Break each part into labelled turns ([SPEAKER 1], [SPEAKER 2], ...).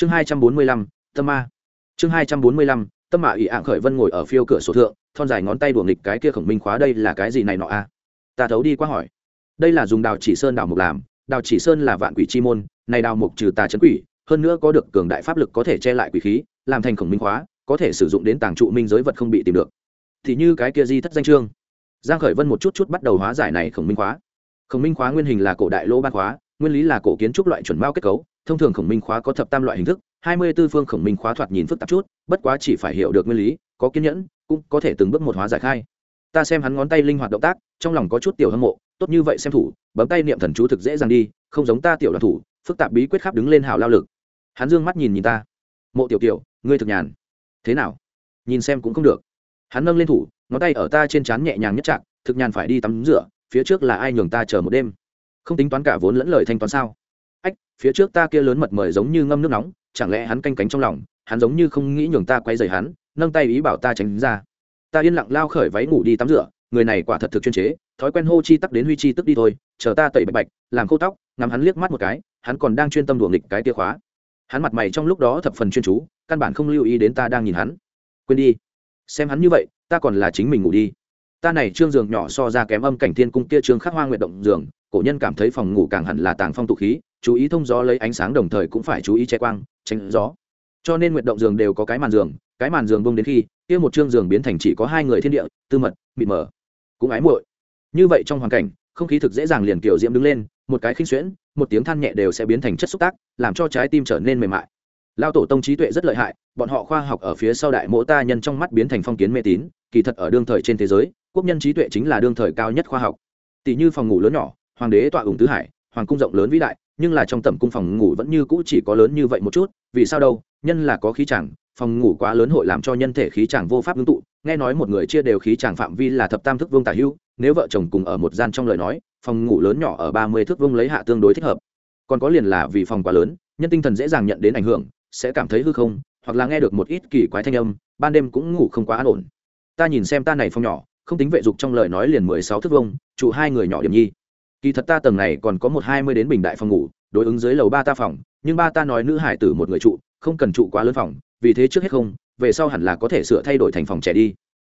[SPEAKER 1] chương hai trăm bốn mươi lăm, tâm ma. Chương hai trăm bốn mươi lăm, tâm mạ ỵ ạng khởi vân ngồi ở phiêu cửa sổ thượng, thon dài ngón tay đùa nghịch cái kia khổng minh khóa đây là cái gì này nọ a? Ta thấu đi qua hỏi. Đây là dùng đào chỉ sơn đào mục làm, đào chỉ sơn là vạn quỷ chi môn, này đào mục trừ tà chấn quỷ, hơn nữa có được cường đại pháp lực có thể che lại quỷ khí, làm thành khổng minh khóa, có thể sử dụng đến tàng trụ minh giới vật không bị tìm được. Thì như cái kia di thất danh trương giang khởi vân một chút chút bắt đầu hóa giải này khổng minh khóa. Khổng minh khóa nguyên hình là cổ đại lô ban khóa, nguyên lý là cổ kiến trúc loại chuẩn mao kết cấu thông thường khổng minh khóa có thập tam loại hình thức hai mươi 24 phương khổng minh khóa thoạt nhìn phức tạp chút bất quá chỉ phải hiểu được nguyên lý có kiên nhẫn cũng có thể từng bước một hóa giải khai. Ta xem hắn ngón tay linh hoạt động tác trong lòng có chút tiểu hâm mộ tốt như vậy xem thủ bấm tay niệm thần chú thực dễ dàng đi không giống ta tiểu đoàn thủ phức tạp bí quyết khắp đứng lên hào lao lực. Hắn dương mắt nhìn nhìn ta. Mộ tiểu tiểu, ngươi thực nhàn. Thế nào? Nhìn xem cũng không được. Hắn nâng lên thủ ngón tay ở ta trên trán nhẹ nhàng nhất trạng thực nhàn phải đi tắm rửa phía trước là ai nhường ta chờ một đêm? Không tính toán cả vốn lẫn lời thanh toán sao? Phía trước ta kia lớn mật mời giống như ngâm nước nóng, chẳng lẽ hắn canh cánh trong lòng, hắn giống như không nghĩ nhường ta quay dày hắn, nâng tay ý bảo ta tránh ra. Ta yên lặng lao khởi váy ngủ đi tắm rửa, người này quả thật thực chuyên chế, thói quen hô chi tắc đến huy chi tức đi thôi, chờ ta tẩy bạch bạch, làm khô tóc, ngắm hắn liếc mắt một cái, hắn còn đang chuyên tâm đùa nghịch cái tia khóa. Hắn mặt mày trong lúc đó thập phần chuyên chú, căn bản không lưu ý đến ta đang nhìn hắn. Quên đi. Xem hắn như vậy, ta còn là chính mình ngủ đi. Ta này trương giường nhỏ so ra kém âm cảnh thiên cung kia trương khắc hoa nguyện động giường cổ nhân cảm thấy phòng ngủ càng hẳn là tàng phong tụ khí, chú ý thông gió lấy ánh sáng đồng thời cũng phải chú ý che quang, tránh gió. Cho nên nguyện động giường đều có cái màn giường, cái màn giường bông đến khi, kia một trương giường biến thành chỉ có hai người thiên địa, tư mật, mịt mờ, cũng ái muội. Như vậy trong hoàn cảnh, không khí thực dễ dàng liền kiểu diễm đứng lên, một cái khinh xuyễn, một tiếng than nhẹ đều sẽ biến thành chất xúc tác, làm cho trái tim trở nên mềm mại. Lao tổ tông trí tuệ rất lợi hại, bọn họ khoa học ở phía sau đại mỗ ta nhân trong mắt biến thành phong kiến mê tín, kỳ thật ở đương thời trên thế giới, quốc nhân trí tuệ chính là đương thời cao nhất khoa học. Tỷ như phòng ngủ lớn nhỏ hoàng đế tọa ủng tứ hải, hoàng cung rộng lớn vĩ đại, nhưng là trong tầm cung phòng ngủ vẫn như cũ chỉ có lớn như vậy một chút, vì sao đâu? Nhân là có khí chẳng phòng ngủ quá lớn hội làm cho nhân thể khí chẳng vô pháp ngưng tụ. Nghe nói một người chia đều khí chẳng phạm vi là thập tam thức vương tả hữu, nếu vợ chồng cùng ở một gian trong lời nói, phòng ngủ lớn nhỏ ở ba mươi thước vương lấy hạ tương đối thích hợp. Còn có liền là vì phòng quá lớn, nhân tinh thần dễ dàng nhận đến ảnh hưởng, sẽ cảm thấy hư không, hoặc là nghe được một ít kỳ quái thanh âm, ban đêm cũng ngủ không quá an ổn. Ta nhìn xem ta này phòng nhỏ, không tính vệ dục trong lời nói liền mười sáu thước vông trụ hai người nhỏ điểm nhi kỳ thật ta tầng này còn có một hai mươi đến bình đại phòng ngủ, đối ứng dưới lầu ba ta phòng, nhưng ba ta nói nữ hải tử một người trụ, không cần trụ quá lớn phòng, vì thế trước hết không, về sau hẳn là có thể sửa thay đổi thành phòng trẻ đi.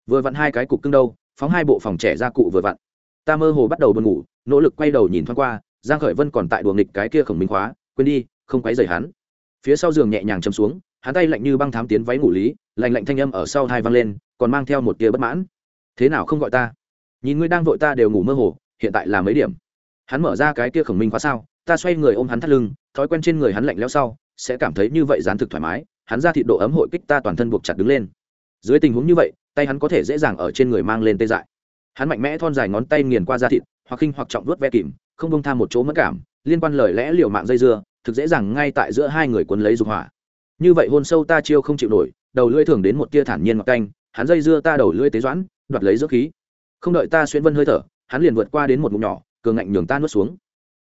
[SPEAKER 1] Vừa vặn hai cái cục cưng đâu, phóng hai bộ phòng trẻ ra cụ vừa vặn. Ta mơ hồ bắt đầu buồn ngủ, nỗ lực quay đầu nhìn thoáng qua, giang khởi vân còn tại đùa nghịch cái kia khổng minh khóa, quên đi, không quấy rầy hắn. Phía sau giường nhẹ nhàng chầm xuống, hắn tay lạnh như băng thám tiến váy ngủ lý, lạnh lạnh thanh âm ở sau hai vang lên, còn mang theo một tia bất mãn. Thế nào không gọi ta? Nhìn ngươi đang vội ta đều ngủ mơ hồ, hiện tại là mấy điểm? Hắn mở ra cái kia khổng minh khóa sao ta xoay người ôm hắn thắt lưng thói quen trên người hắn lạnh leo, sau sẽ cảm thấy như vậy dán thực thoải mái hắn ra thịt độ ấm hội kích ta toàn thân buộc chặt đứng lên. Dưới tình huống như vậy tay hắn có thể dễ dàng ở trên người mang lên tê dại. Hắn mạnh mẽ thon dài ngón tay nghiền qua da thịt hoặc khinh hoặc trọng vuốt ve kìm không bông tham một chỗ mất cảm liên quan lời lẽ liều mạng dây dưa thực dễ dàng ngay tại giữa hai người quấn lấy dục hỏa. Như vậy hôn sâu ta chiêu không chịu nổi đầu lưỡi thường đến một tia thản nhiên ngọc canh hắn dây dưa ta đầu lưỡi tế doãn đoạt lấy dưỡng khí. Không đợi ta xuyên vân hơi thở hắn liền vượt qua đến một mục nhỏ cường ngạnh nhường ta nuốt xuống.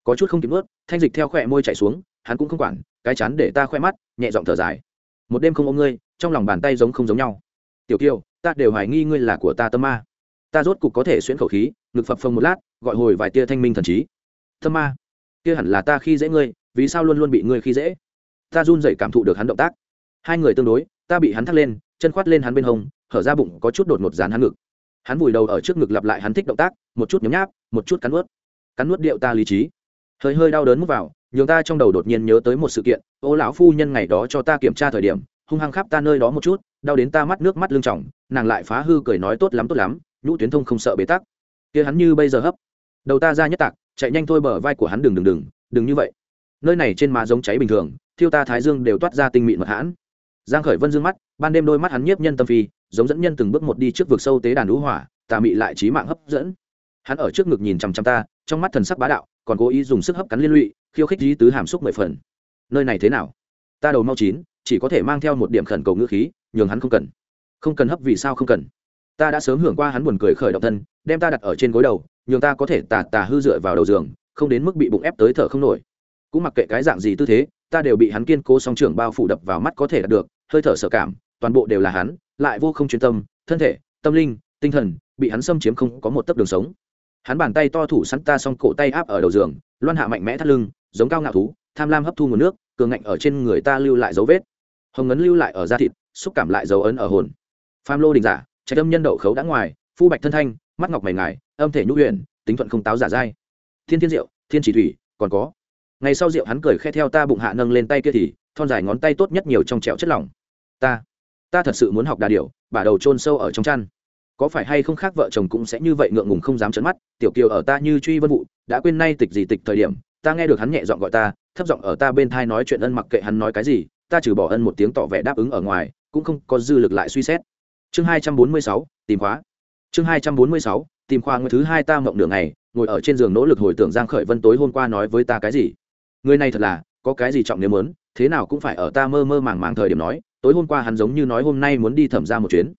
[SPEAKER 1] Có chút không kịp nuốt, thanh dịch theo khỏe môi chảy xuống, hắn cũng không quản, cái chán để ta khoe mắt, nhẹ giọng thở dài. Một đêm không ôm ngươi, trong lòng bàn tay giống không giống nhau. Tiểu kiều, ta đều hoài nghi ngươi là của ta tâm ma. Ta rốt cục có thể xuyễn khẩu khí, ngực phập phồng một lát, gọi hồi vài tia thanh minh thần trí. Tâm ma, kia hẳn là ta khi dễ ngươi, vì sao luôn luôn bị ngươi khi dễ? Ta run dậy cảm thụ được hắn động tác. Hai người tương đối, ta bị hắn thắt lên, chân khoát lên hắn bên hông, hở ra bụng có chút đột ngột dán hắn ngực. Hắn vùi đầu ở trước ngực lặp lại hắn thích động tác, một chút nhấm nháp, một chút cắn nuốt cắn nuốt điệu ta lý trí. Hơi hơi đau đớn mút vào, nhường ta trong đầu đột nhiên nhớ tới một sự kiện. Ô lão phu nhân ngày đó cho ta kiểm tra thời điểm, hung hăng khắp ta nơi đó một chút, đau đến ta mắt nước mắt lưng tròng, nàng lại phá hư cười nói tốt lắm tốt lắm, nhũ tuyến thông không sợ bế tắc. Kia hắn như bây giờ hấp. Đầu ta ra nhất tạc, chạy nhanh thôi bờ vai của hắn đừng đừng đừng đừng như vậy. Nơi này trên má giống cháy bình thường, thiêu ta thái dương đều toát ra tinh mịn mật hãn. Giang khởi vân dương mắt, ban đêm đôi mắt hắn nhiếp nhân tâm phi, giống dẫn nhân từng bước một đi trước vực sâu tế đàn lũ hỏa, tà mị lại trí mạng hấp dẫn. Hắn ở trước ngực nhìn chằm chằm ta trong mắt thần sắc bá đạo, còn cố ý dùng sức hấp cắn liên lụy, khiêu khích dí tứ hàm xúc mười phần. Nơi này thế nào? Ta đầu mau chín, chỉ có thể mang theo một điểm khẩn cầu ngữ khí, nhường hắn không cần. Không cần hấp vì sao không cần? Ta đã sớm hưởng qua hắn buồn cười khởi động thân, đem ta đặt ở trên gối đầu, nhường ta có thể tà tà hư dựa vào đầu giường, không đến mức bị bụng ép tới thở không nổi. Cũng mặc kệ cái dạng gì tư thế, ta đều bị hắn kiên cố song trưởng bao phủ đập vào mắt có thể đạt được, hơi thở sợ cảm, toàn bộ đều là hắn, lại vô không chuyên tâm, thân thể, tâm linh, tinh thần, bị hắn xâm chiếm không có một tấc đường sống hắn bàn tay to thủ sẵn ta xong cổ tay áp ở đầu giường, loan hạ mạnh mẽ thắt lưng, giống cao ngạo thú, tham lam hấp thu nguồn nước, cường ngạnh ở trên người ta lưu lại dấu vết. Hồng ngấn lưu lại ở da thịt, xúc cảm lại dấu ấn ở hồn. Pham lô đình giả, trạch âm nhân đậu khấu đã ngoài, phu bạch thân thanh, mắt ngọc mày ngài, âm thể nhũ huyền, tính thuận không táo giả dai. Thiên thiên diệu, thiên chỉ thủy, còn có. Ngày sau rượu hắn cười khe theo ta bụng hạ nâng lên tay kia thì, thon dài ngón tay tốt nhất nhiều trong trẹo chất lỏng. Ta ta thật sự muốn học đà điểu, bả đầu chôn sâu ở trong chăn có phải hay không khác vợ chồng cũng sẽ như vậy ngượng ngùng không dám trấn mắt, tiểu kiều ở ta như truy vân vụ, đã quên nay tịch gì tịch thời điểm, ta nghe được hắn nhẹ giọng gọi ta, thấp giọng ở ta bên thai nói chuyện ân mặc kệ hắn nói cái gì, ta trừ bỏ ân một tiếng tỏ vẻ đáp ứng ở ngoài, cũng không có dư lực lại suy xét. Chương hai trăm bốn mươi sáu, tìm khóa. Chương hai trăm bốn mươi sáu, tìm khoa người thứ hai ta mộng đường này ngồi ở trên giường nỗ lực hồi tưởng giang khởi vân tối hôm qua nói với ta cái gì. Người này thật là, có cái gì trọng nếu muốn, thế nào cũng phải ở ta mơ mơ màng màng thời điểm nói, tối hôm qua hắn giống như nói hôm nay muốn đi thẩm ra một chuyến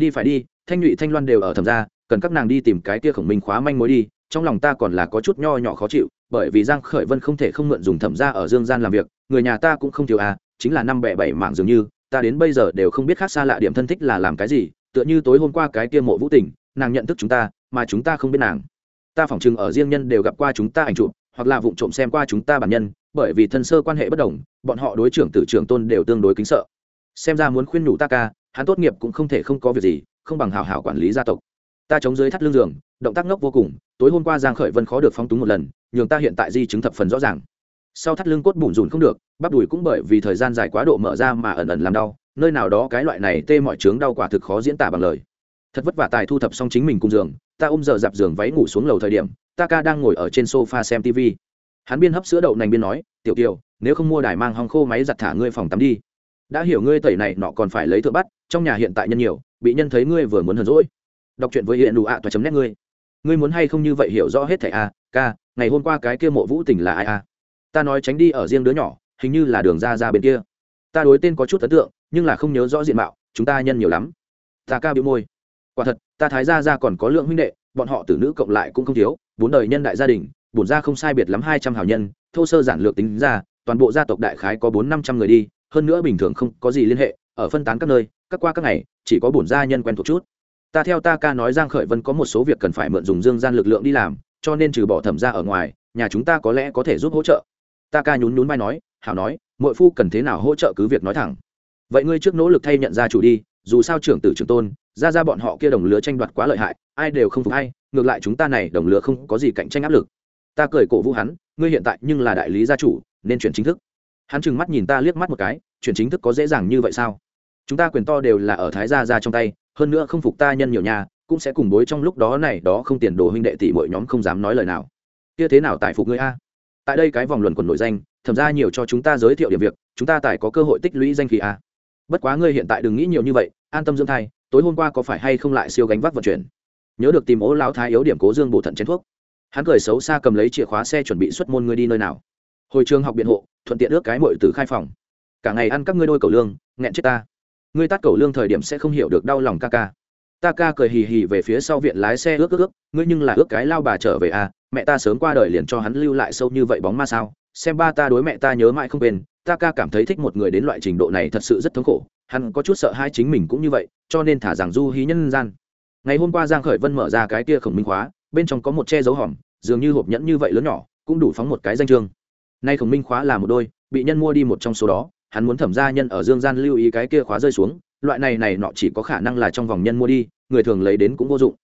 [SPEAKER 1] đi phải đi, thanh nhụy, thanh loan đều ở thẩm ra cần các nàng đi tìm cái kia khổng minh khóa manh mối đi, trong lòng ta còn là có chút nho nhỏ khó chịu, bởi vì giang khởi vân không thể không mượn dùng thẩm ra ở dương gian làm việc, người nhà ta cũng không thiếu à chính là năm bẻ bảy mạng dường như, ta đến bây giờ đều không biết khác xa lạ điểm thân thích là làm cái gì, tựa như tối hôm qua cái kia mộ vũ tình, nàng nhận thức chúng ta, mà chúng ta không biết nàng. Ta phỏng chừng ở riêng nhân đều gặp qua chúng ta ảnh chụp, hoặc là vụng trộm xem qua chúng ta bản nhân, bởi vì thân sơ quan hệ bất đồng, bọn họ đối trưởng tử trưởng tôn đều tương đối kính sợ. Xem ra muốn khuyên nhủ ta ca hắn tốt nghiệp cũng không thể không có việc gì, không bằng hào hảo quản lý gia tộc. Ta chống dưới thắt lưng giường, động tác ngốc vô cùng, tối hôm qua giang khởi vân khó được phóng túng một lần, nhường ta hiện tại di chứng thập phần rõ ràng. Sau thắt lưng cốt bùn rùn không được, bắp đùi cũng bởi vì thời gian dài quá độ mở ra mà ẩn ẩn làm đau, nơi nào đó cái loại này tê mọi chứng đau quả thực khó diễn tả bằng lời. Thật vất vả tài thu thập xong chính mình cùng giường, ta ôm giờ dạp giường váy ngủ xuống lầu thời điểm, ta ca đang ngồi ở trên sofa xem tv hắn biên hấp sữa đậu nành biên nói, tiểu kiều, nếu không mua đài mang hong khô máy giặt thả ngươi phòng tắm đi đã hiểu ngươi tẩy này nọ còn phải lấy thượng bắt, trong nhà hiện tại nhân nhiều, bị nhân thấy ngươi vừa muốn hờn rỗi đọc chuyện với hiện đủ ạ toa chấm nét ngươi. Ngươi muốn hay không như vậy hiểu rõ hết thẻ a à, ca, ngày hôm qua cái kia mộ vũ tình là ai a ta nói tránh đi ở riêng đứa nhỏ, hình như là đường ra ra bên kia. Ta đối tên có chút ấn tượng, nhưng là không nhớ rõ diện mạo, chúng ta nhân nhiều lắm. Ta ca biểu môi. Quả thật, ta thái ra ra còn có lượng huynh đệ, bọn họ tử nữ cộng lại cũng không thiếu, bốn đời nhân đại gia đình, bổn ra không sai biệt lắm hai trăm hào nhân, thô sơ giản lược tính ra, toàn bộ gia tộc đại khái có bốn năm trăm người đi hơn nữa bình thường không có gì liên hệ, ở phân tán các nơi, các qua các ngày, chỉ có bổn gia nhân quen thuộc chút. Ta theo ta ca nói giang khởi vân có một số việc cần phải mượn dùng dương gian lực lượng đi làm, cho nên trừ bỏ thẩm ra ở ngoài, nhà chúng ta có lẽ có thể giúp hỗ trợ. Ta ca nhún nhún vai nói, hảo nói mỗi phu cần thế nào hỗ trợ cứ việc nói thẳng. Vậy ngươi trước nỗ lực thay nhận ra chủ đi, dù sao trưởng tử trưởng tôn, ra ra bọn họ kia đồng lứa tranh đoạt quá lợi hại, ai đều không phục hay ngược lại chúng ta này đồng lứa không có gì cạnh tranh áp lực. Ta cười cổ vũ hắn, ngươi hiện tại nhưng là đại lý gia chủ, nên chuyển chính thức hắn trừng mắt nhìn ta liếc mắt một cái chuyển chính thức có dễ dàng như vậy sao? Chúng ta quyền to đều là ở thái gia ra trong tay, hơn nữa không phục ta nhân nhiều nhà, cũng sẽ cùng bối trong lúc đó này đó không tiền đồ huynh đệ tỷ mỗi nhóm không dám nói lời nào. Kia thế nào tại phục ngươi a? Tại đây cái vòng luận quần nổi danh thẩm ra nhiều cho chúng ta giới thiệu điểm việc, chúng ta tài có cơ hội tích lũy danh khí a. Bất quá ngươi hiện tại đừng nghĩ nhiều như vậy, an tâm dưỡng thai, tối hôm qua có phải hay không lại siêu gánh vác vận chuyển? Nhớ được tìm ố lao thái yếu điểm cố dương bổ thận chén thuốc. Hắn cười xấu xa cầm lấy chìa khóa xe chuẩn bị xuất môn ngươi đi nơi nào. Hồi trường học biện hộ thuận tiện ước cái mội từ khai phòng. Cả ngày ăn các ngươi đôi cầu lương, nghẹn chết ta. Ngươi tắt cầu lương thời điểm sẽ không hiểu được đau lòng ca ca. Ta ca cười hì hì về phía sau viện lái xe ước ước ước, ngươi nhưng là ước cái lao bà trở về à mẹ ta sớm qua đời liền cho hắn lưu lại sâu như vậy bóng ma sao. Xem ba ta đối mẹ ta nhớ mãi không quên, ta ca cảm thấy thích một người đến loại trình độ này thật sự rất thống khổ. Hắn có chút sợ hai chính mình cũng như vậy, cho nên thả rằng du hí nhân gian. Ngày hôm qua giang khởi vân mở ra cái kia khổng minh khóa, bên trong có một che dấu hòm, dường như hộp nhẫn như vậy lớn nhỏ, cũng đủ phóng một cái danh chương nay khổng minh khóa là một đôi, bị nhân mua đi một trong số đó, hắn muốn thẩm gia nhân ở dương gian lưu ý cái kia khóa rơi xuống, loại này này nọ chỉ có khả năng là trong vòng nhân mua đi, người thường lấy đến cũng vô dụng.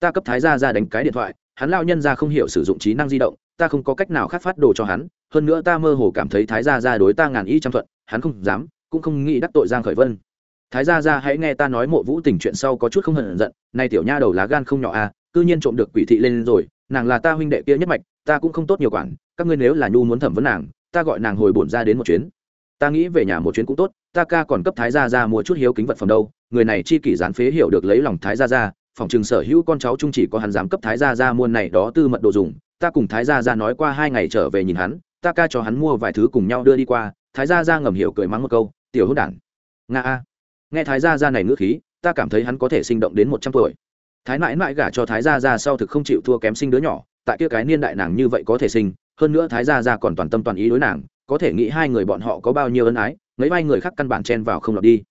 [SPEAKER 1] Ta cấp thái gia ra đánh cái điện thoại, hắn lao nhân ra không hiểu sử dụng trí năng di động, ta không có cách nào khác phát đồ cho hắn, hơn nữa ta mơ hồ cảm thấy thái gia ra đối ta ngàn ý trăm thuận, hắn không dám, cũng không nghĩ đắc tội giang khởi vân. Thái gia ra hãy nghe ta nói mộ vũ tình chuyện sau có chút không hận giận, nay tiểu nha đầu lá gan không nhỏ à cư nhiên trộm được quỷ thị lên rồi, nàng là ta huynh đệ kia nhất mạch, ta cũng không tốt nhiều quản các ngươi nếu là nhu muốn thẩm vấn nàng, ta gọi nàng hồi bổn ra đến một chuyến. Ta nghĩ về nhà một chuyến cũng tốt, ta ca còn cấp thái gia ra mua chút hiếu kính vật phẩm đâu. Người này chi kỷ gián phế hiểu được lấy lòng thái gia ra phòng trường sở hữu con cháu chung chỉ có hắn dám cấp thái gia ra mua này đó tư mật đồ dùng. Ta cùng thái gia ra nói qua hai ngày trở về nhìn hắn, ta ca cho hắn mua vài thứ cùng nhau đưa đi qua. Thái gia ra ngầm hiểu cười mắng một câu, tiểu hữu đản. Nga a. Nghe thái gia ra này ngữ khí, ta cảm thấy hắn có thể sinh động đến một trăm tuổi. Thái mãi mãi gả cho thái gia ra sau thực không chịu thua kém sinh đứa nhỏ, tại kia cái niên đại nàng như vậy có thể sinh hơn nữa thái gia gia còn toàn tâm toàn ý đối nàng, có thể nghĩ hai người bọn họ có bao nhiêu ân ái, mấy vai người khác căn bản chen vào không lọt đi.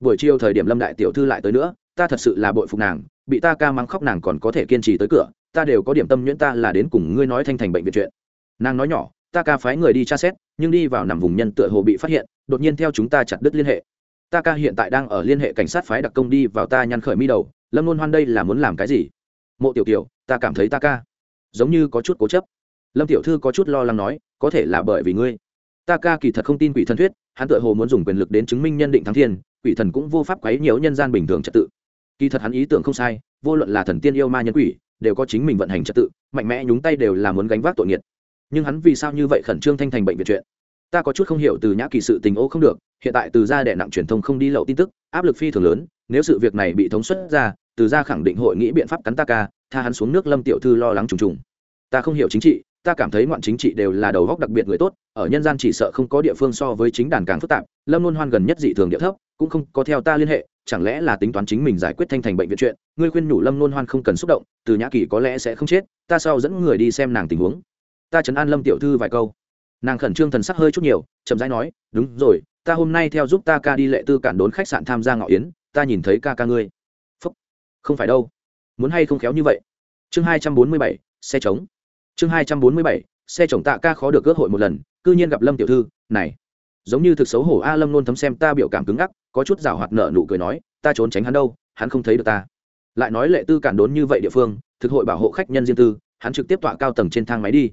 [SPEAKER 1] Buổi chiều thời điểm lâm đại tiểu thư lại tới nữa, ta thật sự là bội phục nàng, bị ta ca mắng khóc nàng còn có thể kiên trì tới cửa, ta đều có điểm tâm nhuyễn ta là đến cùng ngươi nói thanh thành bệnh viện chuyện. Nàng nói nhỏ, ta ca phái người đi tra xét, nhưng đi vào nằm vùng nhân tựa hồ bị phát hiện, đột nhiên theo chúng ta chặt đứt liên hệ. Ta ca hiện tại đang ở liên hệ cảnh sát phái đặc công đi vào ta nhăn khởi mi đầu, lâm luôn hoan đây là muốn làm cái gì? Mộ tiểu kiều, ta cảm thấy ta ca giống như có chút cố chấp lâm tiểu thư có chút lo lắng nói, có thể là bởi vì ngươi. Ta ca kỳ thật không tin quỷ thần thuyết, hắn tự hồ muốn dùng quyền lực đến chứng minh nhân định thắng thiên, quỷ thần cũng vô pháp quấy nhiễu nhân gian bình thường trật tự. Kỳ thật hắn ý tưởng không sai, vô luận là thần tiên yêu ma nhân quỷ, đều có chính mình vận hành trật tự, mạnh mẽ nhúng tay đều là muốn gánh vác tội nghiệt. Nhưng hắn vì sao như vậy khẩn trương thanh thành bệnh viện chuyện? Ta có chút không hiểu từ nhã kỳ sự tình ô không được, hiện tại từ gia đệ nặng truyền thông không đi lậu tin tức, áp lực phi thường lớn, nếu sự việc này bị thống xuất ra, từ gia khẳng định hội nghĩ biện pháp cắn ta ca tha hắn xuống nước lâm tiểu thư lo lắng trùng trùng. Ta không hiểu chính trị ta cảm thấy ngoạn chính trị đều là đầu góc đặc biệt người tốt, ở nhân gian chỉ sợ không có địa phương so với chính đàn càng phức tạp, lâm luôn hoan gần nhất dị thường địa thấp, cũng không có theo ta liên hệ, chẳng lẽ là tính toán chính mình giải quyết thanh thành bệnh viện chuyện, ngươi khuyên nhủ lâm luôn hoan không cần xúc động, từ nhã kỳ có lẽ sẽ không chết, ta sau dẫn người đi xem nàng tình huống. Ta chấn an lâm tiểu thư vài câu. Nàng khẩn trương thần sắc hơi chút nhiều, chậm rãi nói, đúng rồi, ta hôm nay theo giúp ta ca đi lệ tư cản đốn khách sạn tham gia ngọ yến, ta nhìn thấy ca ca ngươi. Phúc, không phải đâu. Muốn hay không khéo như vậy. Chương hai trăm bốn mươi bảy, xe trống chương hai trăm bốn mươi bảy, xe chồng tạ ca khó được ước hội một lần, cư nhiên gặp lâm tiểu thư, này, giống như thực xấu hổ a lâm nôn thấm xem ta biểu cảm cứng ngắc, có chút rào hoạt nợ nụ cười nói, ta trốn tránh hắn đâu, hắn không thấy được ta. Lại nói lệ tư cản đốn như vậy địa phương, thực hội bảo hộ khách nhân riêng tư, hắn trực tiếp tọa cao tầng trên thang máy đi.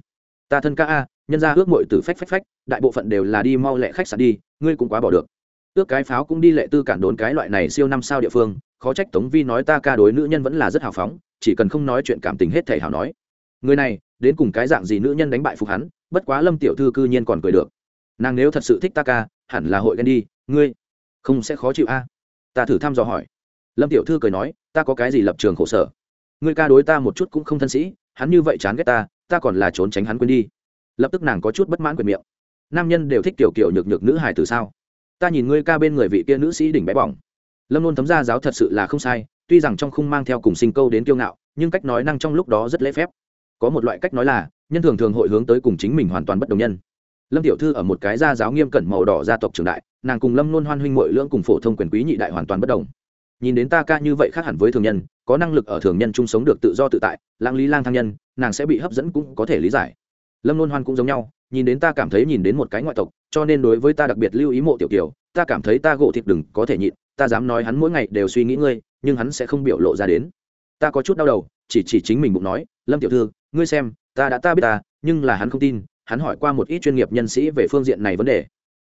[SPEAKER 1] Ta thân ca a, nhân ra ước mội từ phách phách phách, đại bộ phận đều là đi mau lệ khách sạn đi, ngươi cũng quá bỏ được. Ước cái pháo cũng đi lệ tư cản đốn cái loại này siêu năm sao địa phương, khó trách tống vi nói ta ca đối nữ nhân vẫn là rất hào phóng, chỉ cần không nói chuyện cảm tình hết thể hào nói. Người này đến cùng cái dạng gì nữ nhân đánh bại phục hắn, bất quá lâm tiểu thư cư nhiên còn cười được. Nàng nếu thật sự thích ta ca, hẳn là hội ghen đi, ngươi không sẽ khó chịu a? Ta thử thăm dò hỏi. Lâm tiểu thư cười nói, ta có cái gì lập trường khổ sở? Ngươi ca đối ta một chút cũng không thân sĩ, hắn như vậy chán ghét ta ta còn là trốn tránh hắn quên đi. Lập tức nàng có chút bất mãn quyền miệng. Nam nhân đều thích kiểu kiểu nhược nhược nữ hài từ sao? Ta nhìn ngươi ca bên người vị kia nữ sĩ đỉnh bé bỏng. Lâm luôn thấm ra giáo thật sự là không sai, tuy rằng trong khung mang theo cùng sinh câu đến kiêu ngạo, nhưng cách nói năng trong lúc đó rất lễ phép có một loại cách nói là, nhân thường thường hội hướng tới cùng chính mình hoàn toàn bất đồng nhân. Lâm tiểu thư ở một cái gia giáo nghiêm cẩn màu đỏ gia tộc trường đại, nàng cùng lâm luôn hoan huynh mội lưỡng cùng phổ thông quyền quý nhị đại hoàn toàn bất đồng. Nhìn đến ta ca như vậy khác hẳn với thường nhân, có năng lực ở thường nhân chung sống được tự do tự tại lang lý lang thang nhân, nàng sẽ bị hấp dẫn cũng có thể lý giải. Lâm luôn hoan cũng giống nhau, nhìn đến ta cảm thấy nhìn đến một cái ngoại tộc, cho nên đối với ta đặc biệt lưu ý mộ tiểu kiều, ta cảm thấy ta gỗ thịt đừng có thể nhịn, ta dám nói hắn mỗi ngày đều suy nghĩ ngươi, nhưng hắn sẽ không biểu lộ ra đến. Ta có chút đau đầu, chỉ chỉ chính mình bụng nói, lâm tiểu thư ngươi xem, ta đã ta biết ta, nhưng là hắn không tin, hắn hỏi qua một ít chuyên nghiệp nhân sĩ về phương diện này vấn đề.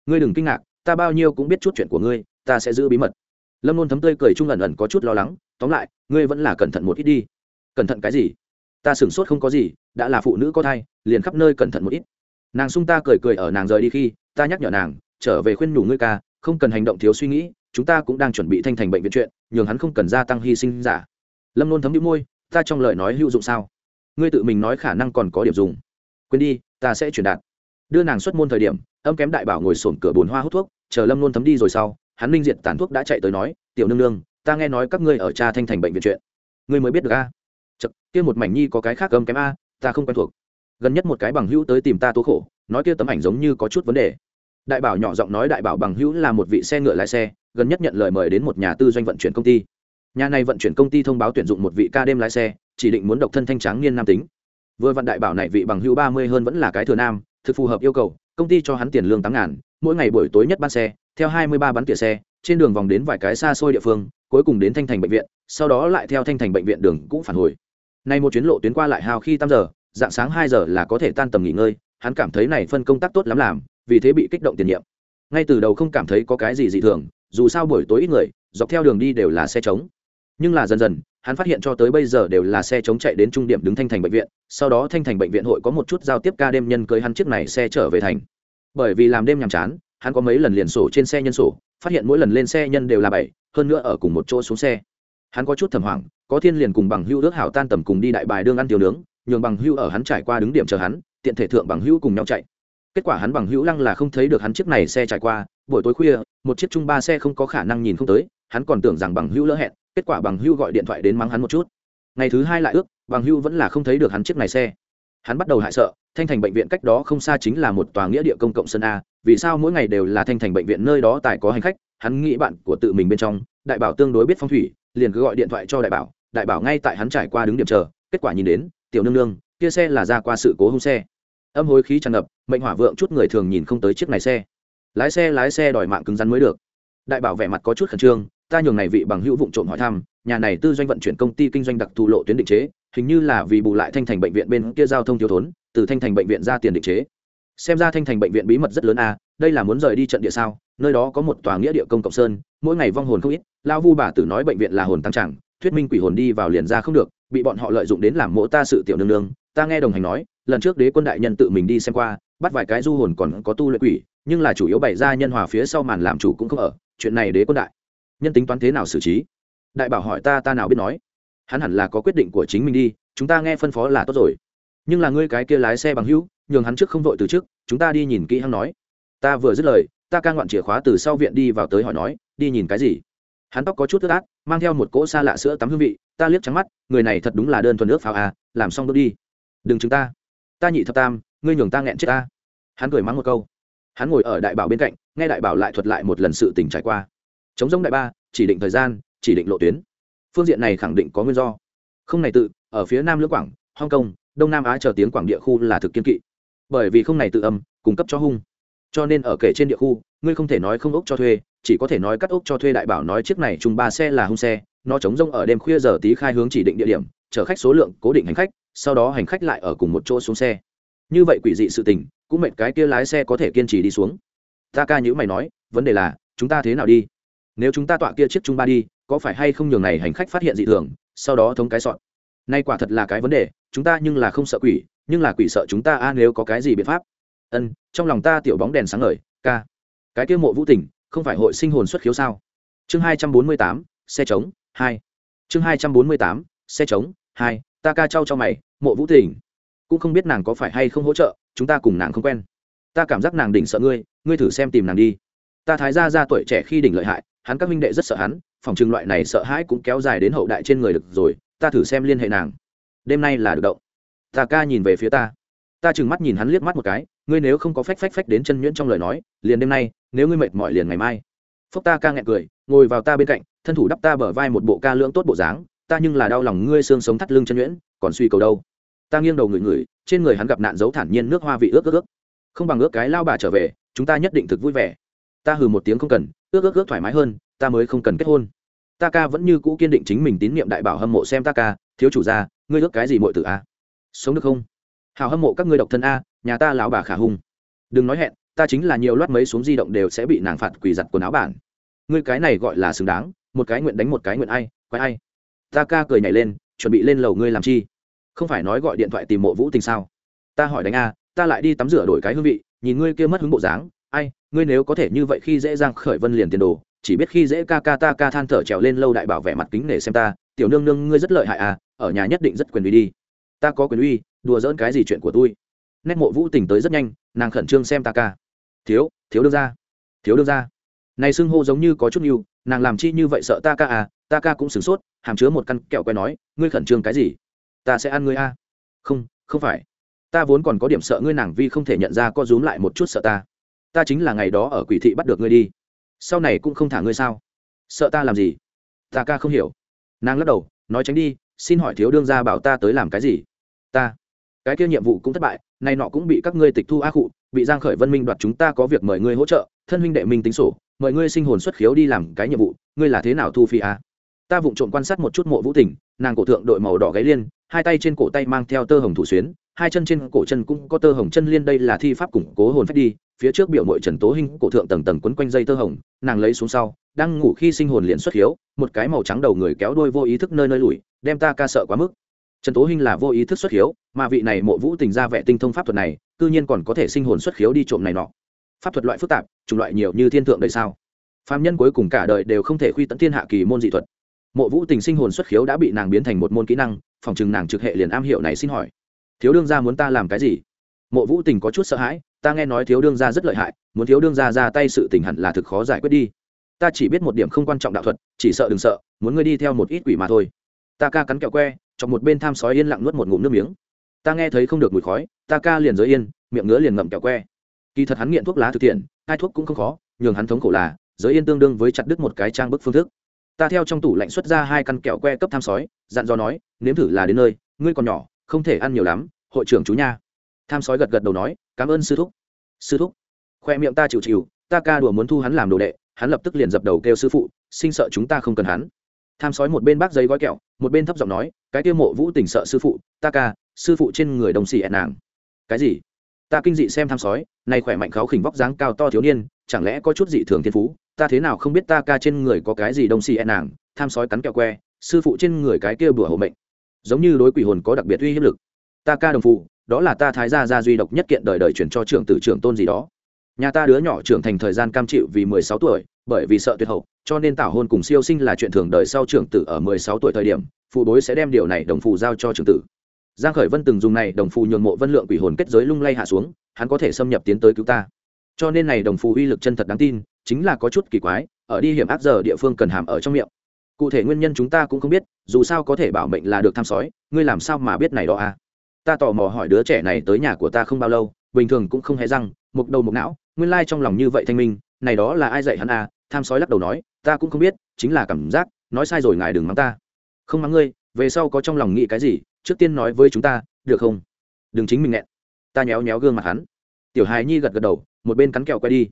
[SPEAKER 1] Ngươi đừng kinh ngạc, ta bao nhiêu cũng biết chút chuyện của ngươi, ta sẽ giữ bí mật. Lâm nôn thấm tươi cười chung ẩn ẩn có chút lo lắng, tóm lại, ngươi vẫn là cẩn thận một ít đi. Cẩn thận cái gì? Ta sửng sốt không có gì, đã là phụ nữ có thai, liền khắp nơi cẩn thận một ít. Nàng sung ta cười cười ở nàng rời đi khi, ta nhắc nhở nàng, trở về khuyên nhủ ngươi ca, không cần hành động thiếu suy nghĩ, chúng ta cũng đang chuẩn bị thanh thành bệnh viện chuyện, nhường hắn không cần gia tăng hy sinh giả. Lâm nôn thấm đĩu môi, ta trong lời nói hữu dụng sao? Ngươi tự mình nói khả năng còn có điểm dùng. Quên đi, ta sẽ truyền đạt. Đưa nàng xuất môn thời điểm, âm kém đại bảo ngồi sổm cửa bồn hoa hút thuốc, chờ lâm nôn thấm đi rồi sau, hắn linh diện tàn thuốc đã chạy tới nói, tiểu nương nương, ta nghe nói các ngươi ở cha thanh thành bệnh viện chuyện. Ngươi mới biết được a. Chật kia một mảnh nhi có cái khác âm kém a, ta không quen thuộc. Gần nhất một cái bằng hữu tới tìm ta tố khổ, nói kia tấm ảnh giống như có chút vấn đề. Đại bảo nhỏ giọng nói đại bảo bằng hữu là một vị xe ngựa lái xe, gần nhất nhận lời mời đến một nhà tư doanh vận chuyển công ty. Nhà này vận chuyển công ty thông báo tuyển dụng một vị ca đêm lái xe chỉ định muốn độc thân thanh tráng niên nam tính. Vừa vặn đại bảo này vị bằng hữu ba mươi hơn vẫn là cái thừa nam, thực phù hợp yêu cầu, công ty cho hắn tiền lương tám ngàn, mỗi ngày buổi tối nhất ban xe, theo hai mươi ba bắn tỉa xe, trên đường vòng đến vài cái xa xôi địa phương, cuối cùng đến thanh thành bệnh viện, sau đó lại theo thanh thành bệnh viện đường cũ phản hồi. Nay một chuyến lộ tuyến qua lại hào khi tám giờ, dạng sáng hai giờ là có thể tan tầm nghỉ ngơi, hắn cảm thấy này phân công tác tốt lắm làm, vì thế bị kích động tiền nhiệm. Ngay từ đầu không cảm thấy có cái gì dị thường, dù sao buổi tối ít người, dọc theo đường đi đều là xe trống. Nhưng là dần dần hắn phát hiện cho tới bây giờ đều là xe chống chạy đến trung điểm đứng thanh thành bệnh viện, sau đó thanh thành bệnh viện hội có một chút giao tiếp ca đêm nhân cưới hắn chiếc này xe trở về thành. Bởi vì làm đêm nhàm chán, hắn có mấy lần liền sổ trên xe nhân sổ, phát hiện mỗi lần lên xe nhân đều là bảy, hơn nữa ở cùng một chỗ xuống xe. Hắn có chút thầm hoảng, có thiên liền cùng bằng hưu ước hảo tan tầm cùng đi đại bài đương ăn tiêu nướng, nhường bằng hưu ở hắn trải qua đứng điểm chờ hắn, tiện thể thượng bằng hưu cùng nhau chạy. Kết quả hắn bằng hữu lăng là không thấy được hắn chiếc này xe trải qua, buổi tối khuya, một chiếc chung ba xe không có khả năng nhìn không tới, hắn còn tưởng rằng bằng hữu lỡ hẹn kết quả bằng hưu gọi điện thoại đến mắng hắn một chút. Ngày thứ hai lại ước, bằng hưu vẫn là không thấy được hắn chiếc này xe. Hắn bắt đầu hại sợ, thanh thành bệnh viện cách đó không xa chính là một tòa nghĩa địa công cộng sân a, vì sao mỗi ngày đều là thanh thành bệnh viện nơi đó tài có hành khách, hắn nghĩ bạn của tự mình bên trong, đại bảo tương đối biết phong thủy, liền cứ gọi điện thoại cho đại bảo đại bảo ngay tại hắn trải qua đứng điểm chờ, kết quả nhìn đến, tiểu nương nương, kia xe là ra qua sự cố hông xe. Âm hối khí tràn ngập, mệnh hỏa vượng chút người thường nhìn không tới chiếc này xe. Lái xe lái xe đòi mạng cứng rắn mới được. Đại bảo vẻ mặt có chút khẩn trương ta nhường này vị bằng hữu vụng trộm hỏi thăm, nhà này tư doanh vận chuyển công ty kinh doanh đặc thù lộ tuyến định chế, hình như là vì bù lại thanh thành bệnh viện bên kia giao thông thiếu thốn, từ thanh thành bệnh viện ra tiền định chế xem ra thanh thành bệnh viện bí mật rất lớn à? đây là muốn rời đi trận địa sao, nơi đó có một tòa nghĩa địa công cộng sơn, mỗi ngày vong hồn không ít lao vu bà tử nói bệnh viện là hồn tăng chẳng thuyết minh quỷ hồn đi vào liền ra không được, bị bọn họ lợi dụng đến làm mộ ta sự tiểu nương nương, ta nghe đồng hành nói, lần trước đế quân đại nhân tự mình đi xem qua, bắt vài cái du hồn còn có tu luyện quỷ, nhưng là chủ yếu bày ra nhân hòa phía sau màn làm chủ cũng không ở, chuyện này đế quân đại nhân tính toán thế nào xử trí? Đại bảo hỏi ta ta nào biết nói? Hắn hẳn là có quyết định của chính mình đi, chúng ta nghe phân phó là tốt rồi. Nhưng là ngươi cái kia lái xe bằng hữu, nhường hắn trước không vội từ trước, chúng ta đi nhìn kỹ hắn nói. Ta vừa dứt lời, ta ca ngoạn chìa khóa từ sau viện đi vào tới hỏi nói, đi nhìn cái gì? Hắn tóc có chút tức át, mang theo một cỗ xa lạ sữa tắm hương vị, ta liếc trắng mắt, người này thật đúng là đơn thuần nước pháo à làm xong đốt đi. Đừng chúng ta. Ta nhị thập tam, ngươi nhường ta nghẹn chết ta. Hắn cười mắng một câu. Hắn ngồi ở đại bảo bên cạnh, nghe đại bảo lại thuật lại một lần sự tình trải qua chống giống đại ba, chỉ định thời gian, chỉ định lộ tuyến. Phương diện này khẳng định có nguyên do. Không này tự, ở phía nam lưỡng quảng, hong kong, đông nam á chờ tiếng quảng địa khu là thực kiên kỵ. Bởi vì không này tự âm, cung cấp cho hung. Cho nên ở kể trên địa khu, ngươi không thể nói không ốc cho thuê, chỉ có thể nói cắt ốc cho thuê đại bảo nói chiếc này chung ba xe là hung xe, nó chống rông ở đêm khuya giờ tí khai hướng chỉ định địa điểm, chở khách số lượng, cố định hành khách, sau đó hành khách lại ở cùng một chỗ xuống xe. Như vậy quỷ dị sự tình, cũng mệt cái kia lái xe có thể kiên trì đi xuống. Ta ca nhữ mày nói, vấn đề là, chúng ta thế nào đi? Nếu chúng ta tọa kia chiếc trung ba đi, có phải hay không nhường này hành khách phát hiện dị thường, sau đó thống cái sọn nay quả thật là cái vấn đề, chúng ta nhưng là không sợ quỷ, nhưng là quỷ sợ chúng ta a, nếu có cái gì biện pháp? Ân, trong lòng ta tiểu bóng đèn sáng ngời, ca. Cái kia mộ vũ tỉnh, không phải hội sinh hồn xuất khiếu sao? Chương hai trăm bốn mươi tám, xe trống, hai. Chương hai trăm bốn mươi tám, xe trống, hai, ta ca trao cho mày, mộ vũ tỉnh. Cũng không biết nàng có phải hay không hỗ trợ, chúng ta cùng nàng không quen. Ta cảm giác nàng đỉnh sợ ngươi ngươi thử xem tìm nàng đi. Ta thái ra ra tuổi trẻ khi đỉnh lợi hại hắn các minh đệ rất sợ hắn, phòng trừng loại này sợ hãi cũng kéo dài đến hậu đại trên người được rồi, ta thử xem liên hệ nàng. Đêm nay là được động. Ta ca nhìn về phía ta. Ta chừng mắt nhìn hắn liếc mắt một cái, ngươi nếu không có phách phách phách đến chân nhuyễn trong lời nói, liền đêm nay, nếu ngươi mệt mỏi liền ngày mai. Phúc ta ca nghẹn cười, ngồi vào ta bên cạnh, thân thủ đắp ta bờ vai một bộ ca lưỡng tốt bộ dáng, ta nhưng là đau lòng ngươi xương sống thắt lưng chân nhuyễn, còn suy cầu đâu. Ta nghiêng đầu ngửi ngửi, trên người hắn gặp nạn dấu thản nhiên nước hoa vị ướt ướt ướt. Không bằng ước cái lao bà trở về, chúng ta nhất định thực vui vẻ ta hừ một tiếng không cần, ước ước ước thoải mái hơn, ta mới không cần kết hôn. Ta ca vẫn như cũ kiên định chính mình tín nhiệm đại bảo hâm mộ xem ta ca, thiếu chủ gia, ngươi ước cái gì muội tử a? Sống được không? Hào hâm mộ các ngươi độc thân a, nhà ta lão bà khả hung. Đừng nói hẹn, ta chính là nhiều loát mấy xuống di động đều sẽ bị nàng phạt quỳ giặt quần áo bản. Ngươi cái này gọi là xứng đáng, một cái nguyện đánh một cái nguyện ai, quái ai. Ta ca cười nhảy lên, chuẩn bị lên lầu ngươi làm chi? Không phải nói gọi điện thoại tìm mộ vũ tình sao? Ta hỏi đánh a, ta lại đi tắm rửa đổi cái hương vị, nhìn ngươi kia mất hứng bộ dáng, ai ngươi nếu có thể như vậy khi dễ dàng khởi vân liền tiền đồ, chỉ biết khi dễ ca ca ta ca than thở trèo lên lâu đại bảo vẻ mặt kính nể xem ta, tiểu nương nương ngươi rất lợi hại à ở nhà nhất định rất quyền uy đi. Ta có quyền uy, đùa dỡn cái gì chuyện của tôi? Nét mộ vũ tình tới rất nhanh, nàng khẩn trương xem ta ca. Thiếu thiếu đương ra thiếu đương ra này xưng hô giống như có chút nhiều, nàng làm chi như vậy sợ ta ca à ta ca cũng sửng sốt, hàm chứa một căn kẹo quay nói, ngươi khẩn trương cái gì? Ta sẽ ăn ngươi a không không phải. Ta vốn còn có điểm sợ ngươi nàng vi không thể nhận ra có rúm lại một chút sợ ta ta chính là ngày đó ở quỷ thị bắt được ngươi đi. Sau này cũng không thả ngươi sao? Sợ ta làm gì? Ta ca không hiểu. Nàng lắc đầu, nói tránh đi, xin hỏi thiếu đương gia bảo ta tới làm cái gì? Ta. Cái kia nhiệm vụ cũng thất bại, nay nọ cũng bị các ngươi tịch thu ác cụ bị giang khởi vân minh đoạt chúng ta có việc mời ngươi hỗ trợ, thân huynh đệ minh tính sổ, mời ngươi sinh hồn xuất khiếu đi làm cái nhiệm vụ, ngươi là thế nào thu phi à? ta vụng trộm quan sát một chút mộ vũ tình, nàng cổ thượng đội màu đỏ gáy liên, hai tay trên cổ tay mang theo tơ hồng thủ xuyến hai chân trên cổ chân cũng có tơ hồng chân liên đây là thi pháp củng cố hồn phách đi, phía trước biểu mội trần tố hình cổ thượng tầng tầng quấn quanh dây tơ hồng, nàng lấy xuống sau, đang ngủ khi sinh hồn liền xuất hiếu, một cái màu trắng đầu người kéo đôi vô ý thức nơi nơi lùi đem ta ca sợ quá mức. Trần tố hình là vô ý thức xuất hiếu, mà vị này mộ vũ tình ra vẻ tinh thông pháp thuật này, cư nhiên còn có thể sinh hồn xuất khiếu đi trộm này nọ. Pháp thuật loại phức tạp, chủng loại nhiều như thiên thượng đời sao. Phạm nhân cuối cùng cả đời đều không thể khuy tận thiên hạ kỳ môn dị thuật. Mộ vũ tình sinh hồn xuất khiếu đã bị nàng biến thành một môn kỹ năng, phòng chừng nàng trực hệ liền am hiểu này xin hỏi thiếu đương gia muốn ta làm cái gì? Mộ vũ tình có chút sợ hãi, ta nghe nói thiếu đương gia rất lợi hại, muốn thiếu đương gia ra tay sự tình hẳn là thực khó giải quyết đi. Ta chỉ biết một điểm không quan trọng đạo thuật, chỉ sợ đừng sợ, muốn ngươi đi theo một ít quỷ mà thôi. Ta ca cắn kẹo que, chọc một bên tham sói yên lặng nuốt một ngụm nước miếng. Ta nghe thấy không được mùi khói, ta ca liền giới yên, miệng ngứa liền ngậm kẹo que. Kỳ thật hắn nghiện thuốc lá thực tiện hai thuốc cũng không khó, nhường hắn thống khổ là giới yên tương đương với chặt đứt một cái trang bức phương thức. Ta theo trong tủ lạnh xuất ra hai căn kẹo que cấp tham sói, dặn dò nói, nếm thử là đến nơi, ngươi còn nhỏ không thể ăn nhiều lắm, hội trưởng chú nha. Tham sói gật gật đầu nói, cảm ơn sư thúc. Sư thúc? Khoe miệng ta chịu chịu, ta ca đùa muốn thu hắn làm đồ đệ, hắn lập tức liền dập đầu kêu sư phụ, sinh sợ chúng ta không cần hắn. Tham sói một bên bác giấy gói kẹo, một bên thấp giọng nói, cái tiêu mộ vũ tỉnh sợ sư phụ, ta ca, sư phụ trên người đồng xì ẹn nàng. Cái gì? Ta kinh dị xem tham sói, này khỏe mạnh kháo khỉnh vóc dáng cao to thiếu niên, chẳng lẽ có chút dị thường thiên phú? Ta thế nào không biết ta ca trên người có cái gì đồng xì ẹn nàng? Tham sói cắn kẹo que, sư phụ trên người cái kia bửa hộ mệnh giống như đối quỷ hồn có đặc biệt uy hiếp lực. Ta ca đồng phụ, đó là ta thái gia gia duy độc nhất kiện đời đời chuyển cho trưởng tử trưởng tôn gì đó. Nhà ta đứa nhỏ trưởng thành thời gian cam chịu vì mười sáu tuổi, bởi vì sợ tuyệt hậu, cho nên tảo hôn cùng siêu sinh là chuyện thường đời sau trưởng tử ở mười sáu tuổi thời điểm, phụ bối sẽ đem điều này đồng phụ giao cho trưởng tử. Giang khởi vân từng dùng này đồng phụ nhường mộ vân lượng quỷ hồn kết giới lung lay hạ xuống, hắn có thể xâm nhập tiến tới cứu ta. Cho nên này đồng phụ uy lực chân thật đáng tin, chính là có chút kỳ quái, ở đi hiểm áp giờ địa phương cần hàm ở trong miệng cụ thể nguyên nhân chúng ta cũng không biết, dù sao có thể bảo mệnh là được tham sói, ngươi làm sao mà biết này đó à? Ta tò mò hỏi đứa trẻ này tới nhà của ta không bao lâu, bình thường cũng không hề răng mục đầu mục não, nguyên lai trong lòng như vậy thanh minh, này đó là ai dạy hắn à? Tham sói lắc đầu nói, ta cũng không biết, chính là cảm giác, nói sai rồi ngài đừng mắng ta. Không mắng ngươi, về sau có trong lòng nghĩ cái gì, trước tiên nói với chúng ta, được không? Đừng chính mình nghẹn. Ta nhéo nhéo gương mặt hắn. Tiểu hài nhi gật gật đầu, một bên cắn kẹo quay đi.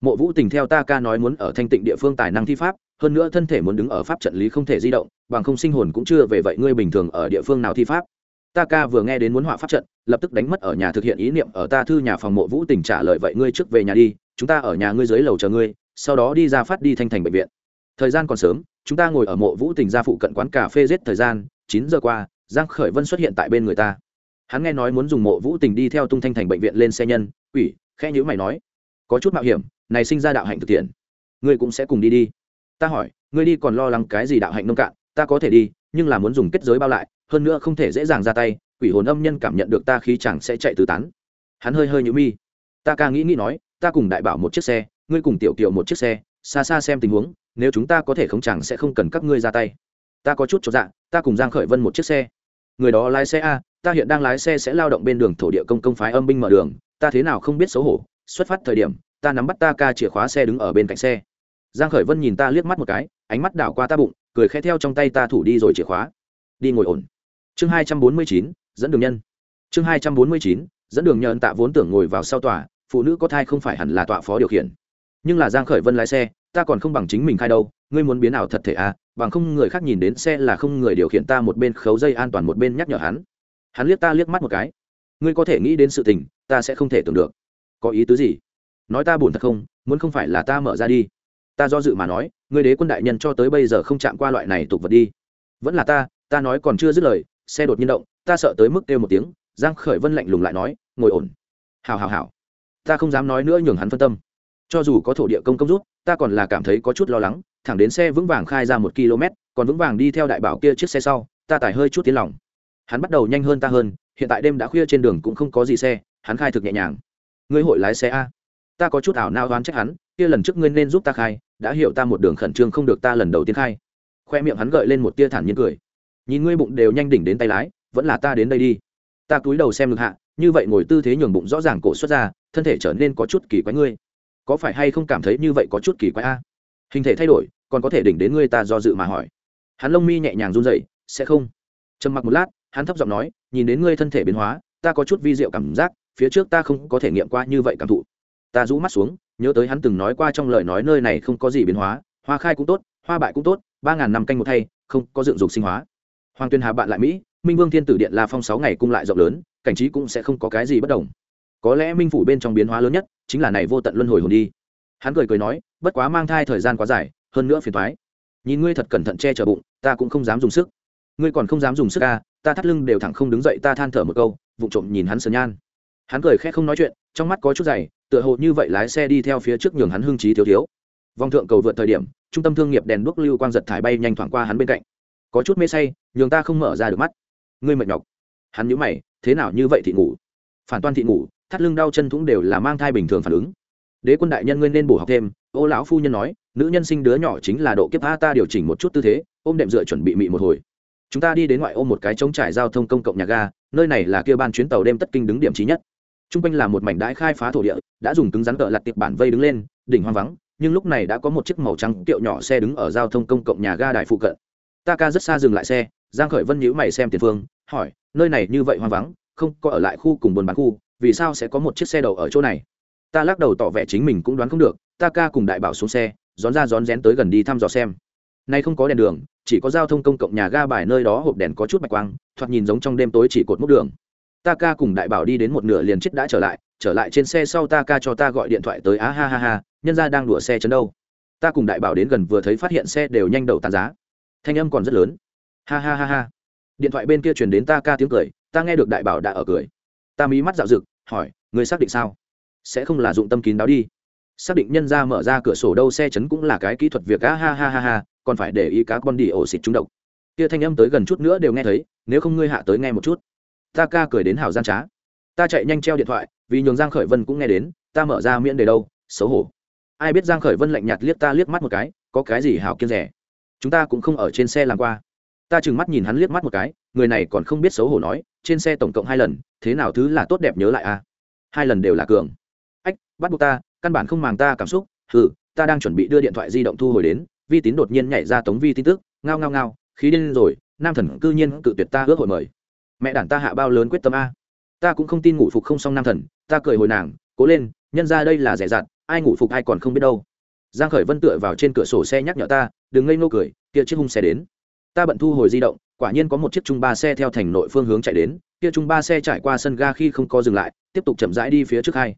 [SPEAKER 1] Mộ vũ tình theo ta ca nói muốn ở thanh tịnh địa phương tài năng thi pháp hơn nữa thân thể muốn đứng ở pháp trận lý không thể di động, bằng không sinh hồn cũng chưa về vậy ngươi bình thường ở địa phương nào thi pháp? Ta ca vừa nghe đến muốn họa pháp trận, lập tức đánh mất ở nhà thực hiện ý niệm, ở ta thư nhà phòng mộ vũ tình trả lời vậy ngươi trước về nhà đi, chúng ta ở nhà ngươi dưới lầu chờ ngươi, sau đó đi ra phát đi thanh thành bệnh viện. Thời gian còn sớm, chúng ta ngồi ở mộ vũ tình ra phụ cận quán cà phê giết thời gian, chín giờ qua, giang khởi vân xuất hiện tại bên người ta. Hắn nghe nói muốn dùng mộ vũ tình đi theo tung thanh thành bệnh viện lên xe nhân ủy khẽ nhữ mày nói, có chút mạo hiểm, này sinh ra đạo hạnh thực tiễn, ngươi cũng sẽ cùng đi đi ta hỏi, ngươi đi còn lo lắng cái gì đạo hạnh nông cạn? Ta có thể đi, nhưng là muốn dùng kết giới bao lại, hơn nữa không thể dễ dàng ra tay, quỷ hồn âm nhân cảm nhận được ta khí chẳng sẽ chạy tứ tán. Hắn hơi hơi nhũ mi. Ta ca nghĩ nghĩ nói, ta cùng đại bảo một chiếc xe, ngươi cùng tiểu kiều một chiếc xe, xa xa xem tình huống, nếu chúng ta có thể không chẳng sẽ không cần các ngươi ra tay. Ta có chút cho dạ ta cùng giang khởi vân một chiếc xe. Người đó lái xe a, ta hiện đang lái xe sẽ lao động bên đường thổ địa công công phái âm binh mở đường, ta thế nào không biết xấu hổ, xuất phát thời điểm, ta nắm bắt ta ca chìa khóa xe đứng ở bên cạnh xe giang khởi vân nhìn ta liếc mắt một cái, ánh mắt đảo qua ta bụng, cười khẽ theo trong tay ta thủ đi rồi chìa khóa. Đi ngồi ổn. Chương hai trăm bốn mươi chín, dẫn đường nhân. Chương hai trăm bốn mươi chín, dẫn đường nhân tạ vốn tưởng ngồi vào sau tòa, phụ nữ có thai không phải hẳn là tọa phó điều khiển. Nhưng là giang khởi vân lái xe, ta còn không bằng chính mình khai đâu, ngươi muốn biến ảo thật thể à bằng không người khác nhìn đến xe là không người điều khiển ta một bên khấu dây an toàn một bên nhắc nhở hắn. Hắn liếc ta liếc mắt một cái. Ngươi có thể nghĩ đến sự tình, ta sẽ không thể tưởng được. Có ý tứ gì? Nói ta buồn thật không, muốn không phải là ta mở ra đi ta do dự mà nói, ngươi đế quân đại nhân cho tới bây giờ không chạm qua loại này tục vật đi. Vẫn là ta ta nói còn chưa dứt lời, xe đột nhiên động, ta sợ tới mức kêu một tiếng, giang khởi vân lạnh lùng lại nói, ngồi ổn. Hào hào hào ta không dám nói nữa nhường hắn phân tâm. Cho dù có thổ địa công công rút ta còn là cảm thấy có chút lo lắng, thẳng đến xe vững vàng khai ra một km, còn vững vàng đi theo đại bảo kia chiếc xe sau, ta tải hơi chút tiến lòng. Hắn bắt đầu nhanh hơn ta hơn, hiện tại đêm đã khuya trên đường cũng không có gì xe, hắn khai thực nhẹ nhàng. Ngươi hội lái xe a? Ta có chút ảo nao đoán trách hắn, kia lần trước ngươi nên giúp ta khai đã hiểu ta một đường khẩn trương không được ta lần đầu tiên khai. Khoe miệng hắn gợi lên một tia thản nhiên cười. Nhìn ngươi bụng đều nhanh đỉnh đến tay lái, vẫn là ta đến đây đi. Ta cúi đầu xem ngực hạ, như vậy ngồi tư thế nhường bụng rõ ràng cổ xuất ra, thân thể trở nên có chút kỳ quái ngươi. Có phải hay không cảm thấy như vậy có chút kỳ quái a? Hình thể thay đổi, còn có thể đỉnh đến ngươi ta do dự mà hỏi. Hắn lông mi nhẹ nhàng run rẩy, sẽ không. Trầm mặc một lát, hắn thấp giọng nói, nhìn đến ngươi thân thể biến hóa, ta có chút vi diệu cảm giác, phía trước ta không có thể nghiệm qua như vậy cảm thụ ta rũ mắt xuống, nhớ tới hắn từng nói qua trong lời nói nơi này không có gì biến hóa, hoa khai cũng tốt, hoa bại cũng tốt, ba ngàn năm canh một thay, không có dựng dục sinh hóa. Hoàng tuyên hà bạn lại mỹ, minh vương thiên tử điện la phong sáu ngày cung lại rộng lớn, cảnh trí cũng sẽ không có cái gì bất đồng. Có lẽ minh phủ bên trong biến hóa lớn nhất chính là này vô tận luân hồi hồn đi. Hắn cười cười nói, bất quá mang thai thời gian quá dài, hơn nữa phiền thoái nhìn ngươi thật cẩn thận che chở bụng, ta cũng không dám dùng sức. Ngươi còn không dám dùng sức ca ta thắt lưng đều thẳng không đứng dậy, ta than thở một câu vụ trộm nhìn hắn sờ nhan. Hắn cười khẽ không nói chuyện, trong mắt có chút dày tựa hồ như vậy lái xe đi theo phía trước nhường hắn hưng trí thiếu thiếu. Vòng thượng cầu vượt thời điểm, trung tâm thương nghiệp đèn đuốc lưu quang giật thải bay nhanh thoảng qua hắn bên cạnh. Có chút mê say, nhường ta không mở ra được mắt. Ngươi mệt nhọc. Hắn nhíu mày, thế nào như vậy thì ngủ? Phản toan thị ngủ, thắt lưng đau chân thủng đều là mang thai bình thường phản ứng. Đế quân đại nhân ngươi nên bổ học thêm, ô lão phu nhân nói, nữ nhân sinh đứa nhỏ chính là độ kiếp a ta điều chỉnh một chút tư thế, ôm đệm dựa chuẩn bị mị một hồi. Chúng ta đi đến ngoại ô một cái trống trải giao thông công cộng nhà ga, nơi này là kia ban chuyến tàu đêm tất kinh đứng điểm trí nhất t r u n g quanh là một mảnh đãi khai phá thổ địa, đã dùng cứng rắn cỡ lặt tiệp bản vây đứng lên, đỉnh hoang vắng, nhưng lúc này đã có một chiếc màu trắng kiệu nhỏ xe đứng ở giao thông công cộng nhà ga đài phụ cận. Ta ca rất xa dừng lại xe, giang khởi vân nhíu mày xem tiền phương, hỏi, nơi này như vậy hoang vắng, không có ở lại khu cùng buồn bán khu, vì sao sẽ có một chiếc xe đầu ở chỗ này? Ta lắc đầu tỏ vẻ chính mình cũng đoán không được, ta ca cùng đại bảo xuống xe rón ra rón rén tới gần đi thăm dò xem. Nay không có đèn đường, chỉ có giao thông công cộng nhà ga bài nơi đó hộp đèn có chút bạch quang, thoạt nhìn giống trong đêm tối chỉ cột mốc đường ta ca cùng đại bảo đi đến một nửa liền chết đã trở lại trở lại trên xe sau ta ca cho ta gọi điện thoại tới, á ha ha ha, nhân ra đang đùa xe chấn đâu. Ta cùng đại bảo đến gần vừa thấy phát hiện xe đều nhanh đầu tàn giá. Thanh âm còn rất lớn. Ha ha ha ha. Điện thoại bên kia truyền đến ta ca tiếng cười, ta nghe được đại bảo đã ở cười. Ta mí mắt dạo rực hỏi, người xác định sao? Sẽ không là dụng tâm kín đáo đi. Xác định nhân ra mở ra cửa sổ đâu, xe chấn cũng là cái kỹ thuật việc, á ha ha ha ha, còn phải để ý cá con đi ổ xịt trúng độc. Kia thanh âm tới gần chút nữa đều nghe thấy, nếu không ngươi hạ tới nghe một chút ta ca cười đến hào gian trá. Ta chạy nhanh treo điện thoại, vì nhường giang khởi vân cũng nghe đến, ta mở ra miễn đề đâu, xấu hổ. Ai biết giang khởi vân lạnh nhạt liếc ta liếc mắt một cái, có cái gì hảo kiêng rẻ? Chúng ta cũng không ở trên xe làm qua. Ta chừng mắt nhìn hắn liếc mắt một cái, người này còn không biết xấu hổ nói, trên xe tổng cộng hai lần, thế nào thứ là tốt đẹp nhớ lại a à? hai lần đều là cường. Ách, bắt buộc ta, căn bản không màng ta cảm xúc, hừ, ta đang chuẩn bị đưa điện thoại di động thu hồi đến, vi tín đột nhiên nhảy ra tống vi tin tức, ngao ngao ngao, khí điên rồi, nam thần cư nhiên cự tuyệt ta ước hội mời mẹ đản ta hạ bao lớn quyết tâm a. Ta cũng không tin ngủ phục không xong nam thần, ta cười hồi nàng, cố lên, nhân ra đây là rẻ rạt, ai ngủ phục ai còn không biết đâu. Giang khởi vân tựa vào trên cửa sổ xe nhắc nhở ta, đừng ngây ngô cười, kia chiếc hung xe đến. Ta bận thu hồi di động, quả nhiên có một chiếc trung ba xe theo thành nội phương hướng chạy đến, kia trung ba xe trải qua sân ga khi không có dừng lại, tiếp tục chậm rãi đi phía trước hai.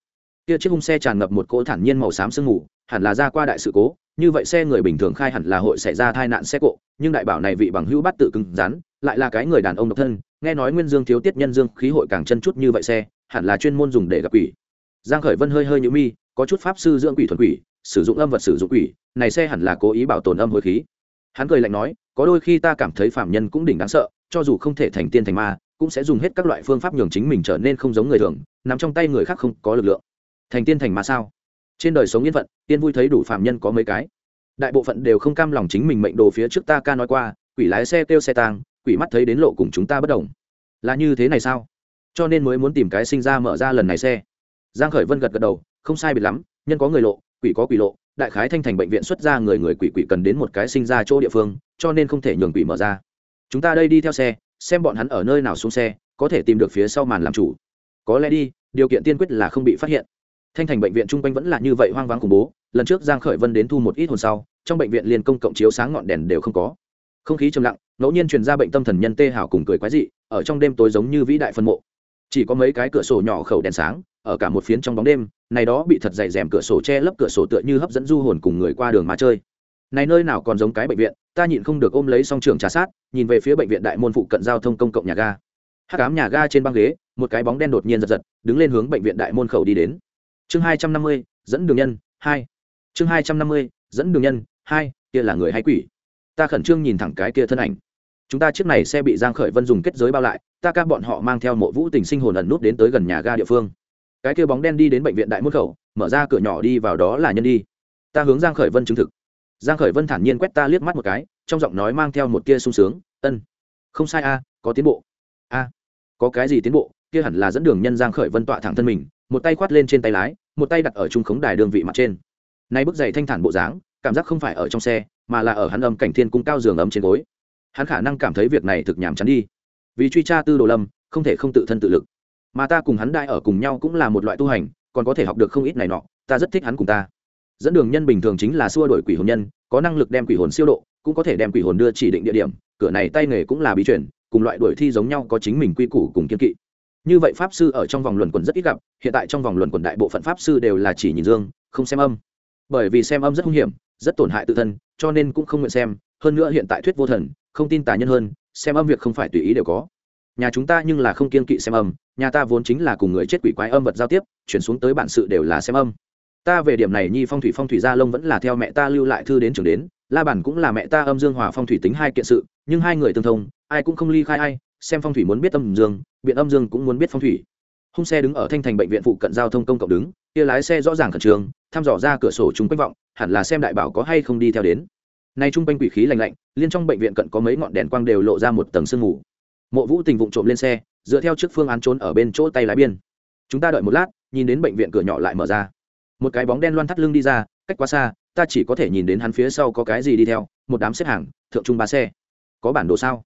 [SPEAKER 1] Kia chiếc hung xe tràn ngập một cỗ thản nhiên màu xám sương mù, hẳn là ra qua đại sự cố, như vậy xe người bình thường khai hẳn là hội xảy ra tai nạn xe cộ, nhưng đại bảo này vị bằng hữu bắt tự cứng rắn lại là cái người đàn ông độc thân, nghe nói nguyên dương thiếu tiết nhân dương khí hội càng chân chút như vậy xe, hẳn là chuyên môn dùng để gặp quỷ. Giang khởi vân hơi hơi nhũ mi, có chút pháp sư dưỡng quỷ thuần quỷ, sử dụng âm vật sử dụng quỷ, này xe hẳn là cố ý bảo tồn âm hồi khí. Hắn cười lạnh nói, có đôi khi ta cảm thấy phạm nhân cũng đỉnh đáng sợ, cho dù không thể thành tiên thành ma, cũng sẽ dùng hết các loại phương pháp nhường chính mình trở nên không giống người thường, nằm trong tay người khác không có lực lượng. Thành tiên thành ma sao? Trên đời sống yên phận tiên vui thấy đủ phạm nhân có mấy cái. Đại bộ phận đều không cam lòng chính mình mệnh đồ phía trước ta ca nói qua, quỷ lái xe kêu xe tang quỷ mắt thấy đến lộ cùng chúng ta bất đồng. Là như thế này sao? Cho nên mới muốn tìm cái sinh ra mở ra lần này xe. Giang khởi vân gật gật đầu, không sai biệt lắm, nhân có người lộ, quỷ có quỷ lộ, đại khái thanh thành bệnh viện xuất ra người người quỷ quỷ cần đến một cái sinh ra chỗ địa phương, cho nên không thể nhường quỷ mở ra. Chúng ta đây đi theo xe, xem bọn hắn ở nơi nào xuống xe, có thể tìm được phía sau màn làm chủ. Có lẽ đi, điều kiện tiên quyết là không bị phát hiện. Thanh thành bệnh viện chung quanh vẫn là như vậy hoang vắng khủng bố, lần trước giang khởi vân đến thu một ít hồn sau, trong bệnh viện liền công cộng chiếu sáng ngọn đèn đều không có không khí trầm lặng, ngẫu nhiên truyền ra bệnh tâm thần nhân tê hảo cùng cười quái dị, ở trong đêm tối giống như vĩ đại phân mộ. Chỉ có mấy cái cửa sổ nhỏ khẩu đèn sáng, ở cả một phiến trong bóng đêm, này đó bị thật dày rèm cửa sổ che lấp cửa sổ tựa như hấp dẫn du hồn cùng người qua đường mà chơi. Này nơi nào còn giống cái bệnh viện, ta nhịn không được ôm lấy song trường trà sát, nhìn về phía bệnh viện đại môn phụ cận giao thông công cộng nhà ga. Hắc ám nhà ga trên băng ghế, một cái bóng đen đột nhiên giật giật, đứng lên hướng bệnh viện đại môn khẩu đi đến. Chương hai trăm năm mươi, dẫn đường nhân, hai. Chương hai trăm năm mươi, dẫn đường nhân, hai, kia là người hay quỷ? Ta khẩn trương nhìn thẳng cái kia thân ảnh. Chúng ta chiếc này xe bị giang khởi vân dùng kết giới bao lại, ta ca bọn họ mang theo mộ vũ tình sinh hồn ẩn nút đến tới gần nhà ga địa phương. Cái kia bóng đen đi đến bệnh viện đại môn khẩu, mở ra cửa nhỏ đi vào đó là nhân đi. Ta hướng giang khởi vân chứng thực. Giang khởi vân thản nhiên quét ta liếc mắt một cái, trong giọng nói mang theo một kia sung sướng, ân, không sai a, có tiến bộ. A, có cái gì tiến bộ? Kia hẳn là dẫn đường nhân giang khởi vân tọa thẳng thân mình, một tay khoát lên trên tay lái, một tay đặt ở trung khống đài đường vị mặt trên. Nay bức giày thanh thản bộ dáng, cảm giác không phải ở trong xe mà là ở hắn âm cảnh thiên cung cao giường ấm trên gối. Hắn khả năng cảm thấy việc này thực nhảm chán đi. Vì truy tra tư đồ lâm, không thể không tự thân tự lực. Mà ta cùng hắn đại ở cùng nhau cũng là một loại tu hành, còn có thể học được không ít này nọ, ta rất thích hắn cùng ta. Dẫn đường nhân bình thường chính là xua đổi quỷ hồn nhân, có năng lực đem quỷ hồn siêu độ, cũng có thể đem quỷ hồn đưa chỉ định địa điểm, cửa này tay nghề cũng là bí chuyển cùng loại đuổi thi giống nhau có chính mình quy củ cùng kiên kỵ. Như vậy pháp sư ở trong vòng luận quần rất ít gặp, hiện tại trong vòng luận quần đại bộ phận pháp sư đều là chỉ nhìn dương, không xem âm. Bởi vì xem âm rất hung hiểm, rất tổn hại tự thân cho nên cũng không nguyện xem, hơn nữa hiện tại thuyết vô thần, không tin tà nhân hơn, xem âm việc không phải tùy ý đều có. Nhà chúng ta nhưng là không kiên kỵ xem âm, nhà ta vốn chính là cùng người chết quỷ quái âm vật giao tiếp, chuyển xuống tới bản sự đều là xem âm. Ta về điểm này nhi phong thủy phong thủy gia lông vẫn là theo mẹ ta lưu lại thư đến trường đến, la bản cũng là mẹ ta âm dương hòa phong thủy tính hai kiện sự, nhưng hai người tương thông, ai cũng không ly khai ai, xem phong thủy muốn biết âm dương, biện âm dương cũng muốn biết phong thủy hung xe đứng ở thanh thành bệnh viện phụ cận giao thông công cộng đứng, kia lái xe rõ ràng khẩn trương, thăm dò ra cửa sổ chúng quanh vọng, hẳn là xem đại bảo có hay không đi theo đến. Nay trung quanh quỷ khí lạnh lạnh, liên trong bệnh viện cận có mấy ngọn đèn quang đều lộ ra một tầng sương mù. Mộ vũ tình vụng trộm lên xe, dựa theo trước phương án trốn ở bên chỗ tay lái biên. Chúng ta đợi một lát, nhìn đến bệnh viện cửa nhỏ lại mở ra. Một cái bóng đen loan thắt lưng đi ra, cách quá xa, ta chỉ có thể nhìn đến hắn phía sau có cái gì đi theo, một đám xếp hàng, thượng trung ba xe. Có bản đồ sao?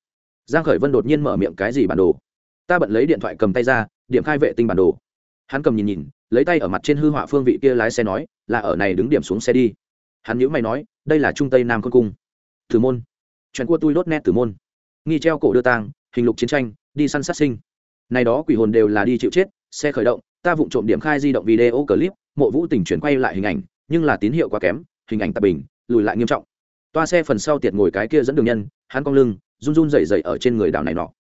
[SPEAKER 1] Giang khởi vân đột nhiên mở miệng, cái gì bản đồ? Ta bận lấy điện thoại cầm tay ra, điểm khai vệ tinh bản đồ. Hắn cầm nhìn nhìn, lấy tay ở mặt trên hư họa phương vị kia lái xe nói, là ở này đứng điểm xuống xe đi. Hắn nhữ mày nói, đây là trung tây nam côn cung. Tử môn. Chuyện cua tôi đốt nét tử môn. Nghi treo cổ đưa tang, hình lục chiến tranh, đi săn sát sinh. Này đó quỷ hồn đều là đi chịu chết, xe khởi động, ta vụng trộm điểm khai di động video clip, mộ vũ tình chuyển quay lại hình ảnh, nhưng là tín hiệu quá kém, hình ảnh tạp bình, lùi lại nghiêm trọng. Toa xe phần sau tiệt ngồi cái kia dẫn đường nhân, hắn cong lưng, run run dậy dậy ở trên người đảo này nọ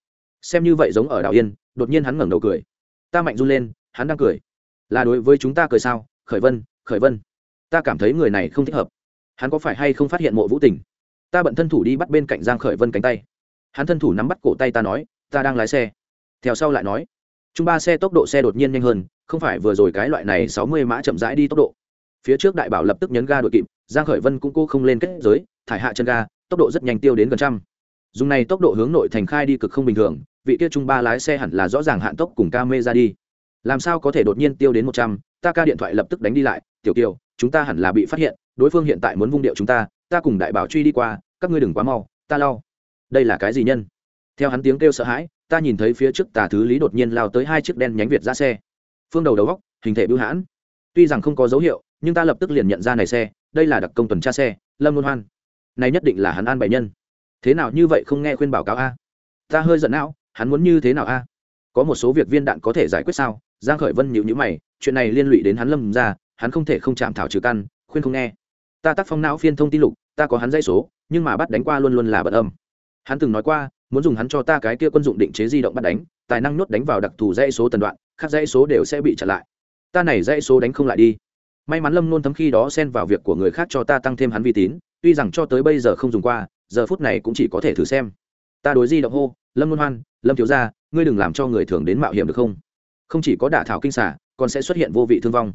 [SPEAKER 1] xem như vậy giống ở đảo yên, đột nhiên hắn ngẩng đầu cười. Ta mạnh run lên, hắn đang cười. Là đối với chúng ta cười sao? Khởi vân khởi vân. Ta cảm thấy người này không thích hợp. Hắn có phải hay không phát hiện mộ vũ tình? Ta bận thân thủ đi bắt bên cạnh giang khởi vân cánh tay. Hắn thân thủ nắm bắt cổ tay ta nói, ta đang lái xe. Theo sau lại nói, chúng ba xe tốc độ xe đột nhiên nhanh hơn, không phải vừa rồi cái loại này sáu mươi mã chậm rãi đi tốc độ. Phía trước đại bảo lập tức nhấn ga đội kịp, giang khởi vân cũng cô không lên kết giới, thải hạ chân ga, tốc độ rất nhanh tiêu đến gần trăm. Dùng này tốc độ hướng nội thành khai đi cực không bình thường vị kia trung ba lái xe hẳn là rõ ràng hạn tốc cùng ca mê ra đi. Làm sao có thể đột nhiên tiêu đến một trăm? Ta ca điện thoại lập tức đánh đi lại. Tiểu kiều, chúng ta hẳn là bị phát hiện. Đối phương hiện tại muốn vung điệu chúng ta. Ta cùng đại bảo truy đi qua. Các ngươi đừng quá mau. Ta lau. Đây là cái gì nhân? Theo hắn tiếng kêu sợ hãi, ta nhìn thấy phía trước tà thứ lý đột nhiên lao tới hai chiếc đen nhánh việt ra xe. Phương đầu đầu góc, hình thể bưu hãn. Tuy rằng không có dấu hiệu, nhưng ta lập tức liền nhận ra này xe. Đây là đặc công tuần tra xe, lâm luân hoan. Này nhất định là hắn an bày nhân. Thế nào như vậy không nghe khuyên bảo cáo a? Ta hơi giận não hắn muốn như thế nào a? Có một số việc viên đạn có thể giải quyết sao? Giang khởi vân nhíu nhíu mày, chuyện này liên lụy đến hắn lâm ra hắn không thể không chạm thảo trừ căn, khuyên không nghe. Ta tác phong não phiên thông tin lục, ta có hắn dây số, nhưng mà bắt đánh qua luôn luôn là bận âm. Hắn từng nói qua, muốn dùng hắn cho ta cái kia quân dụng định chế di động bắt đánh, tài năng nhốt đánh vào đặc thù dây số tần đoạn, khác dây số đều sẽ bị chặn lại. Ta này dây số đánh không lại đi. May mắn lâm luôn thấm khi đó xen vào việc của người khác cho ta tăng thêm hắn vi tín, tuy rằng cho tới bây giờ không dùng qua, giờ phút này cũng chỉ có thể thử xem. Ta đối di động hô lâm luân hoan, lâm thiếu gia, ngươi đừng làm cho người thường đến mạo hiểm được không? Không chỉ có đả thảo kinh xả còn sẽ xuất hiện vô vị thương vong.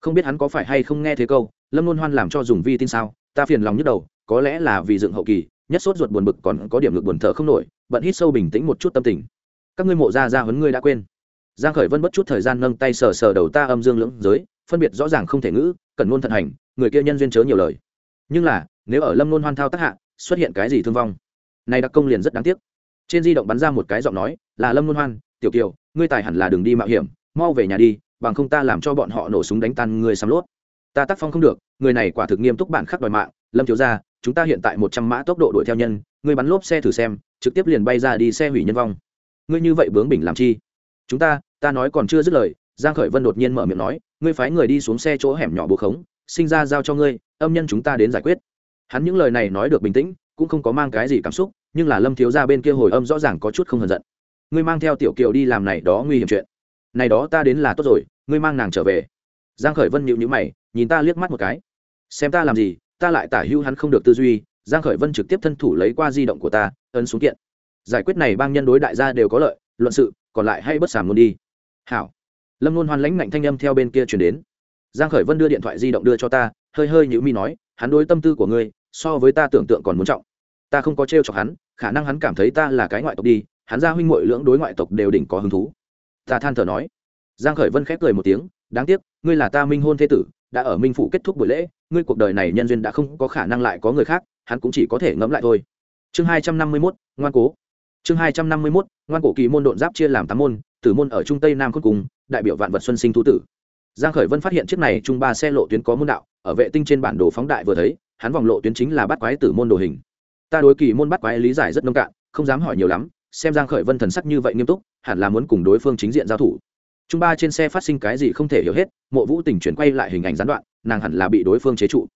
[SPEAKER 1] Không biết hắn có phải hay không nghe thế câu, lâm luân hoan làm cho dùng vi tin sao? Ta phiền lòng nhức đầu, có lẽ là vì dựng hậu kỳ, nhất sốt ruột buồn bực còn có điểm ngực buồn thở không nổi, bận hít sâu bình tĩnh một chút tâm tình. Các ngươi mộ ra ra huấn ngươi đã quên. Giang khởi vân bất chút thời gian nâng tay sờ sờ đầu ta âm dương lưỡng giới, phân biệt rõ ràng không thể ngữ, cần luôn thận hành, người kia nhân duyên chớ nhiều lời. Nhưng là, nếu ở lâm nôn hoan thao tác hạ, xuất hiện cái gì thương vong? Này đặc công liền rất đáng tiếc trên di động bắn ra một cái giọng nói, là lâm nôn hoan, tiểu kiều, ngươi tài hẳn là đường đi mạo hiểm, mau về nhà đi, bằng không ta làm cho bọn họ nổ súng đánh tan ngươi xăm lốt. Ta tác phong không được, người này quả thực nghiêm túc bản khắc đòi mạng, lâm thiếu gia, chúng ta hiện tại một trăm mã tốc độ đuổi theo nhân, ngươi bắn lốp xe thử xem, trực tiếp liền bay ra đi xe hủy nhân vong. Ngươi như vậy bướng bỉnh làm chi? Chúng ta ta nói còn chưa dứt lời. Giang khởi vân đột nhiên mở miệng nói, ngươi phái người đi xuống xe chỗ hẻm nhỏ bố khống, sinh ra giao cho ngươi, âm nhân chúng ta đến giải quyết. Hắn những lời này nói được bình tĩnh, cũng không có mang cái gì cảm xúc nhưng là lâm thiếu gia bên kia hồi âm rõ ràng có chút không hờn giận. Ngươi mang theo tiểu kiều đi làm này đó nguy hiểm chuyện. Này đó ta đến là tốt rồi, ngươi mang nàng trở về. Giang khởi vân nhịu nhữ mày, nhìn ta liếc mắt một cái. Xem ta làm gì, ta lại tả hưu hắn không được tư duy, giang khởi vân trực tiếp thân thủ lấy qua di động của ta, ấn xuống kiện. Giải quyết này bang nhân đối đại gia đều có lợi, luận sự, còn lại hay bất sàm luôn đi. Hảo. Lâm luôn hoan lãnh ngạnh thanh âm theo bên kia truyền đến. Giang khởi vân đưa điện thoại di động đưa cho ta, hơi hơi nhữ mi nói, hắn đối tâm tư của ngươi, so với ta tưởng tượng còn muốn trọng. Ta không có trêu chọc hắn khả năng hắn cảm thấy ta là cái ngoại tộc đi hắn ra huynh muội lưỡng đối ngoại tộc đều đỉnh có hứng thú. Ta than thở nói. Giang khởi vân khép cười một tiếng đáng tiếc ngươi là ta minh hôn thế tử đã ở minh phủ kết thúc buổi lễ ngươi cuộc đời này nhân duyên đã không có khả năng lại có người khác hắn cũng chỉ có thể ngẫm lại thôi. Chương hai trăm năm mươi 251, ngoan cố. Chương hai trăm năm mươi 251, ngoan cổ kỳ môn độn giáp chia làm tám môn tử môn ở trung tây nam cuối cùng đại biểu vạn vật xuân sinh thu tử. Giang khởi vân phát hiện chiếc này trung ba xe lộ tuyến có môn đạo ở vệ tinh trên bản đồ phóng đại vừa thấy hắn vòng lộ tuyến chính là bắt quái tử môn đồ hình ta đối kỳ môn bắt quái lý giải rất nông cạn, không dám hỏi nhiều lắm, xem giang khởi vân thần sắc như vậy nghiêm túc, hẳn là muốn cùng đối phương chính diện giao thủ. Trung ba trên xe phát sinh cái gì không thể hiểu hết, mộ vũ tình chuyển quay lại hình ảnh gián đoạn, nàng hẳn là bị đối phương chế trụ.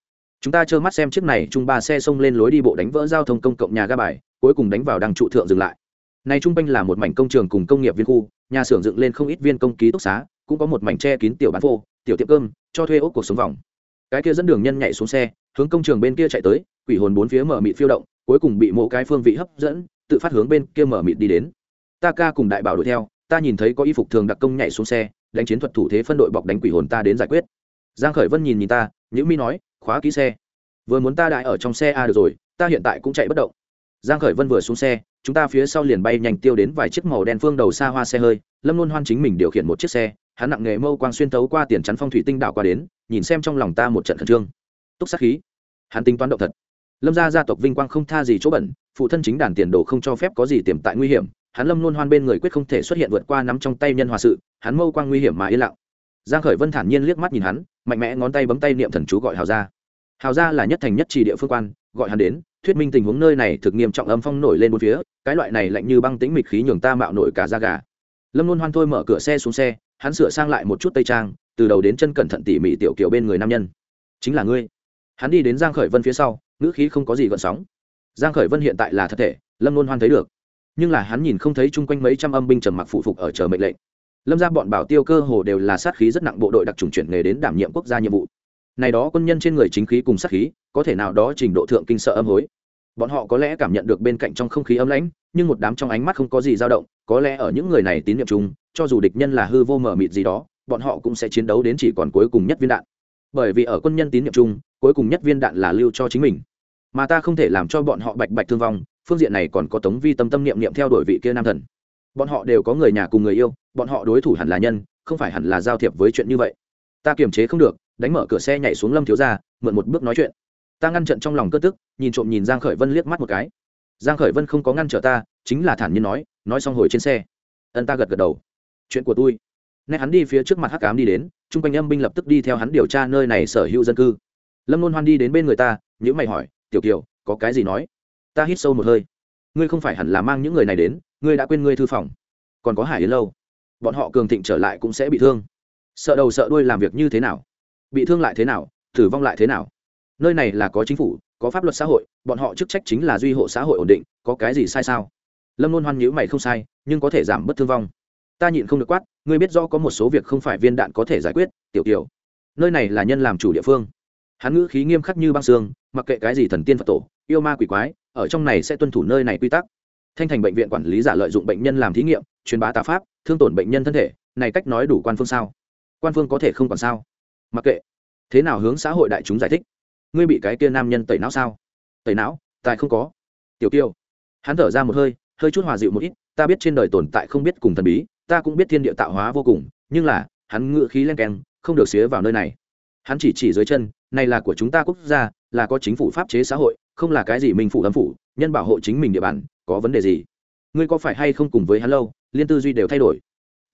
[SPEAKER 1] Chúng ta trơ mắt xem chiếc này trung ba xe xông lên lối đi bộ đánh vỡ giao thông công cộng nhà ga bài, cuối cùng đánh vào đằng trụ thượng dừng lại. Này trung quanh là một mảnh công trường cùng công nghiệp viên khu, nhà xưởng dựng lên không ít viên công ký túc xá, cũng có một mảnh che kín tiểu bán phô, tiểu tiệm cơm, cho thuê ốc cuộc sống vòng. Cái kia dẫn đường nhân nhảy xuống xe, hướng công trường bên kia chạy tới, quỷ hồn bốn phía mở mịt phiêu động cuối cùng bị mỗi cái phương vị hấp dẫn, tự phát hướng bên kia mở mịt đi đến. Ta ca cùng đại bảo đuổi theo, ta nhìn thấy có y phục thường đặc công nhảy xuống xe, đánh chiến thuật thủ thế phân đội bọc đánh quỷ hồn ta đến giải quyết. Giang khởi vân nhìn nhìn ta, nhữ mi nói, khóa ký xe. Vừa muốn ta đại ở trong xe a được rồi, ta hiện tại cũng chạy bất động. Giang khởi vân vừa xuống xe, chúng ta phía sau liền bay nhanh tiêu đến vài chiếc màu đen phương đầu xa hoa xe hơi, lâm luôn hoan chính mình điều khiển một chiếc xe, hắn nặng nghề mâu quang xuyên tấu qua tiền chắn phong thủy tinh đảo qua đến, nhìn xem trong lòng ta một trận khẩn trương. Túc sát khí. Hắn tính toán động thật lâm gia gia tộc vinh quang không tha gì chỗ bẩn, phụ thân chính đàn tiền đồ không cho phép có gì tiềm tại nguy hiểm, hắn lâm luôn hoan bên người quyết không thể xuất hiện vượt qua nắm trong tay nhân hòa sự, hắn mâu quang nguy hiểm mà yên lặng. Giang khởi vân thản nhiên liếc mắt nhìn hắn, mạnh mẽ ngón tay bấm tay niệm thần chú gọi hào gia. Hào gia là nhất thành nhất trì địa phương quan, gọi hắn đến, thuyết minh tình huống nơi này thực nghiêm trọng âm phong nổi lên bốn phía, cái loại này lạnh như băng tĩnh mịch khí nhường ta mạo nổi cả da gà. Lâm luôn hoan thôi mở cửa xe xuống xe, hắn sửa sang lại một chút tây trang, từ đầu đến chân cẩn thận tỉ mỉ tiểu kiểu bên người nam nhân. Chính là ngươi. Hắn đi đến giang khởi vân phía sau ngữ khí không có gì gợn sóng. Giang khởi vân hiện tại là thật thể, lâm luôn hoan thấy được. Nhưng là hắn nhìn không thấy chung quanh mấy trăm âm binh trầm mặc phụ phục ở chờ mệnh lệnh. Lâm ra bọn bảo tiêu cơ hồ đều là sát khí rất nặng bộ đội đặc trùng chuyển nghề đến đảm nhiệm quốc gia nhiệm vụ. Này đó quân nhân trên người chính khí cùng sát khí, có thể nào đó trình độ thượng kinh sợ âm hối. Bọn họ có lẽ cảm nhận được bên cạnh trong không khí ấm lãnh, nhưng một đám trong ánh mắt không có gì dao động, có lẽ ở những người này tín nhiệm chung, cho dù địch nhân là hư vô mờ mịt gì đó, bọn họ cũng sẽ chiến đấu đến chỉ còn cuối cùng nhất viên đạn. Bởi vì ở quân nhân tín nhiệm chung, cuối cùng nhất viên đạn là lưu cho chính mình mà ta không thể làm cho bọn họ bạch bạch thương vong, phương diện này còn có tống vi tâm tâm niệm niệm theo đuổi vị kia nam thần. Bọn họ đều có người nhà cùng người yêu, bọn họ đối thủ hẳn là nhân, không phải hẳn là giao thiệp với chuyện như vậy. Ta kiềm chế không được, đánh mở cửa xe nhảy xuống lâm thiếu ra mượn một bước nói chuyện. Ta ngăn trận trong lòng cơ tức, nhìn trộm nhìn giang khởi vân liếc mắt một cái. Giang khởi vân không có ngăn trở ta, chính là thản nhiên nói nói xong hồi trên xe. Ân ta gật gật đầu. Chuyện của tôi. Nay hắn đi phía trước mặt hắc ám đi đến trung quanh âm binh lập tức đi theo hắn điều tra nơi này sở hữu dân cư. Lâm luôn hoan đi đến bên người ta những mày hỏi tiểu kiều, có cái gì nói? Ta hít sâu một hơi. Ngươi không phải hẳn là mang những người này đến, ngươi đã quên ngươi thư phòng. Còn có hải yến lâu. Bọn họ cường thịnh trở lại cũng sẽ bị thương. Sợ đầu sợ đuôi làm việc như thế nào? Bị thương lại thế nào? Tử vong lại thế nào? Nơi này là có chính phủ, có pháp luật xã hội, bọn họ chức trách chính là duy hộ xã hội ổn định, có cái gì sai sao? Lâm luôn hoan nhữ mày không sai, nhưng có thể giảm bớt thương vong. Ta nhịn không được quát, ngươi biết rõ có một số việc không phải viên đạn có thể giải quyết, tiểu tiểu nơi này là nhân làm chủ địa phương. Hắn ngữ khí nghiêm khắc như băng xương mặc kệ cái gì thần tiên phật tổ, yêu ma quỷ quái, ở trong này sẽ tuân thủ nơi này quy tắc. Thanh thành bệnh viện quản lý giả lợi dụng bệnh nhân làm thí nghiệm, truyền bá tà pháp, thương tổn bệnh nhân thân thể, này cách nói đủ quan phương sao? Quan phương có thể không còn sao? Mặc kệ. Thế nào hướng xã hội đại chúng giải thích? Ngươi bị cái kia nam nhân tẩy não sao? Tẩy não tại không có. Tiểu tiêu hắn thở ra một hơi hơi chút hòa dịu một ít, ta biết trên đời tồn tại không biết cùng thần bí, ta cũng biết thiên địa tạo hóa vô cùng, nhưng là, hắn ngựa khí len keng, không được xía vào nơi này. Hắn chỉ chỉ dưới chân này là của chúng ta quốc gia, là có chính phủ pháp chế xã hội, không là cái gì mình phủ âm phủ, nhân bảo hộ chính mình địa bàn, có vấn đề gì? Ngươi có phải hay không cùng với hắn lâu, liên tư duy đều thay đổi?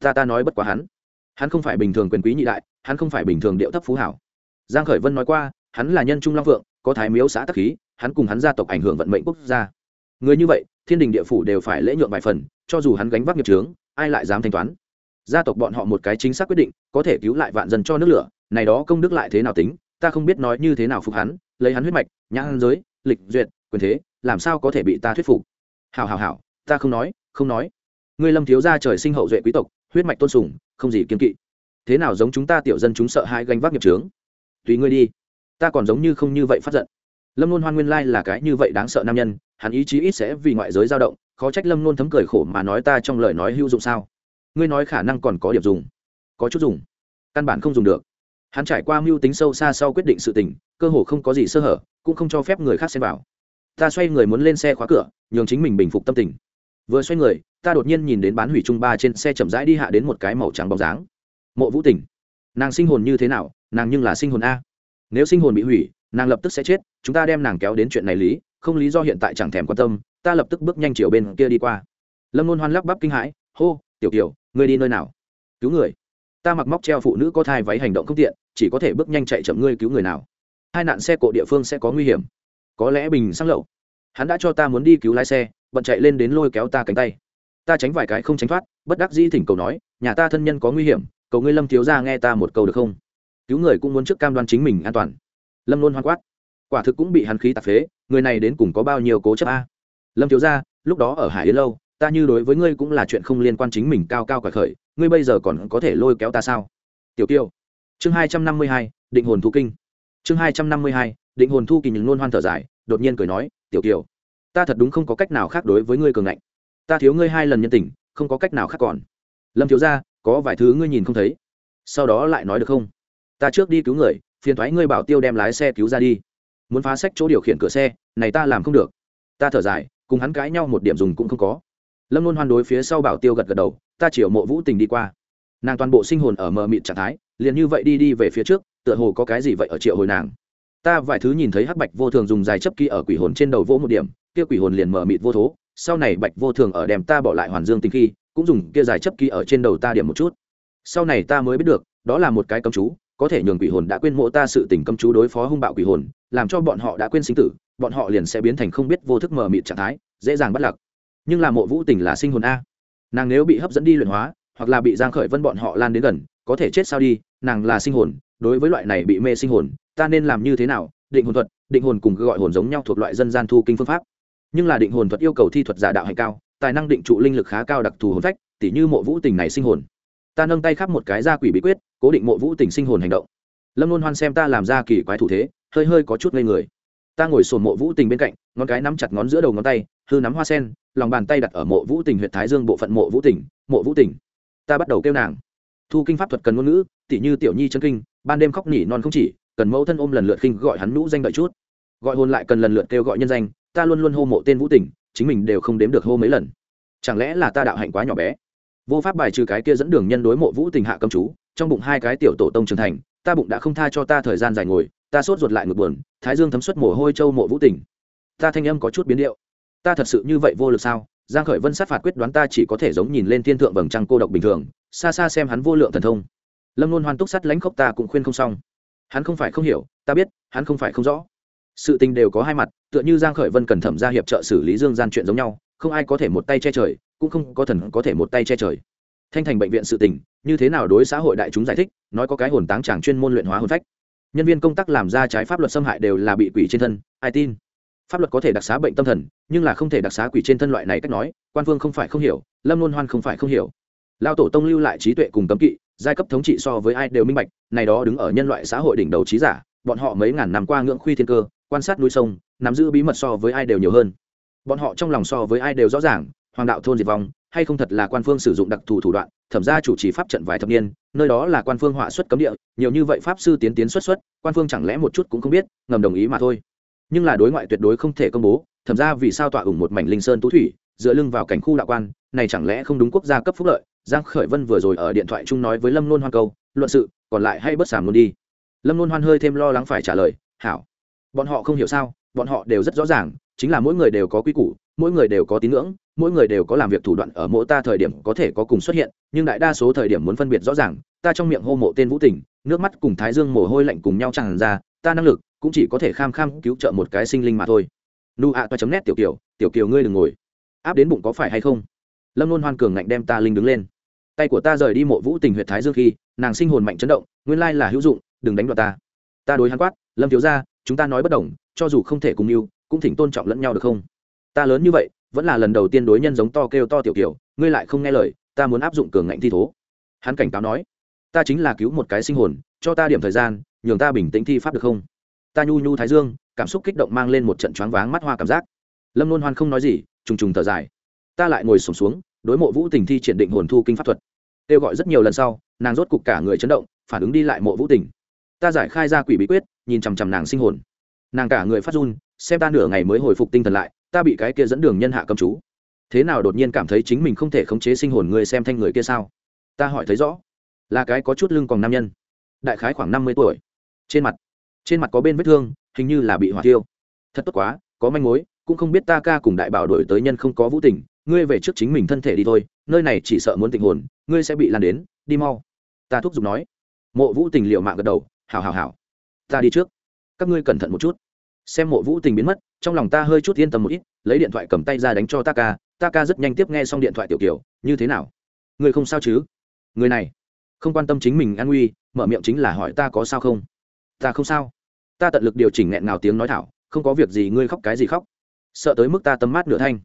[SPEAKER 1] Ta ta nói bất quá hắn. Hắn không phải bình thường quyền quý nhị đại, hắn không phải bình thường điệu thấp phú hảo. Giang khởi vân nói qua, hắn là nhân trung long vượng có thái miếu xã tắc khí, hắn cùng hắn gia tộc ảnh hưởng vận mệnh quốc gia. Người như vậy, thiên đình địa phủ đều phải lễ nhượng vài phần, cho dù hắn gánh vác nghiệp trướng ai lại dám thanh toán? Gia tộc bọn họ một cái chính xác quyết định, có thể cứu lại vạn dân cho nước lửa, này đó công đức lại thế nào tính? Ta không biết nói như thế nào phục hắn, lấy hắn huyết mạch, nhãn giới, lịch duyệt, quyền thế, làm sao có thể bị ta thuyết phục? Hảo hảo hảo, ta không nói không nói. Ngươi lâm thiếu gia trời sinh hậu duệ quý tộc, huyết mạch tôn sùng, không gì kiên kỵ. Thế nào giống chúng ta tiểu dân chúng sợ hai gánh vác nghiệp trướng tùy ngươi đi. Ta còn giống như không như vậy phát giận. Lâm luôn hoan nguyên lai là cái như vậy đáng sợ nam nhân, hắn ý chí ít sẽ vì ngoại giới dao động, khó trách lâm luôn thấm cười khổ mà nói ta trong lời nói hữu dụng sao? Ngươi nói khả năng còn có điểm dùng, có chút dùng, căn bản không dùng được hắn trải qua mưu tính sâu xa sau quyết định sự tình, cơ hồ không có gì sơ hở, cũng không cho phép người khác xem vào. Ta xoay người muốn lên xe khóa cửa, nhường chính mình bình phục tâm tình. Vừa xoay người, ta đột nhiên nhìn đến bán hủy trung ba trên xe chậm rãi đi hạ đến một cái màu trắng bóng dáng. Mộ vũ tình, nàng sinh hồn như thế nào, nàng nhưng là sinh hồn a. Nếu sinh hồn bị hủy, nàng lập tức sẽ chết, chúng ta đem nàng kéo đến chuyện này lý, không lý do hiện tại chẳng thèm quan tâm, ta lập tức bước nhanh chiều bên kia đi qua. Lâm luôn hoan lắp bắp kinh hãi, hô, tiểu kiều ngươi đi nơi nào? Cứu người ta mặc móc treo phụ nữ có thai váy hành động không tiện, chỉ có thể bước nhanh chạy chậm ngươi cứu người nào. Hai nạn xe cộ địa phương sẽ có nguy hiểm. Có lẽ bình xăng lậu, hắn đã cho ta muốn đi cứu lái xe, bận chạy lên đến lôi kéo ta cánh tay. Ta tránh vài cái không tránh thoát, bất đắc dĩ thỉnh cầu nói, nhà ta thân nhân có nguy hiểm, cầu ngươi lâm thiếu ra nghe ta một câu được không? Cứu người cũng muốn trước cam đoan chính mình an toàn. Lâm luôn hoan quát. Quả thực cũng bị hắn khí tạp phế, người này đến cùng có bao nhiêu cố chấp a? Lâm thiếu ra lúc đó ở hải yên lâu ta như đối với ngươi cũng là chuyện không liên quan chính mình cao cao cả khởi, ngươi bây giờ còn có thể lôi kéo ta sao? Tiểu kiêu. Chương hai trăm năm mươi hai, định hồn thu kinh. Chương hai trăm năm mươi hai, định hồn thu kỳ những luôn hoan thở dài, đột nhiên cười nói, tiểu kiều ta thật đúng không có cách nào khác đối với ngươi cường ngạnh. Ta thiếu ngươi hai lần nhân tình, không có cách nào khác còn. Lâm thiếu ra có vài thứ ngươi nhìn không thấy. Sau đó lại nói được không? Ta trước đi cứu người, phiền thoái ngươi bảo tiêu đem lái xe cứu ra đi. Muốn phá sách chỗ điều khiển cửa xe, này ta làm không được. Ta thở dài, cùng hắn cãi nhau một điểm dùng cũng không có lâm luôn hoan đối phía sau bảo tiêu gật gật đầu ta chiều mộ vũ tình đi qua nàng toàn bộ sinh hồn ở mờ mịt trạng thái liền như vậy đi đi về phía trước tựa hồ có cái gì vậy ở triệu hồi nàng ta vài thứ nhìn thấy hắc bạch vô thường dùng dài chấp kỳ ở quỷ hồn trên đầu vỗ một điểm kia quỷ hồn liền mờ mịt vô thố sau này bạch vô thường ở đem ta bỏ lại hoàn dương tình khi cũng dùng kia dài chấp kỳ ở trên đầu ta điểm một chút sau này ta mới biết được đó là một cái cấm chú có thể nhường quỷ hồn đã quên mộ ta sự tình cấm chú đối phó hung bạo quỷ hồn làm cho bọn họ đã quên sinh tử bọn họ liền sẽ biến thành không biết vô thức mờ mịt trạng thái dễ dàng bắt lạc nhưng là mộ vũ tình là sinh hồn a. Nàng nếu bị hấp dẫn đi luyện hóa, hoặc là bị giang khởi vân bọn họ lan đến gần, có thể chết sao đi, nàng là sinh hồn, đối với loại này bị mê sinh hồn, ta nên làm như thế nào? Định hồn thuật, định hồn cùng gọi hồn giống nhau thuộc loại dân gian thu kinh phương pháp. Nhưng là định hồn thuật yêu cầu thi thuật giả đạo hành cao, tài năng định trụ linh lực khá cao đặc thù hồn phách, tỉ như mộ vũ tình này sinh hồn. Ta nâng tay khắp một cái ra quỷ bí quyết, cố định mộ vũ tình sinh hồn hành động. Lâm luôn hoan xem ta làm ra kỳ quái thủ thế, hơi hơi có chút ngây người. Ta ngồi sồn mộ vũ tình bên cạnh ngón cái nắm chặt ngón giữa đầu ngón tay, hư nắm hoa sen, lòng bàn tay đặt ở mộ vũ tình huyện thái dương bộ phận mộ vũ tình, mộ vũ tình. Ta bắt đầu kêu nàng. Thu kinh pháp thuật cần ngôn ngữ, tỉ như tiểu nhi chân kinh, ban đêm khóc nỉ non không chỉ, cần mẫu thân ôm lần lượt khinh gọi hắn nhũ danh đợi chút. Gọi hôn lại cần lần lượt kêu gọi nhân danh, ta luôn luôn hô mộ tên vũ tình, chính mình đều không đếm được hô mấy lần. Chẳng lẽ là ta đạo hạnh quá nhỏ bé? Vô pháp bài trừ cái kia dẫn đường nhân đối mộ vũ tình hạ cầm chú, trong bụng hai cái tiểu tổ tông trưởng thành, ta bụng đã không tha cho ta thời gian dài ngồi, ta sốt ruột lại ngược buồn, thái dương thấm xuất mồ hôi châu mộ vũ tình ta thanh âm có chút biến điệu. Ta thật sự như vậy vô lực sao? Giang khởi vân sát phạt quyết đoán ta chỉ có thể giống nhìn lên thiên thượng vầng trăng cô độc bình thường, xa xa xem hắn vô lượng thần thông. Lâm luôn hoan túc sắt lãnh khốc ta cũng khuyên không xong. Hắn không phải không hiểu, ta biết, hắn không phải không rõ. Sự tình đều có hai mặt, tựa như giang khởi vân cần thẩm ra hiệp trợ xử lý dương gian chuyện giống nhau, không ai có thể một tay che trời, cũng không có thần có thể một tay che trời. Thanh thành bệnh viện sự tình, như thế nào đối xã hội đại chúng giải thích, nói có cái hồn táng chàng chuyên môn luyện hóa hồn phách. Nhân viên công tác làm ra trái pháp luật xâm hại đều là bị quỷ trên thân, ai tin? Pháp luật có thể đặc xá bệnh tâm thần, nhưng là không thể đặc xá quỷ trên thân loại này cách nói, quan vương không phải không hiểu, lâm luân hoan không phải không hiểu. Lao tổ tông lưu lại trí tuệ cùng cấm kỵ, giai cấp thống trị so với ai đều minh bạch, này đó đứng ở nhân loại xã hội đỉnh đầu trí giả, bọn họ mấy ngàn năm qua ngưỡng khuy thiên cơ, quan sát núi sông, nắm giữ bí mật so với ai đều nhiều hơn. Bọn họ trong lòng so với ai đều rõ ràng, hoàng đạo thôn diệt vong, hay không thật là quan phương sử dụng đặc thù thủ đoạn, thẩm ra chủ trì pháp trận vài thập niên, nơi đó là quan phương họa xuất cấm địa, nhiều như vậy pháp sư tiến tiến xuất xuất, quan phương chẳng lẽ một chút cũng không biết, ngầm đồng ý mà thôi nhưng là đối ngoại tuyệt đối không thể công bố, thẩm ra vì sao tọa ủng một mảnh linh sơn tú thủy, dựa lưng vào cảnh khu đạo quan, này chẳng lẽ không đúng quốc gia cấp phúc lợi? Giang khởi vân vừa rồi ở điện thoại chung nói với lâm nôn hoan câu, luận sự, còn lại hay bất sàm luôn đi. Lâm nôn hoan hơi thêm lo lắng phải trả lời, hảo. Bọn họ không hiểu sao, bọn họ đều rất rõ ràng, chính là mỗi người đều có quy củ, mỗi người đều có tín ngưỡng, mỗi người đều có làm việc thủ đoạn ở mỗi ta thời điểm có thể có cùng xuất hiện, nhưng đại đa số thời điểm muốn phân biệt rõ ràng, ta trong miệng hô mộ tên vũ tình, nước mắt cùng thái dương mồ hôi lạnh cùng nhau tràn ra, ta năng lực cũng chỉ có thể kham kham cứu trợ một cái sinh linh mà thôi. Nu ạ toa chấm nét tiểu kiều tiểu kiều ngươi đừng ngồi. Áp đến bụng có phải hay không? Lâm luôn hoan cường ngạnh đem ta linh đứng lên. Tay của ta rời đi mộ vũ tình huyệt thái dương khi, nàng sinh hồn mạnh chấn động, nguyên lai là hữu dụng, đừng đánh đoạt ta. Ta đối hắn quát, lâm thiếu ra chúng ta nói bất đồng, cho dù không thể cùng yêu, cũng thỉnh tôn trọng lẫn nhau được không? Ta lớn như vậy, vẫn là lần đầu tiên đối nhân giống to kêu to tiểu kiểu ngươi lại không nghe lời, ta muốn áp dụng cường ngạnh thi thố. Hắn cảnh cáo nói, ta chính là cứu một cái sinh hồn, cho ta điểm thời gian, nhường ta bình tĩnh thi pháp được không? Ta nhu nhu thái dương cảm xúc kích động mang lên một trận choáng váng mắt hoa cảm giác. Lâm nôn hoan không nói gì trùng trùng thở dài. Ta lại ngồi sổm xuống, xuống đối mộ vũ tình thi triển định hồn thu kinh pháp thuật. Kêu gọi rất nhiều lần sau nàng rốt cục cả người chấn động phản ứng đi lại mộ vũ tình. Ta giải khai ra quỷ bí quyết nhìn chằm chằm nàng sinh hồn. Nàng cả người phát run xem ta nửa ngày mới hồi phục tinh thần lại ta bị cái kia dẫn đường nhân hạ cầm chú. Thế nào đột nhiên cảm thấy chính mình không thể khống chế sinh hồn người xem thanh người kia sao? Ta hỏi thấy rõ là cái có chút lưng còn nam nhân. Đại khái khoảng năm mươi tuổi. Trên mặt trên mặt có bên vết thương, hình như là bị hỏa tiêu thật tốt quá, có manh mối, cũng không biết ta ca cùng đại bảo đổi tới nhân không có vũ tình, ngươi về trước chính mình thân thể đi thôi, nơi này chỉ sợ muốn tình hồn, ngươi sẽ bị lan đến, đi mau. Ta thúc giục nói. Mộ vũ tình liệu mạng gật đầu, hảo hảo hảo. Ta đi trước. Các ngươi cẩn thận một chút. Xem mộ vũ tình biến mất, trong lòng ta hơi chút yên tâm một ít, lấy điện thoại cầm tay ra đánh cho ta ca ta ca rất nhanh tiếp nghe xong điện thoại tiểu kiểu, như thế nào? Người không sao chứ? Người này, không quan tâm chính mình an nguy, mở miệng chính là hỏi ta có sao không? Ta không sao ta tận lực điều chỉnh nghẹn ngào tiếng nói thảo, không có việc gì, ngươi khóc cái gì khóc? Sợ tới mức ta tâm mát nửa thanh.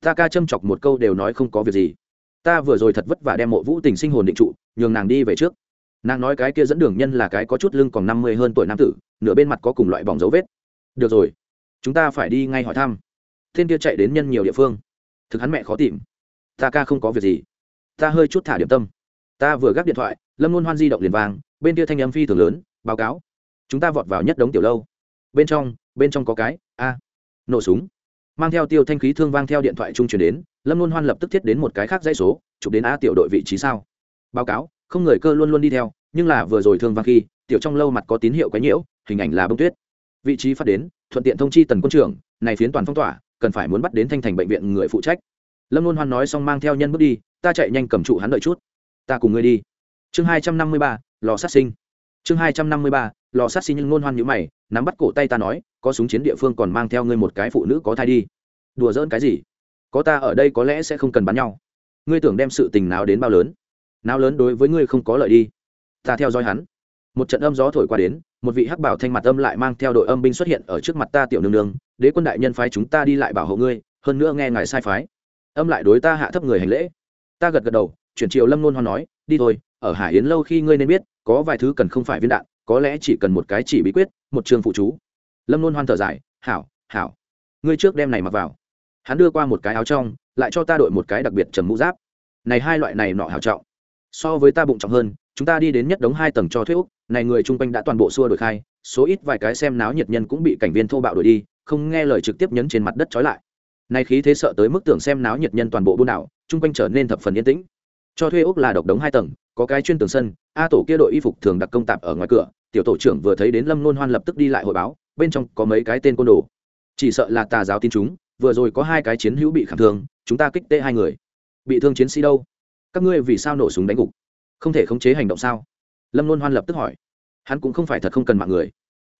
[SPEAKER 1] Ta ca châm chọc một câu đều nói không có việc gì. Ta vừa rồi thật vất vả đem mộ vũ tình sinh hồn định trụ, nhường nàng đi về trước. Nàng nói cái kia dẫn đường nhân là cái có chút lưng còn năm mươi hơn tuổi nam tử, nửa bên mặt có cùng loại bỏng dấu vết. Được rồi, chúng ta phải đi ngay hỏi thăm. Thiên kia chạy đến nhân nhiều địa phương. Thực hắn mẹ khó tìm. Ta ca không có việc gì. Ta hơi chút thả điểm tâm. Ta vừa gác điện thoại, lâm luôn hoan di động liền vàng, bên kia thanh âm phi thường lớn, báo cáo chúng ta vọt vào nhất đống tiểu lâu. Bên trong bên trong có cái, a, nổ súng. Mang theo tiêu thanh khí thương vang theo điện thoại trung chuyển đến, lâm luôn hoan lập tức thiết đến một cái khác dãy số, chụp đến a tiểu đội vị trí sao. Báo cáo, không người cơ luôn luôn đi theo, nhưng là vừa rồi thương vang khi, tiểu trong lâu mặt có tín hiệu quấy nhiễu, hình ảnh là bông tuyết. Vị trí phát đến, thuận tiện thông chi tần quân trưởng, này phiến toàn phong tỏa, cần phải muốn bắt đến thanh thành bệnh viện người phụ trách. Lâm luôn hoan nói xong mang theo nhân bước đi, ta chạy nhanh cầm trụ hắn đợi chút. Ta cùng ngươi đi. Chương hai trăm năm mươi ba, lò sát sinh. Chương hai trăm năm mươi ba lò sát xi nhưng ngôn hoan nhữ mày, nắm bắt cổ tay ta nói, có súng chiến địa phương còn mang theo ngươi một cái phụ nữ có thai đi. Đùa giỡn cái gì? Có ta ở đây có lẽ sẽ không cần bắn nhau. Ngươi tưởng đem sự tình nào đến bao lớn? Nào lớn đối với ngươi không có lợi đi. Ta theo dõi hắn. Một trận âm gió thổi qua đến, một vị hắc bảo thanh mặt âm lại mang theo đội âm binh xuất hiện ở trước mặt ta tiểu nương nương, đế quân đại nhân phái chúng ta đi lại bảo hộ ngươi, hơn nữa nghe ngài sai phái. Âm lại đối ta hạ thấp người hành lễ. Ta gật gật đầu, chuyển triều lâm nôn hoan nói, đi thôi, ở hải yến lâu khi ngươi nên biết, có vài thứ cần không phải viên đạn có lẽ chỉ cần một cái chỉ bí quyết, một trường phụ chú. Lâm luôn hoan thở dài, hảo hảo. Ngươi trước đem này mặc vào. Hắn đưa qua một cái áo trong, lại cho ta đội một cái đặc biệt trầm mũ giáp. Này hai loại này nọ hảo trọng. So với ta bụng trọng hơn, chúng ta đi đến nhất đống hai tầng cho thuế úc. Này người chung quanh đã toàn bộ xua đổi khai, số ít vài cái xem náo nhiệt nhân cũng bị cảnh viên thô bạo đuổi đi, không nghe lời trực tiếp nhấn trên mặt đất trói lại. Nay khí thế sợ tới mức tưởng xem náo nhiệt nhân toàn bộ buôn đảo, chung quanh trở nên thập phần yên tĩnh. Cho thuê úc là độc đống hai tầng có cái chuyên tường sân, a tổ kia đội y phục thường đặc công tạp ở ngoài cửa, tiểu tổ trưởng vừa thấy đến lâm nôn hoan lập tức đi lại hội báo, bên trong có mấy cái tên côn đồ. Chỉ sợ là tà giáo tin chúng, vừa rồi có hai cái chiến hữu bị khảm thương, chúng ta kích tê hai người. Bị thương chiến sĩ đâu? Các ngươi vì sao nổ súng đánh gục? Không thể khống chế hành động sao? Lâm nôn hoan lập tức hỏi. Hắn cũng không phải thật không cần mạng người.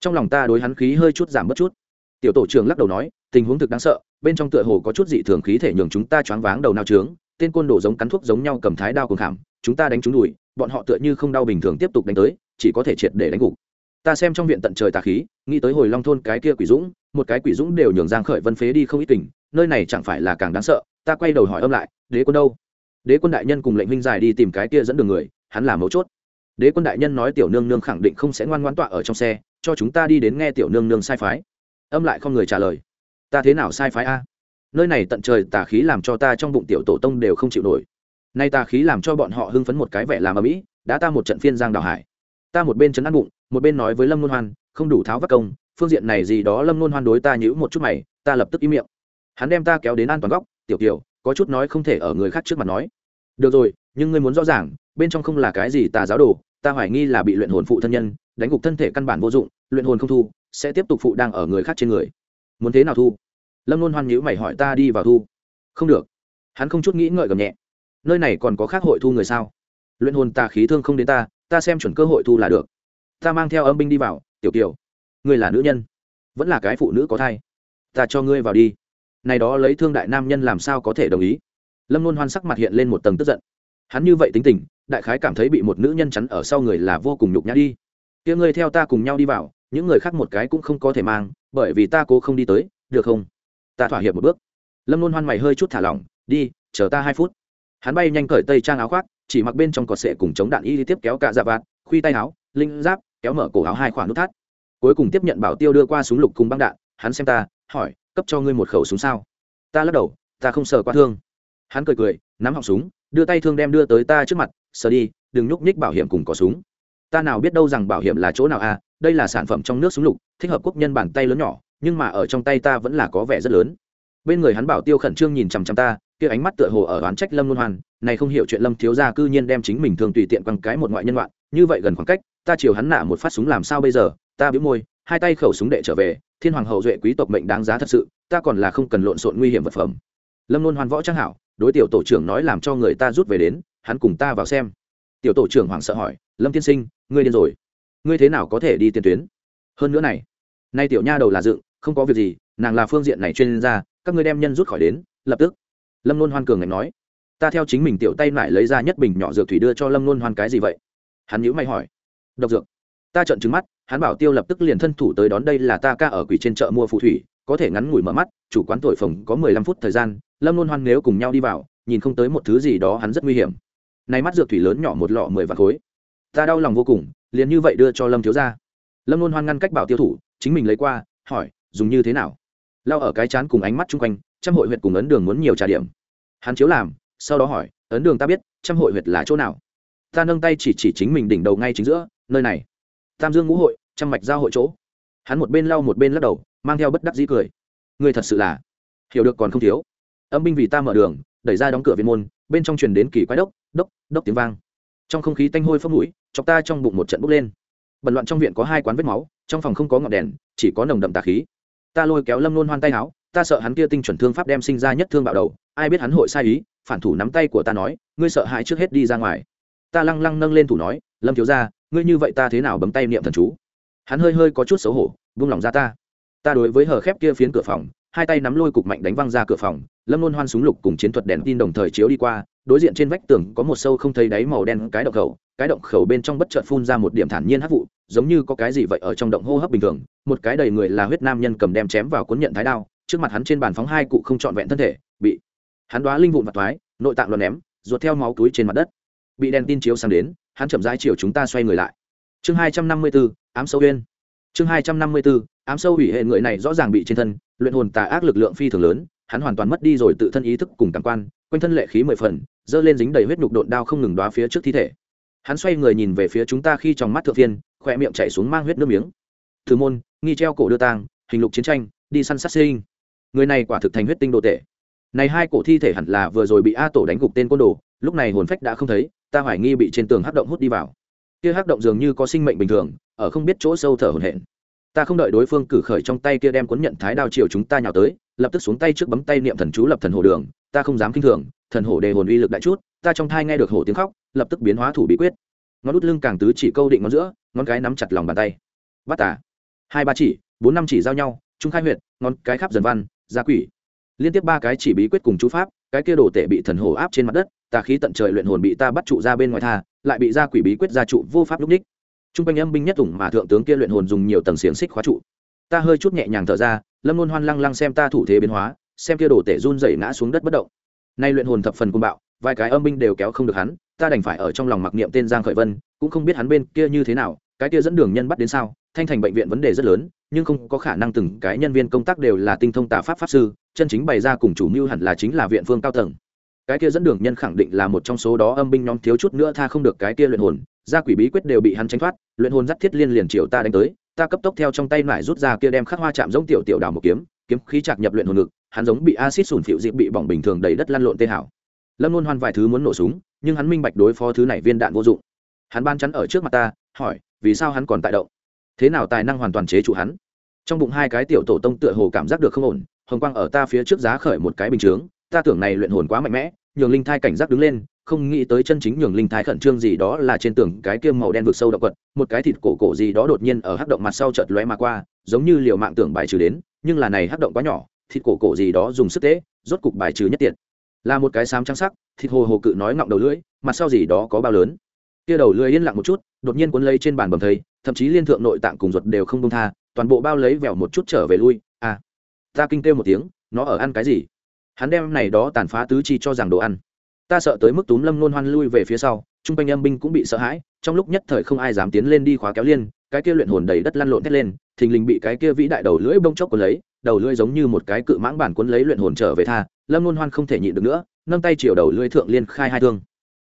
[SPEAKER 1] Trong lòng ta đối hắn khí hơi chút giảm bớt chút. Tiểu tổ trưởng lắc đầu nói, tình huống thực đáng sợ, bên trong tựa hồ có chút dị thường khí thể nhường chúng ta choáng váng đầu nao trướng tên côn đồ giống cắn thuốc giống nhau cầm thái đao cùng khảm chúng ta đánh chúng đùi, bọn họ tựa như không đau bình thường tiếp tục đánh tới, chỉ có thể triệt để đánh gục. Ta xem trong viện tận trời tà khí, nghĩ tới hồi long thôn cái kia quỷ dũng, một cái quỷ dũng đều nhường giang khởi vân phế đi không ít tình, nơi này chẳng phải là càng đáng sợ, ta quay đầu hỏi âm lại, đế quân đâu? Đế quân đại nhân cùng lệnh huynh dài đi tìm cái kia dẫn đường người, hắn là mấu chốt. Đế quân đại nhân nói tiểu nương nương khẳng định không sẽ ngoan ngoãn tọa ở trong xe, cho chúng ta đi đến nghe tiểu nương nương sai phái. Âm lại không người trả lời. Ta thế nào sai phái a? Nơi này tận trời tà khí làm cho ta trong bụng tiểu tổ tông đều không chịu nổi nay tà khí làm cho bọn họ hưng phấn một cái vẻ làm ở mỹ đã ta một trận phiên giang đào hải. Ta một bên chấn ăn bụng, một bên nói với lâm luân hoan, không đủ tháo vắt công, phương diện này gì đó lâm luân hoan đối ta nhữ một chút mày, ta lập tức im miệng. Hắn đem ta kéo đến an toàn góc, tiểu tiểu có chút nói không thể ở người khác trước mặt nói. Được rồi, nhưng ngươi muốn rõ ràng, bên trong không là cái gì tà giáo đồ, ta hoài nghi là bị luyện hồn phụ thân nhân, đánh gục thân thể căn bản vô dụng, luyện hồn không thu, sẽ tiếp tục phụ đang ở người khác trên người. Muốn thế nào thu? Lâm luôn hoan nhữ mày hỏi, ta đi vào thu. Không được. Hắn không chút nghĩ ngợi gầm nhẹ nơi này còn có khác hội thu người sao? Luyện hồn ta khí thương không đến ta ta xem chuẩn cơ hội thu là được. Ta mang theo âm binh đi vào, tiểu kiều. Ngươi là nữ nhân, vẫn là cái phụ nữ có thai. Ta cho ngươi vào đi. Này đó lấy thương đại nam nhân làm sao có thể đồng ý? Lâm luôn hoan sắc mặt hiện lên một tầng tức giận. Hắn như vậy tính tình, đại khái cảm thấy bị một nữ nhân chắn ở sau người là vô cùng nhục nhã đi. Kia ngươi theo ta cùng nhau đi vào, những người khác một cái cũng không có thể mang, bởi vì ta cố không đi tới, được không? Ta thỏa hiệp một bước. Lâm luôn hoan mày hơi chút thả lỏng, đi, chờ ta hai phút hắn bay nhanh cởi tây trang áo khoác, chỉ mặc bên trong cọt sệ cùng chống đạn y tiếp kéo cả dạ vạt, khuy tay áo, linh giáp, kéo mở cổ áo hai khoảng nút thắt. Cuối cùng tiếp nhận bảo tiêu đưa qua súng lục cùng băng đạn, hắn xem ta, hỏi, cấp cho ngươi một khẩu súng sao? Ta lắc đầu, ta không sờ qua thương. Hắn cười cười, nắm họng súng, đưa tay thương đem đưa tới ta trước mặt, sờ đi, đừng nhúc nhích bảo hiểm cùng có súng. Ta nào biết đâu rằng bảo hiểm là chỗ nào à đây là sản phẩm trong nước súng lục, thích hợp quốc nhân bàn tay lớn nhỏ, nhưng mà ở trong tay ta vẫn là có vẻ rất lớn. Bên người hắn bảo tiêu khẩn trương nhìn chằm chằm ta kia ánh mắt tựa hồ ở oán trách lâm luân hoàn, này không hiểu chuyện lâm thiếu gia cư nhiên đem chính mình thường tùy tiện quăng cái một ngoại nhân loạn, như vậy gần khoảng cách, ta chiều hắn nạ một phát súng làm sao bây giờ, ta bĩu môi, hai tay khẩu súng đệ trở về, thiên hoàng hậu duệ quý tộc mệnh đáng giá thật sự, ta còn là không cần lộn xộn nguy hiểm vật phẩm. Lâm luân hoàn võ trang hảo, đối tiểu tổ trưởng nói làm cho người ta rút về đến, hắn cùng ta vào xem. Tiểu tổ trưởng hoảng sợ hỏi, lâm tiên sinh, ngươi điên rồi. Ngươi thế nào có thể đi tiền tuyến? Hơn nữa này, nay tiểu nha đầu là dựng, không có việc gì, nàng là phương diện này chuyên gia, các ngươi đem nhân rút khỏi đến, lập tức lâm nôn hoan cường ngạnh nói, ta theo chính mình tiểu tay lại lấy ra nhất bình nhỏ dược thủy đưa cho lâm nôn hoan cái gì vậy? Hắn nhữ mày hỏi, độc dược. Ta trợn trứng mắt, hắn bảo tiêu lập tức liền thân thủ tới đón đây là ta ca ở quỷ trên chợ mua phù thủy, có thể ngắn ngủi mở mắt, chủ quán thổi phồng có mười lăm phút thời gian, lâm nôn hoan nếu cùng nhau đi vào, nhìn không tới một thứ gì đó hắn rất nguy hiểm. Nay mắt dược thủy lớn nhỏ một lọ mười vạt khối. Ta đau lòng vô cùng, liền như vậy đưa cho lâm thiếu ra lâm nôn hoan ngăn cách bảo tiêu thủ, chính mình lấy qua, hỏi, dùng như thế nào? Lao ở cái chán cùng ánh mắt chung quanh trăm hội huyệt cùng ấn đường muốn nhiều trả điểm. Hắn chiếu làm, sau đó hỏi, ấn đường ta biết, trăm hội huyệt là chỗ nào? Ta nâng tay chỉ chỉ chính mình đỉnh đầu ngay chính giữa, nơi này, tam dương ngũ hội, trăm mạch giao hội chỗ. Hắn một bên lau một bên lắc đầu, mang theo bất đắc dĩ cười. Người thật sự là, hiểu được còn không thiếu. Âm binh vì ta mở đường, đẩy ra đóng cửa viên môn, bên trong truyền đến kỳ quái đốc đốc đốc tiếng vang. Trong không khí tanh hôi phấp mũi, chọc ta trong bụng một trận bốc lên. Bẩn loạn trong viện có hai quán vết máu, trong phòng không có ngọn đèn, chỉ có nồng đậm tà khí. Ta lôi kéo lâm nôn hoan tay áo ta sợ hắn kia tinh chuẩn thương pháp đem sinh ra nhất thương bạo đầu, ai biết hắn hội sai ý, phản thủ nắm tay của ta nói, ngươi sợ hãi trước hết đi ra ngoài. Ta lăng lăng nâng lên thủ nói, lâm thiếu ra ngươi như vậy ta thế nào bấm tay niệm thần chú? Hắn hơi hơi có chút xấu hổ, buông lòng ra ta. Ta đối với hờ khép kia phiến cửa phòng, hai tay nắm lôi cục mạnh đánh văng ra cửa phòng, lâm luôn hoan súng lục cùng chiến thuật đèn tin đồng thời chiếu đi qua, đối diện trên vách tường có một sâu không thấy đáy màu đen cái động khẩu, cái động khẩu bên trong bất chợt phun ra một điểm thản nhiên hấp vụ, giống như có cái gì vậy ở trong động hô hấp bình thường, một cái đầy người là huyết nam nhân cầm đem chém vào cuốn nhận thái đao trước mặt hắn trên bàn phóng hai cụ không trọn vẹn thân thể, bị hắn đoá linh vụn và thoái nội tạng luồn ném, ruột theo máu túi trên mặt đất. Bị đèn tin chiếu sang đến, hắn chậm rãi chiều chúng ta xoay người lại. Chương hai trăm năm mươi bốn ám sâu huyên chương hai trăm năm mươi bốn ám sâu hủy hệ người này rõ ràng bị trên thân, luyện hồn tà ác lực lượng phi thường lớn, hắn hoàn toàn mất đi rồi tự thân ý thức cùng cảm quan, quanh thân lệ khí mười phần dơ lên dính đầy huyết nhục độn đao không ngừng đoá phía trước thi thể. Hắn xoay người nhìn về phía chúng ta khi trong mắt thượng viên khỏe miệng chảy xuống mang huyết nước miếng. Từ môn, nghi treo cổ đưa tang, hình lục chiến tranh, đi săn sát sinh người này quả thực thành huyết tinh đồ tệ. Này hai cổ thi thể hẳn là vừa rồi bị a tổ đánh gục tên côn đồ, lúc này hồn phách đã không thấy, ta hoài nghi bị trên tường hắc động hút đi vào. Kia hắc động dường như có sinh mệnh bình thường, ở không biết chỗ sâu thở hồn hển. Ta không đợi đối phương cử khởi trong tay kia đem cuốn nhận thái đao chiều chúng ta nhào tới, lập tức xuống tay trước bấm tay niệm thần chú lập thần hồ đường, ta không dám kinh thường, thần hổ đề hồn uy lực đại chút, ta trong thai nghe được hổ tiếng khóc, lập tức biến hóa thủ bí quyết. Ngón út lưng càng tứ chỉ câu định ngón giữa, ngón cái nắm chặt lòng bàn tay. Bắt tà. Hai ba chỉ, bốn năm chỉ giao nhau, trung khai huyệt, ngón cái khắp dần văn gia quỷ. Liên tiếp ba cái chỉ bí quyết cùng chú pháp, cái kia đồ tể bị thần hổ áp trên mặt đất, tà khí tận trời luyện hồn bị ta bắt trụ ra bên ngoài tha, lại bị gia quỷ bí quyết gia trụ vô pháp lúc ních trung quanh âm binh nhất ủng mà thượng tướng kia luyện hồn dùng nhiều tầng xiềng xích khóa trụ. Ta hơi chút nhẹ nhàng thở ra, lâm luôn hoan lăng lăng xem ta thủ thế biến hóa, xem kia đồ tể run rẩy ngã xuống đất bất động. Nay luyện hồn thập phần cung bạo, vài cái âm binh đều kéo không được hắn, ta đành phải ở trong lòng mặc niệm tên giang khởi vân, cũng không biết hắn bên kia như thế nào, cái kia dẫn đường nhân bắt đến sao? Thanh thành bệnh viện vấn đề rất lớn, nhưng không có khả năng từng cái nhân viên công tác đều là tinh thông tà pháp pháp sư, chân chính bày ra cùng chủ mưu hẳn là chính là viện phương cao tầng. Cái kia dẫn đường nhân khẳng định là một trong số đó âm binh nhóm thiếu chút nữa tha không được cái kia luyện hồn, gia quỷ bí quyết đều bị hắn tránh thoát, luyện hồn dắt thiết liên liền chiều ta đánh tới, ta cấp tốc theo trong tay lại rút ra kia đem khắc hoa chạm giống tiểu tiểu đào một kiếm kiếm khí chạc nhập luyện hồn ngực, hắn giống bị acid sủn phịu dịp bị bỏng bình thường đầy đất lăn lộn tê hảo. Lâm luôn hoan vài thứ muốn nổ súng, nhưng hắn minh bạch đối phó thứ này viên đạn vô dụng. Hắn ban chắn ở trước mặt ta, hỏi, vì sao hắn còn tại động? Thế nào tài năng hoàn toàn chế trụ hắn? Trong bụng hai cái tiểu tổ tông tựa hồ cảm giác được không ổn, hồng quang ở ta phía trước giá khởi một cái bình chướng, ta tưởng này luyện hồn quá mạnh mẽ, nhường linh thai cảnh giác đứng lên, không nghĩ tới chân chính nhường linh thai khẩn trương gì đó là trên tường cái kiêm màu đen vực sâu động quật, một cái thịt cổ cổ gì đó đột nhiên ở hắc động mặt sau chợt lóe mà qua, giống như liều mạng tưởng bài trừ đến, nhưng là này hắc động quá nhỏ, thịt cổ cổ gì đó dùng sức tế, rốt cục bài trừ nhất tiện là một cái xám trắng sắc, thịt hồ hồ cự nói ngọng đầu lưỡi, mặt sau gì đó có bao lớn. Kia đầu lưỡi yên lặng một chút, đột nhiên cuốn lấy trên bàn bầm thấy thậm chí liên thượng nội tạng cùng ruột đều không công tha, toàn bộ bao lấy vẻo một chút trở về lui. À ta kinh kêu một tiếng, nó ở ăn cái gì? Hắn đem này đó tàn phá tứ chi cho rằng đồ ăn. Ta sợ tới mức túm lâm nôn hoan lui về phía sau, chung quanh âm binh cũng bị sợ hãi, trong lúc nhất thời không ai dám tiến lên đi khóa kéo liên, cái kia luyện hồn đầy đất lăn lộn thét lên, thình lình bị cái kia vĩ đại đầu lưỡi bông chốc cuốn lấy, đầu lưỡi giống như một cái cự mãng bản cuốn lấy luyện hồn trở về tha, lâm nôn hoan không thể nhịn được nữa, nâng tay chiều đầu lưỡi thượng liên khai hai thương.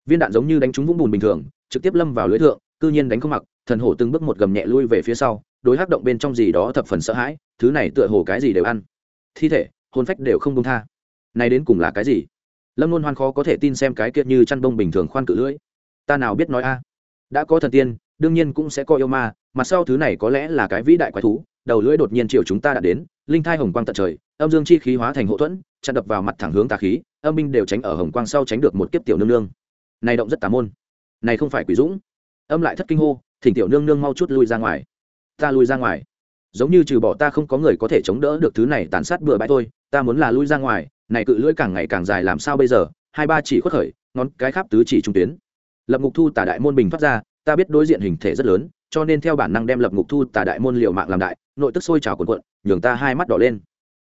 [SPEAKER 1] Viên đạn giống như đánh trúng vũng bùn bình thường, trực tiếp lâm vào lưỡi thượng, cư nhiên đánh không mặc thần hổ từng bước một gầm nhẹ lui về phía sau, đối hắc động bên trong gì đó thập phần sợ hãi, thứ này tựa hồ cái gì đều ăn. Thi thể, hồn phách đều không công tha. Này đến cùng là cái gì? Lâm luôn hoan khó có thể tin xem cái kiệt như chăn bông bình thường khoan cự lưỡi. Ta nào biết nói a? Đã có thần tiên, đương nhiên cũng sẽ có yêu ma mặt sau thứ này có lẽ là cái vĩ đại quái thú, đầu lưỡi đột nhiên chiều chúng ta đã đến, linh thai hồng quang tận trời, âm dương chi khí hóa thành hậu thuẫn, chặn đập vào mặt thẳng hướng tà khí, âm binh đều tránh ở hồng quang sau tránh được một kiếp tiểu nương nương. Này động rất tà môn. Này không phải quỷ dũng. Âm lại thất kinh hô thỉnh tiểu nương nương mau chút lui ra ngoài. Ta lui ra ngoài. Giống như trừ bỏ ta không có người có thể chống đỡ được thứ này tàn sát bừa bãi thôi, ta muốn là lui ra ngoài, này cự lưỡi càng ngày càng dài làm sao bây giờ? Hai ba chỉ khuất khởi, ngón cái khắp tứ chỉ trung tuyến. Lập ngục thu tả đại môn bình thoát ra, ta biết đối diện hình thể rất lớn, cho nên theo bản năng đem lập ngục thu tả đại môn liệu mạng làm đại, nội tức sôi trào cuộn cuộn, nhường ta hai mắt đỏ lên.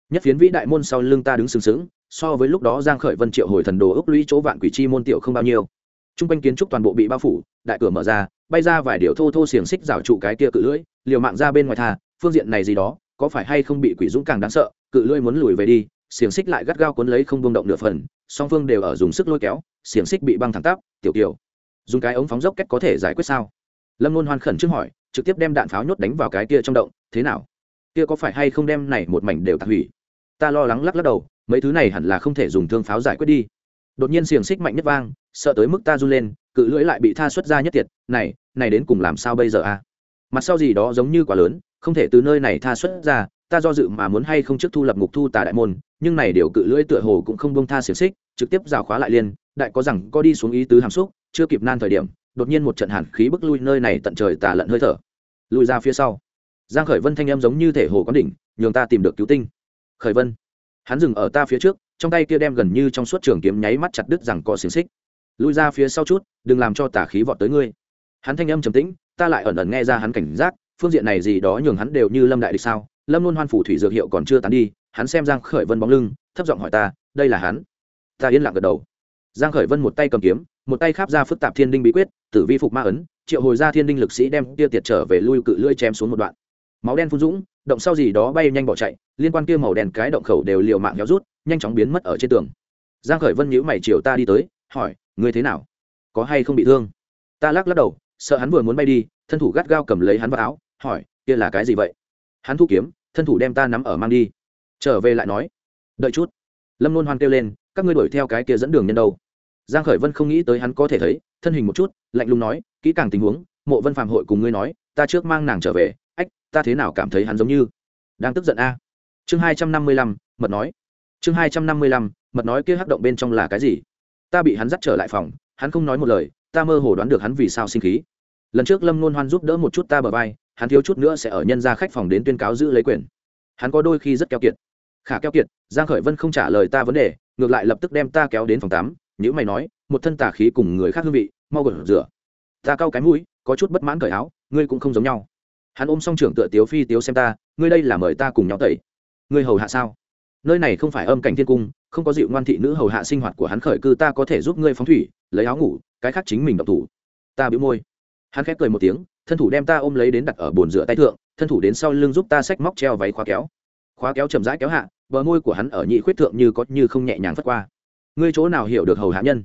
[SPEAKER 1] Nhất phiến vĩ đại môn sau lưng ta đứng sừng sững, so với lúc đó giang khởi vân triệu hồi thần đồ ước lũy chỗ vạn quỷ chi môn tiểu không bao nhiêu trung quanh kiến trúc toàn bộ bị bao phủ, đại cửa mở ra, bay ra vài điều thô thô xiềng xích rào trụ cái kia cự lưỡi, liều mạng ra bên ngoài thà phương diện này gì đó, có phải hay không bị quỷ dũng càng đáng sợ, cự lưỡi muốn lùi về đi, xiềng xích lại gắt gao cuốn lấy không buông động nửa phần, song phương đều ở dùng sức lôi kéo, xiềng xích bị băng thẳng tắp, tiểu kiều. Dùng cái ống phóng dốc cách có thể giải quyết sao? Lâm luôn hoan khẩn trước hỏi, trực tiếp đem đạn pháo nhốt đánh vào cái kia trong động, thế nào? Kia có phải hay không đem này một mảnh đều tạc hủy? Ta lo lắng lắc lắc đầu, mấy thứ này hẳn là không thể dùng thương pháo giải quyết đi đột nhiên xiềng xích mạnh nhất vang, sợ tới mức ta run lên, cự lưỡi lại bị tha xuất ra nhất tiệt, này này đến cùng làm sao bây giờ a mặt sau gì đó giống như quá lớn, không thể từ nơi này tha xuất ra, ta do dự mà muốn hay không trước thu lập ngục thu tà đại môn, nhưng này điều cự lưỡi tựa hồ cũng không bông tha xiềng xích, trực tiếp rào khóa lại liên đại có rằng có đi xuống ý tứ hàm xúc, chưa kịp nan thời điểm, đột nhiên một trận hàn khí bức lui nơi này tận trời tà lận hơi thở. Lùi ra phía sau. Giang khởi vân thanh em giống như thể hồ có đỉnh, nhường ta tìm được cứu tinh. Khởi vân, hắn dừng ở ta phía trước trong tay kia đem gần như trong suốt trường kiếm nháy mắt chặt đứt rằng có xiềng xích. Lùi ra phía sau chút, đừng làm cho tà khí vọt tới ngươi. Hắn thanh âm trầm tĩnh, ta lại ẩn ẩn nghe ra hắn cảnh giác, phương diện này gì đó nhường hắn đều như lâm đại địch sao? Lâm luôn hoan phủ thủy dược hiệu còn chưa tán đi, hắn xem giang khởi vân bóng lưng, thấp giọng hỏi ta, đây là hắn? Ta yên lặng gật đầu. Giang khởi vân một tay cầm kiếm, một tay kháp ra phức tạp thiên đinh bí quyết, tử vi phục ma ấn, triệu hồi ra thiên đinh lực sĩ đem kia tiệt trở về lui cự lưỡi chém xuống một đoạn. Máu đen phun dũng, động sau gì đó bay nhanh bỏ chạy, liên quan kia màu đen cái động khẩu đều liều mạng nhéo rút nhanh chóng biến mất ở trên tường. Giang khởi vân nhíu mày chiều ta đi tới, hỏi, ngươi thế nào? Có hay không bị thương? Ta lắc lắc đầu, sợ hắn vừa muốn bay đi, thân thủ gắt gao cầm lấy hắn vào áo, hỏi, kia là cái gì vậy? Hắn thu kiếm, thân thủ đem ta nắm ở mang đi. Trở về lại nói, đợi chút. Lâm luôn hoan kêu lên, các ngươi đuổi theo cái kia dẫn đường nhân đâu? Giang khởi vân không nghĩ tới hắn có thể thấy, thân hình một chút, lạnh lùng nói, kỹ càng tình huống, mộ vân phạm hội cùng ngươi nói, ta trước mang nàng trở về, ách, ta thế nào cảm thấy hắn giống như? Đang tức giận a. Chương hai trăm năm mươi lăm, mật nói chương hai trăm năm mươi lăm, mật nói kia hắc động bên trong là cái gì? Ta bị hắn dắt trở lại phòng, hắn không nói một lời, ta mơ hồ đoán được hắn vì sao sinh khí. Lần trước lâm nôn hoan giúp đỡ một chút ta bờ vai, hắn thiếu chút nữa sẽ ở nhân ra khách phòng đến tuyên cáo giữ lấy quyền. Hắn có đôi khi rất keo kiệt. Khả keo kiệt, giang khởi vân không trả lời ta vấn đề, ngược lại lập tức đem ta kéo đến phòng tắm nhữ mày nói, một thân tà khí cùng người khác hương vị, mau gật rửa. Ta cau cái mũi, có chút bất mãn cởi áo, ngươi cũng không giống nhau. Hắn ôm xong trưởng tựa tiếu phi tiếu xem ta, ngươi đây là mời ta cùng nhau tẩy. Ngươi hầu hạ sao? Nơi này không phải âm cảnh thiên cung, không có dịu ngoan thị nữ hầu hạ sinh hoạt của hắn khởi cư ta có thể giúp ngươi phóng thủy, lấy áo ngủ, cái khác chính mình độc thủ. Ta bĩu môi. Hắn khép cười một tiếng, thân thủ đem ta ôm lấy đến đặt ở bồn rửa tay thượng, thân thủ đến sau lưng giúp ta xách móc treo váy khóa kéo. Khóa kéo chậm rãi kéo hạ, bờ môi của hắn ở nhị khuyết thượng như có như không nhẹ nhàng phất qua. Ngươi chỗ nào hiểu được hầu hạ nhân?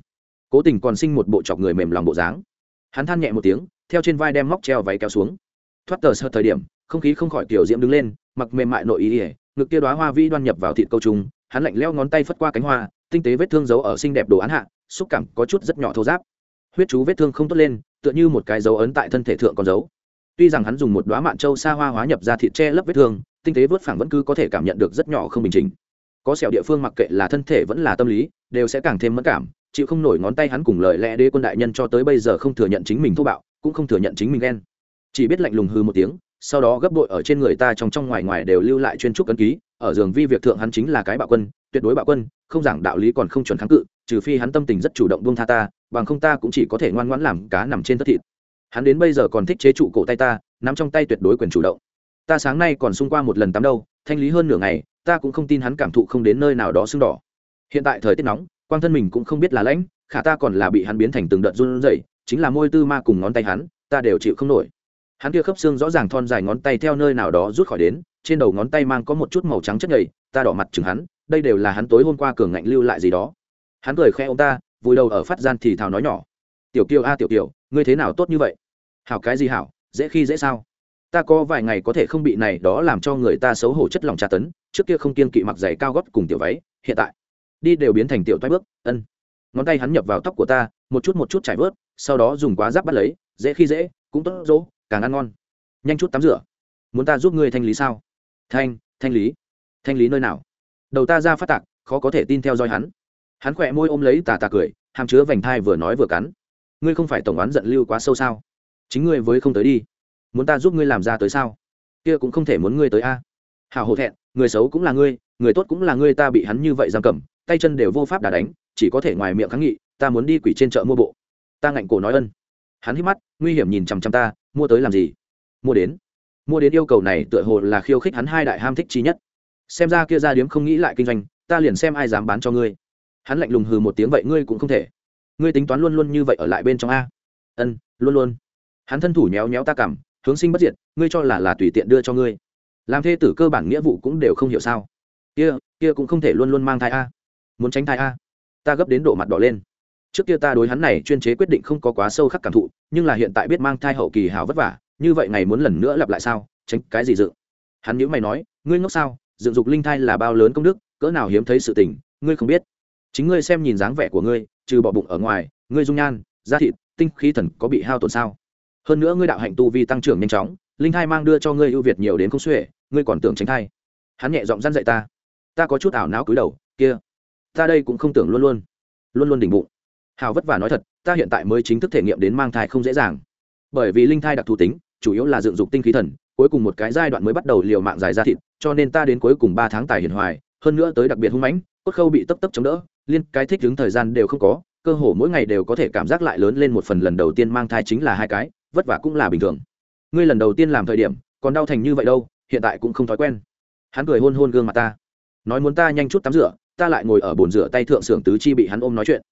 [SPEAKER 1] Cố tình còn sinh một bộ chọc người mềm lòng bộ dáng. Hắn than nhẹ một tiếng, theo trên vai đem móc treo váy kéo xuống. Thoát tờ sợ thời điểm, không khí không khỏi tiểu diễm đứng lên, mặc mềm mại nội ý ỉa ngực kia đóa hoa vi đoan nhập vào thịt câu trùng hắn lạnh leo ngón tay phất qua cánh hoa tinh tế vết thương giấu ở xinh đẹp đồ án hạ xúc cảm có chút rất nhỏ thô ráp, huyết chú vết thương không tốt lên tựa như một cái dấu ấn tại thân thể thượng còn dấu. Tuy rằng hắn dùng một đóa mạn châu sa hoa hóa nhập ra thịt che lấp vết thương tinh tế vớt phẳng vẫn cứ có thể cảm nhận được rất nhỏ không bình chỉnh. có sẹo địa phương mặc kệ là thân thể vẫn là tâm lý đều sẽ càng thêm mất cảm chịu không nổi ngón tay hắn cùng lời lẽ đế quân đại nhân cho tới bây giờ không thừa nhận chính mình thô bạo cũng không thừa nhận chính mình ghen. Chỉ biết lạnh lùng hư một tiếng sau đó gấp bội ở trên người ta trong trong ngoài ngoài đều lưu lại chuyên trúc ấn ký, ở giường vi việc thượng hắn chính là cái bạo quân, tuyệt đối bạo quân, không giảng đạo lý còn không chuẩn kháng cự, trừ phi hắn tâm tình rất chủ động buông tha ta, bằng không ta cũng chỉ có thể ngoan ngoãn làm cá nằm trên tất thịt. Hắn đến bây giờ còn thích chế trụ cổ tay ta, nắm trong tay tuyệt đối quyền chủ động. Ta sáng nay còn xung qua một lần tắm đâu, thanh lý hơn nửa ngày, ta cũng không tin hắn cảm thụ không đến nơi nào đó sưng đỏ. Hiện tại thời tiết nóng, quang thân mình cũng không biết là lãnh, khả ta còn là bị hắn biến thành từng đợt run rẩy, chính là môi tư ma cùng ngón tay hắn, ta đều chịu không nổi hắn kia khớp xương rõ ràng thon dài ngón tay theo nơi nào đó rút khỏi đến, trên đầu ngón tay mang có một chút màu trắng chất nhầy, ta đỏ mặt chừng hắn, đây đều là hắn tối hôm qua cường ngạnh lưu lại gì đó. Hắn cười khoe ông ta, vùi đầu ở phát gian thì thào nói nhỏ. Tiểu kiều a, tiểu kiều, ngươi thế nào tốt như vậy? Hảo cái gì hảo, dễ khi dễ sao? Ta có vài ngày có thể không bị này đó làm cho người ta xấu hổ chất lòng tra tấn, trước kia không kiên kỵ mặc giày cao gót cùng tiểu váy, hiện tại đi đều biến thành tiểu toái bước, ân. Ngón tay hắn nhập vào tóc của ta, một chút một chút chảy vớt sau đó dùng quá giáp bắt lấy, dễ khi dễ, cũng tốt dỗ càng ăn ngon. Nhanh chút tắm rửa. Muốn ta giúp ngươi thanh lý sao? Thanh thanh lý. Thanh lý nơi nào? Đầu ta ra phát tạc, khó có thể tin theo dõi hắn. Hắn khỏe môi ôm lấy tà tà cười, hàm chứa vành thai vừa nói vừa cắn. Ngươi không phải tổng oán giận lưu quá sâu sao? Chính ngươi với không tới đi. Muốn ta giúp ngươi làm ra tới sao? Kia cũng không thể muốn ngươi tới a. Hào hổ thẹn, người xấu cũng là ngươi, người tốt cũng là ngươi, ta bị hắn như vậy giam cầm, tay chân đều vô pháp đà đánh, chỉ có thể ngoài miệng kháng nghị, ta muốn đi quỷ trên chợ mua bộ. Ta ngạnh cổ nói ân hắn hít mắt, nguy hiểm nhìn chằm chằm ta, mua tới làm gì? Mua đến. Mua đến yêu cầu này tựa hồ là khiêu khích hắn hai đại ham thích chi nhất. Xem ra kia ra điếm không nghĩ lại kinh doanh, ta liền xem ai dám bán cho ngươi. Hắn lạnh lùng hừ một tiếng, vậy ngươi cũng không thể. Ngươi tính toán luôn luôn như vậy ở lại bên trong a. Ân, luôn luôn. Hắn thân thủ nhéo nhéo ta cảm, hướng sinh bất diệt, ngươi cho là là tùy tiện đưa cho ngươi. Làm thê tử cơ bản nghĩa vụ cũng đều không hiểu sao. Kia kia cũng không thể luôn luôn mang thai a. Muốn tránh thai a. Ta gấp đến độ mặt đỏ lên trước kia ta đối hắn này chuyên chế quyết định không có quá sâu khắc cảm thụ, nhưng là hiện tại biết mang thai hậu kỳ hảo vất vả, như vậy ngày muốn lần nữa lặp lại sao? Tránh cái gì dự? Hắn nhữ mày nói, ngươi ngốc sao? Dựng dục linh thai là bao lớn công đức, cỡ nào hiếm thấy sự tình, ngươi không biết. Chính ngươi xem nhìn dáng vẻ của ngươi, trừ bỏ bụng ở ngoài, ngươi dung nhan, da thịt, tinh khí thần có bị hao tổn sao? Hơn nữa ngươi đạo hạnh tu vi tăng trưởng nhanh chóng, linh thai mang đưa cho ngươi ưu việt nhiều đến không xuể, ngươi còn tưởng tránh thai. Hắn nhẹ giọng răn dạy ta. Ta có chút ảo não cúi đầu, kia, ta đây cũng không tưởng luôn luôn luôn luôn đỉnh bụng hào vất vả nói thật, ta hiện tại mới chính thức thể nghiệm đến mang thai không dễ dàng. Bởi vì linh thai đặc thù tính, chủ yếu là dựng dục tinh khí thần, cuối cùng một cái giai đoạn mới bắt đầu liều mạng dài ra thịt, cho nên ta đến cuối cùng ba tháng tài hiển hoài, hơn nữa tới đặc biệt hung mãnh, cốt khâu bị tấp tấp chống đỡ, liên cái thích đứng thời gian đều không có, cơ hồ mỗi ngày đều có thể cảm giác lại lớn lên một phần lần đầu tiên mang thai chính là hai cái, vất vả cũng là bình thường. Ngươi lần đầu tiên làm thời điểm, còn đau thành như vậy đâu, hiện tại cũng không thói quen. Hắn cười hôn hôn gương mặt ta, nói muốn ta nhanh chút tắm rửa, ta lại ngồi ở bồn rửa tay thượng sưởng tứ chi bị hắn ôm nói chuyện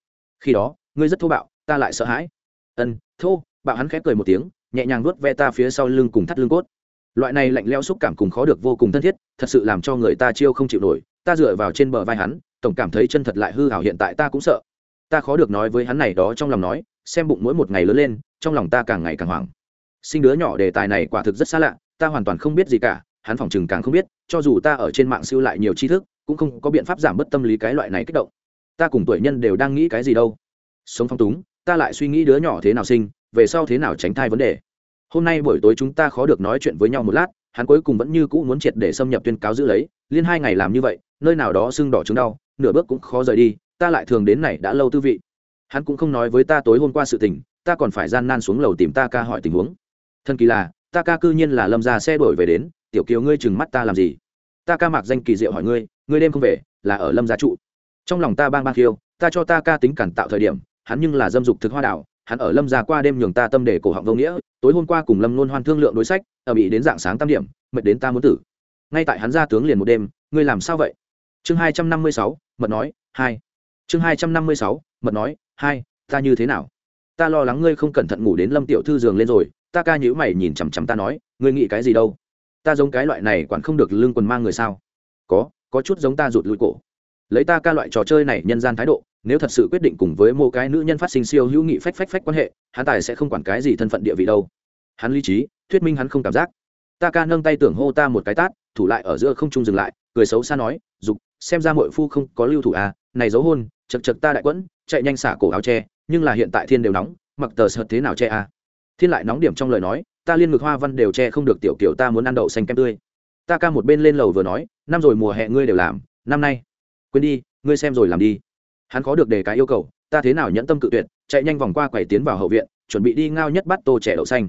[SPEAKER 1] khi đó, ngươi rất thô bạo, ta lại sợ hãi. Ân, thô, bạo hắn khép cười một tiếng, nhẹ nhàng nuốt ve ta phía sau lưng cùng thắt lưng cốt. Loại này lạnh leo xúc cảm cùng khó được vô cùng thân thiết, thật sự làm cho người ta chiêu không chịu nổi, ta dựa vào trên bờ vai hắn, tổng cảm thấy chân thật lại hư hảo hiện tại ta cũng sợ. Ta khó được nói với hắn này đó trong lòng nói, xem bụng mỗi một ngày lớn lên, trong lòng ta càng ngày càng hoảng. Sinh đứa nhỏ đề tài này quả thực rất xa lạ, ta hoàn toàn không biết gì cả, hắn phòng chừng càng không biết, cho dù ta ở trên mạng siêu lại nhiều tri thức, cũng không có biện pháp giảm bớt tâm lý cái loại này kích động ta cùng tuổi nhân đều đang nghĩ cái gì đâu. Sống phong túng, ta lại suy nghĩ đứa nhỏ thế nào sinh, về sau thế nào tránh thai vấn đề. Hôm nay buổi tối chúng ta khó được nói chuyện với nhau một lát, hắn cuối cùng vẫn như cũ muốn triệt để xâm nhập tuyên cáo giữ lấy, liên hai ngày làm như vậy, nơi nào đó sưng đỏ chứng đau, nửa bước cũng khó rời đi, ta lại thường đến này đã lâu tư vị. Hắn cũng không nói với ta tối hôm qua sự tình, ta còn phải gian nan xuống lầu tìm ta ca hỏi tình huống. Thân kỳ là, ta ca cư nhiên là lâm ra xe đổi về đến, tiểu kiều ngươi chừng mắt ta làm gì? Ta ca mặc danh kỳ diệu hỏi ngươi ngươi đêm không về, là ở lâm gia trụ trong lòng ta bang bang khiêu, ta cho ta ca tính cản tạo thời điểm, hắn nhưng là dâm dục thực hoa đảo, hắn ở lâm gia qua đêm nhường ta tâm để cổ họng vô nghĩa, tối hôm qua cùng lâm nôn hoan thương lượng đối sách, ở bị đến dạng sáng tam điểm, mệt đến ta muốn tử. Ngay tại hắn ra tướng liền một đêm, ngươi làm sao vậy? Chương hai trăm năm mươi sáu, mật nói, hai. Chương hai trăm năm mươi sáu, mật nói, hai, ta như thế nào? Ta lo lắng ngươi không cẩn thận ngủ đến lâm tiểu thư giường lên rồi, ta ca nhữ mày nhìn chằm chằm ta nói, ngươi nghĩ cái gì đâu? Ta giống cái loại này quản không được lương quần mang người sao? Có có chút giống ta rụt lùi cổ lấy ta ca loại trò chơi này nhân gian thái độ, nếu thật sự quyết định cùng với một cái nữ nhân phát sinh siêu hữu nghị phách phách phách quan hệ, hắn tài sẽ không quản cái gì thân phận địa vị đâu. Hắn lý trí, thuyết minh hắn không cảm giác. Ta ca nâng tay tưởng hô ta một cái tát, thủ lại ở giữa không trung dừng lại, cười xấu xa nói, dục, xem ra mội phu không có lưu thủ à này giấu hôn, chật chật ta đại quẫn, chạy nhanh xả cổ áo tre nhưng là hiện tại thiên đều nóng, mặc tờ sợt thế nào che à? Thiên lại nóng điểm trong lời nói, ta liên ngược hoa văn đều che không được tiểu kiểu ta muốn ăn đậu xanh kem tươi. Ta ca một bên lên lầu vừa nói, năm rồi mùa hè ngươi đều làm, năm nay quên đi, ngươi xem rồi làm đi. Hắn khó được đề cái yêu cầu, ta thế nào nhẫn tâm cự tuyệt, chạy nhanh vòng qua quầy tiến vào hậu viện, chuẩn bị đi ngao nhất bắt tô trẻ đậu xanh.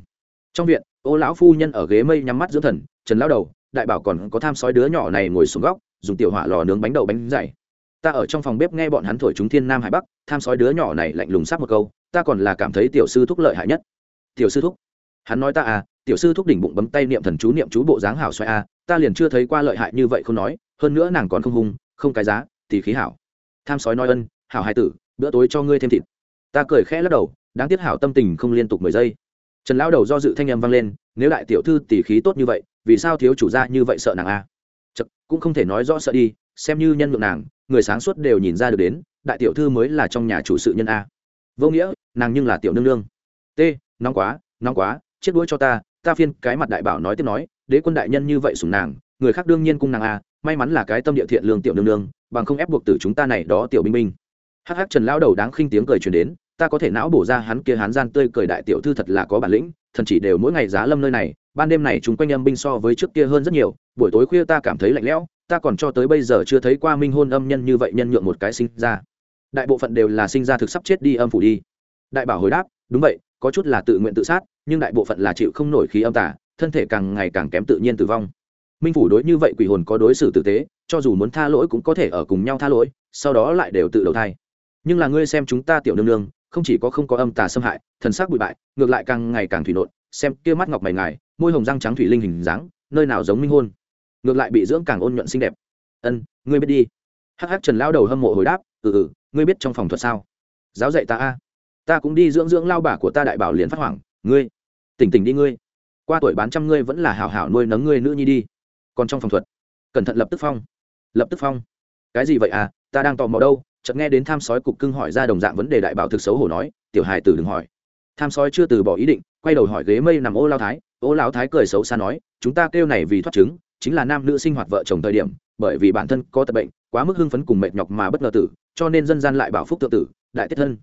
[SPEAKER 1] Trong viện, ô lão phu nhân ở ghế mây nhắm mắt dưỡng thần, trần lão đầu, đại bảo còn có tham sói đứa nhỏ này ngồi xuống góc, dùng tiểu hỏa lò nướng bánh đậu bánh dày. Ta ở trong phòng bếp nghe bọn hắn thổi chúng thiên nam hải bắc, tham sói đứa nhỏ này lạnh lùng sắp một câu, ta còn là cảm thấy tiểu sư thúc lợi hại nhất. Tiểu sư thúc? Hắn nói ta à tiểu sư thúc đỉnh bụng bấm tay niệm thần chú niệm chú bộ dáng hảo xoay a ta liền chưa thấy qua lợi hại như vậy không nói, hơn nữa nàng còn không hung, không cái giá thì khí hảo. Tham sói nói ân hảo hai tử bữa tối cho ngươi thêm thịt. Ta cười khẽ lắc đầu đáng tiếc hảo tâm tình không liên tục mười giây. Trần lão đầu do dự thanh âm vang lên nếu đại tiểu thư tỷ khí tốt như vậy vì sao thiếu chủ gia như vậy sợ nàng a? Chật, cũng không thể nói rõ sợ đi xem như nhân lượng nàng người sáng suốt đều nhìn ra được đến đại tiểu thư mới là trong nhà chủ sự nhân a. Vô nghĩa nàng nhưng là tiểu nương nương. T nóng quá nóng quá chết đuối cho ta ta phiên cái mặt đại bảo nói tiếp nói đế quân đại nhân như vậy sủng nàng người khác đương nhiên cung nàng a may mắn là cái tâm địa thiện lương tiểu nương nương bằng không ép buộc từ chúng ta này đó tiểu binh binh. Hắc hắc, trần lão đầu đáng khinh tiếng cười truyền đến, ta có thể não bổ ra hắn kia hắn gian tươi cười đại tiểu thư thật là có bản lĩnh, thần chỉ đều mỗi ngày giá lâm nơi này, ban đêm này chúng quanh âm binh so với trước kia hơn rất nhiều, buổi tối khuya ta cảm thấy lạnh lẽo, ta còn cho tới bây giờ chưa thấy qua minh hôn âm nhân như vậy nhân nhượng một cái sinh ra. Đại bộ phận đều là sinh ra thực sắp chết đi âm phủ đi. Đại bảo hồi đáp, đúng vậy, có chút là tự nguyện tự sát, nhưng đại bộ phận là chịu không nổi khí âm tả thân thể càng ngày càng kém tự nhiên tử vong minh phủ đối như vậy quỷ hồn có đối xử tử tế, cho dù muốn tha lỗi cũng có thể ở cùng nhau tha lỗi, sau đó lại đều tự đầu thai. Nhưng là ngươi xem chúng ta tiểu nương nương, không chỉ có không có âm tà xâm hại, thần sắc bụi bại, ngược lại càng ngày càng thủy nộn, xem kia mắt ngọc mày ngài, môi hồng răng trắng thủy linh hình dáng, nơi nào giống minh hôn. Ngược lại bị dưỡng càng ôn nhuận xinh đẹp. Ân, ngươi biết đi. Hắc hắc trần lao đầu hâm mộ hồi đáp ừ ừ ngươi biết trong phòng thuật sao? Giáo dạy ta a. Ta cũng đi dưỡng dưỡng lao bà của ta đại bảo liền phát hoảng, ngươi, tỉnh tỉnh đi ngươi. Qua tuổi bán trăm ngươi vẫn là hảo hảo nuôi nấng ngươi nữ nhi đi còn trong phòng thuật. Cẩn thận lập tức phong. Lập tức phong. Cái gì vậy à? Ta đang tò mò đâu, chợt nghe đến tham sói cục cưng hỏi ra đồng dạng vấn đề đại bảo thực xấu hổ nói, tiểu hài tử đừng hỏi. Tham sói chưa từ bỏ ý định, quay đầu hỏi ghế mây nằm ô lao thái. Ô lao thái cười xấu xa nói, chúng ta kêu này vì thoát chứng, chính là nam nữ sinh hoạt vợ chồng thời điểm, bởi vì bản thân có tật bệnh, quá mức hưng phấn cùng mệt nhọc mà bất ngờ tử, cho nên dân gian lại bảo phúc tự tử, đại tiết thân.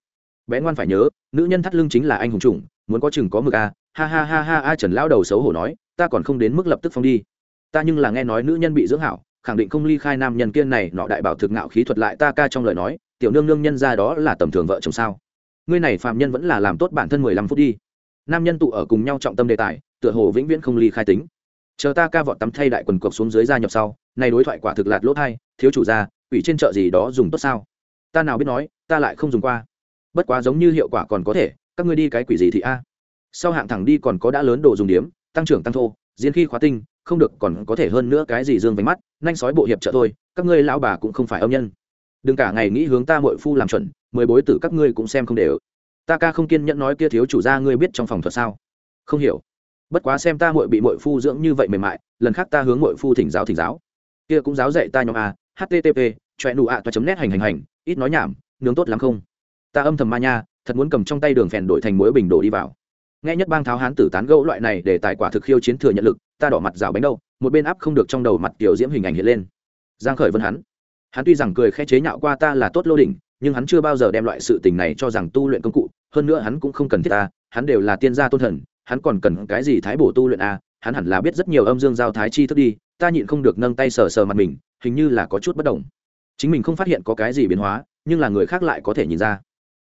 [SPEAKER 1] Bé ngoan phải nhớ, nữ nhân thắt lưng chính là anh hùng chủng, muốn có chừng có mực a. Ha ha ha ha a, trần lao đầu xấu hổ nói, ta còn không đến mức lập tức phong đi ta nhưng là nghe nói nữ nhân bị dưỡng hảo, khẳng định không ly khai nam nhân kiên này, nọ đại bảo thực ngạo khí thuật lại ta ca trong lời nói, tiểu nương nương nhân ra đó là tầm thường vợ chồng sao? Ngươi này phạm nhân vẫn là làm tốt bản thân mười lăm phút đi. Nam nhân tụ ở cùng nhau trọng tâm đề tài, tựa hồ vĩnh viễn không ly khai tính. Chờ ta ca vọt tắm thay đại quần cuộc xuống dưới gia nhập sau, này đối thoại quả thực lạt lỗ thai, thiếu chủ gia, ủy trên chợ gì đó dùng tốt sao? Ta nào biết nói, ta lại không dùng qua. Bất quá giống như hiệu quả còn có thể, các ngươi đi cái quỷ gì thì a. Sau hạng thẳng đi còn có đã lớn đồ dùng điếm, tăng trưởng tăng thô diễn khi khóa tinh, không được còn có thể hơn nữa cái gì dương vánh mắt, nhanh sói bộ hiệp trợ thôi, các ngươi lão bà cũng không phải âm nhân. Đừng cả ngày nghĩ hướng ta mội phu làm chuẩn, mười bối tử các ngươi cũng xem không đều. Ta ca không kiên nhẫn nói kia thiếu chủ gia ngươi biết trong phòng thuật sao? Không hiểu. Bất quá xem ta mội bị mội phu dưỡng như vậy mềm mại, lần khác ta hướng mội phu thỉnh giáo thỉnh giáo. Kia cũng giáo dạy ta nhóm a http choẹ nụ ạ toa chấm nét hành hành hành, ít nói nhảm, nướng tốt lắm không? Ta âm thầm ma nha, thật muốn cầm trong tay đường phèn đổi thành muối bình đổ đi vào nghe nhất bang tháo hán tử tán gẫu loại này để tài quả thực khiêu chiến thừa nhận lực, ta đỏ mặt rào bánh đâu, một bên áp không được trong đầu mặt tiểu diễm hình ảnh hiện lên. Giang khởi vân hắn. Hắn tuy rằng cười khẽ chế nhạo qua ta là tốt lô đỉnh, nhưng hắn chưa bao giờ đem loại sự tình này cho rằng tu luyện công cụ, hơn nữa hắn cũng không cần thiết ta, hắn đều là tiên gia tôn thần, hắn còn cần cái gì thái bổ tu luyện a hắn hẳn là biết rất nhiều âm dương giao thái chi thức đi, ta nhịn không được nâng tay sờ sờ mặt mình, hình như là có chút bất đồng. Chính mình không phát hiện có cái gì biến hóa, nhưng là người khác lại có thể nhìn ra.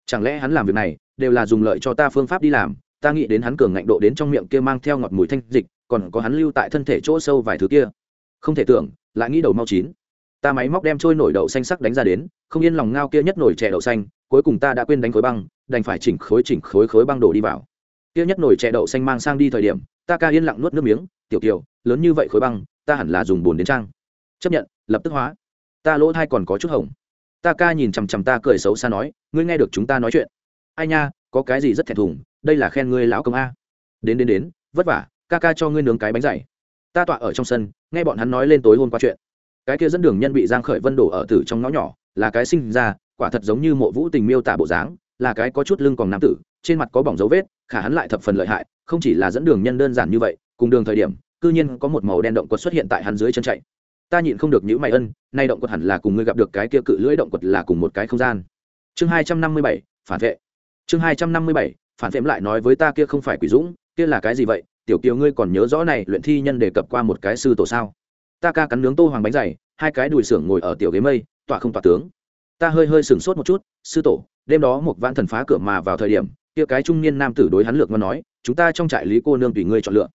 [SPEAKER 1] Chẳng lẽ hắn làm việc này, đều là dùng lợi cho ta phương pháp đi làm ta nghĩ đến hắn cường ngạnh độ đến trong miệng kia mang theo ngọt mùi thanh dịch, còn có hắn lưu tại thân thể chỗ sâu vài thứ kia. Không thể tưởng, lại nghĩ đầu mau chín. Ta máy móc đem trôi nổi đậu xanh sắc đánh ra đến, không yên lòng ngao kia nhất nổi chè đậu xanh, cuối cùng ta đã quên đánh khối băng, đành phải chỉnh khối chỉnh khối khối băng đổ đi vào. Kia nhất nổi chè đậu xanh mang sang đi thời điểm, ta ca yên lặng nuốt nước miếng, tiểu kiều, lớn như vậy khối băng, ta hẳn là dùng bồn đến trang. Chấp nhận, lập tức hóa. Ta lỗ thai còn có chút hồng. Ta ca nhìn chằm chằm ta cười xấu xa nói, ngươi nghe được chúng ta nói chuyện. Ai nha có cái gì rất thẹn thùng, đây là khen ngươi lão công a. Đến đến đến, vất vả, ca ca cho ngươi nướng cái bánh dày. Ta tọa ở trong sân, nghe bọn hắn nói lên tối hôm qua chuyện. Cái kia dẫn đường nhân bị giang khởi vân đổ ở tử trong ngõ nhỏ, là cái sinh ra, quả thật giống như mộ vũ tình miêu tả bộ dáng, là cái có chút lưng còn nam tử, trên mặt có bỏng dấu vết, khả hắn lại thập phần lợi hại, không chỉ là dẫn đường nhân đơn giản như vậy, cùng đường thời điểm, cư nhiên có một màu đen động quật xuất hiện tại hắn dưới chân chạy. Ta nhịn không được những mày ân, nay động quật hẳn là cùng ngươi gặp được cái kia cự lưỡi động quật là cùng một cái không gian. Chương hai trăm năm mươi bảy, phản vệ chương hai trăm năm mươi bảy, phản vệ lại nói với ta kia không phải quỷ dũng, kia là cái gì vậy? Tiểu kiều ngươi còn nhớ rõ này, luyện thi nhân đề cập qua một cái sư tổ sao? Ta ca cắn nướng tô hoàng bánh dày, hai cái đùi xưởng ngồi ở tiểu ghế mây, tọa không tọa tướng. Ta hơi hơi sửng sốt một chút, sư tổ, đêm đó một vạn thần phá cửa mà vào thời điểm, kia cái trung niên nam tử đối hắn lược mà nói, chúng ta trong trại lý cô nương tùy ngươi chọn lựa.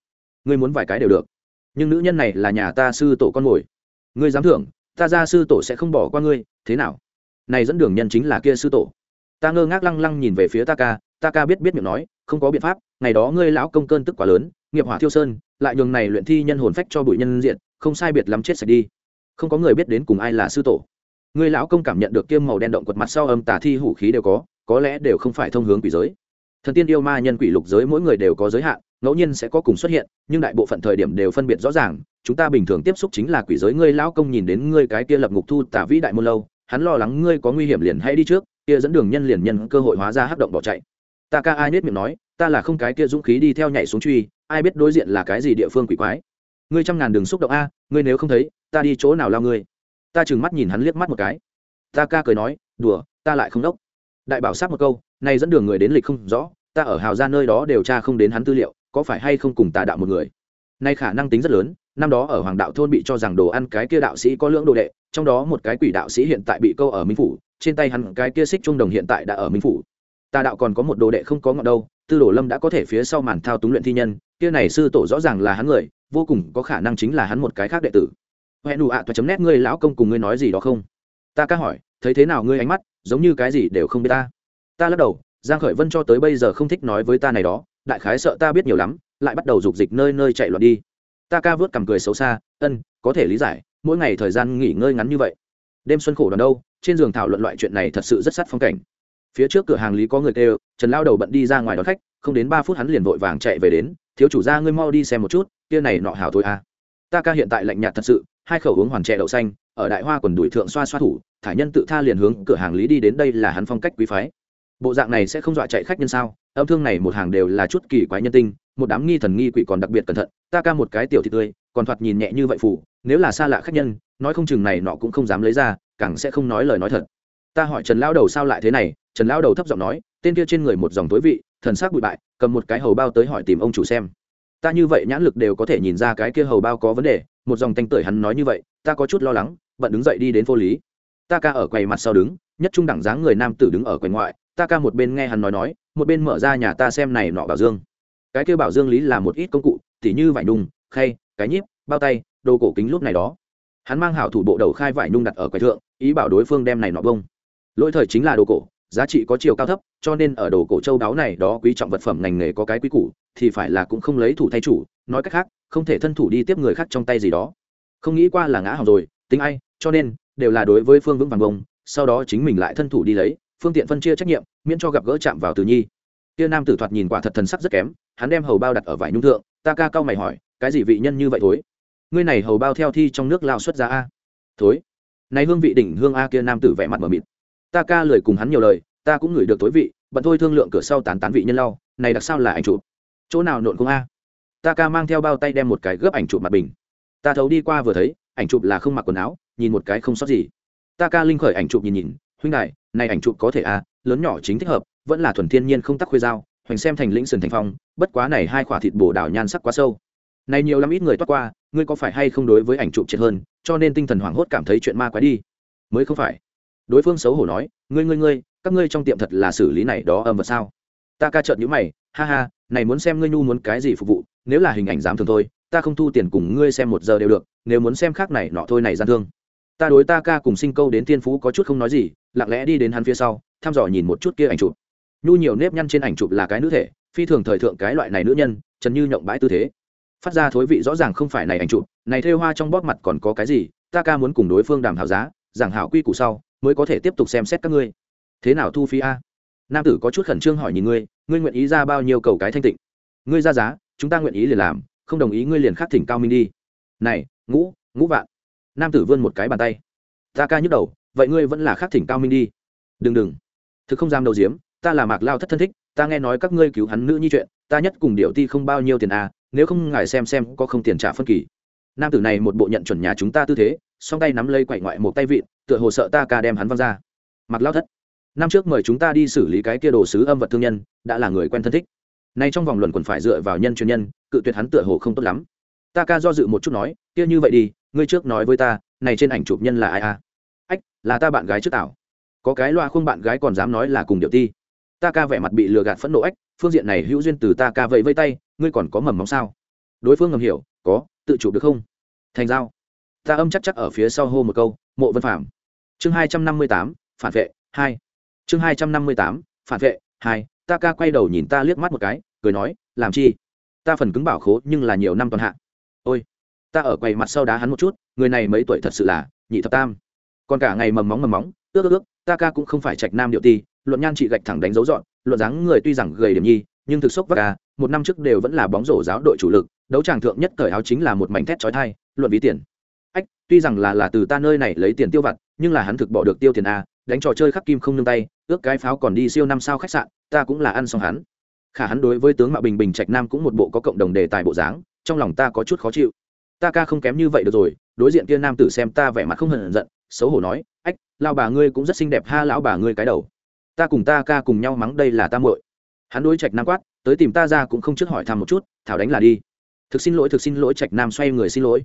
[SPEAKER 1] Ngươi muốn vài cái đều được. Nhưng nữ nhân này là nhà ta sư tổ con ngồi ngươi dám thưởng, ta ra sư tổ sẽ không bỏ qua ngươi, thế nào? Này dẫn đường nhân chính là kia sư tổ ta ngơ ngác lăng lăng nhìn về phía ta ca ta ca biết biết miệng nói, không có biện pháp, ngày đó ngươi lão công cơn tức quá lớn, nghiệp hỏa thiêu sơn, lại nhường này luyện thi nhân hồn phách cho bụi nhân diện, không sai biệt lắm chết sạch đi. Không có người biết đến cùng ai là sư tổ. Ngươi lão công cảm nhận được kiêm màu đen động quật mặt sau âm tà thi hủ khí đều có có lẽ đều không phải thông hướng quỷ giới. Thần tiên yêu ma nhân quỷ lục giới mỗi người đều có giới hạn, ngẫu nhiên sẽ có cùng xuất hiện, nhưng đại bộ phận thời điểm đều phân biệt rõ ràng, chúng ta bình thường tiếp xúc chính là quỷ giới, ngươi lão công nhìn đến ngươi cái kia lập ngục thu tả vĩ đại môn lâu, hắn lo lắng ngươi có nguy hiểm liền hay đi trước kia dẫn đường nhân liền nhân cơ hội hóa ra hắc động bỏ chạy. Ta ca ai nết miệng nói, ta là không cái kia dũng khí đi theo nhảy xuống truy, ai biết đối diện là cái gì địa phương quỷ quái. Ngươi trăm ngàn đường xúc động a, ngươi nếu không thấy, ta đi chỗ nào lao ngươi? Ta chừng mắt nhìn hắn liếc mắt một cái. Ta ca cười nói, đùa, ta lại không đốc. Đại bảo sát một câu này dẫn đường người đến lịch không rõ, ta ở hào ra nơi đó điều tra không đến hắn tư liệu, có phải hay không cùng tà đạo một người? Nay khả năng tính rất lớn, năm đó ở hoàng đạo thôn bị cho rằng đồ ăn cái kia đạo sĩ có lưỡng đồ đệ, trong đó một cái quỷ đạo sĩ hiện tại bị câu ở minh phủ trên tay hắn cái kia xích trung đồng hiện tại đã ở minh phủ. Tà đạo còn có một đồ đệ không có ngọn đâu, tư đồ lâm đã có thể phía sau màn thao túng luyện thi nhân, kia này sư tổ rõ ràng là hắn người, vô cùng có khả năng chính là hắn một cái khác đệ tử. Hẹn đủ ạ, toa chấm nét ngươi lão công cùng ngươi nói gì đó không? Ta ca hỏi, thấy thế nào ngươi ánh mắt, giống như cái gì đều không biết ta. Ta lắc đầu, giang khởi vân cho tới bây giờ không thích nói với ta này đó, đại khái sợ ta biết nhiều lắm, lại bắt đầu dục dịch nơi nơi chạy loạn đi. Ta ca vớt cầm cười xấu xa, ân, có thể lý giải, mỗi ngày thời gian nghỉ ngơi ngắn như vậy, đêm xuân khổ đoàn đâu trên giường thảo luận loại chuyện này thật sự rất sát phong cảnh. Phía trước cửa hàng lý có người kêu, trần lao đầu bận đi ra ngoài đón khách, không đến ba phút hắn liền vội vàng chạy về đến, thiếu chủ gia ngươi mau đi xem một chút, kia này nọ hảo thôi à. Ta ca hiện tại lạnh nhạt thật sự, hai khẩu uống hoàn chè đậu xanh, ở đại hoa quần đuổi thượng xoa xoa thủ, thải nhân tự tha liền hướng cửa hàng lý đi đến đây là hắn phong cách quý phái. Bộ dạng này sẽ không dọa chạy khách nhân sao? Âm thương này một hàng đều là chút kỳ quái nhân tinh, một đám nghi thần nghi quỷ còn đặc biệt cẩn thận, ta ca một cái tiểu thị tươi còn thoạt nhìn nhẹ như vậy phủ, nếu là xa lạ khách nhân, nói không chừng này nọ cũng không dám lấy ra, càng sẽ không nói lời nói thật. Ta hỏi trần lão đầu sao lại thế này, trần lão đầu thấp giọng nói, tên kia trên người một dòng tối vị, thần sắc bụi bại, cầm một cái hầu bao tới hỏi tìm ông chủ xem. Ta như vậy nhãn lực đều có thể nhìn ra cái kia hầu bao có vấn đề, một dòng tanh tưởi hắn nói như vậy, ta có chút lo lắng, bận đứng dậy đi đến vô lý. Ta ca ở quầy mặt sau đứng, nhất trung đẳng dáng người nam tử đứng ở quầy ngoại, ta ca một bên nghe hắn nói nói, một bên mở ra nhà ta xem này nọ bảo dương. Cái kêu bảo dương lý là một ít công cụ, tỉ như vải nung khay cái nhíp, bao tay, đồ cổ kính lúc này đó. Hắn mang hảo thủ bộ đầu khai vải nung đặt ở quầy thượng, ý bảo đối phương đem này nọ bông. Lỗi thời chính là đồ cổ, giá trị có chiều cao thấp, cho nên ở đồ cổ châu đáo này đó quý trọng vật phẩm ngành nghề có cái quý củ, thì phải là cũng không lấy thủ thay chủ, nói cách khác, không thể thân thủ đi tiếp người khác trong tay gì đó. Không nghĩ qua là ngã hỏng rồi, tính ai, cho nên, đều là đối với phương vững vàng bông, sau đó chính mình lại thân thủ đi lấy, phương tiện phân chia trách nhiệm, miễn cho gặp gỡ chạm vào từ nhi. Kia nam tử thoạt nhìn quả thật thần sắc rất kém, hắn đem hầu bao đặt ở vải nhung thượng, ta ca cao mày hỏi cái gì vị nhân như vậy thối? Ngươi này hầu bao theo thi trong nước lao xuất ra a. Thối. Này hương vị đỉnh hương a kia nam tử vẻ mặt mờ mịt. Ta ca lời cùng hắn nhiều lời, ta cũng ngửi được tối vị, bận thôi thương lượng cửa sau tán tán vị nhân lau này đặc sao là ảnh chụp? Chỗ nào nộn không a? Ta ca mang theo bao tay đem một cái gấp ảnh chụp mặt bình. Ta thấu đi qua vừa thấy, ảnh chụp là không mặc quần áo, nhìn một cái không sót gì. Ta ca linh khởi ảnh chụp nhìn nhìn, huynh đại, này ảnh chụp có thể a, lớn nhỏ chính thích hợp, vẫn là thuần thiên nhiên không tắc khuê dao, hoành xem thành lĩnh sườn thành phong, bất quá này hai khỏa thịt bồ đào nhan sắc quá sâu này nhiều lắm ít người toát qua, ngươi có phải hay không đối với ảnh chụp triệt hơn, cho nên tinh thần hoảng hốt cảm thấy chuyện ma quái đi. Mới không phải. Đối phương xấu hổ nói, ngươi ngươi ngươi, các ngươi trong tiệm thật là xử lý này đó âm vật sao? Ta ca trợn nhữ mày, ha ha, này muốn xem ngươi nhu muốn cái gì phục vụ, nếu là hình ảnh dám thường thôi, ta không thu tiền cùng ngươi xem một giờ đều được, nếu muốn xem khác này nọ thôi này gian thương. Ta đối ta ca cùng sinh câu đến tiên phú có chút không nói gì, lặng lẽ đi đến hắn phía sau, thăm dò nhìn một chút kia ảnh chụp. Nhu nhiều nếp nhăn trên ảnh chụp là cái nữ thể, phi thường thời thượng cái loại này nữ nhân, trần như nhộng bãi tư thế phát ra thối vị rõ ràng không phải này ảnh chụp, này thêu hoa trong bóp mặt còn có cái gì, ta ca muốn cùng đối phương đàm hảo giá, giảng hảo quy củ sau, mới có thể tiếp tục xem xét các ngươi. Thế nào thu phí a? Nam tử có chút khẩn trương hỏi nhìn ngươi ngươi nguyện ý ra bao nhiêu cầu cái thanh tịnh? Ngươi ra giá, chúng ta nguyện ý liền làm, không đồng ý ngươi liền khắc thỉnh cao minh đi. Này, ngũ ngũ vạn. Nam tử vươn một cái bàn tay. Ta ca nhức đầu, vậy ngươi vẫn là khắc thỉnh cao minh đi. Đừng đừng. Thực không dám đầu diếm, ta là mạc lao thất thân thích, ta nghe nói các ngươi cứu hắn nữ nhi chuyện, ta nhất cùng điệu ti không bao nhiêu tiền à nếu không ngài xem xem có không tiền trả phân kỳ. Nam tử này một bộ nhận chuẩn nhà chúng ta tư thế, song tay nắm lấy quậy ngoại một tay vịn, tựa hồ sợ ta ca đem hắn văng ra. Mặc lao thất, năm trước mời chúng ta đi xử lý cái kia đồ sứ âm vật thương nhân, đã là người quen thân thích. Nay trong vòng luận quần phải dựa vào nhân chuyên nhân, cự tuyệt hắn tựa hồ không tốt lắm. Ta ca do dự một chút nói, kia như vậy đi, ngươi trước nói với ta, này trên ảnh chụp nhân là ai à? Ách, là ta bạn gái trước tảo. Có cái loa khung bạn gái còn dám nói là cùng điệu ti. Ta ca vẻ mặt bị lừa gạt phẫn nộ ách, phương diện này hữu duyên từ ta ca vẫy vây tay ngươi còn có mầm móng sao? Đối phương ngầm hiểu, có, tự chủ được không? Thành giao. Ta âm chắc chắc ở phía sau hô một câu, mộ vân phạm chương hai trăm năm mươi tám, phản vệ, hai. Chương hai trăm năm mươi tám, phản vệ, hai. Ta ca quay đầu nhìn ta liếc mắt một cái, cười nói, làm chi? Ta phần cứng bảo khố nhưng là nhiều năm toàn hạ. Ôi. Ta ở quầy mặt sau đá hắn một chút, người này mấy tuổi thật sự là, nhị thập tam. Còn cả ngày mầm móng mầm móng, ước ước ước, ta ca cũng không phải trạch nam điệu ti, luận nhan chị gạch thẳng đánh dấu dọn, luận dáng người tuy rằng gầy điểm nhi nhưng thực sốc vác ca một năm trước đều vẫn là bóng rổ giáo đội chủ lực, đấu tràng thượng nhất thời áo chính là một mảnh thét trói thai luận ví tiền. Ách, tuy rằng là là từ ta nơi này lấy tiền tiêu vặt, nhưng là hắn thực bỏ được tiêu tiền a đánh trò chơi khắc kim không nương tay, ước cái pháo còn đi siêu năm sao khách sạn, ta cũng là ăn xong hắn. Khả hắn đối với tướng mạo bình bình trạch nam cũng một bộ có cộng đồng đề tài bộ dáng, trong lòng ta có chút khó chịu. Ta ca không kém như vậy được rồi, đối diện kia nam tử xem ta vẻ mặt không hận giận, xấu hổ nói, ách lao bà ngươi cũng rất xinh đẹp ha, lão bà ngươi cái đầu. Ta cùng ta ca cùng nhau mắng đây là ta muội hắn đối trạch nam quát, tới tìm ta ra cũng không trước hỏi thăm một chút, thảo đánh là đi. Thực xin lỗi, thực xin lỗi, trạch nam xoay người xin lỗi.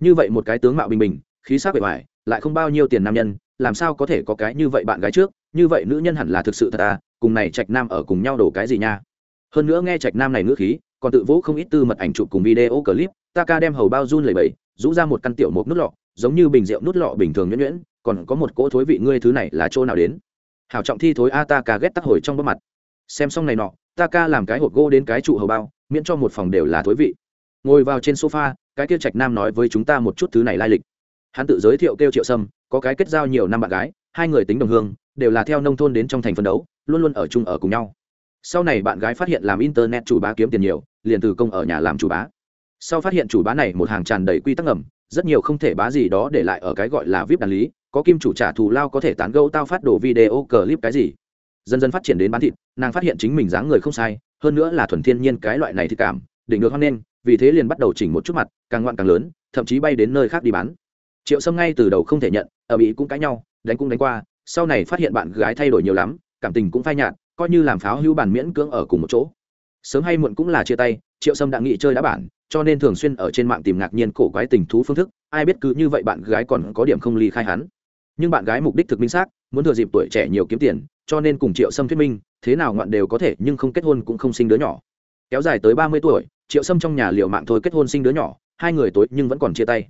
[SPEAKER 1] Như vậy một cái tướng mạo bình bình, khí sắc bề ngoài, lại không bao nhiêu tiền nam nhân, làm sao có thể có cái như vậy bạn gái trước? Như vậy nữ nhân hẳn là thực sự thật à? Cùng này trạch nam ở cùng nhau đổ cái gì nha? Hơn nữa nghe trạch nam này ngữ khí, còn tự vỗ không ít tư mật ảnh chụp cùng video clip ta ca đem hầu bao run lẩy bẩy, rũ ra một căn tiểu một nút lọ, giống như bình rượu nút lọ bình thường nhuyễn nhuyễn, còn có một cỗ thối vị ngươi thứ này là chỗ nào đến? Hảo trọng thi thối a ta ca ghét tắc hồi trong bắp mặt xem xong này nọ, ta ca làm cái hộp gỗ đến cái trụ hầu bao, miễn cho một phòng đều là thối vị. Ngồi vào trên sofa, cái kia trạch nam nói với chúng ta một chút thứ này lai lịch. Hắn tự giới thiệu kêu triệu sâm, có cái kết giao nhiều năm bạn gái, hai người tính đồng hương, đều là theo nông thôn đến trong thành phân đấu, luôn luôn ở chung ở cùng nhau. Sau này bạn gái phát hiện làm internet chủ bá kiếm tiền nhiều, liền từ công ở nhà làm chủ bá. Sau phát hiện chủ bá này một hàng tràn đầy quy tắc ngầm, rất nhiều không thể bá gì đó để lại ở cái gọi là vip đàn lý, có kim chủ trả thù lao có thể tán gẫu tao phát đồ video clip cái gì dần dần phát triển đến bán thịt, nàng phát hiện chính mình dáng người không sai, hơn nữa là thuần thiên nhiên cái loại này thì cảm định được hoan nên vì thế liền bắt đầu chỉnh một chút mặt, càng ngoạn càng lớn, thậm chí bay đến nơi khác đi bán. Triệu sâm ngay từ đầu không thể nhận, ở bị cũng cãi nhau, đánh cũng đánh qua, sau này phát hiện bạn gái thay đổi nhiều lắm, cảm tình cũng phai nhạt, coi như làm pháo hữu bản miễn cưỡng ở cùng một chỗ. Sớm hay muộn cũng là chia tay, triệu sâm đã nghĩ chơi đã bản, cho nên thường xuyên ở trên mạng tìm ngạc nhiên cổ quái tình thú phương thức, ai biết cứ như vậy bạn gái còn có điểm không ly khai hắn. Nhưng bạn gái mục đích thực minh xác, muốn thừa dịp tuổi trẻ nhiều kiếm tiền cho nên cùng triệu sâm thuyết minh, thế nào ngoạn đều có thể, nhưng không kết hôn cũng không sinh đứa nhỏ. Kéo dài tới ba mươi tuổi, triệu sâm trong nhà liệu mạng thôi kết hôn sinh đứa nhỏ, hai người tối nhưng vẫn còn chia tay.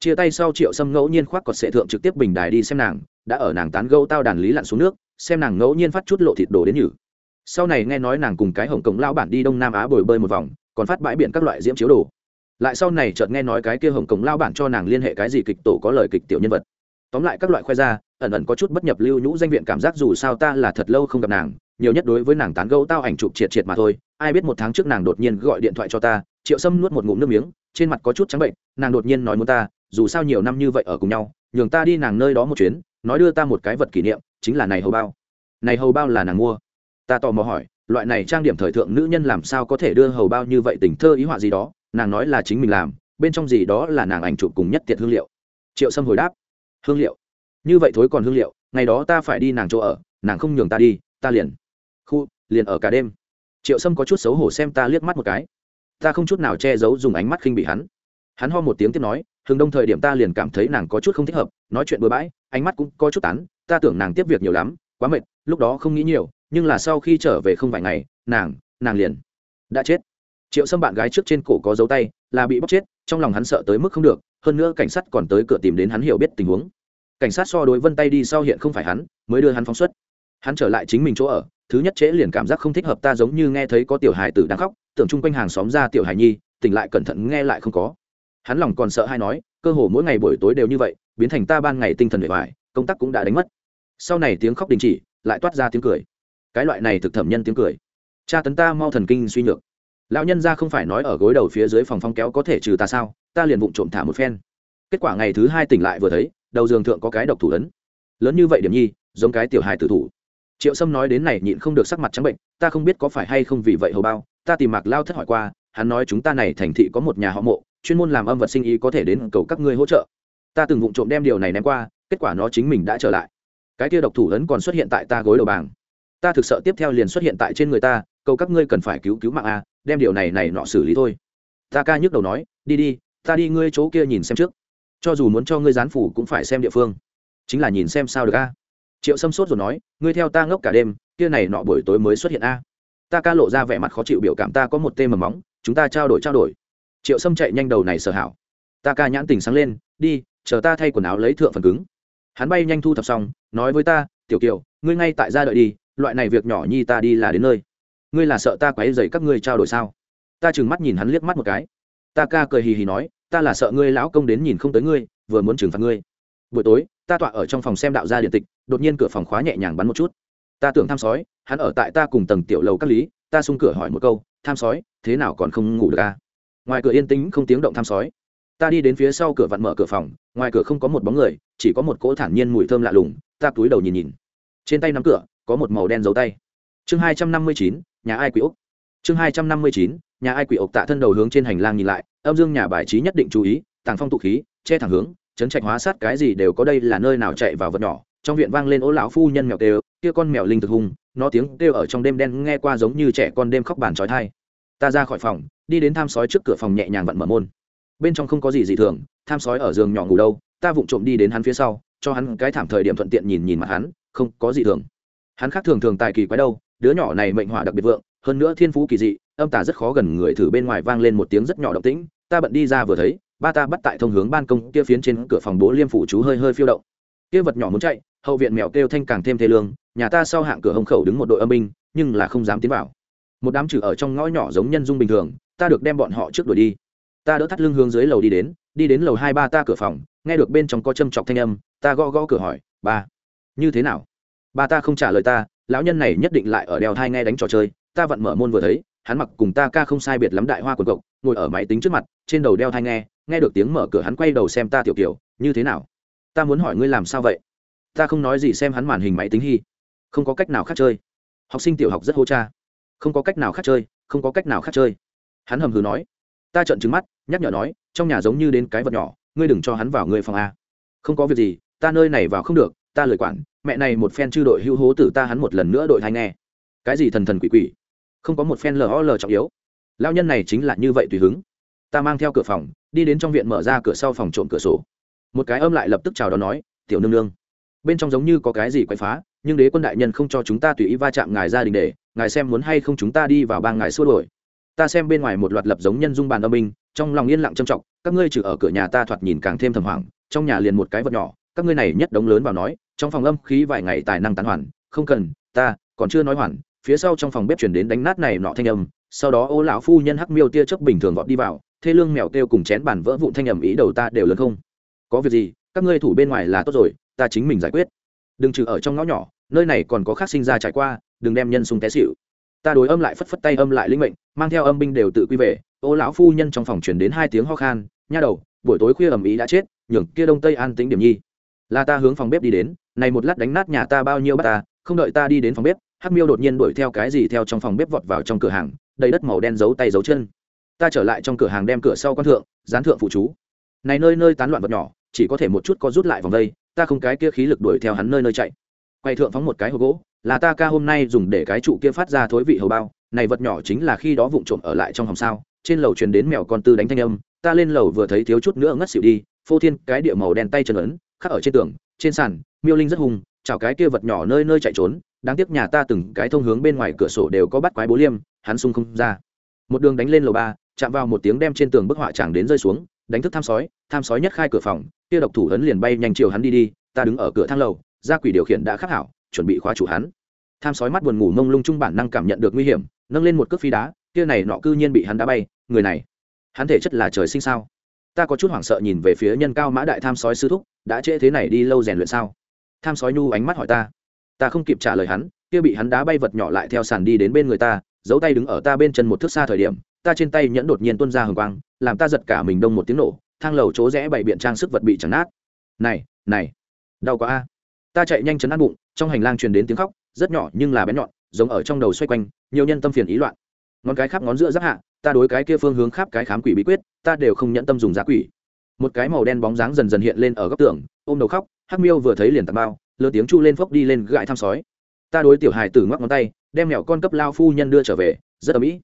[SPEAKER 1] Chia tay sau triệu sâm ngẫu nhiên khoác cọt sệ thượng trực tiếp bình đài đi xem nàng, đã ở nàng tán gâu tao đàn lý lặn xuống nước, xem nàng ngẫu nhiên phát chút lộ thịt đồ đến nhử. Sau này nghe nói nàng cùng cái hồng cổng lao bản đi đông nam á bồi bơi một vòng, còn phát bãi biển các loại diễm chiếu đồ. Lại sau này chợt nghe nói cái kia hồng cổng lao bản cho nàng liên hệ cái gì kịch tổ có lời kịch tiểu nhân vật tóm lại các loại khoe ra, ẩn ẩn có chút bất nhập lưu nhũ danh viện cảm giác dù sao ta là thật lâu không gặp nàng, nhiều nhất đối với nàng tán gẫu tao ảnh chụp triệt triệt mà thôi. Ai biết một tháng trước nàng đột nhiên gọi điện thoại cho ta, triệu sâm nuốt một ngụm nước miếng, trên mặt có chút trắng bệnh, nàng đột nhiên nói muốn ta, dù sao nhiều năm như vậy ở cùng nhau, nhường ta đi nàng nơi đó một chuyến, nói đưa ta một cái vật kỷ niệm, chính là này hầu bao. Này hầu bao là nàng mua. Ta tò mò hỏi, loại này trang điểm thời thượng nữ nhân làm sao có thể đưa hầu bao như vậy tình thơ ý họa gì đó, nàng nói là chính mình làm, bên trong gì đó là nàng ảnh chụp cùng nhất tiệt hương liệu. Triệu sâm hồi đáp hương liệu. Như vậy thối còn hương liệu, ngày đó ta phải đi nàng chỗ ở, nàng không nhường ta đi, ta liền. Khu, liền ở cả đêm. Triệu sâm có chút xấu hổ xem ta liếc mắt một cái. Ta không chút nào che giấu dùng ánh mắt khinh bị hắn. Hắn ho một tiếng tiếp nói hừng đông thời điểm ta liền cảm thấy nàng có chút không thích hợp, nói chuyện bừa bãi, ánh mắt cũng có chút tán, ta tưởng nàng tiếp việc nhiều lắm, quá mệt, lúc đó không nghĩ nhiều, nhưng là sau khi trở về không vài ngày, nàng nàng liền đã chết triệu sâm bạn gái trước trên cổ có dấu tay, là bị bóc chết, trong lòng hắn sợ tới mức không được, hơn nữa cảnh sát còn tới cửa tìm đến hắn hiểu biết tình huống. Cảnh sát so đối vân tay đi sau hiện không phải hắn, mới đưa hắn phóng xuất. Hắn trở lại chính mình chỗ ở, thứ nhất trễ liền cảm giác không thích hợp ta giống như nghe thấy có tiểu hài tử đang khóc, tưởng chung quanh hàng xóm ra tiểu hài nhi, tỉnh lại cẩn thận nghe lại không có. Hắn lòng còn sợ hay nói, cơ hồ mỗi ngày buổi tối đều như vậy, biến thành ta ban ngày tinh thần bề ngoài công tác cũng đã đánh mất. Sau này tiếng khóc đình chỉ, lại toát ra tiếng cười. Cái loại này thực thẩm nhân tiếng cười. Cha tấn ta mau thần kinh suy nhược lão nhân ra không phải nói ở gối đầu phía dưới phòng phong kéo có thể trừ ta sao? Ta liền vụng trộm thả một phen. Kết quả ngày thứ hai tỉnh lại vừa thấy, đầu giường thượng có cái độc thủ ấn. Lớn như vậy điểm nhi, giống cái tiểu hài tử thủ. Triệu sâm nói đến này nhịn không được sắc mặt trắng bệnh, ta không biết có phải hay không vì vậy hầu bao, ta tìm mạc lao thất hỏi qua, hắn nói chúng ta này thành thị có một nhà họ mộ, chuyên môn làm âm vật sinh ý có thể đến cầu các ngươi hỗ trợ. Ta từng vụng trộm đem điều này ném qua, kết quả nó chính mình đã trở lại. Cái kia độc thủ ấn còn xuất hiện tại ta gối đầu bàng ta thực sợ tiếp theo liền xuất hiện tại trên người ta, cầu các ngươi cần phải cứu cứu mạng a đem điều này này nọ xử lý thôi. Ta ca nhức đầu nói, đi đi, ta đi ngươi chỗ kia nhìn xem trước. Cho dù muốn cho ngươi gián phủ cũng phải xem địa phương. Chính là nhìn xem sao được a. Triệu sâm sốt rồi nói, ngươi theo ta ngốc cả đêm, kia này nọ buổi tối mới xuất hiện a. Ta ca lộ ra vẻ mặt khó chịu biểu cảm ta có một tê mầm móng, chúng ta trao đổi trao đổi. Triệu sâm chạy nhanh đầu này sở hảo. Ta ca nhãn tình sáng lên, đi, chờ ta thay quần áo lấy thượng phần cứng. Hắn bay nhanh thu thập xong, nói với ta, tiểu kiều, ngươi ngay tại gia đợi đi, loại này việc nhỏ nhi ta đi là đến nơi ngươi là sợ ta quấy rầy các ngươi trao đổi sao? Ta chừng mắt nhìn hắn liếc mắt một cái. Ta ca cười hì hì nói, ta là sợ ngươi lão công đến nhìn không tới ngươi, vừa muốn trừng phạt ngươi. Buổi tối, ta tọa ở trong phòng xem đạo gia điện tịch, đột nhiên cửa phòng khóa nhẹ nhàng bắn một chút. Ta tưởng tham sói, hắn ở tại ta cùng tầng tiểu lầu các lý, ta xung cửa hỏi một câu, tham sói, thế nào còn không ngủ được à? ngoài cửa yên tĩnh, không tiếng động tham sói. Ta đi đến phía sau cửa vặn mở cửa phòng, ngoài cửa không có một bóng người, chỉ có một cỗ thản nhiên mùi thơm lạ lùng, ta túi đầu nhìn nhìn. Trên tay nắm cửa, có một màu đen dấu tay. Chương hai trăm năm mươi chín nhà ai quỷ ốc? Chương hai trăm năm mươi chín, nhà ai quỷ ốc tạ thân đầu hướng trên hành lang nhìn lại, âm dương nhà bài trí nhất định chú ý, tàng phong tụ khí, che thẳng hướng, chấn trạch hóa sát cái gì đều có đây là nơi nào chạy vào vật nhỏ. Trong viện vang lên ố lão phu nhân mèo tê, kia con mèo linh thực hung, nó tiếng kêu ở trong đêm đen nghe qua giống như trẻ con đêm khóc bàn trói thai. Ta ra khỏi phòng, đi đến tham sói trước cửa phòng nhẹ nhàng vặn mở môn. Bên trong không có gì dị thường, tham sói ở giường nhỏ ngủ đâu, ta vụng trộm đi đến hắn phía sau, cho hắn cái thảm thời điểm thuận tiện nhìn nhìn mặt hắn, không có gì thường. Hắn khác thường thường tài kỳ quái đâu đứa nhỏ này mệnh hỏa đặc biệt vượng, hơn nữa thiên phú kỳ dị, âm tả rất khó gần người thử bên ngoài vang lên một tiếng rất nhỏ động tĩnh, ta bận đi ra vừa thấy, ba ta bắt tại thông hướng ban công kia phiến trên cửa phòng bố liêm phủ chú hơi hơi phiêu động. Kia vật nhỏ muốn chạy, hậu viện mèo kêu thanh càng thêm thê lương, nhà ta sau hạng cửa hông khẩu đứng một đội âm binh, nhưng là không dám tiến vào. Một đám trừ ở trong ngõ nhỏ giống nhân dung bình thường, ta được đem bọn họ trước đuổi đi. Ta đỡ thắt lưng hướng dưới lầu đi đến đi đến lầu hai ba ta cửa phòng, nghe được bên trong có châm chọc thanh âm, ta gõ gõ cửa hỏi, ba, như thế nào? Ba ta không trả lời ta lão nhân này nhất định lại ở đeo thai nghe đánh trò chơi, ta vặn mở môn vừa thấy, hắn mặc cùng ta ca không sai biệt lắm đại hoa quần cộc, ngồi ở máy tính trước mặt, trên đầu đeo thai nghe nghe được tiếng mở cửa hắn quay đầu xem ta tiểu kiểu, như thế nào? Ta muốn hỏi ngươi làm sao vậy? Ta không nói gì xem hắn màn hình máy tính hy không có cách nào khác chơi. Học sinh tiểu học rất hô cha. Không có cách nào khác chơi, không có cách nào khác chơi. Hắn hầm hừ nói. Ta trợn trứng mắt, nhắc nhở nói, trong nhà giống như đến cái vật nhỏ, ngươi đừng cho hắn vào người phòng a. Không có việc gì, ta nơi này vào không được, ta lời quản mẹ này một phen chư đội hưu hố tử ta hắn một lần nữa đội hay nghe. Cái gì thần thần quỷ quỷ? Không có một phen lờ trọng yếu. Lao nhân này chính là như vậy tùy hứng. Ta mang theo cửa phòng, đi đến trong viện mở ra cửa sau phòng trộm cửa sổ. Một cái âm lại lập tức chào đón nói, tiểu nương nương. Bên trong giống như có cái gì quậy phá, nhưng đế quân đại nhân không cho chúng ta tùy ý va chạm ngài gia đình để, ngài xem muốn hay không chúng ta đi vào bang ngài xua đổi ta xem bên ngoài một loạt lập giống nhân dung bàn âm binh, trong lòng yên lặng trầm trọng, các ngươi trừ ở cửa nhà ta thoạt nhìn càng thêm thầm hoảng, trong nhà liền một cái vật nhỏ, các ngươi này nhất đống lớn vào nói trong phòng âm khí vài ngày tài năng tán hoàn, không cần, ta, còn chưa nói hoàn, phía sau trong phòng bếp chuyển đến đánh nát này nọ thanh âm, sau đó ô lão phu nhân hắc miêu tia chớp bình thường vọt đi vào, thê lương mèo kêu cùng chén bàn vỡ vụn thanh ầm ý đầu ta đều lớn không? Có việc gì, các ngươi thủ bên ngoài là tốt rồi, ta chính mình giải quyết. Đừng trừ ở trong ngõ nhỏ, nơi này còn có khác sinh ra trải qua, đừng đem nhân sung té xịu ta đối âm lại phất phất tay âm lại linh mệnh, mang theo âm binh đều tự quy về, ô lão phu nhân trong phòng chuyển đến hai tiếng ho khan, nha đầu, buổi tối khuya ầm ý đã chết, nhường kia đông tây an tính điểm nhi. Là ta hướng phòng bếp đi đến này một lát đánh nát nhà ta bao nhiêu bắt ta, không đợi ta đi đến phòng bếp, hắc miêu đột nhiên đuổi theo cái gì theo trong phòng bếp vọt vào trong cửa hàng, đầy đất màu đen giấu tay giấu chân. Ta trở lại trong cửa hàng đem cửa sau con thượng gián thượng phụ chú. Này nơi nơi tán loạn vật nhỏ, chỉ có thể một chút có rút lại vòng đây, ta không cái kia khí lực đuổi theo hắn nơi nơi chạy. Quay thượng phóng một cái hộp gỗ, là ta ca hôm nay dùng để cái trụ kia phát ra thối vị hầu bao, này vật nhỏ chính là khi đó vụng trộm ở lại trong hòm sao, trên lầu truyền đến mèo con tư đánh thanh âm, ta lên lầu vừa thấy thiếu chút nữa ngất xỉu đi, phô thiên cái địa màu đen tay chân ấn, khắc ở trên tường, trên sàn miêu linh rất hung chào cái kia vật nhỏ nơi nơi chạy trốn, đáng tiếc nhà ta từng cái thông hướng bên ngoài cửa sổ đều có bắt quái bố liêm, hắn sung không ra. Một đường đánh lên lầu ba, chạm vào một tiếng đem trên tường bức họa chẳng đến rơi xuống, đánh thức tham sói tham sói nhất khai cửa phòng, kia độc thủ ấn liền bay nhanh chiều hắn đi đi, ta đứng ở cửa thang lầu, gia quỷ điều khiển đã khắc hảo, chuẩn bị khóa chủ hắn. Tham sói mắt buồn ngủ mông lung trung bản năng cảm nhận được nguy hiểm, nâng lên một cước phi đá, kia này nọ cư nhiên bị hắn đá bay, người này, hắn thể chất là trời sinh sao? Ta có chút hoảng sợ nhìn về phía nhân cao mã đại tham sói sư thúc, đã trễ thế này đi lâu rèn luyện sao? Tham sói nhu ánh mắt hỏi ta. Ta không kịp trả lời hắn, kia bị hắn đá bay vật nhỏ lại theo sàn đi đến bên người ta, giấu tay đứng ở ta bên chân một thước xa thời điểm, ta trên tay nhẫn đột nhiên tuôn ra hừng quang, làm ta giật cả mình đông một tiếng nổ, thang lầu chỗ rẽ bày biện trang sức vật bị chẳng nát. Này này, đau quá a. Ta chạy nhanh chấn an bụng, trong hành lang truyền đến tiếng khóc, rất nhỏ nhưng là bén nhọn, giống ở trong đầu xoay quanh, nhiều nhân tâm phiền ý loạn. Ngón cái khắp ngón giữa giáp hạ, ta đối cái kia phương hướng khắp cái khám quỷ bí quyết, ta đều không nhẫn tâm dùng giá quỷ. Một cái màu đen bóng dáng dần dần hiện lên ở góc tường, ôm đầu khóc hắc miêu vừa thấy liền tạt bao lớn tiếng chu lên phốc đi lên gãi thăm sói. Ta đối tiểu hài tử ngoắc ngón tay, đem mẹo con cấp lao phu nhân đưa trở về, rất ở mỹ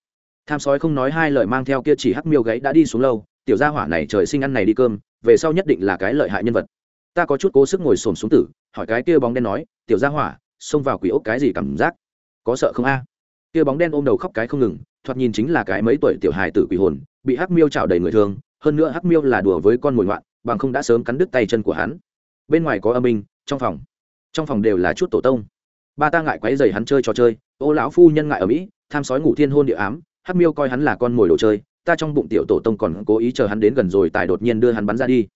[SPEAKER 1] tham sói không nói hai lời mang theo kia chỉ hắc miêu gáy đã đi xuống lâu, tiểu gia hỏa này trời sinh ăn này đi cơm, về sau nhất định là cái lợi hại nhân vật. Ta có chút cố sức ngồi xổm xuống tử, hỏi cái kia bóng đen nói, tiểu gia hỏa, xông vào quỷ ốc cái gì cảm giác? Có sợ không a? Kia bóng đen ôm đầu khóc cái không ngừng, thoạt nhìn chính là cái mấy tuổi tiểu hài tử quỷ hồn, bị hắc miêu chảo đầy người thương, hơn nữa hắc miêu là đùa với con mồi ngoạn, bằng không đã sớm cắn đứt tay chân của hắn bên ngoài có âm minh trong phòng. Trong phòng đều là chút tổ tông. Ba ta ngại quấy dày hắn chơi trò chơi, ô lão phu nhân ngại ở mỹ, tham sói ngủ thiên hôn địa ám, hắc miêu coi hắn là con mồi đồ chơi, ta trong bụng tiểu tổ tông còn cố ý chờ hắn đến gần rồi tài đột nhiên đưa hắn bắn ra đi.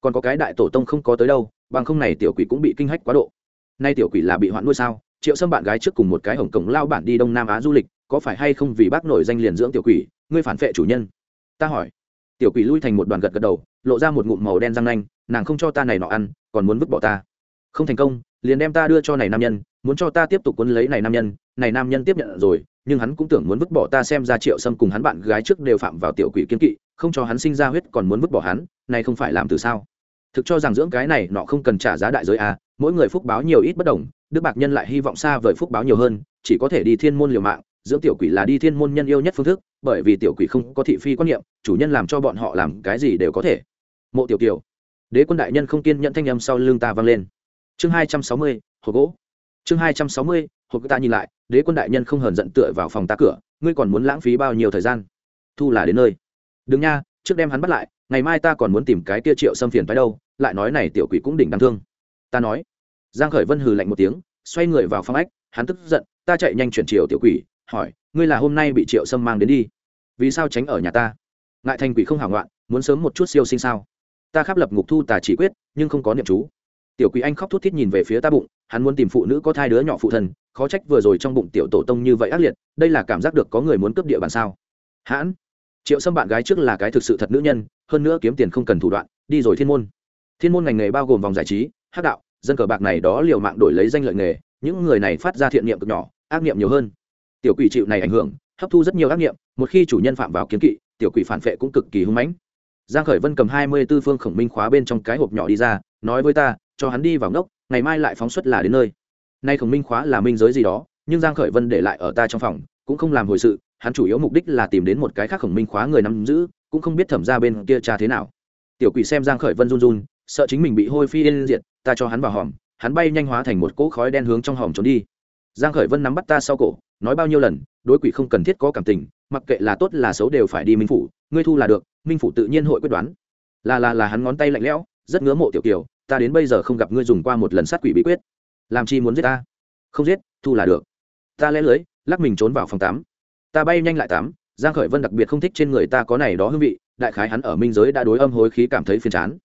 [SPEAKER 1] Còn có cái đại tổ tông không có tới đâu, bằng không này tiểu quỷ cũng bị kinh hách quá độ. Nay tiểu quỷ là bị hoạn nuôi sao? Triệu sâm bạn gái trước cùng một cái hồng cổng lao bản đi đông nam á du lịch, có phải hay không vì bác nổi danh liền dưỡng tiểu quỷ, ngươi phản vệ chủ nhân? Ta hỏi. Tiểu quỷ lui thành một đoàn gật gật đầu lộ ra một ngụm màu đen răng nanh, nàng không cho ta này nọ ăn, còn muốn vứt bỏ ta. Không thành công, liền đem ta đưa cho này nam nhân, muốn cho ta tiếp tục quấn lấy này nam nhân, này nam nhân tiếp nhận rồi, nhưng hắn cũng tưởng muốn vứt bỏ ta xem ra triệu sâm cùng hắn bạn gái trước đều phạm vào tiểu quỷ kiên kỵ, không cho hắn sinh ra huyết còn muốn vứt bỏ hắn, này không phải làm từ sao? Thực cho rằng dưỡng cái này nọ không cần trả giá đại giới à mỗi người phúc báo nhiều ít bất đồng, đức bạc nhân lại hy vọng xa vời phúc báo nhiều hơn, chỉ có thể đi thiên môn liều mạng, dưỡng tiểu quỷ là đi thiên môn nhân yêu nhất phương thức, bởi vì tiểu quỷ không có thị phi quan niệm, chủ nhân làm cho bọn họ làm cái gì đều có thể mộ tiểu kiều. Đế quân đại nhân không kiên nhận thanh âm sau lưng ta vang lên. Chương hai trăm sáu mươi, hộp gỗ. Chương hai trăm sáu mươi, hộp ta nhìn lại, đế quân đại nhân không hờn giận tựa vào phòng ta cửa, ngươi còn muốn lãng phí bao nhiêu thời gian? Thu là đến nơi. Đừng nha, trước đem hắn bắt lại, ngày mai ta còn muốn tìm cái tia triệu xâm phiền phái đâu, lại nói này tiểu quỷ cũng đỉnh đáng thương. Ta nói. Giang khởi vân hừ lạnh một tiếng, xoay người vào phòng ách, hắn tức giận, ta chạy nhanh chuyển triệu tiểu quỷ, hỏi, ngươi là hôm nay bị triệu xâm mang đến đi. Vì sao tránh ở nhà ta? Ngại thành quỷ không hảo ngoạn, muốn sớm một chút siêu sinh sao? Ta khắp lập ngục thu tà chỉ quyết, nhưng không có niệm chú. Tiểu quỷ anh khóc thút thít nhìn về phía ta bụng, hắn muốn tìm phụ nữ có thai đứa nhỏ phụ thân, khó trách vừa rồi trong bụng tiểu tổ tông như vậy ác liệt, đây là cảm giác được có người muốn cướp địa bàn sao? Hãn, triệu sâm bạn gái trước là cái thực sự thật nữ nhân, hơn nữa kiếm tiền không cần thủ đoạn, đi rồi thiên môn. Thiên môn ngành nghề bao gồm vòng giải trí hát đạo, dân cờ bạc này đó liều mạng đổi lấy danh lợi nghề, những người này phát ra thiện niệm cực nhỏ, ác niệm nhiều hơn. Tiểu quỷ chịu này ảnh hưởng, hấp thu rất nhiều ác niệm, một khi chủ nhân phạm vào kiến kỵ, tiểu quỷ phản vệ cũng cực kỳ hung mãnh giang khởi vân cầm hai mươi tư phương khổng minh khóa bên trong cái hộp nhỏ đi ra, nói với ta, cho hắn đi vào ngốc, ngày mai lại phóng xuất là đến nơi. Nay khổng minh khóa là minh giới gì đó, nhưng giang khởi vân để lại ở ta trong phòng, cũng không làm hồi sự, hắn chủ yếu mục đích là tìm đến một cái khác khổng minh khóa người nắm giữ, cũng không biết thẩm ra bên kia cha thế nào. Tiểu quỷ xem giang khởi vân run run, sợ chính mình bị hôi phi yên diệt, ta cho hắn vào hòm, hắn bay nhanh hóa thành một cỗ khói đen hướng trong hòm trốn đi. Giang khởi vân nắm bắt ta sau cổ, nói bao nhiêu lần, đối quỷ không cần thiết có cảm tình, mặc kệ là tốt là xấu đều phải đi minh phủ, ngươi thu là được minh phủ tự nhiên hội quyết đoán. Là là là hắn ngón tay lạnh lẽo, rất ngứa mộ tiểu kiều, ta đến bây giờ không gặp ngươi dùng qua một lần sát quỷ bí quyết. Làm chi muốn giết ta? Không giết, thu là được. Ta lẽ lưới, lắc mình trốn vào phòng tắm. Ta bay nhanh lại tắm, giang khởi vân đặc biệt không thích trên người ta có này đó hương vị, đại khái hắn ở minh giới đã đối âm hối khí cảm thấy phiền chán.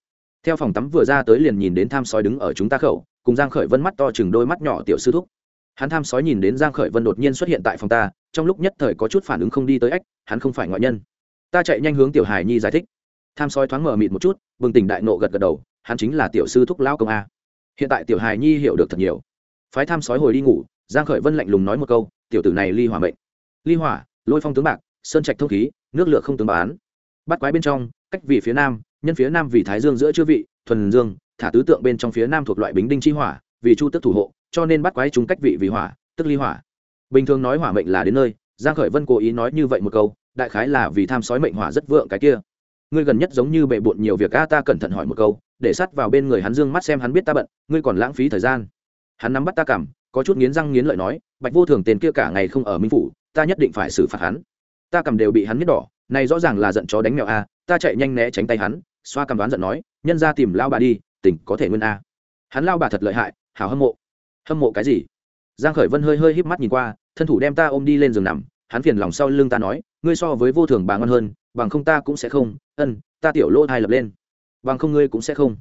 [SPEAKER 1] Theo phòng tắm vừa ra tới liền nhìn đến tham sói đứng ở chúng ta khẩu, cùng giang khởi vân mắt to chừng đôi mắt nhỏ tiểu sư thúc. Hắn tham sói nhìn đến giang khởi vân đột nhiên xuất hiện tại phòng ta, trong lúc nhất thời có chút phản ứng không đi tới ách, hắn không phải ngoại nhân ta chạy nhanh hướng tiểu hải nhi giải thích. Tham soi thoáng mở mịt một chút, bừng tỉnh đại nộ gật gật đầu, hắn chính là tiểu sư thúc lão công a. Hiện tại tiểu hải nhi hiểu được thật nhiều. Phái tham sói hồi đi ngủ, giang khởi vân lạnh lùng nói một câu, tiểu tử này ly hỏa mệnh. Ly hỏa, lôi phong tướng bạc, sơn trạch thông khí, nước lửa không tướng bán. Bắt quái bên trong, cách vị phía nam, nhân phía nam vì thái dương giữa chư vị, thuần dương, thả tứ tượng bên trong phía nam thuộc loại bính đinh chi hỏa, vì chu tức thủ hộ, cho nên bắt quái chúng cách vị vì hỏa, tức ly hỏa. Bình thường nói hỏa mệnh là đến nơi, giang khởi vân cố ý nói như vậy một câu đại khái là vì tham sói mệnh hỏa rất vượng cái kia. Ngươi gần nhất giống như bệ bội nhiều việc, a, ta cẩn thận hỏi một câu, để sát vào bên người hắn dương mắt xem hắn biết ta bận, ngươi còn lãng phí thời gian. Hắn nắm bắt ta cảm, có chút nghiến răng nghiến lợi nói, bạch vô thường tiền kia cả ngày không ở minh phủ, ta nhất định phải xử phạt hắn. Ta cầm đều bị hắn nhét đỏ, này rõ ràng là giận chó đánh mèo, a, ta chạy nhanh né tránh tay hắn, xoa cầm đoán giận nói, nhân ra tìm lao bà đi tỉnh có thể nguyên a. Hắn lao bà thật lợi hại, hảo hâm mộ. Hâm mộ cái gì? Giang khởi vân hơi hơi híp mắt nhìn qua, thân thủ đem ta ôm đi lên giường nằm hắn phiền lòng sau lưng ta nói, ngươi so với vô thường bà ngon hơn, bằng không ta cũng sẽ không, ân, ta tiểu lô thai lập lên. Bằng không ngươi cũng sẽ không.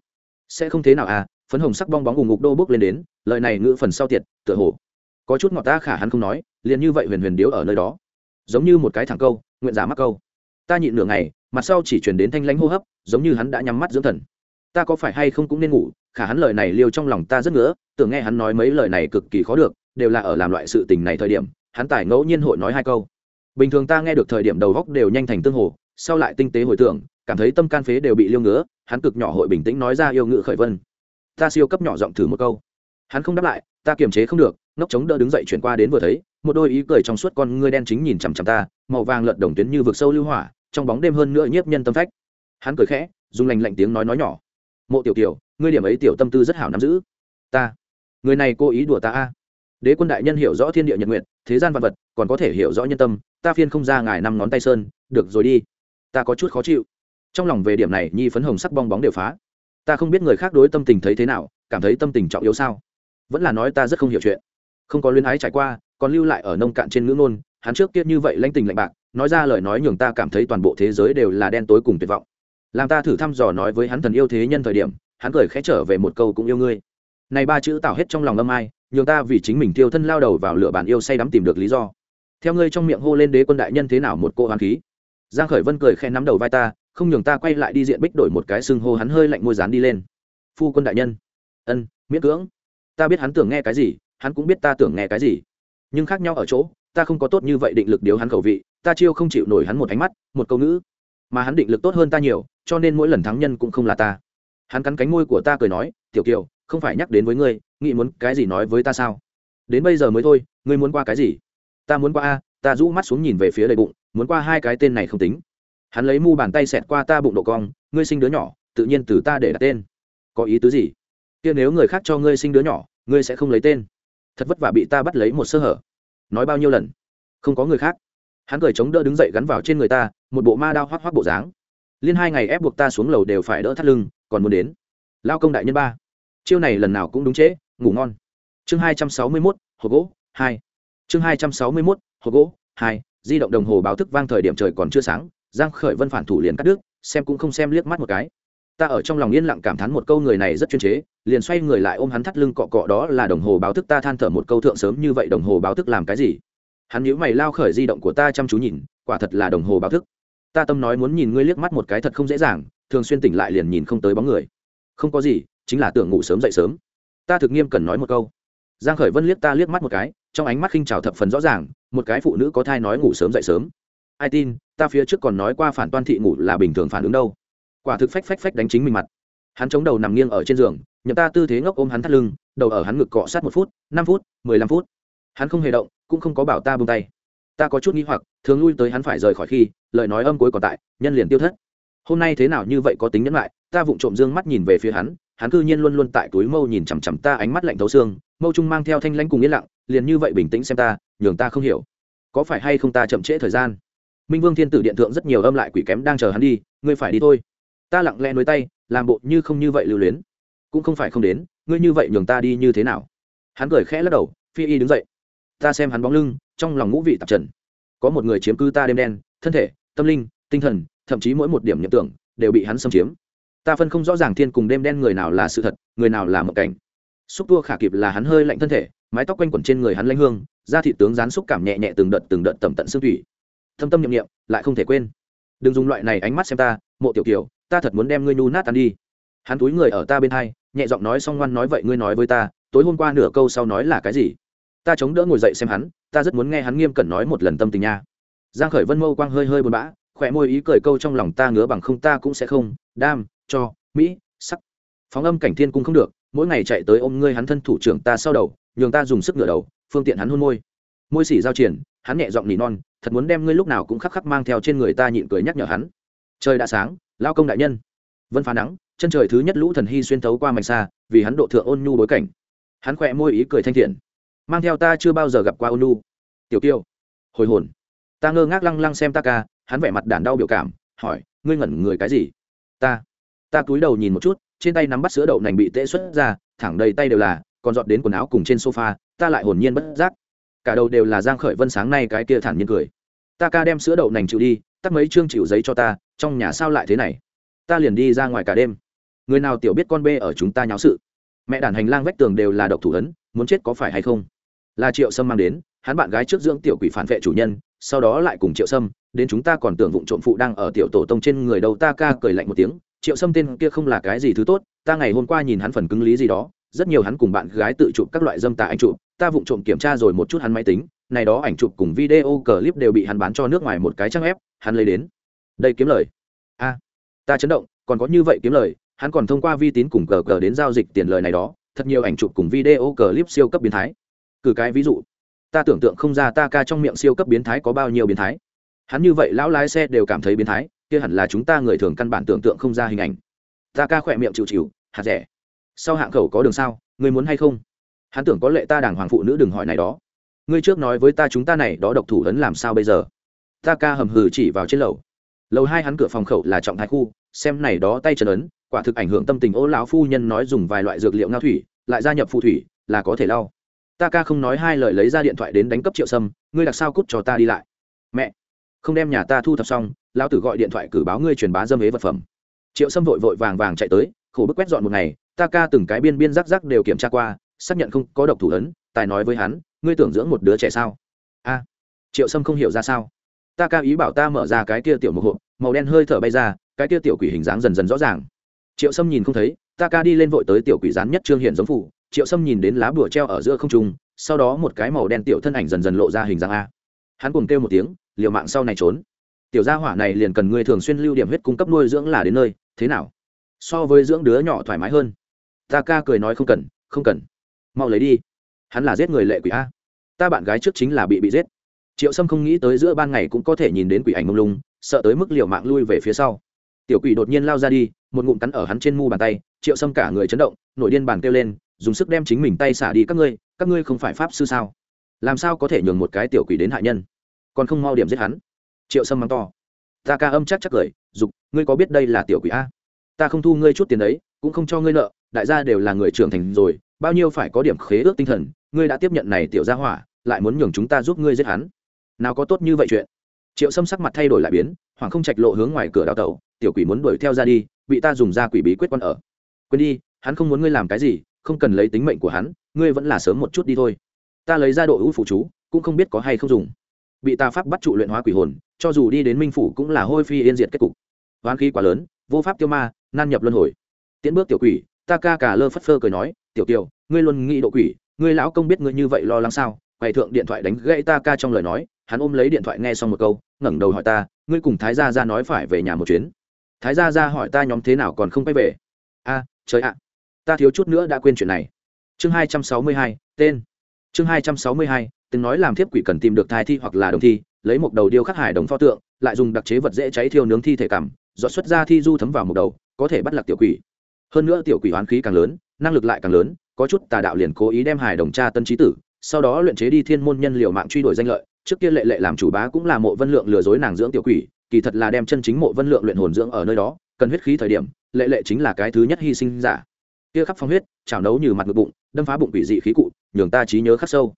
[SPEAKER 1] Sẽ không thế nào à phấn hồng sắc bong bóng cùng ngục đô bước lên đến, lời này ngữ phần sau tiệt, tựa hồ. Có chút ngọt ta khả hắn không nói, liền như vậy huyền huyền điếu ở nơi đó. Giống như một cái thẳng câu, nguyện giả mắc câu. Ta nhịn nửa ngày, mặt sau chỉ truyền đến thanh lãnh hô hấp, giống như hắn đã nhắm mắt dưỡng thần. Ta có phải hay không cũng nên ngủ, khả hắn lời này liêu trong lòng ta rất ngứa, tưởng nghe hắn nói mấy lời này cực kỳ khó được, đều là ở làm loại sự tình này thời điểm hắn tài ngẫu nhiên hội nói hai câu. Bình thường ta nghe được thời điểm đầu góc đều nhanh thành tương hồ, sau lại tinh tế hồi tưởng, cảm thấy tâm can phế đều bị liêu ngứa, hắn cực nhỏ hội bình tĩnh nói ra yêu ngữ khởi vân. Ta siêu cấp nhỏ giọng thử một câu. Hắn không đáp lại, ta kiềm chế không được, ngốc chống đỡ đứng dậy chuyển qua đến vừa thấy, một đôi ý cười trong suốt con ngươi đen chính nhìn chằm chằm ta, màu vàng lợn đồng tuyến như vực sâu lưu hỏa, trong bóng đêm hơn nữa nhiếp nhân tâm phách. Hắn cười khẽ, dùng lành lạnh tiếng nói nói nhỏ. Mộ tiểu tiểu ngươi điểm ấy tiểu tâm tư rất hảo nắm giữ. Ta, người này cố ý đùa ta a đế quân đại nhân hiểu rõ thiên địa nhật nguyện thế gian vật vật, còn có thể hiểu rõ nhân tâm, ta phiên không ra ngài năm ngón tay sơn, được rồi đi. Ta có chút khó chịu. Trong lòng về điểm này, nhi phấn hồng sắc bong bóng đều phá. Ta không biết người khác đối tâm tình thấy thế nào, cảm thấy tâm tình trọng yếu sao? Vẫn là nói ta rất không hiểu chuyện. Không có luyến ái trải qua, còn lưu lại ở nông cạn trên ngữ ngôn, hắn trước kia như vậy lãnh tình lạnh bạc, nói ra lời nói nhường ta cảm thấy toàn bộ thế giới đều là đen tối cùng tuyệt vọng. Làm ta thử thăm dò nói với hắn thần yêu thế nhân thời điểm, hắn cười khẽ trở về một câu cũng yêu ngươi. Này ba chữ tạo hết trong lòng âm ai nhường ta vì chính mình tiêu thân lao đầu vào lửa bàn yêu say đắm tìm được lý do. Theo ngươi trong miệng hô lên đế quân đại nhân thế nào một cô hoán khí. Giang khởi vân cười khẽ nắm đầu vai ta, không nhường ta quay lại đi diện bích đổi một cái xưng hô, hắn hơi lạnh môi dán đi lên. Phu quân đại nhân. Ân, miễn cưỡng. Ta biết hắn tưởng nghe cái gì, hắn cũng biết ta tưởng nghe cái gì. Nhưng khác nhau ở chỗ, ta không có tốt như vậy định lực điếu hắn khẩu vị, ta chiêu không chịu nổi hắn một ánh mắt, một câu ngữ. Mà hắn định lực tốt hơn ta nhiều, cho nên mỗi lần thắng nhân cũng không là ta. Hắn cắn cánh môi của ta cười nói, tiểu kiều không phải nhắc đến với ngươi, nghĩ muốn cái gì nói với ta sao? Đến bây giờ mới thôi, ngươi muốn qua cái gì? Ta muốn qua a, ta rũ mắt xuống nhìn về phía đầy bụng, muốn qua hai cái tên này không tính. Hắn lấy mu bàn tay xẹt qua ta bụng độ cong, ngươi sinh đứa nhỏ, tự nhiên từ ta để đặt tên. Có ý tứ gì? Kia nếu người khác cho ngươi sinh đứa nhỏ, ngươi sẽ không lấy tên. Thật vất vả bị ta bắt lấy một sơ hở. Nói bao nhiêu lần? Không có người khác. Hắn cười chống đỡ đứng dậy gắn vào trên người ta, một bộ ma đao hoác hoác bộ dáng. Liên hai ngày ép buộc ta xuống lầu đều phải đỡ thắt lưng, còn muốn đến. Lao công đại nhân ba chiêu này lần nào cũng đúng trễ, ngủ ngon. Chương hai trăm sáu mươi mốt, hộp gỗ, hai. Chương hai trăm sáu mươi mốt, hộp gỗ, hai. Di động đồng hồ báo thức vang thời điểm trời còn chưa sáng, giang khởi vân phản thủ liền cắt đứt, xem cũng không xem liếc mắt một cái. Ta ở trong lòng yên lặng cảm thán một câu người này rất chuyên chế, liền xoay người lại ôm hắn thắt lưng cọ cọ đó là đồng hồ báo thức ta than thở một câu thượng sớm như vậy đồng hồ báo thức làm cái gì? Hắn nhíu mày lao khởi di động của ta chăm chú nhìn, quả thật là đồng hồ báo thức. Ta tâm nói muốn nhìn ngươi liếc mắt một cái thật không dễ dàng, thường xuyên tỉnh lại liền nhìn không tới bóng người. Không có gì chính là tưởng ngủ sớm dậy sớm. Ta thực nghiêm cần nói một câu. Giang khởi vân liếc ta liếc mắt một cái, trong ánh mắt khinh trào thập phần rõ ràng, một cái phụ nữ có thai nói ngủ sớm dậy sớm. Ai tin, ta phía trước còn nói qua phản toan thị ngủ là bình thường phản ứng đâu. Quả thực phách phách phách đánh chính mình mặt. Hắn chống đầu nằm nghiêng ở trên giường, nhậm ta tư thế ngốc ôm hắn thắt lưng, đầu ở hắn ngực cọ sát một phút, năm phút, mười lăm phút. Hắn không hề động, cũng không có bảo ta buông tay. Ta có chút nghi hoặc, thường lui tới hắn phải rời khỏi khi, lời nói âm cuối còn tại, nhân liền tiêu thất. Hôm nay thế nào như vậy có tính nhẫn lại, ta vụng trộm dương mắt nhìn về phía hắn hắn cư nhiên luôn luôn tại túi mâu nhìn chằm chằm ta ánh mắt lạnh thấu xương, mâu trung mang theo thanh lãnh cùng yên lặng, liền như vậy bình tĩnh xem ta, nhường ta không hiểu. Có phải hay không ta chậm trễ thời gian? Minh vương thiên tử điện thượng rất nhiều âm lại quỷ kém đang chờ hắn đi, ngươi phải đi thôi. Ta lặng lẽ nối tay, làm bộ như không như vậy lưu luyến. Cũng không phải không đến, ngươi như vậy nhường ta đi như thế nào? Hắn cười khẽ lắc đầu, phi y đứng dậy. Ta xem hắn bóng lưng, trong lòng ngũ vị tạp trần. Có một người chiếm cư ta đêm đen, thân thể, tâm linh, tinh thần, thậm chí mỗi một điểm nhận tưởng, đều bị hắn xâm chiếm ta phân không rõ ràng thiên cùng đêm đen người nào là sự thật, người nào là mộng cảnh. Xúc tua khả kịp là hắn hơi lạnh thân thể, mái tóc quanh quẩn trên người hắn lanh hương, da thị tướng rán xúc cảm nhẹ nhẹ từng đợt từng đợt tầm tận xương thủy. Thâm tâm nhiệm nghiệm lại không thể quên. Đừng dùng loại này ánh mắt xem ta, mộ tiểu kiều, ta thật muốn đem ngươi nhu nát tan đi. Hắn túi người ở ta bên hai, nhẹ giọng nói xong ngoan nói vậy ngươi nói với ta, tối hôm qua nửa câu sau nói là cái gì? Ta chống đỡ ngồi dậy xem hắn, ta rất muốn nghe hắn nghiêm cẩn nói một lần tâm tình nha. Giang khởi vân mâu quang hơi hơi buồn bã, khỏe môi ý cười câu trong lòng ta ngứa bằng không ta cũng sẽ không, đam cho, mỹ, sắc. Phóng âm cảnh thiên cung không được, mỗi ngày chạy tới ôm ngươi hắn thân thủ trưởng ta sau đầu, nhường ta dùng sức ngửa đầu, phương tiện hắn hôn môi. Môi xỉ giao triển, hắn nhẹ giọng nỉ non, thật muốn đem ngươi lúc nào cũng khắc khắc mang theo trên người ta nhịn cười nhắc nhở hắn. Trời đã sáng, lao công đại nhân. Vân phá nắng, chân trời thứ nhất lũ thần hy xuyên thấu qua mảnh xa, vì hắn độ thượng ôn nhu bối cảnh. Hắn khỏe môi ý cười thanh thiện. Mang theo ta chưa bao giờ gặp qua ôn nhu. Tiểu tiêu hồi hồn. Ta ngơ ngác lăng lăng xem ta ca, hắn vẻ mặt đản đau biểu cảm, hỏi, ngươi ngẩn người cái gì? Ta ta cúi đầu nhìn một chút, trên tay nắm bắt sữa đậu nành bị tễ xuất ra, thẳng đầy tay đều là, còn dọn đến quần áo cùng trên sofa, ta lại hồn nhiên bất giác. Cả đầu đều là giang khởi vân sáng nay cái kia thản nhiên cười. Ta ca đem sữa đậu nành chịu đi, tắt mấy chương chịu giấy cho ta, trong nhà sao lại thế này? Ta liền đi ra ngoài cả đêm. Người nào tiểu biết con bê ở chúng ta nháo sự? Mẹ đàn hành lang vách tường đều là độc thủ ấn, muốn chết có phải hay không? Là triệu sâm mang đến, hắn bạn gái trước dưỡng tiểu quỷ phản vệ chủ nhân, sau đó lại cùng triệu sâm, đến chúng ta còn tưởng vụng trộm phụ đang ở tiểu tổ tông trên người đầu ta ca cười lạnh một tiếng triệu sâm tên kia không là cái gì thứ tốt, ta ngày hôm qua nhìn hắn phần cứng lý gì đó, rất nhiều hắn cùng bạn gái tự chụp các loại dâm tà ảnh chụp, ta vụng trộm kiểm tra rồi một chút hắn máy tính, này đó ảnh chụp cùng video clip đều bị hắn bán cho nước ngoài một cái trang ép hắn lấy đến. Đây kiếm lời. A, ta chấn động, còn có như vậy kiếm lời, hắn còn thông qua vi tín cùng cờ cờ đến giao dịch tiền lời này đó, thật nhiều ảnh chụp cùng video clip siêu cấp biến thái. Cử cái ví dụ, ta tưởng tượng không ra ta ca trong miệng siêu cấp biến thái có bao nhiêu biến thái. Hắn như vậy lão lái xe đều cảm thấy biến thái kia hẳn là chúng ta người thường căn bản tưởng tượng không ra hình ảnh. Ta ca khỏe miệng chịu chịu, hạt rẻ. Sau hạng khẩu có đường sao người muốn hay không? Hắn tưởng có lệ ta đàng hoàng phụ nữ đừng hỏi này đó. Ngươi trước nói với ta chúng ta này đó độc thủ ấn làm sao bây giờ? Ta ca hầm hừ chỉ vào trên lầu. Lầu hai hắn cửa phòng khẩu là trọng thái khu, xem này đó tay chân ấn, quả thực ảnh hưởng tâm tình ô lão phu nhân nói dùng vài loại dược liệu ngao thủy, lại gia nhập phù thủy, là có thể lau. Ta ca không nói hai lời lấy ra điện thoại đến đánh cấp triệu sâm, ngươi đặc sao cút cho ta đi lại. Mẹ, không đem nhà ta thu thập xong lão tử gọi điện thoại cử báo ngươi truyền bá dâm ế vật phẩm. Triệu sâm vội vội vàng vàng chạy tới, khổ bức quét dọn một ngày, ta ca từng cái biên biên rắc rắc đều kiểm tra qua, xác nhận không có độc thủ ấn, tài nói với hắn, ngươi tưởng dưỡng một đứa trẻ sao? A. Triệu sâm không hiểu ra sao. Ta ca ý bảo ta mở ra cái kia tiểu một hộp, màu đen hơi thở bay ra, cái kia tiểu quỷ hình dáng dần dần rõ ràng. Triệu sâm nhìn không thấy, ta ca đi lên vội tới tiểu quỷ rán nhất trương hiện giống phủ triệu sâm nhìn đến lá bùa treo ở giữa không trung, sau đó một cái màu đen tiểu thân ảnh dần dần lộ ra hình dáng a. Hắn cùng kêu một tiếng, liều mạng sau này trốn tiểu gia hỏa này liền cần người thường xuyên lưu điểm huyết cung cấp nuôi dưỡng là đến nơi, thế nào? So với dưỡng đứa nhỏ thoải mái hơn. Ta ca cười nói không cần không cần. Mau lấy đi. Hắn là giết người lệ quỷ a. Ta bạn gái trước chính là bị bị giết. Triệu sâm không nghĩ tới giữa ban ngày cũng có thể nhìn đến quỷ ảnh mông lung, sợ tới mức liều mạng lui về phía sau. Tiểu quỷ đột nhiên lao ra đi, một ngụm cắn ở hắn trên mu bàn tay, triệu sâm cả người chấn động, nổi điên bàn kêu lên, dùng sức đem chính mình tay xả đi các ngươi các ngươi không phải pháp sư sao? Làm sao có thể nhường một cái tiểu quỷ đến hại nhân? Còn không mau điểm giết hắn triệu sâm mắng to. Ta ca âm chắc chắc cười, dục, ngươi có biết đây là tiểu quỷ a? Ta không thu ngươi chút tiền đấy, cũng không cho ngươi nợ, đại gia đều là người trưởng thành rồi, bao nhiêu phải có điểm khế ước tinh thần, ngươi đã tiếp nhận này tiểu gia hỏa, lại muốn nhường chúng ta giúp ngươi giết hắn. Nào có tốt như vậy chuyện. Triệu sâm sắc mặt thay đổi lại biến hoàng không trạch lộ hướng ngoài cửa đào tẩu, tiểu quỷ muốn đuổi theo ra đi, bị ta dùng ra quỷ bí quyết quan ở. Quên đi, hắn không muốn ngươi làm cái gì, không cần lấy tính mệnh của hắn, ngươi vẫn là sớm một chút đi thôi. Ta lấy ra độ ưu phụ chú, cũng không biết có hay không dùng. Bị ta pháp bắt trụ luyện hóa quỷ hồn cho dù đi đến minh phủ cũng là hôi phi yên diệt kết cục. Hoán khí quá lớn, vô pháp tiêu ma, nan nhập luân hồi. Tiến bước tiểu quỷ ta ca cả lơ phất phơ cười nói, tiểu kiều, ngươi luôn nghĩ độ quỷ, ngươi lão công biết ngươi như vậy lo lắng sao? Quầy thượng điện thoại đánh gãy ta ca trong lời nói, hắn ôm lấy điện thoại nghe xong một câu, ngẩng đầu hỏi ta, ngươi cùng thái gia ra nói phải về nhà một chuyến. Thái gia ra hỏi ta nhóm thế nào còn không quay về? A, trời ạ, ta thiếu chút nữa đã quên chuyện này. Chương hai trăm sáu mươi hai, tên. Chương hai trăm sáu mươi hai tên nói làm thiếp quỷ cần tìm được thai thi hoặc là đồng thi lấy một đầu điêu khắc hải đồng pho tượng, lại dùng đặc chế vật dễ cháy thiêu nướng thi thể cảm dọn xuất ra thi du thấm vào một đầu, có thể bắt lạc tiểu quỷ. Hơn nữa tiểu quỷ hoán khí càng lớn, năng lực lại càng lớn, có chút tà đạo liền cố ý đem hài đồng tra tân trí tử, sau đó luyện chế đi thiên môn nhân liệu mạng truy đuổi danh lợi. Trước kia lệ lệ làm chủ bá cũng là mộ vân lượng lừa dối nàng dưỡng tiểu quỷ, kỳ thật là đem chân chính mộ vân lượng luyện hồn dưỡng ở nơi đó, cần huyết khí thời điểm, lệ lệ chính là cái thứ nhất hy sinh giả. Kia khắp phong huyết, chảo nấu như mặt ngực bụng, đâm phá bụng quỷ dị khí cụ, nhường ta trí nhớ khắc sâu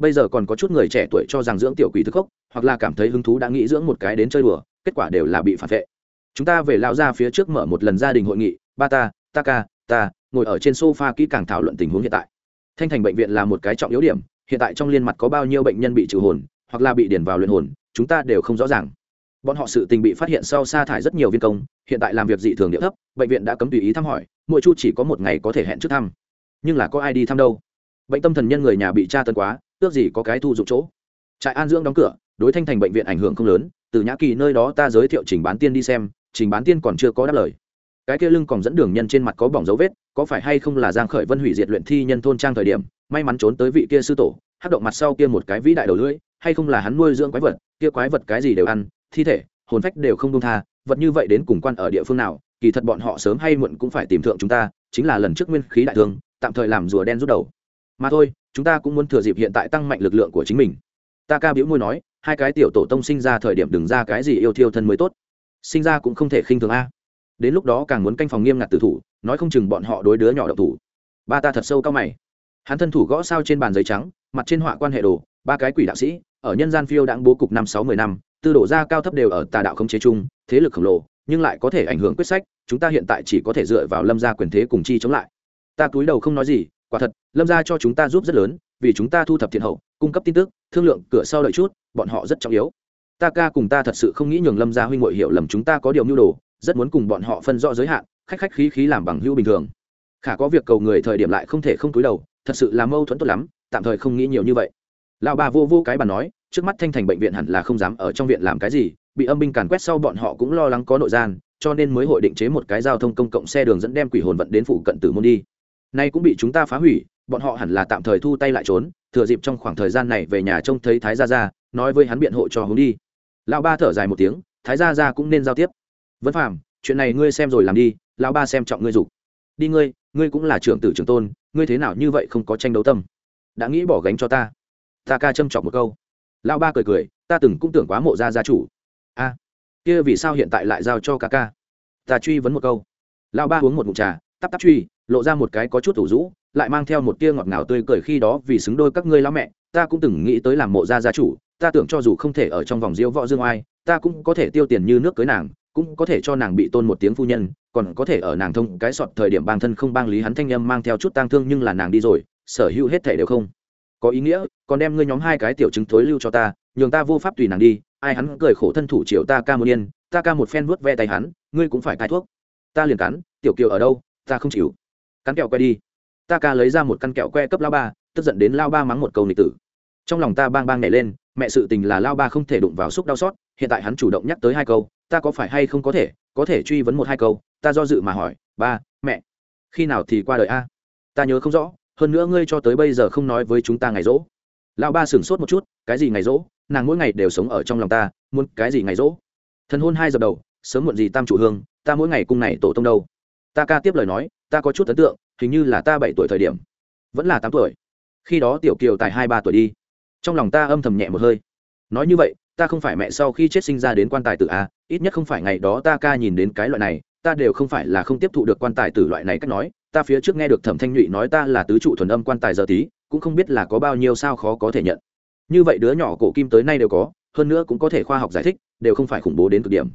[SPEAKER 1] bây giờ còn có chút người trẻ tuổi cho rằng dưỡng tiểu quỷ thức khốc, hoặc là cảm thấy hứng thú đã nghĩ dưỡng một cái đến chơi đùa, kết quả đều là bị phản vệ. Chúng ta về lao ra phía trước mở một lần gia đình hội nghị, ba ta ta ca, ta, ngồi ở trên sofa kỹ càng thảo luận tình huống hiện tại. Thanh thành bệnh viện là một cái trọng yếu điểm, hiện tại trong liên mặt có bao nhiêu bệnh nhân bị trừ hồn, hoặc là bị điển vào luyện hồn, chúng ta đều không rõ ràng. Bọn họ sự tình bị phát hiện sau sa thải rất nhiều viên công, hiện tại làm việc dị thường địa thấp, bệnh viện đã cấm tùy ý thăm hỏi, mỗi chu chỉ có một ngày có thể hẹn trước thăm. Nhưng là có ai đi thăm đâu? Bệnh tâm thần nhân người nhà bị tra tấn quá ước gì có cái thu dụng chỗ. Trại an dưỡng đóng cửa, đối thanh thành bệnh viện ảnh hưởng không lớn, từ nhã kỳ nơi đó ta giới thiệu trình bán tiên đi xem, trình bán tiên còn chưa có đáp lời. Cái kia lưng còn dẫn đường nhân trên mặt có bỏng dấu vết, có phải hay không là giang khởi vân hủy diệt luyện thi nhân thôn trang thời điểm, may mắn trốn tới vị kia sư tổ hát động mặt sau kia một cái vĩ đại đầu lưỡi, hay không là hắn nuôi dưỡng quái vật, kia quái vật cái gì đều ăn, thi thể, hồn phách đều không buông tha, vật như vậy đến cùng quan ở địa phương nào, kỳ thật bọn họ sớm hay muộn cũng phải tìm thượng chúng ta, chính là lần trước nguyên khí đại thương, tạm thời làm rùa đen rút đầu. Mà thôi chúng ta cũng muốn thừa dịp hiện tại tăng mạnh lực lượng của chính mình. Ta ca biểu môi nói, hai cái tiểu tổ tông sinh ra thời điểm đừng ra cái gì yêu thiêu thân mới tốt. Sinh ra cũng không thể khinh thường a. Đến lúc đó càng muốn canh phòng nghiêm ngặt tử thủ, nói không chừng bọn họ đối đứa nhỏ độc thủ. Ba ta thật sâu cao mày. Hắn thân thủ gõ sao trên bàn giấy trắng, mặt trên họa quan hệ đồ, ba cái quỷ đạo sĩ, ở nhân gian phiêu đãng bố cục năm sáu mươi năm, tư đổ ra cao thấp đều ở tà đạo không chế chung, thế lực khổng lồ, nhưng lại có thể ảnh hưởng quyết sách, chúng ta hiện tại chỉ có thể dựa vào lâm gia quyền thế cùng chi chống lại. Ta cúi đầu không nói gì quả thật, lâm gia cho chúng ta giúp rất lớn, vì chúng ta thu thập thiện hậu, cung cấp tin tức, thương lượng cửa sau đợi chút, bọn họ rất trọng yếu. Ta ca cùng ta thật sự không nghĩ nhường lâm gia huynh ngội hiểu lầm chúng ta có điều mưu đồ, rất muốn cùng bọn họ phân rõ giới hạn, khách khách khí khí làm bằng hữu bình thường. Khả có việc cầu người thời điểm lại không thể không túi đầu, thật sự là mâu thuẫn tốt lắm, tạm thời không nghĩ nhiều như vậy. Lão bà vô vô cái bà nói, trước mắt thanh thành bệnh viện hẳn là không dám ở trong viện làm cái gì, bị âm binh càn quét sau bọn họ cũng lo lắng có nội gian, cho nên mới hội định chế một cái giao thông công cộng xe đường dẫn đem quỷ hồn vận đến phụ cận tử môn đi nay cũng bị chúng ta phá hủy, bọn họ hẳn là tạm thời thu tay lại trốn, thừa dịp trong khoảng thời gian này về nhà trông thấy thái gia gia, nói với hắn biện hộ cho hướng đi. Lão ba thở dài một tiếng, thái gia gia cũng nên giao tiếp. Vân phàm, chuyện này ngươi xem rồi làm đi, lão ba xem trọng ngươi dục. Đi ngươi ngươi cũng là trưởng tử trưởng tôn, ngươi thế nào như vậy không có tranh đấu tâm? Đã nghĩ bỏ gánh cho ta. Ta ca châm chọc một câu. Lão ba cười cười, ta từng cũng tưởng quá mộ gia gia chủ. A, kia vì sao hiện tại lại giao cho ca ca? Ta truy vấn một câu. Lão ba uống một ngụm trà, tắp tắp truy lộ ra một cái có chút thủ rũ, lại mang theo một tia ngọt ngào tươi cười khi đó vì xứng đôi các ngươi lão mẹ, ta cũng từng nghĩ tới làm mộ gia gia chủ, ta tưởng cho dù không thể ở trong vòng diễu võ dương oai, ta cũng có thể tiêu tiền như nước cưới nàng, cũng có thể cho nàng bị tôn một tiếng phu nhân, còn có thể ở nàng thông cái sọt thời điểm bang thân không bang lý hắn thanh âm mang theo chút tang thương nhưng là nàng đi rồi, sở hữu hết thể đều không có ý nghĩa, còn đem ngươi nhóm hai cái tiểu chứng thối lưu cho ta, nhường ta vô pháp tùy nàng đi, ai hắn cười khổ thân thủ triệu ta ca một yên, ta ca một phen vuốt ve tay hắn, ngươi cũng phải cai thuốc, ta liền cắn, tiểu kiều ở đâu, ta không chịu cắn kẹo que đi. Ta ca lấy ra một căn kẹo que cấp lao ba, tức giận đến lao ba mắng một câu nịch tử. Trong lòng ta bang bang nhảy lên, mẹ sự tình là lao ba không thể đụng vào xúc đau xót, hiện tại hắn chủ động nhắc tới hai câu, ta có phải hay không có thể có thể truy vấn một hai câu, ta do dự mà hỏi, ba, mẹ, khi nào thì qua đời a? Ta nhớ không rõ, hơn nữa ngươi cho tới bây giờ không nói với chúng ta ngày rỗ. Lão ba sửng sốt một chút, cái gì ngày rỗ? Nàng mỗi ngày đều sống ở trong lòng ta, muốn cái gì ngày rỗ? Thần hôn hai giờ đầu, sớm muộn gì tam chủ hương, ta mỗi ngày cung này tổ tông đâu? Ta ca tiếp lời nói ta có chút ấn tượng, hình như là ta bảy tuổi thời điểm. Vẫn là tám tuổi. Khi đó tiểu kiều tài hai ba tuổi đi. Trong lòng ta âm thầm nhẹ một hơi. Nói như vậy, ta không phải mẹ sau khi chết sinh ra đến quan tài tử a ít nhất không phải ngày đó ta ca nhìn đến cái loại này, ta đều không phải là không tiếp thụ được quan tài tử loại này cách nói. Ta phía trước nghe được thẩm thanh nhụy nói ta là tứ trụ thuần âm quan tài giờ tí, cũng không biết là có bao nhiêu sao khó có thể nhận. Như vậy đứa nhỏ cổ kim tới nay đều có, hơn nữa cũng có thể khoa học giải thích, đều không phải khủng bố đến cực điểm.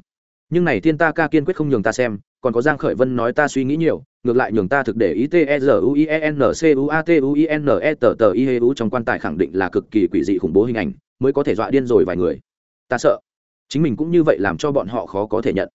[SPEAKER 1] Nhưng này thiên ta ca kiên quyết không nhường ta xem còn có giang khởi vân nói ta suy nghĩ nhiều, ngược lại nhường ta thực để ý t e r u i e n c u a t u i n e t t i u trong quan tài khẳng định là cực kỳ quỷ dị khủng bố hình ảnh, mới có thể dọa điên rồi vài người. Ta sợ. Chính mình cũng như vậy làm cho bọn họ khó có thể nhận.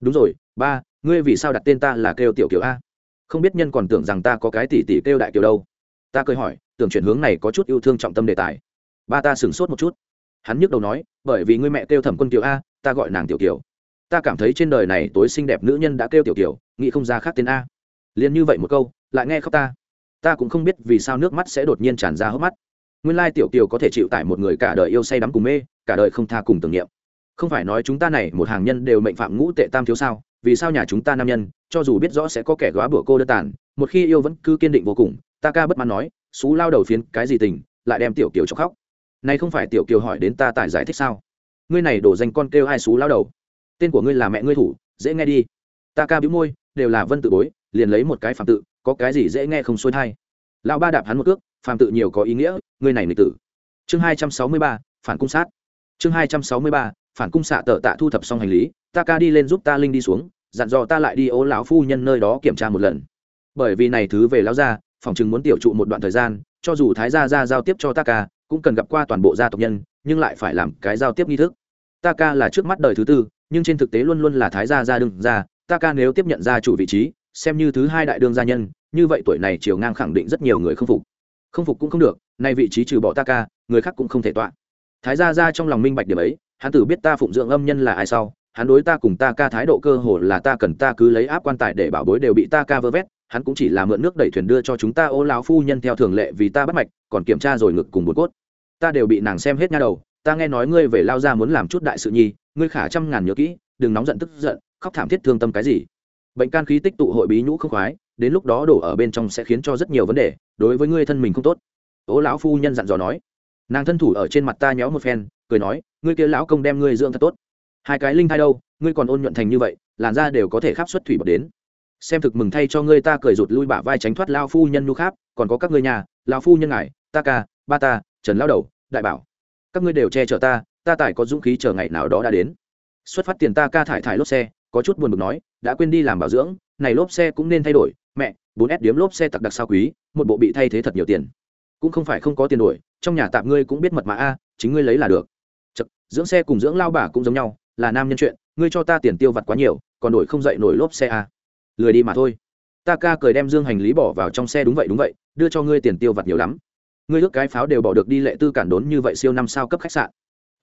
[SPEAKER 1] Đúng rồi, ba, ngươi vì sao đặt tên ta là kêu tiểu kiều a? Không biết nhân còn tưởng rằng ta có cái tỷ tỷ kêu đại kiều đâu. Ta cười hỏi, tưởng chuyển hướng này có chút yêu thương trọng tâm đề tài. Ba ta sửng sốt một chút. Hắn nhức đầu nói, bởi vì ngươi mẹ kêu thẩm quân kiều a, ta gọi nàng tiểu kiều ta cảm thấy trên đời này tối xinh đẹp nữ nhân đã kêu tiểu tiểu, nghĩ không ra khác tên a. Liền như vậy một câu lại nghe khóc ta. Ta cũng không biết vì sao nước mắt sẽ đột nhiên tràn ra hốc mắt. Nguyên lai tiểu kiều có thể chịu tải một người cả đời yêu say đắm cùng mê cả đời không tha cùng tưởng niệm. Không phải nói chúng ta này một hàng nhân đều mệnh phạm ngũ tệ tam thiếu sao? Vì sao nhà chúng ta nam nhân cho dù biết rõ sẽ có kẻ góa bữa cô đơn tàn một khi yêu vẫn cứ kiên định vô cùng ta ca bất mãn nói xú lao đầu phiến cái gì tình lại đem tiểu kiều cho khóc. Này không phải tiểu kiều hỏi đến ta tại giải thích sao? Ngươi này đổ danh con kêu ai xú lao đầu? Tên của ngươi là mẹ ngươi thủ, dễ nghe đi. Ta ca bĩu môi, đều là vân tự bối, liền lấy một cái phạm tự, có cái gì dễ nghe không xuôi thai. Lão ba đạp hắn một cước phạm tự nhiều có ý nghĩa, ngươi này nghịch tử. Chương hai trăm sáu mươi ba, phản cung sát. Chương hai trăm sáu mươi ba, phản cung xạ tờ tạ thu thập xong hành lý, ta ca đi lên giúp ta linh đi xuống, dặn dò ta lại đi ố lão phu nhân nơi đó kiểm tra một lần. Bởi vì này thứ về lão gia, phòng chừng muốn tiểu trụ một đoạn thời gian, cho dù thái gia ra giao tiếp cho ta ca, cũng cần gặp qua toàn bộ gia tộc nhân, nhưng lại phải làm cái giao tiếp nghi thức. Ta ca là trước mắt đời thứ tư nhưng trên thực tế luôn luôn là thái gia gia đương gia, ta ca nếu tiếp nhận gia chủ vị trí, xem như thứ hai đại đương gia nhân, như vậy tuổi này chiều ngang khẳng định rất nhiều người không phục. Không phục cũng không được, nay vị trí trừ bỏ ta ca, người khác cũng không thể tọa. Thái gia gia trong lòng minh bạch điểm ấy, hắn tử biết ta phụng dưỡng âm nhân là ai sau, hắn đối ta cùng ta ca thái độ cơ hồ là ta cần ta cứ lấy áp quan tài để bảo bối đều bị ta ca vơ vét, hắn cũng chỉ là mượn nước đẩy thuyền đưa cho chúng ta ô lão phu nhân theo thường lệ vì ta bắt mạch, còn kiểm tra rồi ngực cùng một cốt. Ta đều bị nàng xem hết nha đầu ta nghe nói ngươi về lao ra muốn làm chút đại sự nhi, ngươi khả trăm ngàn nhớ kỹ, đừng nóng giận tức giận, khóc thảm thiết thương tâm cái gì. Bệnh can khí tích tụ hội bí nhũ không khoái, đến lúc đó đổ ở bên trong sẽ khiến cho rất nhiều vấn đề, đối với ngươi thân mình không tốt. Ố lão phu nhân dặn dò nói. Nàng thân thủ ở trên mặt ta nhéo một phen, cười nói, ngươi kia lão công đem ngươi dưỡng thật tốt. Hai cái linh thai đâu, ngươi còn ôn nhuận thành như vậy, làn da đều có thể khắp xuất thủy bật đến. Xem thực mừng thay cho ngươi ta cười rụt lui bả vai tránh thoát lao phu nhân nu kháp, còn có các ngươi nhà lao phu nhân ngài, ta ca, ba ta, trần lao đầu, đại bảo các ngươi đều che chở ta ta tài có dũng khí chờ ngày nào đó đã đến. Xuất phát tiền ta ca thải thải lốp xe có chút buồn bực nói đã quên đi làm bảo dưỡng này lốp xe cũng nên thay đổi mẹ bốn s điếm lốp xe tặc đặc sao quý một bộ bị thay thế thật nhiều tiền. Cũng không phải không có tiền đổi trong nhà tạm ngươi cũng biết mật mã a chính ngươi lấy là được. Chật, dưỡng xe cùng dưỡng lao bà cũng giống nhau là nam nhân chuyện ngươi cho ta tiền tiêu vặt quá nhiều còn đổi không dậy nổi lốp xe a. Lười đi mà thôi. Ta ca cười đem dương hành lý bỏ vào trong xe đúng vậy đúng vậy đưa cho ngươi tiền tiêu vặt nhiều lắm ngươi ước cái pháo đều bỏ được đi lệ tư cản đốn như vậy siêu năm sao cấp khách sạn.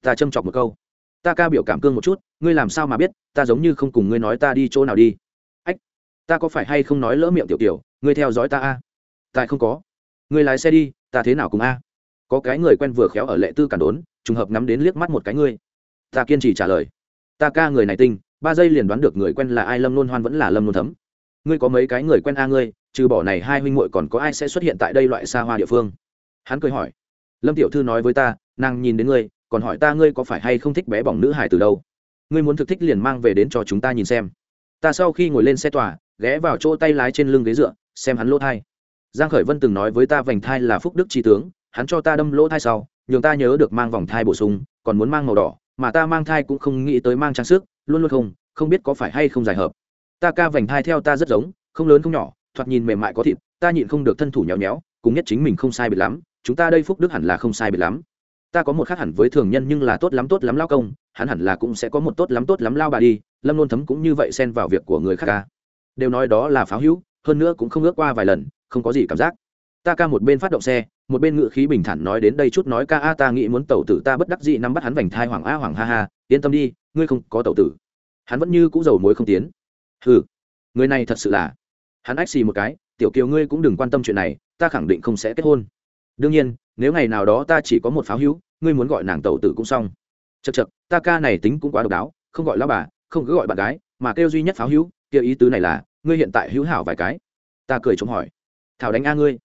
[SPEAKER 1] Ta châm chọc một câu. Ta ca biểu cảm cương một chút, ngươi làm sao mà biết, ta giống như không cùng ngươi nói ta đi chỗ nào đi. Ách, ta có phải hay không nói lỡ miệng tiểu tiểu ngươi theo dõi ta a? Tại không có. Ngươi lái xe đi, ta thế nào cùng a? Có cái người quen vừa khéo ở lệ tư cản đốn, trùng hợp ngắm đến liếc mắt một cái ngươi. Ta kiên trì trả lời. Ta ca người này tinh ba giây liền đoán được người quen là ai, lâm luôn hoan vẫn là lâm luôn thấm. Ngươi có mấy cái người quen a ngươi, trừ bỏ này hai huynh muội còn có ai sẽ xuất hiện tại đây loại xa hoa địa phương? Hắn cười hỏi, lâm tiểu thư nói với ta, nàng nhìn đến ngươi, còn hỏi ta ngươi có phải hay không thích bé bỏng nữ hải từ đâu? Ngươi muốn thực thích liền mang về đến cho chúng ta nhìn xem. Ta sau khi ngồi lên xe tòa, ghé vào chỗ tay lái trên lưng ghế dựa, xem hắn lỗ thai. Giang khởi vân từng nói với ta vành thai là phúc đức trí tướng, hắn cho ta đâm lỗ thai sau, nhường ta nhớ được mang vòng thai bổ sung, còn muốn mang màu đỏ, mà ta mang thai cũng không nghĩ tới mang trang sức, luôn luôn không không biết có phải hay không giải hợp. Ta ca vành thai theo ta rất giống, không lớn không nhỏ, thoạt nhìn mềm mại có thịt, ta nhịn không được thân thủ nhéo nhéo, cùng nhất chính mình không sai biệt lắm chúng ta đây phúc đức hẳn là không sai biệt lắm. Ta có một khác hẳn với thường nhân nhưng là tốt lắm tốt lắm lao công, hắn hẳn là cũng sẽ có một tốt lắm tốt lắm lao bà đi, lâm luôn thấm cũng như vậy xen vào việc của người khác ca. Đều nói đó là pháo hữu, hơn nữa cũng không ước qua vài lần, không có gì cảm giác. Ta ca một bên phát động xe, một bên ngự khí bình thản nói đến đây chút nói ca, a, ta nghĩ muốn tẩu tử ta bất đắc dị nắm bắt hắn vành thai hoàng a hoàng ha ha, yên tâm đi, ngươi không có tẩu tử. Hắn vẫn như cũ dầu muối không tiến. Ừ người này thật sự là. Hắn ách xì một cái, tiểu kiều ngươi cũng đừng quan tâm chuyện này, ta khẳng định không sẽ kết hôn đương nhiên, nếu ngày nào đó ta chỉ có một pháo hữu, ngươi muốn gọi nàng tẩu tử cũng xong. Chật chật ta ca này tính cũng quá độc đáo, không gọi lao bà, không cứ gọi bạn gái, mà kêu duy nhất pháo hữu kia ý tứ này là, ngươi hiện tại hữu hảo vài cái. Ta cười chống hỏi. Thảo đánh a ngươi.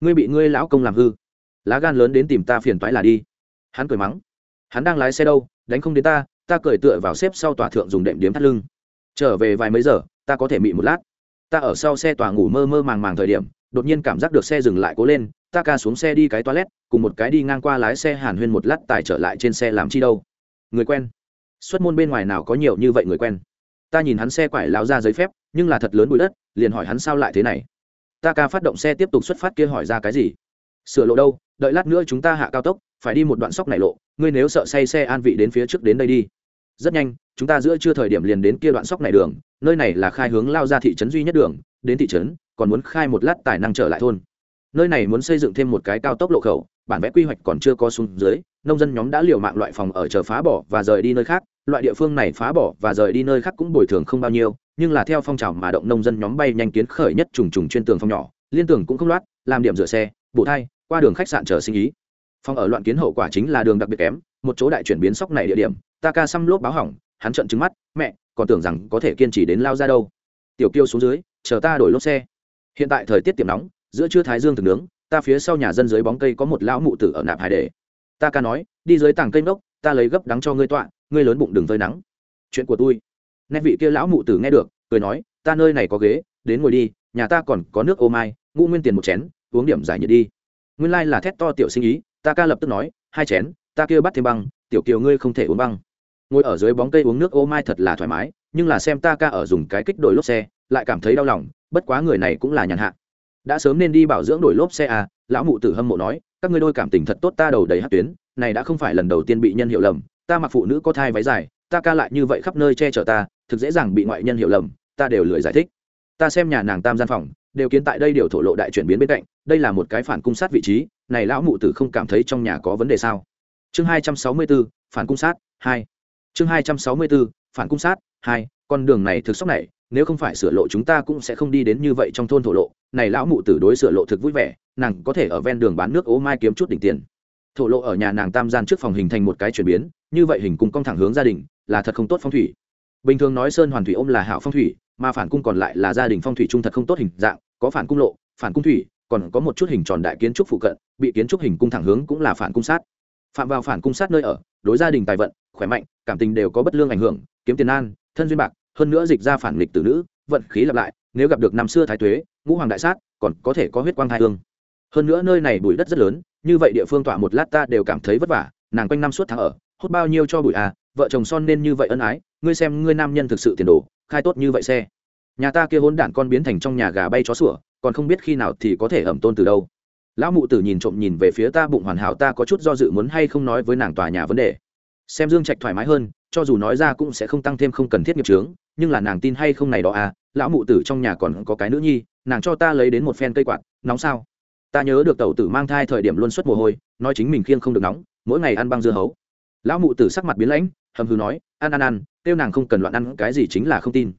[SPEAKER 1] Ngươi bị ngươi lão công làm hư. Lá gan lớn đến tìm ta phiền toái là đi. Hắn cười mắng. Hắn đang lái xe đâu, đánh không đến ta ta cười tựa vào xếp sau tòa thượng dùng đệm điếm thắt lưng. Trở về vài mấy giờ, ta có thể mị một lát. Ta ở sau xe tòa ngủ mơ mơ màng màng thời điểm đột nhiên cảm giác được xe dừng lại cố lên, ta ca xuống xe đi cái toilet, cùng một cái đi ngang qua lái xe hàn huyên một lát tài trở lại trên xe làm chi đâu. Người quen. Xuất môn bên ngoài nào có nhiều như vậy người quen. Ta nhìn hắn xe quải lao ra giấy phép, nhưng là thật lớn bụi đất, liền hỏi hắn sao lại thế này. Ta ca phát động xe tiếp tục xuất phát kia hỏi ra cái gì? Sửa lộ đâu, đợi lát nữa chúng ta hạ cao tốc, phải đi một đoạn sóc này lộ, ngươi nếu sợ say xe an vị đến phía trước đến đây đi. Rất nhanh, chúng ta giữa chưa thời điểm liền đến kia đoạn sóc này đường, nơi này là khai hướng lao ra thị trấn duy nhất đường, đến thị trấn còn muốn khai một lát tài năng trở lại thôn. Nơi này muốn xây dựng thêm một cái cao tốc lộ khẩu, bản vẽ quy hoạch còn chưa có xuống dưới, nông dân nhóm đã liều mạng loại phòng ở chờ phá bỏ và rời đi nơi khác. Loại địa phương này phá bỏ và rời đi nơi khác cũng bồi thường không bao nhiêu, nhưng là theo phong trào mà động nông dân nhóm bay nhanh kiến khởi nhất trùng trùng chuyên tường phòng nhỏ, liên tường cũng không loát, làm điểm rửa xe, bổ thai, qua đường khách sạn chờ sinh ý. Phòng ở loạn kiến hậu quả chính là đường đặc biệt kém, một chỗ đại chuyển biến sóc này địa điểm ta ca xăm lốp báo hỏng, hắn trận trứng mắt, mẹ, còn tưởng rằng có thể kiên trì đến lao ra đâu. Tiểu kiêu xuống dưới, chờ ta đổi lốp xe hiện tại thời tiết tiệm nóng, giữa trưa thái dương thường nướng, ta phía sau nhà dân dưới bóng cây có một lão mụ tử ở nạp hải để. Ta ca nói, đi dưới tảng cây ngốc, ta lấy gấp đắng cho ngươi tọa, ngươi lớn bụng đừng phơi nắng. Chuyện của tôi. Nét vị kia lão mụ tử nghe được, cười nói, ta nơi này có ghế, đến ngồi đi, nhà ta còn có nước ô mai, ngũ nguyên tiền một chén, uống điểm giải nhiệt đi. Nguyên lai、like、là thét to tiểu sinh ý, ta ca lập tức nói, hai chén, ta kia bắt thêm băng, tiểu kiều ngươi không thể uống băng. Ngồi ở dưới bóng cây uống nước ô mai thật là thoải mái, nhưng là xem ta ca ở dùng cái kích đổi lốp xe, lại cảm thấy đau lòng bất quá người này cũng là nhàn hạ. Đã sớm nên đi bảo dưỡng đổi lốp xe à lão mụ tử hâm mộ nói, các ngươi đôi cảm tình thật tốt ta đầu đầy hát tuyến, này đã không phải lần đầu tiên bị nhân hiểu lầm, ta mặc phụ nữ có thai váy dài, ta ca lại như vậy khắp nơi che chở ta, thực dễ dàng bị ngoại nhân hiểu lầm, ta đều lười giải thích. Ta xem nhà nàng tam gian phòng, đều kiến tại đây điều thổ lộ đại chuyển biến bên cạnh, đây là một cái phản cung sát vị trí, này lão mụ tử không cảm thấy trong nhà có vấn đề sao? Chương hai trăm sáu mươi bốn phản cung sát, hai. Chương hai trăm sáu mươi bốn phản cung sát, hai, con đường này thực sốc này nếu không phải sửa lộ chúng ta cũng sẽ không đi đến như vậy trong thôn thổ lộ, này lão mụ tử đối sửa lộ thực vui vẻ, nàng có thể ở ven đường bán nước ố mai kiếm chút đỉnh tiền. Thổ lộ ở nhà nàng tam gian trước phòng hình thành một cái chuyển biến, như vậy hình cung cong thẳng hướng gia đình, là thật không tốt phong thủy. Bình thường nói sơn hoàn thủy ôm là hảo phong thủy, mà phản cung còn lại là gia đình phong thủy trung thật không tốt hình dạng, có phản cung lộ, phản cung thủy, còn có một chút hình tròn đại kiến trúc phụ cận, bị kiến trúc hình cung thẳng hướng cũng là phản cung sát. Phạm vào phản cung sát nơi ở, đối gia đình tài vận, khỏe mạnh, cảm tình đều có bất lương ảnh hưởng, kiếm tiền an, thân duyên bạc hơn nữa dịch ra phản nghịch tử nữ, vận khí lặp lại, nếu gặp được năm xưa thái tuế, ngũ hoàng đại sát, còn có thể có huyết quang hai hương. Hơn nữa nơi này bụi đất rất lớn, như vậy địa phương tọa một lát ta đều cảm thấy vất vả, nàng quanh năm suốt tháng ở hốt bao nhiêu cho bụi à vợ chồng son nên như vậy ân ái, ngươi xem ngươi nam nhân thực sự tiền đồ, khai tốt như vậy xe. Nhà ta kia hôn đản con biến thành trong nhà gà bay chó sủa, còn không biết khi nào thì có thể ẩm tôn từ đâu. Lão mụ tử nhìn trộm nhìn về phía ta bụng hoàn hảo ta có chút do dự muốn hay không nói với nàng tòa nhà vấn đề. Xem dương trạch thoải mái hơn cho dù nói ra cũng sẽ không tăng thêm không cần thiết nghiệp trướng nhưng là nàng tin hay không này đó à lão mụ tử trong nhà còn có cái nữ nhi, nàng cho ta lấy đến một phen cây quạt, nóng sao? Ta nhớ được tẩu tử mang thai thời điểm luôn suất mồ hôi, nói chính mình khiêng không được nóng, mỗi ngày ăn băng dưa hấu. Lão mụ tử sắc mặt biến lãnh, hầm hừ nói, ăn ăn ăn, kêu nàng không cần loạn ăn, cái gì chính là không tin.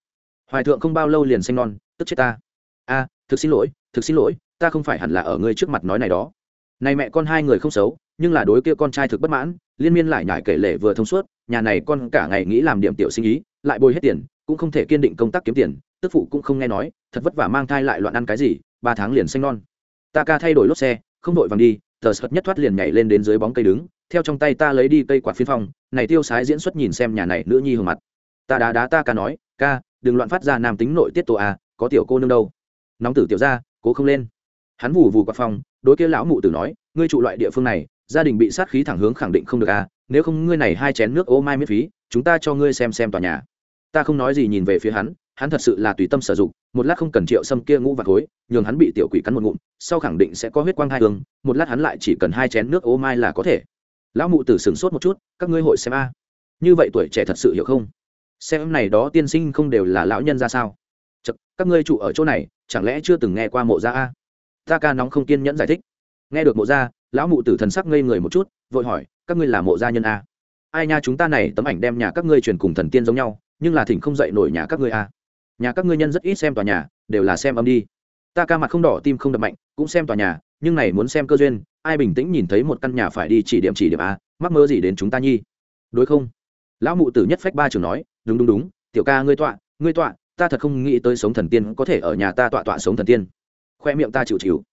[SPEAKER 1] Hoài thượng không bao lâu liền xanh non, tức chết ta. A, thực xin lỗi, thực xin lỗi, ta không phải hẳn là ở ngươi trước mặt nói này đó. Này mẹ con hai người không xấu, nhưng là đối kia con trai thực bất mãn, liên miên lại nhải kể lể vừa thông suốt nhà này con cả ngày nghĩ làm điểm tiểu sinh ý, lại bồi hết tiền, cũng không thể kiên định công tác kiếm tiền, tức phụ cũng không nghe nói, thật vất vả mang thai lại loạn ăn cái gì, ba tháng liền xanh non. Ta ca thay đổi lốp xe, không đội vàng đi tờ sợt nhất thoát liền nhảy lên đến dưới bóng cây đứng, theo trong tay ta lấy đi cây quạt phiến phong, này tiêu sái diễn xuất nhìn xem nhà này nữ nhi hương mặt. Ta đá đá ta ca nói, ca, đừng loạn phát ra nam tính nội tiết tổ à có tiểu cô nương đâu. Nóng tử tiểu ra, cố không lên. Hắn vù vù quạt phong, đối kia lão mụ tử nói, ngươi trụ loại địa phương này, gia đình bị sát khí thẳng hướng khẳng định không được à nếu không ngươi này hai chén nước ô mai miễn phí chúng ta cho ngươi xem xem tòa nhà. Ta không nói gì nhìn về phía hắn hắn thật sự là tùy tâm sử dụng một lát không cần triệu xâm kia ngũ và khối nhường hắn bị tiểu quỷ cắn một ngụm sau khẳng định sẽ có huyết quang hai hương một lát hắn lại chỉ cần hai chén nước ô mai là có thể. Lão mụ tử sửng sốt một chút các ngươi hội xem a. Như vậy tuổi trẻ thật sự hiểu không? Xem này đó tiên sinh không đều là lão nhân ra sao? Chật, các ngươi trụ ở chỗ này chẳng lẽ chưa từng nghe qua mộ gia a? Ta ca nóng không kiên nhẫn giải thích. Nghe được mộ gia lão mụ tử thần sắc ngây người một chút vội hỏi các ngươi là mộ gia nhân a. Ai nha, chúng ta này, tấm ảnh đem nhà các ngươi truyền cùng thần tiên giống nhau, nhưng là thỉnh không dậy nổi nhà các ngươi a. Nhà các ngươi nhân rất ít xem tòa nhà, đều là xem âm đi. Ta ca mặt không đỏ, tim không đập mạnh, cũng xem tòa nhà, nhưng này muốn xem cơ duyên, ai bình tĩnh nhìn thấy một căn nhà phải đi chỉ điểm chỉ điểm a, mắc mơ gì đến chúng ta nhi. Đối không? Lão mụ tử nhất phách ba trường nói, đúng đúng đúng, tiểu ca ngươi tọa ngươi tọa, ta thật không nghĩ tới sống thần tiên có thể ở nhà ta tọa tọa sống thần tiên. Khoe miệng ta chịu chịu.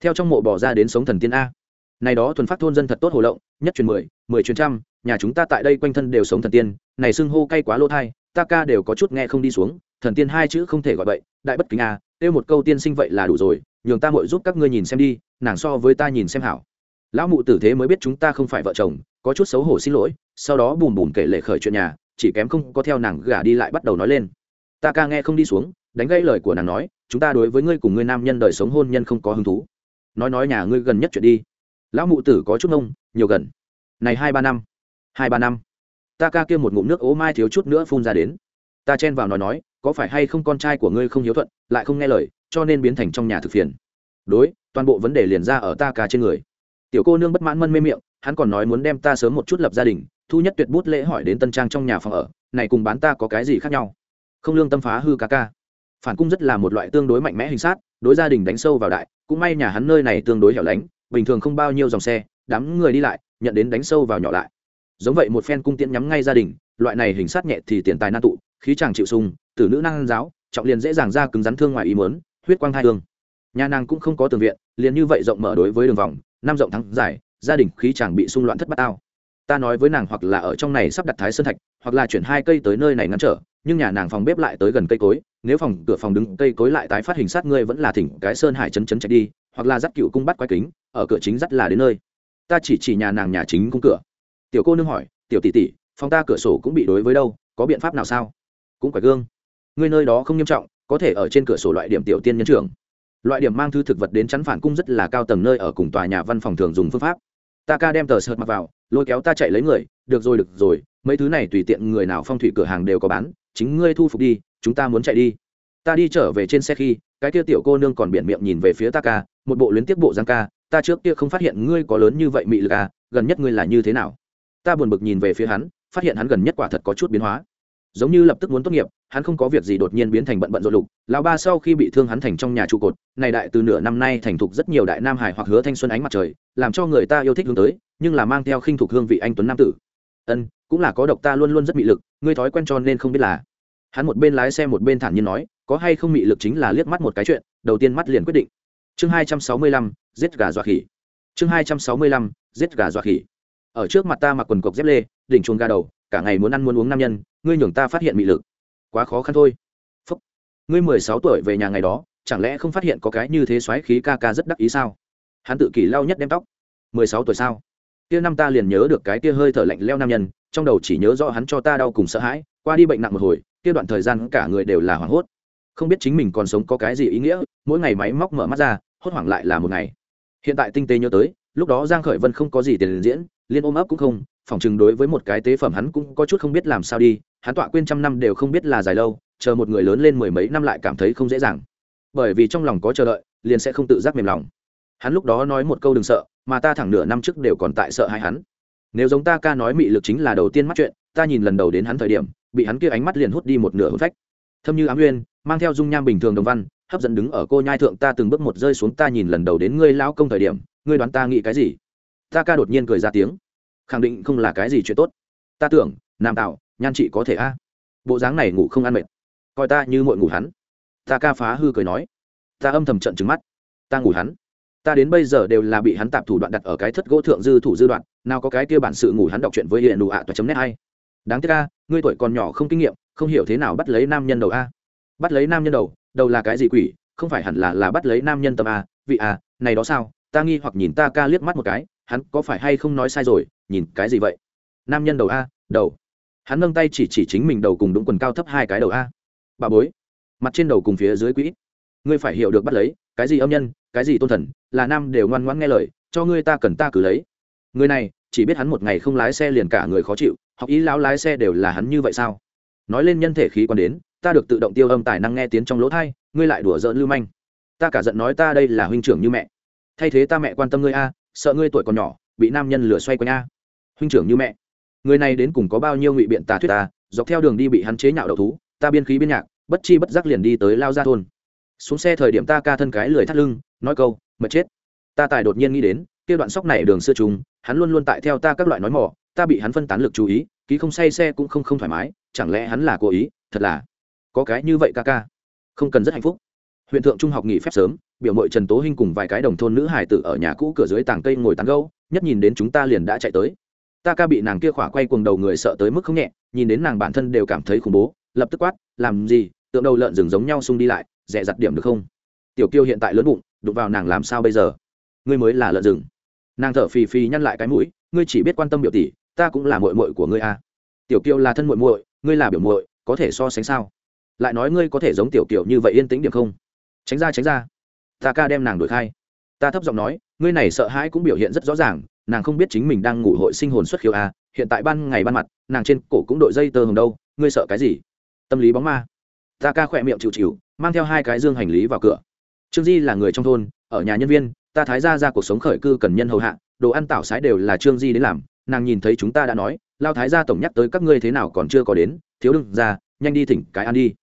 [SPEAKER 1] Theo trong mộ bỏ ra đến sống thần tiên a này đó thuần phát thôn dân thật tốt hồ lộng, nhất truyền mười mười truyền trăm, nhà chúng ta tại đây quanh thân đều sống thần tiên, này xưng hô cay quá lỗ thai, ta ca đều có chút nghe không đi xuống, thần tiên hai chữ không thể gọi vậy đại bất kính a kêu một câu tiên sinh vậy là đủ rồi, nhường ta muội giúp các ngươi nhìn xem đi, nàng so với ta nhìn xem hảo. Lão mụ tử thế mới biết chúng ta không phải vợ chồng, có chút xấu hổ xin lỗi, sau đó bùm bùm kể lệ khởi chuyện nhà, chỉ kém không có theo nàng gả đi lại bắt đầu nói lên. Ta ca nghe không đi xuống, đánh gãy lời của nàng nói, chúng ta đối với ngươi cùng ngươi nam nhân đời sống hôn nhân không có hứng thú. Nói nói nhà ngươi gần nhất chuyện đi lão mụ tử có chút nông nhiều gần. Này hai ba năm, hai ba năm. Ta ca kia một ngụm nước ố mai thiếu chút nữa phun ra đến. Ta chen vào nói nói, có phải hay không con trai của ngươi không hiếu thuận, lại không nghe lời, cho nên biến thành trong nhà thực phiền. Đối, toàn bộ vấn đề liền ra ở ta ca trên người. Tiểu cô nương bất mãn mân mê miệng, hắn còn nói muốn đem ta sớm một chút lập gia đình, thu nhất tuyệt bút lễ hỏi đến tân trang trong nhà phòng ở, này cùng bán ta có cái gì khác nhau? Không lương tâm phá hư ca ca. Phản cung rất là một loại tương đối mạnh mẽ hình sát, đối gia đình đánh sâu vào đại, cũng may nhà hắn nơi này tương đối hẻo lánh bình thường không bao nhiêu dòng xe, đám người đi lại, nhận đến đánh sâu vào nhỏ lại. Giống vậy một phen cung tiễn nhắm ngay gia đình, loại này hình sát nhẹ thì tiền tài nan tụ, khí chàng chịu sung, tử nữ năng giáo, trọng liền dễ dàng ra cứng rắn thương ngoài ý mớn huyết quang hai thương nhà nàng cũng không có tường viện, liền như vậy rộng mở đối với đường vòng, năm rộng thắng dài gia đình khí chàng bị xung loạn thất bát ao. Ta nói với nàng hoặc là ở trong này sắp đặt thái sơn thạch, hoặc là chuyển hai cây tới nơi này ngăn trở, nhưng nhà nàng phòng bếp lại tới gần cây cối, nếu phòng cửa phòng đứng cây cối lại tái phát hình sát ngươi vẫn là thỉnh cái sơn hải chấn chấn chạy đi, hoặc là dắt cựu cung bắt quái kính ở cửa chính dắt là đến nơi. Ta chỉ chỉ nhà nàng nhà chính cung cửa. Tiểu cô nương hỏi, tiểu tỷ tỷ, phòng ta cửa sổ cũng bị đối với đâu, có biện pháp nào sao? Cũng phải gương. Ngươi nơi đó không nghiêm trọng, có thể ở trên cửa sổ loại điểm tiểu tiên nhân trưởng. Loại điểm mang thư thực vật đến chắn phản cung rất là cao tầng nơi ở cùng tòa nhà văn phòng thường dùng phương pháp. Ta ca đem tờ sợt mặc vào, lôi kéo ta chạy lấy người, được rồi được rồi, mấy thứ này tùy tiện người nào phong thủy cửa hàng đều có bán, chính ngươi thu phục đi, chúng ta muốn chạy đi. Ta đi trở về trên xe khi, cái kia tiểu cô nương còn biển miệng nhìn về phía ta ca, một bộ luyến tiếc bộ giang ca ta trước kia không phát hiện ngươi có lớn như vậy mị lực à gần nhất ngươi là như thế nào? Ta buồn bực nhìn về phía hắn, phát hiện hắn gần nhất quả thật có chút biến hóa. Giống như lập tức muốn tốt nghiệp, hắn không có việc gì đột nhiên biến thành bận bận rộn lục. Lão ba sau khi bị thương hắn thành trong nhà trụ cột, này đại từ nửa năm nay thành thục rất nhiều đại nam hải hoặc hứa thanh xuân ánh mặt trời, làm cho người ta yêu thích hướng tới, nhưng là mang theo khinh thục hương vị anh tuấn nam tử. Ân, cũng là có độc ta luôn luôn rất mị lực, ngươi thói quen cho nên không biết là. Hắn một bên lái xe một bên thản nhiên nói, có hay không mị lực chính là liếc mắt một cái chuyện, đầu tiên mắt liền quyết định chương hai trăm sáu mươi lăm, giết gà dọa khỉ. Chương hai trăm sáu mươi lăm, giết gà dọa khỉ. Ở trước mặt ta mặc quần cộc dép lê, đỉnh chuồng gà đầu, cả ngày muốn ăn muốn uống nam nhân, ngươi nhường ta phát hiện mị lực. Quá khó khăn thôi. Phúc. ngươi mười sáu tuổi về nhà ngày đó, chẳng lẽ không phát hiện có cái như thế xoáy khí ca ca rất đắc ý sao? Hắn tự kỷ lau nhất đem tóc. Mười sáu tuổi sao? Kia năm ta liền nhớ được cái kia hơi thở lạnh leo nam nhân, trong đầu chỉ nhớ rõ hắn cho ta đau cùng sợ hãi, qua đi bệnh nặng một hồi, kia đoạn thời gian cả người đều là hoảng hốt. Không biết chính mình còn sống có cái gì ý nghĩa, mỗi ngày máy móc mở mắt ra hốt hoảng lại là một ngày. Hiện tại tinh tế nhớ tới, lúc đó giang khởi vân không có gì tiền diễn, liên ôm ấp cũng không phỏng chừng đối với một cái tế phẩm hắn cũng có chút không biết làm sao đi, hắn tọa quên trăm năm đều không biết là dài lâu, chờ một người lớn lên mười mấy năm lại cảm thấy không dễ dàng. Bởi vì trong lòng có chờ đợi, liền sẽ không tự giác mềm lòng. Hắn lúc đó nói một câu đừng sợ, mà ta thẳng nửa năm trước đều còn tại sợ hai hắn. Nếu giống ta ca nói mị lực chính là đầu tiên mắt chuyện, ta nhìn lần đầu đến hắn thời điểm, bị hắn kia ánh mắt liền hút đi một nửa hôn phách. Thâm như ám nguyên mang theo dung nham bình thường đồng văn hấp dẫn đứng ở cô nhai thượng ta từng bước một rơi xuống ta nhìn lần đầu đến ngươi lao công thời điểm, ngươi đoán ta nghĩ cái gì? Ta ca đột nhiên cười ra tiếng. Khẳng định không là cái gì chuyện tốt. Ta tưởng, nam tạo nhan chị có thể a. Bộ dáng này ngủ không ăn mệt. Coi ta như mội ngủ hắn. Ta ca phá hư cười nói. Ta âm thầm trận trứng mắt. Ta ngủ hắn. Ta đến bây giờ đều là bị hắn tạp thủ đoạn đặt ở cái thất gỗ thượng dư thủ dư đoạn, nào có cái kia bản sự ngủ hắn đọc chuyện với hiện đủ ạ toa chấm nét hay. Đáng tiếc a, ngươi tuổi còn nhỏ không kinh nghiệm, không hiểu thế nào bắt lấy nam nhân đầu a. Bắt lấy nam nhân đầu đầu là cái gì quỷ, không phải hẳn là là bắt lấy nam nhân tâm a, vị a, này đó sao? Ta nghi hoặc nhìn ta ca liếc mắt một cái, hắn có phải hay không nói sai rồi, nhìn cái gì vậy? Nam nhân đầu a, đầu. Hắn nâng tay chỉ chỉ chính mình đầu cùng đúng quần cao thấp hai cái đầu a. Bà bối, mặt trên đầu cùng phía dưới quỹ. Ngươi phải hiểu được bắt lấy, cái gì âm nhân, cái gì tôn thần, là nam đều ngoan ngoãn nghe lời, cho ngươi ta cần ta cử lấy. Người này, chỉ biết hắn một ngày không lái xe liền cả người khó chịu, học ý lão lái xe đều là hắn như vậy sao? Nói lên nhân thể khí quan đến ta được tự động tiêu âm tài năng nghe tiếng trong lỗ thai, ngươi lại đùa giỡn lưu manh. Ta cả giận nói ta đây là huynh trưởng như mẹ. Thay thế ta mẹ quan tâm ngươi a, sợ ngươi tuổi còn nhỏ, bị nam nhân lừa xoay quanh a. Huynh trưởng như mẹ. Người này đến cùng có bao nhiêu ngụy biện tà thuyết ta, dọc theo đường đi bị hắn chế nhạo đầu thú, ta biên khí biên nhạc, bất chi bất giác liền đi tới lao ra thôn. Xuống xe thời điểm ta ca thân cái lười thắt lưng, nói câu, mệt chết. Ta tài đột nhiên nghĩ đến, kia đoạn sóc này đường xưa trùng, hắn luôn luôn tại theo ta các loại nói mỏ, ta bị hắn phân tán lực chú ý, ký không say xe cũng không không thoải mái, chẳng lẽ hắn là cố ý, thật là có cái như vậy ca ca. Không cần rất hạnh phúc. Huyện thượng trung học nghỉ phép sớm, biểu mội trần tố hinh cùng vài cái đồng thôn nữ hải tử ở nhà cũ cửa dưới tàng cây ngồi tán gâu nhất nhìn đến chúng ta liền đã chạy tới. Ta ca bị nàng kia khỏa quay cuồng đầu người sợ tới mức không nhẹ, nhìn đến nàng bản thân đều cảm thấy khủng bố, lập tức quát, làm gì? Tượng đầu lợn rừng giống nhau xung đi lại dẹ dặt điểm được không? Tiểu kiêu hiện tại lớn bụng, đụng vào nàng làm sao bây giờ? Ngươi mới là lợn rừng. Nàng thở phì phì nhăn lại cái mũi, ngươi chỉ biết quan tâm biểu tỷ, ta cũng là mội mội của ngươi à. tiểu kiêu là thân mội mội ngươi là biểu mội có thể so sánh sao? Lại nói ngươi có thể giống tiểu kiểu như vậy yên tĩnh điểm không? Tránh ra tránh ra. Ta ca đem nàng đổi khai. Ta thấp giọng nói ngươi này sợ hãi cũng biểu hiện rất rõ ràng nàng không biết chính mình đang ngủ hội sinh hồn xuất khiếu à, hiện tại ban ngày ban mặt nàng trên cổ cũng đội dây tơ hồng đâu ngươi sợ cái gì? Tâm lý bóng ma. Ta ca khỏe miệng chịu chịu mang theo hai cái dương hành lý vào cửa. Trương di là người trong thôn ở nhà nhân viên ta thái ra ra cuộc sống khởi cư cần nhân hầu hạ đồ ăn tảo sái đều là trương di đến làm nàng nhìn thấy chúng ta đã nói lao thái gia tổng nhắc tới các ngươi thế nào còn chưa có đến thiếu đương ra nhanh đi thỉnh cái ăn đi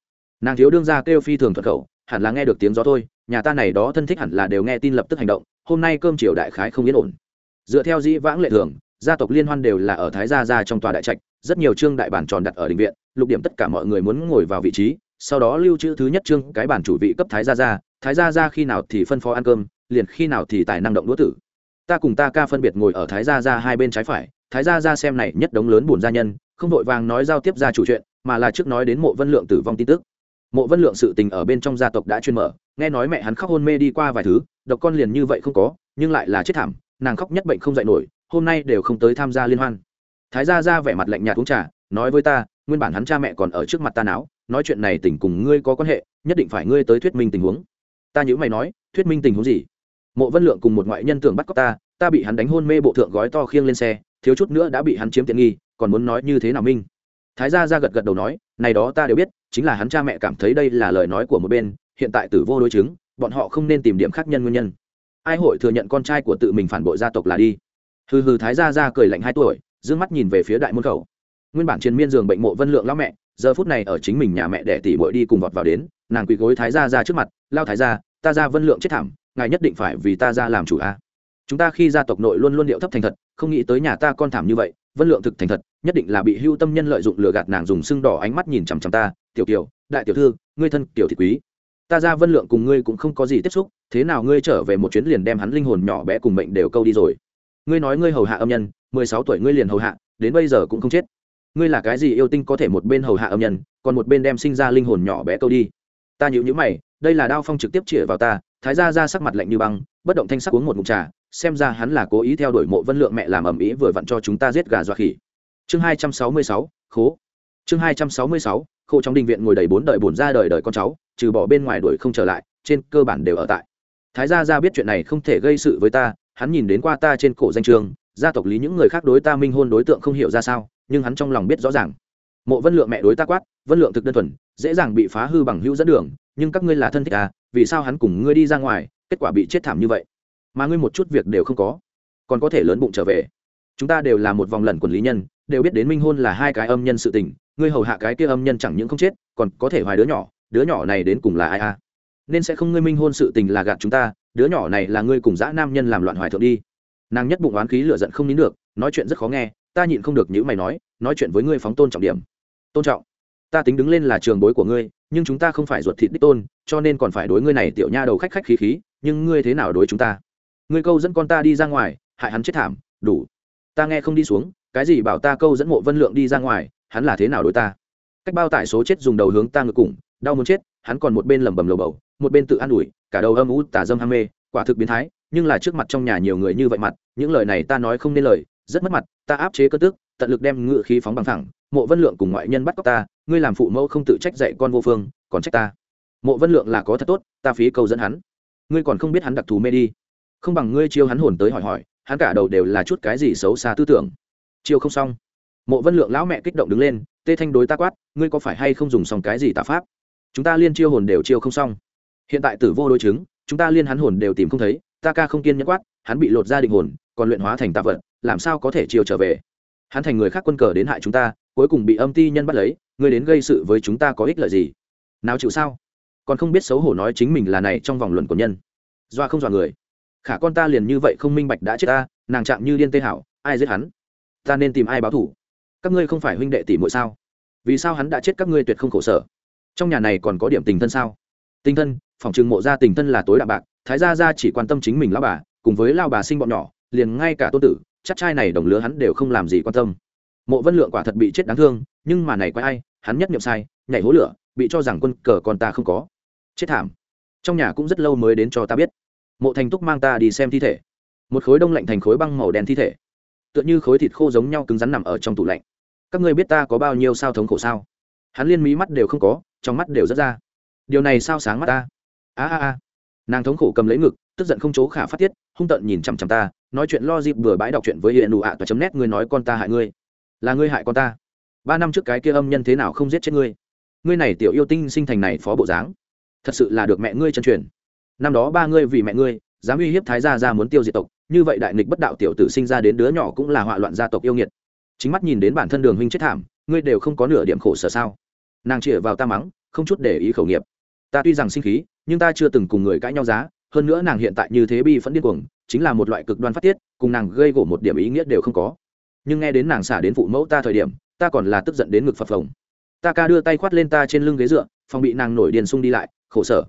[SPEAKER 1] nàng thiếu đương ra kêu phi thường thuật khẩu, hẳn là nghe được tiếng gió thôi, nhà ta này đó thân thích hẳn là đều nghe tin lập tức hành động, hôm nay cơm chiều đại khái không yên ổn. Dựa theo dĩ vãng lệ thường, gia tộc liên hoan đều là ở thái gia gia trong tòa đại trạch, rất nhiều trương đại bản tròn đặt ở định viện, lục điểm tất cả mọi người muốn ngồi vào vị trí, sau đó lưu trữ thứ nhất trương cái bản chủ vị cấp thái gia gia, thái gia gia khi nào thì phân phó ăn cơm, liền khi nào thì tài năng động đũa tử. Ta cùng ta ca phân biệt ngồi ở thái gia gia hai bên trái phải, thái gia gia xem này nhất đống lớn buồn gia nhân, không vội vàng nói giao tiếp ra chủ chuyện, mà là trước nói đến mộ vân lượng tử vong tin tức mộ vân lượng sự tình ở bên trong gia tộc đã chuyên mở, nghe nói mẹ hắn khóc hôn mê đi qua vài thứ, độc con liền như vậy không có, nhưng lại là chết thảm, nàng khóc nhất bệnh không dạy nổi, hôm nay đều không tới tham gia liên hoan. Thái gia ra vẻ mặt lạnh nhạt uống trà, nói với ta, nguyên bản hắn cha mẹ còn ở trước mặt ta não nói chuyện này tỉnh cùng ngươi có quan hệ, nhất định phải ngươi tới thuyết minh tình huống. Ta nhữ mày nói, thuyết minh tình huống gì? Mộ vân lượng cùng một ngoại nhân tưởng bắt cóc ta ta bị hắn đánh hôn mê bộ thượng gói to khiêng lên xe, thiếu chút nữa đã bị hắn chiếm tiện nghi, còn muốn nói như thế nào minh? Thái gia ra gật gật đầu nói, này đó ta đều biết, chính là hắn cha mẹ cảm thấy đây là lời nói của một bên, hiện tại tử vô đối chứng, bọn họ không nên tìm điểm khác nhân nguyên nhân. Ai hội thừa nhận con trai của tự mình phản bội gia tộc là đi. Hừ hừ, thái gia ra cười lạnh hai tuổi d mắt nhìn về phía đại môn khẩu. Nguyên bản chiến miên giường bệnh mộ vân lượng lão mẹ, giờ phút này ở chính mình nhà mẹ để tỷ bội đi cùng vọt vào đến, nàng quỳ gối thái gia ra trước mặt, lao thái gia, ta ra vân lượng chết thảm, ngài nhất định phải vì ta ra làm chủ a. Chúng ta khi gia tộc nội luôn luôn điệu thấp thành thật, không nghĩ tới nhà ta con thảm như vậy, vân lượng thực thành thật nhất định là bị hưu tâm nhân lợi dụng lừa gạt nàng dùng sưng đỏ ánh mắt nhìn chằm chằm ta, tiểu kiều, đại tiểu thư, ngươi thân tiểu thị quý. Ta ra vân lượng cùng ngươi cũng không có gì tiếp xúc, thế nào ngươi trở về một chuyến liền đem hắn linh hồn nhỏ bé cùng mệnh đều câu đi rồi. Ngươi nói ngươi hầu hạ âm nhân, mười sáu tuổi ngươi liền hầu hạ, đến bây giờ cũng không chết. Ngươi là cái gì yêu tinh có thể một bên hầu hạ âm nhân, còn một bên đem sinh ra linh hồn nhỏ bé câu đi? Ta nhịu nhữ mày, đây là đao phong trực tiếp chĩa vào ta, thái ra ra sắc mặt lạnh như băng, bất động thanh sắc uống một mục trà, xem ra hắn là cố ý theo đuổi mộ vân lượng mẹ làm ầm ĩ vừa vặn cho chúng ta giết gà dọa khỉ chương hai trăm sáu mươi sáu, khố. Chương hai trăm sáu mươi sáu khô trong đình viện ngồi đầy bốn đời bổn ra đời đời con cháu, trừ bỏ bên ngoài đuổi không trở lại, trên cơ bản đều ở tại. Thái gia ra biết chuyện này không thể gây sự với ta, hắn nhìn đến qua ta trên cổ danh trường, gia tộc lý những người khác đối ta minh hôn đối tượng không hiểu ra sao, nhưng hắn trong lòng biết rõ ràng. Mộ vân lượng mẹ đối ta quát, vân lượng thực đơn thuần, dễ dàng bị phá hư bằng hữu dẫn đường, nhưng các ngươi là thân thích à vì sao hắn cùng ngươi đi ra ngoài, kết quả bị chết thảm như vậy? Mà ngươi một chút việc đều không có, còn có thể lớn bụng trở về. Chúng ta đều là một vòng lẩn quần lý nhân đều biết đến minh hôn là hai cái âm nhân sự tình, ngươi hầu hạ cái kia âm nhân chẳng những không chết, còn có thể hoài đứa nhỏ đứa nhỏ này đến cùng là ai à? Nên sẽ không ngươi minh hôn sự tình là gạt chúng ta, đứa nhỏ này là ngươi cùng dã nam nhân làm loạn hoài thượng đi. Nàng nhất bụng oán khí lựa giận không nín được, nói chuyện rất khó nghe, ta nhịn không được những mày nói nói chuyện với ngươi phóng tôn trọng điểm. Tôn trọng. Ta tính đứng lên là trường bối của ngươi, nhưng chúng ta không phải ruột thịt đích tôn, cho nên còn phải đối ngươi này tiểu nha đầu khách khách khí khí, nhưng ngươi thế nào đối chúng ta? Ngươi câu dẫn con ta đi ra ngoài, hại hắn chết thảm, đủ. Ta nghe không đi xuống cái gì bảo ta câu dẫn mộ vân lượng đi ra ngoài, hắn là thế nào đối ta? Cách bao tải số chết dùng đầu hướng ta ngược cùng, đau muốn chết, hắn còn một bên lẩm bẩm lầu bầu, một bên tự an ủi, cả đầu âm u tả dâm ham mê, quả thực biến thái, nhưng là trước mặt trong nhà nhiều người như vậy mặt, những lời này ta nói không nên lời, rất mất mặt, ta áp chế cơ tức, tận lực đem ngựa khí phóng bằng thẳng, mộ vân lượng cùng ngoại nhân bắt cóc ta, ngươi làm phụ mẫu không tự trách dạy con vô phương, còn trách ta. Mộ vân lượng là có thật tốt, ta phí câu dẫn hắn. Ngươi còn không biết hắn đặc thù mê đi. Không bằng ngươi chiêu hắn hồn tới hỏi hỏi, hắn cả đầu đều là chút cái gì xấu xa tư tưởng chiêu không xong. Mộ vân lượng lão mẹ kích động đứng lên, tê thanh đối ta quát, ngươi có phải hay không dùng xong cái gì tà pháp? Chúng ta liên chiêu hồn đều chiêu không xong. Hiện tại tử vô đối chứng, chúng ta liên hắn hồn đều tìm không thấy, ta ca không kiên nhẫn quát, hắn bị lột ra định hồn, còn luyện hóa thành tạ vật, làm sao có thể chiêu trở về? Hắn thành người khác quân cờ đến hại chúng ta, cuối cùng bị âm ti nhân bắt lấy, ngươi đến gây sự với chúng ta có ích lợi gì? Nào chịu sao? Còn không biết xấu hổ nói chính mình là này trong vòng luận của nhân. Doa không dọa người. Khả con ta liền như vậy không minh bạch đã chết ta, nàng chạm như điên tê hảo, ai giết hắn? Ta nên tìm ai báo thủ? Các ngươi không phải huynh đệ tỷ muội sao? Vì sao hắn đã chết các ngươi tuyệt không khổ sở? Trong nhà này còn có điểm tình thân sao? Tình thân, phòng trừng mộ gia tình thân là tối đạm bạc, thái gia gia chỉ quan tâm chính mình lão bà, cùng với lao bà sinh bọn nhỏ, liền ngay cả tôn tử, chắc trai này đồng lứa hắn đều không làm gì quan tâm. Mộ vân lượng quả thật bị chết đáng thương, nhưng mà này quay ai, hắn nhất nghiệm sai, nhảy hố lửa, bị cho rằng quân cờ còn ta không có. Chết thảm. Trong nhà cũng rất lâu mới đến cho ta biết. Mộ thành túc mang ta đi xem thi thể. Một khối đông lạnh thành khối băng màu đen thi thể tựa như khối thịt khô giống nhau cứng rắn nằm ở trong tủ lạnh. Các ngươi biết ta có bao nhiêu sao thống khổ sao? Hắn liên mí mắt đều không có, trong mắt đều rất ra. Điều này sao sáng mắt ta? A a a. Nàng thống khổ cầm lấy ngực, tức giận không chỗ khả phát tiết, hung tận nhìn chằm chằm ta, nói chuyện lo dịp vừa bãi đọc chuyện với hiện đủ ạ toa chấm nét ngươi nói con ta hại ngươi. Là ngươi hại con ta. Ba năm trước cái kia âm nhân thế nào không giết chết ngươi? Ngươi này tiểu yêu tinh sinh thành này phó bộ dáng. Thật sự là được mẹ ngươi chân truyền. Năm đó ba ngươi vì mẹ ngươi dám uy hiếp thái gia ra muốn tiêu diệt tộc, như vậy đại nghịch bất đạo tiểu tử sinh ra đến đứa nhỏ cũng là họa loạn gia tộc yêu nghiệt. Chính mắt nhìn đến bản thân đường huynh chết thảm, ngươi đều không có nửa điểm khổ sở sao? Nàng chĩa vào ta mắng, không chút để ý khẩu nghiệp. Ta tuy rằng sinh khí, nhưng ta chưa từng cùng người cãi nhau giá, hơn nữa nàng hiện tại như thế bi phẫn điên cuồng, chính là một loại cực đoan phát tiết, cùng nàng gây gỗ một điểm ý nghĩa đều không có. Nhưng nghe đến nàng xả đến phụ mẫu ta thời điểm, ta còn là tức giận đến ngực phập phồng. Ta ca đưa tay khoát lên ta trên lưng ghế dựa, phòng bị nàng nổi điên sung đi lại, khổ sở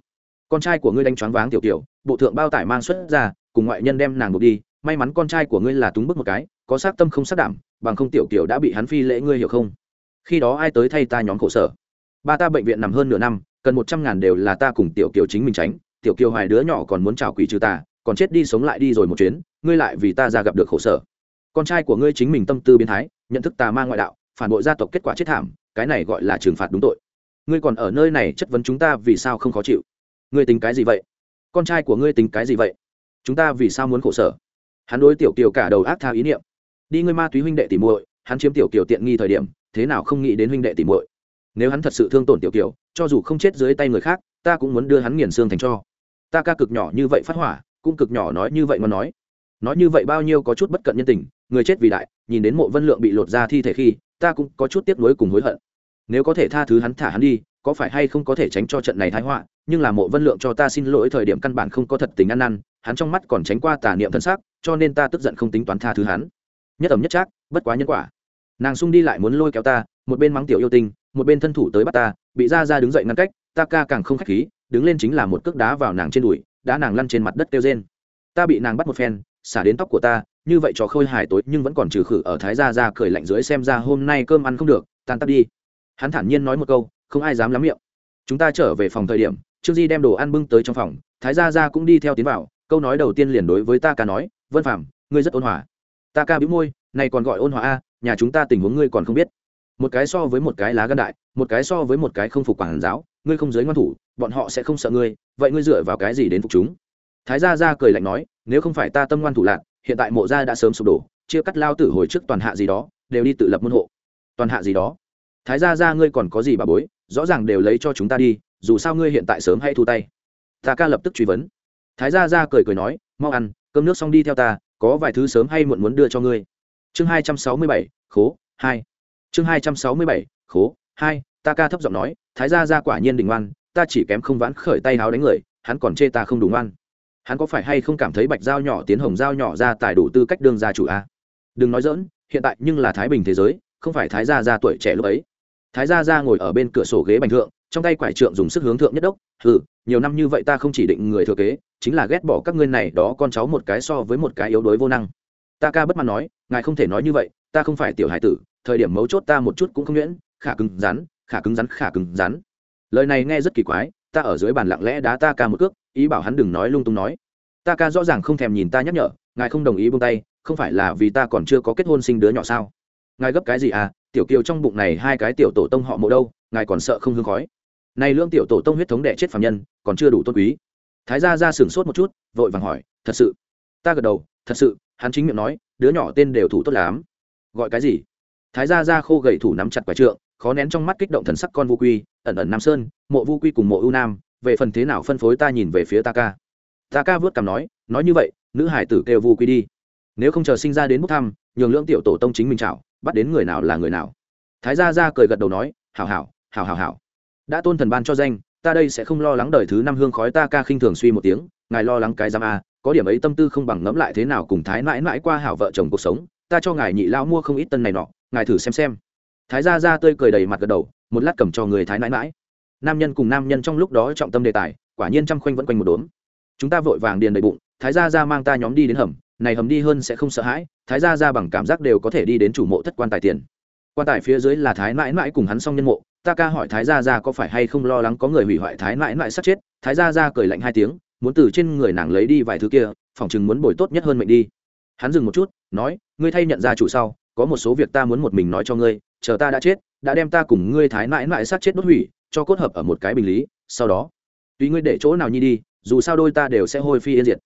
[SPEAKER 1] con trai của ngươi đánh choáng váng tiểu tiểu, bộ thượng bao tải mang xuất ra, cùng ngoại nhân đem nàng buộc đi, may mắn con trai của ngươi là túng bức một cái, có sát tâm không sát đảm, bằng không tiểu kiểu đã bị hắn phi lễ ngươi hiểu không? Khi đó ai tới thay ta nhóm khổ sở? Ba ta bệnh viện nằm hơn nửa năm, cần một trăm ngàn đều là ta cùng tiểu kiều chính mình tránh, tiểu kiều hoài đứa nhỏ còn muốn trào quỷ trừ ta còn chết đi sống lại đi rồi một chuyến, ngươi lại vì ta ra gặp được khổ sở. Con trai của ngươi chính mình tâm tư biến thái, nhận thức tà ma ngoại đạo, phản bội gia tộc kết quả chết thảm, cái này gọi là trừng phạt đúng tội. Ngươi còn ở nơi này chất vấn chúng ta vì sao không khó chịu? Ngươi tính cái gì vậy? Con trai của ngươi tính cái gì vậy? Chúng ta vì sao muốn khổ sở? Hắn đối tiểu kiều cả đầu ác tha ý niệm. Đi ngươi ma túy huynh đệ tỉ muội, hắn chiếm tiểu kiều tiện nghi thời điểm, thế nào không nghĩ đến huynh đệ tỉ muội? Nếu hắn thật sự thương tổn tiểu kiều, cho dù không chết dưới tay người khác, ta cũng muốn đưa hắn nghiền xương thành cho. Ta ca cực nhỏ như vậy phát hỏa, cũng cực nhỏ nói như vậy mà nói. Nói như vậy bao nhiêu có chút bất cận nhân tình, người chết vì đại, nhìn đến mộ vân lượng bị lột ra thi thể khi, ta cũng có chút tiếc nuối cùng hối hận. Nếu có thể tha thứ hắn thả hắn đi, có phải hay không có thể tránh cho trận này thái họa? Nhưng là mộ vân lượng cho ta xin lỗi thời điểm căn bản không có thật tình ăn năn, hắn trong mắt còn tránh qua tà niệm thân xác cho nên ta tức giận không tính toán tha thứ hắn. Nhất ẩm nhất trác, bất quá nhân quả. Nàng sung đi lại muốn lôi kéo ta, một bên mắng tiểu yêu tinh, một bên thân thủ tới bắt ta, bị ra ra đứng dậy ngăn cách, ta ca càng không khách khí, đứng lên chính là một cước đá vào nàng trên đùi đã nàng lăn trên mặt đất kêu trên ta bị nàng bắt một phen, xả đến tóc của ta, như vậy trò khôi hài tối, nhưng vẫn còn trừ khử ở thái gia ra cười lạnh dưới xem ra hôm nay cơm ăn không được, tan tắt đi. Hắn thản nhiên nói một câu, không ai dám lắm miệng. Chúng ta trở về phòng thời điểm trương di đem đồ ăn bưng tới trong phòng, thái gia Gia cũng đi theo tiến vào, câu nói đầu tiên liền đối với ta ca nói, vân phạm ngươi rất ôn hòa. Ta ca bĩu môi, này còn gọi ôn hòa a, nhà chúng ta tình huống ngươi còn không biết. Một cái so với một cái lá gan đại, một cái so với một cái không phục quản giáo, ngươi không giới ngoan thủ, bọn họ sẽ không sợ ngươi, vậy ngươi dựa vào cái gì đến phục chúng? Thái gia Gia cười lạnh nói, nếu không phải ta tâm ngoan thủ lạc, hiện tại mộ gia đã sớm sụp đổ, chia cắt lao tử hồi trước toàn hạ gì đó, đều đi tự lập môn hộ. Toàn hạ gì đó? Thái gia Gia, ngươi còn có gì bà bối, rõ ràng đều lấy cho chúng ta đi dù sao ngươi hiện tại sớm hay thu tay. Ta ca lập tức truy vấn. Thái gia ra cười cười nói, mau ăn, cơm nước xong đi theo ta, có vài thứ sớm hay muộn muốn đưa cho ngươi. Chương hai trăm sáu mươi bảy, khố, hai. Chương hai trăm sáu mươi bảy, khố, hai, ta ca thấp giọng nói, thái gia ra quả nhiên đình ngoan, ta chỉ kém không vãn khởi tay háo đánh người, hắn còn chê ta không đủ ngoan. Hắn có phải hay không cảm thấy bạch dao nhỏ tiến hồng dao nhỏ ra tài đủ tư cách đương gia chủ a? Đừng nói dỡn hiện tại nhưng là thái bình thế giới, không phải thái gia gia tuổi trẻ lúc ấy. Thái gia gia ngồi ở bên cửa sổ ghế bành thượng trong tay quải trượng dùng sức hướng thượng nhất đốc ừ nhiều năm như vậy ta không chỉ định người thừa kế, chính là ghét bỏ các ngươi này đó con cháu một cái so với một cái yếu đuối vô năng. Ta ca bất mãn nói, ngài không thể nói như vậy, ta không phải tiểu hải tử, thời điểm mấu chốt ta một chút cũng không nhuyễn, khả cứng rắn, khả cứng rắn, khả cứng rắn. Lời này nghe rất kỳ quái, ta ở dưới bàn lặng lẽ đá ta ca một cước, ý bảo hắn đừng nói lung tung nói. Ta ca rõ ràng không thèm nhìn ta nhắc nhở, ngài không đồng ý buông tay, không phải là vì ta còn chưa có kết hôn sinh đứa nhỏ sao? Ngài gấp cái gì à? Tiểu kiều trong bụng này hai cái tiểu tổ tông họ mộ đâu, ngài còn sợ không hương khói này lương tiểu tổ tông huyết thống đệ chết phạm nhân, còn chưa đủ tôn quý. Thái gia ra sửng sốt một chút, vội vàng hỏi, thật sự? Ta gật đầu, thật sự. Hắn chính miệng nói, đứa nhỏ tên đều thủ tốt lắm. Gọi cái gì? Thái gia ra khô gầy thủ nắm chặt quả trượng, khó nén trong mắt kích động thần sắc con vu quy, ẩn ẩn nam sơn, mộ vu quy cùng mộ ưu nam, về phần thế nào phân phối ta nhìn về phía ta ca. Ta ca vớt cằm nói nói như vậy, nữ hải tử kêu vu quy đi. Nếu không chờ sinh ra đến bốc thăm, nhường lưỡng tiểu tổ tông chính mình chảo, bắt đến người nào là người nào. Thái gia ra cười gật đầu nói, hảo hảo hảo hảo hảo đã tôn thần ban cho danh, ta đây sẽ không lo lắng đời thứ năm hương khói ta ca khinh thường suy một tiếng, ngài lo lắng cái giam a, có điểm ấy tâm tư không bằng ngẫm lại thế nào cùng thái mãi mãi qua hảo vợ chồng cuộc sống, ta cho ngài nhị lao mua không ít tân này nọ, ngài thử xem xem. Thái gia ra tươi cười đầy mặt gật đầu, một lát cầm cho người thái mãi mãi. Nam nhân cùng nam nhân trong lúc đó trọng tâm đề tài, quả nhiên trăm khoanh vẫn quanh một đốm. Chúng ta vội vàng điền đầy bụng, thái gia ra mang ta nhóm đi đến hầm, này hầm đi hơn sẽ không sợ hãi, thái gia ra bằng cảm giác đều có thể đi đến chủ mộ thất quan tài tiền. Quan tài phía dưới là thái mãi mãi cùng hắn xong nhân mộ ta ca hỏi thái gia gia có phải hay không lo lắng có người hủy hoại thái mãi mãi sát chết? Thái gia gia cười lạnh hai tiếng, muốn từ trên người nàng lấy đi vài thứ kia, phỏng chừng muốn bồi tốt nhất hơn mệnh đi. Hắn dừng một chút, nói, ngươi thay nhận ra chủ sau, có một số việc ta muốn một mình nói cho ngươi, chờ ta đã chết, đã đem ta cùng ngươi thái mãi mãi sát chết đốt hủy, cho cốt hợp ở một cái bình lý, sau đó, tùy ngươi để chỗ nào nhi đi, dù sao đôi ta đều sẽ hôi phi yên diệt.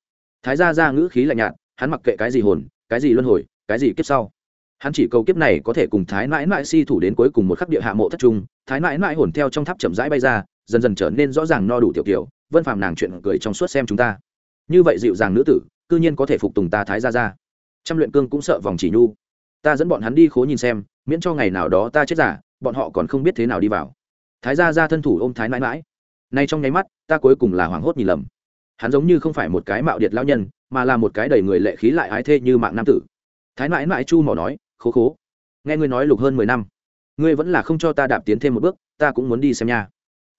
[SPEAKER 1] Thái gia ra ngữ khí lạnh nhạt, hắn mặc kệ cái gì hồn, cái gì luân hồi, cái gì kiếp sau hắn chỉ cầu kiếp này có thể cùng thái mãi mãi si thủ đến cuối cùng một khắc địa hạ mộ thất trung, thái mãi mãi hồn theo trong tháp chậm rãi bay ra, dần dần trở nên rõ ràng no đủ tiểu kiểu, vân phàm nàng chuyện cười trong suốt xem chúng ta. Như vậy dịu dàng nữ tử, cư nhiên có thể phục tùng ta thái ra ra trăm luyện cương cũng sợ vòng chỉ nhu. Ta dẫn bọn hắn đi khố nhìn xem, miễn cho ngày nào đó ta chết giả, bọn họ còn không biết thế nào đi vào. Thái gia ra thân thủ ôm thái mãi mãi. Nay trong nháy mắt, ta cuối cùng là hoảng hốt nhìn lầm. Hắn giống như không phải một cái mạo điệt lao nhân, mà là một cái đầy người lệ khí lại ái thê như mạng nam tử. Thái mãi mãi chu mỏ nói khố khố. Nghe ngươi nói lục hơn mười năm, ngươi vẫn là không cho ta đạp tiến thêm một bước, ta cũng muốn đi xem nhà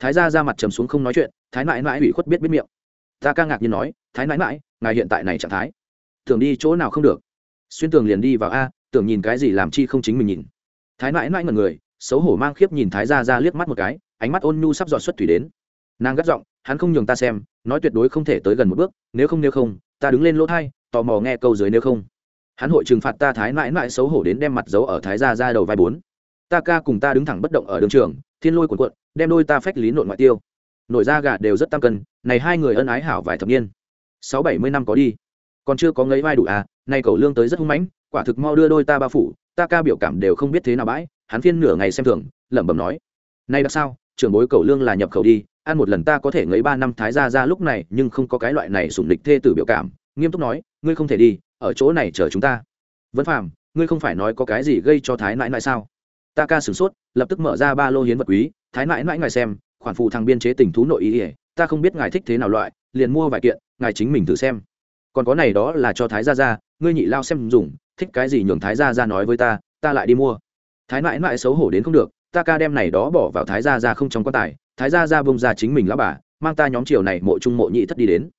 [SPEAKER 1] thái gia ra mặt trầm xuống không nói chuyện, thái mãi mãi ủy khuất biết biết miệng. Ta ca ngạc nhiên nói, thái mãi mãi, ngài hiện tại này trạng thái, tưởng đi chỗ nào không được. Xuyên tường liền đi vào a, tưởng nhìn cái gì làm chi không chính mình nhìn. Thái mãi mãi ngần người, xấu hổ mang khiếp nhìn thái gia ra liếc mắt một cái, ánh mắt ôn nhu sắp dọn xuất thủy đến. Nàng gắt giọng, hắn không nhường ta xem, nói tuyệt đối không thể tới gần một bước, nếu không nếu không, ta đứng lên lỗ thai, tò mò nghe câu dưới nếu không hắn hội trừng phạt ta thái mãi mãi xấu hổ đến đem mặt giấu ở thái gia ra đầu vai bốn. Ta ca cùng ta đứng thẳng bất động ở đường trường, thiên lôi cuộn cuộn, đem đôi ta phách lý nội ngoại tiêu. Nội da gà đều rất tam cân, này hai người ân ái hảo vài thập niên. Sáu bảy mươi năm có đi. Còn chưa có ngấy vai đủ à nay cầu lương tới rất hung mãnh, quả thực mau đưa đôi ta ba phủ, ta ca biểu cảm đều không biết thế nào bãi, hắn phiên nửa ngày xem thường, lẩm bẩm nói. Nay đã sao, trưởng bối cầu lương là nhập khẩu đi, ăn một lần ta có thể ngấy ba năm thái ra ra lúc này, nhưng không có cái loại này sủng địch thê tử biểu cảm, nghiêm túc nói, ngươi không thể đi ở chỗ này chờ chúng ta. Vẫn phàm, ngươi không phải nói có cái gì gây cho thái nãi nãi sao? Ta ca sửng sốt, lập tức mở ra ba lô hiến vật quý, thái nãi nãi ngài xem, khoản phụ thằng biên chế tình thú nội ý ỉa ta không biết ngài thích thế nào loại, liền mua vài kiện, ngài chính mình thử xem. Còn có này đó là cho thái gia gia, ngươi nhị lao xem dùng, thích cái gì nhường thái gia gia nói với ta ta lại đi mua. Thái nãi nãi xấu hổ đến không được, ta ca đem này đó bỏ vào thái gia gia không trong quan tài, thái gia gia bông ra chính mình lão bà, mang ta nhóm chiều này mộ trung mộ nhị thất đi đến.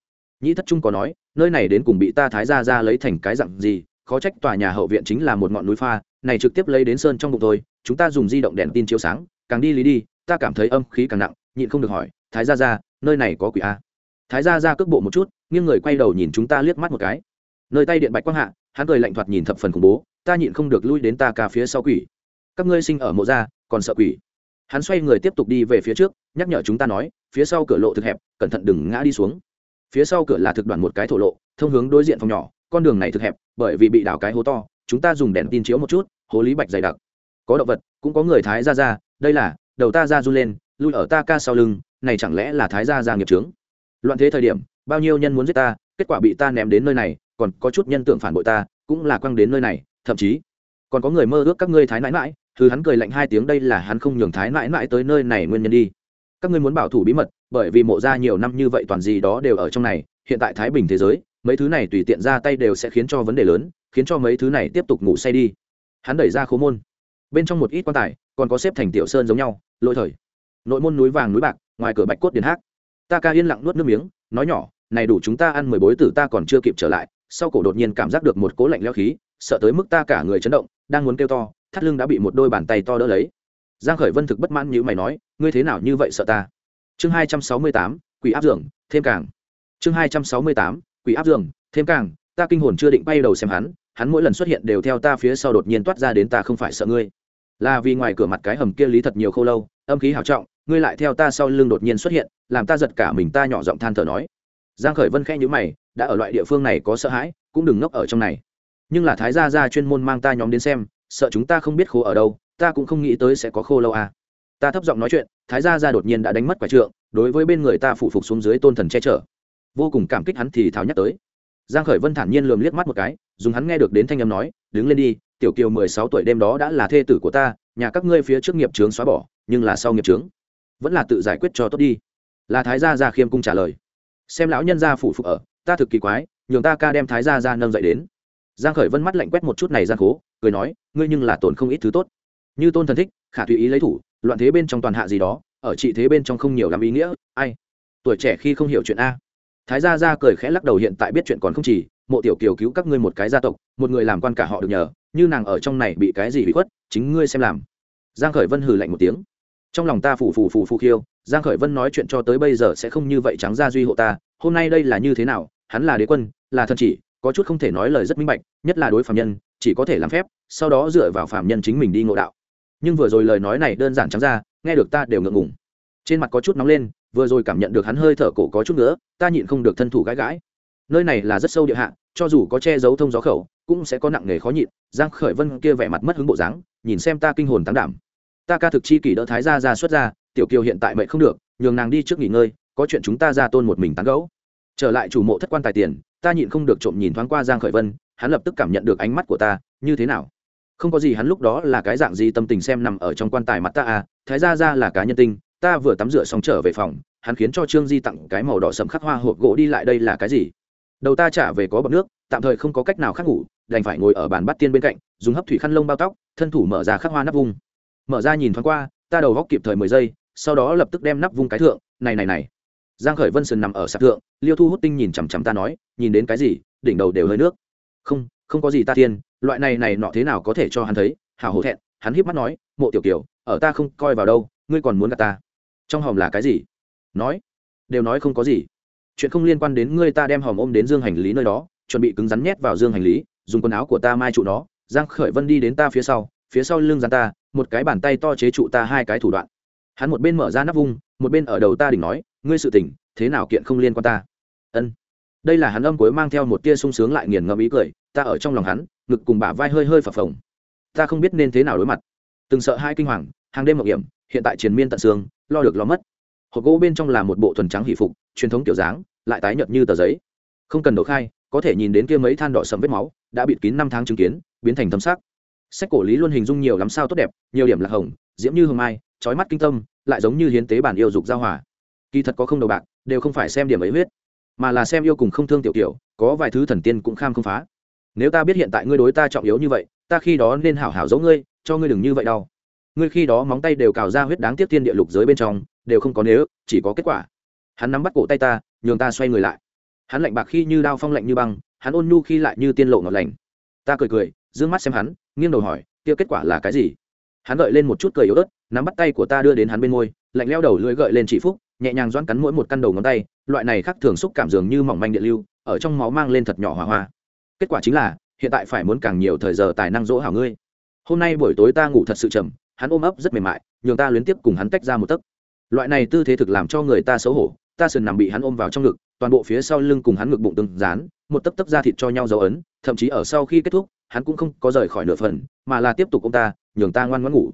[SPEAKER 1] Nhĩ thất trung có nói, nơi này đến cùng bị ta thái gia gia lấy thành cái dặn gì, khó trách tòa nhà hậu viện chính là một ngọn núi pha, này trực tiếp lấy đến sơn trong bụng thôi. chúng ta dùng di động đèn tin chiếu sáng, càng đi lý đi, ta cảm thấy âm khí càng nặng, nhịn không được hỏi, thái gia gia, nơi này có quỷ a? Thái gia gia cước bộ một chút, nghiêng người quay đầu nhìn chúng ta liếc mắt một cái. Nơi tay điện bạch quang hạ, hắn cười lạnh thoạt nhìn thập phần khủng bố, ta nhịn không được lui đến ta ca phía sau quỷ. Các ngươi sinh ở mộ gia, còn sợ quỷ. Hắn xoay người tiếp tục đi về phía trước, nhắc nhở chúng ta nói, phía sau cửa lộ thực hẹp, cẩn thận đừng ngã đi xuống phía sau cửa là thực đoạn một cái thổ lộ, thông hướng đối diện phòng nhỏ, con đường này thực hẹp, bởi vì bị đào cái hố to, chúng ta dùng đèn tin chiếu một chút, hố lý bạch dày đặc. Có động vật, cũng có người thái ra ra đây là, đầu ta ra run lên, lui ở ta ca sau lưng, này chẳng lẽ là thái gia gia nghiệp trướng loạn thế thời điểm, bao nhiêu nhân muốn giết ta, kết quả bị ta ném đến nơi này, còn có chút nhân tưởng phản bội ta, cũng là quăng đến nơi này, thậm chí, còn có người mơ ước các ngươi thái nãi mãi thứ hắn cười lạnh hai tiếng, đây là hắn không nhường thái nãi mãi tới nơi này nguyên nhân đi. Các ngươi muốn bảo thủ bí mật bởi vì mộ ra nhiều năm như vậy toàn gì đó đều ở trong này, hiện tại thái bình thế giới, mấy thứ này tùy tiện ra tay đều sẽ khiến cho vấn đề lớn, khiến cho mấy thứ này tiếp tục ngủ say đi. Hắn đẩy ra khố môn. Bên trong một ít quan tài, còn có xếp thành tiểu sơn giống nhau lỗi thời. Nội môn núi vàng núi bạc, ngoài cửa bạch cốt điền hát ta ca yên lặng nuốt nước miếng, nói nhỏ, này đủ chúng ta ăn mười bối tử ta còn chưa kịp trở lại. Sau cổ đột nhiên cảm giác được một cố lạnh leo khí, sợ tới mức ta cả người chấn động, đang muốn kêu to, thắt lưng đã bị một đôi bàn tay to đỡ lấy. Giang khởi vân thực bất mãn như mày nói, ngươi thế nào như vậy sợ ta? Chương hai trăm sáu mươi tám, quỷ áp dường, thêm càng. Chương hai trăm sáu mươi tám, quỷ áp dường, thêm càng. Ta kinh hồn chưa định bay đầu xem hắn hắn mỗi lần xuất hiện đều theo ta phía sau đột nhiên toát ra đến ta không phải sợ ngươi. Là vì ngoài cửa mặt cái hầm kia lý thật nhiều khâu lâu, âm khí hảo trọng, ngươi lại theo ta sau lưng đột nhiên xuất hiện, làm ta giật cả mình ta nhỏ giọng than thở nói. Giang khởi vân khẽ nhíu mày, đã ở loại địa phương này có sợ hãi, cũng đừng ngốc ở trong này. Nhưng là thái gia gia chuyên môn mang ta nhóm đến xem, sợ chúng ta không biết khô ở đâu, ta cũng không nghĩ tới sẽ có khô lâu à ta thấp giọng nói chuyện, thái gia gia đột nhiên đã đánh mất quả trượng, đối với bên người ta phụ phục xuống dưới tôn thần che chở. Vô cùng cảm kích hắn thì tháo nhắc tới. Giang khởi vân thản nhiên lườm liếc mắt một cái, dùng hắn nghe được đến thanh âm nói, đứng lên đi, tiểu kiều mười sáu tuổi đêm đó đã là thê tử của ta, nhà các ngươi phía trước nghiệp trướng xóa bỏ, nhưng là sau nghiệp trướng vẫn là tự giải quyết cho tốt đi. Là thái gia gia khiêm cung trả lời. Xem lão nhân gia phụ phục ở, ta thực kỳ quái, nhường ta ca đem thái gia gia nâng dậy đến. Giang khởi vân mắt lạnh quét một chút này gian cố cười nói, ngươi nhưng là tổn không ít thứ tốt. Như tôn thần thích, khả tùy ý lấy thủ loạn thế bên trong toàn hạ gì đó, ở trị thế bên trong không nhiều làm ý nghĩa, ai? Tuổi trẻ khi không hiểu chuyện a. Thái gia gia cười khẽ lắc đầu hiện tại biết chuyện còn không chỉ, mộ tiểu kiều cứu các ngươi một cái gia tộc, một người làm quan cả họ được nhờ, như nàng ở trong này bị cái gì bị khuất, chính ngươi xem làm. Giang khởi vân hừ lạnh một tiếng. Trong lòng ta phủ phủ phủ phủ khiêu, giang khởi vân nói chuyện cho tới bây giờ sẽ không như vậy trắng ra duy hộ ta, hôm nay đây là như thế nào, hắn là đế quân, là thần chỉ, có chút không thể nói lời rất minh bạch, nhất là đối phạm nhân, chỉ có thể làm phép, sau đó dựa vào phạm nhân chính mình đi ngộ đạo nhưng vừa rồi lời nói này đơn giản trắng ra, nghe được ta đều ngượng ngùng. Trên mặt có chút nóng lên, vừa rồi cảm nhận được hắn hơi thở cổ có chút nữa ta nhịn không được thân thủ gãi gãi. Nơi này là rất sâu địa hạ, cho dù có che giấu thông gió khẩu, cũng sẽ có nặng nghề khó nhịn. Giang khởi vân kia vẻ mặt mất hứng bộ dáng, nhìn xem ta kinh hồn tăng đảm. Ta ca thực chi kỷ đỡ thái gia ra xuất ra, tiểu kiều hiện tại mệnh không được, nhường nàng đi trước nghỉ ngơi, có chuyện chúng ta ra tôn một mình tán gẫu. Trở lại chủ mộ thất quan tài tiền, ta nhịn không được trộm nhìn thoáng qua giang khởi vân, hắn lập tức cảm nhận được ánh mắt của ta, như thế nào? Không có gì hắn lúc đó là cái dạng gì tâm tình xem nằm ở trong quan tài mặt ta à thái gia ra là cá nhân tinh, ta vừa tắm rửa xong trở về phòng, hắn khiến cho trương di tặng cái màu đỏ sẫm khắc hoa hộp gỗ đi lại đây là cái gì? Đầu ta trả về có bọc nước, tạm thời không có cách nào khác ngủ, đành phải ngồi ở bàn bắt tiên bên cạnh, dùng hấp thủy khăn lông bao tóc, thân thủ mở ra khắc hoa nắp vung. Mở ra nhìn thoáng qua, ta đầu góc kịp thời mười giây, sau đó lập tức đem nắp vung cái thượng, này này này. Giang khởi vân sườn nằm ở sạp thượng, liêu thu hút tinh nhìn chằm chằm ta nói, nhìn đến cái gì, đỉnh đầu đều hơi nước. Không không có gì ta thiên loại này này nọ thế nào có thể cho hắn thấy? Hào hổ thẹn, hắn híp mắt nói, mộ tiểu kiều, ở ta không coi vào đâu, ngươi còn muốn gặp ta? Trong hòm là cái gì? Nói. Đều nói không có gì. Chuyện không liên quan đến ngươi ta đem hòm ôm đến dương hành lý nơi đó, chuẩn bị cứng rắn nhét vào dương hành lý, dùng quần áo của ta mai trụ nó, giang khởi vân đi đến ta phía sau phía sau lưng dán ta, một cái bàn tay to chế trụ ta hai cái thủ đoạn. Hắn một bên mở ra nắp vung, một bên ở đầu ta đỉnh nói, ngươi sự tỉnh thế nào kiện không liên quan ta? Ân. Đây là hắn âm cuối mang theo một tia sung sướng lại nghiền ngẫm ý cười, ta ở trong lòng hắn ngực cùng bả vai hơi hơi phập phồng. Ta không biết nên thế nào đối mặt. Từng sợ hai kinh hoàng, hàng đêm mộng hiểm, hiện tại triền miên tận xương, lo được lo mất. Hộp gỗ bên trong là một bộ thuần trắng hỷ phục, truyền thống kiểu dáng, lại tái nhợt như tờ giấy. Không cần đổ khai, có thể nhìn đến kia mấy than đỏ sầm vết máu, đã bịt kín năm tháng chứng kiến, biến thành thâm sắc. Sách cổ lý luôn hình dung nhiều lắm sao tốt đẹp, nhiều điểm là hồng, diễm như hương mai trói mắt kinh tâm, lại giống như hiến tế bản yêu dục giao hòa. Kỳ thật có không đầu bạc, đều không phải xem điểm ấy huyết, mà là xem yêu cùng không thương tiểu tiểu có vài thứ thần tiên cũng kham không phá nếu ta biết hiện tại ngươi đối ta trọng yếu như vậy, ta khi đó nên hảo hảo giấu ngươi, cho ngươi đừng như vậy đau. Ngươi khi đó móng tay đều cào ra huyết đáng tiếc thiên địa lục giới bên trong, đều không có nếu, chỉ có kết quả. Hắn nắm bắt cổ tay ta, nhường ta xoay người lại. Hắn lạnh bạc khi như đao phong lạnh như băng, hắn ôn nhu khi lại như tiên lộ ngọt lành. Ta cười cười d ư ơ n g mắt xem hắn, nghiêng đầu hỏi, kia kết quả là cái gì? Hắn gợi lên một chút cười yếu ớt, nắm bắt tay của ta đưa đến hắn bên môi, lạnh leo đầu lưỡi gợi lên chỉ phúc, nhẹ nhàng doãn cắn mỗi một căn đầu ngón tay, loại này khác thường xúc cảm dường như mỏng manh điện lưu, ở trong máu mang lên thật nhỏ hỏa hoa kết quả chính là hiện tại phải muốn càng nhiều thời giờ tài năng dỗ hảo ngươi. Hôm nay buổi tối ta ngủ thật sự trầm, hắn ôm ấp rất mềm mại nhường ta luyến tiếp cùng hắn tách ra một tấc. Loại này tư thế thực làm cho người ta xấu hổ ta sườn nằm bị hắn ôm vào trong ngực toàn bộ phía sau lưng cùng hắn ngực bụng từng dán một tấc tấc ra thịt cho nhau dấu ấn thậm chí ở sau khi kết thúc hắn cũng không có rời khỏi nửa phần mà là tiếp tục ôm ta nhường ta ngoan ngoãn ngủ.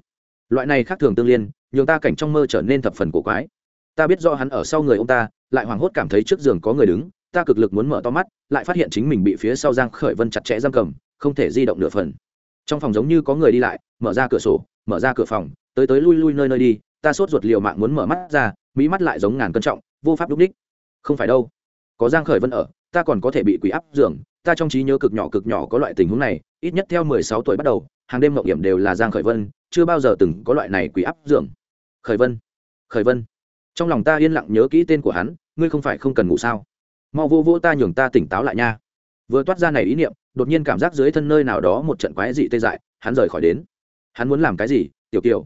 [SPEAKER 1] Loại này khác thường tương liên nhường ta cảnh trong mơ trở nên thập phần cổ quái. Ta biết do hắn ở sau người ông ta lại hoảng hốt cảm thấy trước giường có người đứng ta cực lực muốn mở to mắt, lại phát hiện chính mình bị phía sau giang khởi vân chặt chẽ giam cầm, không thể di động nửa phần. Trong phòng giống như có người đi lại, mở ra cửa sổ, mở ra cửa phòng, tới tới lui lui nơi nơi đi, ta sốt ruột liều mạng muốn mở mắt ra, mỹ mắt lại giống ngàn cân trọng, vô pháp đúc đích. Không phải đâu. Có giang khởi vân ở, ta còn có thể bị quỷ áp giường, ta trong trí nhớ cực nhỏ cực nhỏ có loại tình huống này, ít nhất theo mười sáu tuổi bắt đầu, hàng đêm mộng hiểm đều là giang khởi vân, chưa bao giờ từng có loại này quỷ áp giường. Khởi vân. Khởi vân. Trong lòng ta yên lặng nhớ kỹ tên của hắn, ngươi không phải không cần ngủ sao? Mau vô vô ta nhường ta tỉnh táo lại nha. Vừa toát ra này ý niệm, đột nhiên cảm giác dưới thân nơi nào đó một trận quái dị tê dại, hắn rời khỏi đến. Hắn muốn làm cái gì? Tiểu kiều.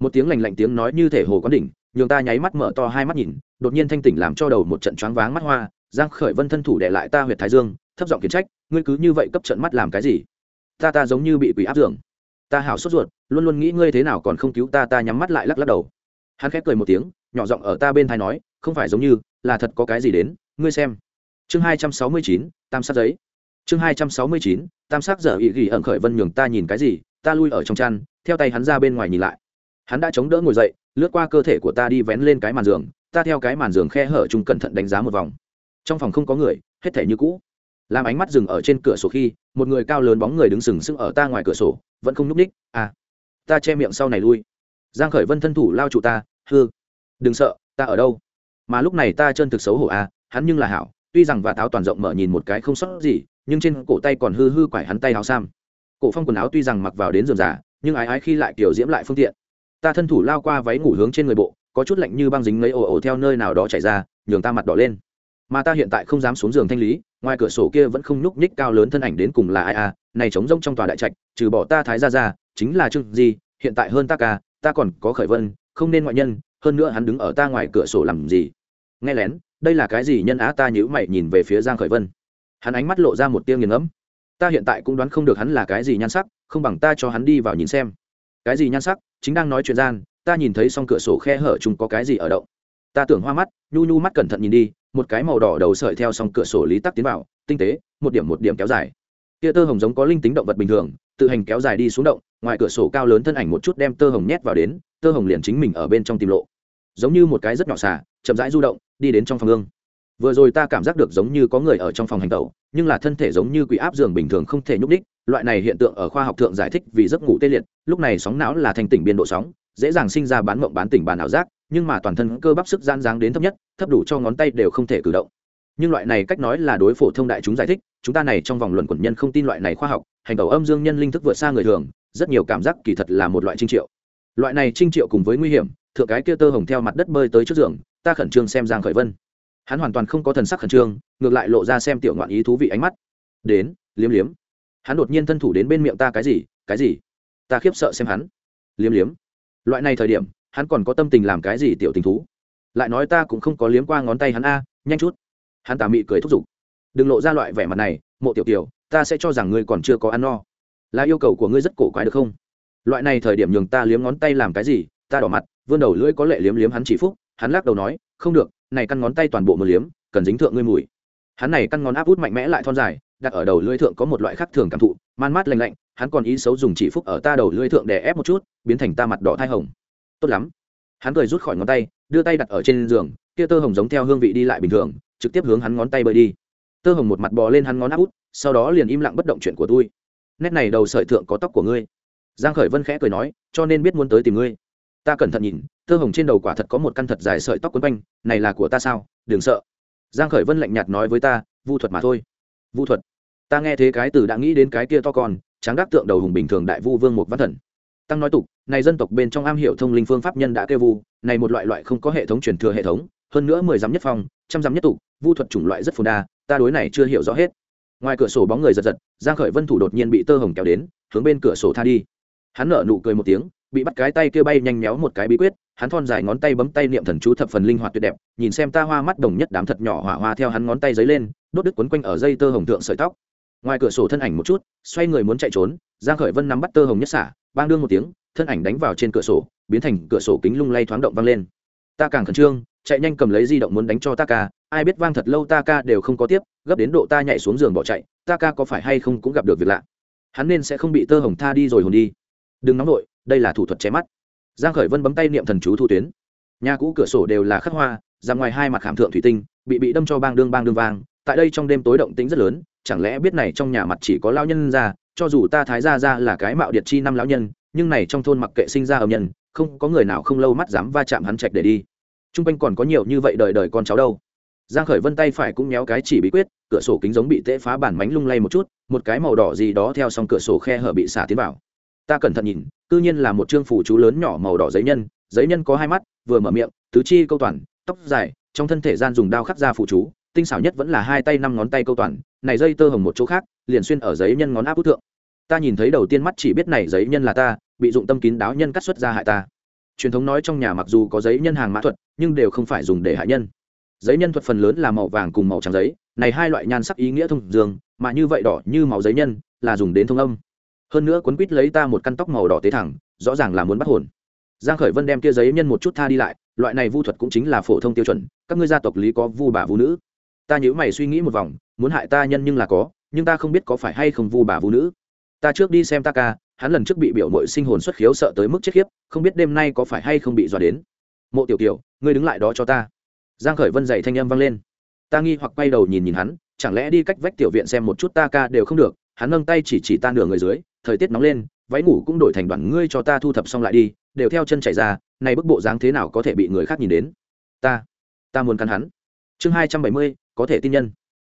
[SPEAKER 1] Một tiếng lành lạnh tiếng nói như thể hồ quán đỉnh, nhường ta nháy mắt mở to hai mắt nhìn, đột nhiên thanh tỉnh làm cho đầu một trận choáng váng mắt hoa, giang khởi vân thân thủ để lại ta huyệt thái dương, thấp giọng kiến trách, ngươi cứ như vậy cấp trận mắt làm cái gì? Ta ta giống như bị quỷ áp dường ta hảo sốt ruột, luôn luôn nghĩ ngươi thế nào còn không cứu ta ta nhắm mắt lại lắc lắc đầu. Hắn khép cười một tiếng, nhỏ giọng ở ta bên tai nói, không phải giống như, là thật có cái gì đến ngươi xem. Chương hai trăm sáu mươi chín, tam sát giấy. Chương hai trăm sáu mươi chín, tam sắc giờ ý ghi ẩn khởi vân nhường ta nhìn cái gì, ta lui ở trong chăn, theo tay hắn ra bên ngoài nhìn lại. Hắn đã chống đỡ ngồi dậy, lướt qua cơ thể của ta đi vén lên cái màn giường, ta theo cái màn giường khe hở chung cẩn thận đánh giá một vòng. Trong phòng không có người, hết thể như cũ. Làm ánh mắt dừng ở trên cửa sổ khi, một người cao lớn bóng người đứng sừng sững ở ta ngoài cửa sổ, vẫn không nhúc ních à ta che miệng sau này lui. Giang khởi vân thân thủ lao trụ ta, hư. Đừng sợ, ta ở đâu? Mà lúc này ta chân thực xấu hổ à hắn nhưng là hảo, tuy rằng và táo toàn rộng mở nhìn một cái không sót gì, nhưng trên cổ tay còn hư hư quải hắn tay áo sam. Cổ phong quần áo tuy rằng mặc vào đến giường giả nhưng ái ái khi lại kiểu diễm lại phương tiện. Ta thân thủ lao qua váy ngủ hướng trên người bộ, có chút lạnh như băng dính lấy ồ ồ theo nơi nào đó chảy ra, nhường ta mặt đỏ lên. Mà ta hiện tại không dám xuống giường thanh lý, ngoài cửa sổ kia vẫn không nhúc nhích cao lớn thân ảnh đến cùng là ai à này trống rông trong tòa đại trạch, trừ bỏ ta thái ra ra chính là trương gì hiện tại hơn ta ca, ta còn có khởi vân, không nên ngoại nhân, hơn nữa hắn đứng ở ta ngoài cửa sổ làm gì? Nghe lén đây là cái gì nhân á ta nhữ mày nhìn về phía giang khởi vân. Hắn ánh mắt lộ ra một tia nghiền ngẫm. Ta hiện tại cũng đoán không được hắn là cái gì nhan sắc, không bằng ta cho hắn đi vào nhìn xem. Cái gì nhan sắc? Chính đang nói chuyện gian, ta nhìn thấy xong cửa sổ khe hở chung có cái gì ở động. Ta tưởng hoa mắt, nhu nhu mắt cẩn thận nhìn đi, một cái màu đỏ đầu sợi theo xong cửa sổ lý tắc tiến vào, tinh tế, một điểm một điểm kéo dài. Kia tơ hồng giống có linh tính động vật bình thường, tự hành kéo dài đi xuống động, ngoài cửa sổ cao lớn thân ảnh một chút đem tơ hồng nhét vào đến, tơ hồng liền chính mình ở bên trong tìm lộ. Giống như một cái rất nhỏ xà chậm rãi du động, đi đến trong phòng ương. Vừa rồi ta cảm giác được giống như có người ở trong phòng hành tẩu, nhưng là thân thể giống như quỷ áp giường bình thường không thể nhúc đích loại này hiện tượng ở khoa học thượng giải thích vì giấc ngủ tê liệt, lúc này sóng não là thành tỉnh biên độ sóng, dễ dàng sinh ra bán mộng bán tỉnh bàn ảo giác, nhưng mà toàn thân cơ bắp sức gian dáng đến thấp nhất, thấp đủ cho ngón tay đều không thể cử động. Nhưng loại này cách nói là đối phổ thông đại chúng giải thích, chúng ta này trong vòng luận quần nhân không tin loại này khoa học, hành tẩu âm dương nhân linh thức vượt xa người thường, rất nhiều cảm giác kỳ thật là một loại trinh triệu. Loại này trinh triệu cùng với nguy hiểm, thượng cái kia tơ hồng theo mặt đất bơi tới trước giường ta khẩn trương xem giang khởi vân. Hắn hoàn toàn không có thần sắc khẩn trương, ngược lại lộ ra xem tiểu ngoạn ý thú vị ánh mắt. Đến, liếm liếm. Hắn đột nhiên thân thủ đến bên miệng ta cái gì cái gì? Ta khiếp sợ xem hắn. Liếm liếm. Loại này thời điểm, hắn còn có tâm tình làm cái gì tiểu tình thú? Lại nói ta cũng không có liếm qua ngón tay hắn a, nhanh chút. Hắn tà mị cười thúc giục. Đừng lộ ra loại vẻ mặt này, mộ tiểu tiểu ta sẽ cho rằng ngươi còn chưa có ăn no. Là yêu cầu của ngươi rất cổ quái được không? Loại này thời điểm nhường ta liếm ngón tay làm cái gì, ta đỏ mặt, vươn đầu lưỡi có lệ liếm liếm hắn chỉ phúc hắn lắc đầu nói, không được, này căn ngón tay toàn bộ một liếm, cần dính thượng ngươi mùi. Hắn này căn ngón áp út mạnh mẽ lại thon dài, đặt ở đầu lưỡi thượng có một loại khác thường cảm thụ, man mát lành lạnh, hắn còn ý xấu dùng chỉ phúc ở ta đầu lưỡi thượng để ép một chút, biến thành ta mặt đỏ thai hồng. Tốt lắm. Hắn cười rút khỏi ngón tay, đưa tay đặt ở trên giường, kia tơ hồng giống theo hương vị đi lại bình thường, trực tiếp hướng hắn ngón tay bơi đi. Tơ hồng một mặt bò lên hắn ngón áp út, sau đó liền im lặng bất động chuyện của tôi. Nét này đầu sợi thượng có tóc của ngươi. Giang khởi vân khẽ cười nói, cho nên biết muốn tới tìm ngươi ta cẩn thận nhìn, tơ hồng trên đầu quả thật có một căn thật dài sợi tóc quấn quanh, này là của ta sao? Đừng sợ. Giang khởi vân lạnh nhạt nói với ta, vu thuật mà thôi. Vu thuật? Ta nghe thế cái từ đã nghĩ đến cái kia to con, tráng đắc tượng đầu hùng bình thường đại vu vương một văn thần. Tăng nói tục, này dân tộc bên trong am hiểu thông linh phương pháp nhân đã kêu vu, này một loại loại không có hệ thống truyền thừa hệ thống, hơn nữa mười dám nhất phong, trăm dám nhất tục, vu thuật chủng loại rất phồn đa, ta đối này chưa hiểu rõ hết. Ngoài cửa sổ bóng người giật giật, giang khởi vân thủ đột nhiên bị tơ hồng kéo đến, hướng bên cửa sổ tha đi. Hắn nở nụ cười một tiếng bị bắt cái tay kia bay nhanh méo một cái bí quyết, hắn thon dài ngón tay bấm tay niệm thần chú thập phần linh hoạt tuyệt đẹp, nhìn xem ta hoa mắt đồng nhất đám thật nhỏ hỏa hoa theo hắn ngón tay giấy lên, đốt đứt quấn quanh ở dây tơ hồng thượng sợi tóc. Ngoài cửa sổ thân ảnh một chút, xoay người muốn chạy trốn, giang khởi vân nắm bắt tơ hồng nhất xả, bang đương một tiếng, thân ảnh đánh vào trên cửa sổ, biến thành cửa sổ kính lung lay thoáng động vang lên. Ta càng khẩn trương, chạy nhanh cầm lấy di động muốn đánh cho ta ca, ai biết vang thật lâu ta ca đều không có tiếp, gấp đến độ ta nhảy xuống giường bỏ chạy, ta ca có phải hay không cũng gặp được việc lạ. Hắn nên sẽ không bị tơ hồng tha đi rồi hồn đi. Đừng nóng nổi đây là thủ thuật che mắt. Giang khởi vân bấm tay niệm thần chú thu tuyến. Nhà cũ cửa sổ đều là khắc hoa, ra ngoài hai mặt khảm thượng thủy tinh, bị bị đâm cho bang đương bang đương vang. Tại đây trong đêm tối động tĩnh rất lớn, chẳng lẽ biết này trong nhà mặt chỉ có lão nhân ra, cho dù ta thái gia ra là cái mạo điệt chi năm lão nhân, nhưng này trong thôn mặc kệ sinh ra ở nhân, không có người nào không lâu mắt dám va chạm hắn trạch để đi. Trung quanh còn có nhiều như vậy đời đời con cháu đâu. Giang khởi vân tay phải cũng méo cái chỉ bí quyết, cửa sổ kính giống bị tễ phá bản mánh lung lay một chút, một cái màu đỏ gì đó theo song cửa sổ khe hở bị xả tiến vào ta cẩn thận nhìn, cư nhiên là một trương phủ chú lớn nhỏ màu đỏ giấy nhân giấy nhân có hai mắt, vừa mở miệng, tứ chi câu toàn, tóc dài, trong thân thể gian dùng đao khắc ra phủ chú, tinh xảo nhất vẫn là hai tay năm ngón tay câu toàn, này dây tơ hồng một chỗ khác, liền xuyên ở giấy nhân ngón áp út thượng. Ta nhìn thấy đầu tiên mắt chỉ biết này giấy nhân là ta, bị dụng tâm kín đáo nhân cắt xuất ra hại ta. Truyền thống nói trong nhà mặc dù có giấy nhân hàng mã thuật, nhưng đều không phải dùng để hại nhân. Giấy nhân thuật phần lớn là màu vàng cùng màu trắng giấy, này hai loại nhan sắc ý nghĩa thông dương, mà như vậy đỏ như màu giấy nhân là dùng đến thông âm hơn nữa quấn quít lấy ta một căn tóc màu đỏ tế thẳng, rõ ràng là muốn bắt hồn. Giang khởi vân đem kia giấy nhân một chút tha đi lại, loại này vu thuật cũng chính là phổ thông tiêu chuẩn, các ngươi gia tộc lý có vu bà vu nữ. Ta nhíu mày suy nghĩ một vòng, muốn hại ta nhân nhưng là có, nhưng ta không biết có phải hay không vu bà vu nữ. Ta trước đi xem ta ca, hắn lần trước bị biểu mội sinh hồn xuất khiếu sợ tới mức chết khiếp, không biết đêm nay có phải hay không bị dọa đến. Mộ tiểu tiểu ngươi đứng lại đó cho ta. Giang khởi vân dậy thanh âm vang lên. Ta nghi hoặc quay đầu nhìn nhìn hắn, chẳng lẽ đi cách vách tiểu viện xem một chút ta ca đều không được, hắn nâng tay chỉ chỉ ta nửa người dưới thời tiết nóng lên, váy ngủ cũng đổi thành đoạn ngươi cho ta thu thập xong lại đi, đều theo chân chảy ra, này bức bộ dáng thế nào có thể bị người khác nhìn đến? Ta ta muốn cắn hắn. Chương hai trăm bảy mươi, có thể tin nhân.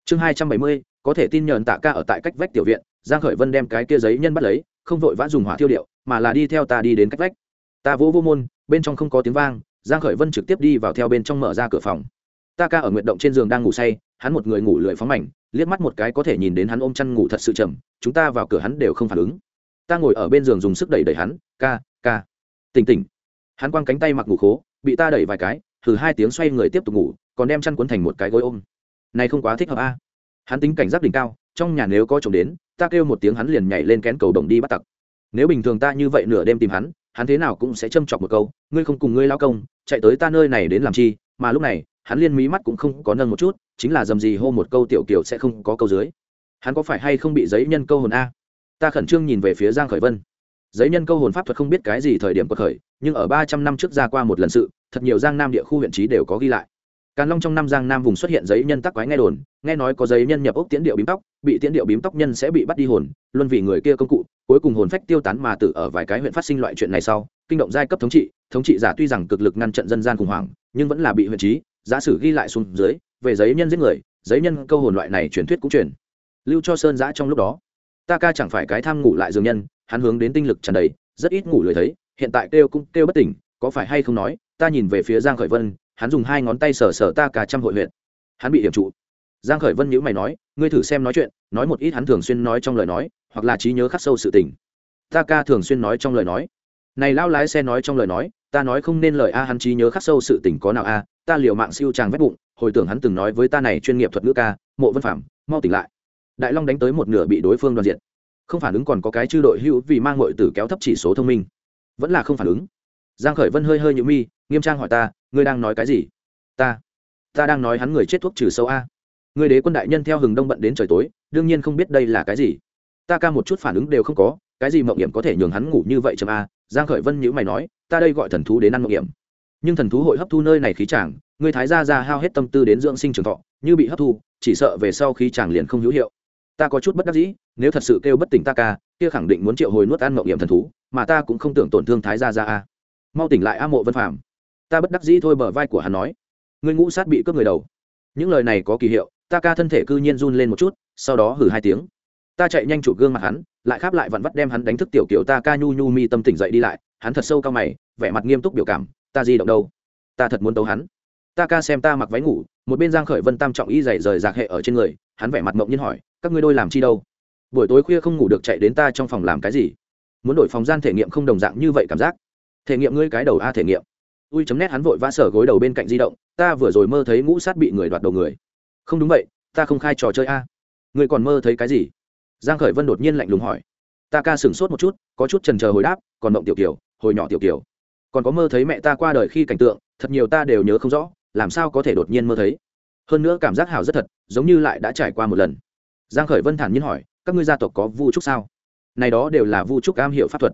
[SPEAKER 1] Chương hai trăm bảy mươi, có thể tin nhờn tạ ca ở tại cách vách tiểu viện, giang khởi vân đem cái kia giấy nhân bắt lấy, không vội vã dùng hỏa thiêu điệu, mà là đi theo ta đi đến cách vách. Ta vỗ vô môn, bên trong không có tiếng vang, giang khởi vân trực tiếp đi vào theo bên trong mở ra cửa phòng. Ta ca ở nguyện động trên giường đang ngủ say, hắn một người ngủ lười phóng mảnh liếc mắt một cái có thể nhìn đến hắn ôm chăn ngủ thật sự chậm, chúng ta vào cửa hắn đều không phản ứng. Ta ngồi ở bên giường dùng sức đẩy đẩy hắn, ca ca. Tỉnh tỉnh. Hắn quăng cánh tay mặc ngủ khố, bị ta đẩy vài cái, thử hai tiếng xoay người tiếp tục ngủ, còn đem chăn cuốn thành một cái gối ôm. Này không quá thích hợp a. Hắn tính cảnh giác đỉnh cao, trong nhà nếu có chồng đến, ta kêu một tiếng hắn liền nhảy lên kén cầu đồng đi bắt tặc. Nếu bình thường ta như vậy nửa đêm tìm hắn hắn thế nào cũng sẽ châm chọc một câu, ngươi không cùng ngươi lao công, chạy tới ta nơi này đến làm chi? Mà lúc này, hắn liên mí mắt cũng không có nâng một chút chính là dầm gì hô một câu tiểu kiều sẽ không có câu dưới. Hắn có phải hay không bị giấy nhân câu hồn a? Ta khẩn trương nhìn về phía giang khởi vân. Giấy nhân câu hồn pháp thuật không biết cái gì thời điểm có khởi, nhưng ở ba trăm năm trước ra qua một lần sự, thật nhiều giang nam địa khu huyện trí đều có ghi lại. Càn long trong năm giang nam vùng xuất hiện giấy nhân tắc quái nghe đồn, nghe nói có giấy nhân nhập ốc tiễn điệu bím tóc, bị tiễn điệu bím tóc nhân sẽ bị bắt đi hồn, luân vì người kia công cụ, cuối cùng hồn phách tiêu tán mà tử ở vài cái huyện phát sinh loại chuyện này sau, kinh động giai cấp thống trị thống trị giả tuy rằng cực lực ngăn chặn dân gian khủng hoảng, nhưng vẫn là bị huyện trí, giả sử ghi lại xuống dưới về giấy nhân giết người, giấy nhân câu hồn loại này truyền thuyết cũng truyền. Lưu cho sơn giã trong lúc đó, ta ca chẳng phải cái tham ngủ lại dương nhân, hắn hướng đến tinh lực tràn đầy, rất ít ngủ lười thấy, hiện tại kêu cũng kêu bất tỉnh, có phải hay không nói, ta nhìn về phía giang khởi vân, hắn dùng hai ngón tay sờ sờ ta ca trăm hội huyện hắn bị hiểm trụ. Giang khởi vân nhíu mày nói, ngươi thử xem nói chuyện, nói một ít hắn thường xuyên nói trong lời nói, hoặc là trí nhớ khắc sâu sự tình. Ta ca thường xuyên nói trong lời nói. Này lao lái xe nói trong lời nói ta nói không nên lời a, hắn trí nhớ khắc sâu sự tình có nào a, ta liều mạng siêu tràng vết bụng, hồi tưởng hắn từng nói với ta này chuyên nghiệp thuật ngữ ca, mộ văn phạm mau tỉnh lại. Đại long đánh tới một nửa bị đối phương đoàn diện không phản ứng còn có cái chư đội hữu vì mang mọi tử kéo thấp chỉ số thông minh. Vẫn là không phản ứng. Giang khởi vân hơi hơi nhũ mi, nghiêm trang hỏi ta, ngươi đang nói cái gì? Ta ta đang nói hắn người chết thuốc trừ sâu a. Người đế quân đại nhân theo hừng đông bận đến trời tối, đương nhiên không biết đây là cái gì. Ta ca một chút phản ứng đều không có, cái gì mộng hiểm có thể nhường hắn ngủ như vậy chấm a giang khởi vân nhữ mày nói, ta đây gọi thần thú đến ăn mộng hiểm nhưng thần thú hội hấp thu nơi này khí chàng, người thái gia ra hao hết tâm tư đến dưỡng sinh trường thọ, như bị hấp thu, chỉ sợ về sau khí chàng liền không hữu hiệu. Ta có chút bất đắc dĩ, nếu thật sự kêu bất tỉnh ta ca, kia khẳng định muốn triệu hồi nuốt ăn mộng hiểm thần thú, mà ta cũng không tưởng tổn thương thái gia ra a. Mau tỉnh lại a mộ vân phàm. Ta bất đắc dĩ thôi bờ vai của hắn nói. Người ngũ sát bị cướp người đầu. Những lời này có kỳ hiệu, ta ca thân thể cư nhiên run lên một chút, sau đó hử hai tiếng ta chạy nhanh chụp gương mặt hắn, lại kháp lại vặn vắt đem hắn đánh thức tiểu kiểu ta ca nhu nhu mi tâm tỉnh dậy đi lại, hắn thật sâu cao mày, vẻ mặt nghiêm túc biểu cảm, ta di động đâu? Ta thật muốn tấu hắn. Ta ca xem ta mặc váy ngủ, một bên giang khởi vân tam trọng y dày rời rạc hệ ở trên người, hắn vẻ mặt mộng nhiên hỏi, các ngươi đôi làm chi đâu? Buổi tối khuya không ngủ được chạy đến ta trong phòng làm cái gì? Muốn đổi phòng gian thể nghiệm không đồng dạng như vậy cảm giác. Thể nghiệm ngươi cái đầu a thể nghiệm. Ui chấm nét hắn vội vã sở gối đầu bên cạnh di động, ta vừa rồi mơ thấy ngũ sát bị người đoạt đầu người. Không đúng vậy, ta không khai trò chơi a. Ngươi còn mơ thấy cái gì? Giang khởi vân đột nhiên lạnh lùng hỏi, ta ca sửng sốt một chút, có chút trần chờ hồi đáp, còn động tiểu kiều hồi nhỏ tiểu kiều còn có mơ thấy mẹ ta qua đời khi cảnh tượng, thật nhiều ta đều nhớ không rõ, làm sao có thể đột nhiên mơ thấy? Hơn nữa cảm giác hào rất thật, giống như lại đã trải qua một lần. Giang khởi vân thản nhiên hỏi, các ngươi gia tộc có vu trúc sao? Này đó đều là vu trúc am hiểu pháp thuật.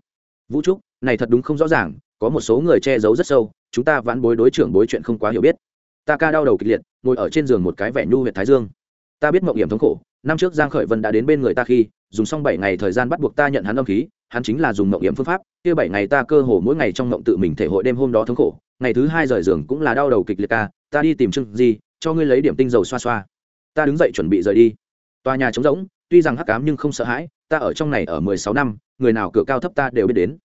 [SPEAKER 1] Vũ trúc? Này thật đúng không rõ ràng, có một số người che giấu rất sâu, chúng ta vãn bối đối trưởng bối chuyện không quá hiểu biết. Ta ca đau đầu kịch liệt, ngồi ở trên giường một cái vẻ nhu huyệt thái dương. Ta biết mộng hiểm thống khổ năm trước giang khởi vân đã đến bên người ta khi, dùng xong bảy ngày thời gian bắt buộc ta nhận hắn âm khí, hắn chính là dùng mộng hiểm phương pháp, kia bảy ngày ta cơ hồ mỗi ngày trong mộng tự mình thể hội đêm hôm đó thống khổ, ngày thứ hai rời giường cũng là đau đầu kịch liệt ca, ta đi tìm trương gì cho ngươi lấy điểm tinh dầu xoa xoa. Ta đứng dậy chuẩn bị rời đi. Tòa nhà trống rỗng, tuy rằng hắc ám nhưng không sợ hãi, ta ở trong này ở mười sáu năm, người nào cửa cao thấp ta đều biết đến.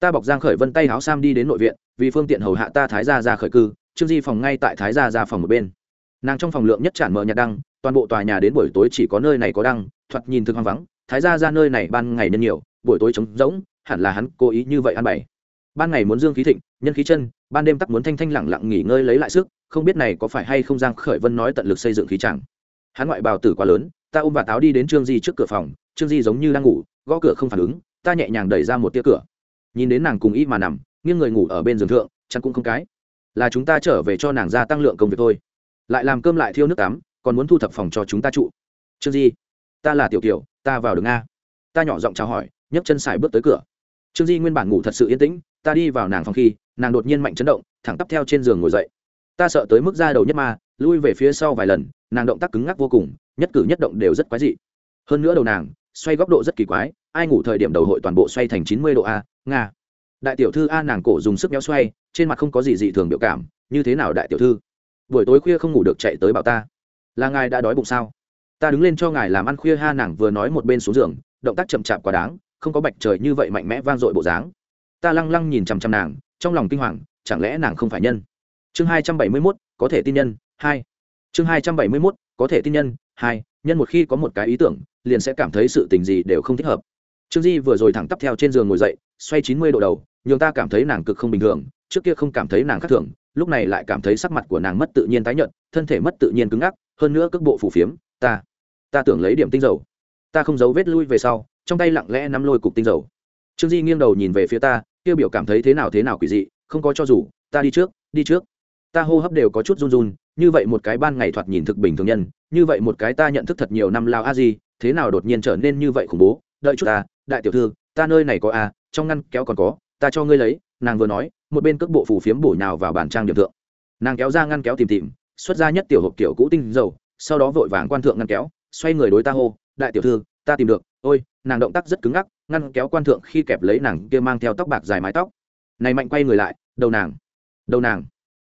[SPEAKER 1] Ta bọc giang khởi vân tay áo sam đi đến nội viện, vì phương tiện hầu hạ ta thái gia ra khởi cư, trương di phòng ngay tại thái gia ra phòng một bên. Nàng trong phòng lượng nhất tràn mở nhạt đăng toàn bộ tòa nhà đến buổi tối chỉ có nơi này có đăng, thoạt nhìn thực hoang vắng, thái gia ra nơi này ban ngày nhân nhiều, buổi tối trống rỗng, hẳn là hắn cố ý như vậy ăn bày. Ban ngày muốn dương khí thịnh, nhân khí chân, ban đêm tắc muốn thanh thanh lặng lặng nghỉ ngơi lấy lại sức, không biết này có phải hay không giang khởi vân nói tận lực xây dựng khí chẳng. Hắn ngoại bào tử quá lớn, ta ôm và táo đi đến trương di trước cửa phòng, trương di giống như đang ngủ, gõ cửa không phản ứng, ta nhẹ nhàng đẩy ra một tia cửa. Nhìn đến nàng cùng y mà nằm, nghiêng người ngủ ở bên giường thượng, chăn cũng không cái. Là chúng ta trở về cho nàng gia tăng lượng công việc thôi. Lại làm cơm lại thiêu nước tắm còn muốn thu thập phòng cho chúng ta trụ. Trương di, ta là tiểu tiểu ta vào được a. Ta nhỏ giọng chào hỏi, nhấc chân xài bước tới cửa. Trương di nguyên bản ngủ thật sự yên tĩnh, ta đi vào nàng phòng khi, nàng đột nhiên mạnh chấn động, thẳng tắp theo trên giường ngồi dậy. Ta sợ tới mức ra đầu nhất ma, lui về phía sau vài lần, nàng động tác cứng ngắc vô cùng, nhất cử nhất động đều rất quái dị. Hơn nữa đầu nàng, xoay góc độ rất kỳ quái, ai ngủ thời điểm đầu hội toàn bộ xoay thành chín mươi độ a, nga. Đại tiểu thư a nàng cổ dùng sức méo xoay, trên mặt không có gì dị thường biểu cảm, như thế nào đại tiểu thư? Buổi tối khuya không ngủ được chạy tới bảo ta là ngài đã đói bụng sao? Ta đứng lên cho ngài làm ăn khuya ha, nàng vừa nói một bên xuống giường, động tác chậm chạp quá đáng, không có bạch trời như vậy mạnh mẽ vang dội bộ dáng. Ta lăng lăng nhìn chằm chằm nàng, trong lòng kinh hoàng, chẳng lẽ nàng không phải nhân? Chương hai trăm bảy mươi mốt, có thể tin nhân, hai. Chương hai trăm bảy mươi mốt, có thể tin nhân, hai. Nhân một khi có một cái ý tưởng, liền sẽ cảm thấy sự tình gì đều không thích hợp. Trương di vừa rồi thẳng tắp theo trên giường ngồi dậy, xoay chín mươi độ đầu, nhường ta cảm thấy nàng cực không bình thường, trước kia không cảm thấy nàng khác thường, lúc này lại cảm thấy sắc mặt của nàng mất tự nhiên tái nhợt, thân thể mất tự nhiên cứng ngắc hơn nữa cước bộ phủ phiếm, ta ta tưởng lấy điểm tinh dầu. Ta không giấu vết lui về sau, trong tay lặng lẽ nắm lôi cục tinh dầu. Trương di nghiêng đầu nhìn về phía ta, tiêu biểu cảm thấy thế nào thế nào quỷ dị, không có cho dù, ta đi trước đi trước. Ta hô hấp đều có chút run run, như vậy một cái ban ngày thoạt nhìn thực bình thường nhân, như vậy một cái ta nhận thức thật nhiều năm lao a di, thế nào đột nhiên trở nên như vậy khủng bố? Đợi chút ta, đại tiểu thư, ta nơi này có a, trong ngăn kéo còn có, ta cho ngươi lấy, nàng vừa nói, một bên cước bộ phủ phiếm bổ nhào vào bàn trang điểm thượng. Nàng kéo ra ngăn kéo tìm tìm xuất ra nhất tiểu hộp kiểu cũ tinh dầu, sau đó vội vàng quan thượng ngăn kéo, xoay người đối ta hô, đại tiểu thư, ta tìm được. Ôi, nàng động tác rất cứng ngắc, ngăn kéo quan thượng khi kẹp lấy nàng kia mang theo tóc bạc dài mái tóc. Này mạnh quay người lại, đầu nàng đầu nàng.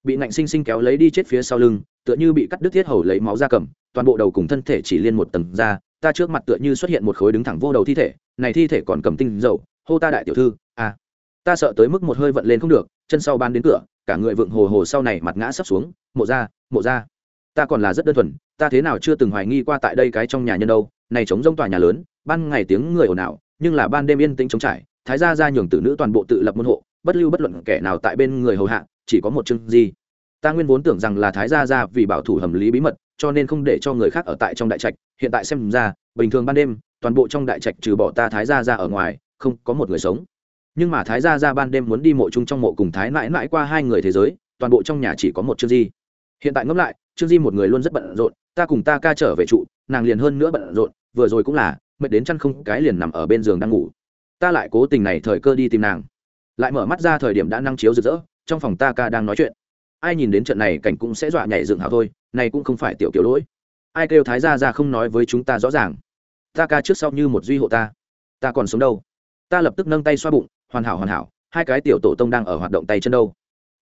[SPEAKER 1] Bị ngạnh sinh sinh kéo lấy đi chết phía sau lưng, tựa như bị cắt đứt thiết hầu lấy máu ra cầm, toàn bộ đầu cùng thân thể chỉ liên một tầng ra, ta trước mặt tựa như xuất hiện một khối đứng thẳng vô đầu thi thể, này thi thể còn cầm tinh dầu, hô ta đại tiểu thư à ta sợ tới mức một hơi vận lên không được, chân sau ban đến cửa, cả người vượng hồ hồ sau này mặt ngã sắp xuống, mộ ra mộ ra. Ta còn là rất đơn thuần, ta thế nào chưa từng hoài nghi qua tại đây cái trong nhà nhân đâu, này chống rông tòa nhà lớn, ban ngày tiếng người ồn ào, nhưng là ban đêm yên tĩnh chống trải, thái gia gia nhường tử nữ toàn bộ tự lập môn hộ, bất lưu bất luận kẻ nào tại bên người hầu hạ, chỉ có một chương gì. Ta nguyên vốn tưởng rằng là thái gia gia vì bảo thủ hầm lý bí mật, cho nên không để cho người khác ở tại trong đại trạch, hiện tại xem ra, bình thường ban đêm, toàn bộ trong đại trạch trừ bỏ ta thái gia gia ở ngoài, không có một người sống nhưng mà thái gia gia ban đêm muốn đi mộ chung trong mộ cùng thái mãi mãi qua hai người thế giới, toàn bộ trong nhà chỉ có một chương di. Hiện tại ngẫm lại chương di một người luôn rất bận rộn, ta cùng ta ca trở về trụ, nàng liền hơn nữa bận rộn, vừa rồi cũng là, mệt đến chăn không cái liền nằm ở bên giường đang ngủ. Ta lại cố tình này thời cơ đi tìm nàng. Lại mở mắt ra thời điểm đã năng chiếu rực rỡ, trong phòng ta ca đang nói chuyện. Ai nhìn đến trận này cảnh cũng sẽ dọa nhảy dựng hào thôi, này cũng không phải tiểu kiểu lỗi. Ai kêu thái gia ra không nói với chúng ta rõ ràng. Ta ca trước sau như một duy hộ ta. Ta còn sống đâu? Ta lập tức nâng tay xoa bụng hoàn hảo hoàn hảo, hai cái tiểu tổ tông đang ở hoạt động tay chân đâu.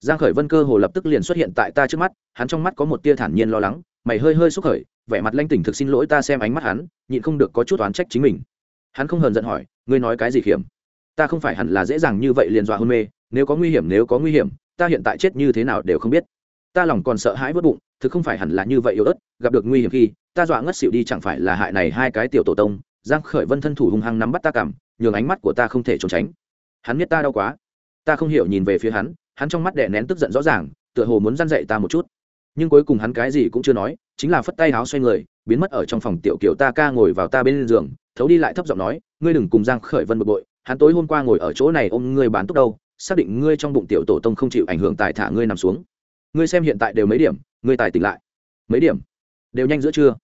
[SPEAKER 1] Giang khởi vân cơ hồ lập tức liền xuất hiện tại ta trước mắt, hắn trong mắt có một tia thản nhiên lo lắng, mày hơi hơi xúc khởi, vẻ mặt lanh tỉnh thực xin lỗi ta xem ánh mắt hắn, nhịn không được có chút oán trách chính mình. Hắn không hờn giận hỏi, ngươi nói cái gì khiểm? Ta không phải hẳn là dễ dàng như vậy liền dọa hôn mê, nếu có nguy hiểm, nếu có nguy hiểm, ta hiện tại chết như thế nào đều không biết. Ta lòng còn sợ hãi vớt bụng, thực không phải hẳn là như vậy yếu ớt, gặp được nguy hiểm khi, ta dọa ngất xỉu đi chẳng phải là hại này hai cái tiểu tổ tông. Giang khởi vân thân thủ hung hăng nắm bắt ta cảm, nhường ánh mắt của ta không thể trốn tránh hắn biết ta đau quá. Ta không hiểu nhìn về phía hắn hắn trong mắt đè nén tức giận rõ ràng, tựa hồ muốn răn dậy ta một chút. Nhưng cuối cùng hắn cái gì cũng chưa nói, chính là phất tay áo xoay người, biến mất ở trong phòng tiểu kiểu ta ca ngồi vào ta bên giường, thấu đi lại thấp giọng nói, ngươi đừng cùng giang khởi vân bực bội, hắn tối hôm qua ngồi ở chỗ này ôm ngươi bán túc đâu, xác định ngươi trong bụng tiểu tổ tông không chịu ảnh hưởng tài thả ngươi nằm xuống. Ngươi xem hiện tại đều mấy điểm, ngươi tài tỉnh lại. Mấy điểm? Đều nhanh giữa trưa.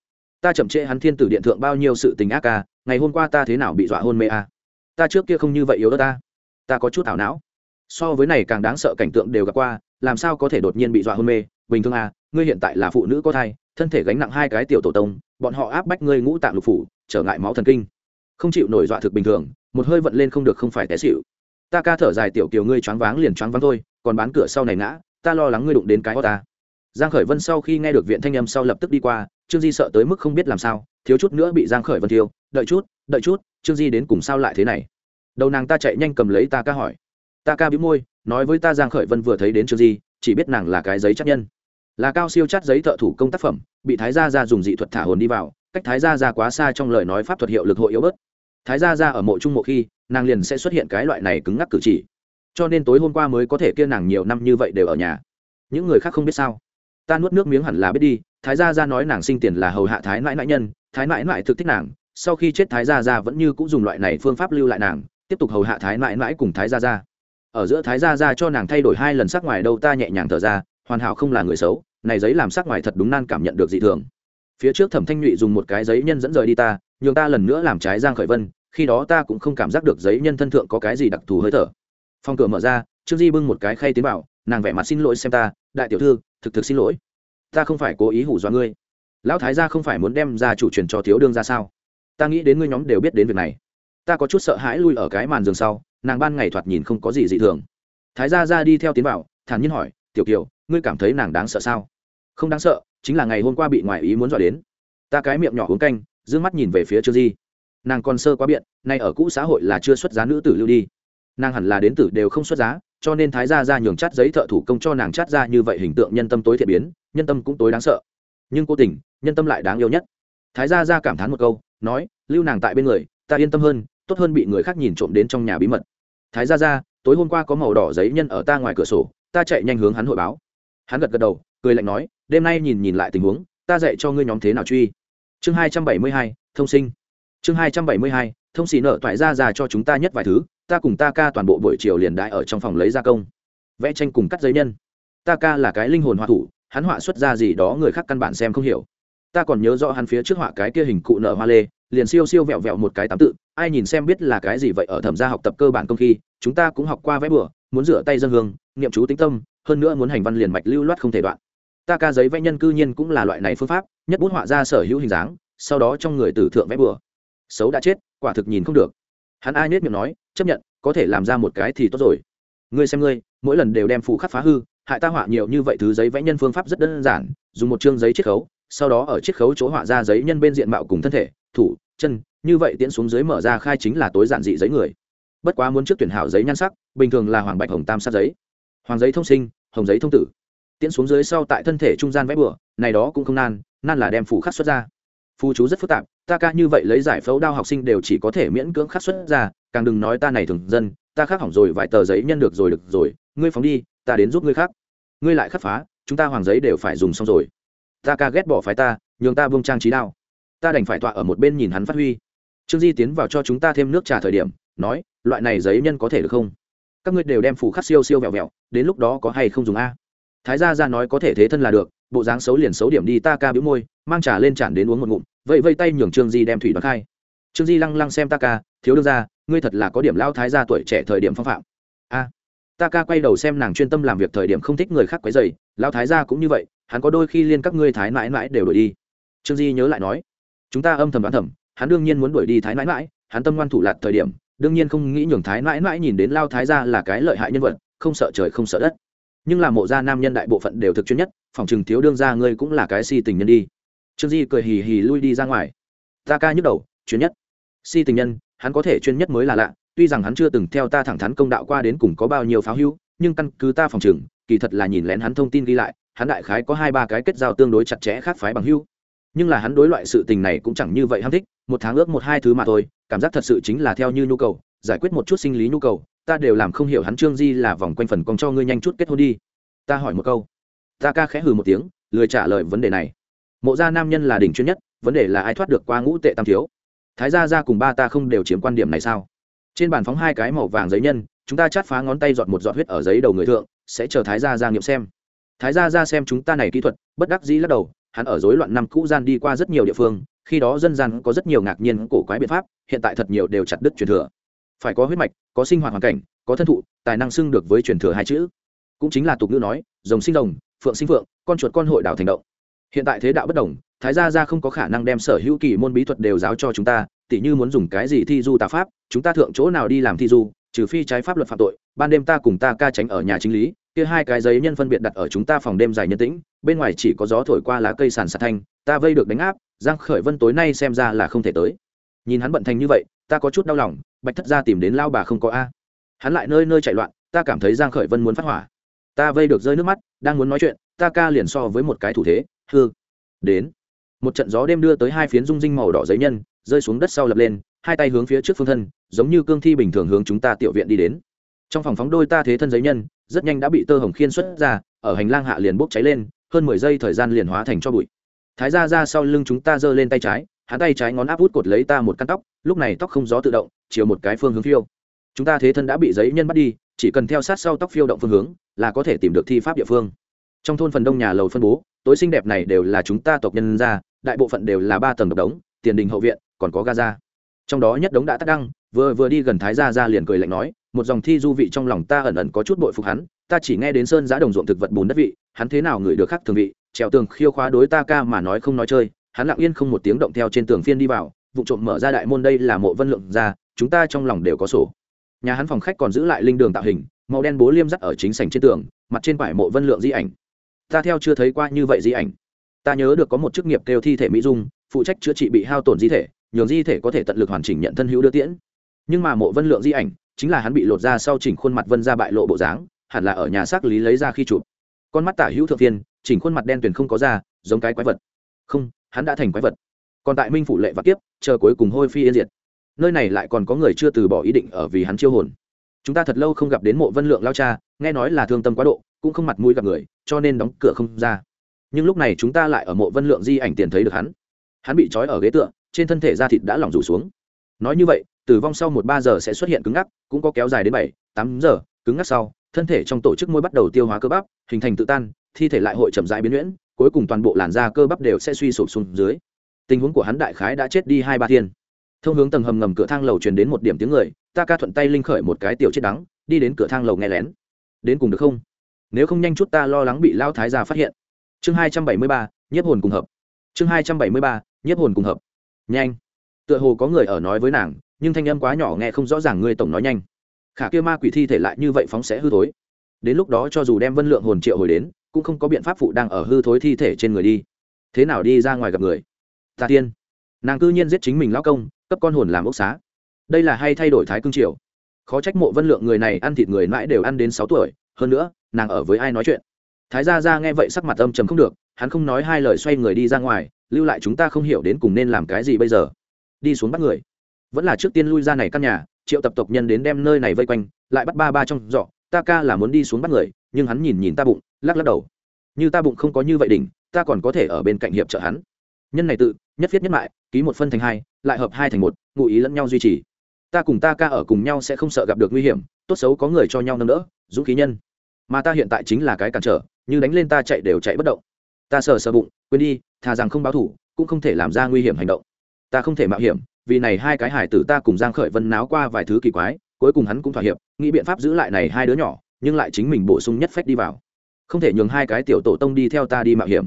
[SPEAKER 1] Ta chậm trễ hắn thiên tử điện thượng bao nhiêu sự tình ác ca, ngày hôm qua ta thế nào bị dọa hôn mê a? Ta trước kia không như vậy yếu đó ta ta có chút ảo não. So với này càng đáng sợ cảnh tượng đều gặp qua, làm sao có thể đột nhiên bị dọa hôn mê? Bình thường à ngươi hiện tại là phụ nữ có thai, thân thể gánh nặng hai cái tiểu tổ tông, bọn họ áp bách ngươi ngũ tạng lục phủ, trở ngại máu thần kinh. Không chịu nổi dọa thực bình thường, một hơi vận lên không được không phải té xịu ta ca thở dài tiểu kiều ngươi choáng váng liền choáng váng thôi, còn bán cửa sau này ngã, ta lo lắng ngươi đụng đến cái ta. Giang khởi vân sau khi nghe được viện thanh âm sau lập tức đi qua, trương di sợ tới mức không biết làm sao, thiếu chút nữa bị giang khởi vân thiêu. Đợi chút đợi chút, trương di đến cùng sao lại thế này? Đầu nàng ta chạy nhanh cầm lấy ta ca hỏi. Ta ca bĩu môi, nói với ta giang khởi vân vừa thấy đến trường gì, chỉ biết nàng là cái giấy chắc nhân. Là cao siêu chát giấy thợ thủ công tác phẩm, bị thái gia gia dùng dị thuật thả hồn đi vào, cách thái gia gia quá xa trong lời nói pháp thuật hiệu lực hội yếu bớt. Thái gia gia ở mộ trung mộ khi, nàng liền sẽ xuất hiện cái loại này cứng ngắc cử chỉ. Cho nên tối hôm qua mới có thể kia nàng nhiều năm như vậy đều ở nhà. Những người khác không biết sao. Ta nuốt nước miếng hẳn là biết đi, thái gia gia nói nàng sinh tiền là hầu hạ thái nãi nãi nhân, thái nãi nãi thực thích nàng, sau khi chết thái gia gia vẫn như cũng dùng loại này phương pháp lưu lại nàng tiếp tục hầu hạ thái mãi mãi cùng thái gia gia. Ở giữa thái gia gia cho nàng thay đổi hai lần sắc ngoài đâu ta nhẹ nhàng thở ra, hoàn hảo không là người xấu, này giấy làm sắc ngoài thật đúng nan cảm nhận được dị thường. Phía trước thẩm thanh nhụy dùng một cái giấy nhân dẫn rời đi ta, nhường ta lần nữa làm trái giang khởi vân, khi đó ta cũng không cảm giác được giấy nhân thân thượng có cái gì đặc thù hơi thở. Phòng cửa mở ra, trương di bưng một cái khay tiến vào nàng vẻ mặt xin lỗi xem ta, đại tiểu thư, thực thực xin lỗi. Ta không phải cố ý hủ dọa ngươi. Lão thái gia không phải muốn đem ra chủ truyền cho thiếu đương ra sao? Ta nghĩ đến ngươi nhóm đều biết đến việc này ta có chút sợ hãi lui ở cái màn giường sau, nàng ban ngày thoạt nhìn không có gì dị thường. Thái gia ra đi theo tiến vào, thản nhiên hỏi, tiểu kiều, ngươi cảm thấy nàng đáng sợ sao? Không đáng sợ, chính là ngày hôm qua bị ngoại ý muốn dọa đến. Ta cái miệng nhỏ uống canh d ư ơ n g mắt nhìn về phía trương di. Nàng còn sơ quá biện, nay ở cũ xã hội là chưa xuất giá nữ tử lưu đi. Nàng hẳn là đến tử đều không xuất giá, cho nên thái gia ra nhường chát giấy thợ thủ công cho nàng chát ra như vậy hình tượng nhân tâm tối thiện biến, nhân tâm cũng tối đáng sợ. Nhưng cố tình, nhân tâm lại đáng yêu nhất. Thái gia ra cảm thán một câu, nói, lưu nàng tại bên người, ta yên tâm hơn tốt hơn bị người khác nhìn trộm đến trong nhà bí mật. Thái gia ra tối hôm qua có màu đỏ giấy nhân ở ta ngoài cửa sổ, ta chạy nhanh hướng hắn hội báo. Hắn gật gật đầu, cười lạnh nói, đêm nay nhìn nhìn lại tình huống, ta dạy cho ngươi nhóm thế nào truy. Chương hai trăm bảy mươi hai, thông sinh. Chương hai trăm bảy mươi hai, thông xì nợ toại ra ra cho chúng ta nhất vài thứ, ta cùng ta ca toàn bộ buổi chiều liền đại ở trong phòng lấy gia công. Vẽ tranh cùng cắt giấy nhân. Ta ca là cái linh hồn họa thủ, hắn họa xuất ra gì đó người khác căn bản xem không hiểu. Ta còn nhớ rõ hắn phía trước họa cái kia hình cụ nợ hoa lê liền siêu siêu vẹo vẹo một cái tám tự, ai nhìn xem biết là cái gì vậy ở thẩm gia học tập cơ bản công khi, chúng ta cũng học qua vẽ bừa, muốn rửa tay dân hương, niệm chú tính tâm, hơn nữa muốn hành văn liền mạch lưu loát không thể đoạn. Ta ca giấy vẽ nhân cư nhiên cũng là loại này phương pháp, nhất bút họa ra sở hữu hình dáng, sau đó trong người tử thượng vẽ bừa. Xấu đã chết, quả thực nhìn không được. Hắn ai nết miệng nói, chấp nhận, có thể làm ra một cái thì tốt rồi. Ngươi xem ngươi, mỗi lần đều đem phụ khắc phá hư, hại ta họa nhiều như vậy thứ giấy vẽ nhân phương pháp rất đơn giản, dùng một chương giấy chiết khấu, sau đó ở chiết khấu chỗ họa ra giấy nhân bên diện mạo cùng thân thể, thủ chân, như vậy tiễn xuống dưới mở ra khai chính là tối giản dị giấy người. Bất quá muốn trước tuyển hảo giấy nhan sắc, bình thường là hoàng bạch hồng tam sát giấy. Hoàng giấy thông sinh, hồng giấy thông tử. Tiễn xuống dưới sau tại thân thể trung gian vẽ bửa này đó cũng không nan nan là đem phủ khắc xuất ra. Phù chú rất phức tạp, ta ca như vậy lấy giải phẫu đao học sinh đều chỉ có thể miễn cưỡng khắc xuất ra, càng đừng nói ta này thường dân, ta khắc hỏng rồi vài tờ giấy nhân được rồi được rồi, ngươi phóng đi, ta đến giúp ngươi khắc. Ngươi lại khắc phá, chúng ta hoàng giấy đều phải dùng xong rồi. Ta ca ghét bỏ phái ta, nhường ta vương trang trí đao ta đành phải tọa ở một bên nhìn hắn phát huy. Trương di tiến vào cho chúng ta thêm nước trà thời điểm, nói, loại này giấy nhân có thể được không? Các ngươi đều đem phủ khắc siêu siêu vẹo vẹo, đến lúc đó có hay không dùng a? Thái gia ra nói có thể thế thân là được, bộ dáng xấu liền xấu điểm đi ta ca bĩu môi, mang trà lên tràn đến uống một ngụm vậy vây tay nhường trương di đem thủy đoán khai. Trương di lăng lăng xem ta ca, thiếu đương ra ngươi thật là có điểm lao thái gia tuổi trẻ thời điểm phong phạm. A. Ta ca quay đầu xem nàng chuyên tâm làm việc thời điểm không thích người khác quấy dày lao thái gia cũng như vậy, hắn có đôi khi liên các ngươi thái mãi mãi đều đuổi đi. Trương di nhớ lại nói chúng ta âm thầm đoán thầm, hắn đương nhiên muốn đuổi đi thái mãi mãi hắn tâm ngoan thủ lạt thời điểm, đương nhiên không nghĩ nhường thái mãi mãi nhìn đến lao thái ra là cái lợi hại nhân vật, không sợ trời không sợ đất. Nhưng là mộ gia nam nhân đại bộ phận đều thực chuyên nhất, phòng chừng thiếu đương ra ngươi cũng là cái si tình nhân đi. Trương di cười hì hì lui đi ra ngoài. Ta ca nhức đầu, chuyên nhất. Si tình nhân, hắn có thể chuyên nhất mới là lạ, tuy rằng hắn chưa từng theo ta thẳng thắn công đạo qua đến cùng có bao nhiêu pháo hữu, nhưng căn cứ ta phòng chừng kỳ thật là nhìn lén hắn thông tin ghi lại, hắn đại khái có hai ba cái kết giao tương đối chặt chẽ khác phái bằng hữu nhưng là hắn đối loại sự tình này cũng chẳng như vậy ham thích, một tháng ước một hai thứ mà thôi, cảm giác thật sự chính là theo như nhu cầu, giải quyết một chút sinh lý nhu cầu, ta đều làm không hiểu hắn trương di là vòng quanh phần còn cho ngươi nhanh chút kết hôn đi. Ta hỏi một câu. Ta ca khẽ hừ một tiếng, lười trả lời vấn đề này. Mộ gia nam nhân là đỉnh chuyên nhất, vấn đề là ai thoát được qua ngũ tệ tam thiếu? Thái gia ra cùng ba ta không đều chiếm quan điểm này sao? Trên bàn phóng hai cái màu vàng giấy nhân, chúng ta chát phá ngón tay dọn một giọt huyết ở giấy đầu người thượng, sẽ chờ thái gia ra nghiệm xem. Thái gia ra xem chúng ta này kỹ thuật, bất đắc dĩ lắc đầu hắn ở rối loạn năm cũ gian đi qua rất nhiều địa phương, khi đó dân gian có rất nhiều ngạc nhiên cổ quái biện pháp, hiện tại thật nhiều đều chặt đứt truyền thừa. Phải có huyết mạch, có sinh hoạt hoàn cảnh, có thân thụ, tài năng xưng được với truyền thừa hai chữ. Cũng chính là tục ngữ nói, rồng sinh rồng, phượng sinh phượng, con chuột con hội đảo thành động. Hiện tại thế đạo bất đồng, thái gia gia không có khả năng đem sở hữu kỳ môn bí thuật đều giáo cho chúng ta, tỉ như muốn dùng cái gì thi du tà pháp, chúng ta thượng chỗ nào đi làm thi du, trừ phi trái pháp luật phạm tội, ban đêm ta cùng ta ca tránh ở nhà chính lý, kia hai cái giấy nhân phân biệt đặt ở chúng ta phòng đêm dài nhân tĩnh bên ngoài chỉ có gió thổi qua lá cây sàn sạt thanh, ta vây được đánh áp, giang khởi vân tối nay xem ra là không thể tới. Nhìn hắn bận thành như vậy, ta có chút đau lòng, bạch thất gia tìm đến lao bà không có a. Hắn lại nơi nơi chạy loạn, ta cảm thấy giang khởi vân muốn phát hỏa. Ta vây được rơi nước mắt, đang muốn nói chuyện, ta ca liền so với một cái thủ thế, hư. Đến. Một trận gió đêm đưa tới hai phiến rung rinh màu đỏ giấy nhân, rơi xuống đất sau lập lên, hai tay hướng phía trước phương thân, giống như cương thi bình thường hướng chúng ta tiểu viện đi đến. Trong phòng phóng đôi ta thế thân giấy nhân, rất nhanh đã bị tơ hồng khiên xuất ra, ở hành lang hạ liền bốc cháy lên hơn mười giây thời gian liền hóa thành cho bụi. Thái ra ra sau lưng chúng ta giơ lên tay trái, hắn tay trái ngón áp út cột lấy ta một căn tóc, lúc này tóc không gió tự động, chiều một cái phương hướng phiêu. Chúng ta thế thân đã bị giấy nhân bắt đi, chỉ cần theo sát sau tóc phiêu động phương hướng, là có thể tìm được thi pháp địa phương. Trong thôn phần đông nhà lầu phân bố, tối xinh đẹp này đều là chúng ta tộc nhân ra đại bộ phận đều là ba tầng độc đống, tiền đình hậu viện, còn có gaza. Trong đó nhất đống đã tắt đăng, vừa vừa đi gần thái gia ra liền cười lạnh nói một dòng thi du vị trong lòng ta ẩn ẩn có chút bội phục hắn, ta chỉ nghe đến sơn giã đồng ruộng thực vật bùn đất vị, hắn thế nào ngửi được khác thường vị, trèo tường khiêu khóa đối ta ca mà nói không nói chơi, hắn lặng yên không một tiếng động theo trên tường phiên đi vào, vụ trộm mở ra đại môn đây là mộ vân lượng ra, chúng ta trong lòng đều có sổ. Nhà hắn phòng khách còn giữ lại linh đường tạo hình, màu đen bố liêm dắt ở chính sảnh trên tường, mặt trên vải mộ vân lượng di ảnh. Ta theo chưa thấy qua như vậy di ảnh. Ta nhớ được có một chức nghiệp kêu thi thể mỹ dung, phụ trách chữa trị bị hao tổn di thể, nhường di thể có thể tận lực hoàn chỉnh nhận thân hữu đưa tiễn. Nhưng mà mộ vân lượng di ảnh chính là hắn bị lột ra sau chỉnh khuôn mặt vân ra bại lộ bộ dáng, hẳn là ở nhà xác lý lấy ra khi chụp. Con mắt tả hữu thượng viên chỉnh khuôn mặt đen tuyền không có da, giống cái quái vật. Không, hắn đã thành quái vật. Còn tại minh phủ lệ và kiếp, chờ cuối cùng hôi phi yên diệt. Nơi này lại còn có người chưa từ bỏ ý định ở vì hắn chiêu hồn. Chúng ta thật lâu không gặp đến mộ vân lượng lao cha, nghe nói là thương tâm quá độ, cũng không mặt mũi gặp người, cho nên đóng cửa không ra. Nhưng lúc này chúng ta lại ở mộ vân lượng di ảnh tiền thấy được hắn. Hắn bị trói ở ghế tựa, trên thân thể da thịt đã lỏng rủ xuống nói như vậy, tử vong sau một ba giờ sẽ xuất hiện cứng ngắc, cũng có kéo dài đến bảy, tám giờ, cứng ngắc sau, thân thể trong tổ chức môi bắt đầu tiêu hóa cơ bắp, hình thành tự tan, thi thể lại hội chậm rãi biến nhuyễn, cuối cùng toàn bộ làn da cơ bắp đều sẽ suy sụp xuống dưới. Tình huống của hắn đại khái đã chết đi hai ba thiên. Thông hướng tầng hầm ngầm cửa thang lầu truyền đến một điểm tiếng người ta ca thuận tay linh khởi một cái tiểu chết đắng, đi đến cửa thang lầu nghe lén. Đến cùng được không? Nếu không nhanh chút ta lo lắng bị lao thái gia phát hiện. Chương hai trăm bảy mươi ba, nhiếp hồn cùng hợp. Chương hai trăm bảy mươi ba, nhiếp hồn cùng hợp. Nhanh tựa hồ có người ở nói với nàng, nhưng thanh âm quá nhỏ nghe không rõ ràng ngươi tổng nói nhanh. Khả kia ma quỷ thi thể lại như vậy phóng sẽ hư thối. Đến lúc đó cho dù đem vân lượng hồn triệu hồi đến, cũng không có biện pháp phụ đang ở hư thối thi thể trên người đi. Thế nào đi ra ngoài gặp người? Ta tiên. Nàng cư nhiên giết chính mình lão công, cấp con hồn làm ốc xá. Đây là hay thay đổi thái cương triều. Khó trách mộ vân lượng người này ăn thịt người mãi đều ăn đến sáu tuổi, hơn nữa, nàng ở với ai nói chuyện? Thái gia ra nghe vậy sắc mặt âm trầm không được, hắn không nói hai lời xoay người đi ra ngoài, lưu lại chúng ta không hiểu đến cùng nên làm cái gì bây giờ đi xuống bắt người. Vẫn là trước tiên lui ra này căn nhà, triệu tập tộc nhân đến đem nơi này vây quanh, lại bắt ba ba trong dọ ta ca là muốn đi xuống bắt người, nhưng hắn nhìn nhìn ta bụng, lắc lắc đầu. Như ta bụng không có như vậy đỉnh, ta còn có thể ở bên cạnh hiệp trợ hắn. Nhân này tự, nhất viết nhất mại, ký một phân thành hai, lại hợp hai thành một, ngụ ý lẫn nhau duy trì. Ta cùng ta ca ở cùng nhau sẽ không sợ gặp được nguy hiểm, tốt xấu có người cho nhau nâng đỡ, dũng khí nhân. Mà ta hiện tại chính là cái cản trở, như đánh lên ta chạy đều chạy bất động. Ta sờ sờ bụng, quên đi, thà rằng không báo thủ, cũng không thể làm ra nguy hiểm hành động ta không thể mạo hiểm, vì này hai cái hải tử ta cùng giang khởi vân náo qua vài thứ kỳ quái, cuối cùng hắn cũng thỏa hiệp, nghĩ biện pháp giữ lại này hai đứa nhỏ, nhưng lại chính mình bổ sung nhất phách đi vào. Không thể nhường hai cái tiểu tổ tông đi theo ta đi mạo hiểm.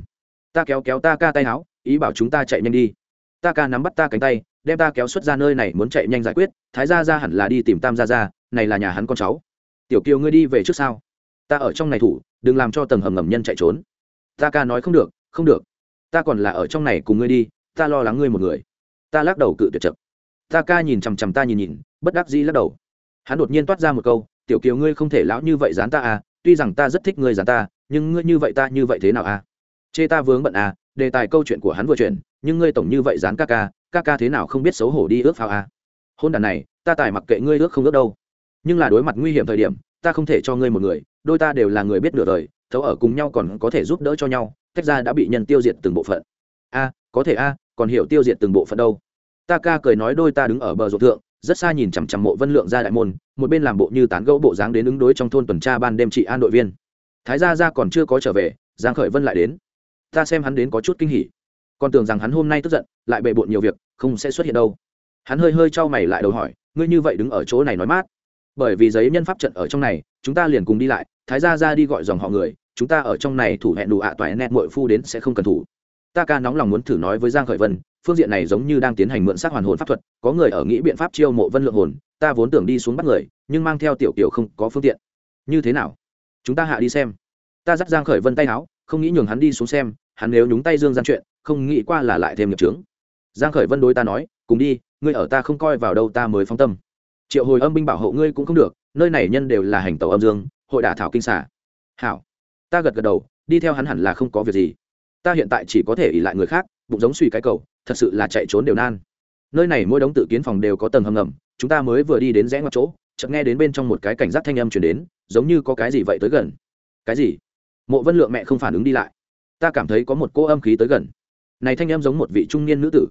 [SPEAKER 1] Ta kéo kéo ta ca tay áo, ý bảo chúng ta chạy nhanh đi. Ta ca nắm bắt ta cánh tay, đem ta kéo xuất ra nơi này muốn chạy nhanh giải quyết, thái gia ra hẳn là đi tìm tam gia ra này là nhà hắn con cháu. Tiểu kiều ngươi đi về trước sao? Ta ở trong này thủ, đừng làm cho tầng hầm ngầm nhân chạy trốn. Ta ca nói không được không được. Ta còn là ở trong này cùng ngươi đi, ta lo lắng ngươi một người ta lắc đầu cự tuyệt chậm. Ta ca nhìn chằm chằm ta nhìn nhìn, bất đắc dĩ lắc đầu. Hắn đột nhiên toát ra một câu, tiểu kiều ngươi không thể lão như vậy dán ta à tuy rằng ta rất thích ngươi dán ta, nhưng ngươi như vậy ta như vậy thế nào à? Chê ta vướng bận à đề tài câu chuyện của hắn vừa chuyển, nhưng ngươi tổng như vậy dán ca ca ca ca thế nào không biết xấu hổ đi ước phao à? Hôn đàn này, ta tài mặc kệ ngươi ước không ước đâu. Nhưng là đối mặt nguy hiểm thời điểm, ta không thể cho ngươi một người, đôi ta đều là người biết nửa đời, thấu ở cùng nhau còn có thể giúp đỡ cho nhau, tách ra đã bị nhân tiêu diệt từng bộ phận. A có thể a còn hiểu tiêu diệt từng bộ phận đâu. Ta ca cười nói đôi ta đứng ở bờ ruộng thượng, rất xa nhìn chằm chằm mộ vân lượng ra đại môn, một bên làm bộ như tán gẫu bộ dáng đến ứng đối trong thôn tuần tra ban đêm trị an đội viên. Thái gia gia còn chưa có trở về, giang khởi vân lại đến. Ta xem hắn đến có chút kinh hỉ. Còn tưởng rằng hắn hôm nay tức giận, lại bề bộn nhiều việc, không sẽ xuất hiện đâu. Hắn hơi hơi trao mày lại đầu hỏi, ngươi như vậy đứng ở chỗ này nói mát. Bởi vì giấy nhân pháp trận ở trong này, chúng ta liền cùng đi lại, thái gia ra đi gọi dòng họ người, chúng ta ở trong này thủ hẹn đủ ạ à toại nét mội phu đến sẽ không cần thủ ta ca nóng lòng muốn thử nói với giang khởi vân, phương diện này giống như đang tiến hành mượn xác hoàn hồn pháp thuật, có người ở nghĩ biện pháp chiêu mộ vân lượng hồn, ta vốn tưởng đi xuống bắt người, nhưng mang theo tiểu tiểu không có phương tiện. Như thế nào? Chúng ta hạ đi xem. Ta dắt giang khởi vân tay áo, không nghĩ nhường hắn đi xuống xem, hắn nếu nhúng tay dương gian chuyện, không nghĩ qua là lại thêm nghiệp trướng giang khởi vân đối ta nói, cùng đi, ngươi ở ta không coi vào đâu ta mới phóng tâm. Triệu hồi âm binh bảo hộ ngươi cũng không được, nơi này nhân đều là hành tàu âm dương, hội đả thảo kinh xả. Hảo. Ta gật gật đầu, đi theo hắn hẳn là không có việc gì ta hiện tại chỉ có thể ỉ lại người khác, bụng giống suy cái cầu, thật sự là chạy trốn đều nan. Nơi này mỗi đống tự kiến phòng đều có tầng hầm ngầm, chúng ta mới vừa đi đến rẽ ngoặt chỗ, chợt nghe đến bên trong một cái cảnh giác thanh âm chuyển đến, giống như có cái gì vậy tới gần. Cái gì? Mộ vân lượng mẹ không phản ứng đi lại. Ta cảm thấy có một cô âm khí tới gần. Này thanh âm giống một vị trung niên nữ tử.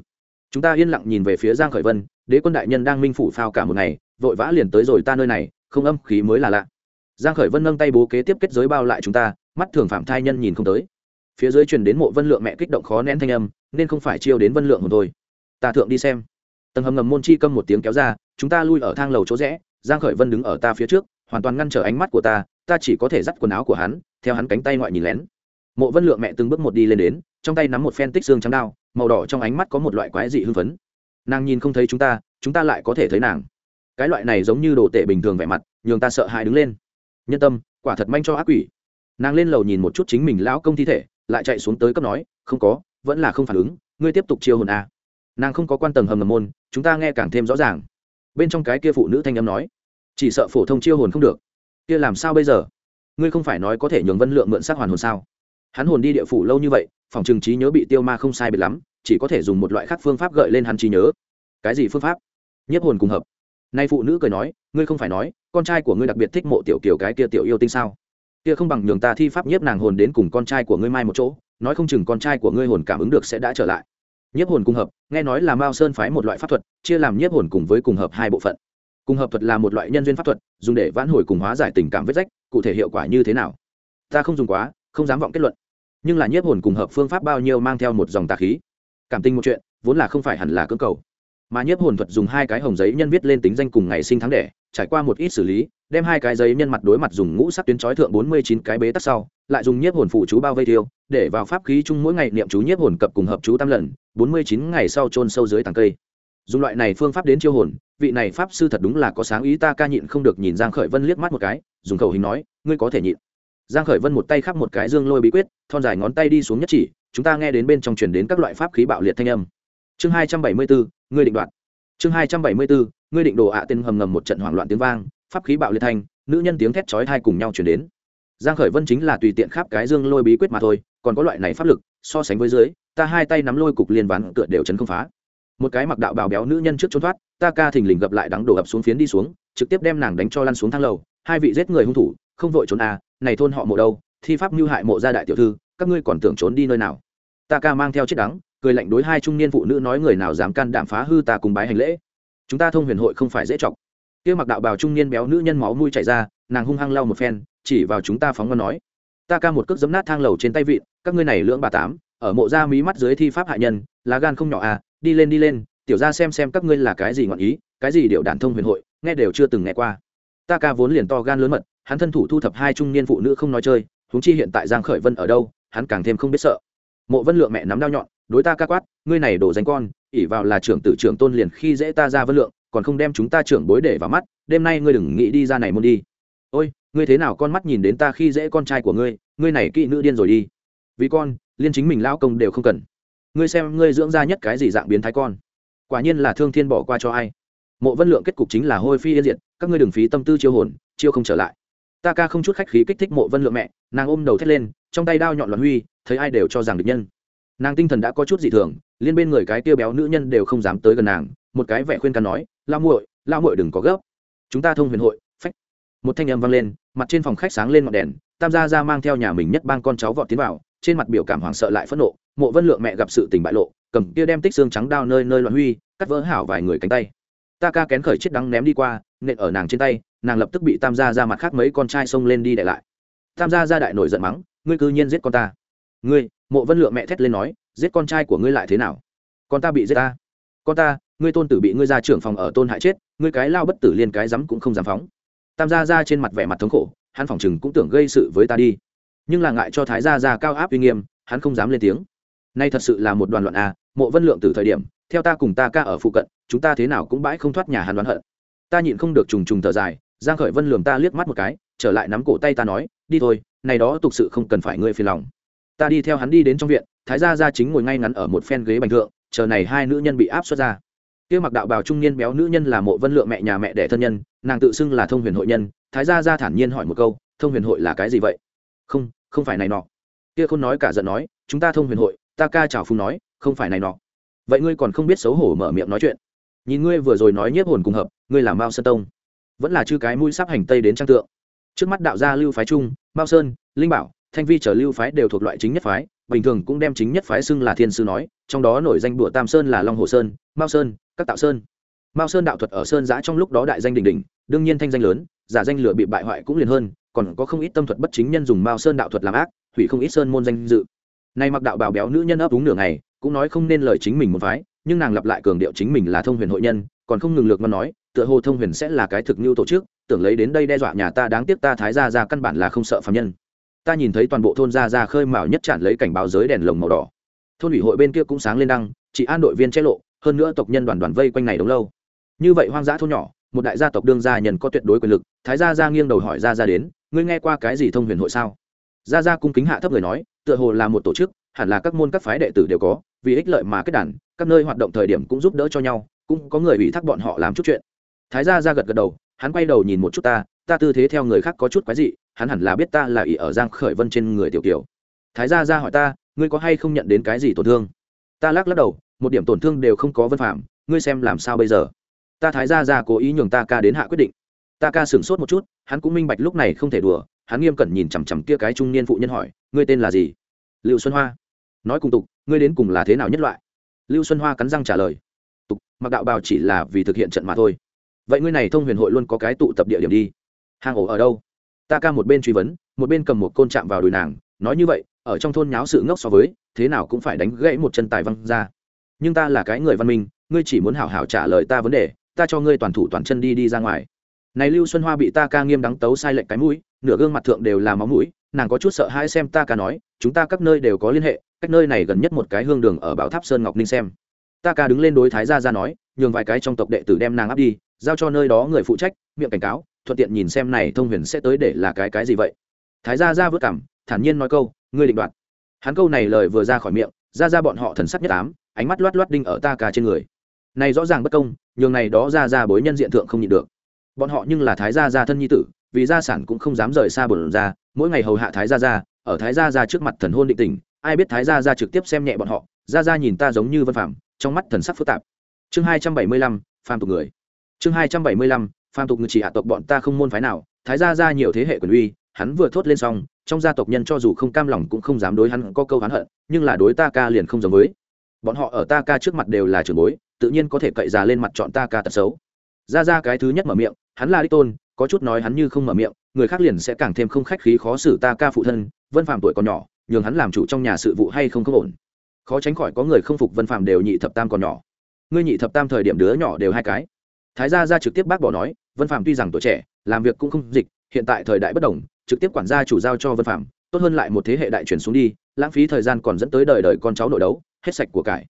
[SPEAKER 1] Chúng ta yên lặng nhìn về phía giang khởi vân, đế quân đại nhân đang minh phủ phao cả một ngày, vội vã liền tới rồi ta nơi này, không âm khí mới là lạ. Giang khởi vân nâng tay bố kế tiếp kết giới bao lại chúng ta, mắt thường phạm thai nhân nhìn không tới phía dưới truyền đến mộ vân lượng mẹ kích động khó nén thanh âm, nên không phải chiêu đến vân lượng hồn thôi. Ta thượng đi xem. Tầng hầm ngầm môn chi câm một tiếng kéo ra, chúng ta lui ở thang lầu chỗ rẽ, giang khởi vân đứng ở ta phía trước, hoàn toàn ngăn trở ánh mắt của ta ta chỉ có thể dắt quần áo của hắn, theo hắn cánh tay ngoại nhìn lén. Mộ vân lượng mẹ từng bước một đi lên đến, trong tay nắm một phen tích xương trắng đao, màu đỏ trong ánh mắt có một loại quái dị hưng phấn. Nàng nhìn không thấy chúng ta chúng ta lại có thể thấy nàng. Cái loại này giống như đồ tệ bình thường vẻ mặt, nhường ta sợ hãi đứng lên. Nhân tâm, quả thật manh cho ác quỷ. Nàng lên lầu nhìn một chút chính mình lão công thi thể lại chạy xuống tới cấp nói, không có, vẫn là không phản ứng, ngươi tiếp tục chiêu hồn a. Nàng không có quan tầng hầm ngầm môn, chúng ta nghe càng thêm rõ ràng. Bên trong cái kia phụ nữ thanh âm nói, chỉ sợ phổ thông chiêu hồn không được. Kia làm sao bây giờ? Ngươi không phải nói có thể nhường vân lượng mượn sát hoàn hồn sao? Hắn hồn đi địa phủ lâu như vậy, phòng trừng trí nhớ bị tiêu ma không sai biệt lắm, chỉ có thể dùng một loại khác phương pháp gợi lên hắn trí nhớ. Cái gì phương pháp? Nhiếp hồn cùng hợp. Nay phụ nữ cười nói, ngươi không phải nói, con trai của ngươi đặc biệt thích mộ tiểu kiều cái kia tiểu yêu tinh sao? Kia không bằng nhường ta thi pháp nhiếp nàng hồn đến cùng con trai của ngươi mai một chỗ, nói không chừng con trai của ngươi hồn cảm ứng được sẽ đã trở lại. Nhiếp hồn cùng hợp, nghe nói là mao sơn phái một loại pháp thuật, chia làm nhiếp hồn cùng với cùng hợp hai bộ phận. Cùng hợp thuật là một loại nhân duyên pháp thuật, dùng để vãn hồi cùng hóa giải tình cảm vết rách, cụ thể hiệu quả như thế nào? Ta không dùng quá, không dám vọng kết luận. Nhưng là nhiếp hồn cùng hợp phương pháp bao nhiêu mang theo một dòng tà khí. Cảm tình một chuyện, vốn là không phải hẳn là cơ cầu. Mà nhiếp hồn thuật dùng hai cái hồng giấy nhân viết lên tính danh cùng ngày sinh tháng đẻ, trải qua một ít xử lý đem hai cái giấy nhân mặt đối mặt dùng ngũ sắc tuyến trói thượng bốn mươi chín cái bế tắc sau, lại dùng nhiếp hồn phụ chú bao vây tiêu để vào pháp khí chung mỗi ngày niệm chú nhiếp hồn cập cùng hợp chú tam lần, bốn mươi chín ngày sau chôn sâu dưới tàng cây. Dùng loại này phương pháp đến chiêu hồn, vị này pháp sư thật đúng là có sáng ý, ta ca nhịn không được nhìn giang khởi vân liếc mắt một cái, dùng khẩu hình nói, ngươi có thể nhịn. Giang khởi vân một tay khắc một cái dương lôi bí quyết, thon dài ngón tay đi xuống nhất chỉ, chúng ta nghe đến bên trong truyền đến các loại pháp khí bạo liệt thanh âm. Chương hai trăm bảy mươi bốn ngươi định đoạt. Chương hai trăm bảy mươi bốn ngươi định đồ ạ tên hầm ngầm một trận hoảng loạn tiếng vang pháp khí bạo liệt thanh nữ nhân tiếng thét chói tai cùng nhau truyền đến. Giang khởi vân chính là tùy tiện khắp cái dương lôi bí quyết mà thôi, còn có loại này pháp lực, so sánh với dưới, ta hai tay nắm lôi cục liên ván tựa đều chấn không phá. Một cái mặc đạo bào béo nữ nhân trước trốn thoát, ta ca thình lình gặp lại đắng đổ ập xuống phiến đi xuống, trực tiếp đem nàng đánh cho lăn xuống thang lầu, hai vị giết người hung thủ, không vội trốn à này thôn họ mộ đâu, thi pháp mưu hại mộ gia đại tiểu thư, các ngươi còn tưởng trốn đi nơi nào? Ta ca mang theo chiếc đắng, cười lạnh đối hai trung niên phụ nữ nói người nào dám can đảm phá hư ta cùng bái hành lễ. Chúng ta thông huyền hội không phải dễ trọng kia mặc đạo bào trung niên béo nữ nhân máu mũi chảy ra, nàng hung hăng lau một phen, chỉ vào chúng ta phóng ngon nói. Ta ca một cước giấm nát thang lầu trên tay vịn, các ngươi này lưỡng bà tám, ở mộ ra mí mắt dưới thi pháp hạ nhân, lá gan không nhỏ à đi lên đi lên, tiểu ra xem xem các ngươi là cái gì ngọn ý, cái gì điệu đàn thông huyền hội, nghe đều chưa từng nghe qua. Ta ca vốn liền to gan lớn mật, hắn thân thủ thu thập hai trung niên phụ nữ không nói chơi, huống chi hiện tại giang khởi vân ở đâu, hắn càng thêm không biết sợ. Mộ vân lượng mẹ nắm đao nhọn, đối ta ca quát, ngươi này đổ danh con ỉ vào là trưởng tử trưởng tôn liền khi dễ ta ra vân lượng còn không đem chúng ta trưởng bối để vào mắt, đêm nay ngươi đừng nghĩ đi ra này môn đi. Ôi, ngươi thế nào con mắt nhìn đến ta khi dễ con trai của ngươi ngươi này kỵ nữ điên rồi đi. Vì con, liên chính mình lao công đều không cần. Ngươi xem ngươi dưỡng ra nhất cái gì dạng biến thái con. Quả nhiên là thương thiên bỏ qua cho ai. Mộ vân lượng kết cục chính là hôi phi yên diệt, các ngươi đừng phí tâm tư chiêu hồn, chiêu không trở lại. Ta ca không chút khách khí kích thích mộ vân lượng mẹ, nàng ôm đầu thét lên, trong tay đao nhọn loạn huy, thấy ai đều cho rằng địch nhân. Nàng tinh thần đã có chút dị thường, liên bên người cái tiêu béo nữ nhân đều không dám tới gần nàng, một cái vẻ khuyên can nói lao muội lao muội đừng có gấp. Chúng ta thông huyền hội, phách. Một thanh âm vang lên, mặt trên phòng khách sáng lên ngọn đèn, tam gia ra mang theo nhà mình nhất bang con cháu vọt tiến vào, trên mặt biểu cảm hoảng sợ lại phẫn nộ, mộ vân lượng mẹ gặp sự tình bại lộ, cầm kia đem tích xương trắng đao nơi nơi loạn huy, cắt vỡ hảo vài người cánh tay. Ta ca kén khởi chết đắng ném đi qua, nện ở nàng trên tay, nàng lập tức bị tam gia ra mặt khác mấy con trai xông lên đi để lại. Tam gia ra đại nổi giận mắng, ngươi cư nhiên giết con ta. Ngươi, mộ vân lượng mẹ thét lên nói, giết con trai của ngươi lại thế nào? Con ta bị giết ta. Con ta ngươi tôn tử bị ngươi ra trưởng phòng ở tôn hại chết, ngươi cái lao bất tử liên cái rắm cũng không dám phóng. Tam gia ra trên mặt vẻ mặt thống khổ, hắn phòng chừng cũng tưởng gây sự với ta đi. Nhưng là ngại cho thái gia ra cao áp uy nghiêm, hắn không dám lên tiếng. Nay thật sự là một đoàn loạn a mộ vân lượng từ thời điểm, theo ta cùng ta ca ở phụ cận, chúng ta thế nào cũng bãi không thoát nhà hắn đoán hận. Ta nhịn không được trùng trùng thở dài, giang khởi vân lườm ta liếc mắt một cái, trở lại nắm cổ tay ta nói, đi thôi, này đó tục sự không cần phải ngươi phiền lòng. Ta đi theo hắn đi đến trong viện, thái gia gia chính ngồi ngay ngắn ở một phen ghế bành thượng, chờ này hai nữ nhân bị áp xuất ra kia mặc đạo bào trung niên béo nữ nhân là mộ vân lượng mẹ nhà mẹ đẻ thân nhân, nàng tự xưng là thông huyền hội nhân, thái gia gia thản nhiên hỏi một câu, thông huyền hội là cái gì vậy? Không không phải này nọ. Kia không nói cả giận nói, chúng ta thông huyền hội, ta ca chào phung nói, không phải này nọ. Vậy ngươi còn không biết xấu hổ mở miệng nói chuyện. Nhìn ngươi vừa rồi nói nhiếp hồn cùng hợp, ngươi là mao sơn tông. Vẫn là chư cái mũi sắp hành tây đến trang tượng. Trước mắt đạo gia lưu phái trung, mao sơn, linh bảo, thanh vi trở lưu phái đều thuộc loại chính nhất phái, bình thường cũng đem chính nhất phái xưng là thiên sư nói, trong đó nổi danh bùa tam sơn là long hồ sơn, mao sơn các tạo sơn. Mao sơn đạo thuật ở sơn giã trong lúc đó đại danh đình đình đương nhiên thanh danh lớn, giả danh lửa bị bại hoại cũng liền hơn, còn có không ít tâm thuật bất chính nhân dùng mao sơn đạo thuật làm ác, hủy không ít sơn môn danh dự. Nay mặc đạo bào béo nữ nhân ấp úng nửa ngày, cũng nói không nên lời chính mình một phái, nhưng nàng lặp lại cường điệu chính mình là thông huyền hội nhân, còn không ngừng lược mà nói, tựa hồ thông huyền sẽ là cái thực như tổ chức, tưởng lấy đến đây đe dọa nhà ta đáng tiếc ta thái ra ra căn bản là không sợ phạm nhân. Ta nhìn thấy toàn bộ thôn ra ra khơi mào nhất tràn lấy cảnh báo giới đèn lồng màu đỏ. Thôn ủy hội bên kia cũng sáng lên đăng, chị an đội viên che lộ hơn nữa tộc nhân đoàn đoàn vây quanh này đống lâu. Như vậy hoang dã thôn nhỏ, một đại gia tộc đương gia nhân có tuyệt đối quyền lực, thái gia ra nghiêng đầu hỏi ra ra đến, ngươi nghe qua cái gì thông huyền hội sao? Gia gia cung kính hạ thấp người nói, tựa hồ là một tổ chức, hẳn là các môn các phái đệ tử đều có, vì ích lợi mà kết đàn, các nơi hoạt động thời điểm cũng giúp đỡ cho nhau, cũng có người ủy thác bọn họ làm chút chuyện. Thái gia ra gật gật đầu, hắn quay đầu nhìn một chút ta ta tư thế theo người khác có chút quái dị, hắn hẳn là biết ta là ỷ ở giang khởi vân trên người tiểu tiểu thái gia ra hỏi ta, ngươi có hay không nhận đến cái gì tổn thương? Ta lắc lắc đầu một điểm tổn thương đều không có vân phạm, ngươi xem làm sao bây giờ? Ta thái gia ra cố ý nhường ta ca đến hạ quyết định. Ta ca sửng sốt một chút, hắn cũng minh bạch lúc này không thể đùa, hắn nghiêm cẩn nhìn chằm chằm kia cái trung niên phụ nhân hỏi, ngươi tên là gì? Lưu xuân hoa. Nói cùng tục, ngươi đến cùng là thế nào nhất loại? Lưu xuân hoa cắn răng trả lời, tục, mặc đạo bào chỉ là vì thực hiện trận mà thôi. Vậy ngươi này thông huyền hội luôn có cái tụ tập địa điểm đi. Hang ổ ở đâu? Ta ca một bên truy vấn, một bên cầm một côn chạm vào đùi nàng, nói như vậy, ở trong thôn nháo sự ngốc so với, thế nào cũng phải đánh gãy một chân tài văng ra nhưng ta là cái người văn minh, ngươi chỉ muốn hảo hảo trả lời ta vấn đề, ta cho ngươi toàn thủ toàn chân đi đi ra ngoài. Này lưu xuân hoa bị ta ca nghiêm đắng tấu sai lệnh cái mũi, nửa gương mặt thượng đều là máu mũi, nàng có chút sợ hãi xem ta ca nói, chúng ta các nơi đều có liên hệ, cách nơi này gần nhất một cái hương đường ở bảo tháp sơn ngọc ninh xem. Ta ca đứng lên đối thái gia ra nói, nhường vài cái trong tộc đệ tử đem nàng áp đi, giao cho nơi đó người phụ trách, miệng cảnh cáo, thuận tiện nhìn xem này thông huyền sẽ tới để là cái cái gì vậy. Thái gia ra vớt cảm, thản nhiên nói câu, ngươi định đoạt. Hắn câu này lời vừa ra khỏi miệng ra ra bọn họ thần sắc nhất ám ánh mắt loát loát đinh ở ta ca trên người. Này rõ ràng bất công, nhường này đó ra ra bối nhân diện thượng không nhịn được. Bọn họ nhưng là thái gia gia thân nhi tử, vì gia sản cũng không dám rời xa bổn ra, mỗi ngày hầu hạ thái gia gia, ở thái gia gia trước mặt thần hôn định tình, ai biết thái gia gia trực tiếp xem nhẹ bọn họ, gia gia nhìn ta giống như vân phạm trong mắt thần sắc phức tạp. Chương hai trăm bảy mươi lăm, phàm tục người. Chương hai trăm bảy mươi lăm, phàm tục người chỉ hạ tộc bọn ta không môn phái nào, thái gia gia nhiều thế hệ quyền uy, hắn vừa thốt lên xong, trong gia tộc nhân cho dù không cam lòng cũng không dám đối hắn có câu hắn hận, nhưng là đối ta ca liền không giống với bọn họ ở ta ca trước mặt đều là trưởng bối, tự nhiên có thể cậy già lên mặt chọn ta ca tật xấu. Ra ra cái thứ nhất mở miệng, hắn là đích tôn, có chút nói hắn như không mở miệng, người khác liền sẽ càng thêm không khách khí khó xử ta ca phụ thân, vân phạm tuổi còn nhỏ, nhường hắn làm chủ trong nhà sự vụ hay không không ổn. Khó tránh khỏi có người không phục vân phạm đều nhị thập tam còn nhỏ. Ngươi nhị thập tam thời điểm đứa nhỏ đều hai cái. Thái gia ra trực tiếp bác bỏ nói, vân phạm tuy rằng tuổi trẻ, làm việc cũng không dịch, hiện tại thời đại bất đồng, trực tiếp quản gia chủ giao cho vân phạm tốt hơn lại một thế hệ đại chuyển xuống đi, lãng phí thời gian còn dẫn tới đời đời con cháu nội đấu hết sạch của cải.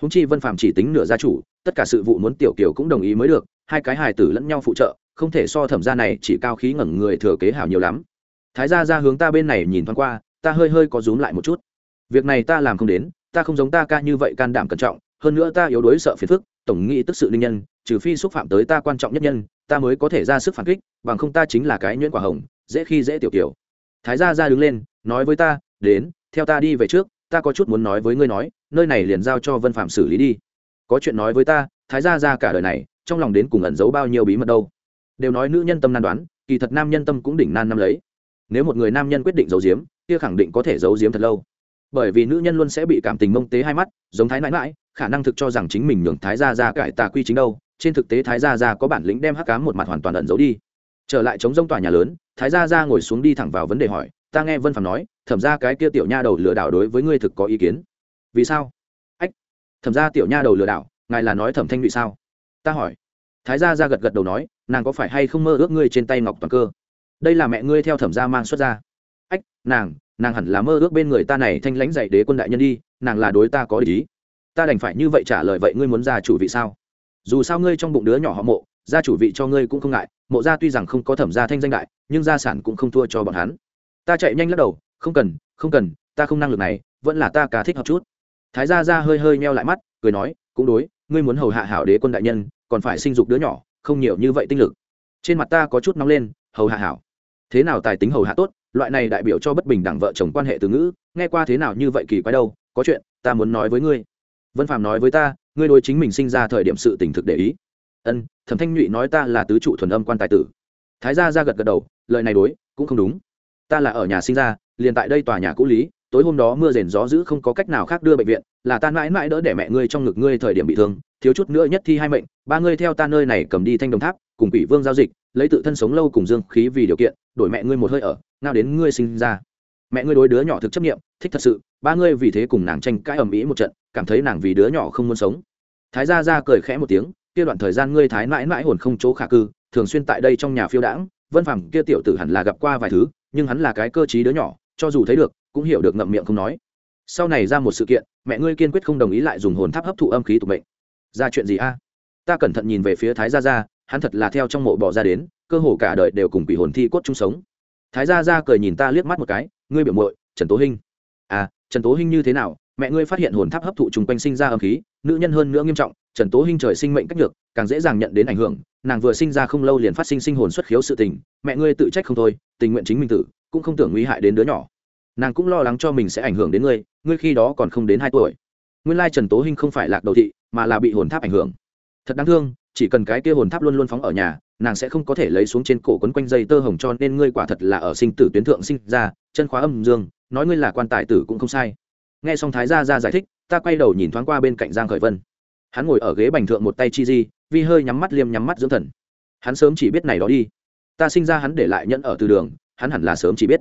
[SPEAKER 1] Húng chi vân phạm chỉ tính nửa gia chủ, tất cả sự vụ muốn tiểu kiều cũng đồng ý mới được, hai cái hài tử lẫn nhau phụ trợ, không thể so thẩm gia này chỉ cao khí ngẩng người thừa kế hảo nhiều lắm. Thái gia ra hướng ta bên này nhìn thoáng qua, ta hơi hơi có rúm lại một chút. Việc này ta làm không đến, ta không giống ta ca như vậy can đảm cẩn trọng, hơn nữa ta yếu đuối sợ phiền phức, tổng nghĩ tức sự linh nhân, trừ phi xúc phạm tới ta quan trọng nhất nhân, ta mới có thể ra sức phản kích, bằng không ta chính là cái nhuyễn quả hồng, dễ khi dễ tiểu kiểu thái gia ra đứng lên, nói với ta, đến, theo ta đi về trước ta có chút muốn nói với ngươi nói, nơi này liền giao cho vân phạm xử lý đi. Có chuyện nói với ta, thái gia ra cả đời này, trong lòng đến cùng ẩn giấu bao nhiêu bí mật đâu. Đều nói nữ nhân tâm nan đoán, kỳ thật nam nhân tâm cũng đỉnh nan năm lấy. Nếu một người nam nhân quyết định giấu giếm, kia khẳng định có thể giấu giếm thật lâu. Bởi vì nữ nhân luôn sẽ bị cảm tình mông tế hai mắt, giống thái nãi mãi khả năng thực cho rằng chính mình nhường thái gia ra cải tà quy chính đâu. Trên thực tế thái gia ra có bản lĩnh đem hắc cám một mặt hoàn toàn ẩn giấu đi. Trở lại chống rông tòa nhà lớn, thái gia ra ngồi xuống đi thẳng vào vấn đề hỏi ta nghe vân phạm nói, thẩm ra cái kia tiểu nha đầu lừa đảo đối với ngươi thực có ý kiến. Vì sao? Ách, thẩm ra tiểu nha đầu lừa đảo, ngài là nói thẩm thanh ngụy sao? Ta hỏi. Thái gia ra gật gật đầu nói, nàng có phải hay không mơ ước ngươi trên tay ngọc toàn cơ? Đây là mẹ ngươi theo thẩm gia mang xuất ra. Ách, nàng nàng hẳn là mơ ước bên người ta này thanh lãnh dạy đế quân đại nhân đi, nàng là đối ta có ý. Ta đành phải như vậy trả lời vậy ngươi muốn ra chủ vị sao? Dù sao ngươi trong bụng đứa nhỏ họ mộ, gia chủ vị cho ngươi cũng không ngại, mộ gia tuy rằng không có thẩm gia thanh danh đại, nhưng gia sản cũng không thua cho bọn hắn ta chạy nhanh lắc đầu, không cần không cần, ta không năng lực này, vẫn là ta cả thích hợp chút. Thái gia gia hơi hơi meo lại mắt, cười nói, cũng đối, ngươi muốn hầu hạ hảo đế quân đại nhân, còn phải sinh dục đứa nhỏ, không nhiều như vậy tinh lực. Trên mặt ta có chút nóng lên, hầu hạ hảo. Thế nào tài tính hầu hạ tốt, loại này đại biểu cho bất bình đẳng vợ chồng quan hệ từ ngữ, nghe qua thế nào như vậy kỳ quái đâu, có chuyện, ta muốn nói với ngươi. Vân phạm nói với ta, ngươi đối chính mình sinh ra thời điểm sự tình thực để ý. Ân, thẩm thanh nhụy nói ta là tứ trụ thuần âm quan tài tử. Thái gia ra gật gật đầu, lời này đối, cũng không đúng ta là ở nhà sinh ra, liền tại đây tòa nhà cũ lý, tối hôm đó mưa rền gió dữ không có cách nào khác đưa bệnh viện, là ta mãi mãi đỡ để mẹ ngươi trong ngực ngươi thời điểm bị thương, thiếu chút nữa nhất thi hai mệnh, ba ngươi theo ta nơi này cầm đi thanh đồng tháp, cùng quỷ vương giao dịch, lấy tự thân sống lâu cùng dương khí vì điều kiện, đổi mẹ ngươi một hơi ở, ngao đến ngươi sinh ra. Mẹ ngươi đối đứa nhỏ thực chấp nghiệm thích thật sự, ba ngươi vì thế cùng nàng tranh cãi ầm ĩ một trận, cảm thấy nàng vì đứa nhỏ không muốn sống. Thái gia ra cười khẽ một tiếng, kia đoạn thời gian ngươi thái mãi mãi hồn không chỗ khả cư, thường xuyên tại đây trong nhà phiêu đãng, vân phẳng kia tiểu tử hẳn là gặp qua vài thứ nhưng hắn là cái cơ t đứa nhỏ, cho dù thấy được, cũng hiểu được ngậm miệng không nói. Sau này ra một sự kiện, mẹ ngươi kiên quyết không đồng ý lại dùng hồn tháp hấp thụ âm khí tục mệnh. Ra chuyện gì a? Ta cẩn thận nhìn về phía thái gia gia, hắn thật là theo trong mộ bỏ ra đến, cơ hồ cả đời đều cùng quỷ hồn thi cốt chung sống. Thái gia gia cười nhìn ta liếc mắt một cái, ngươi biểu muội, trần tố hinh. À trần tố hinh như thế nào? Mẹ ngươi phát hiện hồn tháp hấp thụ chung quanh sinh ra âm khí, nữ nhân hơn nữa nghiêm trọng, trần tố hinh trời sinh mệnh cách nhược càng dễ dàng nhận đến ảnh hưởng, nàng vừa sinh ra không lâu liền phát sinh sinh hồn xuất khiếu sự tình, mẹ ngươi tự trách không thôi, tình nguyện chính mình tử, cũng không tưởng nguy hại đến đứa nhỏ. Nàng cũng lo lắng cho mình sẽ ảnh hưởng đến ngươi ngươi khi đó còn không đến hai tuổi. Nguyên lai trần tố hinh không phải lạc đầu thị, mà là bị hồn tháp ảnh hưởng. Thật đáng thương, chỉ cần cái kia hồn tháp luôn luôn phóng ở nhà, nàng sẽ không có thể lấy xuống trên cổ quấn quanh dây tơ hồng cho nên ngươi quả thật là ở sinh tử tuyến thượng sinh ra, chân khóa âm dương, nói ngươi là quan tài tử cũng không sai. Nghe xong thái gia ra giải thích, ta quay đầu nhìn thoáng qua bên cạnh giang khởi vân. Hắn ngồi ở ghế bành thượng một tay chi di vi hơi nhắm mắt liêm nhắm mắt dưỡng thần. Hắn sớm chỉ biết này đó đi. Ta sinh ra hắn để lại nhẫn ở từ đường, hắn hẳn là sớm chỉ biết.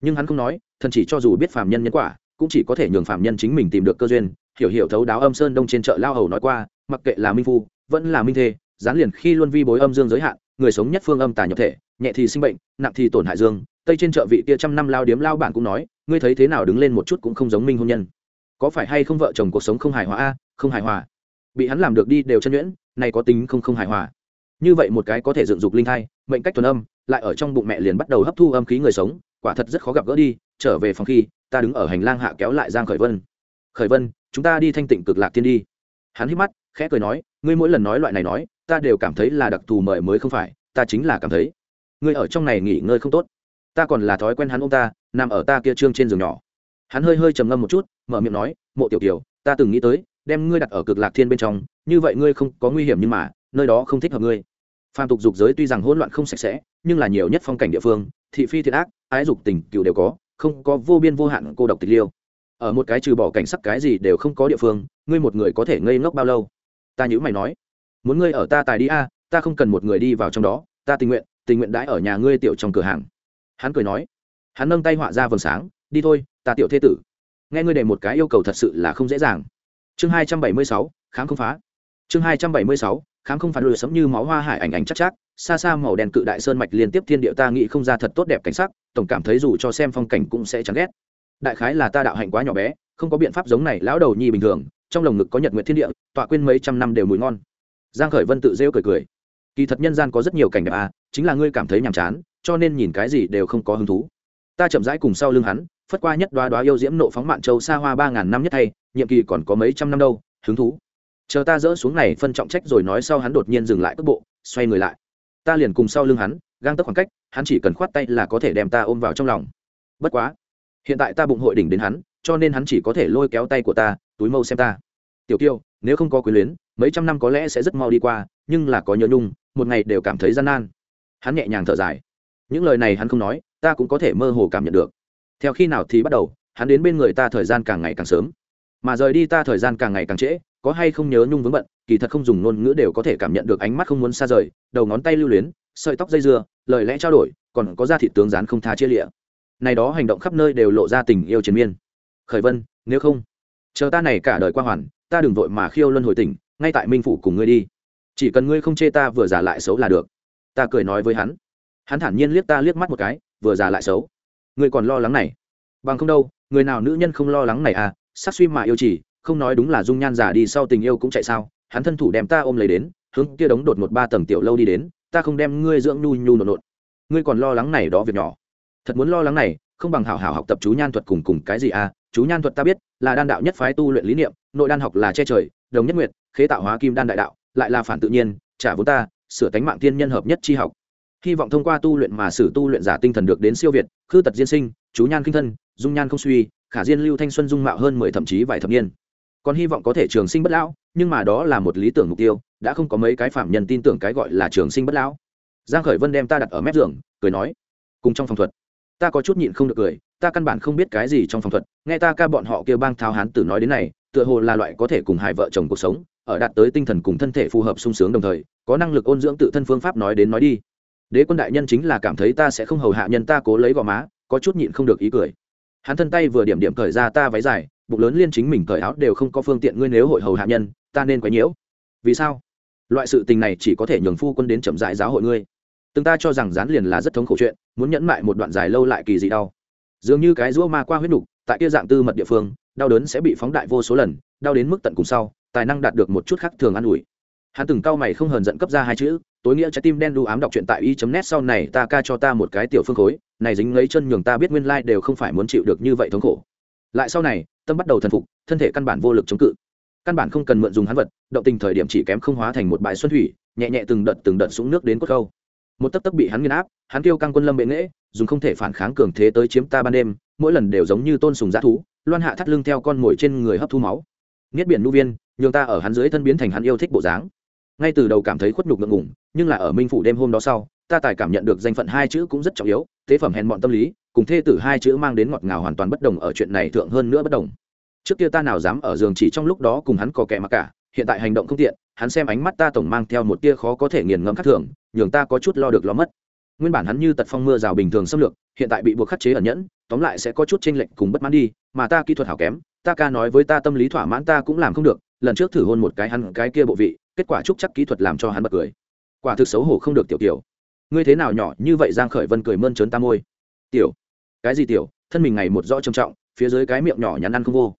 [SPEAKER 1] Nhưng hắn không nói, thần chỉ cho dù biết phàm nhân nhân quả, cũng chỉ có thể nhường phàm nhân chính mình tìm được cơ duyên. Hiểu hiểu thấu đáo âm sơn đông trên chợ lao hầu nói qua, mặc kệ là minh phu, vẫn là minh thê gián liền khi luân vi bối âm dương giới hạn, người sống nhất phương âm tà nhập thể, nhẹ thì sinh bệnh, nặng thì tổn hại dương. Tây trên chợ vị kia trăm năm lao điếm lao bản cũng nói, ngươi thấy thế nào đứng lên một chút cũng không giống minh hôn nhân. Có phải hay không vợ chồng cuộc sống không hài hòa a? Không hài hòa. Bị hắn làm được đi đều chân nhuyễn này có tính không không hài hòa. Như vậy một cái có thể dựng dục linh thai mệnh cách thuần âm lại ở trong bụng mẹ liền bắt đầu hấp thu âm khí người sống quả thật rất khó gặp gỡ đi trở về phòng khi ta đứng ở hành lang hạ kéo lại giang khởi vân. Khởi vân chúng ta đi thanh tịnh cực lạc thiên đi. Hắn hít mắt khẽ cười nói ngươi mỗi lần nói loại này nói ta đều cảm thấy là đặc thù mời mới không phải ta chính là cảm thấy ngươi ở trong này nghỉ ngơi không tốt. Ta còn là thói quen hắn ông ta nằm ở ta kia trương trên giường nhỏ. Hắn hơi hơi trầm ngâm một chút mở miệng nói mộ tiểu tiểu, ta từng nghĩ tới đem ngươi đặt ở cực lạc thiên bên trong như vậy ngươi không có nguy hiểm nhưng mà, nơi đó không thích hợp ngươi. Phàm tục dục giới tuy rằng hỗn loạn không sạch sẽ, nhưng là nhiều nhất phong cảnh địa phương, thị phi thiện ác, ái dục tình cựu đều có, không có vô biên vô hạn cô độc tịch liêu. Ở một cái trừ bỏ cảnh sắc cái gì đều không có địa phương, ngươi một người có thể ngây ngốc bao lâu? Ta nhữ mày nói. Muốn ngươi ở ta tài đi a, ta không cần một người đi vào trong đó, ta tình nguyện tình nguyện đãi ở nhà ngươi tiểu trong cửa hàng. Hắn cười nói. Hắn nâng tay họa ra vầng sáng, đi thôi, ta tiểu thế tử. Nghe ngươi để một cái yêu cầu thật sự là không dễ dàng. Chương hai trăm bảy mươi sáu kháng không phá chương hai trăm bảy mươi sáu kháng không phản lùi sấm như máu hoa hải ảnh ảnh chắc chắc, xa xa màu đen cự đại sơn mạch liên tiếp thiên địa ta nghĩ không ra thật tốt đẹp cảnh sắc, tổng cảm thấy dù cho xem phong cảnh cũng sẽ chẳng ghét. Đại khái là ta đạo hạnh quá nhỏ bé, không có biện pháp giống này, lão đầu nhi bình thường, trong lồng ngực có nhật nguyện thiên địa, tọa quên mấy trăm năm đều mùi ngon. Giang khởi vân tự rêu cười cười. Kỳ thật nhân gian có rất nhiều cảnh đẹp à chính là ngươi cảm thấy nhàm chán, cho nên nhìn cái gì đều không có hứng thú. Ta chậm rãi cùng sau lưng hắn, phất qua nhất đoá đoá yêu diễm nộ phóng mạn châu xa hoa ba ngàn năm nhất thay, nhiệm kỳ còn có mấy trăm năm đâu, hứng thú chờ ta dỡ xuống này phân trọng trách rồi nói sau hắn đột nhiên dừng lại cước bộ, xoay người lại. Ta liền cùng sau lưng hắn, gang tấc khoảng cách, hắn chỉ cần khoát tay là có thể đem ta ôm vào trong lòng. Bất quá, hiện tại ta bụng hội đỉnh đến hắn, cho nên hắn chỉ có thể lôi kéo tay của ta, túi mâu xem ta. Tiểu kiêu, nếu không có quyền luyến, mấy trăm năm có lẽ sẽ rất mau đi qua, nhưng là có nhớ nhung, một ngày đều cảm thấy gian nan. Hắn nhẹ nhàng thở dài. Những lời này hắn không nói, ta cũng có thể mơ hồ cảm nhận được. Theo khi nào thì bắt đầu, hắn đến bên người ta thời gian càng ngày càng sớm. Mà rời đi ta thời gian càng ngày càng trễ có hay không nhớ nhung vướng bận, kỳ thật không dùng ngôn ngữ đều có thể cảm nhận được ánh mắt không muốn xa rời, đầu ngón tay lưu luyến, sợi tóc dây dưa, lời lẽ trao đổi, còn có da thị tướng rán không tha chia lịa. Này đó hành động khắp nơi đều lộ ra tình yêu chiến miên. Khởi vân, nếu không, chờ ta này cả đời qua hoàn, ta đừng vội mà khiêu luân hồi tỉnh, ngay tại minh phủ cùng ngươi đi. Chỉ cần ngươi không chê ta vừa giả lại xấu là được. Ta cười nói với hắn. Hắn thản nhiên liếc ta liếc mắt một cái, vừa giả lại xấu. Ngươi còn lo lắng này. Bằng không đâu, người nào nữ nhân không lo lắng này à sắc suy mà yêu chỉ không nói đúng là dung nhan giả đi sau tình yêu cũng chạy sao, hắn thân thủ đem ta ôm lấy đến, hướng kia đống đột một ba tầng tiểu lâu đi đến, ta không đem ngươi dưỡng nhu nhu nộn nộn. Ngươi còn lo lắng này đó việc nhỏ. Thật muốn lo lắng này, không bằng hảo hảo học tập chú nhan thuật cùng cùng cái gì à chú nhan thuật ta biết, là đan đạo nhất phái tu luyện lý niệm, nội đan học là che trời, đồng nhất nguyệt, khế tạo hóa kim đan đại đạo, lại là phản tự nhiên, trả vốn ta, sửa tánh mạng tiên nhân hợp nhất chi học. Hy vọng thông qua tu luyện mà sử tu luyện giả tinh thần được đến siêu việt, khư tật diên sinh, chú nhan kinh thân, dung nhan không suy, khả diên lưu thanh xuân dung mạo hơn mười thậm chí vài thập niên còn hy vọng có thể trường sinh bất lão, nhưng mà đó là một lý tưởng mục tiêu, đã không có mấy cái phạm nhân tin tưởng cái gọi là trường sinh bất lão. Giang khởi vân đem ta đặt ở mép giường, cười nói, cùng trong phòng thuật, ta có chút nhịn không được cười, ta căn bản không biết cái gì trong phòng thuật, nghe ta ca bọn họ kêu bang tháo hán tử nói đến này, tựa hồ là loại có thể cùng hai vợ chồng cuộc sống, ở đạt tới tinh thần cùng thân thể phù hợp sung sướng đồng thời, có năng lực ôn dưỡng tự thân phương pháp nói đến nói đi. Đế quân đại nhân chính là cảm thấy ta sẽ không hầu hạ nhân ta cố lấy gò má, có chút nhịn không được ý cười. Hắn thân tay vừa điểm điểm cởi ra ta váy dài bụng lớn liên chính mình cởi áo đều không có phương tiện ngươi nếu hội hầu hạ nhân, ta nên quấy nhiễu. Vì sao? Loại sự tình này chỉ có thể nhường phu quân đến chậm dại giáo hội ngươi. Từng ta cho rằng dán liền là rất thống khổ chuyện, muốn nhẫn mại một đoạn dài lâu lại kỳ gì đau. Dường như cái rũa ma qua huyết nục, tại kia dạng tư mật địa phương, đau đớn sẽ bị phóng đại vô số lần, đau đến mức tận cùng sau, tài năng đạt được một chút khác thường an ủi. Hắn từng cao mày không hờn giận cấp ra hai chữ, tối nghĩa trái tim đen đu ám đọc truyện tại y chấm nét sau này ta ca cho ta một cái tiểu phương khối, này dính lấy chân nhường ta biết nguyên lai đều không phải muốn chịu được như vậy thống khổ lại sau này, tâm bắt đầu thần phục, thân thể căn bản vô lực chống cự. Căn bản không cần mượn dùng hắn vật, động tình thời điểm chỉ kém không hóa thành một bãi xuân thủy, nhẹ nhẹ từng đợt từng đợt xuống nước đến cốt khâu một tấc tấc bị hắn nghiền áp, hắn kêu căng quân lâm bệ nghễ, dùng không thể phản kháng cường thế tới chiếm ta ban đêm, mỗi lần đều giống như tôn sùng giá thú, loan hạ thắt lưng theo con mồi trên người hấp thu máu. Nghiết biển nu viên, nhường ta ở hắn dưới thân biến thành hắn yêu thích bộ dáng. Ngay từ đầu cảm thấy khuất nhục ngượng ngủng nhưng là ở minh phủ đêm hôm đó sau, ta tài cảm nhận được danh phận hai chữ cũng rất trọng yếu tế phẩm hèn mọn tâm lý cùng thê tử hai chữ mang đến ngọt ngào hoàn toàn bất đồng ở chuyện này thượng hơn nữa bất đồng. Trước kia ta nào dám ở giường chỉ trong lúc đó cùng hắn có kẻ mặc cả, hiện tại hành động không tiện, hắn xem ánh mắt ta tổng mang theo một tia khó có thể nghiền ngẫm khắc thường, nhường ta có chút lo được lo mất. Nguyên bản hắn như tật phong mưa rào bình thường xâm lược, hiện tại bị buộc khắc chế ẩn nhẫn, tóm lại sẽ có chút tranh lệch cùng bất mãn đi, mà ta kỹ thuật hảo kém, ta ca nói với ta tâm lý thỏa mãn ta cũng làm không được, lần trước thử hôn một cái hắn cái kia bộ vị, kết quả trúc chắc kỹ thuật làm cho hắn bật cười. Quả thực xấu hổ không được tiểu tiểu ngươi thế nào nhỏ như vậy giang khởi vân cười mơn trớn ta môi. Tiểu cái gì tiểu, thân mình ngày một rõ trầm trọng, phía dưới cái miệng nhỏ nhắn ăn không vô.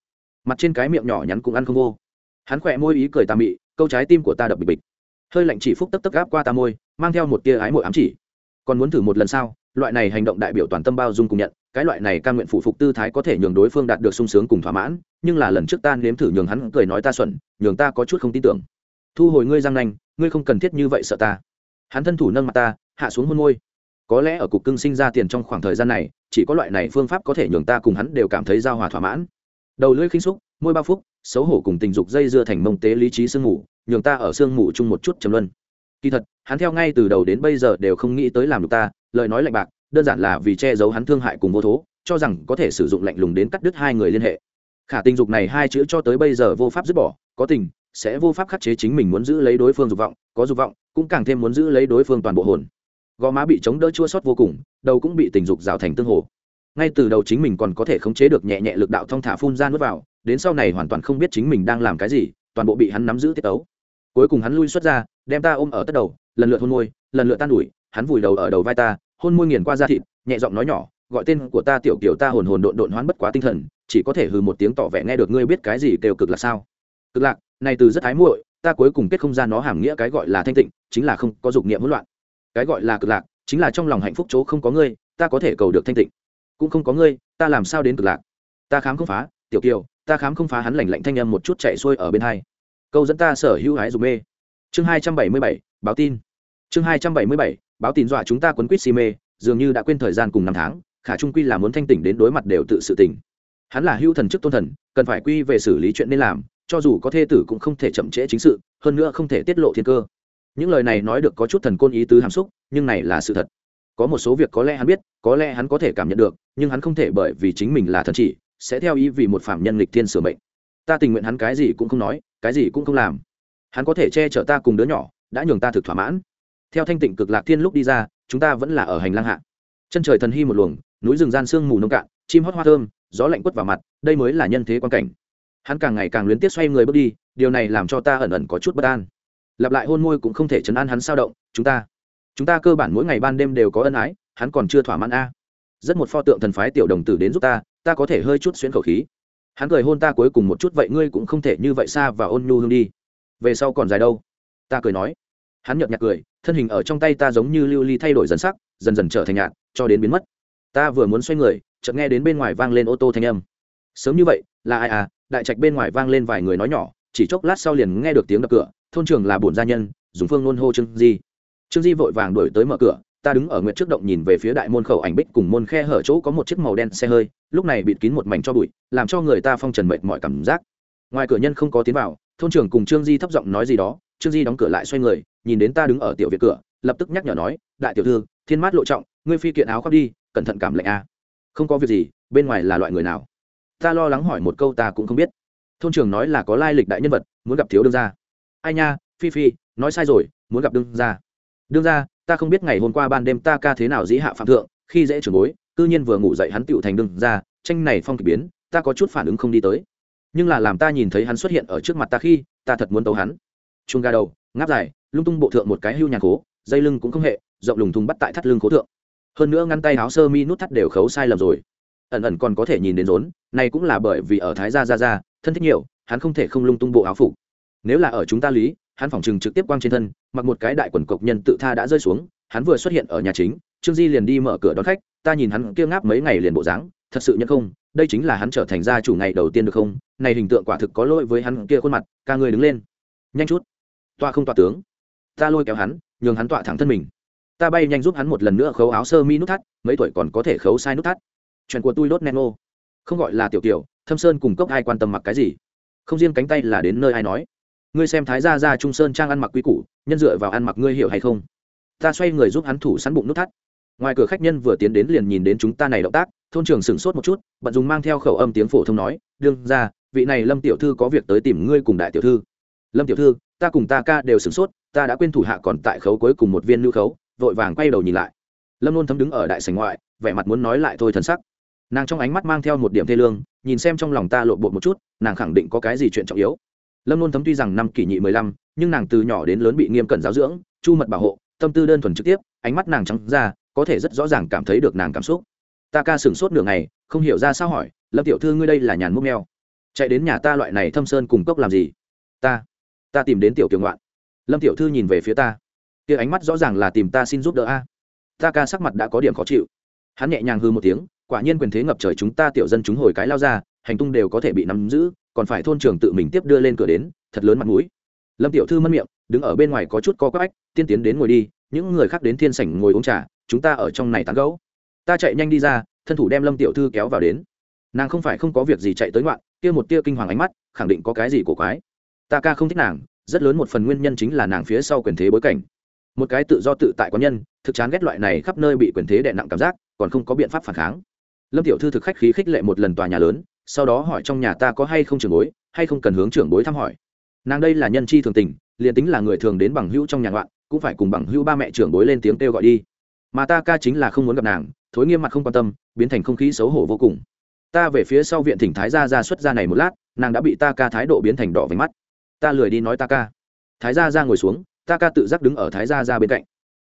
[SPEAKER 1] Mặt trên cái miệng nhỏ nhắn cũng ăn không vô. Hắn khỏe môi ý cười tà mị, câu trái tim của ta đập bịch bịch. Hơi lạnh chỉ phúc tấp tấp gáp qua ta môi, mang theo một tia ái mội ám chỉ. Còn muốn thử một lần sao? Loại này hành động đại biểu toàn tâm bao dung cùng nhận, cái loại này ca nguyện phụ phục tư thái có thể nhường đối phương đạt được sung sướng cùng thỏa mãn, nhưng là lần trước ta nếm thử nhường hắn cười nói ta xuẩn, nhường ta có chút không tin tưởng. Thu hồi ngươi răng nanh, ngươi không cần thiết như vậy sợ ta. Hắn thân thủ nâng mặt ta, hạ xuống hôn môi có lẽ ở cục cưng sinh ra tiền trong khoảng thời gian này, chỉ có loại này phương pháp có thể nhường ta cùng hắn đều cảm thấy giao hòa thỏa mãn. Đầu lưỡi khinh xúc, môi bao phúc, xấu hổ cùng tình dục dây dưa thành mông tế lý trí sương mù, nhường ta ở sương mù chung một chút trầm luân. Kỳ thật, hắn theo ngay từ đầu đến bây giờ đều không nghĩ tới làm được ta, lời nói lạnh bạc, đơn giản là vì che giấu hắn thương hại cùng vô thố, cho rằng có thể sử dụng lạnh lùng đến cắt đứt hai người liên hệ. Khả tình dục này hai chữ cho tới bây giờ vô pháp dứt bỏ, có tình, sẽ vô pháp khắc chế chính mình muốn giữ lấy đối phương dục vọng, có dục vọng, cũng càng thêm muốn giữ lấy đối phương toàn bộ hồn gò má bị chống đỡ chua sót vô cùng, đầu cũng bị tình dục rào thành tương hồ. Ngay từ đầu chính mình còn có thể khống chế được nhẹ nhẹ lực đạo thong thả phun ra nước vào, đến sau này hoàn toàn không biết chính mình đang làm cái gì, toàn bộ bị hắn nắm giữ tiết tấu. Cuối cùng hắn lui xuất ra, đem ta ôm ở tất đầu, lần lượt hôn môi, lần lượt tan ủi hắn vùi đầu ở đầu vai ta, hôn môi nghiền qua da thịt, nhẹ giọng nói nhỏ, gọi tên của ta tiểu kiểu ta hồn hồn độn độn hoán bất quá tinh thần, chỉ có thể hừ một tiếng tỏ vẻ nghe được ngươi biết cái gì kêu cực là sao. Cực lạc, này từ rất thái muội, ta cuối cùng kết không ra nó hàm nghĩa cái gọi là thanh tịnh, chính là không có dục niệm hỗn loạn cái gọi là cực lạc, chính là trong lòng hạnh phúc chỗ không có ngươi, ta có thể cầu được thanh tịnh. Cũng không có ngươi, ta làm sao đến cực lạc? Ta khám không phá, tiểu kiều, ta khám không phá hắn lạnh lạnh thanh âm một chút chạy xuôi ở bên hai. Câu dẫn ta sở hữu hái dùng mê. Chương hai trăm bảy mươi bảy, báo tin. Chương hai trăm bảy mươi bảy, báo tin dọa chúng ta quấn quýt si mê, dường như đã quên thời gian cùng năm tháng, khả trung quy là muốn thanh tỉnh đến đối mặt đều tự sự tỉnh hắn là hữu thần chức tôn thần, cần phải quy về xử lý chuyện nên làm, cho dù có thê tử cũng không thể chậm trễ chính sự, hơn nữa không thể tiết lộ thiên cơ những lời này nói được có chút thần côn ý tứ hàm xúc, nhưng này là sự thật. Có một số việc có lẽ hắn biết, có lẽ hắn có thể cảm nhận được, nhưng hắn không thể bởi vì chính mình là thần chỉ, sẽ theo ý vì một phạm nhân lịch thiên sửa mệnh. Ta tình nguyện hắn cái gì cũng không nói, cái gì cũng không làm. Hắn có thể che chở ta cùng đứa nhỏ, đã nhường ta thực thỏa mãn. Theo thanh tịnh cực lạc thiên lúc đi ra, chúng ta vẫn là ở hành lang hạ. Chân trời thần hy một luồng, núi rừng gian sương mù nông cạn, chim hót hoa thơm, gió lạnh quất vào mặt, đây mới là nhân thế quan cảnh. Hắn càng ngày càng luyến tiếc xoay người bước đi, điều này làm cho ta ẩn ẩn có chút bất an lặp lại hôn môi cũng không thể chấn an hắn sao động, chúng ta chúng ta cơ bản mỗi ngày ban đêm đều có ân ái, hắn còn chưa thỏa mãn a. Rất một pho tượng thần phái tiểu đồng tử đến giúp ta ta có thể hơi chút xuyên khẩu khí. Hắn cười hôn ta cuối cùng một chút, vậy ngươi cũng không thể như vậy xa và ôn nhu hương đi. Về sau còn dài đâu? Ta cười nói. Hắn nhợt nhạt cười, thân hình ở trong tay ta giống như lưu ly thay đổi dần sắc, dần dần trở thành nhạt, cho đến biến mất. Ta vừa muốn xoay người, chợt nghe đến bên ngoài vang lên ô tô thanh âm. Sớm như vậy, là ai à? Đại trạch bên ngoài vang lên vài người nói nhỏ, chỉ chốc lát sau liền nghe được tiếng đập cửa thôn trưởng là bổn gia nhân, dùng phương nôn hô trương di. Trương di vội vàng đuổi tới mở cửa, ta đứng ở nguyệt trước động nhìn về phía đại môn khẩu ảnh bích cùng môn khe hở chỗ có một chiếc màu đen xe hơi, lúc này bịt kín một mảnh cho bụi, làm cho người ta phong trần mệt mọi cảm giác. Ngoài cửa nhân không có tiến vào, thôn trưởng cùng trương di thấp giọng nói gì đó, trương di đóng cửa lại xoay người, nhìn đến ta đứng ở tiểu viện cửa, lập tức nhắc nhở nói, đại tiểu thư, thiên mát lộ trọng, ngươi phi kiện áo khoác đi, cẩn thận cảm lạnh a. Không có việc gì, bên ngoài là loại người nào? Ta lo lắng hỏi một câu ta cũng không biết. Thôn trưởng nói là có lai lịch đại nhân vật, muốn gặp thiếu đương gia ai nha, phi phi, nói sai rồi, muốn gặp đương gia. Đương gia, ta không biết ngày hôm qua ban đêm ta ca thế nào dĩ hạ phạm thượng, khi dễ trưởng bối tư nhiên vừa ngủ dậy hắn tựu thành đương gia, tranh này phong k biến, ta có chút phản ứng không đi tới. Nhưng là làm ta nhìn thấy hắn xuất hiện ở trước mặt ta khi, ta thật muốn tấu hắn. Chuông ga đầu, ngáp dài, lung tung bộ thượng một cái hưu nhàn cố dây lưng cũng không hệ, rộng lùng thùng bắt tại thắt lưng cố thượng. Hơn nữa ngăn tay áo sơ mi nút thắt đều khấu sai lầm rồi. Ẩn ẩn còn có thể nhìn đến rốn, này cũng là bởi vì ở thái gia gia gia, thân thích nhiều, hắn không thể không lung tung bộ áo phục nếu là ở chúng ta lý, hắn phỏng chừng trực tiếp quang trên thân, mặc một cái đại quần cộc nhân tự tha đã rơi xuống, hắn vừa xuất hiện ở nhà chính, trương di liền đi mở cửa đón khách, ta nhìn hắn kia ngáp mấy ngày liền bộ dáng, thật sự nhận không, đây chính là hắn trở thành gia chủ ngày đầu tiên được không? Này hình tượng quả thực có lỗi với hắn kia khuôn mặt, ca người đứng lên. Nhanh chút. Toa không toa tướng. Ta lôi kéo hắn, nhường hắn tọa thẳng thân mình. Ta bay nhanh giúp hắn một lần nữa khấu áo sơ mi nút thắt, mấy tuổi còn có thể khấu sai nút thắt. Chuyện của tôi đốt neno không gọi là tiểu tiểu thâm sơn cùng cốc ai quan tâm mặc cái gì? Không riêng cánh tay là đến nơi ai nói ngươi xem thái gia ra trung sơn trang ăn mặc quý củ, nhân dựa vào ăn mặc ngươi hiểu hay không? Ta xoay người giúp hắn thủ sắn bụng nút thắt. Ngoài cửa khách nhân vừa tiến đến liền nhìn đến chúng ta này động tác, thôn trưởng sửng sốt một chút, bận dùng mang theo khẩu âm tiếng phổ thông nói, đương ra vị này lâm tiểu thư có việc tới tìm ngươi cùng đại tiểu thư. Lâm tiểu thư, ta cùng ta ca đều sửng sốt, ta đã quên thủ hạ còn tại khấu cuối cùng một viên lưu khấu. Vội vàng quay đầu nhìn lại. Lâm luôn thấm đứng ở đại sảnh ngoại, vẻ mặt muốn nói lại thôi thần sắc. Nàng trong ánh mắt mang theo một điểm thê lương, nhìn xem trong lòng ta lộn bột một chút, nàng khẳng định có cái gì chuyện trọng yếu lâm luôn thấm tuy rằng năm kỷ nhị mười lăm, nhưng nàng từ nhỏ đến lớn bị nghiêm cẩn giáo dưỡng, chu mật bảo hộ, tâm tư đơn thuần trực tiếp, ánh mắt nàng trắng ra, có thể rất rõ ràng cảm thấy được nàng cảm xúc. Ta ca sửng sốt nửa ngày, không hiểu ra sao hỏi, lâm tiểu thư ngươi đây là nhàn múc neo chạy đến nhà ta loại này thâm sơn cùng cốc làm gì? Ta ta tìm đến tiểu kiều ngoạn. Lâm tiểu thư nhìn về phía ta. Kia ánh mắt rõ ràng là tìm ta xin giúp đỡ a. Ta ca sắc mặt đã có điểm khó chịu. Hắn nhẹ nhàng hư một tiếng, quả nhiên quyền thế ngập trời chúng ta tiểu dân chúng hồi cái lao ra, hành tung đều có thể bị nắm giữ còn phải thôn trưởng tự mình tiếp đưa lên cửa đến thật lớn mặt mũi. Lâm tiểu thư mất miệng đứng ở bên ngoài có chút co quắp, tiên tiến đến ngồi đi những người khác đến thiên sảnh ngồi uống trà chúng ta ở trong này tán gẫu. Ta chạy nhanh đi ra thân thủ đem lâm tiểu thư kéo vào đến. Nàng không phải không có việc gì chạy tới ngoạn kia một tia kinh hoàng ánh mắt khẳng định có cái gì cổ quái. Ta ca không thích nàng rất lớn một phần nguyên nhân chính là nàng phía sau quyền thế bối cảnh. Một cái tự do tự tại quán nhân thực chán ghét loại này khắp nơi bị quyền thế đè nặng cảm giác còn không có biện pháp phản kháng. Lâm tiểu thư thực khách khí khích lệ một lần tòa nhà lớn sau đó hỏi trong nhà ta có hay không trưởng bối, hay không cần hướng trưởng bối thăm hỏi. Nàng đây là nhân chi thường tình, liền tính là người thường đến bằng hữu trong nhà ngoạn, cũng phải cùng bằng hữu ba mẹ trưởng bối lên tiếng kêu gọi đi. Mà ta ca chính là không muốn gặp nàng, thối nghiêm mặt không quan tâm, biến thành không khí xấu hổ vô cùng. Ta về phía sau viện thỉnh thái gia ra xuất ra này một lát, nàng đã bị ta ca thái độ biến thành đỏ váy mắt. Ta lười đi nói ta ca. Thái gia ra ngồi xuống, ta ca tự giác đứng ở thái gia ra bên cạnh.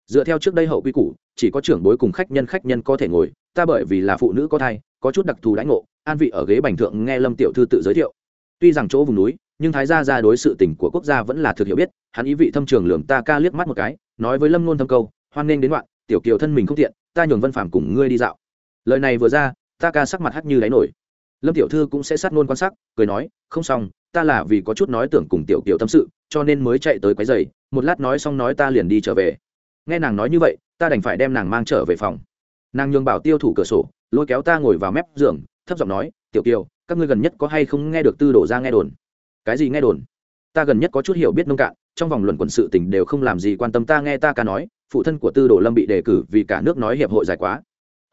[SPEAKER 1] Dựa theo trước đây hậu quy củ, chỉ có trưởng bối cùng khách nhân khách nhân có thể ngồi, ta bởi vì là phụ nữ có thai, có chút đặc thù đãi ngộ an vị ở ghế bành thượng nghe lâm tiểu thư tự giới thiệu. Tuy rằng chỗ vùng núi, nhưng thái gia ra đối sự tình của quốc gia vẫn là thực hiểu biết, hắn ý vị thâm trường lường ta ca liếc mắt một cái, nói với lâm nôn thâm câu, hoan nghênh đến đoạn tiểu kiều thân mình không tiện, ta nhường vân phàm cùng ngươi đi dạo. Lời này vừa ra, ta ca sắc mặt hắt như đáy nổi. Lâm tiểu thư cũng sẽ sát nôn quan sát cười nói, không xong, ta là vì có chút nói tưởng cùng tiểu kiều tâm sự, cho nên mới chạy tới quấy giày một lát nói xong nói ta liền đi trở về. Nghe nàng nói như vậy, ta đành phải đem nàng mang trở về phòng. Nàng nhường bảo tiêu thủ cửa sổ, lôi kéo ta ngồi vào mép giường thấp giọng nói, tiểu kiều, các ngươi gần nhất có hay không nghe được tư đổ ra nghe đồn? Cái gì nghe đồn? Ta gần nhất có chút hiểu biết nông cạn, trong vòng luận quần sự tình đều không làm gì quan tâm ta nghe ta ca nói, phụ thân của tư đồ lâm bị đề cử vì cả nước nói hiệp hội dài quá.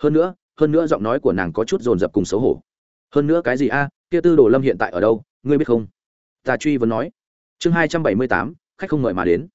[SPEAKER 1] Hơn nữa hơn nữa giọng nói của nàng có chút dồn dập cùng xấu hổ. Hơn nữa cái gì a, kia tư đồ lâm hiện tại ở đâu, ngươi biết không? Ta truy vấn nói. Chương hai trăm bảy mươi tám, khách không mời mà đến.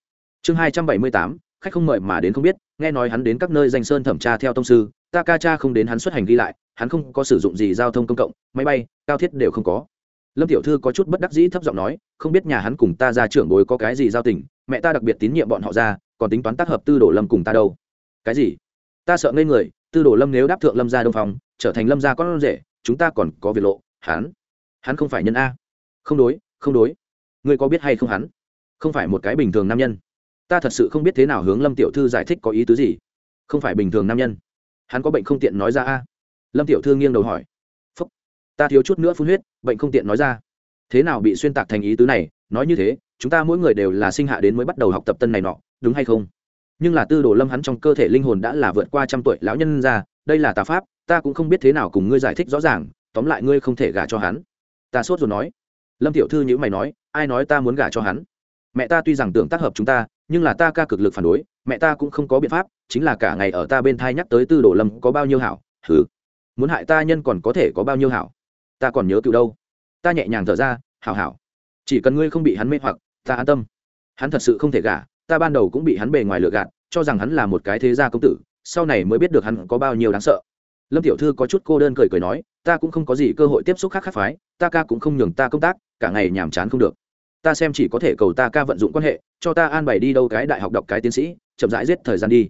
[SPEAKER 1] Chương hai trăm bảy mươi tám, khách không mời mà đến không biết, nghe nói hắn đến các nơi danh sơn thẩm tra theo tông sư, ta ca cha không đến hắn xuất hành ghi lại hắn không có sử dụng gì giao thông công cộng, máy bay, cao thiết đều không có. Lâm tiểu thư có chút bất đắc dĩ thấp giọng nói, không biết nhà hắn cùng ta ra trưởng bối có cái gì giao tình, mẹ ta đặc biệt tín nhiệm bọn họ ra, còn tính toán tác hợp tư đồ lâm cùng ta đâu. Cái gì? Ta sợ ngây người, tư đồ lâm nếu đáp thượng lâm gia đông phòng, trở thành lâm gia con rể, chúng ta còn có việc lộ, hắn hắn không phải nhân a. Không đối không đối. Ngươi có biết hay không hắn? Không phải một cái bình thường nam nhân. Ta thật sự không biết thế nào hướng lâm tiểu thư giải thích có ý tứ gì. Không phải bình thường nam nhân. Hắn có bệnh không tiện nói ra a lâm tiểu thư nghiêng đầu hỏi. Phúc, ta thiếu chút nữa phun huyết, bệnh không tiện nói ra. Thế nào bị xuyên tạc thành ý tứ này? Nói như thế, chúng ta mỗi người đều là sinh hạ đến mới bắt đầu học tập tân này nọ, đúng hay không? Nhưng là tư đồ lâm hắn trong cơ thể linh hồn đã là vượt qua trăm tuổi lão nhân ra, đây là tà pháp, ta cũng không biết thế nào cùng ngươi giải thích rõ ràng, tóm lại ngươi không thể gả cho hắn. Ta sốt rồi nói. Lâm tiểu thư nhữ mày nói, ai nói ta muốn gả cho hắn? Mẹ ta tuy rằng tưởng tác hợp chúng ta, nhưng là ta ca cực lực phản đối, mẹ ta cũng không có biện pháp, chính là cả ngày ở ta bên thai nhắc tới tư đồ lâm có bao nhiêu hảo Hứ muốn hại ta nhân còn có thể có bao nhiêu hảo? Ta còn nhớ cựu đâu? Ta nhẹ nhàng thở ra, hảo hảo. Chỉ cần ngươi không bị hắn mê hoặc, ta an tâm. Hắn thật sự không thể gả, ta ban đầu cũng bị hắn bề ngoài lừa gạt, cho rằng hắn là một cái thế gia công tử, sau này mới biết được hắn có bao nhiêu đáng sợ. Lâm tiểu thư có chút cô đơn cười cười nói, ta cũng không có gì cơ hội tiếp xúc khác khác phái, ta ca cũng không nhường ta công tác, cả ngày nhàm chán không được. Ta xem chỉ có thể cầu ta ca vận dụng quan hệ, cho ta an bày đi đâu cái đại học đọc cái tiến sĩ, chậm rãi giết thời gian đi.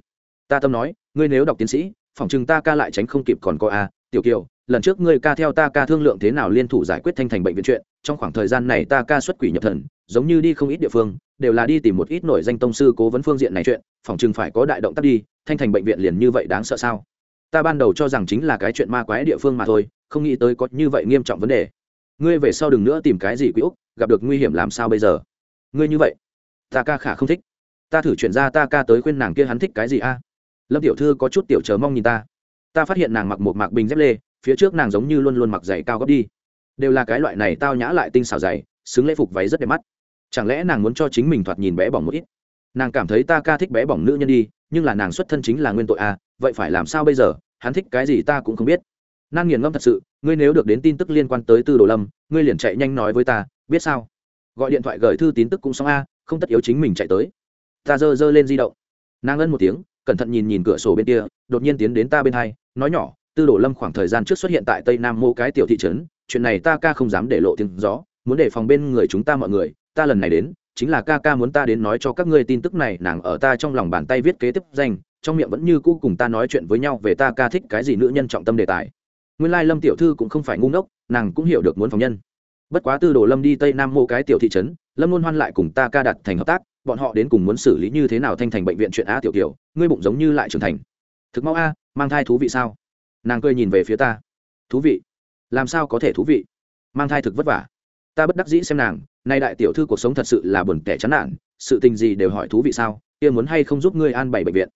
[SPEAKER 1] Ta tâm nói, ngươi nếu đọc tiến sĩ phòng chừng ta ca lại tránh không kịp còn có a, tiểu kiều, lần trước ngươi ca theo ta ca thương lượng thế nào liên thủ giải quyết thanh thành bệnh viện chuyện, trong khoảng thời gian này ta ca xuất quỷ nhập thần, giống như đi không ít địa phương, đều là đi tìm một ít nổi danh tông sư cố vấn phương diện này chuyện, phòng chừng phải có đại động tác đi, thanh thành bệnh viện liền như vậy đáng sợ sao? Ta ban đầu cho rằng chính là cái chuyện ma quái địa phương mà thôi, không nghĩ tới có như vậy nghiêm trọng vấn đề. Ngươi về sau đừng nữa tìm cái gì quý úc, gặp được nguy hiểm làm sao bây giờ? Ngươi như vậy, ta ca khả không thích. Ta thử chuyển ra ta ca tới khuyên nàng kia hắn thích cái gì a? Lâm tiểu thư có chút tiểu chờ mong nhìn ta. Ta phát hiện nàng mặc một mạc bình dép lê phía trước nàng giống như luôn luôn mặc giày cao gấp đi. Đều là cái loại này tao nhã lại tinh xảo giày, xứng lễ phục váy rất đẹp mắt. Chẳng lẽ nàng muốn cho chính mình thoạt nhìn bé bỏng một ít? Nàng cảm thấy ta ca thích bé bỏng nữ nhân đi nhưng là nàng xuất thân chính là nguyên tội a vậy phải làm sao bây giờ? Hắn thích cái gì ta cũng không biết. Nan nghiền ngâm thật sự ngươi nếu được đến tin tức liên quan tới tư đồ lâm ngươi liền chạy nhanh nói với ta biết sao? Gọi điện thoại gửi thư tín tức cũng xong a không tất yếu chính mình chạy tới. Ta giơ giơ lên di động. Nàng ân một tiếng cẩn thận nhìn nhìn cửa sổ bên kia, đột nhiên tiến đến ta bên hai, nói nhỏ, tư đồ lâm khoảng thời gian trước xuất hiện tại tây nam mô cái tiểu thị trấn, chuyện này ta ca không dám để lộ tiếng gió, muốn để phòng bên người chúng ta mọi người, ta lần này đến, chính là ca ca muốn ta đến nói cho các ngươi tin tức này, nàng ở ta trong lòng bàn tay viết kế tiếp danh, trong miệng vẫn như cũ cùng ta nói chuyện với nhau về ta ca thích cái gì nữ nhân trọng tâm đề tài. Nguyên lai lâm tiểu thư cũng không phải ngu ngốc, nàng cũng hiểu được muốn phòng nhân. Bất quá tư đồ lâm đi tây nam mô cái tiểu thị trấn, lâm luôn hoan lại cùng ta ca đặt thành hợp tác bọn họ đến cùng muốn xử lý như thế nào thanh thành bệnh viện chuyện a tiểu tiểu ngươi bụng giống như lại trưởng thành. Thực mau a, mang thai thú vị sao? Nàng cười nhìn về phía ta. Thú vị. Làm sao có thể thú vị? Mang thai thực vất vả. Ta bất đắc dĩ xem nàng nay đại tiểu thư cuộc sống thật sự là buồn tẻ chán nản, sự tình gì đều hỏi thú vị sao? Kia muốn hay không giúp ngươi an bày bệnh viện?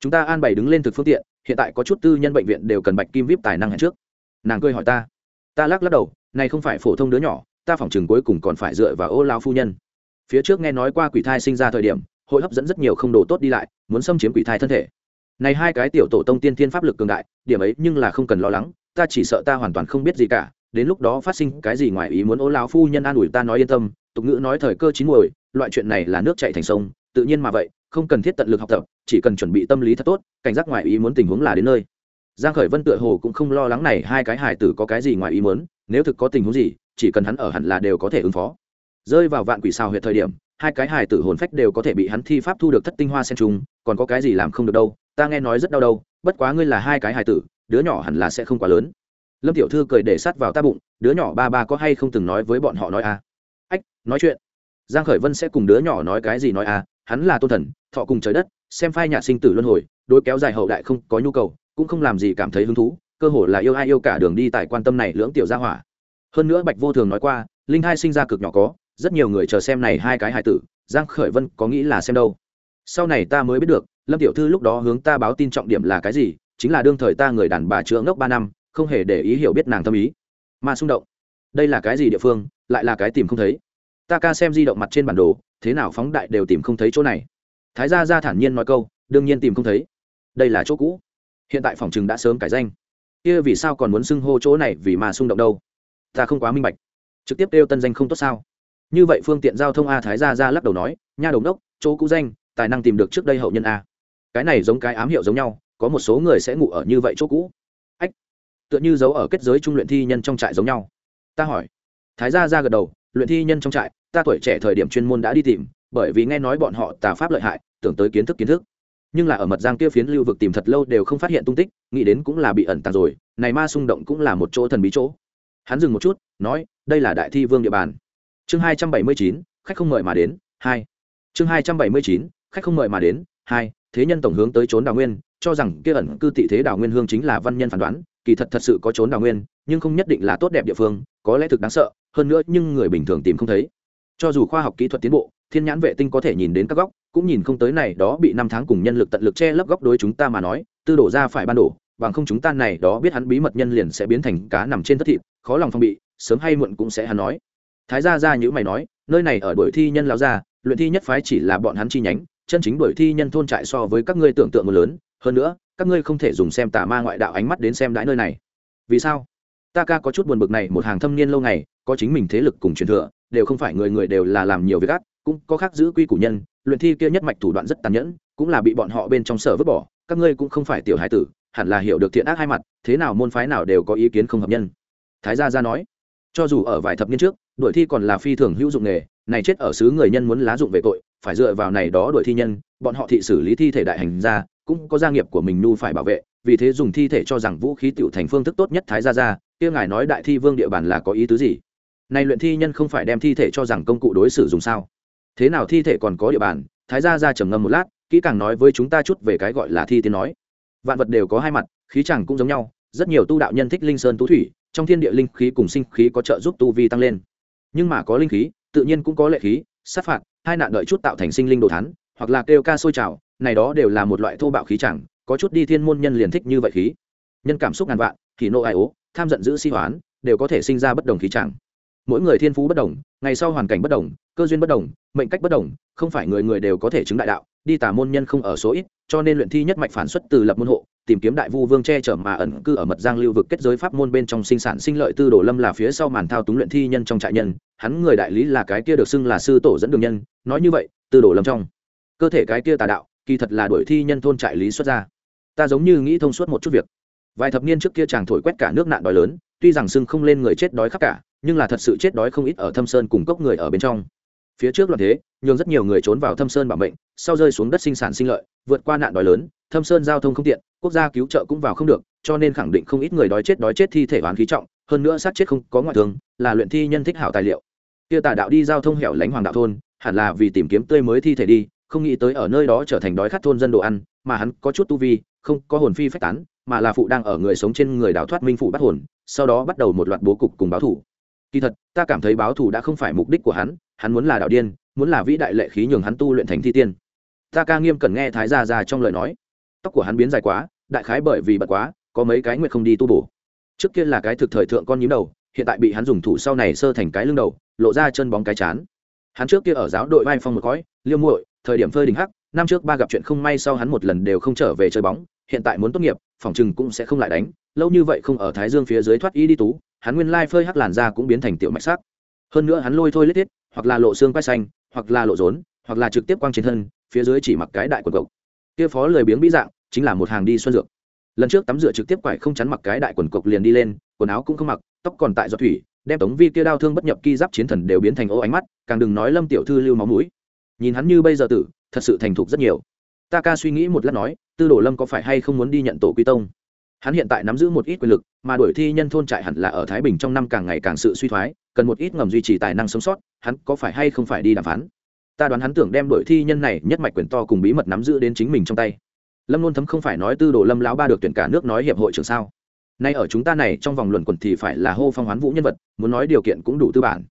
[SPEAKER 1] Chúng ta an bày đứng lên thực phương tiện, hiện tại có chút tư nhân bệnh viện đều cần bạch kim vip tài năng hẹn trước. Nàng cười hỏi ta. Ta lắc lắc đầu, này không phải phổ thông đứa nhỏ, ta phỏng chừng cuối cùng còn phải dựa vào ô lao phu nhân phía trước nghe nói qua quỷ thai sinh ra thời điểm, hội hấp dẫn rất nhiều không đồ tốt đi lại, muốn xâm chiếm quỷ thai thân thể. Này hai cái tiểu tổ tông tiên thiên pháp lực cường đại, điểm ấy nhưng là không cần lo lắng, ta chỉ sợ ta hoàn toàn không biết gì cả, đến lúc đó phát sinh cái gì ngoài ý muốn ô lão phu nhân an ủi ta nói yên tâm, tục ngữ nói thời cơ chín muồi, loại chuyện này là nước chảy thành sông, tự nhiên mà vậy, không cần thiết tận lực học tập, chỉ cần chuẩn bị tâm lý thật tốt, cảnh giác ngoài ý muốn tình huống là đến nơi. Giang khởi vân tựa hồ cũng không lo lắng này hai cái hải tử có cái gì ngoài ý muốn, nếu thực có tình huống gì, chỉ cần hắn ở hẳn là đều có thể ứng phó rơi vào vạn quỷ sao huyệt thời điểm, hai cái hài tử hồn phách đều có thể bị hắn thi pháp thu được thất tinh hoa sen trùng, còn có cái gì làm không được đâu, ta nghe nói rất đau đâu, bất quá ngươi là hai cái hài tử, đứa nhỏ hẳn là sẽ không quá lớn. Lâm tiểu thư cười để sát vào ta bụng, đứa nhỏ ba ba có hay không từng nói với bọn họ nói à? Ách, nói chuyện. Giang khởi vân sẽ cùng đứa nhỏ nói cái gì nói à? Hắn là tôn thần, thọ cùng trời đất, xem phai nhà sinh tử luân hồi, đối kéo dài hậu đại không có nhu cầu, cũng không làm gì cảm thấy hứng thú, cơ hồ là yêu ai yêu cả đường đi tại quan tâm này lưỡng tiểu gia hỏa. Hơn nữa bạch vô thường nói qua, linh hai sinh ra cực nhỏ có rất nhiều người chờ xem này hai cái hài tử, giang khởi vân có nghĩ là xem đâu? Sau này ta mới biết được, lâm tiểu thư lúc đó hướng ta báo tin trọng điểm là cái gì, chính là đương thời ta người đàn bà chữa ngốc ba năm, không hề để ý hiểu biết nàng tâm ý. Mà xung động. Đây là cái gì địa phương, lại là cái tìm không thấy. Ta ca xem di động mặt trên bản đồ, thế nào phóng đại đều tìm không thấy chỗ này. Thái gia gia thản nhiên nói câu, đương nhiên tìm không thấy. Đây là chỗ cũ. Hiện tại phòng chừng đã sớm cải danh. Kia vì sao còn muốn xưng hô chỗ này vì mà xung động đâu? Ta không quá minh bạch. Trực tiếp kêu tân danh không tốt sao? Như vậy phương tiện giao thông a thái gia gia lắc đầu nói, nha đồng đốc, chỗ cũ danh, tài năng tìm được trước đây hậu nhân a. Cái này giống cái ám hiệu giống nhau, có một số người sẽ ngủ ở như vậy chỗ cũ. Ách, tựa như giấu ở kết giới trung luyện thi nhân trong trại giống nhau. Ta hỏi. Thái gia ra gật đầu, luyện thi nhân trong trại, ta tuổi trẻ thời điểm chuyên môn đã đi tìm, bởi vì nghe nói bọn họ tà pháp lợi hại, tưởng tới kiến thức kiến thức. Nhưng là ở mật giang kia phiến lưu vực tìm thật lâu đều không phát hiện tung tích, nghĩ đến cũng là bị ẩn tàng rồi, này ma xung động cũng là một chỗ thần bí chỗ. Hắn dừng một chút, nói, đây là đại thi vương địa bàn chương hai trăm bảy mươi chín, khách không mời mà đến, hai. Chương hai trăm bảy mươi chín, khách không mời mà đến, hai. Thế nhân tổng hướng tới trốn đào nguyên, cho rằng kia ẩn cư tị thế đào nguyên hương chính là văn nhân phán đoán, kỳ thật thật sự có trốn đào nguyên, nhưng không nhất định là tốt đẹp địa phương, có lẽ thực đáng sợ, hơn nữa nhưng người bình thường tìm không thấy. Cho dù khoa học kỹ thuật tiến bộ, thiên nhãn vệ tinh có thể nhìn đến các góc, cũng nhìn không tới này đó bị năm tháng cùng nhân lực tận lực che lấp góc đối chúng ta mà nói, tư đổ ra phải ban đổ, bằng không chúng ta này đó biết hắn bí mật nhân liền sẽ biến thành cá nằm trên thất thịt, khó lòng phong bị, sớm hay muộn cũng sẽ hắn nói thái gia ra như mày nói, nơi này ở đuổi thi nhân lão gia, luyện thi nhất phái chỉ là bọn hắn chi nhánh, chân chính đuổi thi nhân thôn trại so với các ngươi tưởng tượng một lớn. Hơn nữa, các ngươi không thể dùng xem tà ma ngoại đạo ánh mắt đến xem đãi nơi này. Vì sao? Ta ca có chút buồn bực này, một hàng thâm niên lâu ngày, có chính mình thế lực cùng truyền thừa, đều không phải người người đều là làm nhiều việc ác, cũng có khác giữ quy củ nhân, luyện thi kia nhất mạch thủ đoạn rất tàn nhẫn, cũng là bị bọn họ bên trong sở vứt bỏ, các ngươi cũng không phải tiểu hải tử, hẳn là hiểu được thiện ác hai mặt, thế nào môn phái nào đều có ý kiến không hợp nhân. Thái gia gia nói, cho dù ở vài thập niên trước đội thi còn là phi thường hữu dụng nghề, này chết ở xứ người nhân muốn lá dụng về tội, phải dựa vào này đó đội thi nhân, bọn họ thị xử lý thi thể đại hành ra cũng có gia nghiệp của mình nu phải bảo vệ, vì thế dùng thi thể cho rằng vũ khí tiểu thành phương thức tốt nhất thái gia gia, kia ngài nói đại thi vương địa bàn là có ý tứ gì? Này luyện thi nhân không phải đem thi thể cho rằng công cụ đối xử dùng sao? Thế nào thi thể còn có địa bàn? Thái gia gia trầm ngâm một lát, kỹ càng nói với chúng ta chút về cái gọi là thi tiên nói. Vạn vật đều có hai mặt, khí chẳng cũng giống nhau, rất nhiều tu đạo nhân thích linh sơn tú thủy, trong thiên địa linh khí cùng sinh khí có trợ giúp tu vi tăng lên nhưng mà có linh khí, tự nhiên cũng có lệ khí, sát phạt, hai nạn đợi chút tạo thành sinh linh đồ thắn hoặc là kêu ca sôi trào, này đó đều là một loại thô bạo khí chẳng, có chút đi thiên môn nhân liền thích như vậy khí. Nhân cảm xúc ngàn vạn, thì nộ ai ố, tham giận giữ si hoán, đều có thể sinh ra bất đồng khí chẳng. Mỗi người thiên phú bất đồng, ngày sau hoàn cảnh bất đồng, cơ duyên bất đồng, mệnh cách bất đồng, không phải người người đều có thể chứng đại đạo, đi tả môn nhân không ở số ít, cho nên luyện thi nhất mạch phản xuất từ lập môn hộ tìm kiếm đại vu vương che chở mà ẩn cư ở mật giang lưu vực kết giới pháp môn bên trong sinh sản sinh lợi tư đồ lâm là phía sau màn thao túng luyện thi nhân trong trại nhân. Hắn người đại lý là cái kia được xưng là sư tổ dẫn đường nhân. Nói như vậy, tư đồ lâm trong cơ thể cái kia tà đạo, kỳ thật là đuổi thi nhân thôn trại lý xuất ra. Ta giống như nghĩ thông suốt một chút việc. Vài thập niên trước kia chàng thổi quét cả nước nạn đói lớn, tuy rằng sưng không lên người chết đói khắp cả, nhưng là thật sự chết đói không ít ở thâm sơn cùng cốc người ở bên trong. Phía trước loạn thế, nhường rất nhiều người trốn vào thâm sơn bảo mệnh, sau rơi xuống đất sinh sản sinh lợi, vượt qua nạn đói lớn thâm sơn giao thông không tiện, quốc gia cứu trợ cũng vào không được, cho nên khẳng định không ít người đói chết đói chết thi thể oán khí trọng, hơn nữa sát chết không có ngoại thương, là luyện thi nhân thích hảo tài liệu. Kia tà đạo đi giao thông hẻo lánh hoàng đạo thôn, hẳn là vì tìm kiếm tươi mới thi thể đi, không nghĩ tới ở nơi đó trở thành đói khát thôn dân đồ ăn, mà hắn có chút tu vi, không có hồn phi phách tán, mà là phụ đang ở người sống trên người đào thoát minh phụ bắt hồn, sau đó bắt đầu một loạt bố cục cùng báo thủ. Kỳ thật, ta cảm thấy báo thủ đã không phải mục đích của hắn hắn muốn là đạo điên, muốn là vĩ đại lệ khí nhường hắn tu luyện thành thi tiên. Ta ca nghiêm cần nghe thái gia ra trong lời nói tóc của hắn biến dài quá, đại khái bởi vì bật quá, có mấy cái nguyện không đi tu bổ. Trước kia là cái thực thời thượng con nhím đầu, hiện tại bị hắn dùng thủ sau này sơ thành cái lưng đầu, lộ ra chân bóng cái chán. Hắn trước kia ở giáo đội vai phong một khói liêu muội, thời điểm phơi đỉnh hắc, năm trước ba gặp chuyện không may sau hắn một lần đều không trở về chơi bóng, hiện tại muốn tốt nghiệp, phòng chừng cũng sẽ không lại đánh, lâu như vậy không ở thái dương phía dưới thoát y đi tú, hắn nguyên lai phơi hắc làn da cũng biến thành tiểu mạch sắc. Hơn nữa hắn lôi thôi lết thiết hoặc là lộ xương quay xanh, hoặc là lộ rốn, hoặc là trực tiếp quang trên thân, phía dưới chỉ mặc cái đại quần cộc. Kia phó lười biếng bí dạng chính là một hàng đi xuân dược. Lần trước tắm rửa trực tiếp quải không chắn mặc cái đại quần cộc liền đi lên, quần áo cũng không mặc, tóc còn tại giọt thủy, đem tống vi kia đau thương bất nhập ki giáp chiến thần đều biến thành ô ánh mắt, càng đừng nói lâm tiểu thư lưu máu mũi. Nhìn hắn như bây giờ tử, thật sự thành thục rất nhiều. Ta ca suy nghĩ một lát nói, tư đồ lâm có phải hay không muốn đi nhận tổ quy tông? Hắn hiện tại nắm giữ một ít quyền lực, mà đổi thi nhân thôn trại hẳn là ở thái bình trong năm càng ngày càng sự suy thoái, cần một ít ngầm duy trì tài năng sống sót, hắn có phải hay không phải đi đàm phán? Ta đoán hắn tưởng đem đổi thi nhân này nhất mạch quyền to cùng bí mật nắm giữ đến chính mình trong tay lâm luôn thấm không phải nói tư đồ lâm lão ba được tuyển cả nước nói hiệp hội trưởng sao? Nay ở chúng ta này, trong vòng luận quần thì phải là hô phong hoán vũ nhân vật, muốn nói điều kiện cũng đủ tư bản.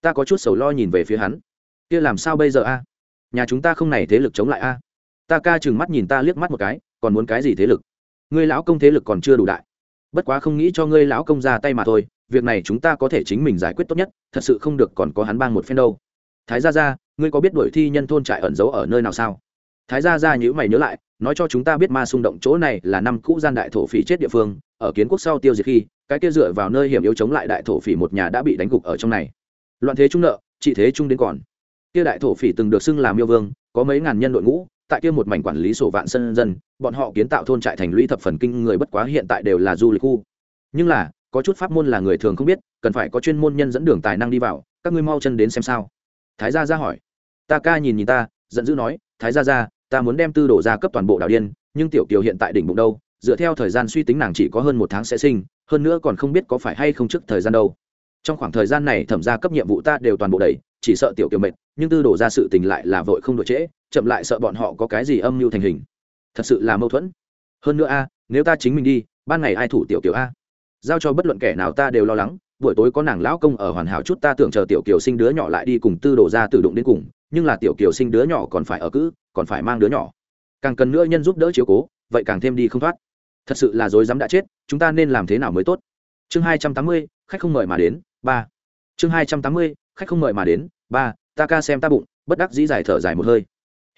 [SPEAKER 1] Ta có chút sầu lo nhìn về phía hắn. Kia làm sao bây giờ a? Nhà chúng ta không này thế lực chống lại a? Ta ca chừng mắt nhìn ta liếc mắt một cái, còn muốn cái gì thế lực? Ngươi lão công thế lực còn chưa đủ đại. Bất quá không nghĩ cho ngươi lão công ra tay mà thôi, việc này chúng ta có thể chính mình giải quyết tốt nhất, thật sự không được còn có hắn bang một phen đâu. Thái gia gia, ngươi có biết đuổi thi nhân thôn trại ẩn giấu ở nơi nào sao? Thái gia gia nhữ mày nhớ lại nói cho chúng ta biết ma xung động chỗ này là năm cũ gian đại thổ phỉ chết địa phương, ở kiến quốc sau tiêu diệt khi, cái kia dựa vào nơi hiểm yếu chống lại đại thổ phỉ một nhà đã bị đánh gục ở trong này. Loạn thế trung nợ, trị thế trung đến còn. Kia đại thổ phỉ từng được xưng là miêu vương, có mấy ngàn nhân đội ngũ, tại kia một mảnh quản lý sổ vạn sân dân, bọn họ kiến tạo thôn trại thành lũy thập phần kinh người bất quá hiện tại đều là du lịch khu. Nhưng là, có chút pháp môn là người thường không biết, cần phải có chuyên môn nhân dẫn đường tài năng đi vào, các ngươi mau chân đến xem sao. Thái gia ra hỏi. Ta ca nhìn nhìn ta, giận dữ nói, thái gia ra ta muốn đem tư đồ ra cấp toàn bộ đảo điên, nhưng tiểu kiều hiện tại đỉnh bụng đâu, dựa theo thời gian suy tính nàng chỉ có hơn một tháng sẽ sinh, hơn nữa còn không biết có phải hay không trước thời gian đâu. Trong khoảng thời gian này thẩm ra cấp nhiệm vụ ta đều toàn bộ đầy chỉ sợ tiểu kiều mệt, nhưng tư đồ ra sự tình lại là vội không đội trễ, chậm lại sợ bọn họ có cái gì âm mưu thành hình. Thật sự là mâu thuẫn. Hơn nữa a, nếu ta chính mình đi, ban ngày ai thủ tiểu kiều a? Giao cho bất luận kẻ nào ta đều lo lắng, buổi tối có nàng lão công ở hoàn hảo chút ta tưởng chờ tiểu kiều sinh đứa nhỏ lại đi cùng tư đồ ra tự đụng đến cùng nhưng là tiểu kiều sinh đứa nhỏ còn phải ở cữ, còn phải mang đứa nhỏ. Càng cần nữa nhân giúp đỡ chiếu cố, vậy càng thêm đi không thoát. Thật sự là dối dám đã chết, chúng ta nên làm thế nào mới tốt? Chương hai trăm tám mươi, khách không mời mà đến, ba. Chương hai trăm tám mươi, khách không mời mà đến, ba. Ta ca xem ta bụng, bất đắc dĩ dài thở dài một hơi.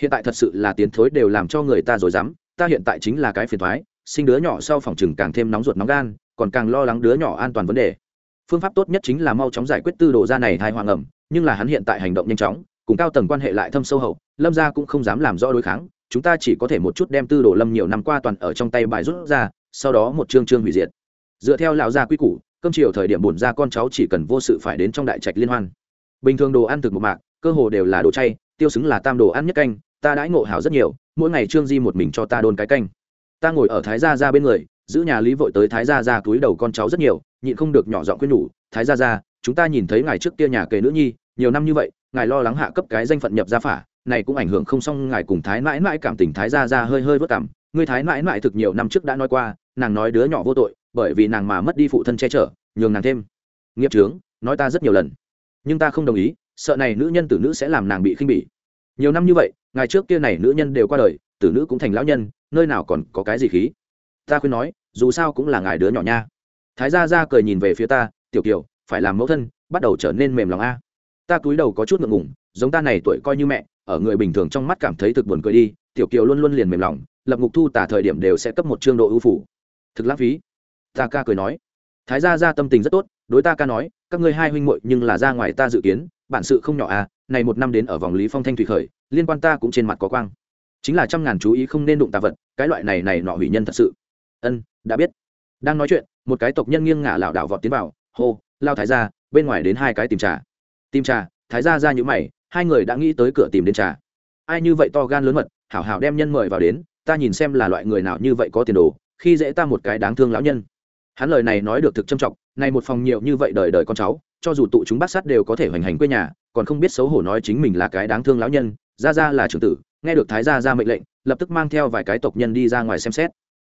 [SPEAKER 1] Hiện tại thật sự là tiến thối đều làm cho người ta dối dám, ta hiện tại chính là cái phiền thoái sinh đứa nhỏ sau phòng chừng càng thêm nóng ruột nóng gan, còn càng lo lắng đứa nhỏ an toàn vấn đề. Phương pháp tốt nhất chính là mau chóng giải quyết tư đồ ra này thai hoàng ẩm, nhưng là hắn hiện tại hành động nhanh chóng cùng cao tầng quan hệ lại thâm sâu hậu, lâm gia cũng không dám làm rõ đối kháng, chúng ta chỉ có thể một chút đem tư đồ lâm nhiều năm qua toàn ở trong tay bài rút ra, sau đó một chương chương hủy diệt. Dựa theo lão gia quy củ, cơm chiều thời điểm bổn ra con cháu chỉ cần vô sự phải đến trong đại trạch liên hoan. Bình thường đồ ăn thực một mạc, cơ hồ đều là đồ chay, tiêu xứng là tam đồ ăn nhất canh, ta đãi ngộ hảo rất nhiều, mỗi ngày trương di một mình cho ta đôn cái canh. Ta ngồi ở thái gia ra bên người, giữ nhà lý vội tới thái gia ra túi đầu con cháu rất nhiều, nhịn không được nhỏ giọng khuyên nhủ, thái gia ra chúng ta nhìn thấy ngài trước kia nhà kề nữ nhi, nhiều năm như vậy ngài lo lắng hạ cấp cái danh phận nhập gia phả, này cũng ảnh hưởng không xong ngài cùng thái mãi mãi cảm tình thái gia ra hơi hơi vất cảm. Người thái mãi mãi thực nhiều năm trước đã nói qua, nàng nói đứa nhỏ vô tội, bởi vì nàng mà mất đi phụ thân che chở, nhường nàng thêm. Nghiệp trướng, nói ta rất nhiều lần. Nhưng ta không đồng ý, sợ này nữ nhân tử nữ sẽ làm nàng bị khinh bỉ. Nhiều năm như vậy ngày trước kia này nữ nhân đều qua đời, tử nữ cũng thành lão nhân, nơi nào còn có cái gì khí? Ta khuyên nói, dù sao cũng là ngài đứa nhỏ nha. Thái gia ra cười nhìn về phía ta, tiểu kiều, phải làm mẫu thân, bắt đầu trở nên mềm lòng a ta cúi đầu có chút ngượng ngùng, giống ta này tuổi coi như mẹ, ở người bình thường trong mắt cảm thấy thực buồn cười đi, tiểu kiều luôn luôn liền mềm lòng, lập ngục thu tả thời điểm đều sẽ cấp một trương độ ưu phủ. Thực lãng phí. Ta ca cười nói. Thái gia ra tâm tình rất tốt, đối ta ca nói, các ngươi hai huynh muội nhưng là ra ngoài ta dự kiến, bản sự không nhỏ à này một năm đến ở vòng lý phong thanh thủy khởi, liên quan ta cũng trên mặt có quang. Chính là trăm ngàn chú ý không nên đụng tà vật, cái loại này này nọ hủy nhân thật sự. Ân, đã biết. Đang nói chuyện, một cái tộc nhân nghiêng ngả lảo đảo vọt tiến vào, hô, lao thái gia, bên ngoài đến hai cái tìm trà tìm trà, thái gia ra những mày, hai người đã nghĩ tới cửa tìm đến trà. Ai như vậy to gan lớn mật, hảo hảo đem nhân mời vào đến, ta nhìn xem là loại người nào như vậy có tiền đồ, khi dễ ta một cái đáng thương lão nhân. Hắn lời này nói được thực trâm trọng, này một phòng nhiều như vậy đời đời con cháu, cho dù tụ chúng bát sát đều có thể hoành hành quê nhà, còn không biết xấu hổ nói chính mình là cái đáng thương lão nhân ra ra là trưởng tử, nghe được thái gia ra mệnh lệnh, lập tức mang theo vài cái tộc nhân đi ra ngoài xem xét.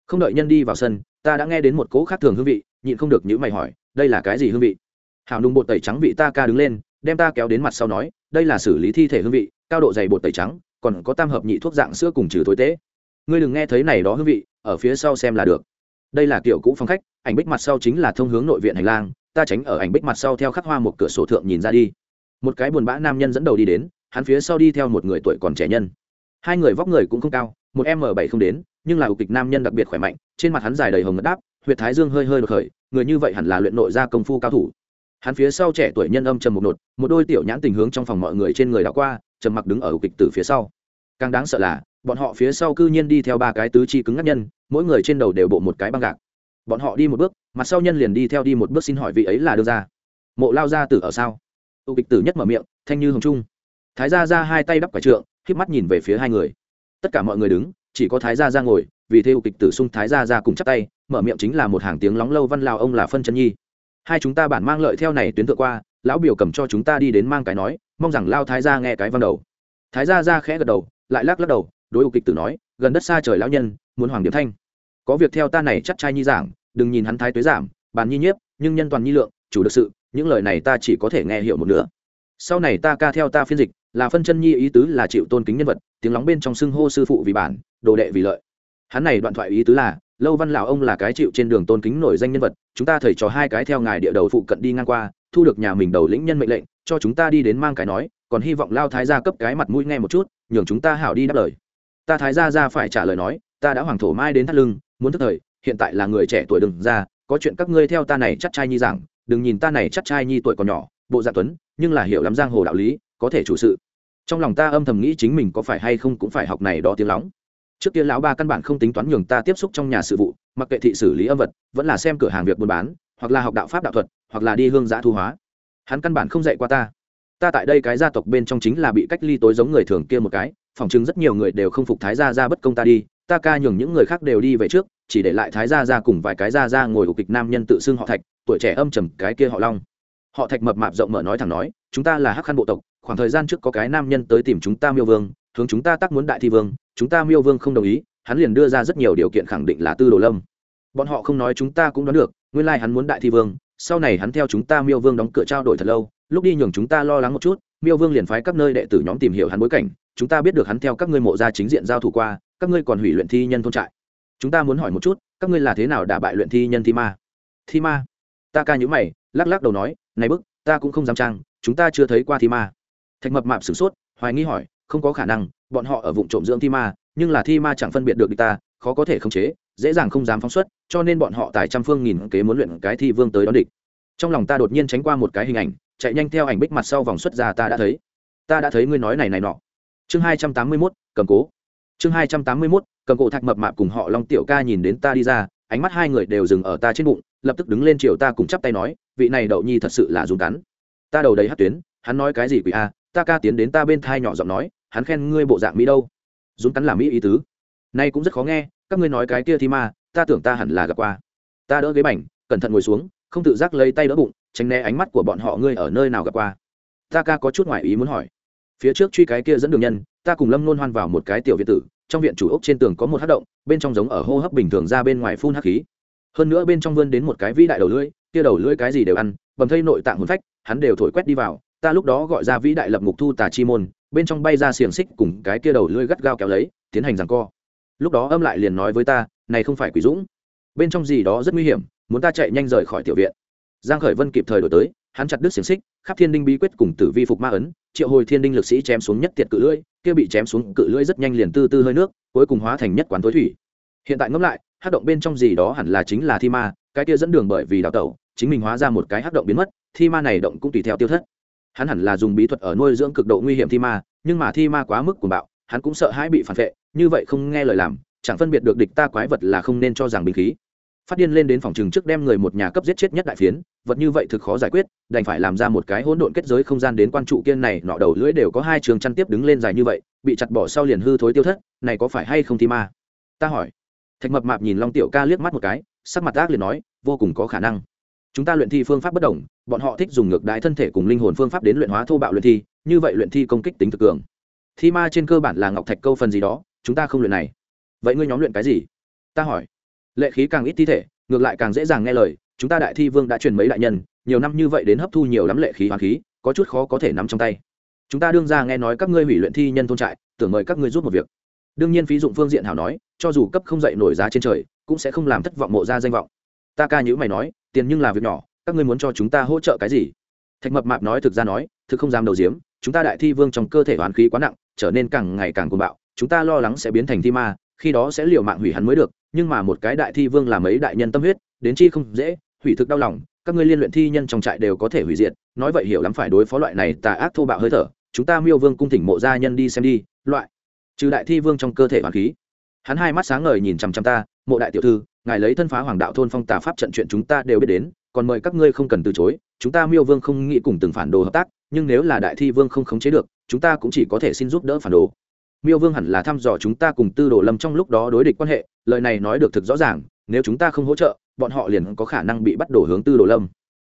[SPEAKER 1] Không đợi nhân đi vào sân, ta đã nghe đến một cỗ khác thường hương vị, nhịn không được những mày hỏi, đây là cái gì hương vị? Hào nung bột tẩy trắng vị ta ca đứng lên đem ta kéo đến mặt sau nói, đây là xử lý thi thể hương vị, cao độ dày bột tẩy trắng, còn có tam hợp nhị thuốc dạng sữa cùng trừ thối tế. Ngươi đừng nghe thấy này đó hương vị, ở phía sau xem là được. Đây là kiểu cũ phong khách, ảnh bích mặt sau chính là thông hướng nội viện hành lang, ta tránh ở ảnh bích mặt sau theo khắc hoa một cửa sổ thượng nhìn ra đi. Một cái buồn bã nam nhân dẫn đầu đi đến, hắn phía sau đi theo một người tuổi còn trẻ nhân. Hai người vóc người cũng không cao, một m bảy không đến, nhưng là ục kịch nam nhân đặc biệt khỏe mạnh, trên mặt hắn dài đầy hồng ngất đáp, huyệt thái dương hơi hơi đột khởi, người như vậy hẳn là luyện nội gia công phu cao thủ hắn phía sau trẻ tuổi nhân âm trầm một nột, một đôi tiểu nhãn tình hướng trong phòng mọi người trên người đã qua, trầm mặc đứng ở kịch tử phía sau. Càng đáng sợ là, bọn họ phía sau cư nhiên đi theo ba cái tứ chi cứng ngắc nhân, mỗi người trên đầu đều bộ một cái băng gạc. Bọn họ đi một bước, mặt sau nhân liền đi theo đi một bước xin hỏi vị ấy là đưa ra. Mộ lao gia tử ở sao? Ục kịch tử nhất mở miệng, thanh như hồng trung. Thái gia ra hai tay đắp quả trượng k mắt nhìn về phía hai người. Tất cả mọi người đứng, chỉ có thái gia ra ngồi, vì thế ục kịch tử sung thái gia ra cùng chắp tay, mở miệng chính là một hàng tiếng lóng lâu văn lao ông là phân chân nhi hai chúng ta bản mang lợi theo này tuyến thượng qua, lão biểu cầm cho chúng ta đi đến mang cái nói, mong rằng lao thái gia nghe cái văn đầu. Thái gia ra khẽ gật đầu, lại lắc lắc đầu, đối ục kịch tử nói, gần đất xa trời lão nhân, muốn hoàng điểm thanh. Có việc theo ta này chắc trai nhi giảng, đừng nhìn hắn thái tuế giảm bàn nhi nhiếp, nhưng nhân toàn nhi lượng, chủ được sự, những lời này ta chỉ có thể nghe hiểu một nửa. Sau này ta ca theo ta phiên dịch, là phân chân nhi ý tứ là chịu tôn kính nhân vật, tiếng lóng bên trong xưng hô sư phụ vì bản, đồ đệ vì lợi. Hắn này đoạn thoại ý tứ là lâu văn lão ông là cái chịu trên đường tôn kính nổi danh nhân vật, chúng ta thầy trò hai cái theo ngài địa đầu phụ cận đi ngang qua, thu được nhà mình đầu lĩnh nhân mệnh lệnh, cho chúng ta đi đến mang cái nói, còn hy vọng lao thái gia cấp cái mặt mũi nghe một chút, nhường chúng ta hảo đi đáp lời. Ta thái gia ra phải trả lời nói, ta đã hoàng thổ mai đến thắt lưng, muốn thức thời, hiện tại là người trẻ tuổi đừng ra, có chuyện các ngươi theo ta này chắc trai nhi giảng, đừng nhìn ta này chắc trai nhi tuổi còn nhỏ, bộ gia tuấn, nhưng là hiểu lắm giang hồ đạo lý, có thể chủ sự. Trong lòng ta âm thầm nghĩ chính mình có phải hay không cũng phải học này đó tiếng lóng trước kia lão ba căn bản không tính toán nhường ta tiếp xúc trong nhà sự vụ, mặc kệ thị xử lý âm vật, vẫn là xem cửa hàng việc buôn bán, hoặc là học đạo pháp đạo thuật, hoặc là đi hương giã thu hóa. Hắn căn bản không dạy qua ta. Ta tại đây cái gia tộc bên trong chính là bị cách ly tối giống người thường kia một cái phỏng chứng rất nhiều người đều không phục thái gia ra bất công ta đi, ta ca nhường những người khác đều đi về trước, chỉ để lại thái gia ra cùng vài cái gia ra ngồi ở kịch nam nhân tự xưng họ thạch, tuổi trẻ âm trầm cái kia họ long. Họ thạch mập mạp rộng mở nói thẳng nói, chúng ta là hắc khăn bộ tộc, khoảng thời gian trước có cái nam nhân tới tìm chúng ta miêu vương, hướng chúng ta tác muốn đại thi vương chúng ta miêu vương không đồng ý, hắn liền đưa ra rất nhiều điều kiện khẳng định là tư đồ lâm. Bọn họ không nói chúng ta cũng đoán được, nguyên lai、like、hắn muốn đại thi vương, sau này hắn theo chúng ta miêu vương đóng cửa trao đổi thật lâu, lúc đi nhường chúng ta lo lắng một chút, miêu vương liền phái các nơi đệ tử nhóm tìm hiểu hắn bối cảnh, chúng ta biết được hắn theo các ngươi mộ gia chính diện giao thủ qua, các ngươi còn hủy luyện thi nhân thôn trại. Chúng ta muốn hỏi một chút, các ngươi là thế nào đả bại luyện thi nhân thi ma? Thi ma? Ta ca nhữ mày, lắc lắc đầu nói, này bức, ta cũng không dám trang, chúng ta chưa thấy qua thi ma. Thạch mập mạp sửng sốt, hoài nghi hỏi không có khả năng, bọn họ ở vụ trộm dưỡng thi ma, nhưng là thi ma chẳng phân biệt được địch ta, khó có thể khống chế, dễ dàng không dám phóng xuất, cho nên bọn họ tài trăm phương nghìn kế muốn luyện cái thi vương tới đón địch. Trong lòng ta đột nhiên tránh qua một cái hình ảnh, chạy nhanh theo ảnh bích mặt sau vòng xuất ra ta đã thấy. Ta đã thấy ngươi nói này này nọ. Chương hai trăm tám mươi mốt, cầm cố. Chương hai trăm tám mươi mốt, cầm cổ thạch mập mạp cùng họ long tiểu ca nhìn đến ta đi ra, ánh mắt hai người đều dừng ở ta trên bụng, lập tức đứng lên chiều ta cùng chắp tay nói, vị này đậu nhi thật sự là dùng cắn. Ta đầu đầy hát tuyến, hắn nói cái gì quỷ a, ta ca tiến đến ta bên thai nhỏ giọng nói hắn khen ngươi bộ dạng mỹ đâu? Dùng cắn làm mỹ ý tứ. Nay cũng rất khó nghe, các ngươi nói cái kia thì mà, ta tưởng ta hẳn là gặp qua. Ta đỡ ghế bành, cẩn thận ngồi xuống, không tự giác lấy tay đỡ bụng, tránh né ánh mắt của bọn họ ngươi ở nơi nào gặp qua. Ta ca có chút ngoại ý muốn hỏi. Phía trước truy cái kia dẫn đường nhân, ta cùng lâm nôn hoan vào một cái tiểu viện tử, trong viện chủ ốc trên tường có một hát động, bên trong giống ở hô hấp bình thường ra bên ngoài phun hắc khí. Hơn nữa bên trong vươn đến một cái vĩ đại đầu lưỡi, kia đầu lưỡi cái gì đều ăn, bầm thây nội tạng hồn phách, hắn đều thổi quét đi vào, ta lúc đó gọi ra vĩ đại lập ngục thu tà chi môn bên trong bay ra xiềng xích cùng cái kia đầu lưỡi gắt gao kéo lấy, tiến hành rằng co. Lúc đó âm lại liền nói với ta, này không phải quỷ dũng. Bên trong gì đó rất nguy hiểm, muốn ta chạy nhanh rời khỏi tiểu viện. Giang khởi vân kịp thời đổi tới, hắn chặt đứt xiềng xích, khắp thiên đinh bí quyết cùng tử vi phục ma ấn, triệu hồi thiên đinh lực sĩ chém xuống nhất tiệt cự lưỡi, kia bị chém xuống cự lưỡi rất nhanh liền tư tư hơi nước, cuối cùng hóa thành nhất quán tối thủy. Hiện tại ngẫm lại, hắc động bên trong gì đó hẳn là chính là thi ma, cái kia dẫn đường bởi vì đào tẩu, chính mình hóa ra một cái hắc động biến mất, thi ma này động cũng tùy theo tiêu thất hắn hẳn là dùng bí thuật ở nuôi dưỡng cực độ nguy hiểm thi ma, nhưng mà thi ma quá mức cuồng bạo, hắn cũng sợ hãi bị phản vệ, như vậy không nghe lời làm, chẳng phân biệt được địch ta quái vật là không nên cho rằng binh khí. Phát điên lên đến phòng trường trước đem người một nhà cấp giết chết nhất đại phiến, vật như vậy thực khó giải quyết, đành phải làm ra một cái hỗn độn kết giới không gian đến quan trụ kiên này, nọ đầu lưỡi đều có hai trường chăn tiếp đứng lên dài như vậy, bị chặt bỏ sau liền hư thối tiêu thất, này có phải hay không thi ma? Ta hỏi. Thạch mập mạp nhìn long tiểu ca liếc mắt một cái, sắc mặt ác liền nói, vô cùng có khả năng chúng ta luyện thi phương pháp bất đồng, bọn họ thích dùng ngược đái thân thể cùng linh hồn phương pháp đến luyện hóa thô bạo luyện thi, như vậy luyện thi công kích tính thực cường. Thi ma trên cơ bản là ngọc thạch câu phần gì đó, chúng ta không luyện này. Vậy ngươi nhóm luyện cái gì? Ta hỏi. Lệ khí càng ít thi thể, ngược lại càng dễ dàng nghe lời, chúng ta đại thi vương đã truyền mấy đại nhân, nhiều năm như vậy đến hấp thu nhiều lắm lệ khí hoàng khí, có chút khó có thể nắm trong tay. Chúng ta đương ra nghe nói các ngươi hủy luyện thi nhân thôn trại, tưởng mời các ngươi giúp một việc. Đương nhiên phí dụng phương diện hảo nói, cho dù cấp không dậy nổi giá trên trời, cũng sẽ không làm thất vọng mộ ra danh vọng. Ta ca nhữ mày nói tiền nhưng là việc nhỏ, các ngươi muốn cho chúng ta hỗ trợ cái gì? Thạch mập mạp nói thực ra nói, thực không dám đầu diếm, chúng ta đại thi vương trong cơ thể hoán khí quá nặng, trở nên càng ngày càng cuồng bạo, chúng ta lo lắng sẽ biến thành thi ma, khi đó sẽ liều mạng hủy hắn mới được, nhưng mà một cái đại thi vương làm ấy đại nhân tâm huyết, đến chi không dễ, hủy thực đau lòng, các ngươi liên luyện thi nhân trong trại đều có thể hủy diệt, nói vậy hiểu lắm phải đối phó loại này tà ác thô bạo hơi thở, chúng ta miêu vương cung thỉnh mộ gia nhân đi xem đi, loại, trừ đại thi vương trong cơ thể hoàn khí. Hắn hai mắt sáng ngời nhìn chằm chằm ta mộ đại tiểu thư, ngài lấy thân phá hoàng đạo thôn phong tà pháp trận chuyện chúng ta đều biết đến, còn mời các ngươi không cần từ chối, chúng ta miêu vương không nghĩ cùng từng phản đồ hợp tác, nhưng nếu là đại thi vương không khống chế được, chúng ta cũng chỉ có thể xin giúp đỡ phản đồ. Miêu vương hẳn là thăm dò chúng ta cùng tư đồ lâm trong lúc đó đối địch quan hệ, lời này nói được thực rõ ràng, nếu chúng ta không hỗ trợ, bọn họ liền có khả năng bị bắt đổ hướng tư đồ lâm.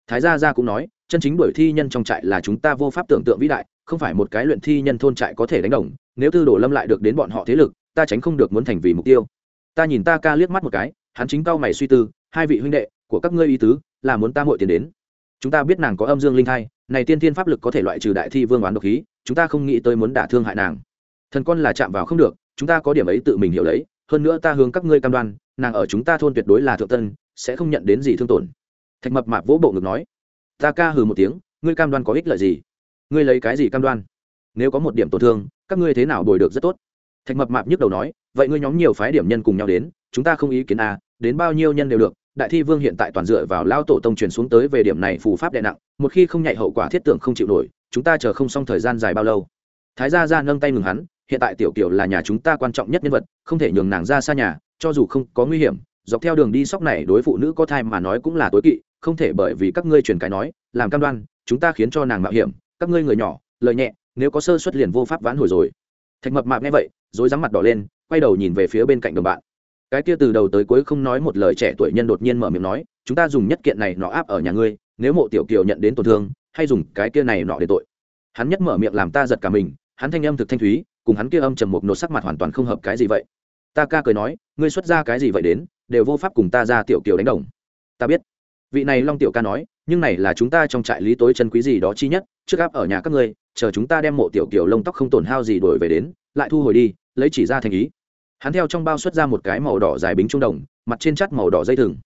[SPEAKER 1] Thái gia gia cũng nói, chân chính đuổi thi nhân trong trại là chúng ta vô pháp tưởng tượng vĩ đại, không phải một cái luyện thi nhân thôn trại có thể đánh đồng, nếu tư đồ lâm lại được đến bọn họ thế lực, ta tránh không được muốn thành vì mục tiêu ta nhìn ta ca liếc mắt một cái, hắn chính cao mày suy tư, hai vị huynh đệ, của các ngươi y tứ, là muốn ta muội tiền đến. Chúng ta biết nàng có âm dương linh thai, này tiên thiên pháp lực có thể loại trừ đại thi vương oán độc khí, chúng ta không nghĩ tới muốn đả thương hại nàng. Thần con là chạm vào không được, chúng ta có điểm ấy tự mình hiểu lấy, hơn nữa ta hướng các ngươi cam đoan, nàng ở chúng ta thôn tuyệt đối là thượng tân, sẽ không nhận đến gì thương tổn. Thạch mập mạp vỗ bộ ngực nói, ta ca hừ một tiếng, ngươi cam đoan có ích lợi gì? Ngươi lấy cái gì cam đoan? Nếu có một điểm tổn thương, các ngươi thế nào bồi được rất tốt? Thạch mập mạp nhức đầu nói, vậy ngươi nhóm nhiều phái điểm nhân cùng nhau đến, chúng ta không ý kiến à đến bao nhiêu nhân đều được, đại thi vương hiện tại toàn dựa vào lao tổ tông truyền xuống tới về điểm này phù pháp đệ nặng, một khi không nhạy hậu quả thiết tưởng không chịu nổi, chúng ta chờ không xong thời gian dài bao lâu. Thái gia ra nâng tay ngừng hắn, hiện tại tiểu kiểu là nhà chúng ta quan trọng nhất nhân vật, không thể nhường nàng ra xa nhà, cho dù không có nguy hiểm, dọc theo đường đi sóc này đối phụ nữ có thai mà nói cũng là tối kỵ, không thể bởi vì các ngươi truyền cái nói, làm cam đoan, chúng ta khiến cho nàng mạo hiểm, các ngươi người nhỏ, lời nhẹ, nếu có sơ xuất liền vô pháp vãn hồi rồi. Thạch mập mạp nghe vậy rồi rắm mặt đỏ lên, quay đầu nhìn về phía bên cạnh đồng bạn. Cái kia từ đầu tới cuối không nói một lời trẻ tuổi nhân đột nhiên mở miệng nói, chúng ta dùng nhất kiện này nọ áp ở nhà ngươi, nếu mộ tiểu kiều nhận đến tổn thương, hay dùng cái kia này nọ để tội. Hắn nhất mở miệng làm ta giật cả mình, hắn thanh âm thực thanh thúy, cùng hắn kia âm trầm một nốt sắc mặt hoàn toàn không hợp cái gì vậy. Ta ca cười nói, ngươi xuất ra cái gì vậy đến, đều vô pháp cùng ta ra tiểu kiều đánh đồng. Ta biết. Vị này long tiểu ca nói, nhưng này là chúng ta trong trại lý tối chân quý gì đó chi nhất, trước áp ở nhà các ngươi chờ chúng ta đem mộ tiểu kiều lông tóc không tổn hao gì đổi về đến, lại thu hồi đi, lấy chỉ ra thành ý. Hắn theo trong bao xuất ra một cái màu đỏ dài bính trung đồng, mặt trên chắt màu đỏ dây thừng.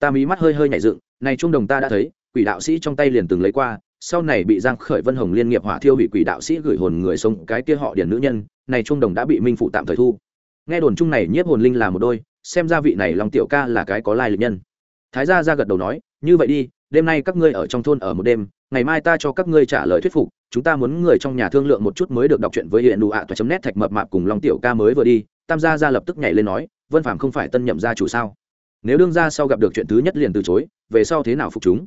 [SPEAKER 1] Ta mí mắt hơi hơi nhảy dựng, này trung đồng ta đã thấy, quỷ đạo sĩ trong tay liền từng lấy qua, sau này bị giang khởi vân hồng liên nghiệp hỏa thiêu bị quỷ đạo sĩ gửi hồn người sống cái kia họ điển nữ nhân, này trung đồng đã bị minh phụ tạm thời thu. Nghe đồn chung này nhiếp hồn linh là một đôi, xem ra vị này lòng tiểu ca là cái có lai lịch nhân. Thái gia ra gật đầu nói, như vậy đi đêm nay các ngươi ở trong thôn ở một đêm, ngày mai ta cho các ngươi trả lời thuyết phục, chúng ta muốn người trong nhà thương lượng một chút mới được đọc chuyện với hiện đủ ạ toa chấm nét thạch mập mạp cùng long tiểu ca mới vừa đi, tam gia ra lập tức nhảy lên nói, vân phạm không phải tân nhậm gia chủ sao? Nếu đương gia sau gặp được chuyện thứ nhất liền từ chối, về sau thế nào phục chúng?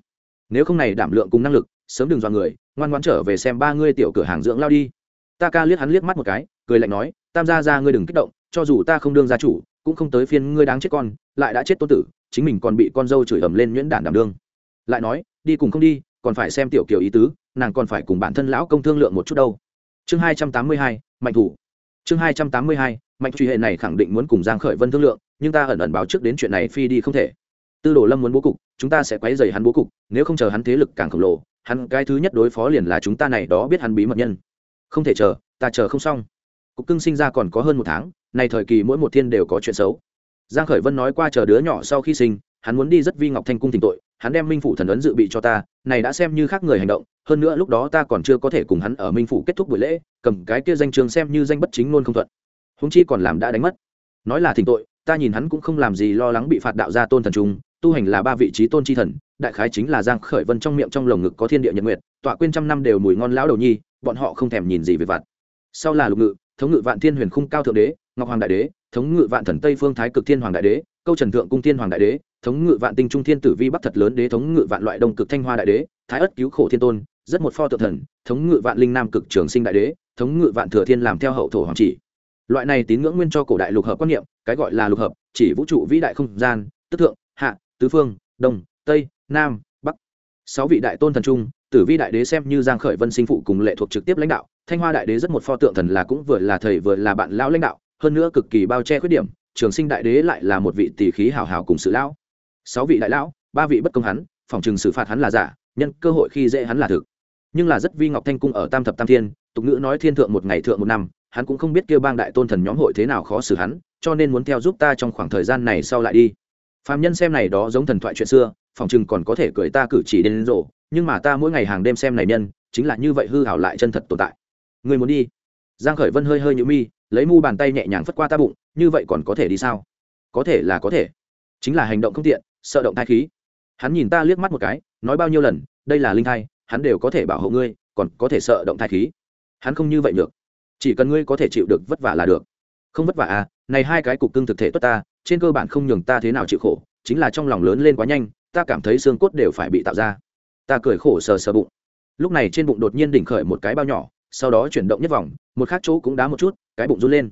[SPEAKER 1] Nếu không này đảm lượng cùng năng lực, sớm đừng dọa người, ngoan ngoãn trở về xem ba ngươi tiểu cửa hàng dưỡng lao đi. Ta ca liếc hắn liếc mắt một cái, cười lạnh nói, tam gia ra ngươi đừng kích động, cho dù ta không đương gia chủ, cũng không tới phiên ngươi đáng chết con, lại đã chết tôn tử, chính mình còn bị con dâu chửi ầm lên nhuyễn đản đảm đương lại nói, đi cùng không đi, còn phải xem tiểu kiều ý tứ, nàng còn phải cùng bản thân lão công thương lượng một chút đâu. Chương hai trăm tám mươi hai, mạnh thủ. Chương hai trăm tám mươi hai, mạnh truy hệ này khẳng định muốn cùng giang khởi vân thương lượng, nhưng ta ẩn ẩn báo trước đến chuyện này phi đi không thể. Tư đồ lâm muốn bố cục, chúng ta sẽ quấy dày hắn bố cục, nếu không chờ hắn thế lực càng khổng lồ, hắn cái thứ nhất đối phó liền là chúng ta này đó biết hắn bí mật nhân. Không thể chờ, ta chờ không xong. Cục cưng sinh ra còn có hơn một tháng này thời kỳ mỗi một thiên đều có chuyện xấu. Giang khởi vân nói qua chờ đứa nhỏ sau khi sinh hắn muốn đi rất vi ngọc thanh cung tình tội, hắn đem minh phủ thần ấn dự bị cho ta, này đã xem như khác người hành động, hơn nữa lúc đó ta còn chưa có thể cùng hắn ở minh phủ kết thúc buổi lễ, cầm cái kia danh trường xem như danh bất chính luôn không thuận. Húng chi còn làm đã đánh mất. Nói là thỉnh tội, ta nhìn hắn cũng không làm gì lo lắng bị phạt đạo gia tôn thần trung, tu hành là ba vị trí tôn chi thần, đại khái chính là giang khởi vân trong miệng trong lồng ngực có thiên địa nhật nguyệt, tọa quên trăm năm đều mùi ngon lão đầu nhi, bọn họ không thèm nhìn gì về vặt. Sau là lục ngự, thống ngự vạn thiên huyền khung cao thượng đế, ngọc hoàng đại đế, thống ngự vạn thần tây phương thái cực thiên hoàng đại đế, câu trần thượng cung thiên hoàng đại đế thống ngự vạn tinh trung thiên tử vi bắc thật lớn đế thống ngự vạn loại đông cực thanh hoa đại đế, thái ất cứu khổ thiên tôn, rất một pho tượng thần, thống ngự vạn linh nam cực trường sinh đại đế, thống ngự vạn thừa thiên làm theo hậu thổ hoàng chỉ. Loại này tín ngưỡng nguyên cho cổ đại lục hợp quan niệm, cái gọi là lục hợp, chỉ vũ trụ vĩ đại không gian, tức thượng, hạ, tứ phương, đông, tây, nam, bắc. Sáu vị đại tôn thần trung, tử vi đại đế xem như giang khởi vân sinh phụ cùng lệ thuộc trực tiếp lãnh đạo, thanh hoa đại đế rất một pho tượng thần là cũng vừa là thầy vừa là bạn lão lãnh đạo, hơn nữa cực kỳ bao che khuyết điểm, trường sinh đại đế lại là một vị tỷ khí hào hào cùng sự lão sáu vị đại lão, ba vị bất công hắn, phòng chừng xử phạt hắn là giả, nhân cơ hội khi dễ hắn là thực. Nhưng là rất vi ngọc thanh cung ở tam thập tam thiên, tục ngữ nói thiên thượng một ngày thượng một năm, hắn cũng không biết kêu bang đại tôn thần nhóm hội thế nào khó xử hắn, cho nên muốn theo giúp ta trong khoảng thời gian này sau lại đi. Phạm nhân xem này đó giống thần thoại chuyện xưa, phòng chừng còn có thể cười ta cử chỉ đến rộ, nhưng mà ta mỗi ngày hàng đêm xem này nhân, chính là như vậy hư hảo lại chân thật tồn tại. Người muốn đi? Giang khởi vân hơi hơi nhũ mi, lấy mu bàn tay nhẹ nhàng phất qua ta bụng, như vậy còn có thể đi sao? Có thể là có thể. Chính là hành động không tiện sợ động thai khí. Hắn nhìn ta liếc mắt một cái, nói bao nhiêu lần, đây là linh thai, hắn đều có thể bảo hộ ngươi, còn có thể sợ động thai khí. Hắn không như vậy được. Chỉ cần ngươi có thể chịu được vất vả là được. Không vất vả à này hai cái cục cưng thực thể tốt ta, trên cơ bản không nhường ta thế nào chịu khổ, chính là trong lòng lớn lên quá nhanh, ta cảm thấy xương cốt đều phải bị tạo ra. Ta cười khổ sờ sờ bụng. Lúc này trên bụng đột nhiên đỉnh khởi một cái bao nhỏ, sau đó chuyển động nhất vòng, một khác chỗ cũng đá một chút, cái bụng run lên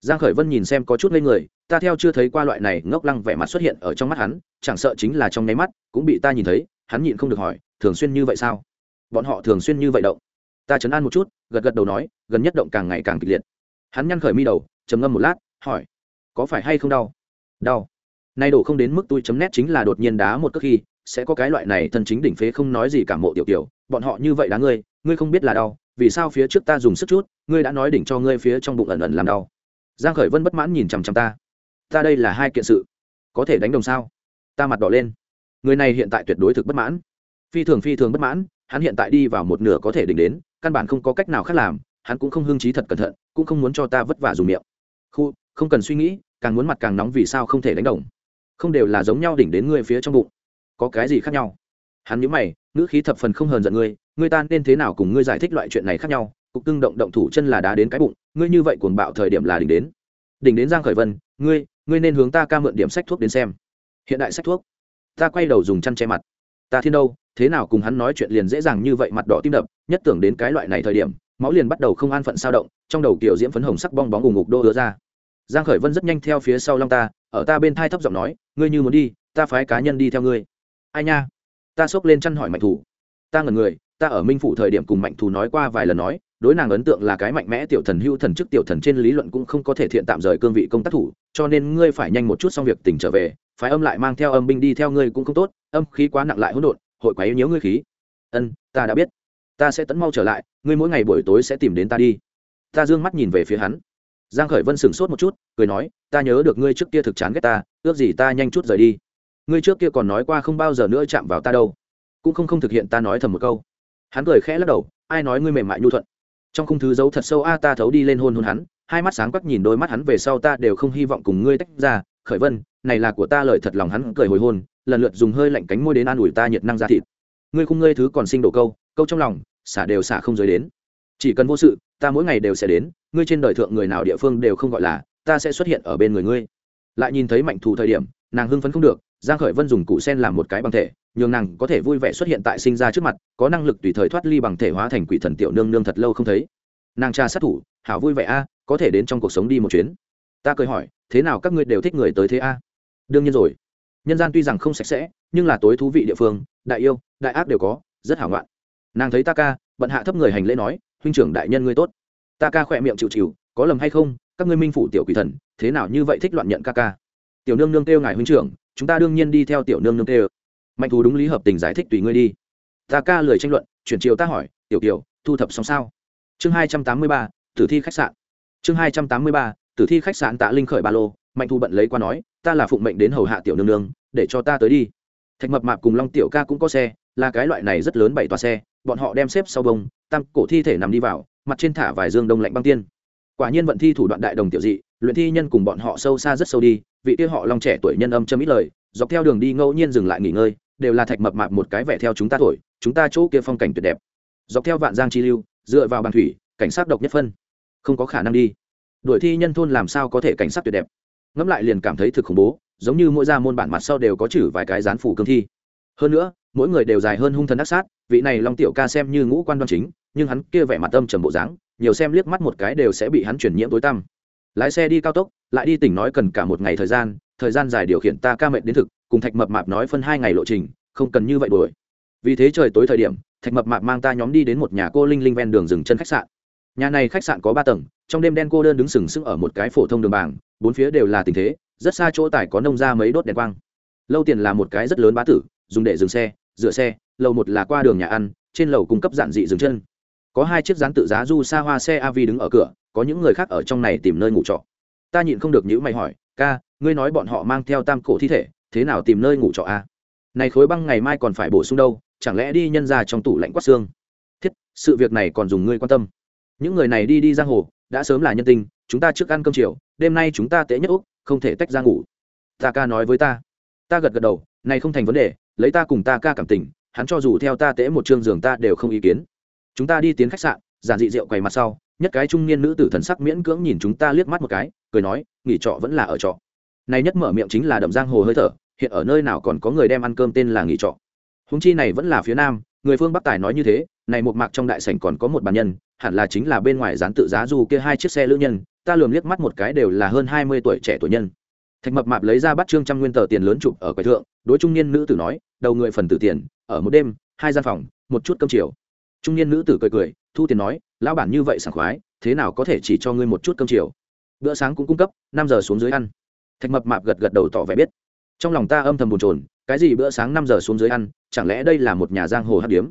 [SPEAKER 1] giang khởi vân nhìn xem có chút ngây người, ta theo chưa thấy qua loại này ngốc lăng vẻ mặt xuất hiện ở trong mắt hắn, chẳng sợ chính là trong nháy mắt, cũng bị ta nhìn thấy, hắn nhịn không được hỏi, thường xuyên như vậy sao? Bọn họ thường xuyên như vậy động. Ta chấn an một chút, gật gật đầu nói, gần nhất động càng ngày càng kịch liệt. Hắn nhăn khởi mi đầu, trầm ngâm một lát, hỏi, có phải hay không đau? Đau. Nay đổ không đến mức tôi chấm nét chính là đột nhiên đá một cước khi, sẽ có cái loại này thân chính đỉnh phế không nói gì cả mộ tiểu tiểu, bọn họ như vậy đá ngươi ngươi không biết là đau, vì sao phía trước ta dùng sức chút, ngươi đã nói đỉnh cho ngươi phía trong bụng ẩn ẩn làm đau giang khởi vân bất mãn nhìn chằm chằm ta. Ta đây là hai kiện sự. Có thể đánh đồng sao? Ta mặt đỏ lên. Người này hiện tại tuyệt đối thực bất mãn. Phi thường phi thường bất mãn, hắn hiện tại đi vào một nửa có thể đỉnh đến, căn bản không có cách nào khác làm, hắn cũng không hưng trí thật cẩn thận, cũng không muốn cho ta vất vả dùng miệng. Khu, không cần suy nghĩ, càng muốn mặt càng nóng vì sao không thể đánh đồng. Không đều là giống nhau đỉnh đến ngươi phía trong bụng. Có cái gì khác nhau? Hắn nhíu mày, ngữ khí thập phần không hờn giận ngươi ngươi ta nên thế nào cùng ngươi giải thích loại chuyện này khác nhau? Cục cưng động động thủ chân là đá đến cái bụng, ngươi như vậy cuồng bạo thời điểm là đỉnh đến. Đỉnh đến giang khởi vân, ngươi ngươi nên hướng ta ca mượn điểm sách thuốc đến xem. Hiện đại sách thuốc. Ta quay đầu dùng chăn che mặt. Ta thiên đâu, thế nào cùng hắn nói chuyện liền dễ dàng như vậy mặt đỏ tim đập, nhất tưởng đến cái loại này thời điểm, máu liền bắt đầu không an phận sao động, trong đầu kiểu diễm phấn hồng sắc bong bóng ủng ngục đô hứa ra. Giang khởi vân rất nhanh theo phía sau long ta, ở ta bên thai thấp giọng nói, ngươi như muốn đi, ta phái cá nhân đi theo ngươi. Ai nha? Ta xốc lên chăn hỏi mạnh thủ. Ta ngẩn người, ta ở minh phủ thời điểm cùng mạnh thủ nói qua vài lần nói đối nàng ấn tượng là cái mạnh mẽ tiểu thần hưu thần chức tiểu thần trên lý luận cũng không có thể thiện tạm rời cương vị công tác thủ, cho nên ngươi phải nhanh một chút xong việc tỉnh trở về phải âm lại mang theo âm binh đi theo ngươi cũng không tốt, âm khí quá nặng lại hỗn độn, hội quá yếu nhiễu ngươi khí. Ân, ta đã biết. Ta sẽ tấn mau trở lại, ngươi mỗi ngày buổi tối sẽ tìm đến ta đi. Ta dương mắt nhìn về phía hắn. Giang khởi vân sửng sốt một chút, cười nói, ta nhớ được ngươi trước kia thực chán ghét ta, ước gì ta nhanh chút rời đi. Ngươi trước kia còn nói qua không bao giờ nữa chạm vào ta đâu. Cũng không không thực hiện ta nói thầm một câu. Hắn cười khẽ lắc đầu, ai nói ngươi mềm mại nhu thuận? Trong khung thứ giấu thật sâu a, ta thấu đi lên hôn hôn hắn, hai mắt sáng quắc nhìn đôi mắt hắn về sau ta đều không hy vọng cùng ngươi tách ra. Khởi vân, này là của ta lời thật lòng hắn cười hồi hôn, lần lượt dùng hơi lạnh cánh môi đến an ủi ta nhiệt năng ra thịt. Ngươi khung ngươi thứ còn sinh đổ câu câu trong lòng, xả đều xả không giới đến. Chỉ cần vô sự, ta mỗi ngày đều sẽ đến, ngươi trên đời thượng người nào địa phương đều không gọi là, ta sẽ xuất hiện ở bên người ngươi. Lại nhìn thấy mạnh thù thời điểm, nàng hưng phấn không được giang khởi vân dùng cụ sen làm một cái bằng thể, nhường nàng có thể vui vẻ xuất hiện tại sinh ra trước mặt, có năng lực tùy thời thoát ly bằng thể hóa thành quỷ thần tiểu nương nương thật lâu không thấy. Nàng cha sát thủ, hảo vui vẻ a, có thể đến trong cuộc sống đi một chuyến. Ta cười hỏi, thế nào các ngươi đều thích người tới thế a? Đương nhiên rồi. Nhân gian tuy rằng không sạch sẽ, nhưng là tối thú vị địa phương, đại yêu, đại ác đều có, rất hảo ngoạn. Nàng thấy ta ca, bận hạ thấp người hành lễ nói, huynh trưởng đại nhân ngươi tốt. Ta ca khỏe miệng chịu chịu, có lầm hay không? Các ngươi minh phủ tiểu quỷ thần, thế nào như vậy thích loạn nhận ca ca? Tiểu nương nương kêu ngài huynh trưởng chúng ta đương nhiên đi theo tiểu nương nương kêu. Mạnh thú đúng lý hợp tình giải thích tùy ngươi đi. Ta ca lười tranh luận, chuyển chiều ta hỏi, tiểu kiều, thu thập xong sao? Chương hai trăm tám mươi ba, tử thi khách sạn. Chương hai trăm tám mươi ba, tử thi khách sạn tạ linh khởi ba lô, mạnh thu bận lấy qua nói, ta là phụng mệnh đến hầu hạ tiểu nương nương, để cho ta tới đi. Thạch mập mạp cùng long tiểu ca cũng có xe, là cái loại này rất lớn bảy toa xe, bọn họ đem xếp sau bông, tam cổ thi thể nằm đi vào, mặt trên thả vài dương đông lạnh băng tiên. Quả nhiên vận thi thủ đoạn đại đồng tiểu dị luyện thi nhân cùng bọn họ sâu xa rất sâu đi, vị kia họ long trẻ tuổi nhân âm châm ít lời, dọc theo đường đi ngẫu nhiên dừng lại nghỉ ngơi, đều là thạch mập mạp một cái vẻ theo chúng ta thổi, chúng ta chỗ kia phong cảnh tuyệt đẹp. Dọc theo vạn giang chi lưu, dựa vào bàn thủy, cảnh sát độc nhất phân. Không có khả năng đi. Đuổi thi nhân thôn làm sao có thể cảnh sát tuyệt đẹp? Ngẫm lại liền cảm thấy thực khủng bố, giống như mỗi gia môn bản mặt sau đều có chữ vài cái dán phủ cương thi. Hơn nữa, mỗi người đều dài hơn hung thần ác sát, vị này long tiểu ca xem như ngũ quan đoan chính, nhưng hắn kia vẻ mặt âm trầm bộ dáng, nhiều xem liếc mắt một cái đều sẽ bị hắn chuyển nhiễm tối tăm lái xe đi cao tốc, lại đi tỉnh nói cần cả một ngày thời gian thời gian dài điều khiển ta ca mệnh đến thực, cùng thạch mập mạp nói phân hai ngày lộ trình, không cần như vậy đuổi. Vì thế trời tối thời điểm, thạch mập mạp mang ta nhóm đi đến một nhà cô linh linh ven đường dừng chân khách sạn. Nhà này khách sạn có ba tầng, trong đêm đen cô đơn đứng sừng sững ở một cái phổ thông đường bảng bốn phía đều là tình thế, rất xa chỗ tải có nông ra mấy đốt đèn quang. Lâu tiền là một cái rất lớn bá tử, dùng để dừng xe, rửa xe, lầu một là qua đường nhà ăn, trên lầu cung cấp giản dị dừng chân có hai chiếc dán tự giá du xa hoa xe av đứng ở cửa, có những người khác ở trong này tìm nơi ngủ trọ. Ta nhịn không được nhữ mày hỏi, ca, ngươi nói bọn họ mang theo tam cổ thi thể, thế nào tìm nơi ngủ trọ a? Này khối băng ngày mai còn phải bổ sung đâu, chẳng lẽ đi nhân ra trong tủ lạnh quát xương? Thiết, sự việc này còn dùng ngươi quan tâm. Những người này đi đi giang hồ, đã sớm là nhân tình, chúng ta trước ăn cơm chiều, đêm nay chúng ta tệ nhất úc, không thể tách ra ngủ. Ta ca nói với ta. Ta gật gật đầu, này không thành vấn đề, lấy ta cùng ta ca cảm tình, hắn cho dù theo ta tễ một chương giường ta đều không ý kiến chúng ta đi tiến khách sạn, giản dị rượu quầy mặt sau, nhất cái trung niên nữ tử thần sắc miễn cưỡng nhìn chúng ta liếc mắt một cái, cười nói, nghỉ trọ vẫn là ở trọ. Này nhất mở miệng chính là đậm giang hồ hơi thở, hiện ở nơi nào còn có người đem ăn cơm tên là nghỉ trọ. Húng chi này vẫn là phía nam, người phương bắc tài nói như thế, này một mạc trong đại sảnh còn có một bàn nhân, hẳn là chính là bên ngoài dán tự giá du kia hai chiếc xe lữ nhân, ta lườm liếc mắt một cái đều là hơn hai mươi tuổi trẻ tuổi nhân. Thạch mập mạp lấy ra bắt trương trăm nguyên tờ tiền lớn chụp ở quầy thượng, đối trung niên nữ tử nói, đầu người phần tử tiền, ở một đêm, hai gian phòng, một chút cơm chiều trung niên nữ tử cười cười, thu tiền nói, lão bản như vậy sảng khoái, thế nào có thể chỉ cho ngươi một chút cơm chiều? Bữa sáng cũng cung cấp, năm giờ xuống dưới ăn. Thạch mập mạp gật gật đầu tỏ vẻ biết. Trong lòng ta âm thầm bồn chồn, cái gì bữa sáng năm giờ xuống dưới ăn, chẳng lẽ đây là một nhà giang hồ hát điếm?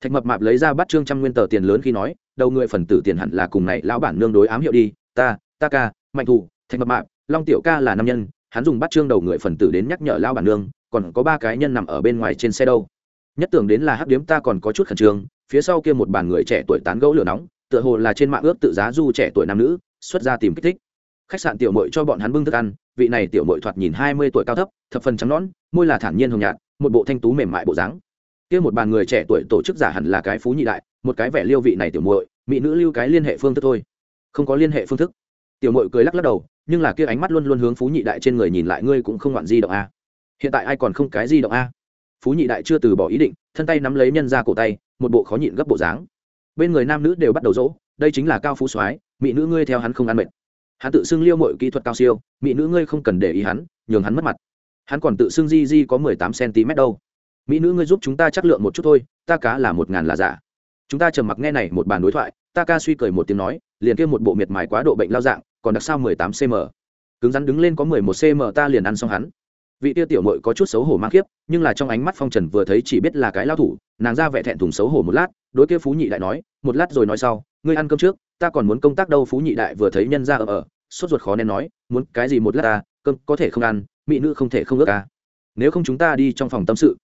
[SPEAKER 1] Thạch mập mạp lấy ra bắt trương trăm nguyên tờ tiền lớn khi nói, đầu người phần tử tiền hẳn là cùng này lão bản nương đối ám hiệu đi, ta ta ca, mạnh thủ, thạch mập mạp, long tiểu ca là nam nhân, hắn dùng bắt trương đầu người phần tử đến nhắc nhở lão bản nương, còn có ba cái nhân nằm ở bên ngoài trên xe đâu. Nhất tưởng đến là hắc điếm ta còn có chút khẩn trương phía sau kia một bàn người trẻ tuổi tán gẫu lửa nóng, tựa hồ là trên mạng ước tự giá du trẻ tuổi nam nữ, xuất ra tìm kích thích. Khách sạn tiểu mội cho bọn hắn bưng thức ăn, vị này tiểu mội thoạt nhìn hai mươi tuổi cao thấp, thập phần trắng nõn, môi là thản nhiên hồng nhạt, một bộ thanh tú mềm mại bộ dáng. Kia một bàn người trẻ tuổi tổ chức giả hẳn là cái phú nhị đại, một cái vẻ liêu vị này tiểu muội, mỹ nữ lưu cái liên hệ phương thức thôi. Không có liên hệ phương thức. Tiểu muội cười lắc lắc đầu, nhưng là kia ánh mắt luôn luôn hướng phú nhị đại trên người nhìn lại, ngươi cũng không ngoạn di động a. Hiện tại ai còn không cái di động a? Phú nhị đại chưa từ bỏ ý định, thân tay nắm lấy nhân ra cổ tay một bộ khó nhịn gấp bộ dáng. Bên người nam nữ đều bắt đầu dỗ đây chính là cao phú soái, mỹ nữ ngươi theo hắn không ăn mệt. Hắn tự xưng liêu mọi kỹ thuật cao siêu, mỹ nữ ngươi không cần để ý hắn, nhường hắn mất mặt. Hắn còn tự xưng di di có mười tám cm đâu. Mỹ nữ ngươi giúp chúng ta chắc lượng một chút thôi, ta cá là một ngàn là giả. Chúng ta trầm mặc nghe này một bàn đối thoại, ta ca suy cười một tiếng nói, liền kia một bộ miệt mài quá độ bệnh lao dạng, còn đặc sao mười tám cm cứng rắn đứng lên có mười một cm ta liền ăn xong hắn vị tia tiểu mội có chút xấu hổ mang kiếp nhưng là trong ánh mắt phong trần vừa thấy chỉ biết là cái lao thủ, nàng ra vẻ thẹn thùng xấu hổ một lát, đối kia phú nhị đại nói, một lát rồi nói sau, ngươi ăn cơm trước, ta còn muốn công tác đâu. Phú nhị đại vừa thấy nhân ra ở ở, sốt ruột khó nên nói, muốn cái gì một lát ta, cơm có thể không ăn, mỹ nữ không thể không ước ta. nếu không chúng ta đi trong phòng tâm sự.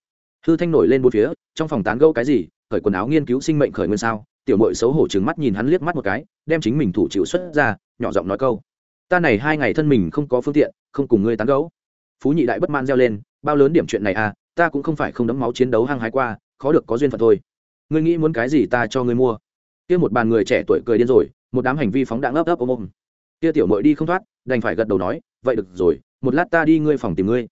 [SPEAKER 1] Hư thanh nổi lên bốn phía, trong phòng tán gẫu cái gì, khởi quần áo nghiên cứu sinh mệnh khởi nguyên sao? Tiểu mội xấu hổ trừng mắt nhìn hắn liếc mắt một cái, đem chính mình thủ chịu xuất ra, nhỏ giọng nói câu, ta này hai ngày thân mình không có phương tiện, không cùng ngươi tán gẫu phú nhị đại bất man reo lên, bao lớn điểm chuyện này à ta cũng không phải không đấm máu chiến đấu hăng hái qua, khó được có duyên phận thôi. Ngươi nghĩ muốn cái gì ta cho ngươi mua. Kia một bàn người trẻ tuổi cười điên rồi, một đám hành vi phóng đạn ấp ấp ôm ôm. Kia tiểu mội đi không thoát, đành phải gật đầu nói, vậy được rồi, một lát ta đi ngươi phòng tìm ngươi.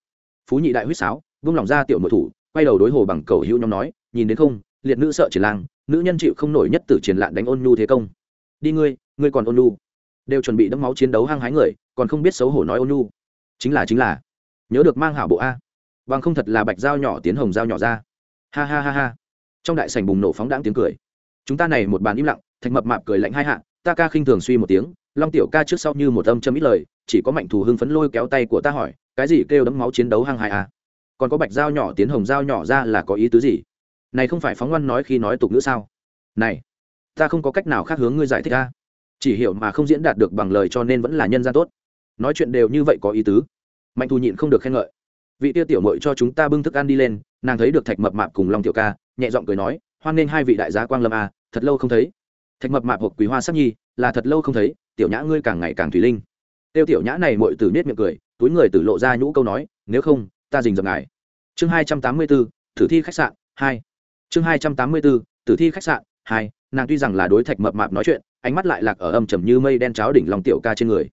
[SPEAKER 1] Phú nhị đại huýt sáo, vung lòng ra tiểu mội thủ, quay đầu đối hồ bằng cầu hữu nhóm nói, nhìn đến không, liệt nữ sợ triển lang, nữ nhân chịu không nổi nhất tử triển lạn đánh ôn nhu thế công. Đi ngươi ngươi còn ôn nhu. Đều chuẩn bị đẫm máu chiến đấu hăng hái người, còn không biết xấu hổ nói ôn nhu. Chính là chính là nhớ được mang hảo bộ a. Bằng không thật là bạch dao nhỏ tiến hồng dao nhỏ ra. Ha ha ha ha. Trong đại sảnh bùng nổ phóng đáng tiếng cười. Chúng ta này một bàn im lặng, thạch mập mạp cười lạnh hai hạ, ta ca khinh thường suy một tiếng, long tiểu ca trước sau như một âm châm ít lời, chỉ có mạnh thù hưng phấn lôi kéo tay của ta hỏi, cái gì kêu đấm máu chiến đấu hăng hại à? Còn có bạch dao nhỏ tiến hồng dao nhỏ ra là có ý tứ gì? Này không phải phóng ngoan nói khi nói tục nữa sao? Này, ta không có cách nào khác hướng ngươi giải thích ta chỉ hiểu mà không diễn đạt được bằng lời cho nên vẫn là nhân gian tốt. Nói chuyện đều như vậy có ý tứ mạnh thù nhịn không được khen ngợi. Vị tiêu tiểu mội cho chúng ta bưng thức ăn đi lên nàng thấy được thạch mập mạp cùng long tiểu ca nhẹ giọng cười nói hoan nghênh hai vị đại gia quang lâm à, thật lâu không thấy. Thạch mập mạp hộp quý hoa sắc nhi là thật lâu không thấy tiểu nhã ngươi càng ngày càng thủy linh. Tiêu tiểu nhã này mội từ nết miệng cười túi người từ lộ ra nhũ câu nói nếu không ta dình dập ngài. Chương hai trăm tám mươi bốn thử thi khách sạn hai. Chương hai trăm tám mươi bốn tử thi khách sạn hai. Nàng tuy rằng là đối thạch mập mạp nói chuyện ánh mắt lại lạc ở âm trầm như mây đen cháo đỉnh long tiểu ca trên người.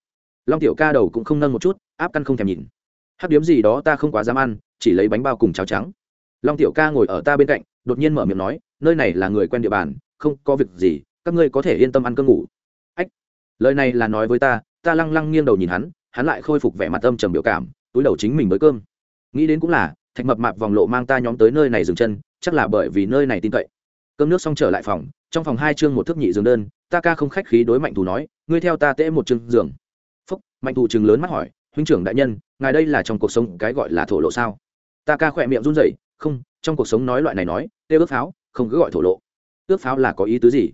[SPEAKER 1] Long tiểu ca đầu cũng không nâng một chút áp căn không thèm nhìn hát điếm gì đó ta không quá dám ăn, chỉ lấy bánh bao cùng cháo trắng. Long tiểu ca ngồi ở ta bên cạnh, đột nhiên mở miệng nói, nơi này là người quen địa bàn, không có việc gì, các ngươi có thể yên tâm ăn cơm ngủ. Ách, lời này là nói với ta ta lăng lăng nghiêng đầu nhìn hắn hắn lại khôi phục vẻ mặt âm trầm biểu cảm, túi đầu chính mình với cơm. Nghĩ đến cũng là, thạch mập mạp vòng lộ mang ta nhóm tới nơi này dừng chân, chắc là bởi vì nơi này tin cậy. Cơm nước xong trở lại phòng, trong phòng hai chương một thước nhị giường đơn, ta ca không khách khí đối mạnh thù nói, ngươi theo ta tễ một chương giường. Phúc, mạnh thù chừng lớn mắt hỏi, huynh trưởng đại nhân ngài đây là trong cuộc sống cái gọi là thổ lộ sao? Ta ca khỏe miệng run rẩy, không, trong cuộc sống nói loại này nói, tê ước pháo, không cứ gọi thổ lộ. Ước pháo là có ý tứ gì?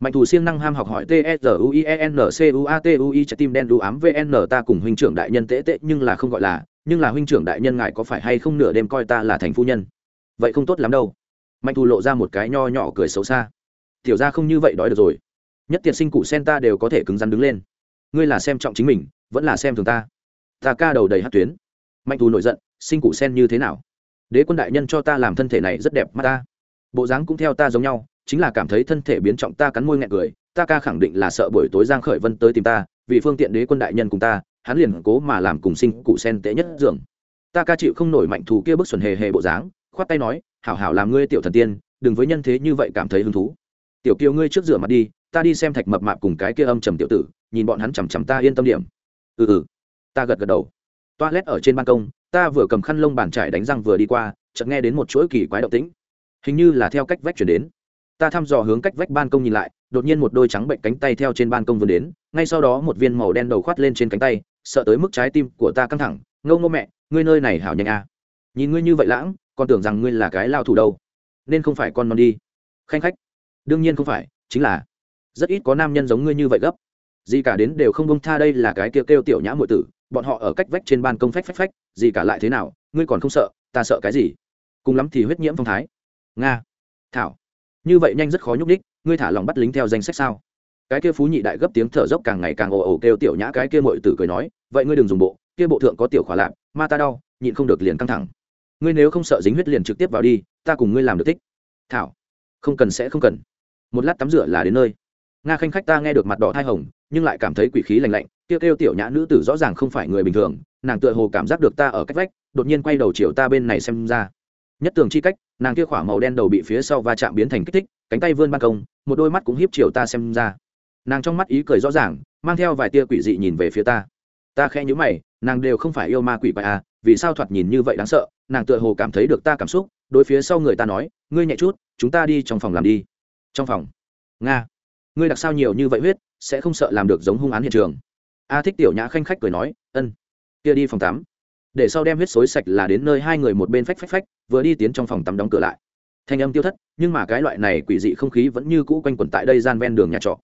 [SPEAKER 1] Mạnh thủ siêng năng ham học hỏi t s u i e n c u a t u i, trái tim đen đu ám vn ta cùng huynh trưởng đại nhân tễ tệ, nhưng là không gọi là, nhưng là huynh trưởng đại nhân ngài có phải hay không nửa đêm coi ta là thành phu nhân? Vậy không tốt lắm đâu. Mạnh thù lộ ra một cái nho nhỏ cười xấu xa. Tiểu ra không như vậy đói được rồi. Nhất tiện sinh cụ sen ta đều có thể cứng rắn đứng lên. Ngươi là xem trọng chính mình, vẫn là xem thường ta ta ca đầu đầy hát tuyến. Mạnh thù nổi giận, sinh cụ sen như thế nào? Đế quân đại nhân cho ta làm thân thể này rất đẹp mắt ta. Bộ dáng cũng theo ta giống nhau, chính là cảm thấy thân thể biến trọng ta cắn môi nghẹn cười, ta ca khẳng định là sợ buổi tối giang khởi vân tới tìm ta, vì phương tiện đế quân đại nhân cùng ta, hắn liền cố mà làm cùng sinh cụ sen tệ nhất dường. Ta ca chịu không nổi mạnh thù kia bức xuẩn hề hề bộ dáng, khoát tay nói, hảo hảo làm ngươi tiểu thần tiên, đừng với nhân thế như vậy cảm thấy hứng thú. Tiểu kiều ngươi trước rửa mặt đi, ta đi xem thạch mập mạp cùng cái kia âm trầm tiểu tử, nhìn bọn hắn chằm chằm ta yên tâm điểm. Ừ ừ ta gật gật đầu. Toilet ở trên ban công, ta vừa cầm khăn lông bàn trải đánh răng vừa đi qua, chợt nghe đến một chuỗi kỳ quái động tĩnh. Hình như là theo cách vách chuyển đến. Ta thăm dò hướng cách vách ban công nhìn lại, đột nhiên một đôi trắng bệnh cánh tay theo trên ban công vươn đến, ngay sau đó một viên màu đen đầu khoát lên trên cánh tay, sợ tới mức trái tim của ta căng thẳng ngâu ngô mẹ, ngươi nơi này hảo nhanh à. nhìn ngươi như vậy lãng con tưởng rằng ngươi là cái lao thủ đâu. Nên không phải con non đi. Khanh khách. Đương nhiên không phải, chính là rất ít có nam nhân giống ngươi như vậy gấp. Gì cả đến đều không bông tha đây là cái kêu kêu tiểu nhã muội tử bọn họ ở cách vách trên ban công phách phách phách, gì cả lại thế nào, ngươi còn không sợ, ta sợ cái gì? Cùng lắm thì huyết nhiễm phong thái. Nga. Thảo. Như vậy nhanh rất khó nhúc đích ngươi thả lòng bắt lính theo danh sách sao? Cái kia phú nhị đại gấp tiếng thở dốc càng ngày càng ồ ồ kêu tiểu nhã cái kia muội tử cười nói, vậy ngươi đừng dùng bộ, kia bộ thượng có tiểu khỏa lạp, ma ta đau, nhịn không được liền căng thẳng. Ngươi nếu không sợ dính huyết liền trực tiếp vào đi, ta cùng ngươi làm được thích. Thảo. Không cần sẽ không cần. Một lát tắm rửa là đến nơi. Nga khanh khách ta nghe được mặt đỏ thai hồng nhưng lại cảm thấy quỷ khí lành lạnh, kêu kêu tiểu nhã nữ tử rõ ràng không phải người bình thường, nàng tựa hồ cảm giác được ta ở cách vách, đột nhiên quay đầu chiều ta bên này xem ra. Nhất tường chi cách, nàng kia khỏa màu đen đầu bị phía sau va chạm biến thành kích thích, cánh tay vươn ban công, một đôi mắt cũng hiếp chiều ta xem ra. Nàng trong mắt ý cười rõ ràng, mang theo vài tia quỷ dị nhìn về phía ta. Ta khẽ nhữ mày, nàng đều không phải yêu ma quỷ bại à vì sao thoạt nhìn như vậy đáng sợ, nàng tựa hồ cảm thấy được ta cảm xúc, đối phía sau người ta nói, ngươi nhẹ chút, chúng ta đi trong phòng làm đi. Trong phòng? Nga, ngươi đặc sao nhiều như vậy huyết sẽ không sợ làm được giống hung án hiện trường. A thích tiểu nhã khanh khách cười nói, ân, kia đi phòng tắm. Để sau đem huyết xối sạch là đến nơi hai người một bên phách phách phách, vừa đi tiến trong phòng tắm đóng cửa lại. Thanh âm tiêu thất, nhưng mà cái loại này quỷ dị không khí vẫn như cũ quanh quẩn tại đây gian ven đường nhà trọ.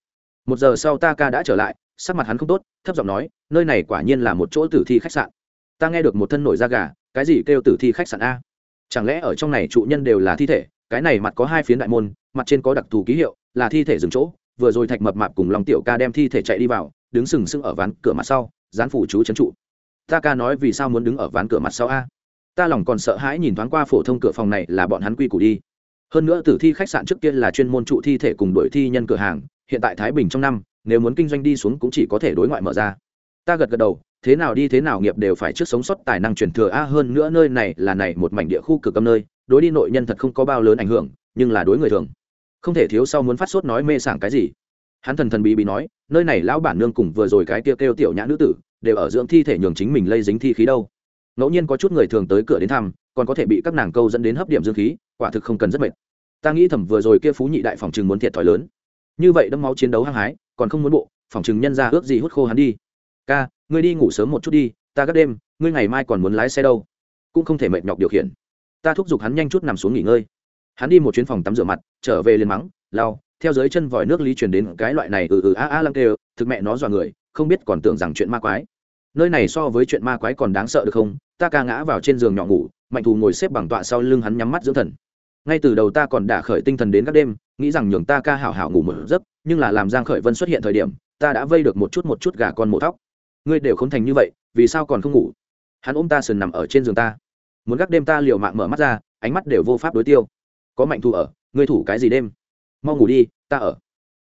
[SPEAKER 1] Một giờ sau ta ca đã trở lại, sắc mặt hắn không tốt, thấp giọng nói, nơi này quả nhiên là một chỗ tử thi khách sạn. Ta nghe được một thân nổi da gà, cái gì kêu tử thi khách sạn a? Chẳng lẽ ở trong này trụ nhân đều là thi thể? Cái này mặt có hai phiến đại môn, mặt trên có đặc thù ký hiệu, là thi thể dừng chỗ vừa rồi thạch mập mạp cùng lòng tiểu ca đem thi thể chạy đi vào, đứng sừng sững ở ván cửa mặt sau dán phủ chú trấn trụ. Ta ca nói vì sao muốn đứng ở ván cửa mặt sau a? Ta lòng còn sợ hãi nhìn thoáng qua phổ thông cửa phòng này là bọn hắn quy củ đi. Hơn nữa tử thi khách sạn trước kia là chuyên môn trụ thi thể cùng đội thi nhân cửa hàng, hiện tại thái bình trong năm, nếu muốn kinh doanh đi xuống cũng chỉ có thể đối ngoại mở ra. Ta gật gật đầu, thế nào đi thế nào nghiệp đều phải trước sống sót tài năng truyền thừa a, hơn nữa nơi này là này một mảnh địa khu cực âm nơi, đối đi nội nhân thật không có bao lớn ảnh hưởng, nhưng là đối người thường không thể thiếu sau muốn phát sốt nói mê sảng cái gì. Hắn thần thần bí bí nói, nơi này lão bản nương cùng vừa rồi cái kia kêu tiểu nhã nữ tử, đều ở dưỡng thi thể nhường chính mình lây dính thi khí đâu. Ngẫu nhiên có chút người thường tới cửa đến thăm, còn có thể bị các nàng câu dẫn đến hấp điểm dương khí, quả thực không cần rất mệt. Ta nghĩ thầm vừa rồi kia phú nhị đại phòng chừng muốn thiệt thòi lớn. Như vậy đâm máu chiến đấu hăng hái, còn không muốn bộ, phòng chừng nhân ra ước gì hút khô hắn đi. Ca, ngươi đi ngủ sớm một chút đi, ta gác đêm, ngươi ngày mai còn muốn lái xe đâu. Cũng không thể mệt nhọc điều khiển. Ta thúc giục hắn nhanh chút nằm xuống nghỉ ngơi hắn đi một chuyến phòng tắm rửa mặt trở về liền mắng lau, theo dưới chân vòi nước lý truyền đến cái loại này ừ ừ a a lăng kêu thực mẹ nó dọa người không biết còn tưởng rằng chuyện ma quái. Nơi này so với chuyện ma quái còn đáng sợ được không? Ta ca ngã vào trên giường nhỏ ngủ mạnh thù ngồi xếp bằng tọa sau lưng hắn nhắm mắt dưỡng thần. Ngay từ đầu ta còn đả khởi tinh thần đến các đêm nghĩ rằng nhường ta ca hảo hảo ngủ một giấc nhưng là làm giang khởi vân xuất hiện thời điểm ta đã vây được một chút một chút gà con mổ thóc. Ngươi đều không thành như vậy vì sao còn không ngủ? Hắn ôm ta sườn nằm ở trên giường ta. Muốn gác đêm ta liều mạng mở mắt ra ánh mắt đều vô pháp đối tiêu có mạnh thu ở, ngươi thủ cái gì đêm? Mau ngủ đi, ta ở.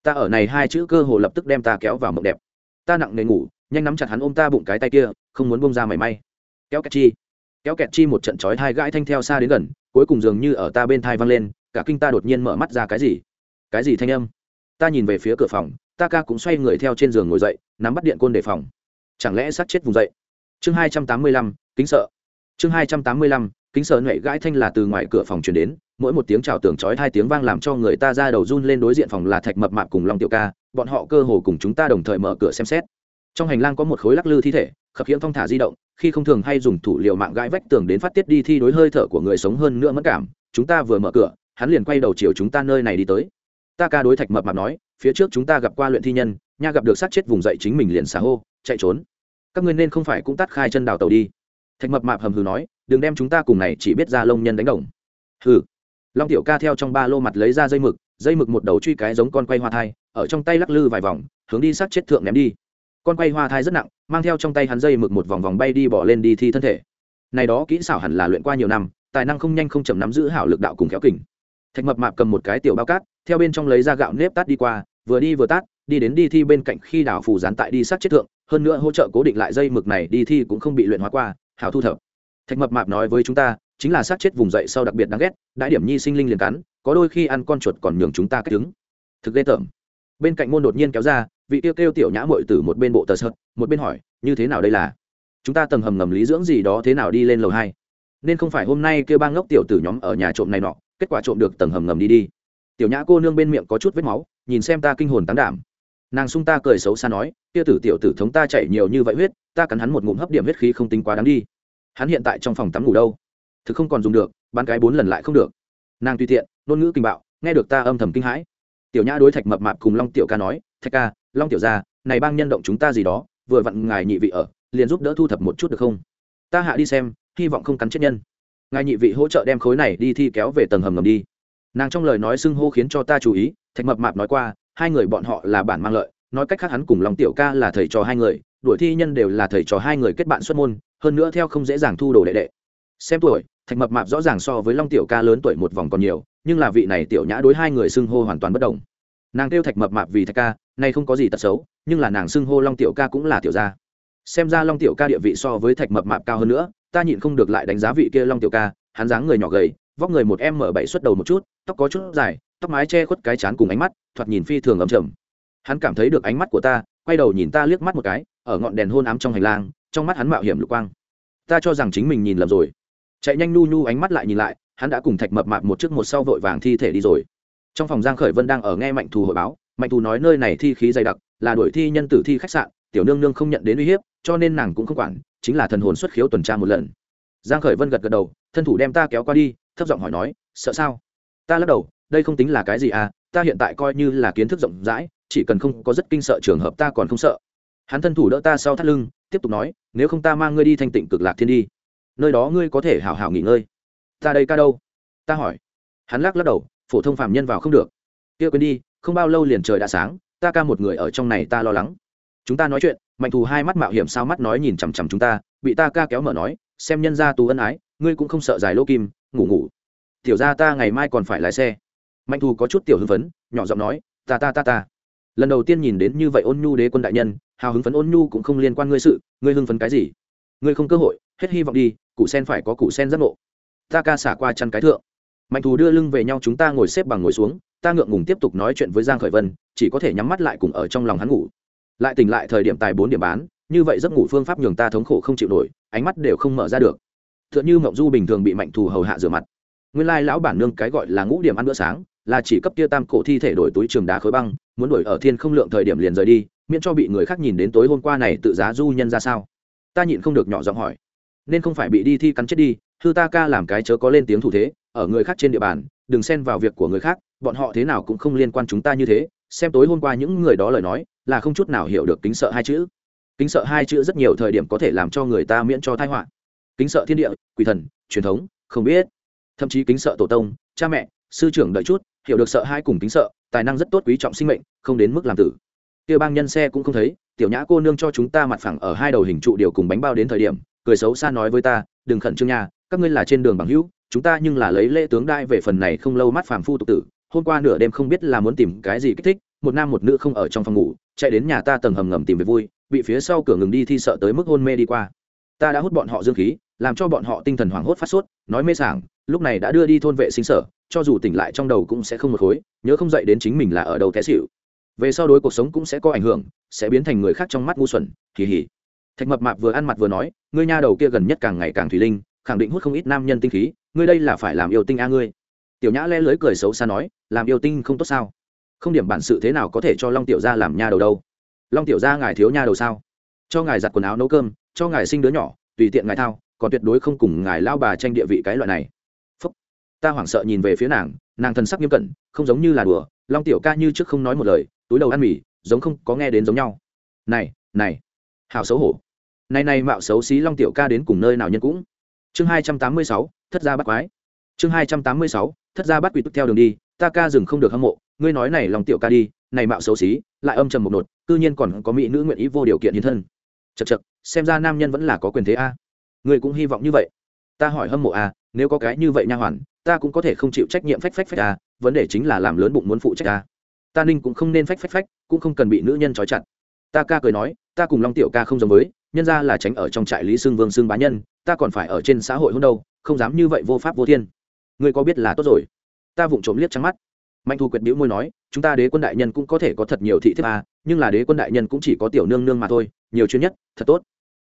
[SPEAKER 1] Ta ở này hai chữ cơ hồ lập tức đem ta kéo vào mộng đẹp. Ta nặng nề ngủ, nhanh nắm chặt hắn ôm ta bụng cái tay kia, không muốn bông ra mảy may. Kéo kẹt chi. Kéo kẹt chi một trận chói hai gãi thanh theo xa đến gần, cuối cùng dường như ở ta bên thai văng lên, cả kinh ta đột nhiên mở mắt ra cái gì? Cái gì thanh âm? Ta nhìn về phía cửa phòng, ta ca cũng xoay người theo trên giường ngồi dậy, nắm bắt điện côn đề phòng. Chẳng lẽ sát chết vùng dậy? Chương hai trăm tám mươi lăm, kính sợ. Chương hai trăm tám mươi lăm kính sợ nhuệ gãi thanh là từ ngoài cửa phòng truyền đến, mỗi một tiếng chào tường chói hai tiếng vang làm cho người ta ra đầu run lên đối diện phòng là thạch mập mạp cùng long tiểu ca, bọn họ cơ hồ cùng chúng ta đồng thời mở cửa xem xét. Trong hành lang có một khối lắc lư thi thể, khập khiễng thong thả di động, khi không thường hay dùng thủ liệu mạng gãi vách tường đến phát tiết đi thi đối hơi thở của người sống hơn nữa mất cảm, chúng ta vừa mở cửa, hắn liền quay đầu chiều chúng ta nơi này đi tới. Ta ca đối thạch mập mạp nói, phía trước chúng ta gặp qua luyện thi nhân, nha gặp được sát chết vùng dậy chính mình liền xả hô, chạy trốn. Các ngươi nên không phải cũng tắt khai chân đào tàu đi thạch mập mạp hầm hừ nói, đừng đem chúng ta cùng này chỉ biết ra lông nhân đánh đồng. Hừ. Long tiểu ca theo trong ba lô mặt lấy ra dây mực dây mực một đầu truy cái giống con quay hoa thai, ở trong tay lắc lư vài vòng, hướng đi sát chết thượng ném đi. Con quay hoa thai rất nặng, mang theo trong tay hắn dây mực một vòng vòng bay đi bỏ lên đi thi thân thể. Này đó kỹ xảo hẳn là luyện qua nhiều năm, tài năng không nhanh không chậm nắm giữ hảo lực đạo cùng khéo kỉnh thạch mập mạp cầm một cái tiểu bao cát, theo bên trong lấy ra gạo nếp tát đi qua, vừa đi vừa tát, đi đến đi thi bên cạnh khi đảo phủ dán tại đi sát chết thượng, hơn nữa hỗ trợ cố định lại dây mực này, đi thi cũng không bị luyện hóa qua hảo thu thập. Thạch mập mạp nói với chúng ta, chính là sát chết vùng dậy sau đặc biệt đáng ghét, đại điểm nhi sinh linh liền cắn, có đôi khi ăn con chuột còn nhường chúng ta cách đứng. Thực ghê tởm. Bên cạnh môn đột nhiên kéo ra, vị tiêu kêu tiểu nhã mội từ một bên bộ tờ sợt, một bên hỏi, như thế nào đây là? Chúng ta tầng hầm ngầm lý dưỡng gì đó thế nào đi lên lầu hai? Nên không phải hôm nay kêu ba ngốc tiểu tử nhóm ở nhà trộm này nọ, kết quả trộm được tầng hầm ngầm đi đi. Tiểu nhã cô nương bên miệng có chút vết máu, nhìn xem ta kinh hồn tán đảm nàng sung ta cười xấu xa nói, kia tử tiểu tử thống ta chạy nhiều như vậy huyết, ta cắn hắn một ngụm hấp điểm huyết khí không tính quá đáng đi. Hắn hiện tại trong phòng tắm ngủ đâu? Thực không còn dùng được, bán cái bốn lần lại không được. Nàng tùy tiện, ngôn ngữ kinh bạo, nghe được ta âm thầm kinh hãi. Tiểu nhã đối thạch mập mạp cùng long tiểu ca nói, thạch ca, long tiểu gia, này bang nhân động chúng ta gì đó, vừa vặn ngài nhị vị ở, liền giúp đỡ thu thập một chút được không? Ta hạ đi xem, hy vọng không cắn chết nhân. Ngài nhị vị hỗ trợ đem khối này đi thi kéo về tầng hầm ngầm đi. Nàng trong lời nói xưng hô khiến cho ta chú ý, thạch mập mạp nói qua hai người bọn họ là bản mang lợi, nói cách khác hắn cùng long tiểu ca là thầy trò hai người, đuổi thi nhân đều là thầy trò hai người kết bạn xuất môn, hơn nữa theo không dễ dàng thu đồ đệ đệ. Xem tuổi, thạch mập mạp rõ ràng so với long tiểu ca lớn tuổi một vòng còn nhiều, nhưng là vị này tiểu nhã đối hai người xưng hô hoàn toàn bất đồng. Nàng kêu thạch mập mạp vì thạch ca nay không có gì tật xấu, nhưng là nàng xưng hô long tiểu ca cũng là tiểu gia. Xem ra long tiểu ca địa vị so với thạch mập mạp cao hơn nữa, ta nhịn không được lại đánh giá vị kia long tiểu ca, hắn dáng người nhỏ gầy, vóc người một m bảy xuất đầu một chút, tóc có chút dài tóc mái che khuất cái chán cùng ánh mắt, thoạt nhìn phi thường ấm trầm. Hắn cảm thấy được ánh mắt của ta, quay đầu nhìn ta liếc mắt một cái, ở ngọn đèn hôn ám trong hành lang, trong mắt hắn mạo hiểm lục quang. Ta cho rằng chính mình nhìn lầm rồi. Chạy nhanh nu nu ánh mắt lại nhìn lại, hắn đã cùng thạch mập mạp một chiếc một sau vội vàng thi thể đi rồi. Trong phòng giang khởi vân đang ở nghe mạnh thù hội báo, mạnh thù nói nơi này thi khí dày đặc, là đuổi thi nhân tử thi khách sạn, tiểu nương nương không nhận đến uy hiếp, cho nên nàng cũng không quản, chính là thần hồn xuất khiếu tuần tra một lần. Giang khởi vân gật gật đầu, thân thủ đem ta kéo qua đi, thấp giọng hỏi nói, sợ sao? Ta lắc đầu đây không tính là cái gì à ta hiện tại coi như là kiến thức rộng rãi, chỉ cần không có rất kinh sợ trường hợp ta còn không sợ. Hắn thân thủ đỡ ta sau thắt lưng, tiếp tục nói, nếu không ta mang ngươi đi thanh tịnh cực lạc thiên đi. Nơi đó ngươi có thể hảo hảo nghỉ ngơi. Ta đây ca đâu? Ta hỏi. Hắn lắc lắc đầu, phổ thông phạm nhân vào không được. Kia quên đi, không bao lâu liền trời đã sáng, ta ca một người ở trong này ta lo lắng. Chúng ta nói chuyện, mạnh thù hai mắt mạo hiểm sao mắt nói nhìn chằm chằm chúng ta, bị ta ca kéo mở nói, xem nhân gia tù ân ái, ngươi cũng không sợ dài lô kim, ngủ ngủ. Tiểu ra ta ngày mai còn phải lái xe mạnh thù có chút tiểu hưng phấn, nhỏ giọng nói, ta ta ta ta. Lần đầu tiên nhìn đến như vậy ôn nhu đế quân đại nhân, hào hứng phấn ôn nhu cũng không liên quan ngươi sự, ngươi hưng phấn cái gì? Ngươi không cơ hội, hết hy vọng đi, cụ sen phải có cụ sen giác ngộ. Ta ca xả qua chăn cái thượng. Mạnh thù đưa lưng về nhau chúng ta ngồi xếp bằng ngồi xuống, ta ngượng ngùng tiếp tục nói chuyện với giang khởi vân, chỉ có thể nhắm mắt lại cùng ở trong lòng hắn ngủ. Lại tỉnh lại thời điểm tài bốn điểm bán, như vậy giấc ngủ phương pháp nhường ta thống khổ không chịu nổi, ánh mắt đều không mở ra được. Tựa như mộng du bình thường bị mạnh thù hầu hạ rửa mặt nguyên lai lão bản nương cái gọi là ngũ điểm ăn bữa sáng, là chỉ cấp tia tam cổ thi thể đổi túi trường đá khối băng, muốn đổi ở thiên không lượng thời điểm liền rời đi, miễn cho bị người khác nhìn đến tối hôm qua này tự giá du nhân ra sao. Ta nhịn không được nhỏ giọng hỏi. Nên không phải bị đi thi cắn chết đi thư ta ca làm cái chớ có lên tiếng thủ thế, ở người khác trên địa bàn, đừng xen vào việc của người khác, bọn họ thế nào cũng không liên quan chúng ta như thế, xem tối hôm qua những người đó lời nói, là không chút nào hiểu được kính sợ hai chữ. Kính sợ hai chữ rất nhiều thời điểm có thể làm cho người ta miễn cho thai họa. Kính sợ thiên địa, quỷ thần, truyền thống, không biết thậm chí kính sợ tổ tông, cha mẹ, sư trưởng đợi chút, hiểu được sợ hai cùng kính sợ, tài năng rất tốt quý trọng sinh mệnh, không đến mức làm tử. Kia bang nhân xe cũng không thấy, tiểu nhã cô nương cho chúng ta mặt phẳng ở hai đầu hình trụ điều cùng bánh bao đến thời điểm, cười xấu xa nói với ta, đừng khẩn trương nha, các ngươi là trên đường bằng hữu, chúng ta nhưng là lấy lễ tướng đai về phần này không lâu mắt phàm phu tục tử, hôm qua nửa đêm không biết là muốn tìm cái gì kích thích, một nam một nữ không ở trong phòng ngủ, chạy đến nhà ta tầng hầm ngầm tìm về vui, bị phía sau cửa ngừng đi thi sợ tới mức hôn mê đi qua. Ta đã hút bọn họ dương khí làm cho bọn họ tinh thần hoảng hốt phát sốt, nói mê sảng, lúc này đã đưa đi thôn vệ sinh sở, cho dù tỉnh lại trong đầu cũng sẽ không một khối, nhớ không dậy đến chính mình là ở đầu té xịu về sau đối cuộc sống cũng sẽ có ảnh hưởng, sẽ biến thành người khác trong mắt ngu xuẩn kỳ hỉ thạch mập mạp vừa ăn mặt vừa nói, ngươi nha đầu kia gần nhất càng ngày càng thủy linh, khẳng định hút không ít nam nhân tinh khí, ngươi đây là phải làm yêu tinh a ngươi. Tiểu nhã le lưới cười xấu xa nói, làm yêu tinh không tốt sao? Không điểm bản sự thế nào có thể cho long tiểu gia làm nha đầu đâu? Long tiểu gia ngài thiếu nha đầu sao? Cho ngài giặt quần áo nấu cơm, cho ngài sinh đứa nhỏ, tùy tiện ngài thao còn tuyệt đối không cùng ngài lao bà tranh địa vị cái loại này. Phúc. ta hoảng sợ nhìn về phía nàng nàng thần sắc nghiêm cẩn, không giống như là đùa, long tiểu ca như trước không nói một lời, túi đầu ăn mì, giống không có nghe đến giống nhau. Này này. Hào xấu hổ. Này này mạo xấu xí long tiểu ca đến cùng nơi nào nhân cũng. Chương hai trăm tám mươi sáu, thất gia bắt quái. Chương hai trăm tám mươi sáu, thất gia bắt quỷ tức theo đường đi, ta ca dừng không được hâm mộ, ngươi nói này long tiểu ca đi, này mạo xấu xí, lại âm trầm một nột, cư nhiên còn có mỹ nữ nguyện ý vô điều kiện hiến thân. Chật chật xem ra nam nhân vẫn là có quyền thế a ngươi cũng hy vọng như vậy. Ta hỏi hâm mộ a nếu có cái như vậy nha hoàn, ta cũng có thể không chịu trách nhiệm phách phách phách a vấn đề chính là làm lớn bụng muốn phụ trách a ta ninh cũng không nên phách phách phách, cũng không cần bị nữ nhân trói chặt. Ta ca cười nói, ta cùng long tiểu ca không giống với, nhân ra là tránh ở trong trại lý xương vương xương bá nhân, ta còn phải ở trên xã hội hôn đâu, không dám như vậy vô pháp vô thiên. Ngươi có biết là tốt rồi? Ta vụng trộm liếc trắng mắt. Mạnh thu quyệt biểu môi nói, chúng ta đế quân đại nhân cũng có thể có thật nhiều thị thiếp à nhưng là đế quân đại nhân cũng chỉ có tiểu nương nương mà thôi, nhiều chuyên nhất, thật tốt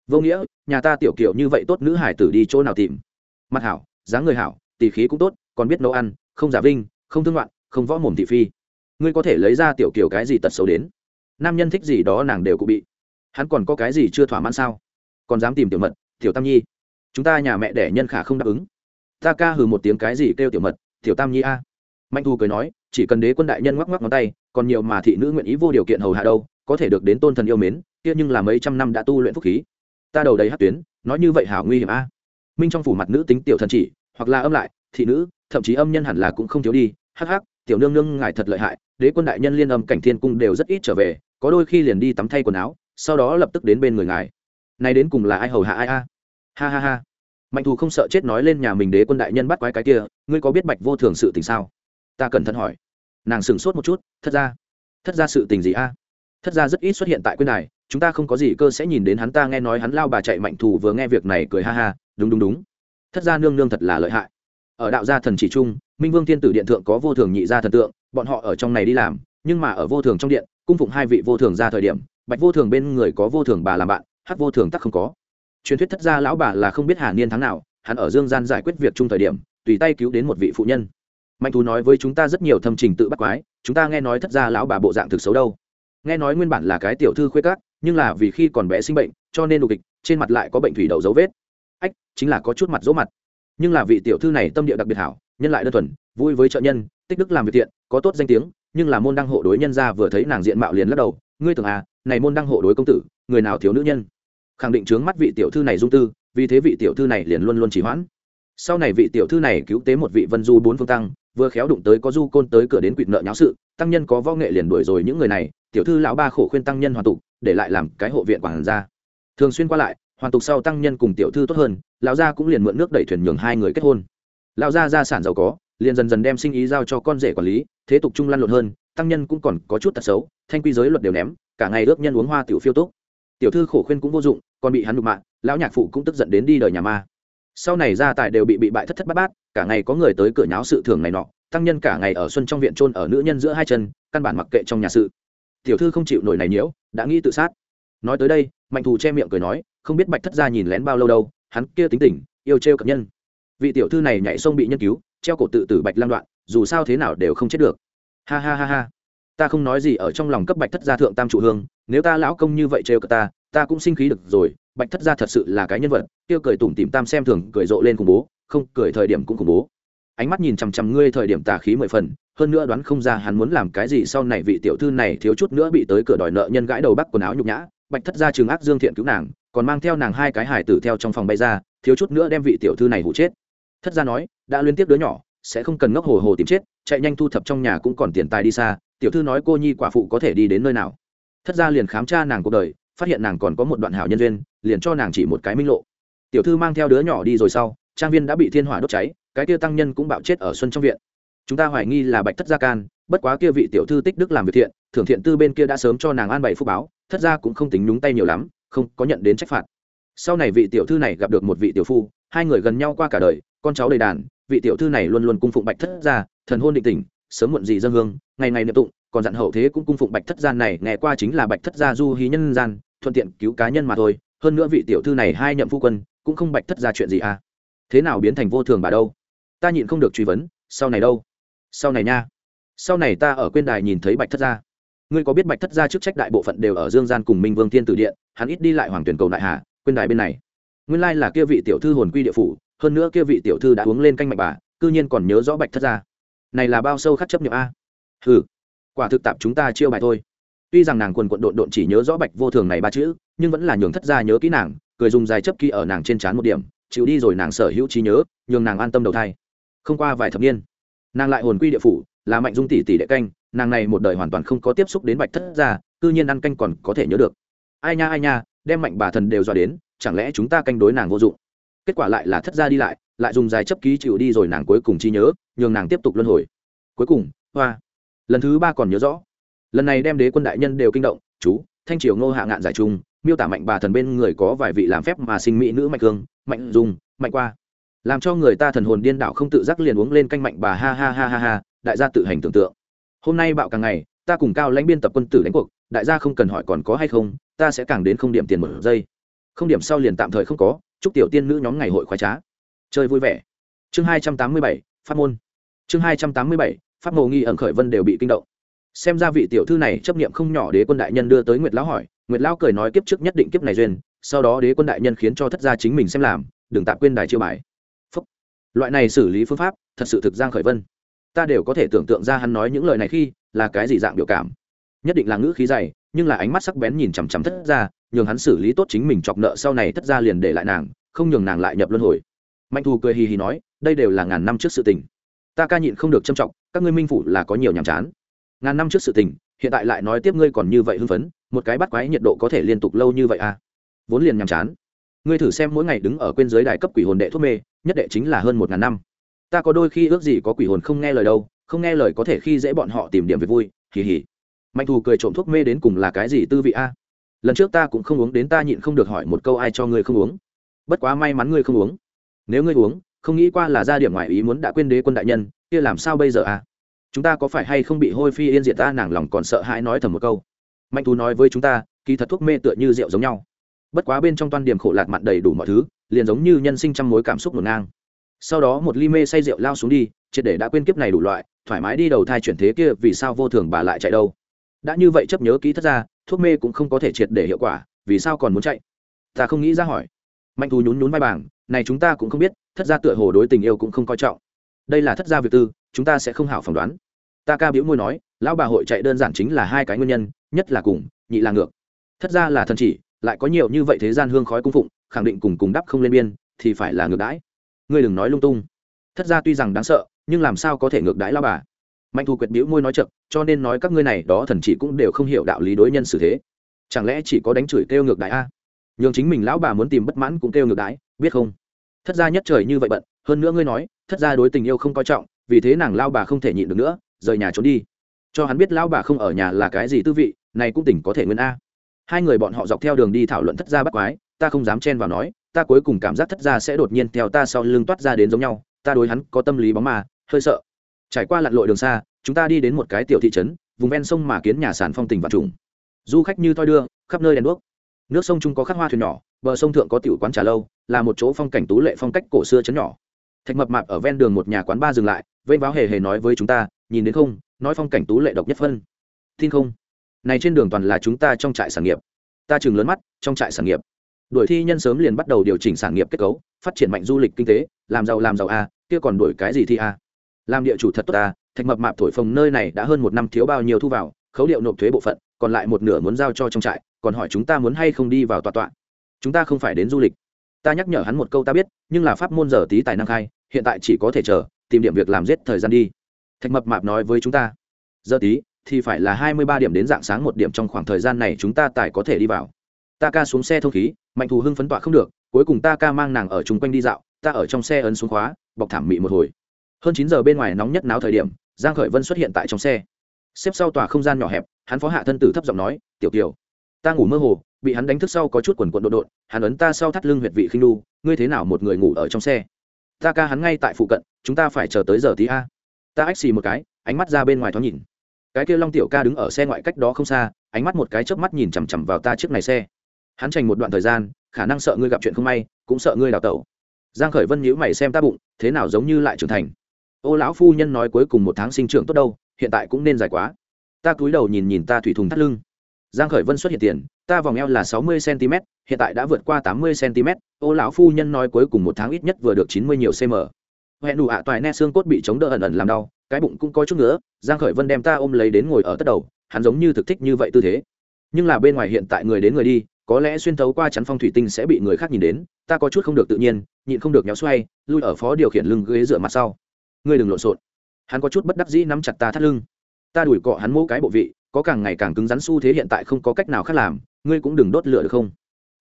[SPEAKER 1] vô nghĩa, nhà ta tiểu kiểu như vậy tốt nữ hải tử đi chỗ nào tìm? Mặt hảo, dáng người hảo, tỷ khí cũng tốt, còn biết nấu ăn, không giả vinh, không thương loạn, không võ mồm thị phi. Ngươi có thể lấy ra tiểu kiểu cái gì tật xấu đến? Nam nhân thích gì đó nàng đều cũng bị. Hắn còn có cái gì chưa thỏa mãn sao? Còn dám tìm tiểu mật, tiểu tam nhi. Chúng ta nhà mẹ đẻ nhân khả không đáp ứng. Ta ca hừ một tiếng cái gì kêu tiểu mật, tiểu tam nhi a. Mạnh thu cười nói, chỉ cần đế quân đại nhân ngoắc ngoắc ngón tay, còn nhiều mà thị nữ nguyện ý vô điều kiện hầu hạ đâu, có thể được đến tôn thần yêu mến, kia nhưng là mấy trăm năm đã tu luyện phúc khí ta đầu đầy hát tuyến, nói như vậy hảo nguy hiểm a. Minh trong phủ mặt nữ tính tiểu thần chỉ, hoặc là âm lại, thị nữ, thậm chí âm nhân hẳn là cũng không thiếu đi, hắc hắc, tiểu nương nương ngài thật lợi hại, đế quân đại nhân liên âm cảnh thiên cung đều rất ít trở về, có đôi khi liền đi tắm thay quần áo, sau đó lập tức đến bên người ngài. Này đến cùng là ai hầu hạ ai a? Ha ha ha. Mạnh thù không sợ chết nói lên nhà mình đế quân đại nhân bắt quái cái kia, ngươi có biết bạch vô thường sự tình sao? Ta cẩn thận hỏi. Nàng sửng sốt một chút, thất ra thất ra sự tình gì a? Thất ra rất ít xuất hiện tại quyên đài chúng ta không có gì cơ sẽ nhìn đến hắn ta nghe nói hắn lao bà chạy mạnh thù vừa nghe việc này cười ha ha, đúng đúng đúng. Thất gia nương nương thật là lợi hại. Ở đạo gia thần chỉ trung, minh vương thiên tử điện thượng có vô thường nhị gia thần tượng, bọn họ ở trong này đi làm, nhưng mà ở vô thường trong điện, cung phụng hai vị vô thường ra thời điểm, bạch vô thường bên người có vô thường bà làm bạn, hắc vô thường tắc không có. Truyền thuyết thất gia lão bà là không biết hà niên tháng nào, hắn ở dương gian giải quyết việc chung thời điểm, tùy tay cứu đến một vị phụ nhân. Mạnh thú nói với chúng ta rất nhiều thâm trình tự bắt quái, chúng ta nghe nói thất gia lão bà bộ dạng thực xấu đâu. Nghe nói nguyên bản là cái tiểu thư khuê cát nhưng là vì khi còn bé sinh bệnh, cho nên đục kịch, trên mặt lại có bệnh thủy đậu dấu vết. Ách, chính là có chút mặt dỗ mặt. Nhưng là vị tiểu thư này tâm địa đặc biệt hảo, nhân lại đơn thuần, vui với trợ nhân, tích đức làm việc thiện, có tốt danh tiếng, nhưng là môn đăng hộ đối nhân ra vừa thấy nàng diện mạo liền lắc đầu, ngươi tưởng à này môn đăng hộ đối công tử, người nào thiếu nữ nhân? Khẳng định trướng mắt vị tiểu thư này dung tư, vì thế vị tiểu thư này liền luôn luôn chỉ hoãn. Sau này vị tiểu thư này cứu tế một vị vân du bốn phương tăng vừa khéo đụng tới có du côn tới cửa đến quỵt nợ nháo sự, tăng nhân có võ nghệ liền đuổi rồi những người này, tiểu thư lão ba khổ khuyên tăng nhân hoàn tục, để lại làm cái hộ viện quản gia. Thường xuyên qua lại, hoàn tục sau tăng nhân cùng tiểu thư tốt hơn, lão gia cũng liền mượn nước đẩy thuyền nhường hai người kết hôn. Lão gia gia sản giàu có, liền dần dần đem sinh ý giao cho con rể quản lý, thế tục trung lăn lộn hơn, tăng nhân cũng còn có chút tật xấu, thanh quy giới luật đều ném, cả ngày ước nhân uống hoa tiểu phiêu túc. Tiểu thư khổ khuyên cũng vô dụng, còn bị hắn đục mạng, lão nhạc phụ cũng tức giận đến đi đời nhà ma. Sau này gia tài đều bị bị bại thất thất bát bát cả ngày có người tới cửa nháo sự thường này nọ, tăng nhân cả ngày ở xuân trong viện trôn ở nữ nhân giữa hai chân, căn bản mặc kệ trong nhà sự. Tiểu thư không chịu nổi này nhiễu, đã nghĩ tự sát. Nói tới đây, mạnh thù che miệng cười nói, không biết bạch thất gia nhìn lén bao lâu đâu, hắn kia tính tình, yêu trêu cập nhân. Vị tiểu thư này nhảy sông bị nhân cứu, treo cổ tự tử bạch lang đoạn, dù sao thế nào đều không chết được. Ha ha ha ha. Ta không nói gì ở trong lòng cấp bạch thất gia thượng tam trụ hương, nếu ta lão công như vậy trêu cợt ta ta cũng sinh khí được rồi, bạch thất gia thật sự là cái nhân vật tiêu cười tủm tìm tam xem thường, cười rộ lên cùng bố không, cười thời điểm cũng khủng bố. Ánh mắt nhìn chằm chằm ngươi thời điểm tà khí mười phần, hơn nữa đoán không ra hắn muốn làm cái gì sau này vị tiểu thư này thiếu chút nữa bị tới cửa đòi nợ nhân gãi đầu bắc quần áo nhục nhã, bạch thất gia trường ác dương thiện cứu nàng, còn mang theo nàng hai cái hải tử theo trong phòng bay ra, thiếu chút nữa đem vị tiểu thư này hụ chết. Thất gia nói, đã liên tiếp đứa nhỏ, sẽ không cần ngốc hồ hồ tìm chết, chạy nhanh thu thập trong nhà cũng còn tiền tài đi xa, tiểu thư nói cô nhi quả phụ có thể đi đến nơi nào. Thất gia liền khám tra nàng cuộc đời, phát hiện nàng còn có một đoạn hảo nhân duyên, liền cho nàng chỉ một cái minh lộ. Tiểu thư mang theo đứa nhỏ đi rồi sau trang viên đã bị thiên hỏa đốt cháy, cái kia tăng nhân cũng bạo chết ở xuân trong viện. Chúng ta hoài nghi là bạch thất gia can, bất quá kia vị tiểu thư tích đức làm việc thiện, thưởng thiện tư bên kia đã sớm cho nàng an bày phúc báo, thất gia cũng không tính nhúng tay nhiều lắm, không có nhận đến trách phạt. Sau này vị tiểu thư này gặp được một vị tiểu phu, hai người gần nhau qua cả đời, con cháu đầy đàn, vị tiểu thư này luôn luôn cung phụng bạch thất gia, thần hôn định tình, sớm muộn gì dân hương, ngày ngày niệm tụng, còn dặn hậu thế cũng cung phụng bạch thất gian này, nghe qua chính là bạch thất gia du hí nhân gian, thuận tiện cứu cá nhân mà thôi, hơn nữa vị tiểu thư này hai nhậm phu quân, cũng không bạch thất gia chuyện gì à thế nào biến thành vô thường bà đâu? Ta nhịn không được truy vấn, sau này đâu? Sau này nha. Sau này ta ở quên đài nhìn thấy bạch thất gia. Ngươi có biết bạch thất gia chức trách đại bộ phận đều ở dương gian cùng minh vương thiên tử điện, hắn ít đi lại hoàng tuyển cầu đại hà, quên đài bên này. Nguyên lai là kia vị tiểu thư hồn quy địa phủ, hơn nữa kia vị tiểu thư đã uống lên canh mạch bà, cư nhiên còn nhớ rõ bạch thất gia. Này là bao sâu khắc chấp nhậm a. Hừ, quả thực tạp chúng ta chiêu bài thôi. Tuy rằng nàng quần quận độn độn chỉ nhớ rõ bạch vô thường này ba chữ, nhưng vẫn là nhường thất gia nhớ kỹ nàng, cười dùng dài chấp ký ở nàng trên trán một điểm chịu đi rồi nàng sở hữu trí nhớ, nhường nàng an tâm đầu thai. Không qua vài thập niên, nàng lại hồn quy địa phủ, là mạnh dung tỷ tỷ đệ canh, nàng này một đời hoàn toàn không có tiếp xúc đến bạch thất gia, cư nhiên ăn canh còn có thể nhớ được. Ai nha ai nha, đem mạnh bà thần đều dọa đến, chẳng lẽ chúng ta canh đối nàng vô dụng? Kết quả lại là thất gia đi lại lại dùng dài chấp ký chịu đi rồi nàng cuối cùng chi nhớ, nhường nàng tiếp tục luân hồi. Cuối cùng, hoa. Lần thứ ba còn nhớ rõ. Lần này đem đế quân đại nhân đều kinh động, chú, thanh triều ngô hạ ngạn giải trung miêu tả mạnh bà thần bên người có vài vị làm phép mà sinh mỹ nữ mạnh cương mạnh dùng, mạnh qua. Làm cho người ta thần hồn điên đảo không tự giác liền uống lên canh mạnh bà ha ha ha ha ha, đại gia tự hành tưởng tượng. Hôm nay bạo càng ngày, ta cùng cao lãnh biên tập quân tử đánh cuộc, đại gia không cần hỏi còn có hay không, ta sẽ càng đến không điểm tiền một giây. Không điểm sau liền tạm thời không có, chúc tiểu tiên nữ nhóm ngày hội khoái trá. Chơi vui vẻ. Chương hai trăm tám mươi bảy phát môn. Chương hai trăm tám mươi bảy phát mộ nghi ẩn khởi vân đều bị kinh động. Xem ra vị tiểu thư này chấp niệm không nhỏ đế quân đại nhân đưa tới nguyệt lão hỏi, nguyệt lão cười nói kiếp trước nhất định kiếp này duyên sau đó đế quân đại nhân khiến cho thất gia chính mình xem làm, đừng tạm quên đài chiêu bài. Phúc. loại này xử lý phương pháp, thật sự thực giang khởi vân. Ta đều có thể tưởng tượng ra hắn nói những lời này khi, là cái gì dạng biểu cảm. Nhất định là ngữ khí dày, nhưng là ánh mắt sắc bén nhìn chằm chằm thất gia, nhường hắn xử lý tốt chính mình chọc nợ sau này thất gia liền để lại nàng, không nhường nàng lại nhập luân hồi. Mạnh thù cười hì hì nói, đây đều là ngàn năm trước sự tình. Ta ca nhịn không được trâm trọng, các ngươi minh phủ là có nhiều nhàm chán. Ngàn năm trước sự tình, hiện tại lại nói tiếp ngươi còn như vậy hưng phấn, một cái bắt quái nhiệt độ có thể liên tục lâu như vậy à? Vốn liền nhàm chán. Ngươi thử xem mỗi ngày đứng ở quên giới đại cấp quỷ hồn đệ thuốc mê, nhất đệ chính là hơn một ngàn năm. Ta có đôi khi ước gì có quỷ hồn không nghe lời đâu, không nghe lời có thể khi dễ bọn họ tìm điểm về vui, hì hì. Mạnh thù cười trộm thuốc mê đến cùng là cái gì tư vị a? Lần trước ta cũng không uống đến ta nhịn không được hỏi một câu ai cho ngươi không uống. Bất quá may mắn ngươi không uống. Nếu ngươi uống, không nghĩ qua là ra điểm ngoại ý muốn đã quên đế quân đại nhân, kia làm sao bây giờ a? Chúng ta có phải hay không bị hôi phi yên diệt ta, nàng lòng còn sợ hãi nói thầm một câu. Mạnh thù nói với chúng ta, kỳ thật thuốc mê tựa như rượu giống nhau bất quá bên trong toan điểm khổ lạc mặn đầy đủ mọi thứ, liền giống như nhân sinh trăm mối cảm xúc ngổn ngang. Sau đó một ly mê say rượu lao xuống đi, triệt để đã quên kiếp này đủ loại, thoải mái đi đầu thai chuyển thế kia vì sao vô thường bà lại chạy đâu. Đã như vậy chấp nhớ kỹ thất ra, thuốc mê cũng không có thể triệt để hiệu quả, vì sao còn muốn chạy? Ta không nghĩ ra hỏi. Mạnh thù nhún nhún vai bảng, này chúng ta cũng không biết, thất ra tựa hồ đối tình yêu cũng không coi trọng. Đây là thất gia việc tư, chúng ta sẽ không hảo phỏng đoán. Ta ca biểu môi nói, lão bà hội chạy đơn giản chính là hai cái nguyên nhân, nhất là cùng, nhị là ngược. Thất ra là thần chỉ lại có nhiều như vậy thế gian hương khói cung phụng, khẳng định cùng cùng đắp không lên biên, thì phải là ngược đãi. Ngươi đừng nói lung tung. Thất gia tuy rằng đáng sợ, nhưng làm sao có thể ngược đãi lao bà? Mạnh thù quyệt biểu môi nói chậm, cho nên nói các ngươi này đó thần chỉ cũng đều không hiểu đạo lý đối nhân xử thế. Chẳng lẽ chỉ có đánh chửi kêu ngược đãi a? Nhường chính mình lão bà muốn tìm bất mãn cũng kêu ngược đãi, biết không? Thất gia nhất trời như vậy bận, hơn nữa ngươi nói, thất gia đối tình yêu không coi trọng, vì thế nàng lao bà không thể nhịn được nữa, rời nhà trốn đi. Cho hắn biết lão bà không ở nhà là cái gì tư vị, này cũng tỉnh có thể nguyên a hai người bọn họ dọc theo đường đi thảo luận thất gia bắt quái, ta không dám chen vào nói, ta cuối cùng cảm giác thất gia sẽ đột nhiên theo ta sau lưng toát ra đến giống nhau, ta đối hắn có tâm lý bóng mà, hơi sợ. Trải qua lặn lội đường xa, chúng ta đi đến một cái tiểu thị trấn, vùng ven sông mà kiến nhà sản phong tình và trùng. Du khách như thoi đưa, khắp nơi đèn đuốc. Nước sông chung có khắc hoa thuyền nhỏ, bờ sông thượng có tiểu quán trà lâu, là một chỗ phong cảnh tú lệ phong cách cổ xưa chấn nhỏ. Thạch mập mạp ở ven đường một nhà quán ba dừng lại, vênh váo hề hề nói với chúng ta, nhìn đến không? Nói phong cảnh tú lệ độc nhất phân. Tin không? Này trên đường toàn là chúng ta trong trại sản nghiệp. Ta chừng lớn mắt, trong trại sản nghiệp. Đuổi thi nhân sớm liền bắt đầu điều chỉnh sản nghiệp kết cấu, phát triển mạnh du lịch kinh tế, làm giàu làm giàu a, kia còn đuổi cái gì thi a? Làm địa chủ thật tốt a, thạch mập mạp thổi phồng nơi này đã hơn một năm thiếu bao nhiêu thu vào, khấu liệu nộp thuế bộ phận, còn lại một nửa muốn giao cho trong trại, còn hỏi chúng ta muốn hay không đi vào tọa tọa. Chúng ta không phải đến du lịch. Ta nhắc nhở hắn một câu ta biết, nhưng là pháp môn giờ tí tài năng khai, hiện tại chỉ có thể chờ, tìm điểm việc làm giết thời gian đi. Thạch mập mạp nói với chúng ta. Giờ tí thì phải là hai mươi ba điểm đến dạng sáng một điểm trong khoảng thời gian này chúng ta tài có thể đi vào. Ta ca xuống xe thông khí, mạnh thù hưng phấn tọa không được, cuối cùng ta ca mang nàng ở chung quanh đi dạo, ta ở trong xe ấn xuống khóa, bọc thảm mị một hồi. Hơn chín giờ bên ngoài nóng nhất náo thời điểm, giang khởi vân xuất hiện tại trong xe. Xếp sau tòa không gian nhỏ hẹp, hắn phó hạ thân tử thấp giọng nói, tiểu kiều, ta ngủ mơ hồ, bị hắn đánh thức sau có chút quần quần đột đột hắn ấn ta sau thắt lưng huyệt vị khinh đu, ngươi thế nào một người ngủ ở trong xe? Ta ca hắn ngay tại phụ cận, chúng ta phải chờ tới giờ tí a. Ta ách xì một cái, ánh mắt ra bên ngoài thoáng nhìn cái kia long tiểu ca đứng ở xe ngoại cách đó không xa, ánh mắt một cái chớp mắt nhìn chằm chằm vào ta trước này xe. Hắn trành một đoạn thời gian, khả năng sợ ngươi gặp chuyện không may, cũng sợ ngươi đào tẩu. Giang khởi vân nhíu mày xem ta bụng, thế nào giống như lại trưởng thành? Ô lão phu nhân nói cuối cùng một tháng sinh trưởng tốt đâu, hiện tại cũng nên dài quá. Ta cúi đầu nhìn nhìn ta thủy thùng thắt lưng. Giang khởi vân xuất hiện tiền, ta vòng eo là sáu mươi cm hiện tại đã vượt qua tám mươi cm ô lão phu nhân nói cuối cùng một tháng ít nhất vừa được chín mươi nhiều cm hẹn đủ ạ à toại nét xương cốt bị chống đỡ ẩn ẩn làm đau, cái bụng cũng có chút nữa giang khởi vân đem ta ôm lấy đến ngồi ở tất đầu, hắn giống như thực thích như vậy tư thế. Nhưng là bên ngoài hiện tại người đến người đi, có lẽ xuyên thấu qua chắn phong thủy tinh sẽ bị người khác nhìn đến, ta có chút không được tự nhiên, nhịn không được nhéo xoay, lui ở phó điều khiển lưng ghế dựa mặt sau. Ngươi đừng lộn xộn. Hắn có chút bất đắc dĩ nắm chặt ta thắt lưng. Ta đuổi cọ hắn mỗ cái bộ vị, có càng ngày càng cứng rắn xu thế hiện tại không có cách nào khác làm, ngươi cũng đừng đốt lửa được không?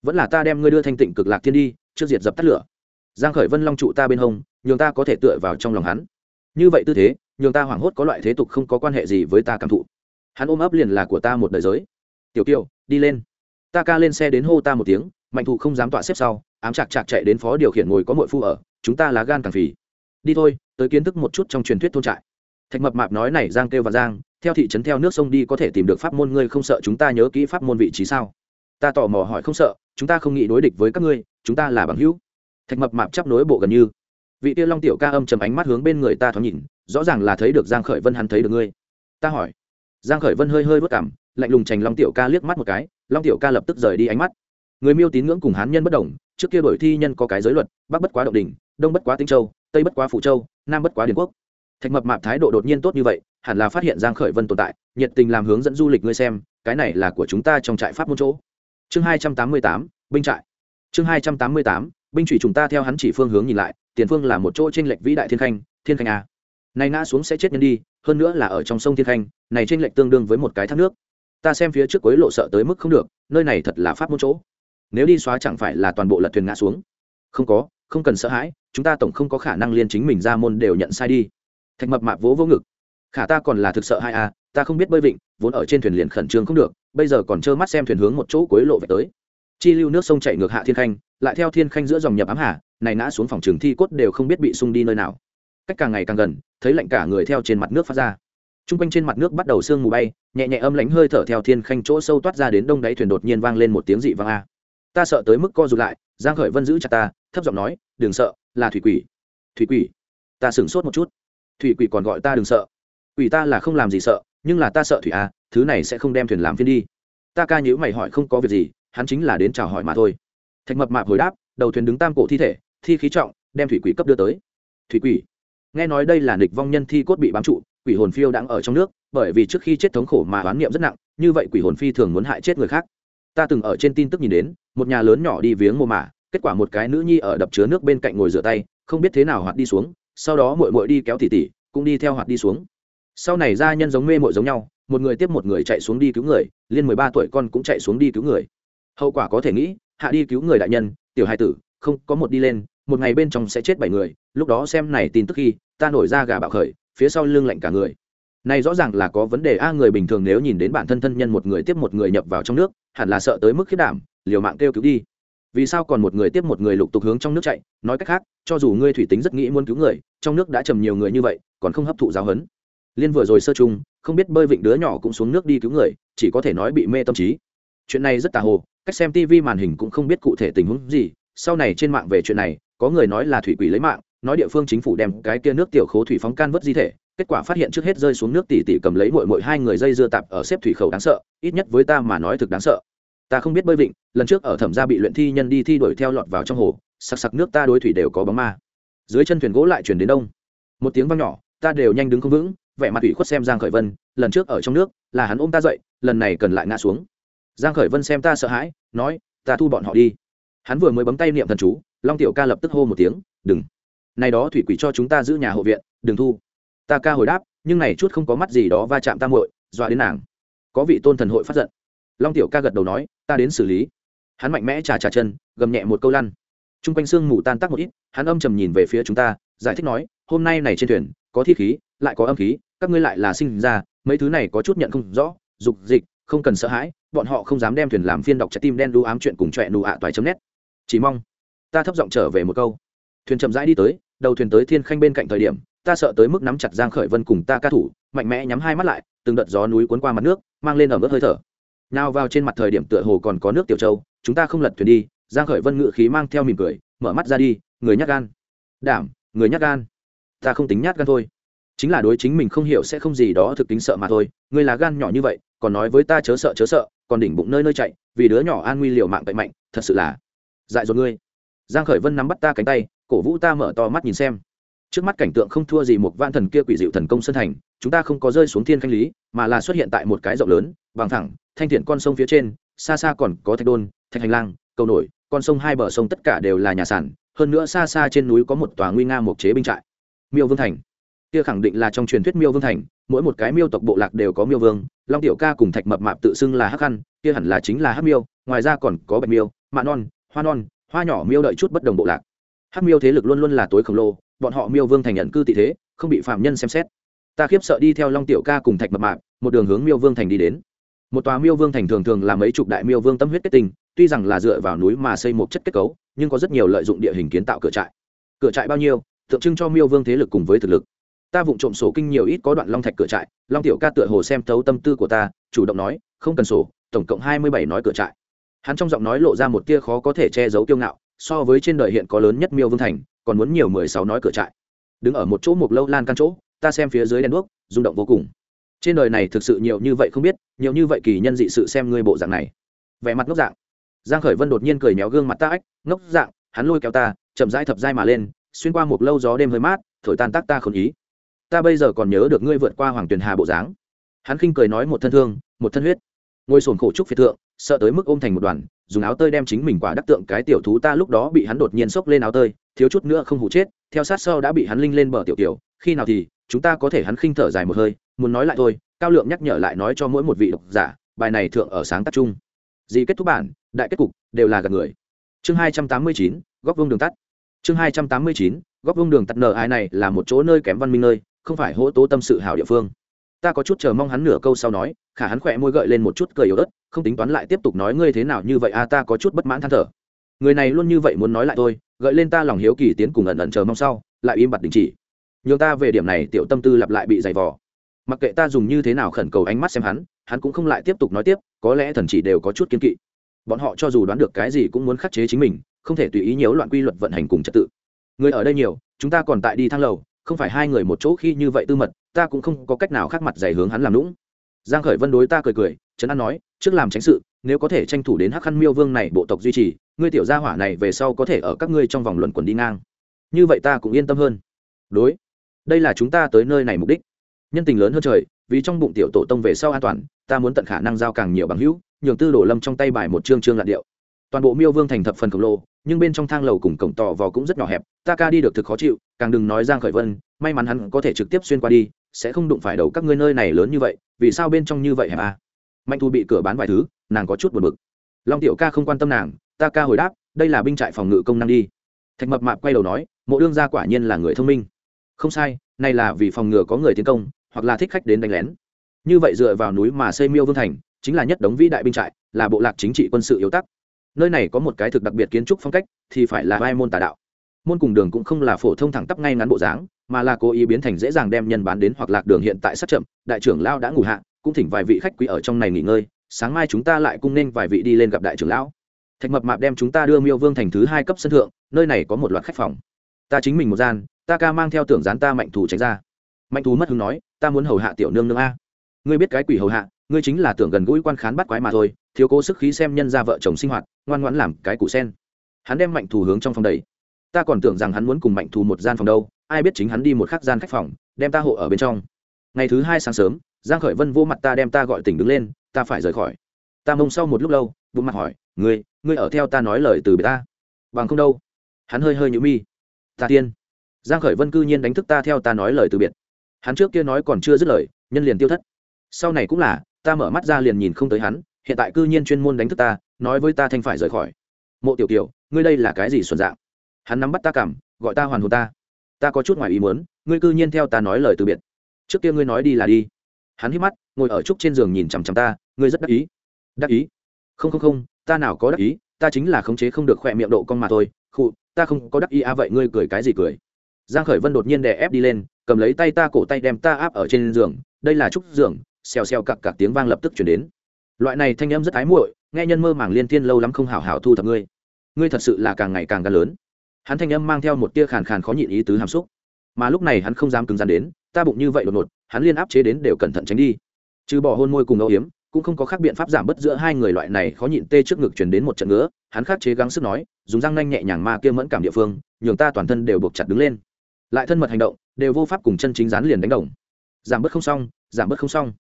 [SPEAKER 1] Vẫn là ta đem ngươi đưa thanh tịnh cực lạc thiên đi, trước diệt dập tắt lửa. Giang khởi vân long trụ ta bên hông nhường ta có thể tựa vào trong lòng hắn. Như vậy tư thế, nhường ta hoảng hốt có loại thế tục không có quan hệ gì với ta cảm thụ. Hắn ôm ấp liền là của ta một đời giới. Tiểu kiều, đi lên. Ta ca lên xe đến hô ta một tiếng, mạnh thụ không dám tọa xếp sau, ám chạc chạc chạy đến phó điều khiển ngồi có mội phu ở, chúng ta lá gan càng phì. Đi thôi, tới kiến thức một chút trong truyền thuyết thôn trại. Thạch mập mạp nói này giang kêu và giang, theo thị trấn theo nước sông đi có thể tìm được pháp môn, ngươi không sợ chúng ta nhớ kỹ pháp môn vị trí sao? Ta tò mò hỏi không sợ, chúng ta không nghĩ đối địch với các ngươi, chúng ta là bằng hữu. Thạch mập mạp chấp nối bộ gần như vị tiêu long tiểu ca âm trầm ánh mắt hướng bên người ta thoáng nhìn, rõ ràng là thấy được giang khởi vân hắn thấy được ngươi. Ta hỏi. Giang khởi vân hơi hơi vất cảm lạnh lùng trành long tiểu ca liếc mắt một cái, long tiểu ca lập tức rời đi ánh mắt. Người miêu tín ngưỡng cùng hán nhân bất đồng, trước kia đổi thi nhân có cái giới luật, bắc bất quá động đình đông bất quá tinh châu, tây bất quá phủ châu, nam bất quá điền quốc. Thạch mập mạp thái độ đột nhiên tốt như vậy, hẳn là phát hiện giang khởi vân tồn tại, nhiệt tình làm hướng dẫn du lịch ngươi xem, cái này là của chúng ta trong trại pháp môn chỗ. Chương hai trăm tám mươi tám, binh trại. Chương hai trăm tám mươi tám, binh chủy chúng ta theo hắn chỉ phương hướng nhìn lại tiền phương là một chỗ trên lệch vĩ đại thiên khanh thiên khanh a. Này ngã xuống sẽ chết nhân đi, hơn nữa là ở trong sông thiên khanh, này trên lệch tương đương với một cái thác nước. Ta xem phía trước cuối lộ sợ tới mức không được, nơi này thật là pháp môn chỗ. Nếu đi xóa chẳng phải là toàn bộ lật thuyền ngã xuống. Không có, không cần sợ hãi, chúng ta tổng không có khả năng liên chính mình ra môn đều nhận sai đi. Thạch mập mạp vỗ vỗ ngực. Khả ta còn là thực sợ hai a à, ta không biết bơi vịnh, vốn ở trên thuyền liền khẩn trương không được, bây giờ còn trơ mắt xem thuyền hướng một chỗ cuối lộ về tới chi lưu nước sông chạy ngược hạ thiên khanh, lại theo thiên khanh giữa dòng nhập ám hà, này ngã xuống phòng trường thi cốt đều không biết bị sung đi nơi nào. Cách càng ngày càng gần, thấy lạnh cả người theo trên mặt nước phát ra. T r u n g quanh trên mặt nước bắt đầu sương mù bay, nhẹ nhẹ âm lánh hơi thở theo thiên khanh chỗ sâu toát ra đến đông đáy thuyền đột nhiên vang lên một tiếng dị vang a. Ta sợ tới mức co rụt lại, giang khởi vân giữ chặt ta, thấp giọng nói, đừng sợ, là thủy quỷ. Thủy quỷ? Ta sửng sốt một chút. Thủy quỷ còn gọi ta đừng sợ. Quỷ ta là không làm gì sợ, nhưng là ta sợ thủy a thứ này sẽ không đem thuyền làm phiên đi. Ta ca nhữ mày hỏi không có việc gì hắn chính là đến chào hỏi mà thôi. Thạch mập mạp hồi đáp, đầu thuyền đứng tam cổ thi thể, thi khí trọng, đem thủy quỷ cấp đưa tới. Thủy quỷ? Nghe nói đây là nịch vong nhân thi cốt bị bám trụ, quỷ hồn phiêu đang ở trong nước, bởi vì trước khi chết thống khổ mà oán niệm rất nặng, như vậy quỷ hồn phi thường muốn hại chết người khác. Ta từng ở trên tin tức nhìn đến, một nhà lớn nhỏ đi viếng mồ mả, kết quả một cái nữ nhi ở đập chứa nước bên cạnh ngồi rửa tay, không biết thế nào hoạt đi xuống, sau đó mội mội đi kéo tỉ tỉ, cũng đi theo hoạt đi xuống. Sau này gia nhân giống mê mội giống nhau, một người tiếp một người chạy xuống đi cứu người, liên mười ba tuổi con cũng chạy xuống đi cứu người hậu quả có thể nghĩ, hạ đi cứu người đại nhân, tiểu hai tử, không có một đi lên, một ngày bên trong sẽ chết bảy người, lúc đó xem này tin tức khi, ta nổi ra gà bạo khởi, phía sau lưng lạnh cả người. Này rõ ràng là có vấn đề a, người bình thường nếu nhìn đến bản thân thân nhân một người tiếp một người nhập vào trong nước, hẳn là sợ tới mức khiết đảm, liều mạng kêu cứu đi. Vì sao còn một người tiếp một người lục tục hướng trong nước chạy? Nói cách khác, cho dù ngươi thủy tính rất nghĩ muốn cứu người, trong nước đã trầm nhiều người như vậy, còn không hấp thụ giáo hấn liên vừa rồi sơ chung, không biết bơi vịnh đứa nhỏ cũng xuống nước đi cứu người, chỉ có thể nói bị mê tâm trí. Chuyện này rất tà hồ cách xem tv màn hình cũng không biết cụ thể tình huống gì. Sau này trên mạng về chuyện này, có người nói là thủy quỷ lấy mạng, nói địa phương chính phủ đem cái kia nước tiểu khố thủy phóng can vớt di thể. Kết quả phát hiện trước hết rơi xuống nước tỉ tỉ cầm lấy mội mội hai người dây dưa tạp ở xếp thủy khẩu đáng sợ, ít nhất với ta mà nói thực đáng sợ. Ta không biết bơi vịnh, lần trước ở thẩm gia bị luyện thi nhân đi thi đuổi theo lọt vào trong hồ, sặc sặc nước ta đối thủy đều có bóng ma. Dưới chân thuyền gỗ lại chuyển đến đông. Một tiếng vang nhỏ, ta đều nhanh đứng không vững, vẻ mặt ủy khuất xem giang khởi vân, lần trước ở trong nước, là hắn ôm ta dậy, lần này cần lại ngã xuống giang khởi vân xem ta sợ hãi, nói, ta thu bọn họ đi. Hắn vừa mới bấm tay niệm thần chú, long tiểu ca lập tức hô một tiếng, đừng. Này đó thủy quỷ cho chúng ta giữ nhà hộ viện, đừng thu. Ta ca hồi đáp, nhưng này chút không có mắt gì đó va chạm ta muội, dọa đến nàng. Có vị tôn thần hội phát giận. Long tiểu ca gật đầu nói, ta đến xử lý. Hắn mạnh mẽ trà trà chân, gầm nhẹ một câu lăn. Trung quanh sương mù tan tác một ít, hắn âm trầm nhìn về phía chúng ta, giải thích nói, hôm nay này trên thuyền, có thi khí, lại có âm khí, các ngươi lại là sinh ra, mấy thứ này có chút nhận không rõ, dục dịch không cần sợ hãi, bọn họ không dám đem thuyền làm phiên đọc trái tim đen đu ám chuyện cùng trọe nụ ạ toài chấm nét. Chỉ mong, ta thấp giọng trở về một câu. Thuyền chậm rãi đi tới, đầu thuyền tới thiên khanh bên cạnh thời điểm, ta sợ tới mức nắm chặt giang khởi vân cùng ta ca thủ, mạnh mẽ nhắm hai mắt lại, từng đợt gió núi cuốn qua mặt nước, mang lên ở mức hơi thở. Nào vào trên mặt thời điểm tựa hồ còn có nước tiểu châu, chúng ta không lật thuyền đi, giang khởi vân ngự khí mang theo mỉm cười, mở mắt ra đi, người nhát gan. Đảm, người nhát gan. Ta không tính nhát gan thôi. Chính là đối chính mình không hiểu sẽ không gì đó thực tính sợ mà thôi người là gan nhỏ như vậy còn nói với ta chớ sợ chớ sợ, còn đỉnh bụng nơi nơi chạy, vì đứa nhỏ an nguy liều mạng cậy mạnh, thật sự là dại dột ngươi. Giang khởi vân nắm bắt ta cánh tay, cổ vũ ta mở to mắt nhìn xem. Trước mắt cảnh tượng không thua gì một vạn thần kia quỷ dịu thần công sân thành, chúng ta không có rơi xuống thiên khanh lý, mà là xuất hiện tại một cái rộng lớn, bằng thẳng, thanh thiện con sông phía trên, xa xa còn có thạch đôn, thạch hành lang, cầu nổi, con sông hai bờ sông tất cả đều là nhà sản hơn nữa xa xa trên núi có một tòa nguy nga một chế binh trại. Miêu vương thành. Kia khẳng định là trong truyền thuyết miêu vương thành mỗi một cái miêu tộc bộ lạc đều có miêu vương, long tiểu ca cùng thạch mập mạp tự xưng là hắc khăn kia hẳn là chính là hắc miêu, ngoài ra còn có bạch miêu, mạ non, hoa non, hoa nhỏ miêu đợi chút bất đồng bộ lạc. Hắc miêu thế lực luôn luôn là tối khổng lồ, bọn họ miêu vương thành nhận cư tị thế, không bị phạm nhân xem xét. Ta khiếp sợ đi theo long tiểu ca cùng thạch mập mạp, một đường hướng miêu vương thành đi đến. Một tòa miêu vương thành thường thường là mấy chục đại miêu vương tâm huyết kết tinh tuy rằng là dựa vào núi mà xây một chất kết cấu, nhưng có rất nhiều lợi dụng địa hình kiến tạo cửa trại. Cửa trại bao nhiêu, tượng trưng cho miêu vương thế lực cùng với thực lực ta vụng trộm sổ kinh nhiều ít có đoạn long thạch cửa trại, long tiểu ca tựa hồ xem thấu tâm tư của ta, chủ động nói, không cần sổ, tổng cộng hai mươi bảy nói cửa trại. Hắn trong giọng nói lộ ra một tia khó có thể che giấu kiêu ngạo, so với trên đời hiện có lớn nhất miêu vương thành, còn muốn nhiều mười sáu nói cửa trại. Đứng ở một chỗ một lâu lan căn chỗ, ta xem phía dưới đèn đuốc, rung động vô cùng. Trên đời này thực sự nhiều như vậy không biết, nhiều như vậy kỳ nhân dị sự xem ngươi bộ dạng này. Vẻ mặt ngốc dạng. Giang khởi vân đột nhiên cười méo gương mặt ta ách, ngốc dạng, hắn lôi kéo ta, chậm rãi thập dai mà lên, xuyên qua một lâu gió đêm hơi mát, thổi tan tác ta không ý ta bây giờ còn nhớ được ngươi vượt qua hoàng tuyền hà bộ dáng. Hắn khinh cười nói một thân thương, một thân huyết. Ngồi sồn khổ trúc phiệt thượng, sợ tới mức ôm thành một đoàn, dùng áo tơi đem chính mình quả đắc tượng cái tiểu thú ta lúc đó bị hắn đột nhiên xốc lên áo tơi, thiếu chút nữa không hụ chết, theo sát sau đã bị hắn linh lên bờ tiểu tiểu khi nào thì, chúng ta có thể hắn khinh thở dài một hơi, muốn nói lại thôi, cao lượng nhắc nhở lại nói cho mỗi một vị độc giả, bài này thượng ở sáng tác chung. Gì kết thúc bản, đại kết cục, đều là gần người. Chương hai trăm tám mươi chín, góc vương đường tắt. Chương hai trăm tám mươi chín, góc vương đường tắt nở ai này là một chỗ nơi kém văn minh nơi không phải hỗ tố tâm sự hảo địa phương. Ta có chút chờ mong hắn nửa câu sau nói, khả hắn khỏe môi gợi lên một chút cười yếu ớt, không tính toán lại tiếp tục nói ngươi thế nào như vậy a ta có chút bất mãn than thở. Người này luôn như vậy muốn nói lại tôi gợi lên ta lòng hiếu kỳ tiến cùng ẩn ẩn chờ mong sau, lại im bặt đình chỉ. Nhường ta về điểm này, tiểu tâm tư lặp lại bị dày vò. Mặc kệ ta dùng như thế nào khẩn cầu ánh mắt xem hắn hắn cũng không lại tiếp tục nói tiếp, có lẽ thần chỉ đều có chút kiên kỵ. Bọn họ cho dù đoán được cái gì cũng muốn khắc chế chính mình, không thể tùy ý nhiễu loạn quy luật vận hành cùng trật tự. Người ở đây nhiều, chúng ta còn tại đi thang lầu không phải hai người một chỗ khi như vậy tư mật, ta cũng không có cách nào khác mặt dày hướng hắn làm lũng giang khởi vân đối ta cười cười, trấn an nói, trước làm tránh sự, nếu có thể tranh thủ đến hắc khăn miêu vương này bộ tộc duy trì, ngươi tiểu gia hỏa này về sau có thể ở các ngươi trong vòng luận quần đi ngang. Như vậy ta cũng yên tâm hơn. Đối, đây là chúng ta tới nơi này mục đích. Nhân tình lớn hơn trời, vì trong bụng tiểu tổ tông về sau an toàn, ta muốn tận khả năng giao càng nhiều bằng hữu, nhường tư đổ lâm trong tay bài một chương chương lạn điệu. Toàn bộ miêu vương thành thập phần khổng lồ nhưng bên trong thang lầu cùng cổng tò vò cũng rất nhỏ hẹp ta ca đi được thực khó chịu, càng đừng nói giang khởi vân, may mắn hắn có thể trực tiếp xuyên qua đi, sẽ không đụng phải đầu các ngươi nơi này lớn như vậy, vì sao bên trong như vậy hả à? mạnh thu bị cửa bán vài thứ, nàng có chút buồn bực. Long tiểu ca không quan tâm nàng ta ca hồi đáp, đây là binh trại phòng ngự công năng đi. Thạch mập mạp quay đầu nói, mộ đương gia quả nhiên là người thông minh. Không sai này là vì phòng ngừa có người tiến công, hoặc là thích khách đến đánh lén. Như vậy dựa vào núi mà xây miêu vương thành, chính là nhất đống vĩ đại binh trại, là bộ lạc chính trị quân sự yếu tắc nơi này có một cái thực đặc biệt kiến trúc phong cách, thì phải là vai môn tà đạo. Môn cùng đường cũng không là phổ thông thẳng tắp ngay ngắn bộ dáng, mà là cố ý biến thành dễ dàng đem nhân bán đến hoặc lạc đường hiện tại sát chậm, đại trưởng lao đã ngủ hạ, cũng thỉnh vài vị khách quý ở trong này nghỉ ngơi, sáng mai chúng ta lại cung nên vài vị đi lên gặp đại trưởng lão. Thạch mập mạp đem chúng ta đưa miêu vương thành thứ hai cấp sân thượng, nơi này có một loạt khách phòng. Ta chính mình một gian, ta ca mang theo tưởng gián ta mạnh thù tránh ra. Mạnh thù mất hứng nói, ta muốn hầu hạ tiểu nương nương a. Ngươi biết cái quỷ hầu hạ, ngươi chính là tưởng gần gũi quan khán bắt quái mà thôi thiếu cố sức khí xem nhân ra vợ chồng sinh hoạt, ngoan ngoãn làm cái cụ sen. Hắn đem mạnh thù hướng trong phòng đầy ta còn tưởng rằng hắn muốn cùng mạnh thù một gian phòng đâu, ai biết chính hắn đi một khắc gian khách phòng, đem ta hộ ở bên trong. Ngày thứ hai sáng sớm, giang khởi vân vô mặt ta đem ta gọi tỉnh đứng lên, ta phải rời khỏi. Ta mông sau một lúc lâu, bụng mặt hỏi, ngươi ngươi ở theo ta nói lời từ biệt ta? Bằng không đâu. Hắn hơi hơi nhũ mi. Ta tiên. Giang khởi vân cư nhiên đánh thức ta theo ta nói lời từ biệt. Hắn trước kia nói còn chưa dứt lời, nhân liền tiêu thất. Sau này cũng là, ta mở mắt ra liền nhìn không tới hắn hiện tại cư nhiên chuyên môn đánh thức ta, nói với ta thanh phải rời khỏi. Mộ tiểu tiểu ngươi đây là cái gì xuẩn dạng? Hắn nắm bắt ta cảm, gọi ta hoàn hồn ta. Ta có chút ngoài ý muốn, ngươi cư nhiên theo ta nói lời từ biệt. Trước kia ngươi nói đi là đi. Hắn hít mắt, ngồi ở trúc trên giường nhìn chằm chằm ta, ngươi rất đắc ý. Đắc ý? Không không không, ta nào có đắc ý, ta chính là khống chế không được khỏe miệng độ con mà thôi. Khụ, ta không có đắc ý à vậy ngươi cười cái gì cười? Giang khởi vân đột nhiên đè ép đi lên, cầm lấy tay ta, cổ tay đem ta áp ở trên giường. Đây là trúc giường, xèo xèo cặc cặc tiếng vang lập tức chuyển đến loại này thanh âm rất ái muội, nghe nhân mơ màng liên thiên lâu lắm không hảo hảo thu thập ngươi. Ngươi thật sự là càng ngày càng càng lớn. Hắn thanh âm mang theo một tia khàn khàn khó nhịn ý tứ hàm xúc. Mà lúc này hắn không dám cứng rắn đến, ta bụng như vậy đột ngột, hắn liên áp chế đến đều cẩn thận tránh đi. Trừ bỏ hôn môi cùng âu hiếm cũng không có khác biện pháp giảm bớt giữa hai người loại này khó nhịn tê trước ngực chuyển đến một trận ngứa, hắn khát chế gắng sức nói, dùng răng nanh nhẹ nhàng ma kia mẫn cảm địa phương, nhường ta toàn thân đều buộc chặt đứng lên. Lại thân mật hành động, đều vô pháp cùng chân chính rán liền đánh đồng. Giảm bớt không xong, giảm bớt không xong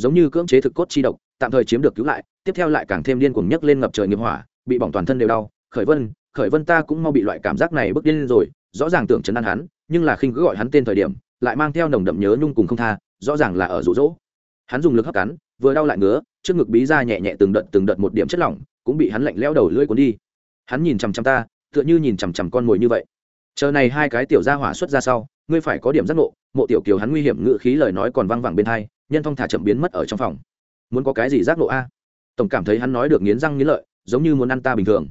[SPEAKER 1] giống như cưỡng chế thực cốt chi độc, tạm thời chiếm được cứu lại, tiếp theo lại càng thêm điên cuồng nhấc lên ngập trời nghiệp hỏa, bị bỏng toàn thân đều đau. Khởi vân khởi vân ta cũng mau bị loại cảm giác này bước điên rồi, rõ ràng tưởng chấn an hắn, nhưng là khinh cứ gọi hắn tên thời điểm, lại mang theo nồng đậm nhớ nhung cùng không tha, rõ ràng là ở rụ rỗ hắn dùng lực hấp cắn, vừa đau lại ngứa, trước ngực bí ra nhẹ nhẹ từng đợt từng đợt một điểm chất lỏng, cũng bị hắn lạnh leo đầu lưỡi cuốn đi. Hắn nhìn chằm chằm ta, tựa như nhìn chằm chằm con mồi như vậy. Chờ này hai cái tiểu gia hỏa xuất ra sau, ngươi phải có điểm giác ngộ, mộ tiểu kiều hắn nguy hiểm ngự khí lời nói còn văng vẳng bên hai nhân thông thả chậm biến mất ở trong phòng. Muốn có cái gì giác nộ a? Tổng cảm thấy hắn nói được nghiến răng nghiến lợi, giống như muốn ăn ta bình thường.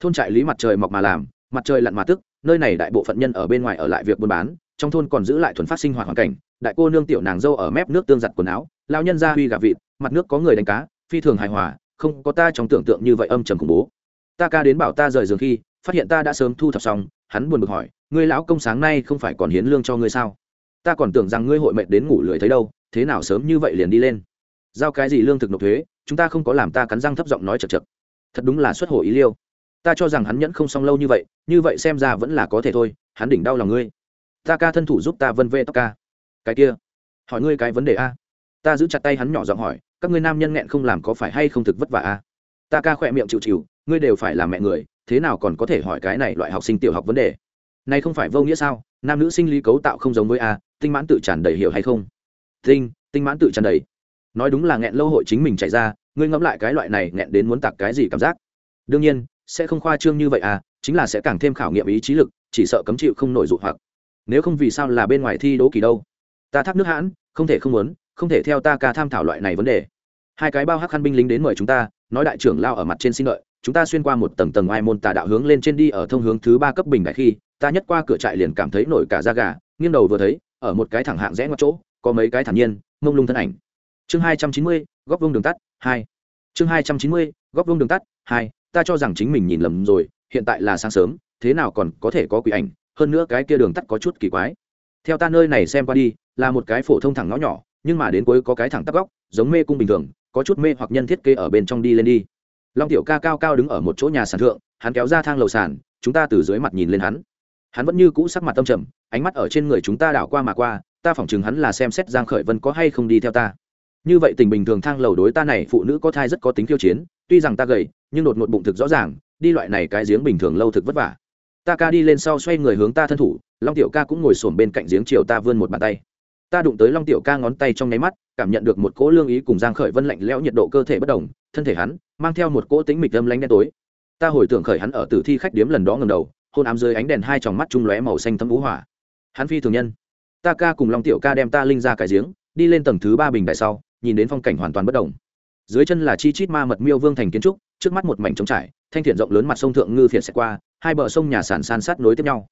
[SPEAKER 1] Thôn trại lý mặt trời mọc mà làm, mặt trời lặn mà tức, nơi này đại bộ phận nhân ở bên ngoài ở lại việc buôn bán, trong thôn còn giữ lại thuần phát sinh hoạt hoàn cảnh. Đại cô nương tiểu nàng dâu ở mép nước tương giặt quần áo lao nhân ra huy gà vịt, mặt nước có người đánh cá, phi thường hài hòa, không có ta trong tưởng tượng như vậy âm trầm khủng bố. Ta ca đến bảo ta rời giường khi, phát hiện ta đã sớm thu thập xong, hắn buồn bực hỏi, ngươi lão công sáng nay không phải còn hiến lương cho ngươi sao? Ta còn tưởng rằng ngươi hội mệt đến ngủ lười thấy đâu thế nào sớm như vậy liền đi lên? Giao cái gì lương thực nộp thuế, chúng ta không có làm ta cắn răng thấp giọng nói chật chật thật đúng là xuất hồ ý liêu. Ta cho rằng hắn nhẫn không xong lâu như vậy như vậy xem ra vẫn là có thể thôi, hắn đỉnh đau lòng ngươi. Ta ca thân thủ giúp ta vân vê tóc ca. Cái kia, hỏi ngươi cái vấn đề a. Ta giữ chặt tay hắn nhỏ giọng hỏi, các ngươi nam nhân nghẹn không làm có phải hay không thực vất vả a? Ta ca khỏe miệng chịu chịu, ngươi đều phải là mẹ người, thế nào còn có thể hỏi cái này loại học sinh tiểu học vấn đề? Này không phải vô nghĩa sao? Nam nữ sinh lý cấu tạo không giống với a, tinh mãn tự tràn đầy hiểu hay không? Tinh tinh mãn tự tràn đầy. Nói đúng là nghẹn lâu hội chính mình chạy ra, ngươi ngẫm lại cái loại này nghẹn đến muốn tặc cái gì cảm giác. Đương nhiên, sẽ không khoa trương như vậy à chính là sẽ càng thêm khảo nghiệm ý chí lực, chỉ sợ cấm chịu không nổi dụ hoặc. Nếu không vì sao là bên ngoài thi đố kỳ đâu. Ta thác nước hãn, không thể không muốn, không thể theo ta ca tham thảo loại này vấn đề. Hai cái bao hắc khăn binh lính đến mời chúng ta, nói đại trưởng lao ở mặt trên xin lợi chúng ta xuyên qua một tầng tầng ai môn tà đạo hướng lên trên đi ở thông hướng thứ ba cấp bình đại khi, ta nhất qua cửa trại liền cảm thấy nổi cả da gà, nghiêng đầu vừa thấy, ở một cái thẳng hạng rẽ ngoặt chỗ có mấy cái thản nhiên, mông lung thân ảnh. Chương hai trăm chín mươi, góc vông đường tắt, hai. Chương hai trăm chín mươi, góc vông đường tắt, hai. Ta cho rằng chính mình nhìn lầm rồi, hiện tại là sáng sớm, thế nào còn có thể có quỷ ảnh, hơn nữa cái kia đường tắt có chút kỳ quái. Theo ta nơi này xem qua đi, là một cái phổ thông thẳng ngõ nhỏ, nhưng mà đến cuối có cái thẳng tắt góc, giống mê cung bình thường, có chút mê hoặc nhân thiết kế ở bên trong đi lên đi. Long tiểu ca cao cao đứng ở một chỗ nhà sàn thượng, hắn kéo ra thang lầu sàn, chúng ta từ dưới mặt nhìn lên hắn. Hắn vẫn như cũ sắc mặt tâm trầm, ánh mắt ở trên người chúng ta đảo qua mà qua ta phỏng chừng hắn là xem xét giang khởi vân có hay không đi theo ta. Như vậy tình bình thường thang lầu đối ta này, phụ nữ có thai rất có tính khiêu chiến, tuy rằng ta gầy, nhưng đột ngột bụng thực rõ ràng, đi loại này cái giếng bình thường lâu thực vất vả. Ta ca đi lên sau xoay người hướng ta thân thủ, long tiểu ca cũng ngồi xổm bên cạnh giếng chiều ta vươn một bàn tay. Ta đụng tới long tiểu ca ngón tay trong nháy mắt, cảm nhận được một cỗ lương ý cùng giang khởi vân lạnh lẽo nhiệt độ cơ thể bất đồng, thân thể hắn mang theo một cỗ tính mịch âm lánh đen tối. Ta hồi tưởng khởi hắn ở tử thi khách điếm lần đó ngầm đầu, hôn ám dưới ánh đèn hai tròng mắt trung lóe màu xanh thấm vũ hỏa. Hắn phi thường nhân ta ca cùng long tiểu ca đem ta linh ra cái giếng, đi lên tầng thứ ba bình đại sau, nhìn đến phong cảnh hoàn toàn bất đồng. Dưới chân là chi chít ma mật miêu vương thành kiến trúc, trước mắt một mảnh trống trải, thanh thiện rộng lớn mặt sông thượng ngư phiệt sẽ qua, hai bờ sông nhà sản san sát nối tiếp nhau.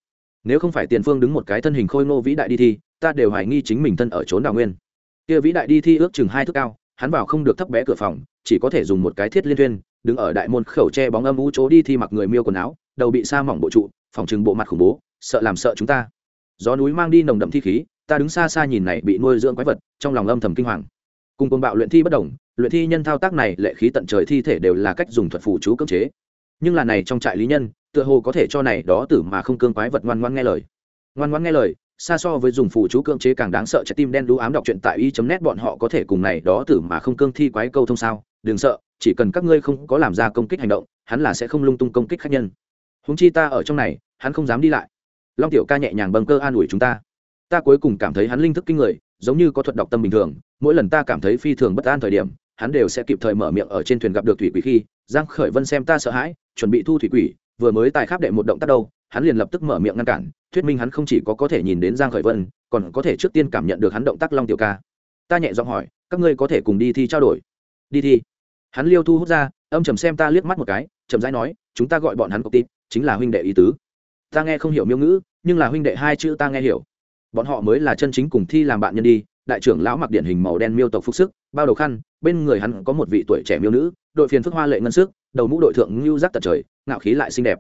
[SPEAKER 1] Nếu không phải tiền phương đứng một cái thân hình khôi ngô vĩ đại đi thi, ta đều hoài nghi chính mình thân ở trốn đào nguyên. Kia vĩ đại đi thi ước chừng hai thước cao, hắn vào không được thấp bé cửa phòng, chỉ có thể dùng một cái thiết liên thuyên, đứng ở đại môn khẩu tre bóng âm u chỗ đi thi mặc người miêu quần áo, đầu bị sa mỏng bộ trụ, phòng chừng bộ mặt khủng bố, sợ làm sợ chúng ta gió núi mang đi nồng đậm thi khí, ta đứng xa xa nhìn này bị nuôi dưỡng quái vật, trong lòng âm thầm kinh hoàng. Cùng côn bạo luyện thi bất đồng, luyện thi nhân thao tác này, lệ khí tận trời thi thể đều là cách dùng thuật phụ chú cưỡng chế. Nhưng là này trong trại lý nhân, tựa hồ có thể cho này đó tử mà không cương quái vật ngoan ngoan nghe lời. Ngoan ngoan nghe lời, xa so với dùng phụ chú cưỡng chế càng đáng sợ, trái tim đen đú ám đọc truyện tại y chấm nét bọn họ có thể cùng này đó tử mà không cương thi quái câu thông sao? Đừng sợ, chỉ cần các ngươi không có làm ra công kích hành động, hắn là sẽ không lung tung công kích khách nhân. Húng chi ta ở trong này, hắn không dám đi lại long tiểu ca nhẹ nhàng bâng cơ an ủi chúng ta. Ta cuối cùng cảm thấy hắn linh thức kinh người, giống như có thuật đọc tâm bình thường, mỗi lần ta cảm thấy phi thường bất an thời điểm, hắn đều sẽ kịp thời mở miệng ở trên thuyền gặp được thủy quỷ khi, giang khởi vân xem ta sợ hãi, chuẩn bị thu thủy quỷ, vừa mới tài khắp đệ một động tác đâu, hắn liền lập tức mở miệng ngăn cản, thuyết minh hắn không chỉ có có thể nhìn đến giang khởi vân, còn có thể trước tiên cảm nhận được hắn động tác long tiểu ca. Ta nhẹ giọng hỏi, các ngươi có thể cùng đi thi trao đổi? Đi thi. Hắn liêu thu hút ra, âm trầm xem ta liếc mắt một cái, chậm rãi nói, chúng ta gọi bọn hắn cọc tít chính là huynh đệ ý tứ ta nghe không hiểu miêu ngữ, nhưng là huynh đệ hai chữ ta nghe hiểu. Bọn họ mới là chân chính cùng thi làm bạn nhân đi, đại trưởng lão mặc điển hình màu đen miêu tộc phục sức, bao đầu khăn, bên người hắn có một vị tuổi trẻ miêu nữ, đội phiền phức hoa lệ ngân sức, đầu mũ đội thượng ngưu giác tật trời, ngạo khí lại xinh đẹp.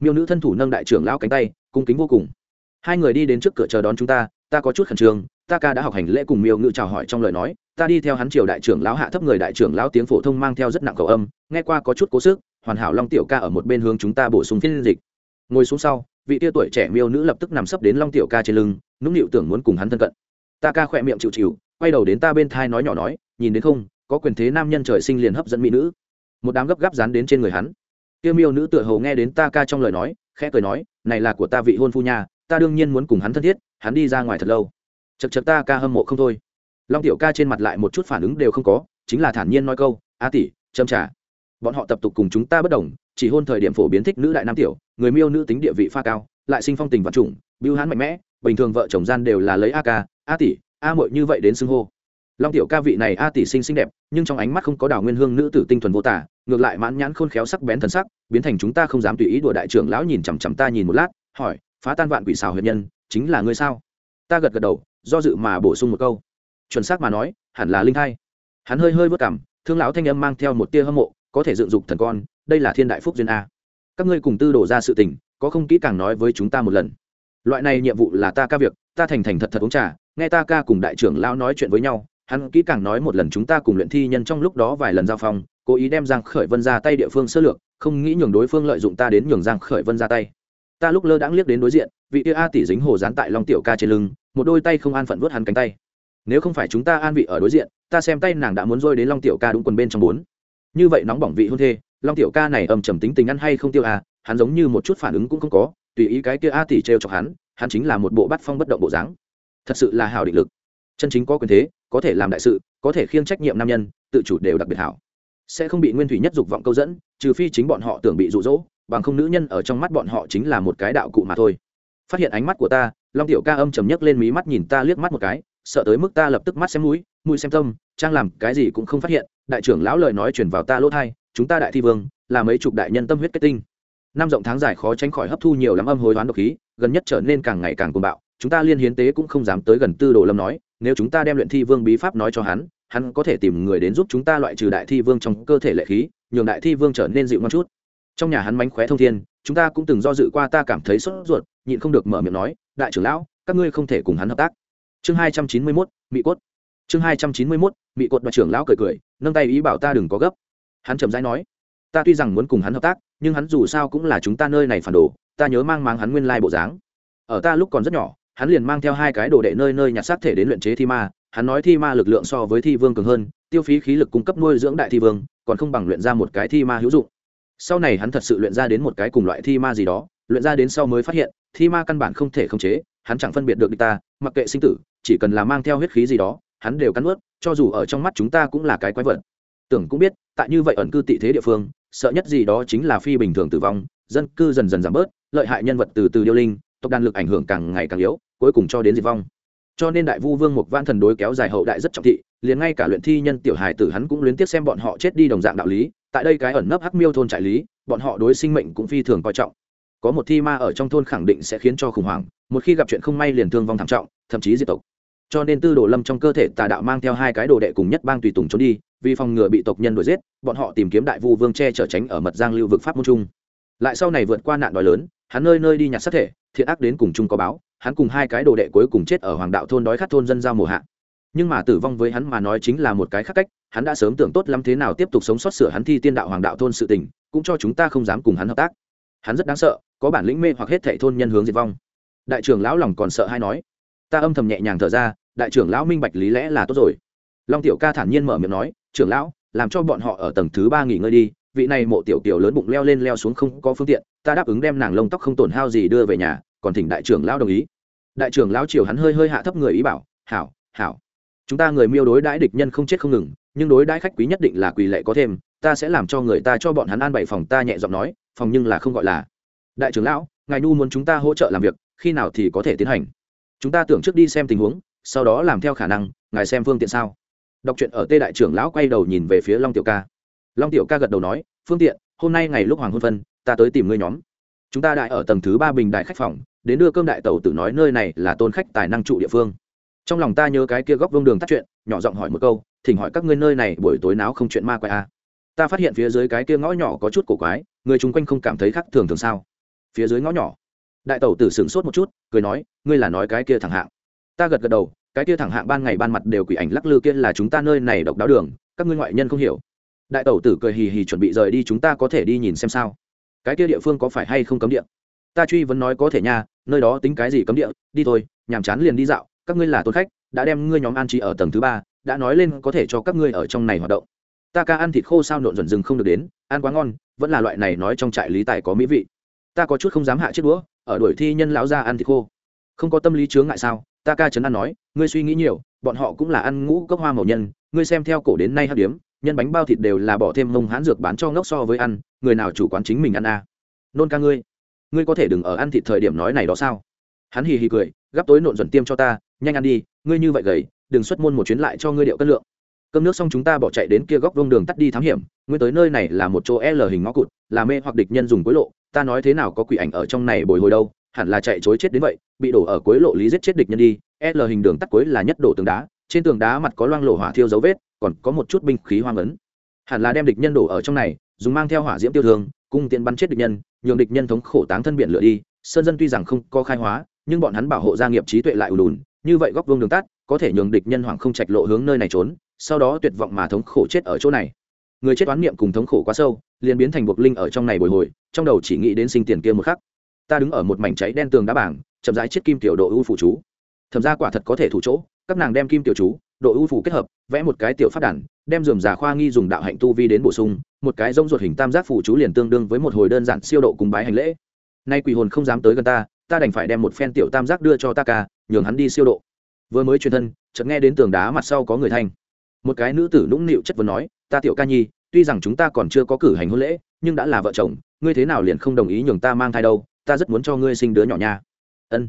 [SPEAKER 1] Miêu nữ thân thủ nâng đại trưởng lão cánh tay, cung kính vô cùng. Hai người đi đến trước cửa chờ đón chúng ta ta có chút khẩn trương, ta ca đã học hành lễ cùng miêu ngữ chào hỏi trong lời nói, ta đi theo hắn triều đại trưởng lão hạ thấp người đại trưởng lão tiếng phổ thông mang theo rất nặng cầu âm, nghe qua có chút cố sức, hoàn hảo long tiểu ca ở một bên hướng chúng ta bổ sung phiên dịch. Ngồi xuống sau vị tia tuổi trẻ miêu nữ lập tức nằm sấp đến long tiểu ca trên lưng, nũng nịu tưởng muốn cùng hắn thân cận. Ta ca khỏe miệng chịu chịu, quay đầu đến ta bên thai nói nhỏ nói, nhìn đến không, có quyền thế nam nhân trời sinh liền hấp dẫn mỹ nữ. Một đám gấp gáp dán đến trên người hắn. Tiêu miêu nữ tựa hầu nghe đến ta ca trong lời nói, khẽ cười nói, này là của ta vị hôn phu nhà ta đương nhiên muốn cùng hắn thân thiết, hắn đi ra ngoài thật lâu. Chật chật ta ca hâm mộ không thôi. Long tiểu ca trên mặt lại một chút phản ứng đều không có, chính là thản nhiên nói câu, a tỷ, châm trả bọn họ tập tục cùng chúng ta bất đồng chỉ hôn thời điểm phổ biến thích nữ đại nam tiểu, người miêu nữ tính địa vị pha cao, lại sinh phong tình vật chủng, bưu hán mạnh mẽ, bình thường vợ chồng gian đều là lấy a ca a tỷ, a muội như vậy đến xưng hô. Long tiểu ca vị này a tỷ sinh xinh đẹp, nhưng trong ánh mắt không có đào nguyên hương nữ tử tinh thuần vô tả, ngược lại mãn nhãn khôn khéo sắc bén thần sắc, biến thành chúng ta không dám tùy ý đùa đại trưởng lão nhìn chằm chằm ta nhìn một lát, hỏi, phá tan vạn quỷ xào huyệt nhân, chính là ngươi sao? Ta gật gật đầu, do dự mà bổ sung một câu. Chuẩn xác mà nói, hẳn là linh thai. Hắn hơi hơi vất cảm, thương lão thanh âm mang theo một tia hâm mộ, có thể dựng dục thần con đây là thiên đại phúc duyên a. Các ngươi cùng tư đổ ra sự tình, có không kỹ càng nói với chúng ta một lần. Loại này nhiệm vụ là ta ca việc, ta thành thành thật thật uống trà, nghe ta ca cùng đại trưởng lão nói chuyện với nhau, hắn kỹ càng nói một lần chúng ta cùng luyện thi nhân trong lúc đó vài lần giao phong, cố ý đem giang khởi vân ra tay địa phương sơ lược, không nghĩ nhường đối phương lợi dụng ta đến nhường giang khởi vân ra tay. Ta lúc lơ đãng liếc đến đối diện, vị kia a tỷ dính hồ dán tại long tiểu ca trên lưng, một đôi tay không an phận vớt hắn cánh tay. Nếu không phải chúng ta an vị ở đối diện, ta xem tay nàng đã muốn rơi đến long tiểu ca đúng quần bên trong bốn. Như vậy nóng bỏng vị hôn thê long tiểu ca này âm trầm tính tình ăn hay không tiêu à hắn giống như một chút phản ứng cũng không có, tùy ý cái kia a tỷ trêu chọc hắn hắn chính là một bộ bắt phong bất động bộ dáng. Thật sự là hào định lực. Chân chính có quyền thế, có thể làm đại sự, có thể khiêng trách nhiệm nam nhân, tự chủ đều đặc biệt hảo. Sẽ không bị nguyên thủy nhất dục vọng câu dẫn, trừ phi chính bọn họ tưởng bị rụ rỗ bằng không nữ nhân ở trong mắt bọn họ chính là một cái đạo cụ mà thôi. Phát hiện ánh mắt của ta, long tiểu ca âm trầm nhấc lên mí mắt nhìn ta liếc mắt một cái, sợ tới mức ta lập tức mắt xem mũi mũi xem tâm, trang làm cái gì cũng không phát hiện, đại trưởng lão lời nói chuyển vào ta lỗ thai chúng ta đại thi vương, là mấy chục đại nhân tâm huyết kết tinh. Năm rộng tháng dài khó tránh khỏi hấp thu nhiều lắm âm hối đoán độc khí, gần nhất trở nên càng ngày càng cuồng bạo, chúng ta liên hiến tế cũng không dám tới gần tư đồ lâm nói, nếu chúng ta đem luyện thi vương bí pháp nói cho hắn hắn có thể tìm người đến giúp chúng ta loại trừ đại thi vương trong cơ thể lệ khí, nhường đại thi vương trở nên dịu ngon chút. Trong nhà hắn mánh khóe thông thiên, chúng ta cũng từng do dự qua ta cảm thấy sốt ruột, nhịn không được mở miệng nói, đại trưởng lão, các ngươi không thể cùng hắn hợp tác. Chương hai trăm chín mươi mốt mỹ cốt. Chương hai trăm chín mươi mốt mỹ cốt đại trưởng lão cười cười, nâng tay ý bảo ta đừng có gấp hắn chậm rãi nói, ta tuy rằng muốn cùng hắn hợp tác, nhưng hắn dù sao cũng là chúng ta nơi này phản đồ, ta nhớ mang mang hắn nguyên lai bộ dáng. Ở ta lúc còn rất nhỏ, hắn liền mang theo hai cái đồ đệ nơi nơi nhặt xác thể đến luyện chế thi ma, hắn nói thi ma lực lượng so với thi vương cường hơn, tiêu phí khí lực cung cấp nuôi dưỡng đại thi vương, còn không bằng luyện ra một cái thi ma hữu dụng. Sau này hắn thật sự luyện ra đến một cái cùng loại thi ma gì đó, luyện ra đến sau mới phát hiện, thi ma căn bản không thể khống chế, hắn chẳng phân biệt được địch ta, mặc kệ sinh tử, chỉ cần là mang theo huyết khí gì đó, hắn đều cắn ướt cho dù ở trong mắt chúng ta cũng là cái quái vật tưởng cũng biết, tại như vậy ẩn cư tị thế địa phương, sợ nhất gì đó chính là phi bình thường tử vong, dân cư dần dần giảm bớt, lợi hại nhân vật từ từ điêu linh, tộc đàn lực ảnh hưởng càng ngày càng yếu, cuối cùng cho đến diệt vong. Cho nên đại vu vương mục văn thần đối kéo dài hậu đại rất trọng thị, liền ngay cả luyện thi nhân tiểu hài tử hắn cũng luyến tiếc xem bọn họ chết đi đồng dạng đạo lý, tại đây cái ẩn nấp hắc miêu thôn trại lý, bọn họ đối sinh mệnh cũng phi thường coi trọng. Có một thi ma ở trong thôn khẳng định sẽ khiến cho khủng hoảng, một khi gặp chuyện không may liền thương vong thảm trọng, thậm chí diệt tộc cho nên tư đồ lâm trong cơ thể tà đạo mang theo hai cái đồ đệ cùng nhất bang tùy tùng trốn đi, vì phòng ngừa bị tộc nhân đuổi giết, bọn họ tìm kiếm đại vu vương che chở tránh ở mật giang lưu vực pháp môn trung lại sau này vượt qua nạn đói lớn, hắn nơi nơi đi nhặt sát thể, thiện ác đến cùng chung có báo, hắn cùng hai cái đồ đệ cuối cùng chết ở hoàng đạo thôn đói khát thôn dân giao mùa hạ. Nhưng mà tử vong với hắn mà nói chính là một cái khác cách, hắn đã sớm tưởng tốt lắm thế nào tiếp tục sống sót sửa hắn thi tiên đạo hoàng đạo thôn sự tình, cũng cho chúng ta không dám cùng hắn hợp tác. Hắn rất đáng sợ, có bản lĩnh mê hoặc hết thệ thôn nhân hướng diệt vong. Đại trưởng lão lòng còn sợ hay nói ta âm thầm nhẹ nhàng thở ra, đại trưởng lão minh bạch lý lẽ là tốt rồi. Long tiểu ca thản nhiên mở miệng nói, trưởng lão, làm cho bọn họ ở tầng thứ ba nghỉ ngơi đi, vị này mộ tiểu kiểu lớn bụng leo lên leo xuống không có phương tiện, ta đáp ứng đem nàng lông tóc không tổn hao gì đưa về nhà, còn thỉnh đại trưởng lão đồng ý. Đại trưởng lão chiều hắn hơi hơi hạ thấp người ý bảo, hảo hảo. Chúng ta người miêu đối đãi địch nhân không chết không ngừng, nhưng đối đãi khách quý nhất định là quỳ lệ có thêm, ta sẽ làm cho người ta cho bọn hắn an bày phòng ta nhẹ giọng nói, phòng nhưng là không gọi là. Đại trưởng lão, ngài nu muốn chúng ta hỗ trợ làm việc, khi nào thì có thể tiến hành? Chúng ta tưởng trước đi xem tình huống, sau đó làm theo khả năng, ngài xem phương tiện sao? Đọc truyện ở tê đại trưởng lão quay đầu nhìn về phía long tiểu ca. Long tiểu ca gật đầu nói, phương tiện, hôm nay ngày lúc hoàng hôn phân, ta tới tìm ngươi nhóm. Chúng ta đại ở tầng thứ ba bình đại khách phòng, đến đưa cơm đại tàu tử nói nơi này là tôn khách tài năng trụ địa phương. Trong lòng ta nhớ cái kia góc vông đường tắt chuyện, nhỏ giọng hỏi một câu, thỉnh hỏi các ngươi nơi này buổi tối náo không chuyện ma quái à. ta phát hiện phía dưới cái kia ngõ nhỏ có chút cổ quái, người chung quanh không cảm thấy khác thường thường sao? Phía dưới ngõ nhỏ đại Tẩu tử sửng sốt một chút, cười nói, ngươi là nói cái kia thẳng hạng. Ta gật gật đầu, cái kia thẳng hạng ban ngày ban mặt đều quỷ ảnh lắc lư kia là chúng ta nơi này độc đáo đường, các ngươi ngoại nhân không hiểu. Đại tẩu tử cười hì hì chuẩn bị rời đi, chúng ta có thể đi nhìn xem sao? Cái kia địa phương có phải hay không cấm địa? Ta truy vấn nói, có thể nha, nơi đó tính cái gì cấm địa? Đi thôi, nhàm chán liền đi dạo, các ngươi là tôn khách, đã đem ngươi nhóm an trí ở tầng thứ ba, đã nói lên có thể cho các ngươi ở trong này hoạt động. Ta ca ăn thịt khô sao nộn dần rừng không được đến, ăn quá ngon, vẫn là loại này nói trong trại lý tài có mỹ vị. Ta có chút không dám hạ chiếc đũa ở đuổi thi nhân lão ra ăn thịt khô. Không có tâm lý chướng ngại sao? Ta ca chấn an nói, ngươi suy nghĩ nhiều, bọn họ cũng là ăn ngũ cốc hoa màu nhân, ngươi xem theo cổ đến nay hát điếm, nhân bánh bao thịt đều là bỏ thêm mông hán dược bán cho ngốc so với ăn, người nào chủ quán chính mình ăn à. nôn ca ngươi ngươi có thể đừng ở ăn thịt thời điểm nói này đó sao? Hắn hì hì cười, gắp tối nộn dần tiêm cho ta, nhanh ăn đi, ngươi như vậy gầy, đừng xuất môn một chuyến lại cho ngươi điệu cân lượng. Cơm nước xong chúng ta bỏ chạy đến kia góc vông đường tắt đi thám hiểm nguyên tới nơi này là một chỗ l hình ngõ cụt, là mê hoặc địch nhân dùng cuối lộ ta nói thế nào có quỷ ảnh ở trong này bồi hồi đâu, hẳn là chạy chối chết đến vậy, bị đổ ở cuối lộ lý giết chết địch nhân đi, l hình đường tắt cuối là nhất đổ tường đá, trên tường đá mặt có loang lộ hỏa thiêu dấu vết, còn có một chút binh khí hoang ấn. Hẳn là đem địch nhân đổ ở trong này, dùng mang theo hỏa diễm tiêu thương, cung tiện bắn chết địch nhân, nhường địch nhân thống khổ táng thân biển lửa đi, sơn dân tuy rằng không có khai hóa, nhưng bọn hắn bảo hộ gia nghiệp trí tuệ lại ù lùn như vậy góc vương đường tắt, có thể nhường địch nhân hoàng không trạch lộ hướng nơi này trốn, sau đó tuyệt vọng mà thống khổ chết ở chỗ này người chết oán niệm cùng thống khổ quá sâu, liền biến thành buộc linh ở trong này bồi hồi, trong đầu chỉ nghĩ đến sinh tiền kia một khắc. Ta đứng ở một mảnh cháy đen tường đá bảng, chậm rãi chiết kim tiểu độ ưu phụ chú. Thẩm ra quả thật có thể thủ chỗ, các nàng đem kim tiểu chú, độ ưu phủ kết hợp, vẽ một cái tiểu phát đàn, đem dườm giả khoa nghi dùng đạo hạnh tu vi đến bổ sung, một cái rông ruột hình tam giác phủ chú liền tương đương với một hồi đơn giản siêu độ cùng bái hành lễ. Nay quỷ hồn không dám tới gần ta ta đành phải đem một phen tiểu tam giác đưa cho ta ca, nhường hắn đi siêu độ. Vừa mới truyền thân, chợt nghe đến tường đá mặt sau có người thanh. Một cái nữ tử nũng nịu chất vấn nói ta tiểu ca nhi, tuy rằng chúng ta còn chưa có cử hành hôn lễ, nhưng đã là vợ chồng, ngươi thế nào liền không đồng ý nhường ta mang thai đâu, ta rất muốn cho ngươi sinh đứa nhỏ nha. Ân.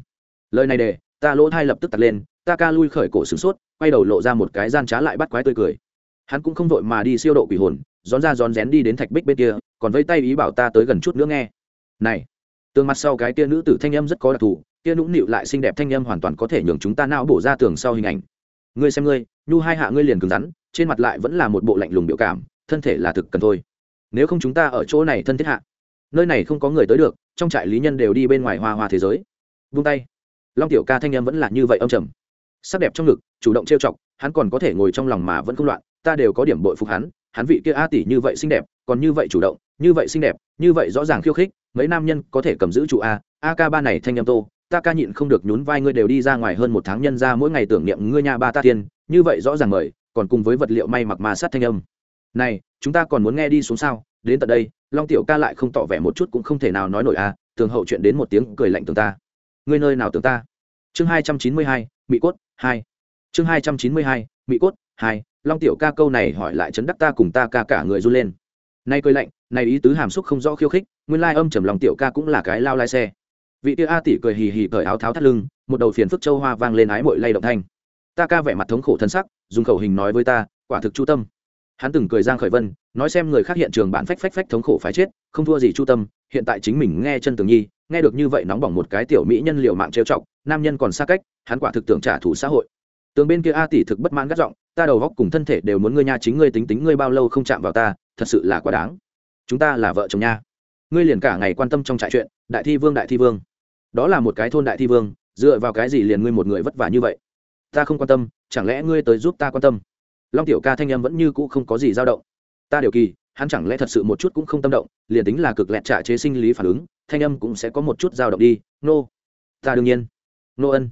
[SPEAKER 1] Lời này để, ta lỗ thai lập tức tặc lên, ta ca lui khởi cổ sửng sốt, quay đầu lộ ra một cái gian trá lại bắt quái tươi cười. Hắn cũng không vội mà đi siêu độ quỷ hồn rón ra rón rén đi đến thạch bích bên kia, còn vây tay ý bảo ta tới gần chút nữa nghe. Này, tường mặt sau cái tia nữ tử thanh âm rất có đặc thù tia nũng nịu lại xinh đẹp thanh âm hoàn toàn có thể nhường chúng ta não bổ ra tường sau hình ảnh. Ngươi xem ngươi, nhu hai hạ ngươi liền cứng rắn trên mặt lại vẫn là một bộ lạnh lùng biểu cảm, thân thể là thực cần thôi. Nếu không chúng ta ở chỗ này thân thiết hạ, nơi này không có người tới được, trong trại lý nhân đều đi bên ngoài hoa hoa thế giới. Vung tay. Long tiểu ca thanh em vẫn là như vậy âm trầm. Sắc đẹp trong ngực, chủ động trêu chọc, hắn còn có thể ngồi trong lòng mà vẫn không loạn, ta đều có điểm bội phục hắn hắn vị kia a tỷ như vậy xinh đẹp, còn như vậy chủ động, như vậy xinh đẹp, như vậy rõ ràng khiêu khích, mấy nam nhân có thể cầm giữ chủ a a ca ba này thanh em tô, ta ca nhịn không được nhún vai ngươi đều đi ra ngoài hơn một tháng nhân ra mỗi ngày tưởng niệm ngươi nha ba ta tiên, như vậy rõ ràng mời còn cùng với vật liệu may mặc mà sát thanh âm. Này, chúng ta còn muốn nghe đi xuống sao? Đến tận đây, long tiểu ca lại không tỏ vẻ một chút cũng không thể nào nói nổi a tường hậu chuyện đến một tiếng cười lạnh tường ta. Ngươi nơi nào tường ta? Chương hai trăm chín mươi hai mỹ cốt, hai. Chương hai trăm chín mươi hai mỹ cốt, hai. Long tiểu ca câu này hỏi lại chấn đắc ta cùng ta ca cả người run lên. Nay cười lạnh này ý tứ hàm xúc không rõ khiêu khích, nguyên lai âm trầm lòng tiểu ca cũng là cái lao lai xe. Vị tia a tỷ cười hì hì cởi áo tháo thắt lưng, một đầu phiền phức châu hoa vang lên ái mội lay động thanh ta ca vẻ mặt thống khổ thân sắc, dùng khẩu hình nói với ta, quả thực chu tâm. Hắn từng cười giang khởi vân, nói xem người khác hiện trường bản phách phách phách thống khổ phải chết, không thua gì chu tâm, hiện tại chính mình nghe chân tường nhi, nghe được như vậy nóng bỏng một cái tiểu mỹ nhân liệu mạng trêu chọc, nam nhân còn xa cách, hắn quả thực tưởng trả thù xã hội. Tường bên kia a tỷ thực bất mãn gắt giọng, ta đầu góc cùng thân thể đều muốn ngươi nha chính ngươi tính tính ngươi bao lâu không chạm vào ta, thật sự là quá đáng. Chúng ta là vợ chồng nha. Ngươi liền cả ngày quan tâm trong trại chuyện, đại thi vương đại thi vương. Đó là một cái thôn đại thi vương, dựa vào cái gì liền ngươi một người vất vả như vậy? Ta không quan tâm, chẳng lẽ ngươi tới giúp ta quan tâm? Long tiểu ca thanh em vẫn như cũ không có gì dao động. Ta điều kỳ, hắn chẳng lẽ thật sự một chút cũng không tâm động, liền tính là cực lẹt trả chế sinh lý phản ứng, thanh âm cũng sẽ có một chút dao động đi. Nô. Ta đương nhiên. Nô ân.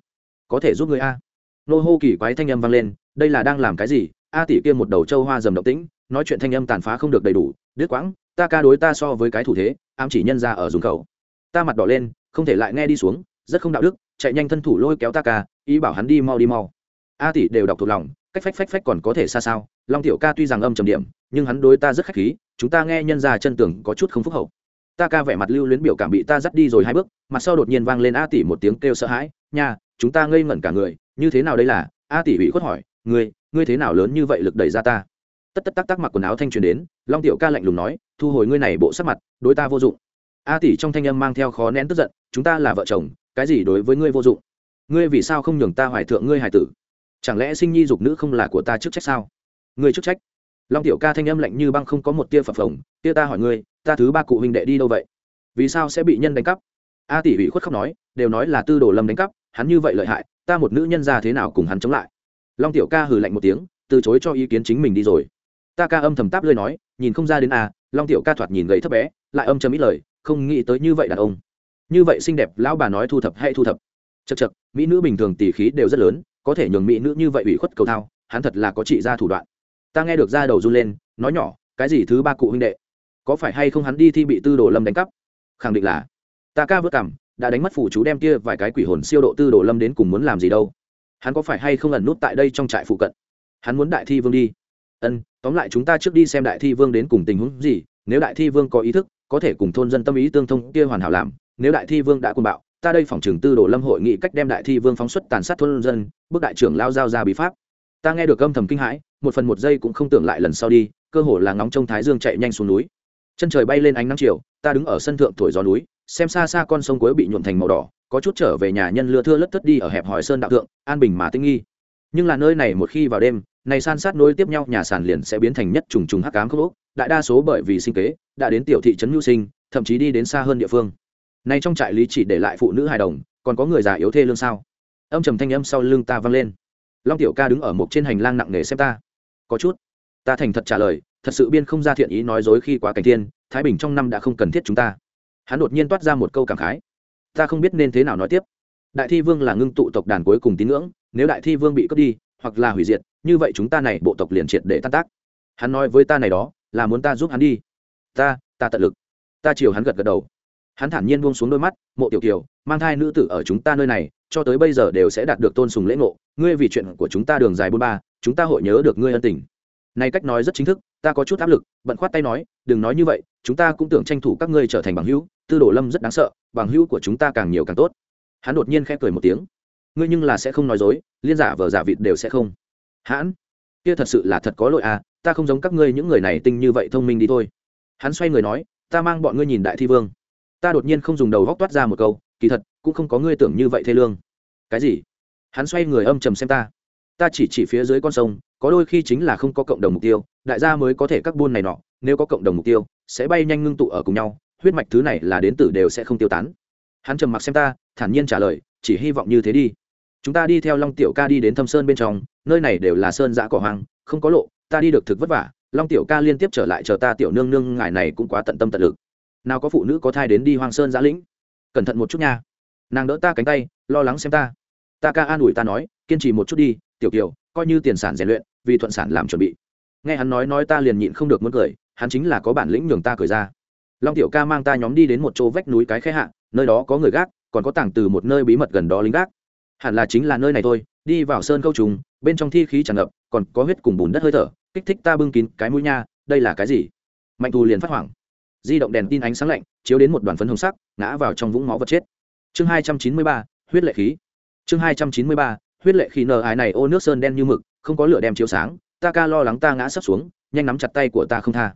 [SPEAKER 1] Có thể giúp người a. Nô hô kỳ quái thanh âm vang lên, đây là đang làm cái gì? A tỷ kia một đầu châu hoa dầm động tĩnh, nói chuyện thanh âm tàn phá không được đầy đủ, đứt quãng, ta ca đối ta so với cái thủ thế, ám chỉ nhân ra ở dùng khẩu. Ta mặt đỏ lên, không thể lại nghe đi xuống rất không đạo đức, chạy nhanh thân thủ lôi kéo ta ca ý bảo hắn đi mau đi mau. A tỷ đều đọc thuộc lòng, cách phách phách phách còn có thể xa sao? Long tiểu ca tuy rằng âm trầm điểm, nhưng hắn đối ta rất khách khí, chúng ta nghe nhân ra chân tưởng có chút không phúc hậu. Ta ca vẻ mặt lưu luyến biểu cảm bị ta dắt đi rồi hai bước, mặt sau đột nhiên vang lên a tỷ một tiếng kêu sợ hãi, nha, chúng ta ngây ngẩn cả người, như thế nào đây là? A tỷ bị khuất hỏi, ngươi ngươi thế nào lớn như vậy lực đẩy ra ta? Tất tất tắc tắc mặc quần áo thanh truyền đến, long tiểu ca lạnh lùng nói, thu hồi ngươi này bộ sắc mặt, đối ta vô dụng. A tỷ trong thanh âm mang theo khó nén tức giận, chúng ta là vợ chồng cái gì đối với ngươi vô dụng? Ngươi vì sao không nhường ta hoài thượng ngươi hải tử? Chẳng lẽ sinh nhi dục nữ không là của ta chức trách sao? Ngươi chức trách? Long tiểu ca thanh âm lạnh như băng không có một tia phập phồng tia ta hỏi ngươi, ta thứ ba cụ huynh đệ đi đâu vậy? Vì sao sẽ bị nhân đánh cắp? A tỷ ủy khuất khóc nói, đều nói là tư đồ lâm đánh cắp, hắn như vậy lợi hại, ta một nữ nhân ra thế nào cùng hắn chống lại? Long tiểu ca hừ lạnh một tiếng, từ chối cho ý kiến chính mình đi rồi. Ta ca âm thầm táp lơi nói, nhìn không ra đến à long tiểu ca thoạt nhìn gầy thấp bé, lại âm chấm ít lời, không nghĩ tới như vậy đàn ông như vậy xinh đẹp, lão bà nói thu thập hay thu thập? Chật chật mỹ nữ bình thường tỷ khí đều rất lớn, có thể nhường mỹ nữ như vậy ủy khuất cầu thao, hắn thật là có trị ra thủ đoạn. Ta nghe được ra đầu run lên, nói nhỏ, cái gì thứ ba cụ huynh đệ? Có phải hay không hắn đi thi bị tư đồ lâm đánh cắp? Khẳng định là. Ta ca vớt cảm đã đánh mất phủ chú đem kia vài cái quỷ hồn siêu độ tư đồ lâm đến cùng muốn làm gì đâu. Hắn có phải hay không ẩn nút tại đây trong trại phụ cận? Hắn muốn đại thi vương đi. Ân, tóm lại chúng ta trước đi xem đại thi vương đến cùng tình huống gì, nếu đại thi vương có ý thức, có thể cùng thôn dân tâm ý tương thông kia hoàn hảo làm nếu đại thi vương đã cùng bạo, ta đây phòng trường tư đồ lâm hội nghị cách đem đại thi vương phóng xuất tàn sát thôn dân, bước đại trưởng lao giao ra bí pháp. Ta nghe được âm thầm kinh hãi, một phần một giây cũng không tưởng lại lần sau đi, cơ hồ là ngóng trông thái dương chạy nhanh xuống núi. Chân trời bay lên ánh nắng chiều, ta đứng ở sân thượng thổi gió núi, xem xa xa con sông cuối bị nhuộm thành màu đỏ, có chút trở về nhà nhân lưa thưa lất tất đi ở hẹp hỏi sơn đạo thượng, an bình mà tinh nghi. Nhưng là nơi này một khi vào đêm, này san sát nối tiếp nhau nhà sàn liền sẽ biến thành nhất trùng trùng hắc ám khốc đại đa số bởi vì sinh kế, đã đến tiểu thị trấn nhu sinh, thậm chí đi đến xa hơn địa phương nay trong trại lý chỉ để lại phụ nữ hài đồng, còn có người già yếu thê lương sao? Âm trầm thanh âm sau lưng ta vang lên. Long tiểu ca đứng ở một trên hành lang nặng nề xem ta. Có chút. Ta thành thật trả lời, thật sự biên không ra thiện ý nói dối khi quá cảnh thiên, thái bình trong năm đã không cần thiết chúng ta. Hắn đột nhiên toát ra một câu cảm khái. Ta không biết nên thế nào nói tiếp. Đại thi vương là ngưng tụ tộc đàn cuối cùng tín ngưỡng, nếu đại thi vương bị cướp đi, hoặc là hủy diệt, như vậy chúng ta này bộ tộc liền triệt để tan tác. Hắn nói với ta này đó, là muốn ta giúp hắn đi. Ta ta tận lực. Ta chiều hắn gật gật đầu hắn thản nhiên buông xuống đôi mắt, mộ tiểu kiều, mang thai nữ tử ở chúng ta nơi này, cho tới bây giờ đều sẽ đạt được tôn sùng lễ ngộ, ngươi vì chuyện của chúng ta đường dài bôn ba, chúng ta hội nhớ được ngươi ân tình. Này cách nói rất chính thức, ta có chút áp lực, bận khoát tay nói, đừng nói như vậy, chúng ta cũng tưởng tranh thủ các ngươi trở thành bằng hữu, tư đồ lâm rất đáng sợ, bằng hữu của chúng ta càng nhiều càng tốt. Hắn đột nhiên khẽ cười một tiếng, ngươi nhưng là sẽ không nói dối, liên giả vờ giả vịt đều sẽ không. Hãn, kia thật sự là thật có lỗi à ta không giống các ngươi những người này tinh như vậy thông minh đi thôi. Hắn xoay người nói, ta mang bọn ngươi nhìn đại thi vương ta đột nhiên không dùng đầu góc toát ra một câu, kỳ thật, cũng không có ngươi tưởng như vậy thê lương. Cái gì? Hắn xoay người âm trầm xem ta. Ta chỉ chỉ phía dưới con sông, có đôi khi chính là không có cộng đồng mục tiêu, đại gia mới có thể các buôn này nọ, nếu có cộng đồng mục tiêu, sẽ bay nhanh ngưng tụ ở cùng nhau, huyết mạch thứ này là đến tử đều sẽ không tiêu tán. Hắn trầm mặc xem ta, thản nhiên trả lời, chỉ hy vọng như thế đi. Chúng ta đi theo long tiểu ca đi đến thâm sơn bên trong, nơi này đều là sơn giã cỏ hoang, không có lộ, ta đi được thực vất vả, long tiểu ca liên tiếp trở lại chờ ta tiểu nương nương, ngài này cũng quá tận tâm tận lực nào có phụ nữ có thai đến đi hoang sơn giã lĩnh. Cẩn thận một chút nha. Nàng đỡ ta cánh tay, lo lắng xem ta. Ta ca an ủi ta nói, kiên trì một chút đi, tiểu kiều, coi như tiền sản rèn luyện, vì thuận sản làm chuẩn bị. Nghe hắn nói nói ta liền nhịn không được muốn cười, hắn chính là có bản lĩnh nhường ta cười ra. Long tiểu ca mang ta nhóm đi đến một chỗ vách núi cái khe hạ, nơi đó có người gác, còn có tảng từ một nơi bí mật gần đó lính gác. Hẳn là chính là nơi này thôi, đi vào sơn câu trùng, bên trong thi khí tràn ngập, còn có huyết cùng bùn đất hơi thở, kích thích ta bưng kín cái mũi nha, đây là cái gì? Mạnh thù liền phát hoảng di động đèn tin ánh sáng lạnh, chiếu đến một đoàn phấn hồng sắc, ngã vào trong vũng máu vật chết. Chương hai trăm chín mươi ba, huyết lệ khí. Chương hai trăm chín mươi ba, huyết lệ khí nờ ái này, ô nước sơn đen như mực, không có lửa đem chiếu sáng, ta ca lo lắng ta ngã sấp xuống, nhanh nắm chặt tay của ta không tha.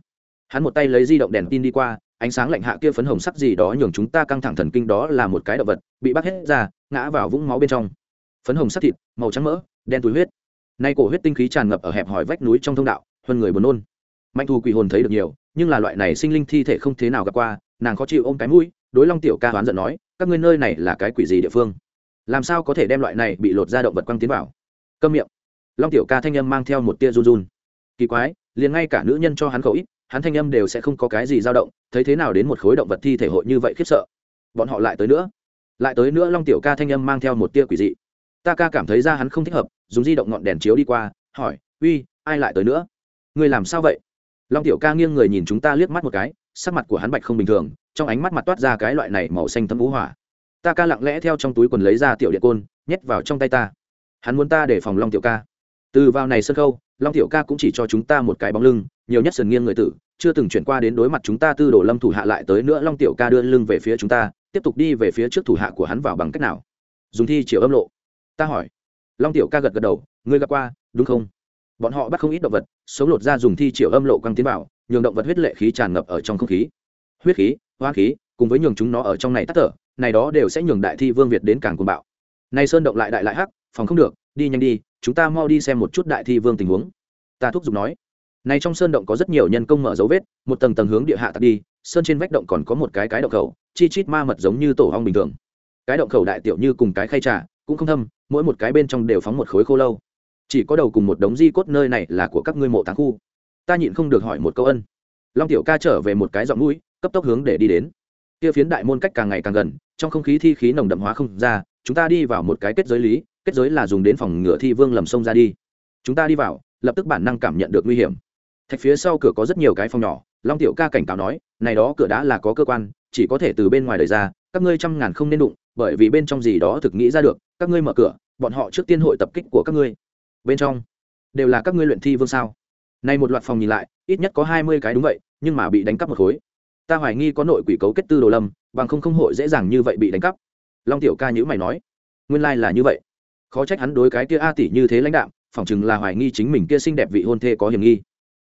[SPEAKER 1] Hắn một tay lấy di động đèn tin đi qua, ánh sáng lạnh hạ kia phấn hồng sắc gì đó nhường chúng ta căng thẳng thần kinh đó là một cái động vật, bị bắt hết ra, ngã vào vũng máu bên trong. Phấn hồng sắc thịt, màu trắng mỡ, đen túi huyết. Nay cổ huyết tinh khí tràn ngập ở hẹp hỏi vách núi trong thông đạo hơn người buồn nôn mạnh thù quỷ hồn thấy được nhiều, nhưng là loại này sinh linh thi thể không thế nào gặp qua, nàng khó chịu ôm cái mũi, đối long tiểu ca oán giận nói, các ngươi nơi này là cái quỷ gì địa phương? Làm sao có thể đem loại này bị lột ra động vật quăng tiến vào? Câm miệng. Long tiểu ca thanh âm mang theo một tia run run. Kỳ quái, liền ngay cả nữ nhân cho hắn khẩu ít, hắn thanh âm đều sẽ không có cái gì dao động, thấy thế nào đến một khối động vật thi thể hội như vậy khiếp sợ? Bọn họ lại tới nữa. Lại tới nữa long tiểu ca thanh âm mang theo một tia quỷ dị. Ta ca cảm thấy ra hắn không thích hợp, dùng di động ngọn đèn chiếu đi qua, hỏi, uy, ai lại tới nữa? Người làm sao vậy? Long tiểu ca nghiêng người nhìn chúng ta liếc mắt một cái, sắc mặt của hắn bạch không bình thường, trong ánh mắt mặt toát ra cái loại này màu xanh thấm vũ hỏa. Ta ca lặng lẽ theo trong túi quần lấy ra tiểu điện côn, nhét vào trong tay ta. Hắn muốn ta để phòng long tiểu ca. Từ vào này sân khâu long tiểu ca cũng chỉ cho chúng ta một cái bóng lưng, nhiều nhất sườn nghiêng người tử, chưa từng chuyển qua đến đối mặt chúng ta tư đồ lâm thủ hạ lại tới nữa, long tiểu ca đưa lưng về phía chúng ta, tiếp tục đi về phía trước thủ hạ của hắn vào bằng cách nào? Dùng thi chiều âm lộ. Ta hỏi. Long tiểu ca gật gật đầu, ngươi gặp qua, đúng không? Bọn họ bắt không ít động vật, sống lột ra dùng thi triệu âm lộ quăng tiến vào, nhường động vật huyết lệ khí tràn ngập ở trong không khí. Huyết khí, hoa khí, cùng với nhường chúng nó ở trong này tắt thở, này đó đều sẽ nhường đại thi vương việt đến càng cuồng bạo. Này sơn động lại đại lại hắc, phòng không được, đi nhanh đi, chúng ta mau đi xem một chút đại thi vương tình huống. Ta thúc giục nói. Này trong sơn động có rất nhiều nhân công mở dấu vết, một tầng tầng hướng địa hạ tắt đi, sơn trên vách động còn có một cái cái động khẩu, chi chít ma mật giống như tổ hong bình thường. Cái động khẩu đại tiểu như cùng cái khay trà, cũng không thâm, mỗi một cái bên trong đều phóng một khối khô lâu chỉ có đầu cùng một đống di cốt nơi này là của các ngươi mộ táng khu. Ta nhịn không được hỏi một câu ân. Long tiểu ca trở về một cái giọng mũi, cấp tốc hướng để đi đến. Kia phiến đại môn cách càng ngày càng gần, trong không khí thi khí nồng đậm hóa không ra, chúng ta đi vào một cái kết giới lý, kết giới là dùng đến phòng ngựa thi vương lầm sông ra đi. Chúng ta đi vào, lập tức bản năng cảm nhận được nguy hiểm. Thạch phía sau cửa có rất nhiều cái phòng nhỏ, long tiểu ca cảnh cáo nói, này đó cửa đã là có cơ quan, chỉ có thể từ bên ngoài đời ra, các ngươi trăm ngàn không nên đụng, bởi vì bên trong gì đó thực nghĩ ra được, các ngươi mở cửa, bọn họ trước tiên hội tập kích của các ngươi bên trong đều là các ngươi luyện thi vương sao? Này một loạt phòng nhìn lại, ít nhất có hai mươi cái đúng vậy, nhưng mà bị đánh cắp một khối. Ta hoài nghi có nội quỷ cấu kết tư đồ lâm, bằng không không hội dễ dàng như vậy bị đánh cắp. Long tiểu ca nhữ mày nói, nguyên lai là như vậy. Khó trách hắn đối cái kia a tỷ như thế lãnh đạm, phỏng chừng là hoài nghi chính mình kia xinh đẹp vị hôn thê có hiểm nghi.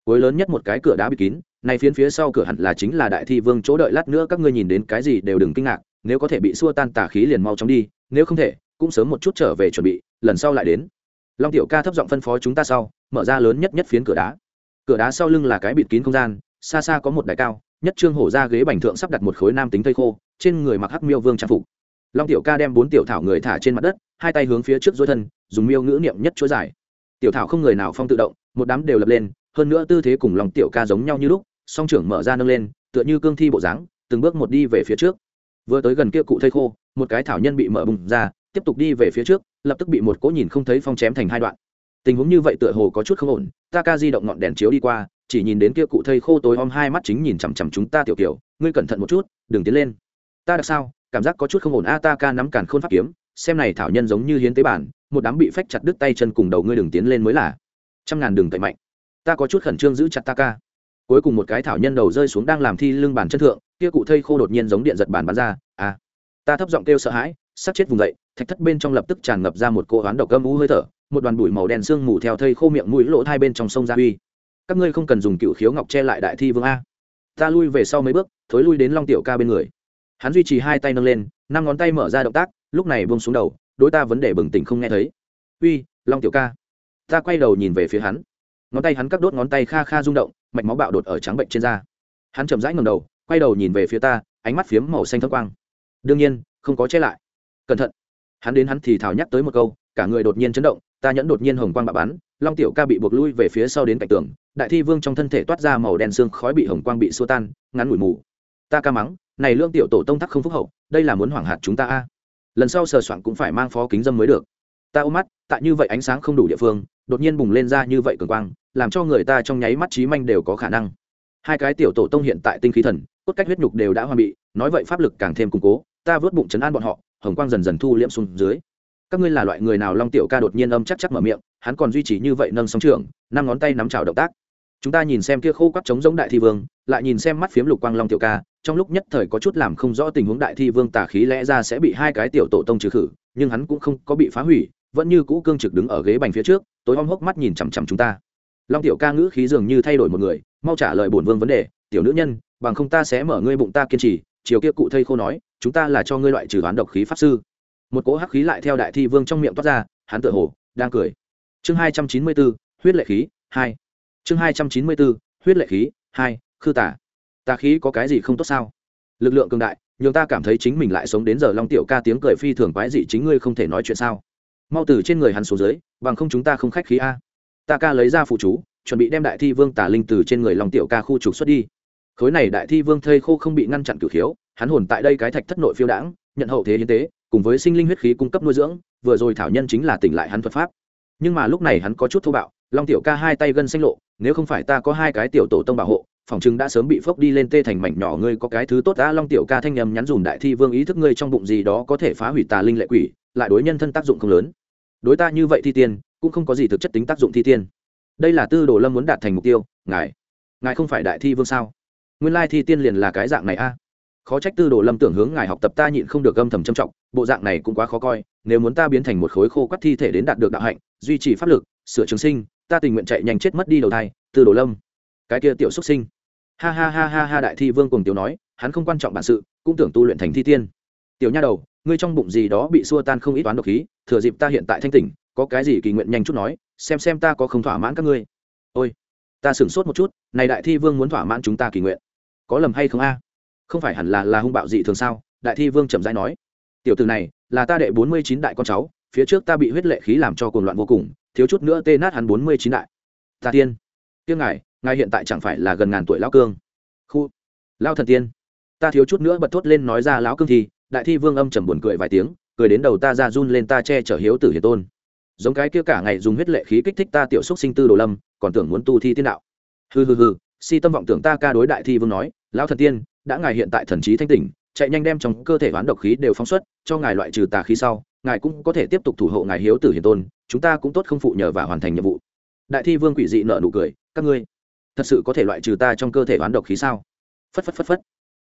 [SPEAKER 1] Cuối lớn nhất một cái cửa đã bị kín, nay phiến phía sau cửa hẳn là chính là đại thi vương chỗ đợi lát nữa các ngươi nhìn đến cái gì đều đừng kinh ngạc, nếu có thể bị xua tan tà khí liền mau chóng đi, nếu không thể, cũng sớm một chút trở về chuẩn bị, lần sau lại đến long tiểu ca thấp giọng phân phó chúng ta sau, mở ra lớn nhất nhất phiến cửa đá. Cửa đá sau lưng là cái bịt kín không gian, xa xa có một đài cao, nhất trương hổ ra ghế bành thượng sắp đặt một khối nam tính thây khô, trên người mặc hắc miêu vương trang phục. Long tiểu ca đem bốn tiểu thảo người thả trên mặt đất, hai tay hướng phía trước dối thân, dùng miêu ngữ niệm nhất chuỗi dài tiểu thảo không người nào phong tự động, một đám đều lập lên, hơn nữa tư thế cùng lòng tiểu ca giống nhau như lúc, song trưởng mở ra nâng lên, tựa như cương thi bộ dáng, từng bước một đi về phía trước. Vừa tới gần kia cụ thây khô, một cái thảo nhân bị mở bùng ra tiếp tục đi về phía trước, lập tức bị một cỗ nhìn không thấy phong chém thành hai đoạn. Tình huống như vậy tựa hồ có chút không ổn ta ca di động ngọn đèn chiếu đi qua, chỉ nhìn đến kia cụ thây khô tối om hai mắt chính nhìn chằm chằm chúng ta tiểu kiểu, ngươi cẩn thận một chút, đừng tiến lên. Ta đặc sao, cảm giác có chút không ổn a ta ca nắm càn khôn pháp kiếm, xem này thảo nhân giống như hiến tế bản, một đám bị phách chặt đứt tay chân cùng đầu ngươi đừng tiến lên mới là. Trăm ngàn đường tẩy mạnh. Ta có chút khẩn trương giữ chặt ta ca cuối cùng một cái thảo nhân đầu rơi xuống đang làm thi lưng bàn chân thượng, kia cụ thây khô đột nhiên giống điện giật bàn bắn ra à. Ta thấp giọng kêu sợ hãi sát chết vùng dậy, thạch thất bên trong lập tức tràn ngập ra một cỗ oán độc âm u hơi thở, một đoàn bụi màu đen sương mù theo thây khô miệng mũi lỗ hai bên trong sông ra uy. Các ngươi không cần dùng cựu khiếu ngọc che lại đại thi vương a. Ta lui về sau mấy bước, thối lui đến long tiểu ca bên người. Hắn duy trì hai tay nâng lên, năm ngón tay mở ra động tác, lúc này buông xuống đầu, đối ta vấn đề bừng tỉnh không nghe thấy. Uy, long tiểu ca. Ta quay đầu nhìn về phía hắn. Ngón tay hắn cắt đốt ngón tay kha kha rung động, mạch máu bạo đột ở trắng bệnh trên da. Hắn chậm rãi ngầm đầu, quay đầu nhìn về phía ta, ánh mắt phiếm màu xanh thất quang. Đương nhiên, không có che lại cẩn thận. Hắn đến hắn thì thảo nhắc tới một câu, cả người đột nhiên chấn động, ta nhẫn đột nhiên hồng quang bạo bắn, long tiểu ca bị buộc lui về phía sau đến cạnh tường, đại thi vương trong thân thể toát ra màu đen xương khói bị hồng quang bị xua tan, ngắn ngủi mù. Ta ca mắng, này lương tiểu tổ tông thắc không phúc hậu, đây là muốn hoảng hạt chúng ta a. Lần sau sờ soạn cũng phải mang phó kính dâm mới được. Ta ôm mắt, tại như vậy ánh sáng không đủ địa phương, đột nhiên bùng lên ra như vậy cường quang, làm cho người ta trong nháy mắt trí manh đều có khả năng. Hai cái tiểu tổ tông hiện tại tinh khí thần, cốt cách huyết nhục đều đã hoàn bị, nói vậy pháp lực càng thêm củng cố ta vớt bụng chấn an bọn họ, hồng quang dần dần thu liễm xuống dưới. Các ngươi là loại người nào long tiểu ca đột nhiên âm chắc chắc mở miệng, hắn còn duy trì như vậy nâng sóng trường năm ngón tay nắm chảo động tác. Chúng ta nhìn xem kia khô quắc chống giống đại thi vương, lại nhìn xem mắt phiếm lục quang long tiểu ca, trong lúc nhất thời có chút làm không rõ tình huống đại thi vương tà khí lẽ ra sẽ bị hai cái tiểu tổ tông trừ khử, nhưng hắn cũng không có bị phá hủy, vẫn như cũ cương trực đứng ở ghế bành phía trước, tối om hốc mắt nhìn chằm chằm chúng ta. Long tiểu ca ngữ khí dường như thay đổi một người, mau trả lời bổn vương vấn đề, tiểu nữ nhân, bằng không ta sẽ mở ngươi bụng ta kiên trì, chiều kia cụ thây khô nói chúng ta là cho ngươi loại trừ đoán độc khí pháp sư. Một cỗ hắc khí lại theo đại thi vương trong miệng toát ra, hắn tựa hồ đang cười. Chương hai trăm chín mươi bốn, huyết lệ khí, hai. Chương hai trăm chín mươi bốn, huyết lệ khí, hai, khư tả. Tà khí có cái gì không tốt sao? Lực lượng cường đại, nhường ta cảm thấy chính mình lại sống đến giờ long tiểu ca tiếng cười phi thường quái dị chính ngươi không thể nói chuyện sao? Mau từ trên người hắn xuống dưới, bằng không chúng ta không khách khí a. Ta ca lấy ra phụ chú, chuẩn bị đem đại thi vương tà linh từ trên người long tiểu ca khu trục xuất đi. Khối này đại thi vương thây khô không bị ngăn chặn cửu khiếu hắn hồn tại đây cái thạch thất nội phiêu đãng, nhận hậu thế hiến tế, cùng với sinh linh huyết khí cung cấp nuôi dưỡng, vừa rồi thảo nhân chính là tỉnh lại hắn thuật pháp. Nhưng mà lúc này hắn có chút thô bạo, long tiểu ca hai tay gân xanh lộ, nếu không phải ta có hai cái tiểu tổ tông bảo hộ, phòng chứng đã sớm bị phốc đi lên tê thành mảnh nhỏ ngươi có cái thứ tốt đã, long tiểu ca thanh nhầm nhắn dùm đại thi vương ý thức ngươi trong bụng gì đó có thể phá hủy tà linh lệ quỷ, lại đối nhân thân tác dụng không lớn. Đối ta như vậy thi tiên, cũng không có gì thực chất tính tác dụng thi tiên. Đây là tư đồ lâm muốn đạt thành mục tiêu, ngài ngài không phải đại thi vương sao? Nguyên lai thi tiên liền là cái dạng này a khó trách tư đồ lâm tưởng hướng ngài học tập ta nhịn không được âm thầm trầm trọng, bộ dạng này cũng quá khó coi, nếu muốn ta biến thành một khối khô quắt thi thể đến đạt được đạo hạnh, duy trì pháp lực, sửa trường sinh, ta tình nguyện chạy nhanh chết mất đi đầu thai, tư đồ lâm. Cái kia tiểu xuất sinh. Ha ha ha ha ha đại thi vương cùng tiểu nói, hắn không quan trọng bản sự, cũng tưởng tu luyện thành thi tiên. Tiểu nha đầu, ngươi trong bụng gì đó bị xua tan không ít toán độc khí, thừa dịp ta hiện tại thanh tỉnh, có cái gì kỳ nguyện nhanh chút nói, xem xem ta có không thỏa mãn các ngươi. Ôi, ta sửng sốt một chút, này đại thi vương muốn thỏa mãn chúng ta kỳ nguyện. Có lầm hay không a? Không phải hẳn là là hung bạo dị thường sao? Đại thi vương trầm rãi nói. Tiểu từ này, là ta đệ bốn mươi chín đại con cháu, phía trước ta bị huyết lệ khí làm cho cồn loạn vô cùng, thiếu chút nữa tê nát hắn bốn mươi chín đại. Ta tiên. Tiếng ngài ngài hiện tại chẳng phải là gần ngàn tuổi lão cương. Khu. Lao thần tiên. Ta thiếu chút nữa bật thốt lên nói ra lão cương thì, đại thi vương âm trầm buồn cười vài tiếng, cười đến đầu ta ra run lên ta che chở hiếu tử hiền tôn. Giống cái kia cả ngày dùng huyết lệ khí kích thích ta tiểu xúc sinh tư đồ lâm, còn tưởng muốn tu thi tiên đạo. Hừ hừ hừ, si tâm vọng tưởng ta ca đối đại thi vương nói, lão thần tiên đã ngài hiện tại thần trí thanh tỉnh, chạy nhanh đem trong cơ thể hoán độc khí đều phóng xuất, cho ngài loại trừ tà khí sau, ngài cũng có thể tiếp tục thủ hộ ngài hiếu tử hiền tôn, chúng ta cũng tốt không phụ nhờ và hoàn thành nhiệm vụ. Đại thi vương quỷ dị nợ nụ cười, các ngươi, thật sự có thể loại trừ ta trong cơ thể hoán độc khí sao? Phất phất phất phất.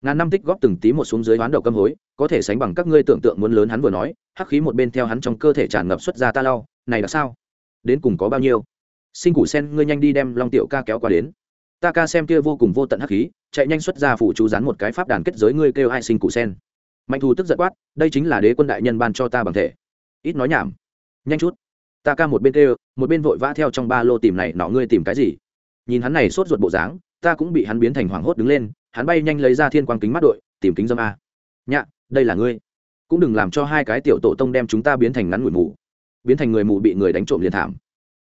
[SPEAKER 1] Ngàn năm tích góp từng tí một xuống dưới hoán độc câm hối, có thể sánh bằng các ngươi tưởng tượng muốn lớn hắn vừa nói, hắc khí một bên theo hắn trong cơ thể tràn ngập xuất ra ta lau, này là sao? Đến cùng có bao nhiêu? Sinh củ sen ngươi nhanh đi đem long tiểu ca kéo qua đến ta ca xem kia vô cùng vô tận hắc khí, chạy nhanh xuất ra phủ chú rán một cái pháp đàn kết giới ngươi kêu ai sinh cụ sen. Mạnh thù tức giận quát, đây chính là đế quân đại nhân ban cho ta bằng thể. Ít nói nhảm. Nhanh chút. Ta ca một bên kêu, một bên vội vã theo trong ba lô tìm này, nọ ngươi tìm cái gì? Nhìn hắn này sốt ruột bộ dáng, ta cũng bị hắn biến thành hoảng hốt đứng lên, hắn bay nhanh lấy ra thiên quang kính mắt đội, tìm kính dâm a. Nhạ, đây là ngươi. Cũng đừng làm cho hai cái tiểu tổ tông đem chúng ta biến thành ngắn ngủi mù. Biến thành người mù bị người đánh trộm liền thảm.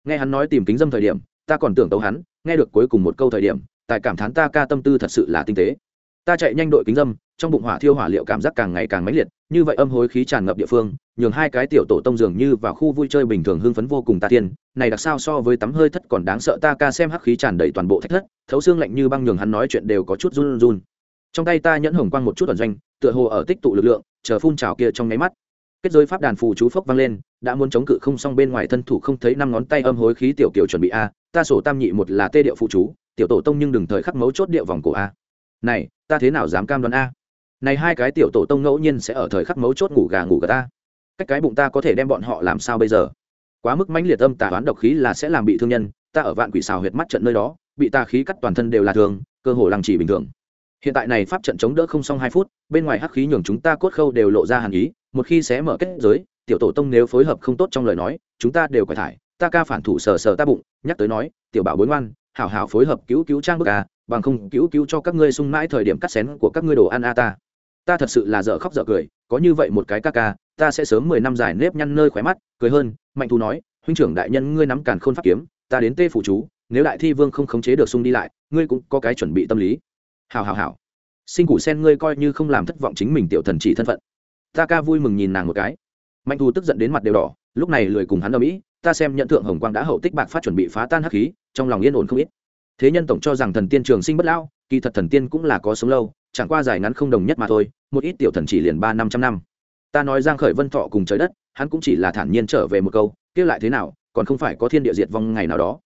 [SPEAKER 1] Nghe hắn nói tìm kính dâm thời điểm ta còn tưởng tấu hắn, nghe được cuối cùng một câu thời điểm, tại cảm thán ta ca tâm tư thật sự là tinh tế. Ta chạy nhanh đội kính dâm, trong bụng hỏa thiêu hỏa liệu cảm giác càng ngày càng mãnh liệt, như vậy âm hối khí tràn ngập địa phương, nhường hai cái tiểu tổ tông dường như vào khu vui chơi bình thường hưng phấn vô cùng ta tiên, này đặc sao so với tắm hơi thất còn đáng sợ ta ca xem hắc khí tràn đầy toàn bộ thách thất, thấu xương lạnh như băng nhường hắn nói chuyện đều có chút run run. Trong tay ta nhẫn hồng quang một chút ẩn doanh, tựa hồ ở tích tụ lực lượng, chờ phun trào kia trong nháy mắt kết giới pháp đàn phù chú phốc vang lên, đã muốn chống cự không xong bên ngoài thân thủ không thấy năm ngón tay âm hối khí tiểu kiểu chuẩn bị a, ta sổ tam nhị một là tê điệu phụ chú, tiểu tổ tông nhưng đừng thời khắc mấu chốt điệu vòng cổ a. Này, ta thế nào dám cam đoan a? Này hai cái tiểu tổ tông ngẫu nhiên sẽ ở thời khắc mấu chốt ngủ gà ngủ gà ta. Cách cái bụng ta có thể đem bọn họ làm sao bây giờ? Quá mức mãnh liệt âm tà toán độc khí là sẽ làm bị thương nhân, ta ở vạn quỷ xào huyệt mắt trận nơi đó, bị tà khí cắt toàn thân đều là thường, cơ hồ lăng chỉ bình thường. Hiện tại này pháp trận chống đỡ không xong hai phút, bên ngoài hắc khí nhường chúng ta cốt khâu đều lộ ra hàn ý một khi xé mở kết giới, tiểu tổ tông nếu phối hợp không tốt trong lời nói, chúng ta đều phải thải, ta ca phản thủ sờ sờ ta bụng, nhắc tới nói, tiểu bảo bối ngoan, hảo hảo phối hợp cứu cứu trang bức à bằng không cứu cứu cho các ngươi sung mãi thời điểm cắt xén của các ngươi đồ ăn a à ta. Ta thật sự là dở khóc dở cười, có như vậy một cái ca ca, ta sẽ sớm mười năm dài nếp nhăn nơi khóe mắt, cười hơn, mạnh thú nói, huynh trưởng đại nhân ngươi nắm càn khôn pháp kiếm, ta đến tê phủ chú, nếu đại thi vương không khống chế được sung đi lại, ngươi cũng có cái chuẩn bị tâm lý. Hào hào hào sinh củ sen ngươi coi như không làm thất vọng chính mình tiểu thần chỉ thân phận ta ca vui mừng nhìn nàng một cái. Mạnh thù tức giận đến mặt đều đỏ, lúc này lười cùng hắn ở mỹ ta xem nhận thượng hồng quang đã hậu tích bạc phát chuẩn bị phá tan hắc khí, trong lòng yên ổn không ít. Thế nhân tổng cho rằng thần tiên trường sinh bất lão, kỳ thật thần tiên cũng là có sống lâu, chẳng qua dài ngắn không đồng nhất mà thôi, một ít tiểu thần chỉ liền ba năm trăm năm. Ta nói giang khởi vân thọ cùng trời đất, hắn cũng chỉ là thản nhiên trở về một câu, kia lại thế nào, còn không phải có thiên địa diệt vong ngày nào đó.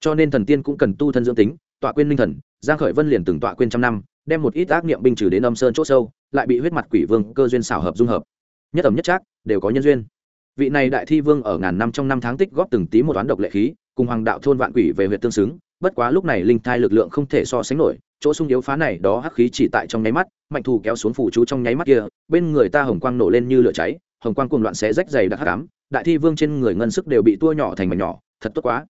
[SPEAKER 1] Cho nên thần tiên cũng cần tu thân dưỡng tính, tọa quên linh thần, giang khởi vân liền từng tọa quên trăm năm, đem một ít ác niệm binh trừ đến âm sơn chỗ sâu lại bị huyết mặt quỷ vương cơ duyên xảo hợp dung hợp. Nhất ẩm nhất trác, đều có nhân duyên. Vị này đại thi vương ở ngàn năm trong năm tháng tích góp từng tí một toán độc lệ khí, cùng hoàng đạo thôn vạn quỷ về huyện tương xứng, bất quá lúc này linh thai lực lượng không thể so sánh nổi, chỗ sung yếu phá này đó hắc khí chỉ tại trong nháy mắt, mạnh thù kéo xuống phủ chú trong nháy mắt kia, bên người ta hồng quang nổ lên như lửa cháy, hồng quang cuồng loạn xé rách dày đặc hắc ám, đại thi vương trên người ngân sức đều bị tua nhỏ thành mảnh nhỏ, thật tốt quá.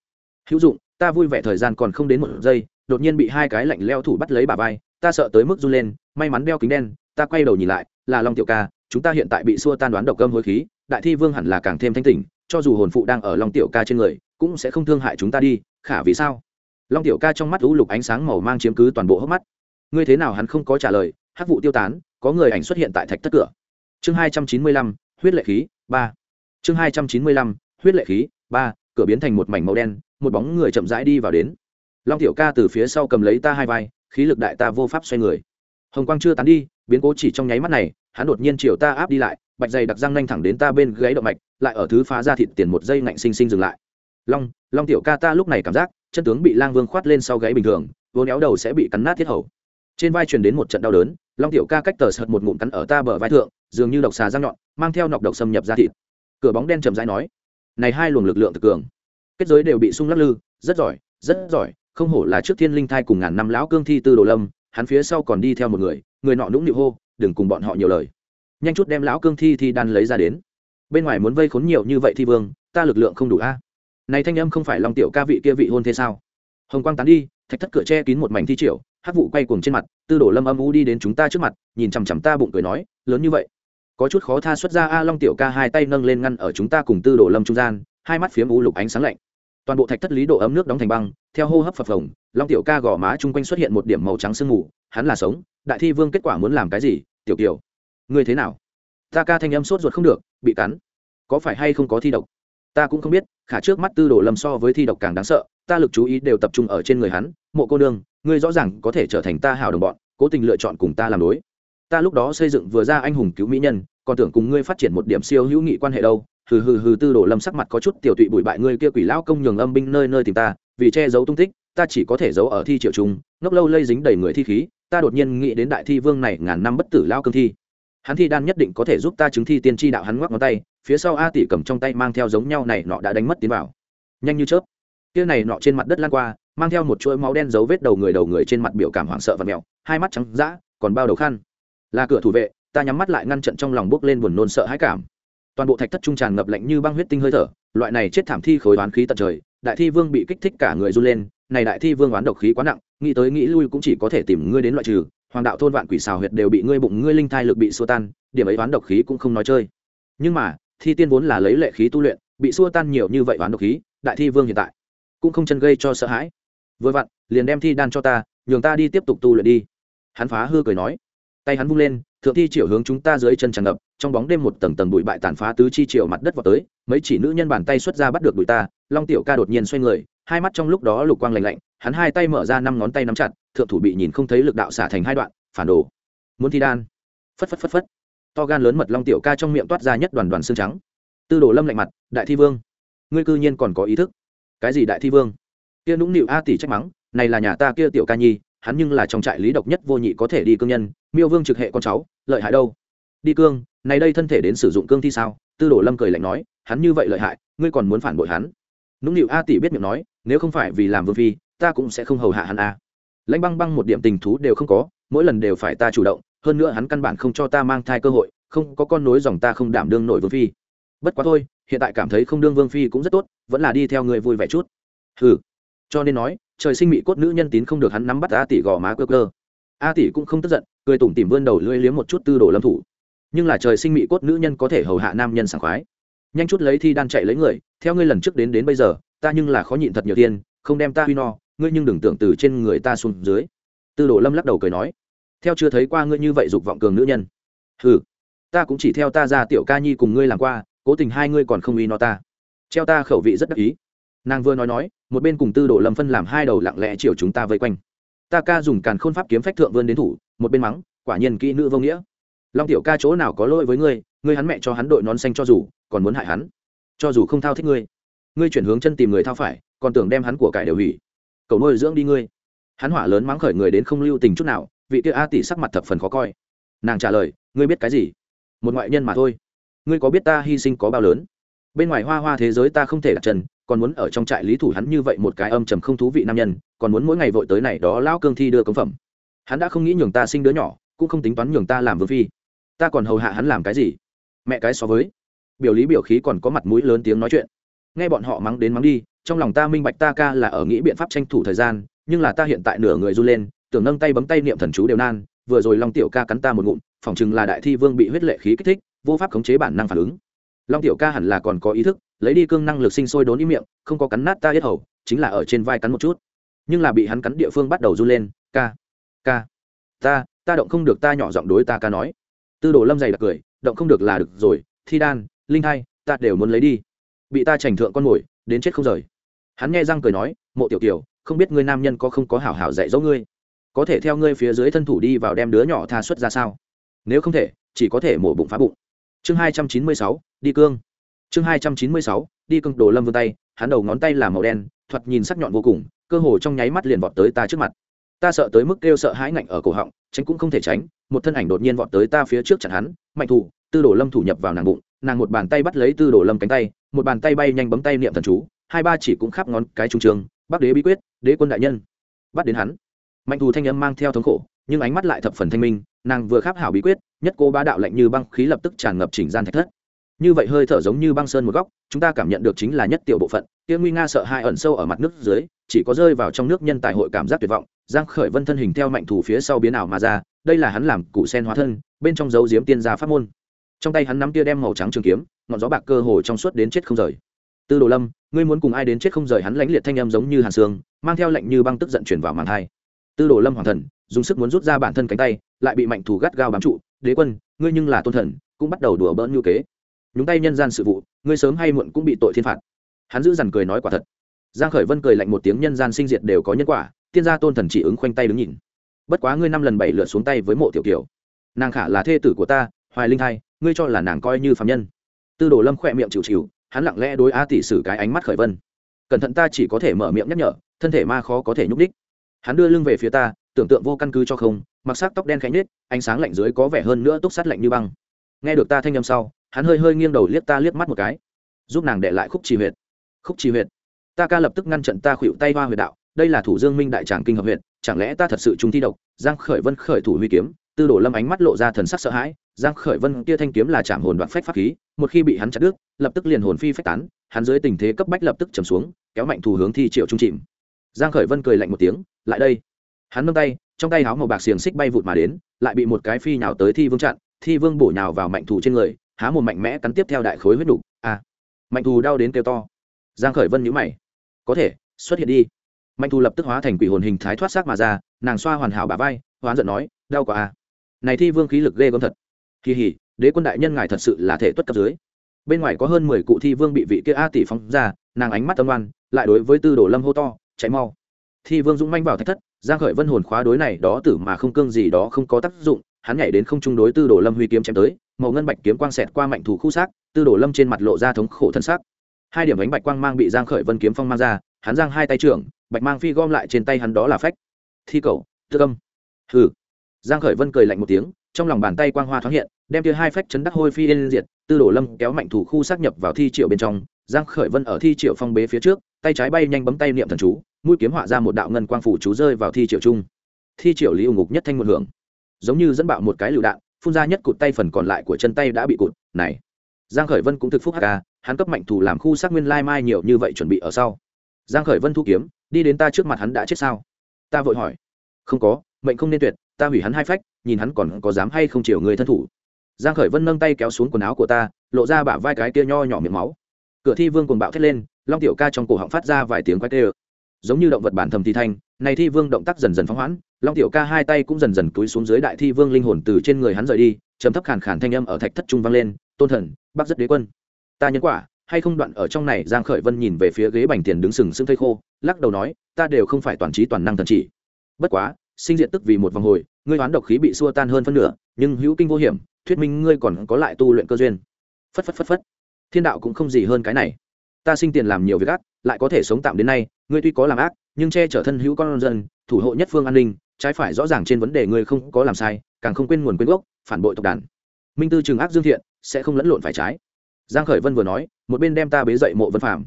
[SPEAKER 1] Hữu dụng, ta vui vẻ thời gian còn không đến một giây, đột nhiên bị hai cái lạnh leo thủ bắt lấy bà vai ta sợ tới mức run lên, may mắn đeo kính đen, ta quay đầu nhìn lại, là long tiểu ca, chúng ta hiện tại bị xua tan đoán độc cơm hối khí, đại thi vương hẳn là càng thêm thanh tỉnh, cho dù hồn phụ đang ở long tiểu ca trên người, cũng sẽ không thương hại chúng ta đi, khả vì sao? Long tiểu ca trong mắt u lục ánh sáng màu mang chiếm cứ toàn bộ hốc mắt. Ngươi thế nào hắn không có trả lời, hắc vụ tiêu tán, có người ảnh xuất hiện tại thạch thất cửa. Chương hai trăm chín mươi lăm, huyết lệ khí, ba. Chương hai trăm chín mươi lăm, huyết lệ khí, ba, cửa biến thành một mảnh màu đen, một bóng người chậm rãi đi vào đến. Long tiểu ca từ phía sau cầm lấy ta hai vai khí lực đại ta vô pháp xoay người. Hồng quang chưa tán đi, biến cố chỉ trong nháy mắt này, hắn đột nhiên chiều ta áp đi lại, bạch dày đặc răng nhanh thẳng đến ta bên gáy động mạch, lại ở thứ phá ra thịt tiền một giây ngạnh sinh sinh dừng lại. Long long tiểu ca ta lúc này cảm giác, chân tướng bị lang vương khoát lên sau gáy bình thường vô néo đầu sẽ bị cắn nát thiết hầu. Trên vai truyền đến một trận đau đớn, long tiểu ca cách tờ sợt một ngụm cắn ở ta bờ vai thượng, dường như độc xà răng nhọn, mang theo nọc độc xâm nhập ra thịt. Cửa bóng đen chầm rãi nói, này hai luồng lực lượng thực cường, kết giới đều bị sung lắc lư, rất giỏi rất giỏi không hổ là trước thiên linh thai cùng ngàn năm lão cương thi tư đồ lâm, hắn phía sau còn đi theo một người người nọ nũng nịu hô, đừng cùng bọn họ nhiều lời. Nhanh chút đem lão cương thi thi đan lấy ra đến. Bên ngoài muốn vây khốn nhiều như vậy thi vương, ta lực lượng không đủ a. À? Này thanh âm không phải long tiểu ca vị kia vị hôn thế sao? Hồng quang tán đi, thạch thất cửa che kín một mảnh thi triệu hắc vụ quay cuồng trên mặt, tư đồ lâm âm u đi đến chúng ta trước mặt, nhìn chằm chằm ta bụng cười nói, lớn như vậy. Có chút khó tha xuất ra a, long tiểu ca hai tay nâng lên ngăn ở chúng ta cùng tư đồ lâm trung gian, hai mắt phiếm u lục ánh sáng lạnh toàn bộ thạch thất lý độ ấm nước đóng thành băng, theo hô hấp phập phồng, long tiểu ca gò má chung quanh xuất hiện một điểm màu trắng sương mù, hắn là sống, đại thi vương kết quả muốn làm cái gì, tiểu kiều? Ngươi thế nào? Ta ca thanh âm sốt ruột không được, bị cắn. Có phải hay không có thi độc? Ta cũng không biết, khả trước mắt tư đồ lâm so với thi độc càng đáng sợ, ta lực chú ý đều tập trung ở trên người hắn, mộ cô nương, ngươi rõ ràng có thể trở thành ta hào đồng bọn, cố tình lựa chọn cùng ta làm đối. Ta lúc đó xây dựng vừa ra anh hùng cứu mỹ nhân, còn tưởng cùng ngươi phát triển một điểm siêu hữu nghị quan hệ đâu hừ hừ hừ tư đồ lâm sắc mặt có chút tiểu tụy bụi bại ngươi kia quỷ lão công nhường âm binh nơi nơi tìm ta, vì che giấu tung tích, ta chỉ có thể giấu ở thi triệu trung, ngốc lâu lây dính đầy người thi khí, ta đột nhiên nghĩ đến đại thi vương này ngàn năm bất tử lao cương thi. Hắn thi đan nhất định có thể giúp ta chứng thi tiên tri đạo hắn ngoắc ngón tay, phía sau a tỷ cầm trong tay mang theo giống nhau này nọ đã đánh mất tiến vào. Nhanh như chớp. Kia này nọ trên mặt đất lan qua, mang theo một chuỗi máu đen dấu vết đầu người đầu người trên mặt biểu cảm hoảng sợ và mèo hai mắt trắng dã, còn bao đầu khăn. Là cửa thủ vệ, ta nhắm mắt lại ngăn trận trong lòng bước lên buồn nôn sợ hãi cảm toàn bộ thạch thất trung tràn ngập lạnh như băng huyết tinh hơi thở, loại này chết thảm thi khối đoán khí tận trời, đại thi vương bị kích thích cả người run lên, này đại thi vương oán độc khí quá nặng, nghĩ tới nghĩ lui cũng chỉ có thể tìm ngươi đến loại trừ, hoàng đạo thôn vạn quỷ xào huyệt đều bị ngươi bụng ngươi linh thai lực bị xua tan, điểm ấy oán độc khí cũng không nói chơi. Nhưng mà, thi tiên vốn là lấy lệ khí tu luyện, bị xua tan nhiều như vậy oán độc khí, đại thi vương hiện tại cũng không chân gây cho sợ hãi. Vừa vặn, liền đem thi đan cho ta, nhường ta đi tiếp tục tu luyện đi. Hắn phá hư cười nói tay hắn vung lên, thượng thi chiều hướng chúng ta dưới chân tràn ngập, trong bóng đêm một tầng tầng bụi bại tàn phá tứ chi chiều mặt đất vào tới, mấy chỉ nữ nhân bàn tay xuất ra bắt được bụi ta, long tiểu ca đột nhiên xoay người, hai mắt trong lúc đó lục quang lạnh lạnh, hắn hai tay mở ra năm ngón tay nắm chặt, thượng thủ bị nhìn không thấy lực đạo xả thành hai đoạn, phản đồ. Muốn thi đan. Phất phất phất phất. To gan lớn mật long tiểu ca trong miệng toát ra nhất đoàn đoàn xương trắng. Tư đồ lâm lạnh mặt, đại thi vương, ngươi cư nhiên còn có ý thức. Cái gì đại thi vương? Kia nũng nịu a tỷ trách mắng, này là nhà ta kia tiểu ca nhi, hắn nhưng là trong trại lý độc nhất vô nhị có thể đi cương nhân miêu vương trực hệ con cháu, lợi hại đâu? Đi cương, này đây thân thể đến sử dụng cương thi sao? Tư đồ lâm cười lạnh nói, hắn như vậy lợi hại, ngươi còn muốn phản bội hắn? Nũng nịu a tỷ biết miệng nói, nếu không phải vì làm vương phi, ta cũng sẽ không hầu hạ hắn a. Lãnh băng băng một điểm tình thú đều không có, mỗi lần đều phải ta chủ động, hơn nữa hắn căn bản không cho ta mang thai cơ hội, không có con nối dòng ta không đảm đương nổi vương phi. Bất quá thôi, hiện tại cảm thấy không đương vương phi cũng rất tốt, vẫn là đi theo người vui vẻ chút. Ừ cho nên nói, trời sinh mỹ cốt nữ nhân tín không được hắn nắm bắt a tỷ gò má cơ cơ a tỷ cũng không tức giận cười tủm tỉm vươn đầu lưỡi liếm một chút tư đồ lâm thủ. Nhưng là trời sinh mỹ cốt nữ nhân có thể hầu hạ nam nhân sảng khoái. Nhanh chút lấy thi đan chạy lấy người, theo ngươi lần trước đến đến bây giờ, ta nhưng là khó nhịn thật nhiều tiền, không đem ta huy no, ngươi nhưng đừng tưởng từ trên người ta xuống dưới. Tư đồ lâm lắc đầu cười nói, theo chưa thấy qua ngươi như vậy dục vọng cường nữ nhân. Ừ ta cũng chỉ theo ta ra tiểu ca nhi cùng ngươi làm qua, cố tình hai ngươi còn không uy no ta. Treo ta khẩu vị rất đắc ý. Nàng vừa nói nói, một bên cùng tư đồ lâm phân làm hai đầu lặng lẽ chiều chúng ta vây quanh. Ta ca dùng càn khôn pháp kiếm phách thượng vươn đến thủ một bên mắng, quả nhiên kỹ nữ vô nghĩa. Long tiểu ca chỗ nào có lỗi với ngươi ngươi hắn mẹ cho hắn đội nón xanh cho dù, còn muốn hại hắn. Cho dù không thao thích ngươi ngươi chuyển hướng chân tìm người thao phải, còn tưởng đem hắn của cải đều hủy. Cầu nuôi dưỡng đi ngươi. Hắn hỏa lớn mắng khởi người đến không lưu tình chút nào, vị kia a tỷ sắc mặt thập phần khó coi. Nàng trả lời, ngươi biết cái gì? Một ngoại nhân mà thôi. Ngươi có biết ta hy sinh có bao lớn? Bên ngoài hoa hoa thế giới ta không thể đặt chân, còn muốn ở trong trại lý thủ hắn như vậy một cái âm trầm không thú vị nam nhân, còn muốn mỗi ngày vội tới này đó lão cương thi đưa cống phẩm hắn đã không nghĩ nhường ta sinh đứa nhỏ, cũng không tính toán nhường ta làm vương phi. Ta còn hầu hạ hắn làm cái gì? Mẹ cái so với. Biểu lý biểu khí còn có mặt mũi lớn tiếng nói chuyện. Nghe bọn họ mắng đến mắng đi, trong lòng ta minh bạch ta ca là ở nghĩ biện pháp tranh thủ thời gian, nhưng là ta hiện tại nửa người run lên, tưởng nâng tay bấm tay niệm thần chú đều nan, vừa rồi long tiểu ca cắn ta một ngụm, phỏng chừng là đại thi vương bị huyết lệ khí kích thích, vô pháp khống chế bản năng phản ứng. Long tiểu ca hẳn là còn có ý thức, lấy đi cương năng lực sinh sôi đốn ý miệng, không có cắn nát ta hết hầu, chính là ở trên vai cắn một chút. Nhưng là bị hắn cắn địa phương bắt đầu run lên, ca ca. Ta ta động không được ta nhỏ giọng đối ta ca nói. Tư đồ lâm dày đặc cười, động không được là được rồi, thi đan, linh hai ta đều muốn lấy đi. Bị ta trành thượng con mồi, đến chết không rời. Hắn nghe răng cười nói, mộ tiểu kiều, không biết ngươi nam nhân có không có hảo hảo dạy dỗ ngươi? Có thể theo ngươi phía dưới thân thủ đi vào đem đứa nhỏ tha xuất ra sao? Nếu không thể, chỉ có thể mổ bụng phá bụng. Chương hai trăm chín mươi sáu, đi cương. Chương hai trăm chín mươi sáu, đi cương đồ lâm vươn tay, hắn đầu ngón tay là màu đen, thoạt nhìn sắc nhọn vô cùng, cơ hồ trong nháy mắt liền vọt tới ta trước mặt ta sợ tới mức kêu sợ hãi ngạnh ở cổ họng, tránh cũng không thể tránh, một thân ảnh đột nhiên vọt tới ta phía trước chặn hắn, mạnh thủ, tư đồ lâm thủ nhập vào nàng bụng, nàng một bàn tay bắt lấy tư đồ lâm cánh tay, một bàn tay bay nhanh bấm tay niệm thần chú, hai ba chỉ cũng khắp ngón cái trung trường, bắc đế bí quyết, đế quân đại nhân. Bắt đến hắn. Mạnh thù thanh âm mang theo thống khổ, nhưng ánh mắt lại thập phần thanh minh, nàng vừa khắp hảo bí quyết, nhất cô bá đạo lạnh như băng khí lập tức tràn ngập chỉnh gian thạch thất. Như vậy hơi thở giống như băng sơn một góc, chúng ta cảm nhận được chính là nhất tiểu bộ phận kia nguy nga sợ hai ẩn sâu ở mặt nước dưới chỉ có rơi vào trong nước nhân tài hội cảm giác tuyệt vọng. Giang khởi vân thân hình theo mạnh thủ phía sau biến ảo mà ra đây là hắn làm cụ sen hóa thân bên trong dấu diếm tiên gia pháp môn. Trong tay hắn nắm tia đem màu trắng trường kiếm ngọn gió bạc cơ hồ trong suốt đến chết không rời. Tư đồ lâm ngươi muốn cùng ai đến chết không rời? Hắn lãnh liệt thanh âm giống như hàn sương, mang theo lệnh như băng tức giận chuyển vào màn hai. Tư đồ lâm hoàng thần dùng sức muốn rút ra bản thân cánh tay lại bị mạnh thủ gắt gao bám trụ. Đế quân ngươi nhưng là tôn thần cũng bắt đầu đùa bỡn như kế. Nhúng tay nhân gian sự vụ ngươi sớm hay muộn cũng bị tội thiên phạt hắn giữ dằn cười nói quả thật. Giang khởi vân cười lạnh một tiếng nhân gian sinh diệt đều có nhân quả, tiên gia tôn thần chỉ ứng khoanh tay đứng nhìn. Bất quá ngươi năm lần bảy lượt xuống tay với mộ tiểu kiều. Nàng khả là thê tử của ta, hoài linh hai ngươi cho là nàng coi như phạm nhân. Tư đồ lâm khỏe miệng chịu chịu, hắn lặng lẽ đối a tỷ sử cái ánh mắt khởi vân. Cẩn thận ta chỉ có thể mở miệng nhắc nhở, thân thể ma khó có thể nhúc đích hắn đưa lưng về phía ta, tưởng tượng vô căn cứ cho không, mặc sắc tóc đen khẽ nết ánh sáng lạnh dưới có vẻ hơn nữa túc sắt lạnh như băng. Nghe được ta thanh âm sau, hắn hơi hơi nghiêng đầu liếc ta liếc mắt một cái, giúp nàng để lại khúc trì huyệt khúc trì huyệt. Ta ca lập tức ngăn trận ta khuỵu tay hoa huyệt đạo, đây là thủ dương minh đại tràng kinh hợp huyệt, chẳng lẽ ta thật sự trung thi độc? Giang khởi vân khởi thủ huy kiếm, tư đổ lâm ánh mắt lộ ra thần sắc sợ hãi, giang khởi vân kia thanh kiếm là chạm hồn đoạn phách pháp khí, một khi bị hắn chặt đứt, lập tức liền hồn phi phách tán, hắn dưới tình thế cấp bách lập tức trầm xuống, kéo mạnh thủ hướng thi triệu trung chìm. Giang khởi vân cười lạnh một tiếng, lại đây. Hắn nâng tay, trong tay háo màu bạc xiềng xích bay vụt mà đến, lại bị một cái phi nhào tới thi vương chặn, thi vương bổ nhào vào mạnh thủ trên người, há một mạnh mẽ cắn tiếp theo đại khối huyết đủ. a à, mạnh thủ đau đến kêu to giang khởi vân nhíu mày. Có thể, xuất hiện đi. Mạnh thu lập tức hóa thành quỷ hồn hình thái thoát xác mà ra, nàng xoa hoàn hảo bả vai, hoán giận nói, đau quá à? này thi vương khí lực ghê gớm thật. Kỳ hỉ, đế quân đại nhân ngài thật sự là thể tuất cấp dưới. Bên ngoài có hơn mười cụ thi vương bị vị kia a tỷ phóng ra, nàng ánh mắt tâm oan lại đối với tư đồ lâm hô to, chạy mau. Thi vương dũng manh vào thách thất, giang khởi vân hồn khóa đối này đó tử mà không cương gì đó không có tác dụng, hắn nhảy đến không trung đối tư đồ lâm huy kiếm chém tới, màu ngân bạch kiếm quang xẹt qua mạnh thủ khu xác, tư đồ lâm trên mặt lộ ra thống khổ thân xác hai điểm ánh bạch quang mang bị giang khởi vân kiếm phong mang ra, hắn giang hai tay trưởng, bạch mang phi gom lại trên tay hắn đó là phách. Thi cầu, tư âm. Hừ. Giang khởi vân cười lạnh một tiếng, trong lòng bàn tay quang hoa thoáng hiện, đem kia hai phách chấn đắc hôi phi lên diệt, tư đổ lâm kéo mạnh thủ khu xác nhập vào thi triệu bên trong. Giang khởi vân ở thi triệu phong bế phía trước, tay trái bay nhanh bấm tay niệm thần chú, mũi kiếm họa ra một đạo ngân quang phủ chú rơi vào thi triệu trung. Thi triệu lý ủng ngục nhất thanh một hưởng. Giống như dẫn bạo một cái lựu đạn, phun ra nhất cụt tay phần còn lại của chân tay đã bị cụt. Này. Giang khởi vân cũng thực phúc hk hắn cấp mạnh thủ làm khu xác nguyên lai mai nhiều như vậy chuẩn bị ở sau. Giang khởi vân thu kiếm, đi đến ta trước mặt hắn đã chết sao? Ta vội hỏi. Không có, mệnh không nên tuyệt, ta hủy hắn hai phách, nhìn hắn còn có dám hay không chiều người thân thủ. Giang khởi vân nâng tay kéo xuống quần áo của ta, lộ ra bả vai cái kia nho nhỏ miệng máu. Cửa thi vương cuồng bạo thét lên, long tiểu ca trong cổ họng phát ra vài tiếng quay tê giống như động vật bản thầm thi thanh này thi vương động tác dần dần phóng hoãn, long tiểu ca hai tay cũng dần dần túi xuống dưới đại thi vương linh hồn từ trên người hắn rời đi, trầm thấp khàn khàn thanh âm ở thạch thất trung vang lên, tôn thần, bắc rất đế quân ta nhân quả, hay không đoạn ở trong này? Giang khởi vân nhìn về phía ghế bành tiền đứng sừng sững thây khô, lắc đầu nói, ta đều không phải toàn trí toàn năng thần chỉ. Bất quá, sinh diện tức vì một vòng hồi, ngươi hoán độc khí bị xua tan hơn phân nửa, nhưng hữu kinh vô hiểm, thuyết minh ngươi còn có lại tu luyện cơ duyên. Phất phất phất phất. Thiên đạo cũng không gì hơn cái này. Ta sinh tiền làm nhiều việc ác, lại có thể sống tạm đến nay, ngươi tuy có làm ác, nhưng che chở thân hữu con dân, thủ hộ nhất phương an ninh, trái phải rõ ràng trên vấn đề ngươi không có làm sai, càng không quên nguồn quên gốc, phản bội tộc đàn. Minh tư trường ác dương thiện, sẽ không lẫn lộn phải trái giang khởi vân vừa nói, một bên đem ta bế dậy mộ vân phạm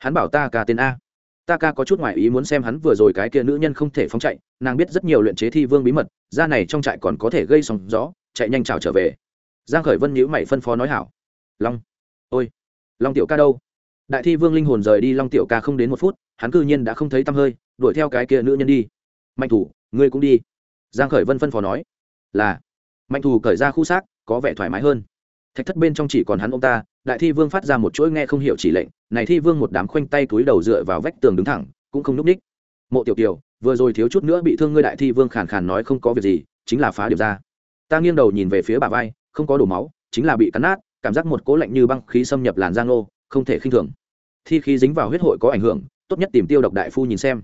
[SPEAKER 1] hắn bảo ta ca tên a. Ta ca có chút ngoại ý muốn xem hắn vừa rồi cái kia nữ nhân không thể phóng chạy, nàng biết rất nhiều luyện chế thi vương bí mật, ra này trong trại còn có thể gây sóng gió, chạy nhanh chào trở về. Giang khởi vân nhíu mày phân phó nói hảo. Long. Ôi. Long tiểu ca đâu? Đại thi vương linh hồn rời đi, long tiểu ca không đến một phút, hắn cư nhiên đã không thấy tăm hơi, đuổi theo cái kia nữ nhân đi. Mạnh thủ, ngươi cũng đi. Giang khởi vân phân phó nói. Là. Mạnh thủ cởi ra khu xác, có vẻ thoải mái hơn thạch thất bên trong chỉ còn hắn ông ta, đại thi vương phát ra một chuỗi nghe không hiểu chỉ lệnh, này thi vương một đám khoanh tay túi đầu dựa vào vách tường đứng thẳng, cũng không núp ních. Mộ tiểu kiều, vừa rồi thiếu chút nữa bị thương ngươi đại thi vương khàn khàn nói không có việc gì, chính là phá điệp ra. Ta nghiêng đầu nhìn về phía bà vai, không có đổ máu, chính là bị cắn nát, cảm giác một cố lạnh như băng khí xâm nhập làn giang nô không thể khinh thường. Thi khí dính vào huyết hội có ảnh hưởng, tốt nhất tìm tiêu độc đại phu nhìn xem.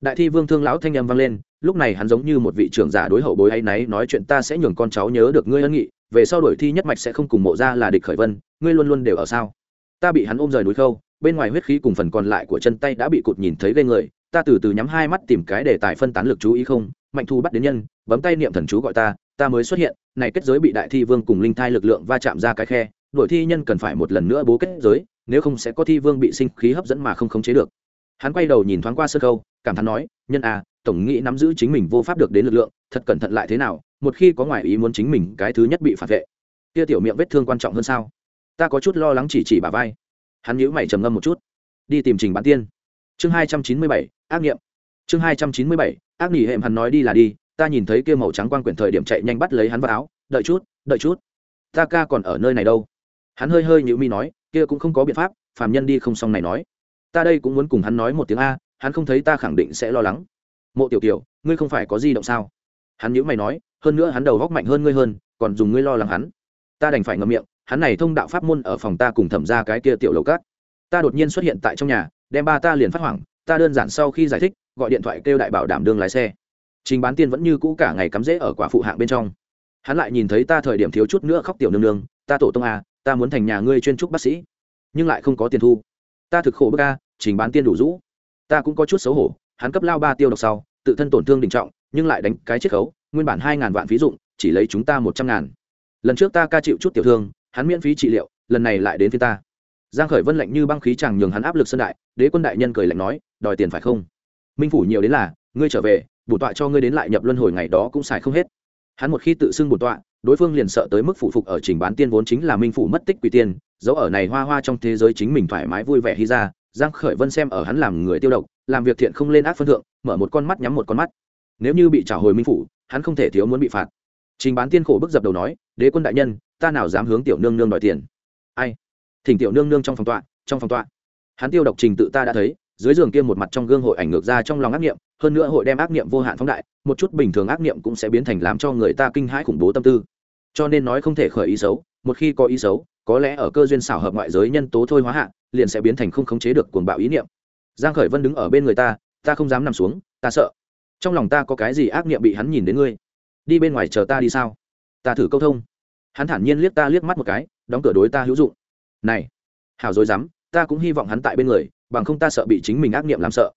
[SPEAKER 1] Đại thi vương thương lão thanh âm vang lên, lúc này hắn giống như một vị trưởng giả đối hậu bối ấy náy, nói chuyện ta sẽ nhường con cháu nhớ được ngươi ân nghị về sau đổi thi nhất mạch sẽ không cùng mộ ra là địch khởi vân, ngươi luôn luôn đều ở sao? Ta bị hắn ôm rời núi khâu, bên ngoài huyết khí cùng phần còn lại của chân tay đã bị cụt nhìn thấy gây người, ta từ từ nhắm hai mắt tìm cái để tài phân tán lực chú ý không, mạnh thu bắt đến nhân, bấm tay niệm thần chú gọi ta ta mới xuất hiện, này kết giới bị đại thi vương cùng linh thai lực lượng va chạm ra cái khe đổi thi nhân cần phải một lần nữa bố kết giới, nếu không sẽ có thi vương bị sinh khí hấp dẫn mà không khống chế được. Hắn quay đầu nhìn thoáng qua sơ câu cảm thán nói, nhân a tổng nghĩ nắm giữ chính mình vô pháp được đến lực lượng, thật cẩn thận lại thế nào một khi có ngoại ý muốn chính mình, cái thứ nhất bị phản vệ. Kia tiểu miệng vết thương quan trọng hơn sao? Ta có chút lo lắng chỉ chỉ bà vai. Hắn nhíu mày trầm ngâm một chút. Đi tìm trình bán tiên. Chương hai trăm chín mươi bảy, ác nghiệm. Chương hai trăm chín mươi bảy, ác nghỉ hệm hắn nói đi là đi, ta nhìn thấy kia màu trắng quan quyển thời điểm chạy nhanh bắt lấy hắn vào áo. Đợi chút đợi chút. Ta ca còn ở nơi này đâu? Hắn hơi hơi nhữ mi nói, kia cũng không có biện pháp, phàm nhân đi không xong này nói. Ta đây cũng muốn cùng hắn nói một tiếng a, hắn không thấy ta khẳng định sẽ lo lắng. Mộ tiểu kiều, ngươi không phải có di động sao? Hắn nhữ mày nói, hơn nữa hắn đầu góc mạnh hơn ngươi hơn, còn dùng ngươi lo lắng hắn. Ta đành phải ngậm miệng, hắn này thông đạo pháp môn ở phòng ta cùng thẩm ra cái kia tiểu lầu cát. Ta đột nhiên xuất hiện tại trong nhà, đem ba ta liền phát hoảng, ta đơn giản sau khi giải thích, gọi điện thoại kêu đại bảo đảm đương lái xe. Trình bán tiên vẫn như cũ cả ngày cắm rễ ở quả phụ hạng bên trong. Hắn lại nhìn thấy ta thời điểm thiếu chút nữa khóc tiểu nương nương, ta tổ tông à ta muốn thành nhà ngươi chuyên trúc bác sĩ, nhưng lại không có tiền thu. Ta thực khổ bức ca trình bán tiên đủ rũ. Ta cũng có chút xấu hổ, hắn cấp lao ba tiêu độc sau, tự thân tổn thương đình trọng nhưng lại đánh cái chiết khấu, nguyên bản hai ngàn vạn phí dụng, chỉ lấy chúng ta một trăm ngàn. Lần trước ta ca chịu chút tiểu thương, hắn miễn phí trị liệu, lần này lại đến phía ta. Giang khởi vân lạnh như băng khí chẳng nhường hắn áp lực sân đại, đế quân đại nhân cười lạnh nói, đòi tiền phải không? Minh phủ nhiều đến là, ngươi trở về, bổ tọa cho ngươi đến lại nhập luân hồi ngày đó cũng xài không hết. Hắn một khi tự xưng bổ tọa, đối phương liền sợ tới mức phụ phục ở trình bán tiên vốn chính là minh phủ mất tích quỷ tiên dấu ở này hoa hoa trong thế giới chính mình thoải mái vui vẻ hy ra, giang khởi vân xem ở hắn làm người tiêu độc, làm việc thiện không lên ác phân thượng, mở một con mắt nhắm một con mắt nếu như bị trả hồi minh phủ, hắn không thể thiếu muốn bị phạt. Trình bán tiên khổ bức dập đầu nói, đế quân đại nhân, ta nào dám hướng tiểu nương nương đòi tiền? Ai? Thỉnh tiểu nương nương trong phòng tọa, trong phòng tọa. Hắn tiêu độc trình tự ta đã thấy, dưới giường kia một mặt trong gương hội ảnh ngược ra trong lòng ác nghiệm hơn nữa hội đem ác nghiệm vô hạn phóng đại, một chút bình thường ác nghiệm cũng sẽ biến thành làm cho người ta kinh hãi khủng bố tâm tư. Cho nên nói không thể khởi ý xấu, một khi có ý xấu, có lẽ ở cơ duyên xảo hợp ngoại giới nhân tố thôi hóa hạn liền sẽ biến thành không khống chế được cuồng bạo ý niệm. Giang khởi vân đứng ở bên người ta ta không dám nằm xuống, ta sợ trong lòng ta có cái gì ác niệm bị hắn nhìn đến ngươi? Đi bên ngoài chờ ta đi sao? Ta thử câu thông. Hắn thản nhiên liếc ta liếc mắt một cái, đóng cửa đối ta hữu dụng. Này, hảo dối dám, ta cũng hy vọng hắn tại bên người, bằng không ta sợ bị chính mình ác niệm làm sợ.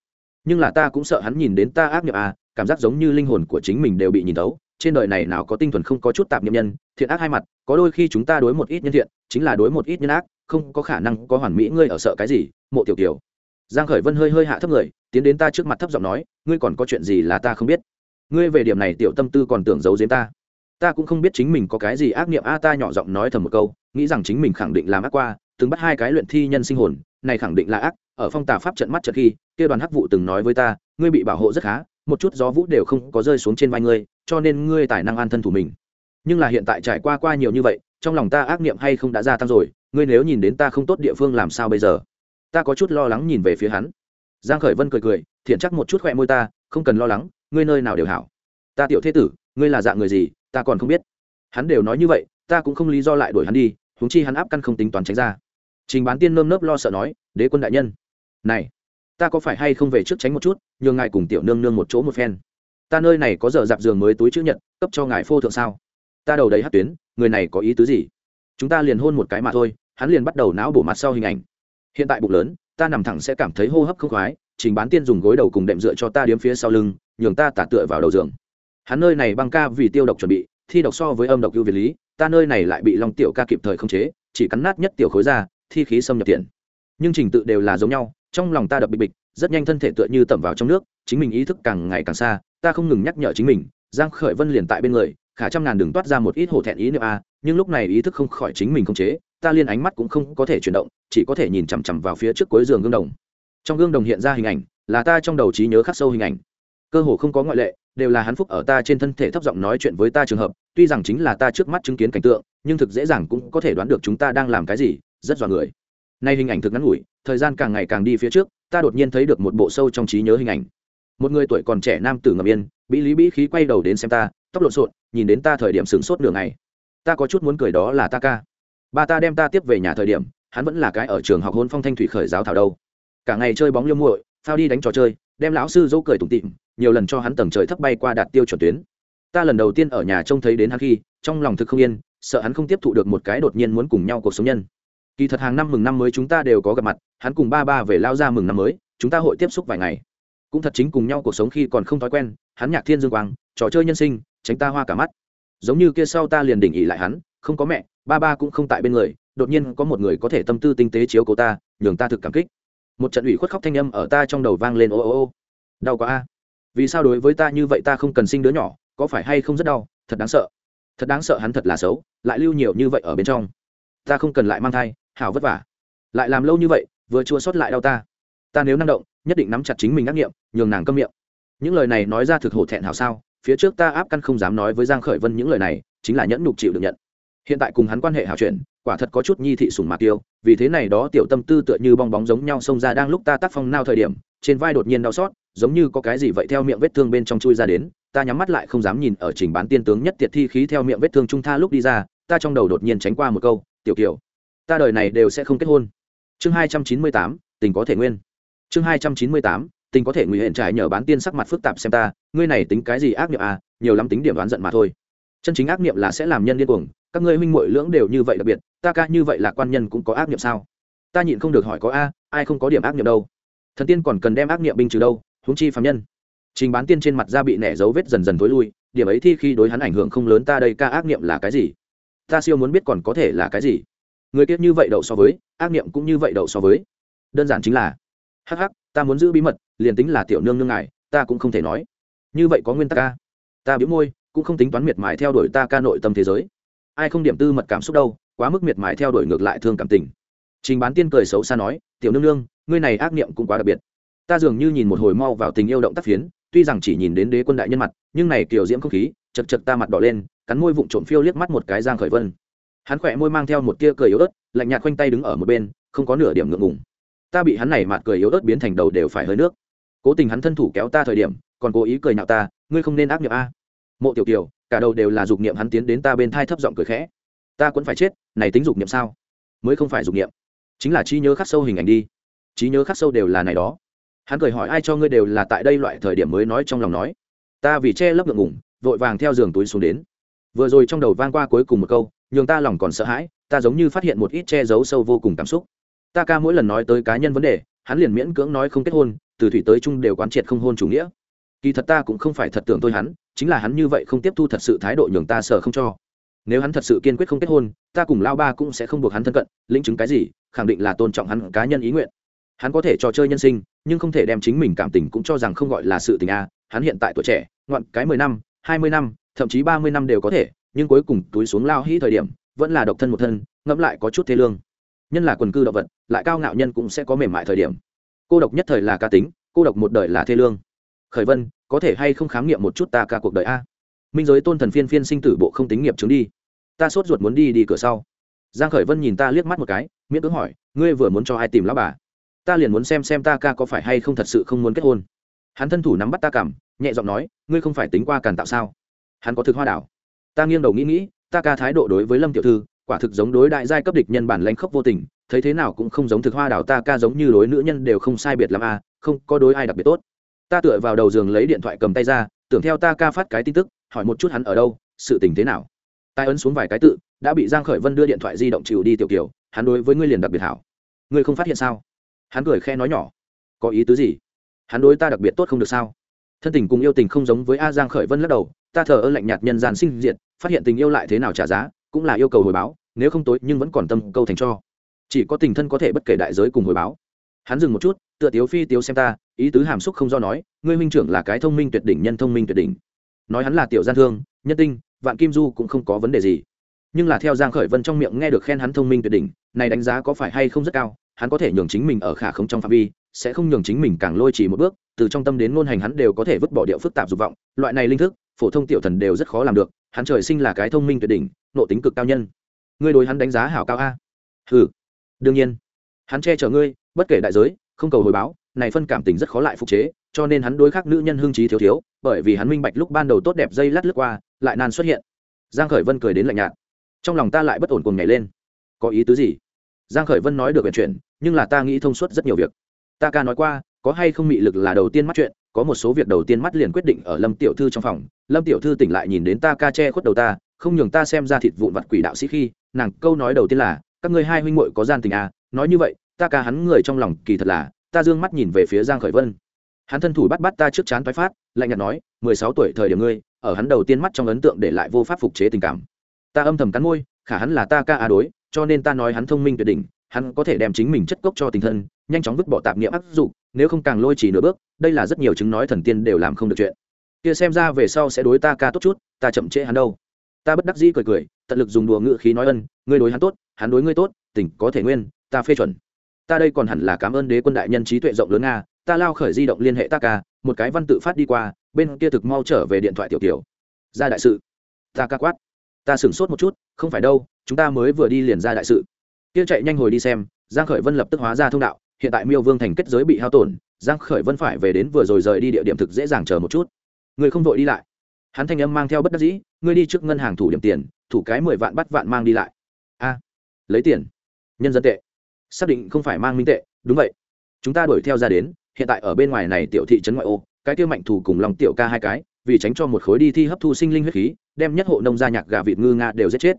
[SPEAKER 1] Nhưng là ta cũng sợ hắn nhìn đến ta ác niệm à cảm giác giống như linh hồn của chính mình đều bị nhìn tấu trên đời này nào có tinh thuần không có chút tạp niệm nhân, thiện ác hai mặt, có đôi khi chúng ta đối một ít nhân thiện, chính là đối một ít nhân ác, không có khả năng có hoàn mỹ ngươi ở sợ cái gì, mộ tiểu tiểu giang khởi vân hơi hơi hạ thấp người tiến đến ta trước mặt thấp giọng nói, ngươi còn có chuyện gì là ta không biết? Ngươi về điểm này tiểu tâm tư còn tưởng giấu giếm ta. Ta cũng không biết chính mình có cái gì ác niệm. A, ta nhỏ giọng nói thầm một câu, nghĩ rằng chính mình khẳng định làm ác qua, từng bắt hai cái luyện thi nhân sinh hồn, này khẳng định là ác. Ở phong tà pháp trận mắt trận khi, kia đoàn hắc vụ từng nói với ta, ngươi bị bảo hộ rất khá, một chút gió vũ đều không có rơi xuống trên vai ngươi, cho nên ngươi tài năng an thân thủ mình. Nhưng là hiện tại trải qua qua nhiều như vậy, trong lòng ta ác niệm hay không đã gia tăng rồi, ngươi nếu nhìn đến ta không tốt địa phương làm sao bây giờ? Ta có chút lo lắng nhìn về phía hắn giang khởi vân cười cười, thiện chắc một chút khỏe môi ta, không cần lo lắng, ngươi nơi nào đều hảo. Ta tiểu thế tử, ngươi là dạng người gì, ta còn không biết. Hắn đều nói như vậy, ta cũng không lý do lại đuổi hắn đi, huống chi hắn áp căn không tính toán tránh ra. Trình bán tiên nơm nớp lo sợ nói, đế quân đại nhân, này, ta có phải hay không về trước tránh một chút, nhường ngài cùng tiểu nương nương một chỗ một phen? Ta nơi này có giờ dạp giường mới túi chữ nhật, cấp cho ngài phô thượng sao? Ta đầu đầy hát tuyến, người này có ý tứ gì? Chúng ta liền hôn một cái mà thôi, hắn liền bắt đầu não bổ mặt sau hình ảnh. Hiện tại bụng lớn ta nằm thẳng sẽ cảm thấy hô hấp không khoái, trình bán tiên dùng gối đầu cùng đệm dựa cho ta điếm phía sau lưng, nhường ta tả tựa vào đầu giường. Hắn nơi này băng ca vì tiêu độc chuẩn bị, thi độc so với âm độc ưu việt lý, ta nơi này lại bị long tiểu ca kịp thời không chế, chỉ cắn nát nhất tiểu khối ra thi khí xâm nhập tiền. Nhưng trình tự đều là giống nhau, trong lòng ta đập bịch bịch, rất nhanh thân thể tựa như tẩm vào trong nước, chính mình ý thức càng ngày càng xa, ta không ngừng nhắc nhở chính mình, giang khởi vân liền tại bên người, khả trăm ngàn đừng toát ra một ít hổ thẹn ý niệm a, nhưng lúc này ý thức không khỏi chính mình không chế ta liên ánh mắt cũng không có thể chuyển động, chỉ có thể nhìn chằm chằm vào phía trước cuối giường gương đồng. Trong gương đồng hiện ra hình ảnh, là ta trong đầu trí nhớ khắc sâu hình ảnh. Cơ hồ không có ngoại lệ, đều là hắn phúc ở ta trên thân thể thấp giọng nói chuyện với ta trường hợp, tuy rằng chính là ta trước mắt chứng kiến cảnh tượng, nhưng thực dễ dàng cũng có thể đoán được chúng ta đang làm cái gì, rất dọa người. Nay hình ảnh thực ngắn ngủi, thời gian càng ngày càng đi phía trước, ta đột nhiên thấy được một bộ sâu trong trí nhớ hình ảnh. Một người tuổi còn trẻ nam tử ngầm yên bị lý bĩ khí quay đầu đến xem ta, tóc lộn xộn, nhìn đến ta thời điểm sửng sốt nửa ngày. Ta có chút muốn cười đó là ta ca ba ta đem ta tiếp về nhà thời điểm, hắn vẫn là cái ở trường học hôn phong thanh thủy khởi giáo thảo đâu. Cả ngày chơi bóng liêu muội, phao đi đánh trò chơi, đem lão sư dỗ cười tủm tịm nhiều lần cho hắn tầng trời thấp bay qua đạt tiêu chuẩn tuyến. Ta lần đầu tiên ở nhà trông thấy đến hắn khi, trong lòng thực không yên, sợ hắn không tiếp thụ được một cái đột nhiên muốn cùng nhau cuộc sống nhân. Kỳ thật hàng năm mừng năm mới chúng ta đều có gặp mặt, hắn cùng ba ba về lao ra mừng năm mới, chúng ta hội tiếp xúc vài ngày. Cũng thật chính cùng nhau cuộc sống khi còn không thói quen, hắn nhạc thiên dương quang, trò chơi nhân sinh, tránh ta hoa cả mắt. Giống như kia sau ta liền đỉnh ỉ lại hắn, không có mẹ ba ba cũng không tại bên người, đột nhiên có một người có thể tâm tư tinh tế chiếu cố ta, nhường ta thực cảm kích. Một trận ủy khuất khóc thanh âm ở ta trong đầu vang lên, ô ô ô, đau quá a. Vì sao đối với ta như vậy ta không cần sinh đứa nhỏ, có phải hay không rất đau, thật đáng sợ. Thật đáng sợ hắn thật là xấu, lại lưu nhiều như vậy ở bên trong. Ta không cần lại mang thai, hảo vất vả. Lại làm lâu như vậy, vừa chua sót lại đau ta. Ta nếu năng động, nhất định nắm chặt chính mình ác nghiệm, nhường nàng câm miệng. Những lời này nói ra thực hổ thẹn hảo sao, phía trước ta áp căn không dám nói với giang khởi vân những lời này, chính là nhẫn nhục chịu được nhận hiện tại cùng hắn quan hệ hảo chuyện quả thật có chút nhi thị sùng mạc tiêu vì thế này đó tiểu tâm tư tựa như bong bóng giống nhau xông ra đang lúc ta tác phong nao thời điểm, trên vai đột nhiên đau xót, giống như có cái gì vậy theo miệng vết thương bên trong chui ra đến, ta nhắm mắt lại không dám nhìn ở trình bán tiên tướng nhất tiệt thi khí theo miệng vết thương trung tha lúc đi ra, ta trong đầu đột nhiên tránh qua một câu, tiểu kiều, ta đời này đều sẽ không kết hôn. Chương hai trăm chín mươi tám, tình có thể nguyên. Chương hai trăm chín mươi tám, tình có thể nguy hiểm trải nhờ bán tiên sắc mặt phức tạp xem ta, ngươi này tính cái gì ác niệm à nhiều lắm tính điểm đoán giận mà thôi. Chân chính ác niệm là sẽ làm nhân điên cuồng các ngươi huynh muội lưỡng đều như vậy đặc biệt, ta ca như vậy là quan nhân cũng có ác niệm sao? Ta nhịn không được hỏi có a, ai không có điểm ác niệm đâu? Thần tiên còn cần đem ác niệm binh trừ đâu, huống chi phạm nhân. Trình bán tiên trên mặt da bị nẻ dấu vết dần dần tối lui, điểm ấy thi khi đối hắn ảnh hưởng không lớn ta đây ca ác niệm là cái gì? Ta siêu muốn biết còn có thể là cái gì? Người kiếp như vậy đậu so với, ác niệm cũng như vậy đậu so với. Đơn giản chính là, hắc hắc, ta muốn giữ bí mật, liền tính là tiểu nương nương ngài, ta cũng không thể nói. Như vậy có nguyên tắc ca ta biếu môi, cũng không tính toán miệt mài theo đuổi ta ca nội tâm thế giới ai không điểm tư mật cảm xúc đâu, quá mức miệt mài theo đuổi ngược lại thương cảm tình. Trình bán tiên cười xấu xa nói, tiểu nương nương, ngươi này ác niệm cũng quá đặc biệt. Ta dường như nhìn một hồi mau vào tình yêu động tác phiến, tuy rằng chỉ nhìn đến đế quân đại nhân mặt, nhưng này kiểu diễm không khí, chật chật ta mặt đỏ lên, cắn môi vụng trộm phiêu liếc mắt một cái giang khởi vân. Hắn khỏe môi mang theo một tia cười yếu ớt, lạnh nhạt khoanh tay đứng ở một bên, không có nửa điểm ngượng ngùng. Ta bị hắn này mặt cười yếu ớt biến thành đầu đều phải hơi nước. Cố tình hắn thân thủ kéo ta thời điểm, còn cố ý cười nhạo ta, ngươi không nên ác niệm a. Mộ tiểu kiều cả đầu đều là dục niệm hắn tiến đến ta bên thai thấp giọng cười khẽ. Ta cũng phải chết, này tính dục niệm sao? Mới không phải dục niệm. Chính là trí nhớ khắc sâu hình ảnh đi. Trí nhớ khắc sâu đều là này đó. Hắn cười hỏi ai cho ngươi đều là tại đây loại thời điểm mới nói trong lòng nói. Ta vì che lấp ngượng ngủng vội vàng theo giường túi xuống đến. Vừa rồi trong đầu vang qua cuối cùng một câu, nhường ta lòng còn sợ hãi, ta giống như phát hiện một ít che giấu sâu vô cùng cảm xúc. Ta ca mỗi lần nói tới cá nhân vấn đề, hắn liền miễn cưỡng nói không kết hôn, từ thủy tới chung đều quán triệt không hôn chủ nghĩa kỳ thật ta cũng không phải thật tưởng tôi hắn, chính là hắn như vậy không tiếp thu thật sự thái độ nhường ta sợ không cho. Nếu hắn thật sự kiên quyết không kết hôn, ta cùng lao ba cũng sẽ không buộc hắn thân cận, lĩnh chứng cái gì, khẳng định là tôn trọng hắn cá nhân ý nguyện. Hắn có thể trò chơi nhân sinh, nhưng không thể đem chính mình cảm tình cũng cho rằng không gọi là sự tình a. Hắn hiện tại tuổi trẻ, ngoạn cái mười năm, hai mươi năm, thậm chí ba mươi năm đều có thể, nhưng cuối cùng túi xuống lao hĩ thời điểm, vẫn là độc thân một thân, ngẫm lại có chút thế lương. Nhân là quần cư động vật, lại cao ngạo nhân cũng sẽ có mềm mại thời điểm. Cô độc nhất thời là ca tính, cô độc một đời là thê lương khởi vân, có thể hay không khám nghiệm một chút ta ca cuộc đời a? Minh giới tôn thần phiên phiên sinh tử bộ không tính nghiệp chứng đi. Ta sốt ruột muốn đi đi cửa sau. Giang khởi vân nhìn ta liếc mắt một cái, miễn cưỡng hỏi, ngươi vừa muốn cho ai tìm lão bà? Ta liền muốn xem xem ta ca có phải hay không thật sự không muốn kết hôn. Hắn thân thủ nắm bắt ta cảm, nhẹ giọng nói, ngươi không phải tính qua càn tạo sao? Hắn có thực hoa đảo. Ta nghiêng đầu nghĩ nghĩ, ta ca thái độ đối với lâm tiểu thư, quả thực giống đối đại giai cấp địch nhân bản lãnh khốc vô tình, thấy thế nào cũng không giống thực hoa đảo ta ca giống như đối nữ nhân đều không sai biệt lắm à không, có đối ai đặc biệt tốt ta tựa vào đầu giường lấy điện thoại cầm tay ra, tưởng theo ta ca phát cái tin tức, hỏi một chút hắn ở đâu, sự tình thế nào. Tai ấn xuống vài cái tự, đã bị giang khởi vân đưa điện thoại di động chịu đi tiểu kiều hắn đối với ngươi liền đặc biệt hảo. Ngươi không phát hiện sao? Hắn cười khe nói nhỏ. Có ý tứ gì? Hắn đối ta đặc biệt tốt không được sao? Thân tình cùng yêu tình không giống với a giang khởi vân lắc đầu, ta thờ ơ lạnh nhạt nhân gian sinh diệt, phát hiện tình yêu lại thế nào trả giá, cũng là yêu cầu hồi báo, nếu không tối nhưng vẫn còn tâm câu thành cho. Chỉ có tình thân có thể bất kể đại giới cùng hồi báo hắn dừng một chút, tựa tiếu phi tiếu xem ta, ý tứ hàm xúc không do nói, ngươi minh trưởng là cái thông minh tuyệt đỉnh nhân thông minh tuyệt đỉnh. Nói hắn là tiểu gian thương, nhân tinh, vạn kim du cũng không có vấn đề gì. Nhưng là theo giang khởi vân trong miệng nghe được khen hắn thông minh tuyệt đỉnh, này đánh giá có phải hay không rất cao, hắn có thể nhường chính mình ở khả không trong phạm vi, sẽ không nhường chính mình càng lôi chỉ một bước, từ trong tâm đến ngôn hành hắn đều có thể vứt bỏ điệu phức tạp dục vọng, loại này linh thức, phổ thông tiểu thần đều rất khó làm được, hắn trời sinh là cái thông minh tuyệt đỉnh nội tính cực cao nhân. Ngươi đối hắn đánh giá hảo cao a. Ừ đương nhiên. Hắn che chở ngươi bất kể đại giới, không cầu hồi báo, này phân cảm tình rất khó lại phục chế, cho nên hắn đối khắc nữ nhân hương trí thiếu thiếu, bởi vì hắn minh bạch lúc ban đầu tốt đẹp dây lát lướt qua, lại nan xuất hiện. Giang khởi vân cười đến lạnh nhạt. Trong lòng ta lại bất ổn cùng nhảy lên. Có ý tứ gì? Giang khởi vân nói được chuyện chuyện nhưng là ta nghĩ thông suốt rất nhiều việc. Ta ca nói qua, có hay không mị lực là đầu tiên mắt chuyện, có một số việc đầu tiên mắt liền quyết định ở lâm tiểu thư trong phòng. Lâm tiểu thư tỉnh lại nhìn đến ta ca che khuất đầu ta, không nhường ta xem ra thịt vụn vặt quỷ đạo sĩ khi, nàng câu nói đầu tiên là, các ngươi hai huynh muội có gian tình à? Nói như vậy ta ca hắn người trong lòng kỳ thật là, ta dương mắt nhìn về phía giang khởi vân. Hắn thân thủ bắt bắt ta trước chán tái phát, lạnh nhạt nói, mười sáu tuổi thời điểm ngươi, ở hắn đầu tiên mắt trong ấn tượng để lại vô pháp phục chế tình cảm. Ta âm thầm cắn môi, khả hắn là ta ca a đối, cho nên ta nói hắn thông minh tuyệt đỉnh, hắn có thể đem chính mình chất cốc cho tình thân, nhanh chóng vứt bỏ tạp niệm áp dụng, nếu không càng lôi chỉ nửa bước, đây là rất nhiều chứng nói thần tiên đều làm không được chuyện. Kia xem ra về sau sẽ đối ta ca tốt chút, ta chậm trễ hắn đâu. Ta bất đắc dĩ cười cười, tận lực dùng đùa ngự khí nói ân, ngươi đối hắn tốt, hắn đối ngươi tốt, tình có thể nguyên, ta phê chuẩn ta đây còn hẳn là cảm ơn đế quân đại nhân trí tuệ rộng lớn nga, ta lao khởi di động liên hệ ta ca, một cái văn tự phát đi qua, bên kia thực mau trở về điện thoại tiểu tiểu. Ra đại sự. Ta ca quát. Ta sửng sốt một chút, không phải đâu, chúng ta mới vừa đi liền ra đại sự. Kia chạy nhanh hồi đi xem, giang khởi vân lập tức hóa ra thông đạo, hiện tại miêu vương thành kết giới bị hao tổn, giang khởi vân phải về đến vừa rồi rời đi địa điểm thực dễ dàng chờ một chút. Người không vội đi lại. Hắn thanh âm mang theo bất đắc dĩ, ngươi đi trước ngân hàng thủ điểm tiền, thủ cái mười vạn bắt vạn mang đi lại. A, lấy tiền. Nhân dân tệ xác định không phải mang minh tệ, đúng vậy. Chúng ta đuổi theo ra đến, hiện tại ở bên ngoài này tiểu thị trấn ngoại ô, cái kia mạnh thủ cùng lòng tiểu ca hai cái, vì tránh cho một khối đi thi hấp thu sinh linh huyết khí, đem nhất hộ nông gia nhạc gà vịt ngư nga đều giết chết.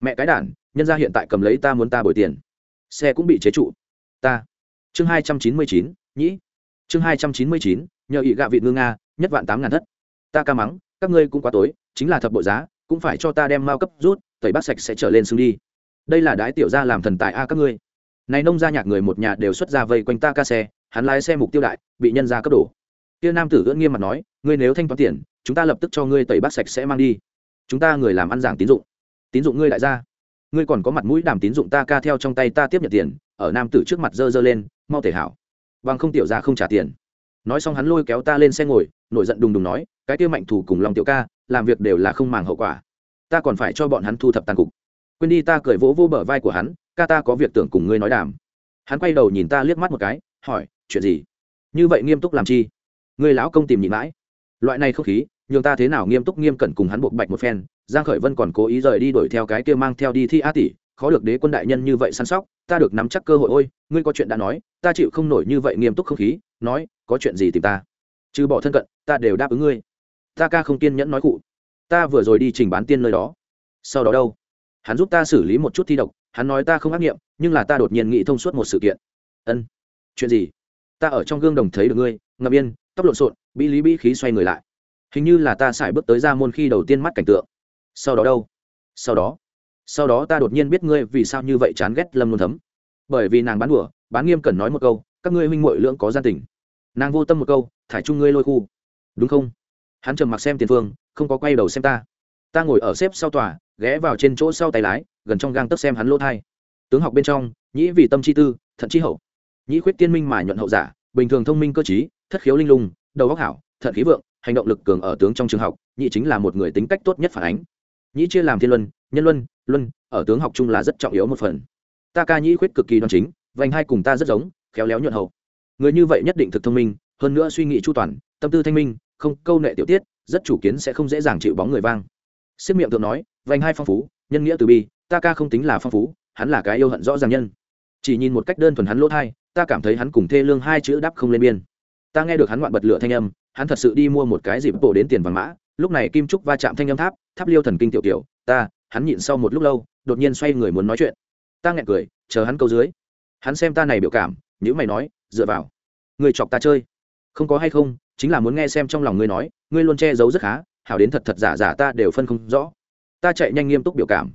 [SPEAKER 1] Mẹ cái đản, nhân gia hiện tại cầm lấy ta muốn ta bồi tiền. Xe cũng bị chế trụ. Ta. Chương hai trăm chín mươi chín, nhĩ. Chương hai trăm chín mươi chín, nhờ ị gạ vịt ngư nga, nhất vạn tám ngàn thất. Ta ca mắng, các ngươi cũng quá tối, chính là thập bộ giá, cũng phải cho ta đem mao cấp rút, tẩy bát sạch sẽ trở lên xương đi. Đây là đái tiểu gia làm thần tài a các ngươi này nông gia nhạc người một nhà đều xuất ra vây quanh ta ca xe, hắn lái xe mục tiêu đại, bị nhân ra cấp đổ. Kia nam tử ưỡn nghiêm mặt nói, ngươi nếu thanh toán tiền, chúng ta lập tức cho ngươi tẩy bát sạch sẽ mang đi. Chúng ta người làm ăn giảng tín dụng. Tín dụng ngươi đại gia. Ngươi còn có mặt mũi đàm tín dụng ta ca theo trong tay ta tiếp nhận tiền. Ở nam tử trước mặt dơ dơ lên, mau thể hảo. Bằng không tiểu ra không trả tiền. Nói xong hắn lôi kéo ta lên xe ngồi, nổi giận đùng đùng nói, cái tiêu mạnh thủ cùng lòng tiểu ca, làm việc đều là không màng hậu quả. Ta còn phải cho bọn hắn thu thập tàn cục. Quên đi ta cười vỗ vô bờ vai của hắn ca ta có việc tưởng cùng ngươi nói đàm. Hắn quay đầu nhìn ta liếc mắt một cái, hỏi, chuyện gì? Như vậy nghiêm túc làm chi? Ngươi lão công tìm nhịn mãi. Loại này không khí, nhường ta thế nào nghiêm túc nghiêm cẩn cùng hắn buộc bạch một phen, giang khởi vân còn cố ý rời đi đuổi theo cái kia mang theo đi thi a tỷ, khó được đế quân đại nhân như vậy săn sóc, ta được nắm chắc cơ hội, ôi, ngươi có chuyện đã nói, ta chịu không nổi như vậy nghiêm túc không khí, nói, có chuyện gì tìm ta? Trừ bỏ thân cận, ta đều đáp ứng ngươi. Ta ca không kiên nhẫn nói cụ ta vừa rồi đi trình bán tiên nơi đó. Sau đó đâu? Hắn giúp ta xử lý một chút thi độc hắn nói ta không ác nghiệm, nhưng là ta đột nhiên nghĩ thông suốt một sự kiện. Ân, chuyện gì? Ta ở trong gương đồng thấy được ngươi ngậm yên, tóc lộn xộn bị lý bị khí xoay người lại. Hình như là ta xài bước tới ra môn khi đầu tiên mắt cảnh tượng. Sau đó đâu? Sau đó. Sau đó ta đột nhiên biết ngươi vì sao như vậy chán ghét lâm luôn thấm. Bởi vì nàng bán đùa, bán nghiêm cần nói một câu, các ngươi huynh muội lưỡng có gian tình. Nàng vô tâm một câu, thải chung ngươi lôi khu. Đúng không? Hắn trầm mặc xem tiền phương, không có quay đầu xem ta. Ta ngồi ở xếp sau tòa, ghé vào trên chỗ sau tay lái gần trong gang tấp xem hắn lỗ thai. Tướng học bên trong, nhĩ vì tâm chi tư, thận chi hậu. Nhĩ khuyết tiên minh mà nhuận hậu giả, bình thường thông minh cơ trí, thất khiếu linh lung, đầu góc hảo, thận khí vượng, hành động lực cường ở tướng trong trường học, nhĩ chính là một người tính cách tốt nhất phản ánh. Nhĩ chia làm thiên luân, nhân luân luân, ở tướng học chung là rất trọng yếu một phần. Ta ca nhĩ khuyết cực kỳ đoan chính, vành hai cùng ta rất giống, khéo léo nhuận hậu. Người như vậy nhất định thực thông minh, hơn nữa suy nghĩ chu toàn, tâm tư thanh minh, không câu nệ tiểu tiết, rất chủ kiến sẽ không dễ dàng chịu bóng người vang. Xếp miệng thượng nói, vành hai phong phú, nhân nghĩa từ bi ta ca không tính là phong phú, hắn là cái yêu hận rõ ràng nhân. Chỉ nhìn một cách đơn thuần hắn lỗ thai, ta cảm thấy hắn cùng thê lương hai chữ đắp không lên biên. Ta nghe được hắn ngoạn bật lửa thanh âm, hắn thật sự đi mua một cái dịp bộ đến tiền vàng mã, lúc này kim trúc va chạm thanh âm tháp tháp liêu thần kinh tiểu tiểu ta, hắn nhịn sau một lúc lâu, đột nhiên xoay người muốn nói chuyện. Ta nghẹn cười, chờ hắn câu dưới. Hắn xem ta này biểu cảm nhữ mày nói, dựa vào. Người chọc ta chơi. Không có hay không, chính là muốn nghe xem trong lòng ngươi nói, ngươi luôn che giấu rất khá, hảo đến thật thật giả giả ta đều phân không rõ. Ta chạy nhanh nghiêm túc biểu cảm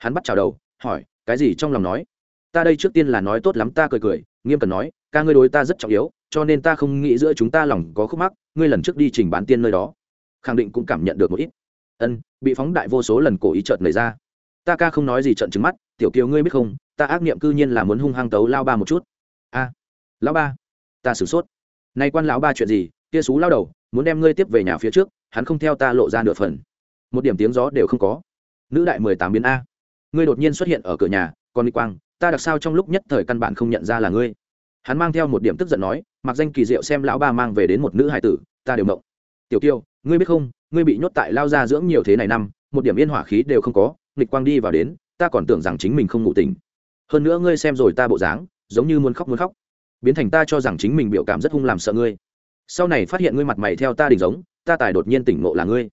[SPEAKER 1] hắn bắt chào đầu, hỏi, cái gì trong lòng nói? Ta đây trước tiên là nói tốt lắm, ta cười cười, nghiêm cần nói, ca ngươi đối ta rất trọng yếu, cho nên ta không nghĩ giữa chúng ta lòng có khúc mắc, ngươi lần trước đi trình bán tiên nơi đó. Khẳng định cũng cảm nhận được một ít. Ân, bị phóng đại vô số lần cổ ý trợn lời ra. Ta ca không nói gì trợn trứng mắt, tiểu kiều ngươi biết không, ta ác niệm cư nhiên là muốn hung hăng tấu lao ba một chút. A, lão ba, ta sửng sốt. Nay quan lão ba chuyện gì, kia xú lao đầu, muốn đem ngươi tiếp về nhà phía trước, hắn không theo ta lộ ra nửa phần. Một điểm tiếng gió đều không có. Nữ đại mười tám biến a ngươi đột nhiên xuất hiện ở cửa nhà, còn đi quang, ta đặc sao trong lúc nhất thời căn bản không nhận ra là ngươi. Hắn mang theo một điểm tức giận nói, mặc danh kỳ diệu xem lão ba mang về đến một nữ hải tử, ta đều mộng tiểu kiều ngươi biết không, ngươi bị nhốt tại lao gia dưỡng nhiều thế này năm, một điểm yên hỏa khí đều không có nghịch quang đi vào đến, ta còn tưởng rằng chính mình không ngủ tỉnh. Hơn nữa ngươi xem rồi ta bộ dáng, giống như muốn khóc muốn khóc. Biến thành ta cho rằng chính mình biểu cảm rất hung làm sợ ngươi. Sau này phát hiện ngươi mặt mày theo ta đình giống, ta tài đột nhiên tỉnh ngộ là ngươi.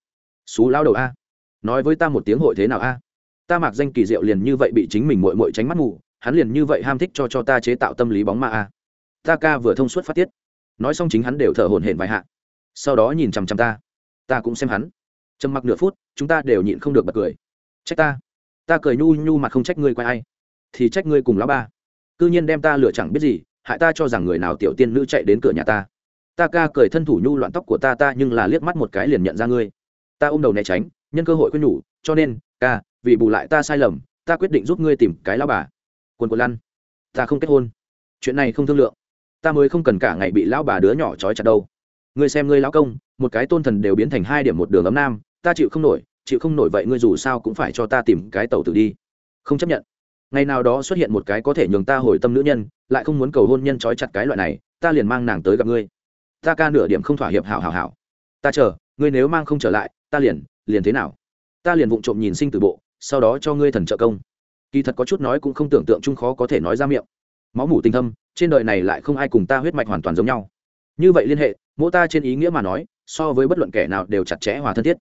[SPEAKER 1] Xú lao đầu a. Nói với ta một tiếng hội thế nào a? Ta mặc danh kỳ diệu liền như vậy bị chính mình muội muội tránh mắt ngủ, hắn liền như vậy ham thích cho cho ta chế tạo tâm lý bóng ma a. Ta ca vừa thông suốt phát tiết. Nói xong chính hắn đều thở hổn hển vài hạ. Sau đó nhìn chằm chằm ta. Ta cũng xem hắn. Trầm mặc nửa phút, chúng ta đều nhịn không được bật cười. Trách ta. Ta cười nhu nhu mặt không trách ngươi quay ai. Thì trách ngươi cùng lão ba. Cư nhiên đem ta lựa chẳng biết gì, hại ta cho rằng người nào tiểu tiên nữ chạy đến cửa nhà ta. Ta ca cười thân thủ nhu loạn tóc của ta ta nhưng là liếc mắt một cái liền nhận ra ngươi. Ta ôm đầu né tránh, nhân cơ hội khuyên nhủ, cho nên, ca vì bù lại ta sai lầm, ta quyết định giúp ngươi tìm cái lao bà. Quần quần lăn. Ta không kết hôn. Chuyện này không thương lượng. Ta mới không cần cả ngày bị lão bà đứa nhỏ trói chặt đâu. Ngươi xem ngươi lão công, một cái tôn thần đều biến thành hai điểm một đường ấm nam, ta chịu không nổi, chịu không nổi vậy ngươi dù sao cũng phải cho ta tìm cái tàu tử đi. Không chấp nhận. Ngày nào đó xuất hiện một cái có thể nhường ta hồi tâm nữ nhân, lại không muốn cầu hôn nhân trói chặt cái loại này, ta liền mang nàng tới gặp ngươi. Ta ca nửa điểm không thỏa hiệp hảo hảo hảo. Ta chờ, ngươi nếu mang không trở lại, ta liền liền thế nào? Ta liền vụng trộm nhìn sinh từ bộ sau đó cho ngươi thần trợ công. Kỳ thật có chút nói cũng không tưởng tượng chung khó có thể nói ra miệng. Máu mủ tình thâm, trên đời này lại không ai cùng ta huyết mạch hoàn toàn giống nhau. Như vậy liên hệ, mỗ ta trên ý nghĩa mà nói, so với bất luận kẻ nào đều chặt chẽ hòa thân thiết.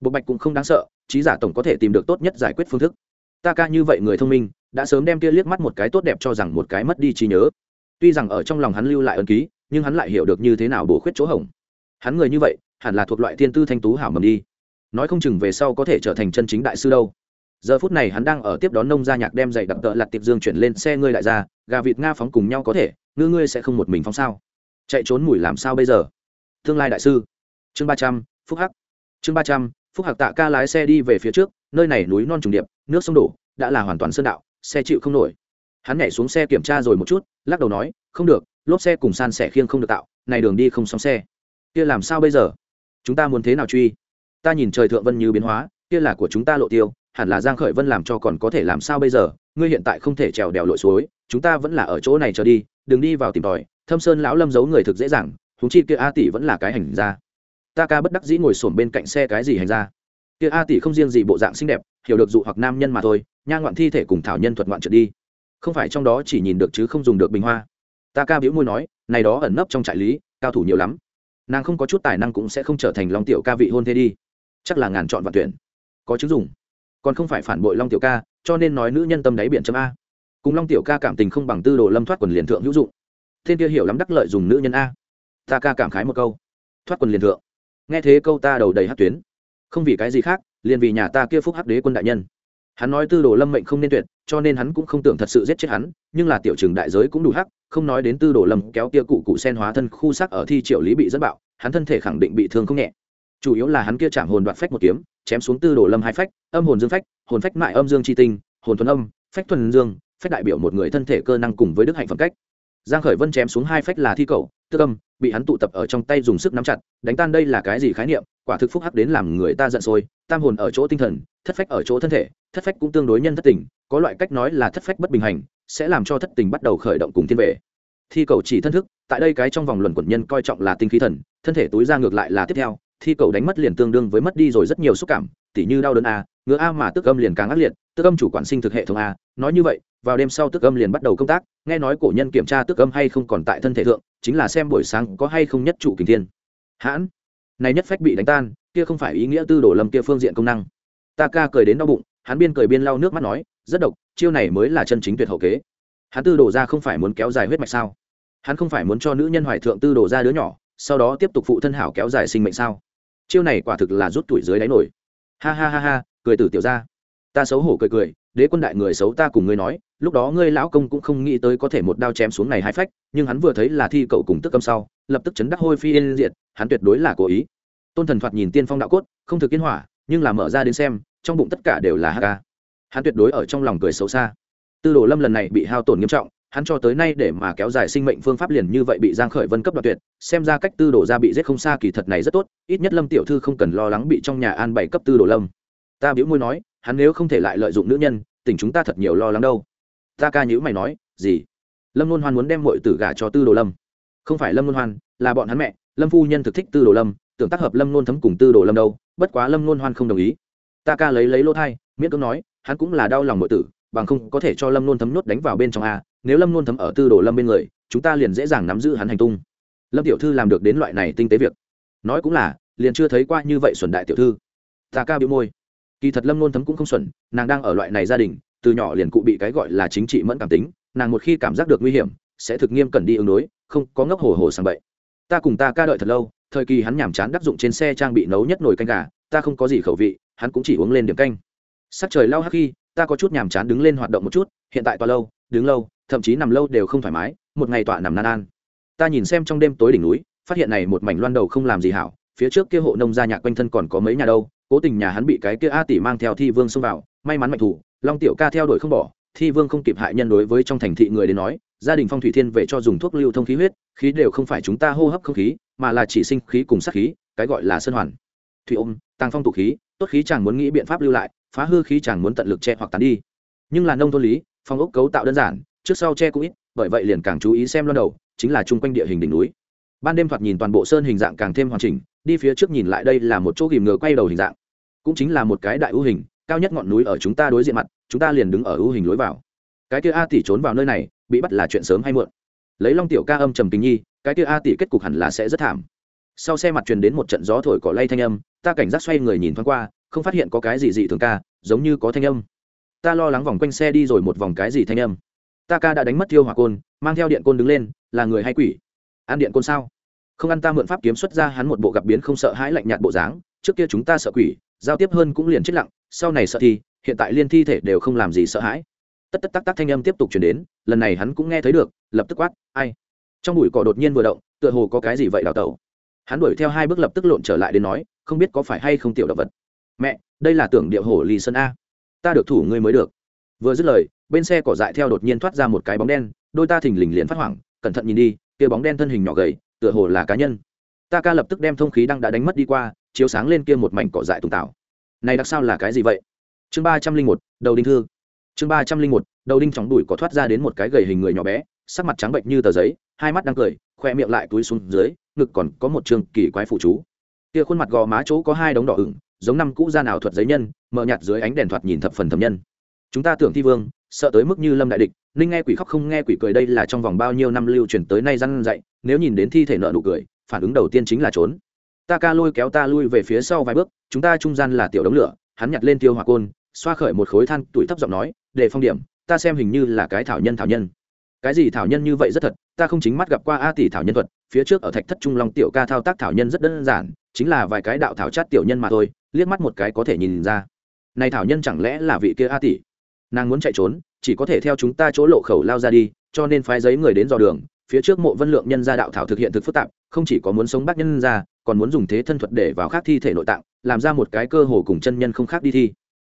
[SPEAKER 1] Bộ bạch cũng không đáng sợ trí giả tổng có thể tìm được tốt nhất giải quyết phương thức. Ta ca như vậy người thông minh, đã sớm đem kia liếc mắt một cái tốt đẹp cho rằng một cái mất đi trí nhớ. Tuy rằng ở trong lòng hắn lưu lại ân ký, nhưng hắn lại hiểu được như thế nào bổ khuyết chỗ hỏng hắn người như vậy, hẳn là thuộc loại thiên tư thanh tú hảo mầm đi. Nói không chừng về sau có thể trở thành chân chính đại sư đâu giờ phút này hắn đang ở tiếp đón nông gia nhạc đem giày đặc tợ lặt tiệp dương chuyển lên xe ngươi lại ra, gà vịt nga phóng cùng nhau có thể, ngư ngươi sẽ không một mình phóng sao? Chạy trốn mùi làm sao bây giờ? Tương lai đại sư. Chương ba trăm, phúc hắc. Chương ba trăm, phúc hạc tạ ca lái xe đi về phía trước, nơi này núi non trùng điệp, nước sông đổ, đã là hoàn toàn sơn đạo, xe chịu không nổi. Hắn nhảy xuống xe kiểm tra rồi một chút, lắc đầu nói, không được, lốp xe cùng san sẻ khiêng không được tạo, này đường đi không sóng xe. Kia làm sao bây giờ? Chúng ta muốn thế nào truy? Ta nhìn trời thượng vân như biến hóa, kia là của chúng ta lộ tiêu hẳn là giang khởi vân làm cho còn có thể làm sao bây giờ? Ngươi hiện tại không thể trèo đèo lội suối, chúng ta vẫn là ở chỗ này chờ đi, đừng đi vào tìm tòi. Thâm sơn lão lâm giấu người thực dễ dàng chúng chi kia a tỷ vẫn là cái hành ra ta ca bất đắc dĩ ngồi xổm bên cạnh xe cái gì hành ra kia a tỷ không riêng gì bộ dạng xinh đẹp, hiểu được dụ hoặc nam nhân mà thôi, nha ngoạn thi thể cùng thảo nhân thuật ngoạn trượt đi. Không phải trong đó chỉ nhìn được chứ không dùng được bình hoa. Ta ca biểu môi nói, này đó ẩn nấp trong trại lý, cao thủ nhiều lắm. Nàng không có chút tài năng cũng sẽ không trở thành long tiểu ca vị hôn thế đi. Chắc là ngàn chọn vạn tuyển. Có chứng dùng còn không phải phản bội long tiểu ca, cho nên nói nữ nhân tâm đáy biển chấm a. Cùng long tiểu ca cảm tình không bằng tư đồ lâm thoát quần liền thượng hữu dụng. Thiên kia hiểu lắm đắc lợi dùng nữ nhân a. Ta ca cảm khái một câu. Thoát quần liền thượng. Nghe thế câu ta đầu đầy hát tuyến. Không vì cái gì khác, liền vì nhà ta kia phúc hắc đế quân đại nhân. Hắn nói tư đồ lâm mệnh không nên tuyệt, cho nên hắn cũng không tưởng thật sự giết chết hắn, nhưng là tiểu trường đại giới cũng đủ hắc, không nói đến tư đồ lâm kéo kia cụ cụ sen hóa thân khu sắc ở thi triệu lý bị dẫn bạo, hắn thân thể khẳng định bị thương không nhẹ. Chủ yếu là hắn kia chạm hồn đoạt phách một kiếm chém xuống tư đồ lâm hai phách, âm hồn dương phách, hồn phách mại âm dương chi tinh, hồn thuần âm, phách thuần dương, phách đại biểu một người thân thể cơ năng cùng với đức hạnh phẩm cách giang khởi vân chém xuống hai phách là thi cầu, tức âm, bị hắn tụ tập ở trong tay dùng sức nắm chặt, đánh tan đây là cái gì khái niệm, quả thực phúc hắc đến làm người ta giận sôi, tam hồn ở chỗ tinh thần, thất phách ở chỗ thân thể, thất phách cũng tương đối nhân thất tình, có loại cách nói là thất phách bất bình hành, sẽ làm cho thất tình bắt đầu khởi động cùng thiên về. thi cầu chỉ thân thức, tại đây cái trong vòng luận quẩn nhân coi trọng là tinh khí thần, thân thể túi ra ngược lại là tiếp theo thi cầu đánh mất liền tương đương với mất đi rồi rất nhiều xúc cảm, tỉ như đau đớn a, ngứa a mà tức âm liền càng ác liệt, tức âm chủ quản sinh thực hệ thống a, nói như vậy, vào đêm sau tức âm liền bắt đầu công tác, nghe nói cổ nhân kiểm tra tức âm hay không còn tại thân thể thượng, chính là xem buổi sáng có hay không nhất chủ kình thiên. Hãn, này nhất phách bị đánh tan, kia không phải ý nghĩa tư đổ lầm kia phương diện công năng. Ta ca cười đến đau bụng, hắn biên cười biên lau nước mắt nói, rất độc, chiêu này mới là chân chính tuyệt hậu kế. Hắn tư đổ ra không phải muốn kéo dài huyết mạch sao? Hắn không phải muốn cho nữ nhân hoài thượng tư đổ ra đứa nhỏ, sau đó tiếp tục phụ thân hảo kéo dài sinh mệnh sao? Chiêu này quả thực là rút tuổi dưới đáy nổi. Ha ha ha ha, cười tử tiểu ra ta xấu hổ cười cười, đế quân đại người xấu ta cùng ngươi nói, lúc đó ngươi lão công cũng không nghĩ tới có thể một đao chém xuống này hai phách, nhưng hắn vừa thấy là thi cậu cùng tức cầm sau, lập tức chấn đắc hôi phi yên diệt, hắn tuyệt đối là cố ý. Tôn thần thoạt nhìn tiên phong đạo cốt, không thực kiến hỏa, nhưng là mở ra đến xem, trong bụng tất cả đều là hk hắn tuyệt đối ở trong lòng cười xấu xa. Tư đồ lâm lần này bị hao tổn nghiêm trọng hắn cho tới nay để mà kéo dài sinh mệnh phương pháp liền như vậy bị giang khởi vân cấp đoạt tuyệt, xem ra cách tư đồ ra bị giết không xa kỳ thật này rất tốt, ít nhất lâm tiểu thư không cần lo lắng bị trong nhà an bày cấp tư đồ lâm. Ta biểu môi nói, hắn nếu không thể lại lợi dụng nữ nhân, tình chúng ta thật nhiều lo lắng đâu. Ta ca nhữ mày nói, gì? Lâm luân hoan muốn đem mọi tử gả cho tư đồ lâm. Không phải lâm luân hoan, là bọn hắn mẹ, lâm phu nhân thực thích tư đồ lâm, tưởng tác hợp lâm luân thấm cùng tư đồ lâm đâu, bất quá lâm luân hoan không đồng ý. Ta ca lấy lấy lỗ thai, miễn cưỡng nói, hắn cũng là đau lòng mọi tử, bằng không có thể cho lâm luân thấm nuốt đánh vào bên trong a nếu lâm luôn thấm ở tư đồ lâm bên người, chúng ta liền dễ dàng nắm giữ hắn hành tung. Lâm tiểu thư làm được đến loại này tinh tế việc. Nói cũng là, liền chưa thấy qua như vậy xuẩn đại tiểu thư. Ta ca biểu môi. Kỳ thật lâm luôn thấm cũng không xuẩn, nàng đang ở loại này gia đình, từ nhỏ liền cụ bị cái gọi là chính trị mẫn cảm tính, nàng một khi cảm giác được nguy hiểm, sẽ thực nghiêm cần đi ứng đối, không có ngốc hồ hồ sang bậy. Ta cùng ta ca đợi thật lâu, thời kỳ hắn nhàm chán đắc dụng trên xe trang bị nấu nhất nồi canh gà, ta không có gì khẩu vị, hắn cũng chỉ uống lên điểm canh. Sắc trời lau hắc khi, ta có chút nhàm chán đứng lên hoạt động một chút, hiện tại toa lâu, đứng lâu thậm chí nằm lâu đều không thoải mái, một ngày tọa nằm nan an. Ta nhìn xem trong đêm tối đỉnh núi, phát hiện này một mảnh loan đầu không làm gì hảo, phía trước kia hộ nông gia nhạc quanh thân còn có mấy nhà đâu, cố tình nhà hắn bị cái kia a tỷ mang theo thi vương xông vào, may mắn mạnh thủ, long tiểu ca theo đuổi không bỏ, thi vương không kịp hại nhân đối với trong thành thị người đến nói, gia đình phong thủy thiên về cho dùng thuốc lưu thông khí huyết, khí đều không phải chúng ta hô hấp không khí, mà là chỉ sinh khí cùng sát khí, cái gọi là sơn hoàn. Thủy ôm tăng phong tụ khí, tốt khí chàng muốn nghĩ biện pháp lưu lại, phá hư khí chàng muốn tận lực che hoặc tán đi. Nhưng là nông thôn lý, phong ốc cấu tạo đơn giản trước sau che cũng ít, bởi vậy liền càng chú ý xem loan đầu, chính là chung quanh địa hình đỉnh núi. Ban đêm thoạt nhìn toàn bộ sơn hình dạng càng thêm hoàn chỉnh, đi phía trước nhìn lại đây là một chỗ ghìm ngựa quay đầu hình dạng. Cũng chính là một cái đại ưu hình, cao nhất ngọn núi ở chúng ta đối diện mặt, chúng ta liền đứng ở ưu hình lối vào. Cái kia a tỷ trốn vào nơi này, bị bắt là chuyện sớm hay muộn. Lấy long tiểu ca âm trầm tình nhi cái kia a tỷ kết cục hẳn là sẽ rất thảm. Sau xe mặt truyền đến một trận gió thổi cỏ lay thanh âm, ta cảnh giác xoay người nhìn thoáng qua, không phát hiện có cái gì dị thường ca, giống như có thanh âm. Ta lo lắng vòng quanh xe đi rồi một vòng cái gì thanh âm ta ca đã đánh mất thiêu hỏa côn, mang theo điện côn đứng lên, là người hay quỷ? Ăn điện côn sao? Không ăn ta mượn pháp kiếm xuất ra hắn một bộ gặp biến không sợ hãi lạnh nhạt bộ dáng, trước kia chúng ta sợ quỷ, giao tiếp hơn cũng liền chết lặng, sau này sợ thi hiện tại liên thi thể đều không làm gì sợ hãi. Tất tất tắc tắc thanh âm tiếp tục chuyển đến, lần này hắn cũng nghe thấy được, lập tức quát, ai? Trong bụi cỏ đột nhiên vừa động, tựa hồ có cái gì vậy đào tẩu. Hắn đuổi theo hai bước lập tức lộn trở lại đến nói, không biết có phải hay không tiểu động vật? Mẹ, đây là tưởng điệu hổ lì sơn a. Ta được thủ ngươi mới được. Vừa dứt lời bên xe cỏ dại theo đột nhiên thoát ra một cái bóng đen, đôi ta thình lình liền phát hoảng, cẩn thận nhìn đi, kia bóng đen thân hình nhỏ gầy, tựa hồ là cá nhân. Ta ca lập tức đem thông khí đang đã đánh mất đi qua, chiếu sáng lên kia một mảnh cỏ dại tùng tạo này đặc sao là cái gì vậy? Chương ba trăm linh một, đầu đinh thư. Chương ba trăm linh một, đầu đinh chóng đùi có thoát ra đến một cái gầy hình người nhỏ bé, sắc mặt trắng bệnh như tờ giấy, hai mắt đang cười, khoe miệng lại túi xuống dưới, ngực còn có một trường kỳ quái phụ chú. Kia khuôn mặt gò má chỗ có hai đống đỏ ửng, giống năm cũ ra nào thuật giấy nhân, mờ nhạt dưới ánh đèn thoạt nhìn thập phần thầm nhân. Chúng ta tưởng thi vương sợ tới mức như lâm đại địch, ninh nghe quỷ khóc không nghe quỷ cười đây là trong vòng bao nhiêu năm lưu truyền tới nay răn dậy nếu nhìn đến thi thể nợ nụ cười, phản ứng đầu tiên chính là trốn. Ta ca lôi kéo ta lui về phía sau vài bước, chúng ta trung gian là tiểu đống lửa, hắn nhặt lên tiêu hỏa côn, xoa khởi một khối than, tuổi thấp giọng nói, để phong điểm, ta xem hình như là cái thảo nhân thảo nhân. Cái gì thảo nhân như vậy rất thật, ta không chính mắt gặp qua a tỷ thảo nhân thuật, phía trước ở thạch thất trung long tiểu ca thao tác thảo nhân rất đơn giản, chính là vài cái đạo thảo chát tiểu nhân mà thôi, liếc mắt một cái có thể nhìn ra. Này thảo nhân chẳng lẽ là vị kia a tỷ? Nàng muốn chạy trốn, chỉ có thể theo chúng ta chỗ lộ khẩu lao ra đi, cho nên phái giấy người đến dò đường, phía trước mộ vân lượng nhân gia đạo thảo thực hiện thực phức tạp, không chỉ có muốn sống bác nhân ra còn muốn dùng thế thân thuật để vào khác thi thể nội tạng, làm ra một cái cơ hồ cùng chân nhân không khác đi thi.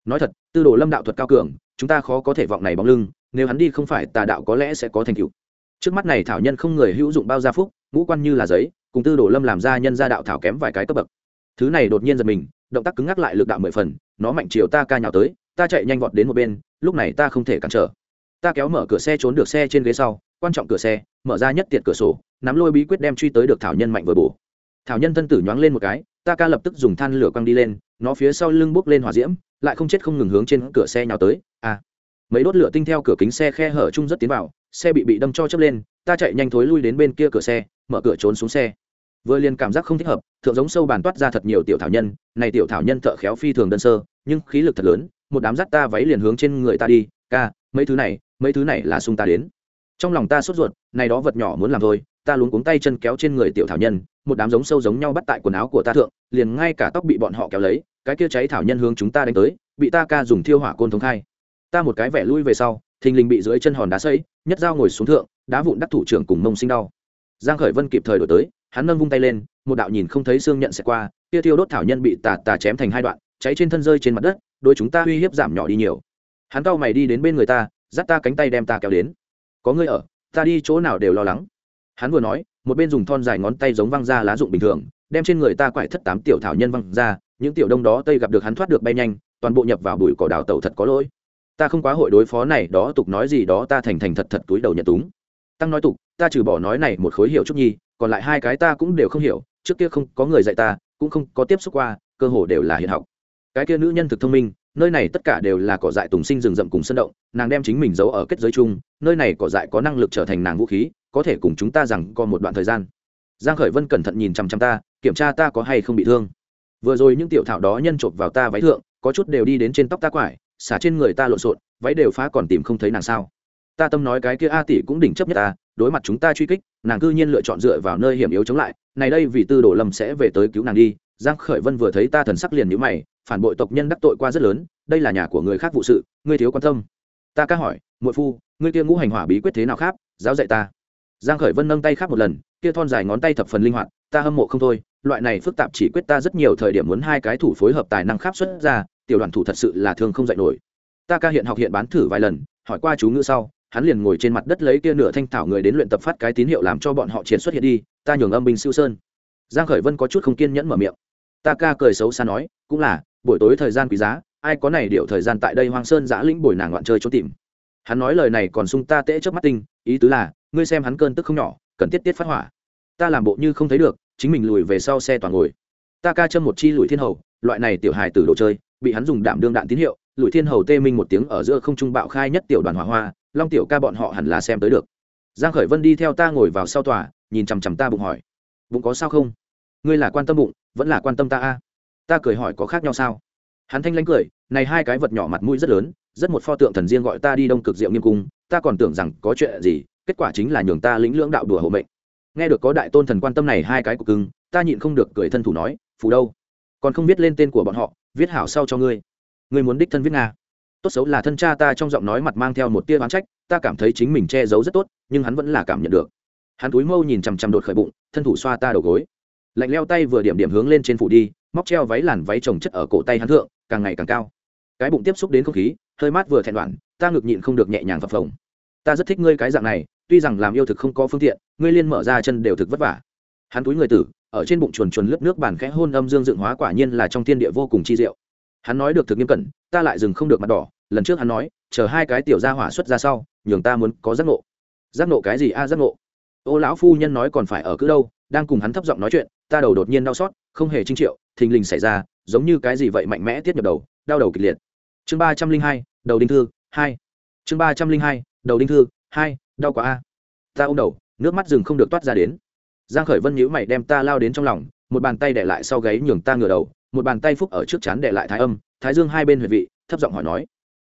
[SPEAKER 1] Nói thật, tư đồ lâm đạo thuật cao cường, chúng ta khó có thể vọng này bóng lưng, nếu hắn đi không phải tà đạo có lẽ sẽ có thành tựu. Trước mắt này thảo nhân không người hữu dụng bao gia phúc, ngũ quan như là giấy, cùng tư đồ lâm làm ra nhân gia đạo thảo kém vài cái cấp bậc. Thứ này đột nhiên giật mình, động tác cứng ngắc lại lực đạo mười phần, nó mạnh chiều ta ca nhào tới ta chạy nhanh vọt đến một bên, lúc này ta không thể cản trở. Ta kéo mở cửa xe trốn được xe trên ghế sau, quan trọng cửa xe, mở ra nhất tiệt cửa sổ, nắm lôi bí quyết đem truy tới được thảo nhân mạnh vừa bổ. Thảo nhân thân tử nhoáng lên một cái, ta ca lập tức dùng than lửa quăng đi lên, nó phía sau lưng bốc lên hỏa diễm, lại không chết không ngừng hướng trên cửa xe nhào tới. À mấy đốt lửa tinh theo cửa kính xe khe hở chung rất tiến vào, xe bị bị đâm cho chấp lên, ta chạy nhanh thối lui đến bên kia cửa xe, mở cửa trốn xuống xe. Vừa liền cảm giác không thích hợp, thượng giống sâu bàn toát ra thật nhiều tiểu thảo nhân, này tiểu thảo nhân thợ khéo phi thường đơn sơ, nhưng khí lực thật lớn một đám dắt ta váy liền hướng trên người ta đi, ca, mấy thứ này, mấy thứ này là sung ta đến. Trong lòng ta sốt ruột, này đó vật nhỏ muốn làm thôi, ta luống cuống tay chân kéo trên người tiểu thảo nhân, một đám giống sâu giống nhau bắt tại quần áo của ta thượng, liền ngay cả tóc bị bọn họ kéo lấy, cái kia cháy thảo nhân hướng chúng ta đánh tới, bị ta ca dùng thiêu hỏa côn thống khai. Ta một cái vẻ lui về sau, thình lình bị dưới chân hòn đá sẫy nhất dao ngồi xuống thượng, đá vụn đắc thủ trưởng cùng mông sinh đau. Giang khởi vân kịp thời đổi tới, hắn nâng vung tay lên, một đạo nhìn không thấy xương nhận sẽ qua, kia thiêu đốt thảo nhân bị tà tà chém thành hai đoạn, cháy trên thân rơi trên mặt đất đôi chúng ta uy hiếp giảm nhỏ đi nhiều. Hắn cau mày đi đến bên người ta, dắt ta cánh tay đem ta kéo đến. Có ngươi ở, ta đi chỗ nào đều lo lắng. Hắn vừa nói, một bên dùng thon dài ngón tay giống văng ra lá dụng bình thường, đem trên người ta quải thất tám tiểu thảo nhân văng ra, những tiểu đông đó tây gặp được hắn thoát được bay nhanh, toàn bộ nhập vào bụi cỏ đào tẩu thật có lỗi. Ta không quá hội đối phó này, đó tục nói gì đó ta thành thành thật thật túi đầu nhận túng. Tăng nói tục, ta trừ bỏ nói này một khối hiểu chút nhi, còn lại hai cái ta cũng đều không hiểu, trước kia không có người dạy ta, cũng không có tiếp xúc qua, cơ hồ đều là hiện học cái kia nữ nhân thực thông minh, nơi này tất cả đều là cỏ dại tùng sinh rừng rậm cùng sân động, nàng đem chính mình giấu ở kết giới chung, nơi này cỏ dại có năng lực trở thành nàng vũ khí, có thể cùng chúng ta rằng có một đoạn thời gian. Giang khởi vân cẩn thận nhìn chăm chăm ta, kiểm tra ta có hay không bị thương. Vừa rồi những tiểu thảo đó nhân chộp vào ta váy thượng, có chút đều đi đến trên tóc ta quải, xả trên người ta lộn xộn, váy đều phá còn tìm không thấy nàng sao. Ta tâm nói cái kia a tỷ cũng đỉnh chấp nhất ta, đối mặt chúng ta truy kích, nàng cư nhiên lựa chọn dựa vào nơi hiểm yếu chống lại, này đây vì tư đồ lâm sẽ về tới cứu nàng đi giang khởi vân vừa thấy ta thần sắc liền nhíu mày, phản bội tộc nhân đắc tội qua rất lớn, đây là nhà của người khác vụ sự, ngươi thiếu quan tâm. Ta ca hỏi, muội phu, ngươi kia ngũ hành hỏa bí quyết thế nào khác? Giáo dạy ta. Giang khởi vân nâng tay khác một lần, kia thon dài ngón tay thập phần linh hoạt, ta hâm mộ không thôi, loại này phức tạp chỉ quyết ta rất nhiều thời điểm muốn hai cái thủ phối hợp tài năng khác xuất ra, tiểu đoàn thủ thật sự là thường không dạy nổi. Ta ca hiện học hiện bán thử vài lần, hỏi qua chú ngữ sau, hắn liền ngồi trên mặt đất lấy kia nửa thanh thảo người đến luyện tập phát cái tín hiệu làm cho bọn họ chiến xuất hiện đi, ta nhường âm binh siêu sơn. Giang khởi vân có chút không kiên nhẫn mở miệng ta ca cười xấu xa nói, cũng là, buổi tối thời gian quý giá, ai có này điệu thời gian tại đây hoang sơn giã lĩnh bồi nàng loạn chơi trốn tìm. Hắn nói lời này còn sung ta tễ trước mắt tinh, ý tứ là, ngươi xem hắn cơn tức không nhỏ, cần tiết tiết phát hỏa. Ta làm bộ như không thấy được, chính mình lùi về sau xe toàn ngồi. Ta ca châm một chi lùi thiên hầu, loại này tiểu hài tử đồ chơi, bị hắn dùng đạm đương đạn tín hiệu, lùi thiên hầu tê minh một tiếng ở giữa không trung bạo khai nhất tiểu đoàn hỏa hoa, long tiểu ca bọn họ hẳn là xem tới được. Giang khởi vân đi theo ta ngồi vào sau tòa, nhìn chằm chằm ta bụng hỏi, bụng có sao không? Ngươi là quan tâm bụng vẫn là quan tâm ta a? Ta cười hỏi có khác nhau sao? Hắn thanh lãnh cười, này hai cái vật nhỏ mặt mũi rất lớn, rất một pho tượng thần riêng gọi ta đi đông cực diệu nghiêm cung, ta còn tưởng rằng có chuyện gì, kết quả chính là nhường ta lĩnh lưỡng đạo đùa hộ mệnh. Nghe được có đại tôn thần quan tâm này hai cái của cưng, ta nhịn không được cười thân thủ nói, phù đâu? Còn không biết lên tên của bọn họ, viết hảo sau cho ngươi. Ngươi muốn đích thân viết nga? Tốt xấu là thân cha ta trong giọng nói mặt mang theo một tia oán trách, ta cảm thấy chính mình che giấu rất tốt, nhưng hắn vẫn là cảm nhận được. Hắn túi mâu nhìn chằm chằm đột khởi bụng, thân thủ xoa ta đầu gối lạnh leo tay vừa điểm điểm hướng lên trên phủ đi, móc treo váy làn váy trồng chất ở cổ tay hắn thượng, càng ngày càng cao. Cái bụng tiếp xúc đến không khí, hơi mát vừa thẹn đoạn, ta ngực nhịn không được nhẹ nhàng phập phồng. Ta rất thích ngươi cái dạng này, tuy rằng làm yêu thực không có phương tiện, ngươi liên mở ra chân đều thực vất vả. Hắn túi người tử, ở trên bụng chuồn chuồn lướt nước bàn khẽ hôn âm dương dựng hóa quả nhiên là trong thiên địa vô cùng chi diệu. Hắn nói được thực nghiêm cẩn, ta lại dừng không được mặt đỏ, lần trước hắn nói, chờ hai cái tiểu gia hỏa xuất ra sau, nhường ta muốn có giác ngộ. Giác ngộ cái gì a giác ngộ? Ô lão phu nhân nói còn phải ở cứ đâu, đang cùng hắn thấp giọng nói chuyện ta đầu đột nhiên đau xót, không hề trinh triệu, thình lình xảy ra, giống như cái gì vậy mạnh mẽ tiết nhập đầu, đau đầu kịch liệt. Chương ba trăm linh hai, đầu đinh thư, hai. Chương ba trăm linh hai, đầu đinh thư, hai, đau quá a. Ta ôm đầu, nước mắt rừng không được toát ra đến. Giang khởi vân nhíu mày đem ta lao đến trong lòng, một bàn tay đè lại sau gáy nhường ta ngửa đầu, một bàn tay phúc ở trước chán đè lại thái âm, thái dương hai bên huyệt vị, thấp giọng hỏi nói,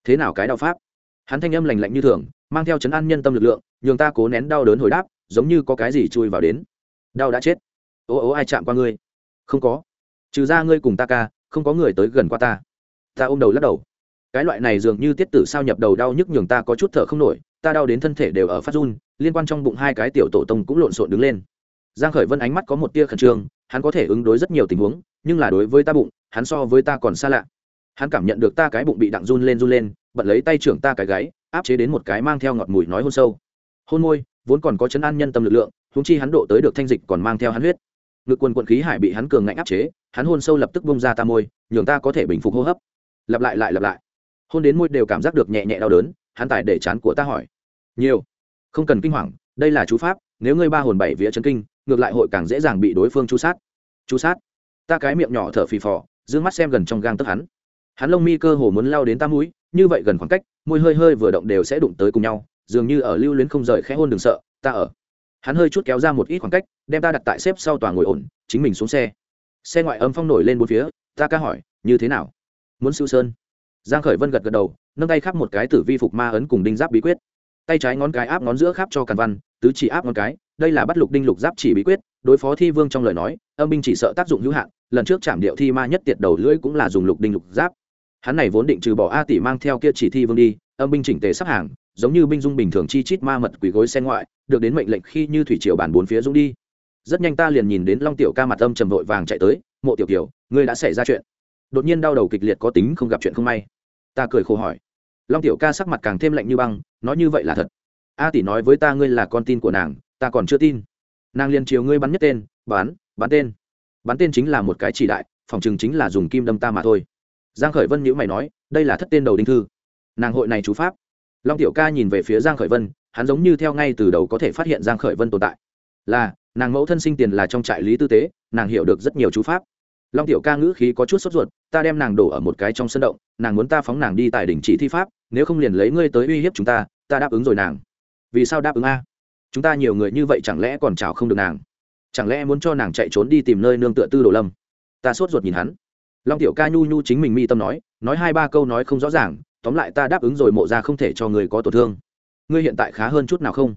[SPEAKER 1] thế nào cái đau pháp? Hắn thanh âm lành lạnh như thường, mang theo chấn an nhân tâm lực lượng, nhường ta cố nén đau đớn hồi đáp, giống như có cái gì chui vào đến. Đau đã chết ố ố ai chạm qua ngươi? Không có. Trừ ra ngươi cùng ta ca, không có người tới gần qua ta. Ta ôm đầu lắc đầu. Cái loại này dường như tiết tử sao nhập đầu đau nhức nhường ta có chút thở không nổi, ta đau đến thân thể đều ở phát run, liên quan trong bụng hai cái tiểu tổ tông cũng lộn xộn đứng lên. Giang khởi vân ánh mắt có một tia khẩn trương, hắn có thể ứng đối rất nhiều tình huống, nhưng là đối với ta bụng, hắn so với ta còn xa lạ. Hắn cảm nhận được ta cái bụng bị đặng run lên run lên bật lấy tay trưởng ta cái gáy, áp chế đến một cái mang theo ngọt mùi nói hôn sâu. Hôn môi, vốn còn có chấn an nhân tâm lực lượng, huống chi hắn độ tới được thanh dịch còn mang theo hắn huyết ngực quần quận khí hải bị hắn cường ngạnh áp chế, hắn hôn sâu lập tức bông ra ta môi, nhường ta có thể bình phục hô hấp. Lặp lại lại lặp lại. Hôn đến môi đều cảm giác được nhẹ nhẹ đau đớn, hắn tải để chán của ta hỏi. Nhiều. Không cần kinh hoàng, đây là chú pháp, nếu ngươi ba hồn bảy vía chấn kinh, ngược lại hội càng dễ dàng bị đối phương chú sát. Chú sát. Ta cái miệng nhỏ thở phì phò d mắt xem gần trong gang tức hắn. Hắn lông mi cơ hồ muốn lao đến ta mũi, như vậy gần khoảng cách, môi hơi hơi vừa động đều sẽ đụng tới cùng nhau, dường như ở lưu luyến không rời khẽ hôn đừng sợ, ta ở hắn hơi chút kéo ra một ít khoảng cách, đem ta đặt tại xếp sau tòa ngồi ổn, chính mình xuống xe. Xe ngoại âm phong nổi lên bốn phía, ta ca hỏi, như thế nào? Muốn sưu sơn? Giang khởi vân gật gật đầu, nâng tay khắp một cái tử vi phục ma ấn cùng đinh giáp bí quyết. Tay trái ngón cái áp ngón giữa khắp cho càn văn, tứ chỉ áp ngón cái, đây là bắt lục đinh lục giáp chỉ bí quyết, đối phó thi vương trong lời nói, âm binh chỉ sợ tác dụng hữu hạn, lần trước chạm điệu thi ma nhất tiệt đầu lưỡi cũng là dùng lục đinh lục giáp. Hắn này vốn định trừ bỏ a tỷ mang theo kia chỉ thi vương đi, âm binh chỉnh tề sắp hàng giống như binh dung bình thường chi chít ma mật quỷ gối sen ngoại, được đến mệnh lệnh khi như thủy triều bản bốn phía dũng đi. Rất nhanh ta liền nhìn đến long tiểu ca mặt âm trầm vội vàng chạy tới, mộ tiểu kiều, ngươi đã xảy ra chuyện. Đột nhiên đau đầu kịch liệt có tính không gặp chuyện không may. Ta cười khổ hỏi. Long tiểu ca sắc mặt càng thêm lạnh như băng, nói như vậy là thật. A tỷ nói với ta ngươi là con tin của nàng, ta còn chưa tin. Nàng liền chiều ngươi bắn nhất tên bán bán tên. Bán tên chính là một cái chỉ đại, phòng chừng chính là dùng kim đâm ta mà thôi. Giang khởi vân nhữ mày nói, đây là thất tên đầu đinh thư. Nàng hội này chú pháp long tiểu ca nhìn về phía giang khởi vân, hắn giống như theo ngay từ đầu có thể phát hiện giang khởi vân tồn tại. Là, nàng mẫu thân sinh tiền là trong trại lý tư tế, nàng hiểu được rất nhiều chú pháp. Long tiểu ca ngữ khí có chút sốt ruột, ta đem nàng đổ ở một cái trong sân động, nàng muốn ta phóng nàng đi tại đỉnh chỉ thi pháp, nếu không liền lấy ngươi tới uy hiếp chúng ta ta đáp ứng rồi nàng. Vì sao đáp ứng a? Chúng ta nhiều người như vậy chẳng lẽ còn chào không được nàng? Chẳng lẽ muốn cho nàng chạy trốn đi tìm nơi nương tựa tư đồ lâm? Ta sốt ruột nhìn hắn. Long tiểu ca nhu nhu chính mình mi tâm nói nói hai ba câu nói không rõ ràng tóm lại ta đáp ứng rồi mộ ra không thể cho người có tổn thương. Ngươi hiện tại khá hơn chút nào không?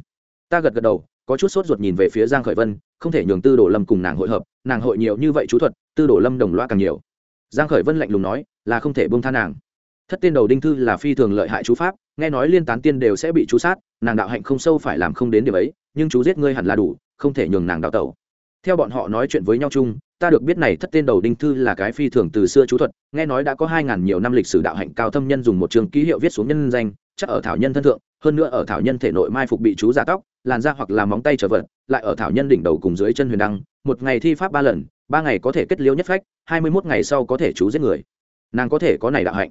[SPEAKER 1] Ta gật gật đầu, có chút sốt ruột nhìn về phía giang khởi vân, không thể nhường tư đồ lâm cùng nàng hội hợp, nàng hội nhiều như vậy chú thuật, tư đồ lâm đồng loa càng nhiều. Giang khởi vân lạnh lùng nói, là không thể buông tha nàng. Thất tiên đầu đinh thư là phi thường lợi hại chú pháp, nghe nói liên tán tiên đều sẽ bị chú sát, nàng đạo hạnh không sâu phải làm không đến điều ấy, nhưng chú giết ngươi hẳn là đủ, không thể nhường nàng đào tẩu theo bọn họ nói chuyện với nhau chung, ta được biết này thất tên đầu đinh thư là cái phi thường từ xưa chú thuật, nghe nói đã có hai ngàn nhiều năm lịch sử đạo hạnh cao thâm nhân dùng một trường ký hiệu viết xuống nhân danh, chắc ở thảo nhân thân thượng, hơn nữa ở thảo nhân thể nội mai phục bị chú giả tóc, làn da hoặc là móng tay trở vật lại ở thảo nhân đỉnh đầu cùng dưới chân huyền đăng, một ngày thi pháp ba lần, ba ngày có thể kết liễu nhất phách, hai mươi mốt ngày sau có thể chú giết người. Nàng có thể có này đạo hạnh.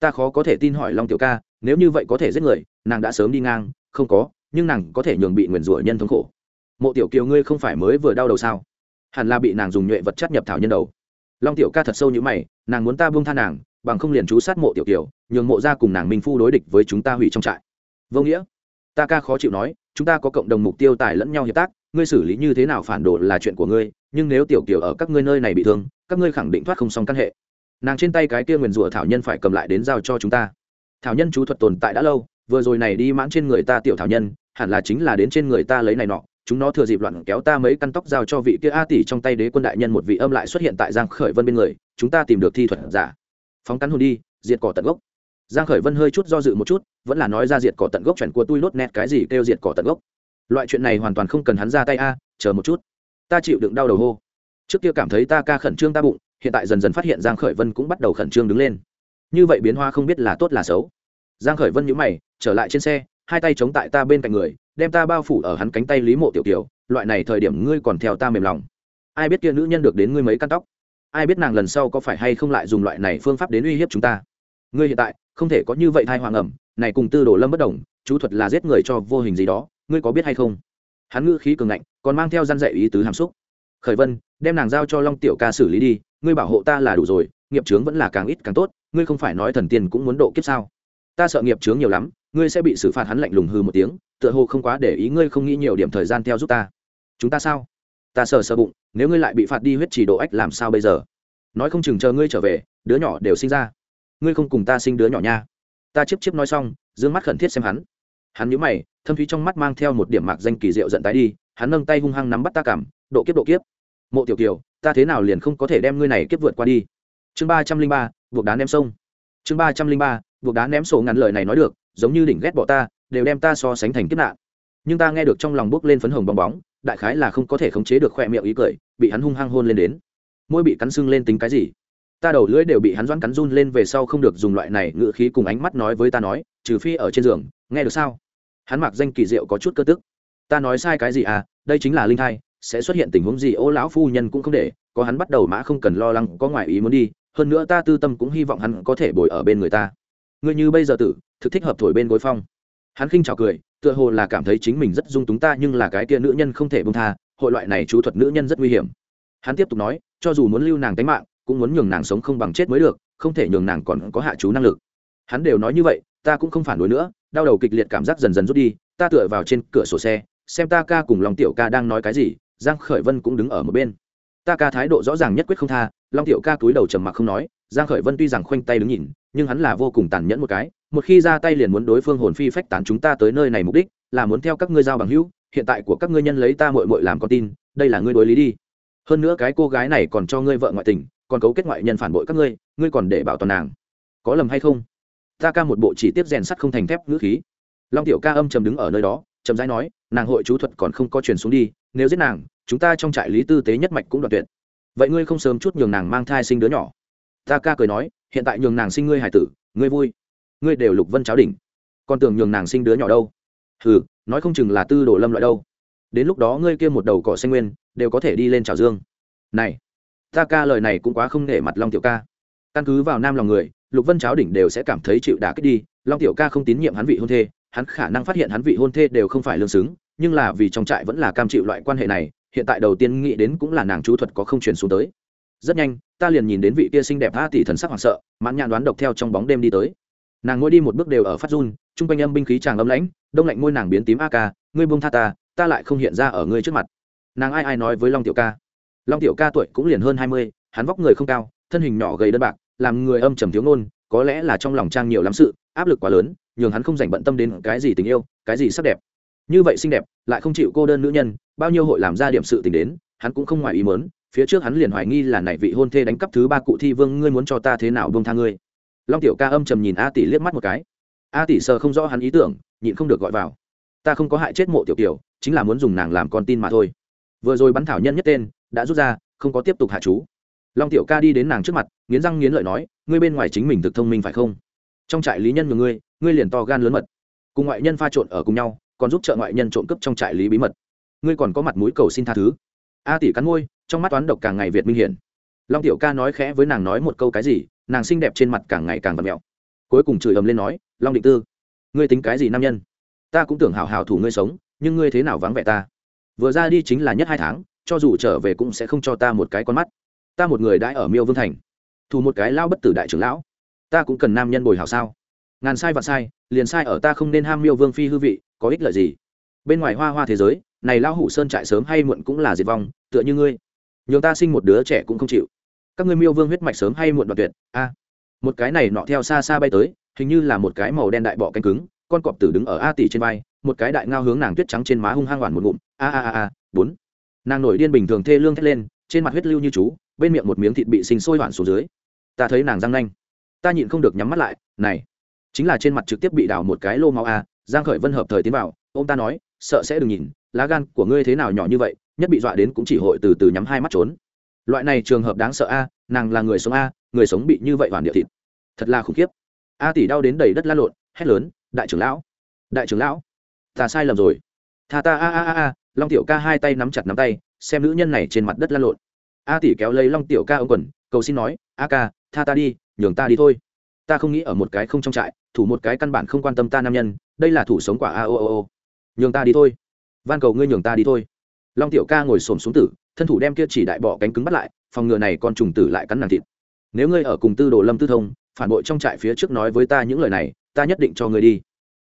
[SPEAKER 1] Ta khó có thể tin hỏi long tiểu ca, nếu như vậy có thể giết người, nàng đã sớm đi ngang, không có, nhưng nàng có thể nhường bị nguyền rủa nhân thống khổ mộ tiểu kiều ngươi không phải mới vừa đau đầu sao? Hẳn là bị nàng dùng nhuệ vật chất nhập thảo nhân đầu. Long tiểu ca thật sâu như mày, nàng muốn ta buông tha nàng, bằng không liền chú sát mộ tiểu kiều, nhường mộ ra cùng nàng minh phu đối địch với chúng ta hủy trong trại. Vô nghĩa. Ta ca khó chịu nói, chúng ta có cộng đồng mục tiêu tài lẫn nhau hiệp tác, ngươi xử lý như thế nào phản đồ là chuyện của ngươi, nhưng nếu tiểu kiều ở các ngươi nơi này bị thương, các ngươi khẳng định thoát không xong căn hệ. Nàng trên tay cái kia nguyền rủa thảo nhân phải cầm lại đến giao cho chúng ta. Thảo nhân chú thuật tồn tại đã lâu, vừa rồi này đi mãn trên người ta tiểu thảo nhân, hẳn là chính là đến trên người ta lấy này nọ chúng nó thừa dịp loạn kéo ta mấy căn tóc giao cho vị kia a tỷ trong tay đế quân đại nhân một vị âm lại xuất hiện tại giang khởi vân bên người, chúng ta tìm được thi thuật giả. Phóng cắn hồn đi, diệt cỏ tận gốc. Giang khởi vân hơi chút do dự một chút, vẫn là nói ra diệt cỏ tận gốc chuẩn của tôi lốt nét cái gì kêu diệt cỏ tận gốc. Loại chuyện này hoàn toàn không cần hắn ra tay a, chờ một chút. Ta chịu đựng đau đầu hô. Trước kia cảm thấy ta ca khẩn trương ta bụng, hiện tại dần dần phát hiện giang khởi vân cũng bắt đầu khẩn trương đứng lên. Như vậy biến hóa không biết là tốt là xấu. Giang khởi vân nhíu mày, trở lại trên xe, hai tay chống tại ta bên cạnh người đem ta bao phủ ở hắn cánh tay lý mộ tiểu tiểu loại này thời điểm ngươi còn theo ta mềm lòng. Ai biết kia nữ nhân được đến ngươi mấy căn tóc? Ai biết nàng lần sau có phải hay không lại dùng loại này phương pháp đến uy hiếp chúng ta? Ngươi hiện tại, không thể có như vậy thai hoàng ẩm, này cùng tư đồ lâm bất đồng, chú thuật là giết người cho vô hình gì đó, ngươi có biết hay không? Hắn ngữ khí cường ngạnh, còn mang theo gian dạy ý tứ hàm xúc. Khởi vân, đem nàng giao cho long tiểu ca xử lý đi, ngươi bảo hộ ta là đủ rồi, nghiệp trướng vẫn là càng ít càng tốt, ngươi không phải nói thần tiên cũng muốn độ kiếp sao? Ta sợ nghiệp trướng nhiều lắm ngươi sẽ bị xử phạt hắn lạnh lùng hư một tiếng, tựa hồ không quá để ý ngươi không nghĩ nhiều điểm thời gian theo giúp ta. Chúng ta sao? Ta sờ sờ bụng, nếu ngươi lại bị phạt đi huyết chỉ độ ách làm sao bây giờ? Nói không chừng chờ ngươi trở về, đứa nhỏ đều sinh ra. Ngươi không cùng ta sinh đứa nhỏ nha. Ta chiếp chiếp nói xong d ư ơ n g mắt khẩn thiết xem hắn. Hắn nhíu mày, thâm thúy trong mắt mang theo một điểm mạc danh kỳ diệu giận tái đi, hắn nâng tay hung hăng nắm bắt ta cảm, độ kiếp độ kiếp. Mộ tiểu kiều, ta thế nào liền không có thể đem ngươi này kiếp vượt qua đi? Chương ba trăm linh ba, buộc đá ném sông. Chương ba trăm linh ba, buộc đá ném sổ ngắn lời này nói được giống như đỉnh ghét bỏ ta, đều đem ta so sánh thành kiếp nạn. Nhưng ta nghe được trong lòng bước lên phấn hồng bong bóng, đại khái là không có thể khống chế được khoe miệng ý cười, bị hắn hung hăng hôn lên đến. Môi bị cắn sưng lên tính cái gì? Ta đầu lưỡi đều bị hắn doãn cắn run lên về sau không được dùng loại này ngự khí cùng ánh mắt nói với ta nói, trừ phi ở trên giường, nghe được sao? Hắn mặc danh kỳ diệu có chút cơ tức. Ta nói sai cái gì à? Đây chính là linh thai, sẽ xuất hiện tình huống gì ô lão phu nhân cũng không để, có hắn bắt đầu mã không cần lo lắng, có ngoại ý muốn đi, hơn nữa ta tư tâm cũng hy vọng hắn có thể bồi ở bên người ta ngươi như bây giờ tử, thực thích hợp thổi bên gối phong. Hắn khinh chào cười, tựa hồ là cảm thấy chính mình rất dung túng ta, nhưng là cái kia nữ nhân không thể bông tha, hội loại này chú thuật nữ nhân rất nguy hiểm. Hắn tiếp tục nói, cho dù muốn lưu nàng tánh mạng, cũng muốn nhường nàng sống không bằng chết mới được, không thể nhường nàng còn có hạ chú năng lực. Hắn đều nói như vậy, ta cũng không phản đối nữa, đau đầu kịch liệt cảm giác dần dần rút đi, ta tựa vào trên cửa sổ xe, xem ta ca cùng lòng tiểu ca đang nói cái gì, giang khởi vân cũng đứng ở một bên ta ca thái độ rõ ràng nhất quyết không tha, long tiểu ca túi đầu trầm mặc không nói, giang khởi vân tuy rằng khoanh tay đứng nhìn, nhưng hắn là vô cùng tàn nhẫn một cái, một khi ra tay liền muốn đối phương hồn phi phách tán chúng ta tới nơi này mục đích, là muốn theo các ngươi giao bằng hữu, hiện tại của các ngươi nhân lấy ta muội muội làm con tin, đây là ngươi đối lý đi. Hơn nữa cái cô gái này còn cho ngươi vợ ngoại tình, còn cấu kết ngoại nhân phản bội các ngươi ngươi còn để bảo toàn nàng. Có lầm hay không? Ta ca một bộ chỉ tiếp rèn sắt không thành thép ngữ khí. Long tiểu ca âm trầm đứng ở nơi đó trầm rãi nói, nàng hội chú thuật còn không có truyền xuống đi, nếu giết nàng, chúng ta trong trại lý tư tế nhất mạch cũng đoạt tuyệt. Vậy ngươi không sớm chút nhường nàng mang thai sinh đứa nhỏ. Ta ca cười nói, hiện tại nhường nàng sinh ngươi hải tử, ngươi vui. Ngươi đều lục vân cháo đỉnh. Còn tưởng nhường nàng sinh đứa nhỏ đâu. Ừ nói không chừng là tư đồ lâm loại đâu. Đến lúc đó ngươi kia một đầu cỏ xanh nguyên, đều có thể đi lên trào dương. Này, ta ca lời này cũng quá không nể mặt long tiểu ca. Căn cứ vào nam lòng người, lục vân cháo đỉnh đều sẽ cảm thấy chịu đá kích đi, long tiểu ca không tín nhiệm hắn vị hôn thê hắn khả năng phát hiện hắn vị hôn thê đều không phải lương xứng, nhưng là vì trong trại vẫn là cam chịu loại quan hệ này, hiện tại đầu tiên nghĩ đến cũng là nàng chú thuật có không truyền xuống tới. Rất nhanh, ta liền nhìn đến vị kia xinh đẹp tha tỷ thần sắc hoảng sợ, mãn nhãn đoán độc theo trong bóng đêm đi tới. Nàng ngồi đi một bước đều ở phát run chung quanh âm binh khí chàng âm lãnh, đông lạnh môi nàng biến tím a ca, ngươi buông tha ta ta lại không hiện ra ở ngươi trước mặt. Nàng ai ai nói với long tiểu ca? Long tiểu ca tuổi cũng liền hơn hai mươi, hắn vóc người không cao, thân hình nhỏ gầy đơn bạc, làm người âm trầm thiếu ngôn có lẽ là trong lòng trang nhiều lắm sự, áp lực quá lớn nhường hắn không dành bận tâm đến cái gì tình yêu, cái gì sắc đẹp. Như vậy xinh đẹp, lại không chịu cô đơn nữ nhân, bao nhiêu hội làm ra điểm sự tình đến, hắn cũng không ngoài ý mớn phía trước hắn liền hoài nghi là này vị hôn thê đánh cắp thứ ba cụ thi vương, ngươi muốn cho ta thế nào bông tha ngươi? Long tiểu ca âm trầm nhìn a tỷ liếc mắt một cái. A tỷ sờ không rõ hắn ý tưởng, nhịn không được gọi vào. Ta không có hại chết mộ tiểu tiểu chính là muốn dùng nàng làm con tin mà thôi. Vừa rồi bắn thảo nhân nhất tên, đã rút ra, không có tiếp tục hạ chú. Long tiểu ca đi đến nàng trước mặt, nghiến răng nghiến lợi nói, ngươi bên ngoài chính mình thực thông minh phải không? Trong trại lý nhân của ngươi ngươi liền to gan lớn mật. Cùng ngoại nhân pha trộn ở cùng nhau, còn giúp trợ ngoại nhân trộm cướp trong trại lý bí mật. Ngươi còn có mặt mũi cầu xin tha thứ. A tỷ cắn môi, trong mắt toán độc càng ngày việt minh hiển long tiểu ca nói khẽ với nàng nói một câu cái gì, nàng xinh đẹp trên mặt càng ngày càng vật mẹo cuối cùng chửi ầm lên nói, long định tư, ngươi tính cái gì nam nhân? Ta cũng tưởng hào hào thủ ngươi sống, nhưng ngươi thế nào vắng vẻ ta? Vừa ra đi chính là nhất hai tháng, cho dù trở về cũng sẽ không cho ta một cái con mắt. Ta một người đã ở miêu vương thành. Thủ một cái lao bất tử đại trưởng lão. Ta cũng cần nam nhân bồi hào sao? Ngàn sai vạn sai, liền sai ở ta không nên ham miêu vương phi hư vị, có ích lợi gì? Bên ngoài hoa hoa thế giới, này lao hủ sơn trại sớm hay muộn cũng là diệt vong, tựa như ngươi. Nhường ta sinh một đứa trẻ cũng không chịu. Các ngươi miêu vương huyết mạch sớm hay muộn đoạt tuyệt, a. Một cái này nọ theo xa xa bay tới, hình như là một cái màu đen đại bọ cánh cứng, con cọp tử đứng ở a tỷ trên vai, một cái đại ngao hướng nàng tuyết trắng trên má hung hăng hoàn một ngụm, a a a a, bốn. Nàng nổi điên bình thường thê lương thét lên, trên mặt huyết lưu như chú, bên miệng một miếng thịt bị sinh sôi hoàn xuống dưới. Ta thấy nàng răng nanh. Ta nhịn không được nhắm mắt lại, này chính là trên mặt trực tiếp bị đào một cái lô máu a, giang khởi vân hợp thời tiến vào, ông ta nói, sợ sẽ đừng nhìn, lá gan của ngươi thế nào nhỏ như vậy, nhất bị dọa đến cũng chỉ hội từ từ nhắm hai mắt trốn. Loại này trường hợp đáng sợ a, nàng là người sống a, người sống bị như vậy hoàn địa thịt. Thật là khủng khiếp. A tỷ đau đến đầy đất la lộn, hét lớn, đại trưởng lão, đại trưởng lão, ta sai lầm rồi. Tha ta, a a a a. Long tiểu ca hai tay nắm chặt nắm tay, xem nữ nhân này trên mặt đất la lộn. A tỷ kéo lấy long tiểu ca ông quần, cầu xin nói, a ca, tha ta đi, nhường ta đi thôi ta không nghĩ ở một cái không trong trại, thủ một cái căn bản không quan tâm ta nam nhân, đây là thủ sống quả a o o o. Nhường ta đi thôi. Van cầu ngươi nhường ta đi thôi. Long tiểu ca ngồi xổm xuống tử, thân thủ đem kia chỉ đại bọ cánh cứng bắt lại, phòng ngừa này con trùng tử lại cắn nàng thịt. Nếu ngươi ở cùng tư đồ lâm tư thông, phản bội trong trại phía trước nói với ta những lời này, ta nhất định cho ngươi đi.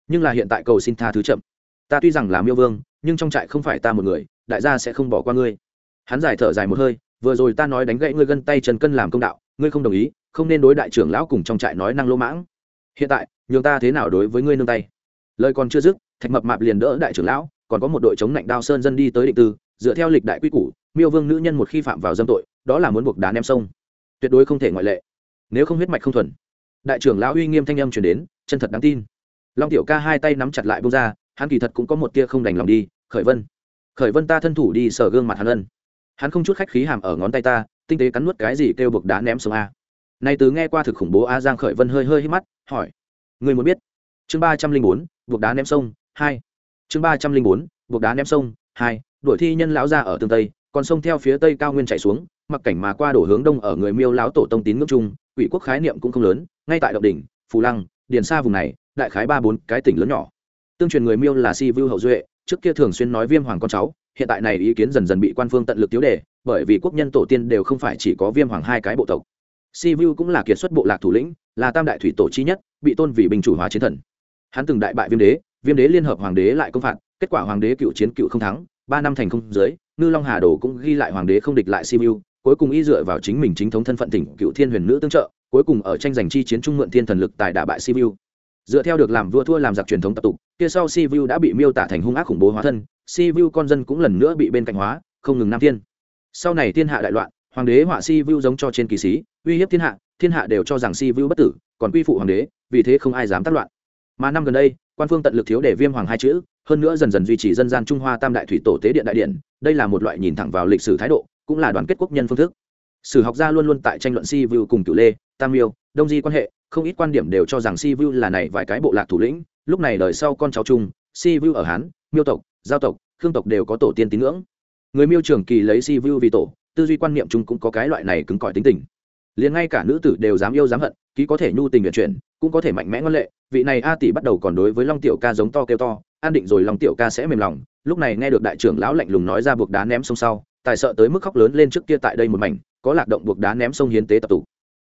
[SPEAKER 1] Nhưng là hiện tại cầu xin tha thứ chậm. Ta tuy rằng là miêu vương, nhưng trong trại không phải ta một người, đại gia sẽ không bỏ qua ngươi. Hắn giải thở dài một hơi, vừa rồi ta nói đánh gãy ngươi gân tay trần cân làm công đạo, ngươi không đồng ý không nên đối đại trưởng lão cùng trong trại nói năng lỗ mãng. Hiện tại, nhường ta thế nào đối với ngươi nương tay? Lời còn chưa dứt, thạch mập mạp liền đỡ đại trưởng lão, còn có một đội chống lạnh đao sơn dân đi tới định tư, dựa theo lịch đại quy củ, miêu vương nữ nhân một khi phạm vào dâm tội, đó là muốn buộc đá ném sông. Tuyệt đối không thể ngoại lệ. Nếu không huyết mạch không thuần. Đại trưởng lão uy nghiêm thanh âm truyền đến, chân thật đáng tin. Long tiểu ca hai tay nắm chặt lại bông ra, hắn kỳ thật cũng có một tia không đành lòng đi, khởi vân khởi vân ta thân thủ đi, sở gương mặt hắn ân. Hắn không chút khách khí hàm ở ngón tay ta, tinh tế cắn nuốt cái gì kêu buộc đá ném sông a nay từ nghe qua thực khủng bố a giang khởi vân hơi hơi hít mắt, hỏi người muốn biết? Chương ba trăm linh bốn, buộc đá ném sông, hai. Chương ba trăm linh bốn, buộc đá ném sông, hai. Đuổi thi nhân lão ra ở tương tây, còn sông theo phía tây cao nguyên chảy xuống, mặc cảnh mà qua đổ hướng đông ở người miêu lão tổ tông tín ngưỡng chung quỷ quốc khái niệm cũng không lớn, ngay tại động đỉnh, phù lăng, điền xa vùng này, đại khái ba bốn cái tỉnh lớn nhỏ. Tương truyền người miêu là si vưu hậu duệ, trước kia thường xuyên nói viêm hoàng con cháu, hiện tại này ý kiến dần dần bị quan phương tận lực tiêu đề, bởi vì quốc nhân tổ tiên đều không phải chỉ có viêm hoàng hai cái bộ tộc si vu cũng là kiệt xuất bộ lạc thủ lĩnh, là tam đại thủy tổ chi nhất, bị tôn vì bình chủ hóa chiến thần. Hắn từng đại bại viêm đế viêm đế liên hợp hoàng đế lại công phạt, kết quả hoàng đế cựu chiến cựu không thắng, ba năm thành không dưới, ngư long hà đồ cũng ghi lại hoàng đế không địch lại si vu cuối cùng y dựa vào chính mình chính thống thân phận tỉnh cựu thiên huyền nữ tương trợ, cuối cùng ở tranh giành chi chiến trung mượn thiên thần lực tại đả bại si vu dựa theo được làm vua thua làm giặc truyền thống tập tục, kia sau si vu đã bị miêu tả thành hung ác khủng bố hóa thân si vu con dân cũng lần nữa bị bên cạnh hóa, không ngừng nam thiên. Sau này thiên hạ đại loạn hoàng đế họa si vu giống cho trên kỳ sĩ, uy hiếp thiên hạ thiên hạ đều cho rằng si vu bất tử, còn quy phụ hoàng đế, vì thế không ai dám tác loạn. Mà năm gần đây, quan phương tận lực thiếu để viêm hoàng hai chữ, hơn nữa dần dần duy trì dân gian trung hoa tam đại thủy tổ tế điện đại điện, đây là một loại nhìn thẳng vào lịch sử thái độ, cũng là đoàn kết quốc nhân phương thức. Sử học gia luôn luôn tại tranh luận si vu cùng cửu lê, tam miêu, đông di quan hệ, không ít quan điểm đều cho rằng si vu là này vài cái bộ lạc thủ lĩnh, lúc này đời sau con cháu chung, si vu ở hán, miêu tộc, giao tộc, khương tộc đều có tổ tiên tín ngưỡng. Người miêu trưởng kỳ lấy si vu vì tổ tư duy quan niệm chung cũng có cái loại này cứng cỏi tính tình. Liền ngay cả nữ tử đều dám yêu dám hận, ký có thể nhu tình nguyện chuyển, cũng có thể mạnh mẽ ngân lệ. Vị này a tỷ bắt đầu còn đối với long tiểu ca giống to kêu to, an định rồi long tiểu ca sẽ mềm lòng. Lúc này nghe được đại trưởng lão lạnh lùng nói ra buộc đá ném sông sau, tài sợ tới mức khóc lớn lên trước kia tại đây một mảnh, có lạc động buộc đá ném sông hiến tế tập tụ.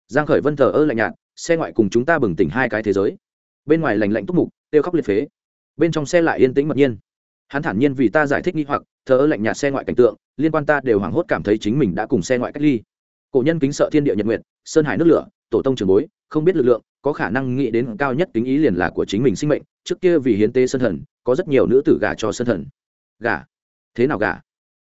[SPEAKER 1] Giang khởi vân thờ ơ lạnh nhạt, xe ngoại cùng chúng ta bừng tỉnh hai cái thế giới. Bên ngoài lành lạnh túc mục tiêu khóc liệt phế. Bên trong xe lại yên tĩnh mật nhiên. Hắn thản nhiên vì ta giải thích nghi hoặc, thờ ơ lạnh nhạt xe ngoại cảnh tượng liên quan ta đều hoảng hốt cảm thấy chính mình đã cùng xe ngoại cách ly. Cổ nhân kính sợ thiên địa nhật nguyện sơn hải nước lửa, tổ tông trường bối, không biết lực lượng, có khả năng nghĩ đến cao nhất tính ý liền là của chính mình sinh mệnh, trước kia vì hiến tế sơn thần, có rất nhiều nữ tử gả cho sơn thần. Gả? Thế nào gả?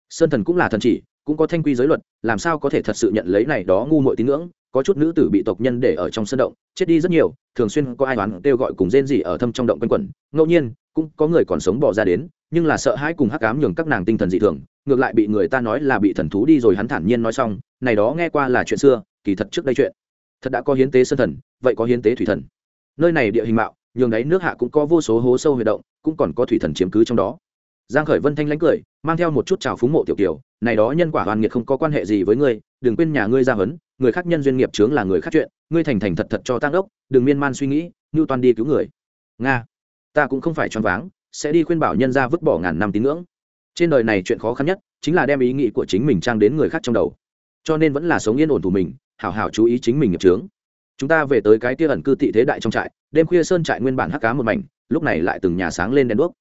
[SPEAKER 1] Sơn thần cũng là thần chỉ, cũng có thanh quy giới luật, làm sao có thể thật sự nhận lấy này đó ngu muội tín ngưỡng? Có chút nữ tử bị tộc nhân để ở trong sân động, chết đi rất nhiều, thường xuyên có ai đoán kêu gọi cùng rên rỉ ở thâm trong động quanh quẩn. Ngẫu nhiên, cũng có người còn sống bỏ ra đến, nhưng là sợ hãi cùng hắc ám nhường các nàng tinh thần dị thường ngược lại bị người ta nói là bị thần thú đi rồi hắn thản nhiên nói xong, này đó nghe qua là chuyện xưa, kỳ thật trước đây chuyện. Thật đã có hiến tế sơn thần, vậy có hiến tế thủy thần. Nơi này địa hình mạo, nhường đấy nước hạ cũng có vô số hố sâu huy động, cũng còn có thủy thần chiếm cứ trong đó. Giang khởi vân thanh lãnh cười, mang theo một chút trào phúng mộ tiểu tiểu này đó nhân quả hoàn nghiệt không có quan hệ gì với ngươi, đừng quên nhà ngươi ra hấn người khác nhân duyên nghiệp chướng là người khác chuyện, ngươi thành thành thật thật cho tăng đốc, đừng miên man suy nghĩ như toàn đi cứu người. Nga, ta cũng không phải choáng váng, sẽ đi khuyên bảo nhân ra vứt bỏ ngàn năm tín ngưỡng trên đời này chuyện khó khăn nhất chính là đem ý nghĩ của chính mình trang đến người khác trong đầu. Cho nên vẫn là sống yên ổn thủ mình, hảo hảo chú ý chính mình nghiệp trướng chúng ta về tới cái kia ẩn cư tị thế đại trong trại, đêm khuya sơn trại nguyên bản hắc cá một mảnh, lúc này lại từng nhà sáng lên đèn đuốc.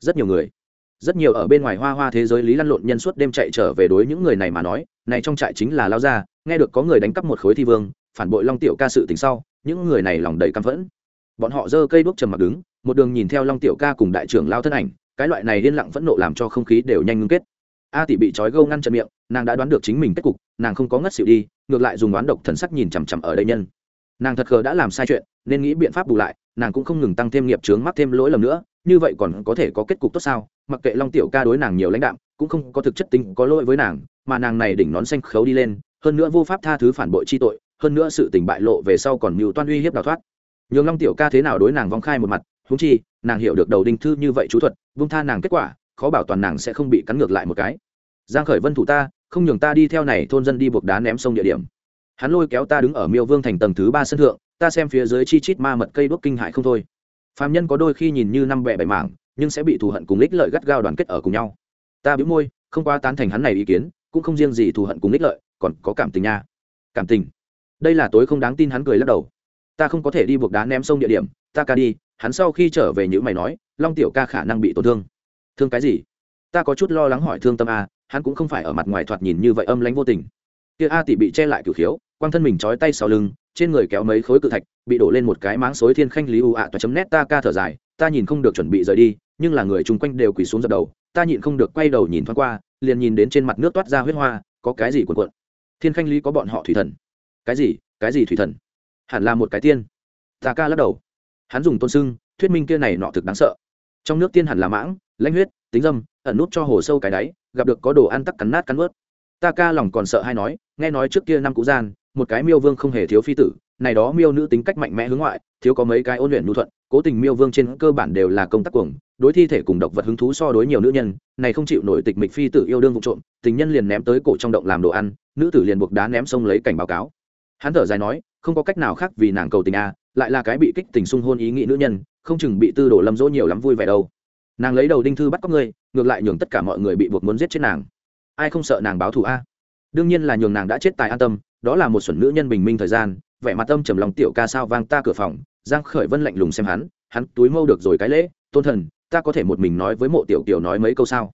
[SPEAKER 1] Rất nhiều người, rất nhiều ở bên ngoài hoa hoa thế giới lý lăn lộn nhân suốt đêm chạy trở về đối những người này mà nói, này trong trại chính là lao ra nghe được có người đánh cắp một khối thi vương, phản bội long tiểu ca sự tình sau, những người này lòng đầy căm phẫn. Bọn họ giơ cây đuốc trầm mặc đứng, một đường nhìn theo long tiểu ca cùng đại trưởng lao thân ảnh cái loại này yên lặng phẫn nộ làm cho không khí đều nhanh ngưng kết. A tỷ bị trói gâu ngăn chặn miệng, nàng đã đoán được chính mình kết cục, nàng không có ngất xỉu đi, ngược lại dùng đoán độc thần sắc nhìn chằm chằm ở đây nhân. Nàng thật khờ đã làm sai chuyện, nên nghĩ biện pháp bù lại, nàng cũng không ngừng tăng thêm nghiệp chướng mắc thêm lỗi lầm nữa, như vậy còn có thể có kết cục tốt sao? Mặc kệ long tiểu ca đối nàng nhiều lãnh đạm, cũng không có thực chất tính có lỗi với nàng, mà nàng này đỉnh nón xanh khấu đi lên, hơn nữa vô pháp tha thứ phản bội chi tội, hơn nữa sự tình bại lộ về sau còn mưu toan uy hiếp đào thoát. Nhường long tiểu ca thế nào đối nàng vong khai một mặt huống chi, nàng hiểu được đầu đinh thư như vậy chú thuật, vung tha nàng kết quả, khó bảo toàn nàng sẽ không bị cắn ngược lại một cái. Giang khởi vân thủ ta, không nhường ta đi theo này thôn dân đi buộc đá ném sông địa điểm. Hắn lôi kéo ta đứng ở miêu vương thành tầng thứ ba sân thượng, ta xem phía dưới chi chít ma mật cây đuốc kinh hại không thôi. Phạm nhân có đôi khi nhìn như năm bẻ bảy mảng, nhưng sẽ bị thù hận cùng ích lợi gắt gao đoàn kết ở cùng nhau. Ta bĩu môi, không qua tán thành hắn này ý kiến, cũng không riêng gì thù hận cùng ích lợi, còn có cảm tình nha. Cảm tình. Đây là tối không đáng tin hắn cười lắc đầu. Ta không có thể đi buộc đá ném sông địa điểm, ta ca đi hắn sau khi trở về như mày nói, long tiểu ca khả năng bị tổn thương. Thương cái gì? Ta có chút lo lắng hỏi thương tâm a, hắn cũng không phải ở mặt ngoài thoạt nhìn như vậy âm lãnh vô tình. Kia a tỷ bị che lại cửu khiếu, quang thân mình trói tay sau lưng, trên người kéo mấy khối cự thạch, bị đổ lên một cái máng xối thiên khanh lý u ạ, toa chấm nét ta ca thở dài, ta nhìn không được chuẩn bị rời đi, nhưng là người chung quanh đều quỳ xuống dập đầu, ta nhịn không được quay đầu nhìn thoáng qua, liền nhìn đến trên mặt nước toát ra huyết hoa, có cái gì cuộn cuộn. Thiên khanh lý có bọn họ thủy thần. Cái gì? Cái gì thủy thần? Hẳn là một cái tiên. Ta ca lắc đầu hắn dùng tôn sưng, thuyết minh kia này nọ thực đáng sợ. Trong nước tiên hẳn là mãng, lãnh huyết, tính dâm, ẩn nút cho hồ sâu cái đáy, gặp được có đồ ăn tắc cắn nát cắn ướt. Ta ca lòng còn sợ hay nói, nghe nói trước kia năm cũ gian, một cái miêu vương không hề thiếu phi tử, này đó miêu nữ tính cách mạnh mẽ hướng ngoại, thiếu có mấy cái ôn luyện nhu thuận, cố tình miêu vương trên cơ bản đều là công tác cuồng, đối thi thể cùng độc vật hứng thú so đối nhiều nữ nhân, này không chịu nổi tịch mịch phi tử yêu đương vụ trộm, tình nhân liền ném tới cổ trong động làm đồ ăn, nữ tử liền buộc đá ném sông lấy cảnh báo cáo. Hắn thở dài nói không có cách nào khác vì nàng cầu tình a, lại là cái bị kích tình sung hôn ý nghĩ nữ nhân, không chừng bị tư đồ lâm dỗ nhiều lắm vui vẻ đâu. Nàng lấy đầu đinh thư bắt cóc ngươi, ngược lại nhường tất cả mọi người bị buộc muốn giết chết nàng. Ai không sợ nàng báo thù a? Đương nhiên là nhường nàng đã chết tài an tâm, đó là một xuẩn nữ nhân bình minh thời gian, vẻ mặt tâm trầm lòng tiểu ca sao vang ta cửa phòng, giang khởi vân lạnh lùng xem hắn hắn túi mâu được rồi cái lễ, tôn thần, ta có thể một mình nói với mộ tiểu tiểu nói mấy câu sao?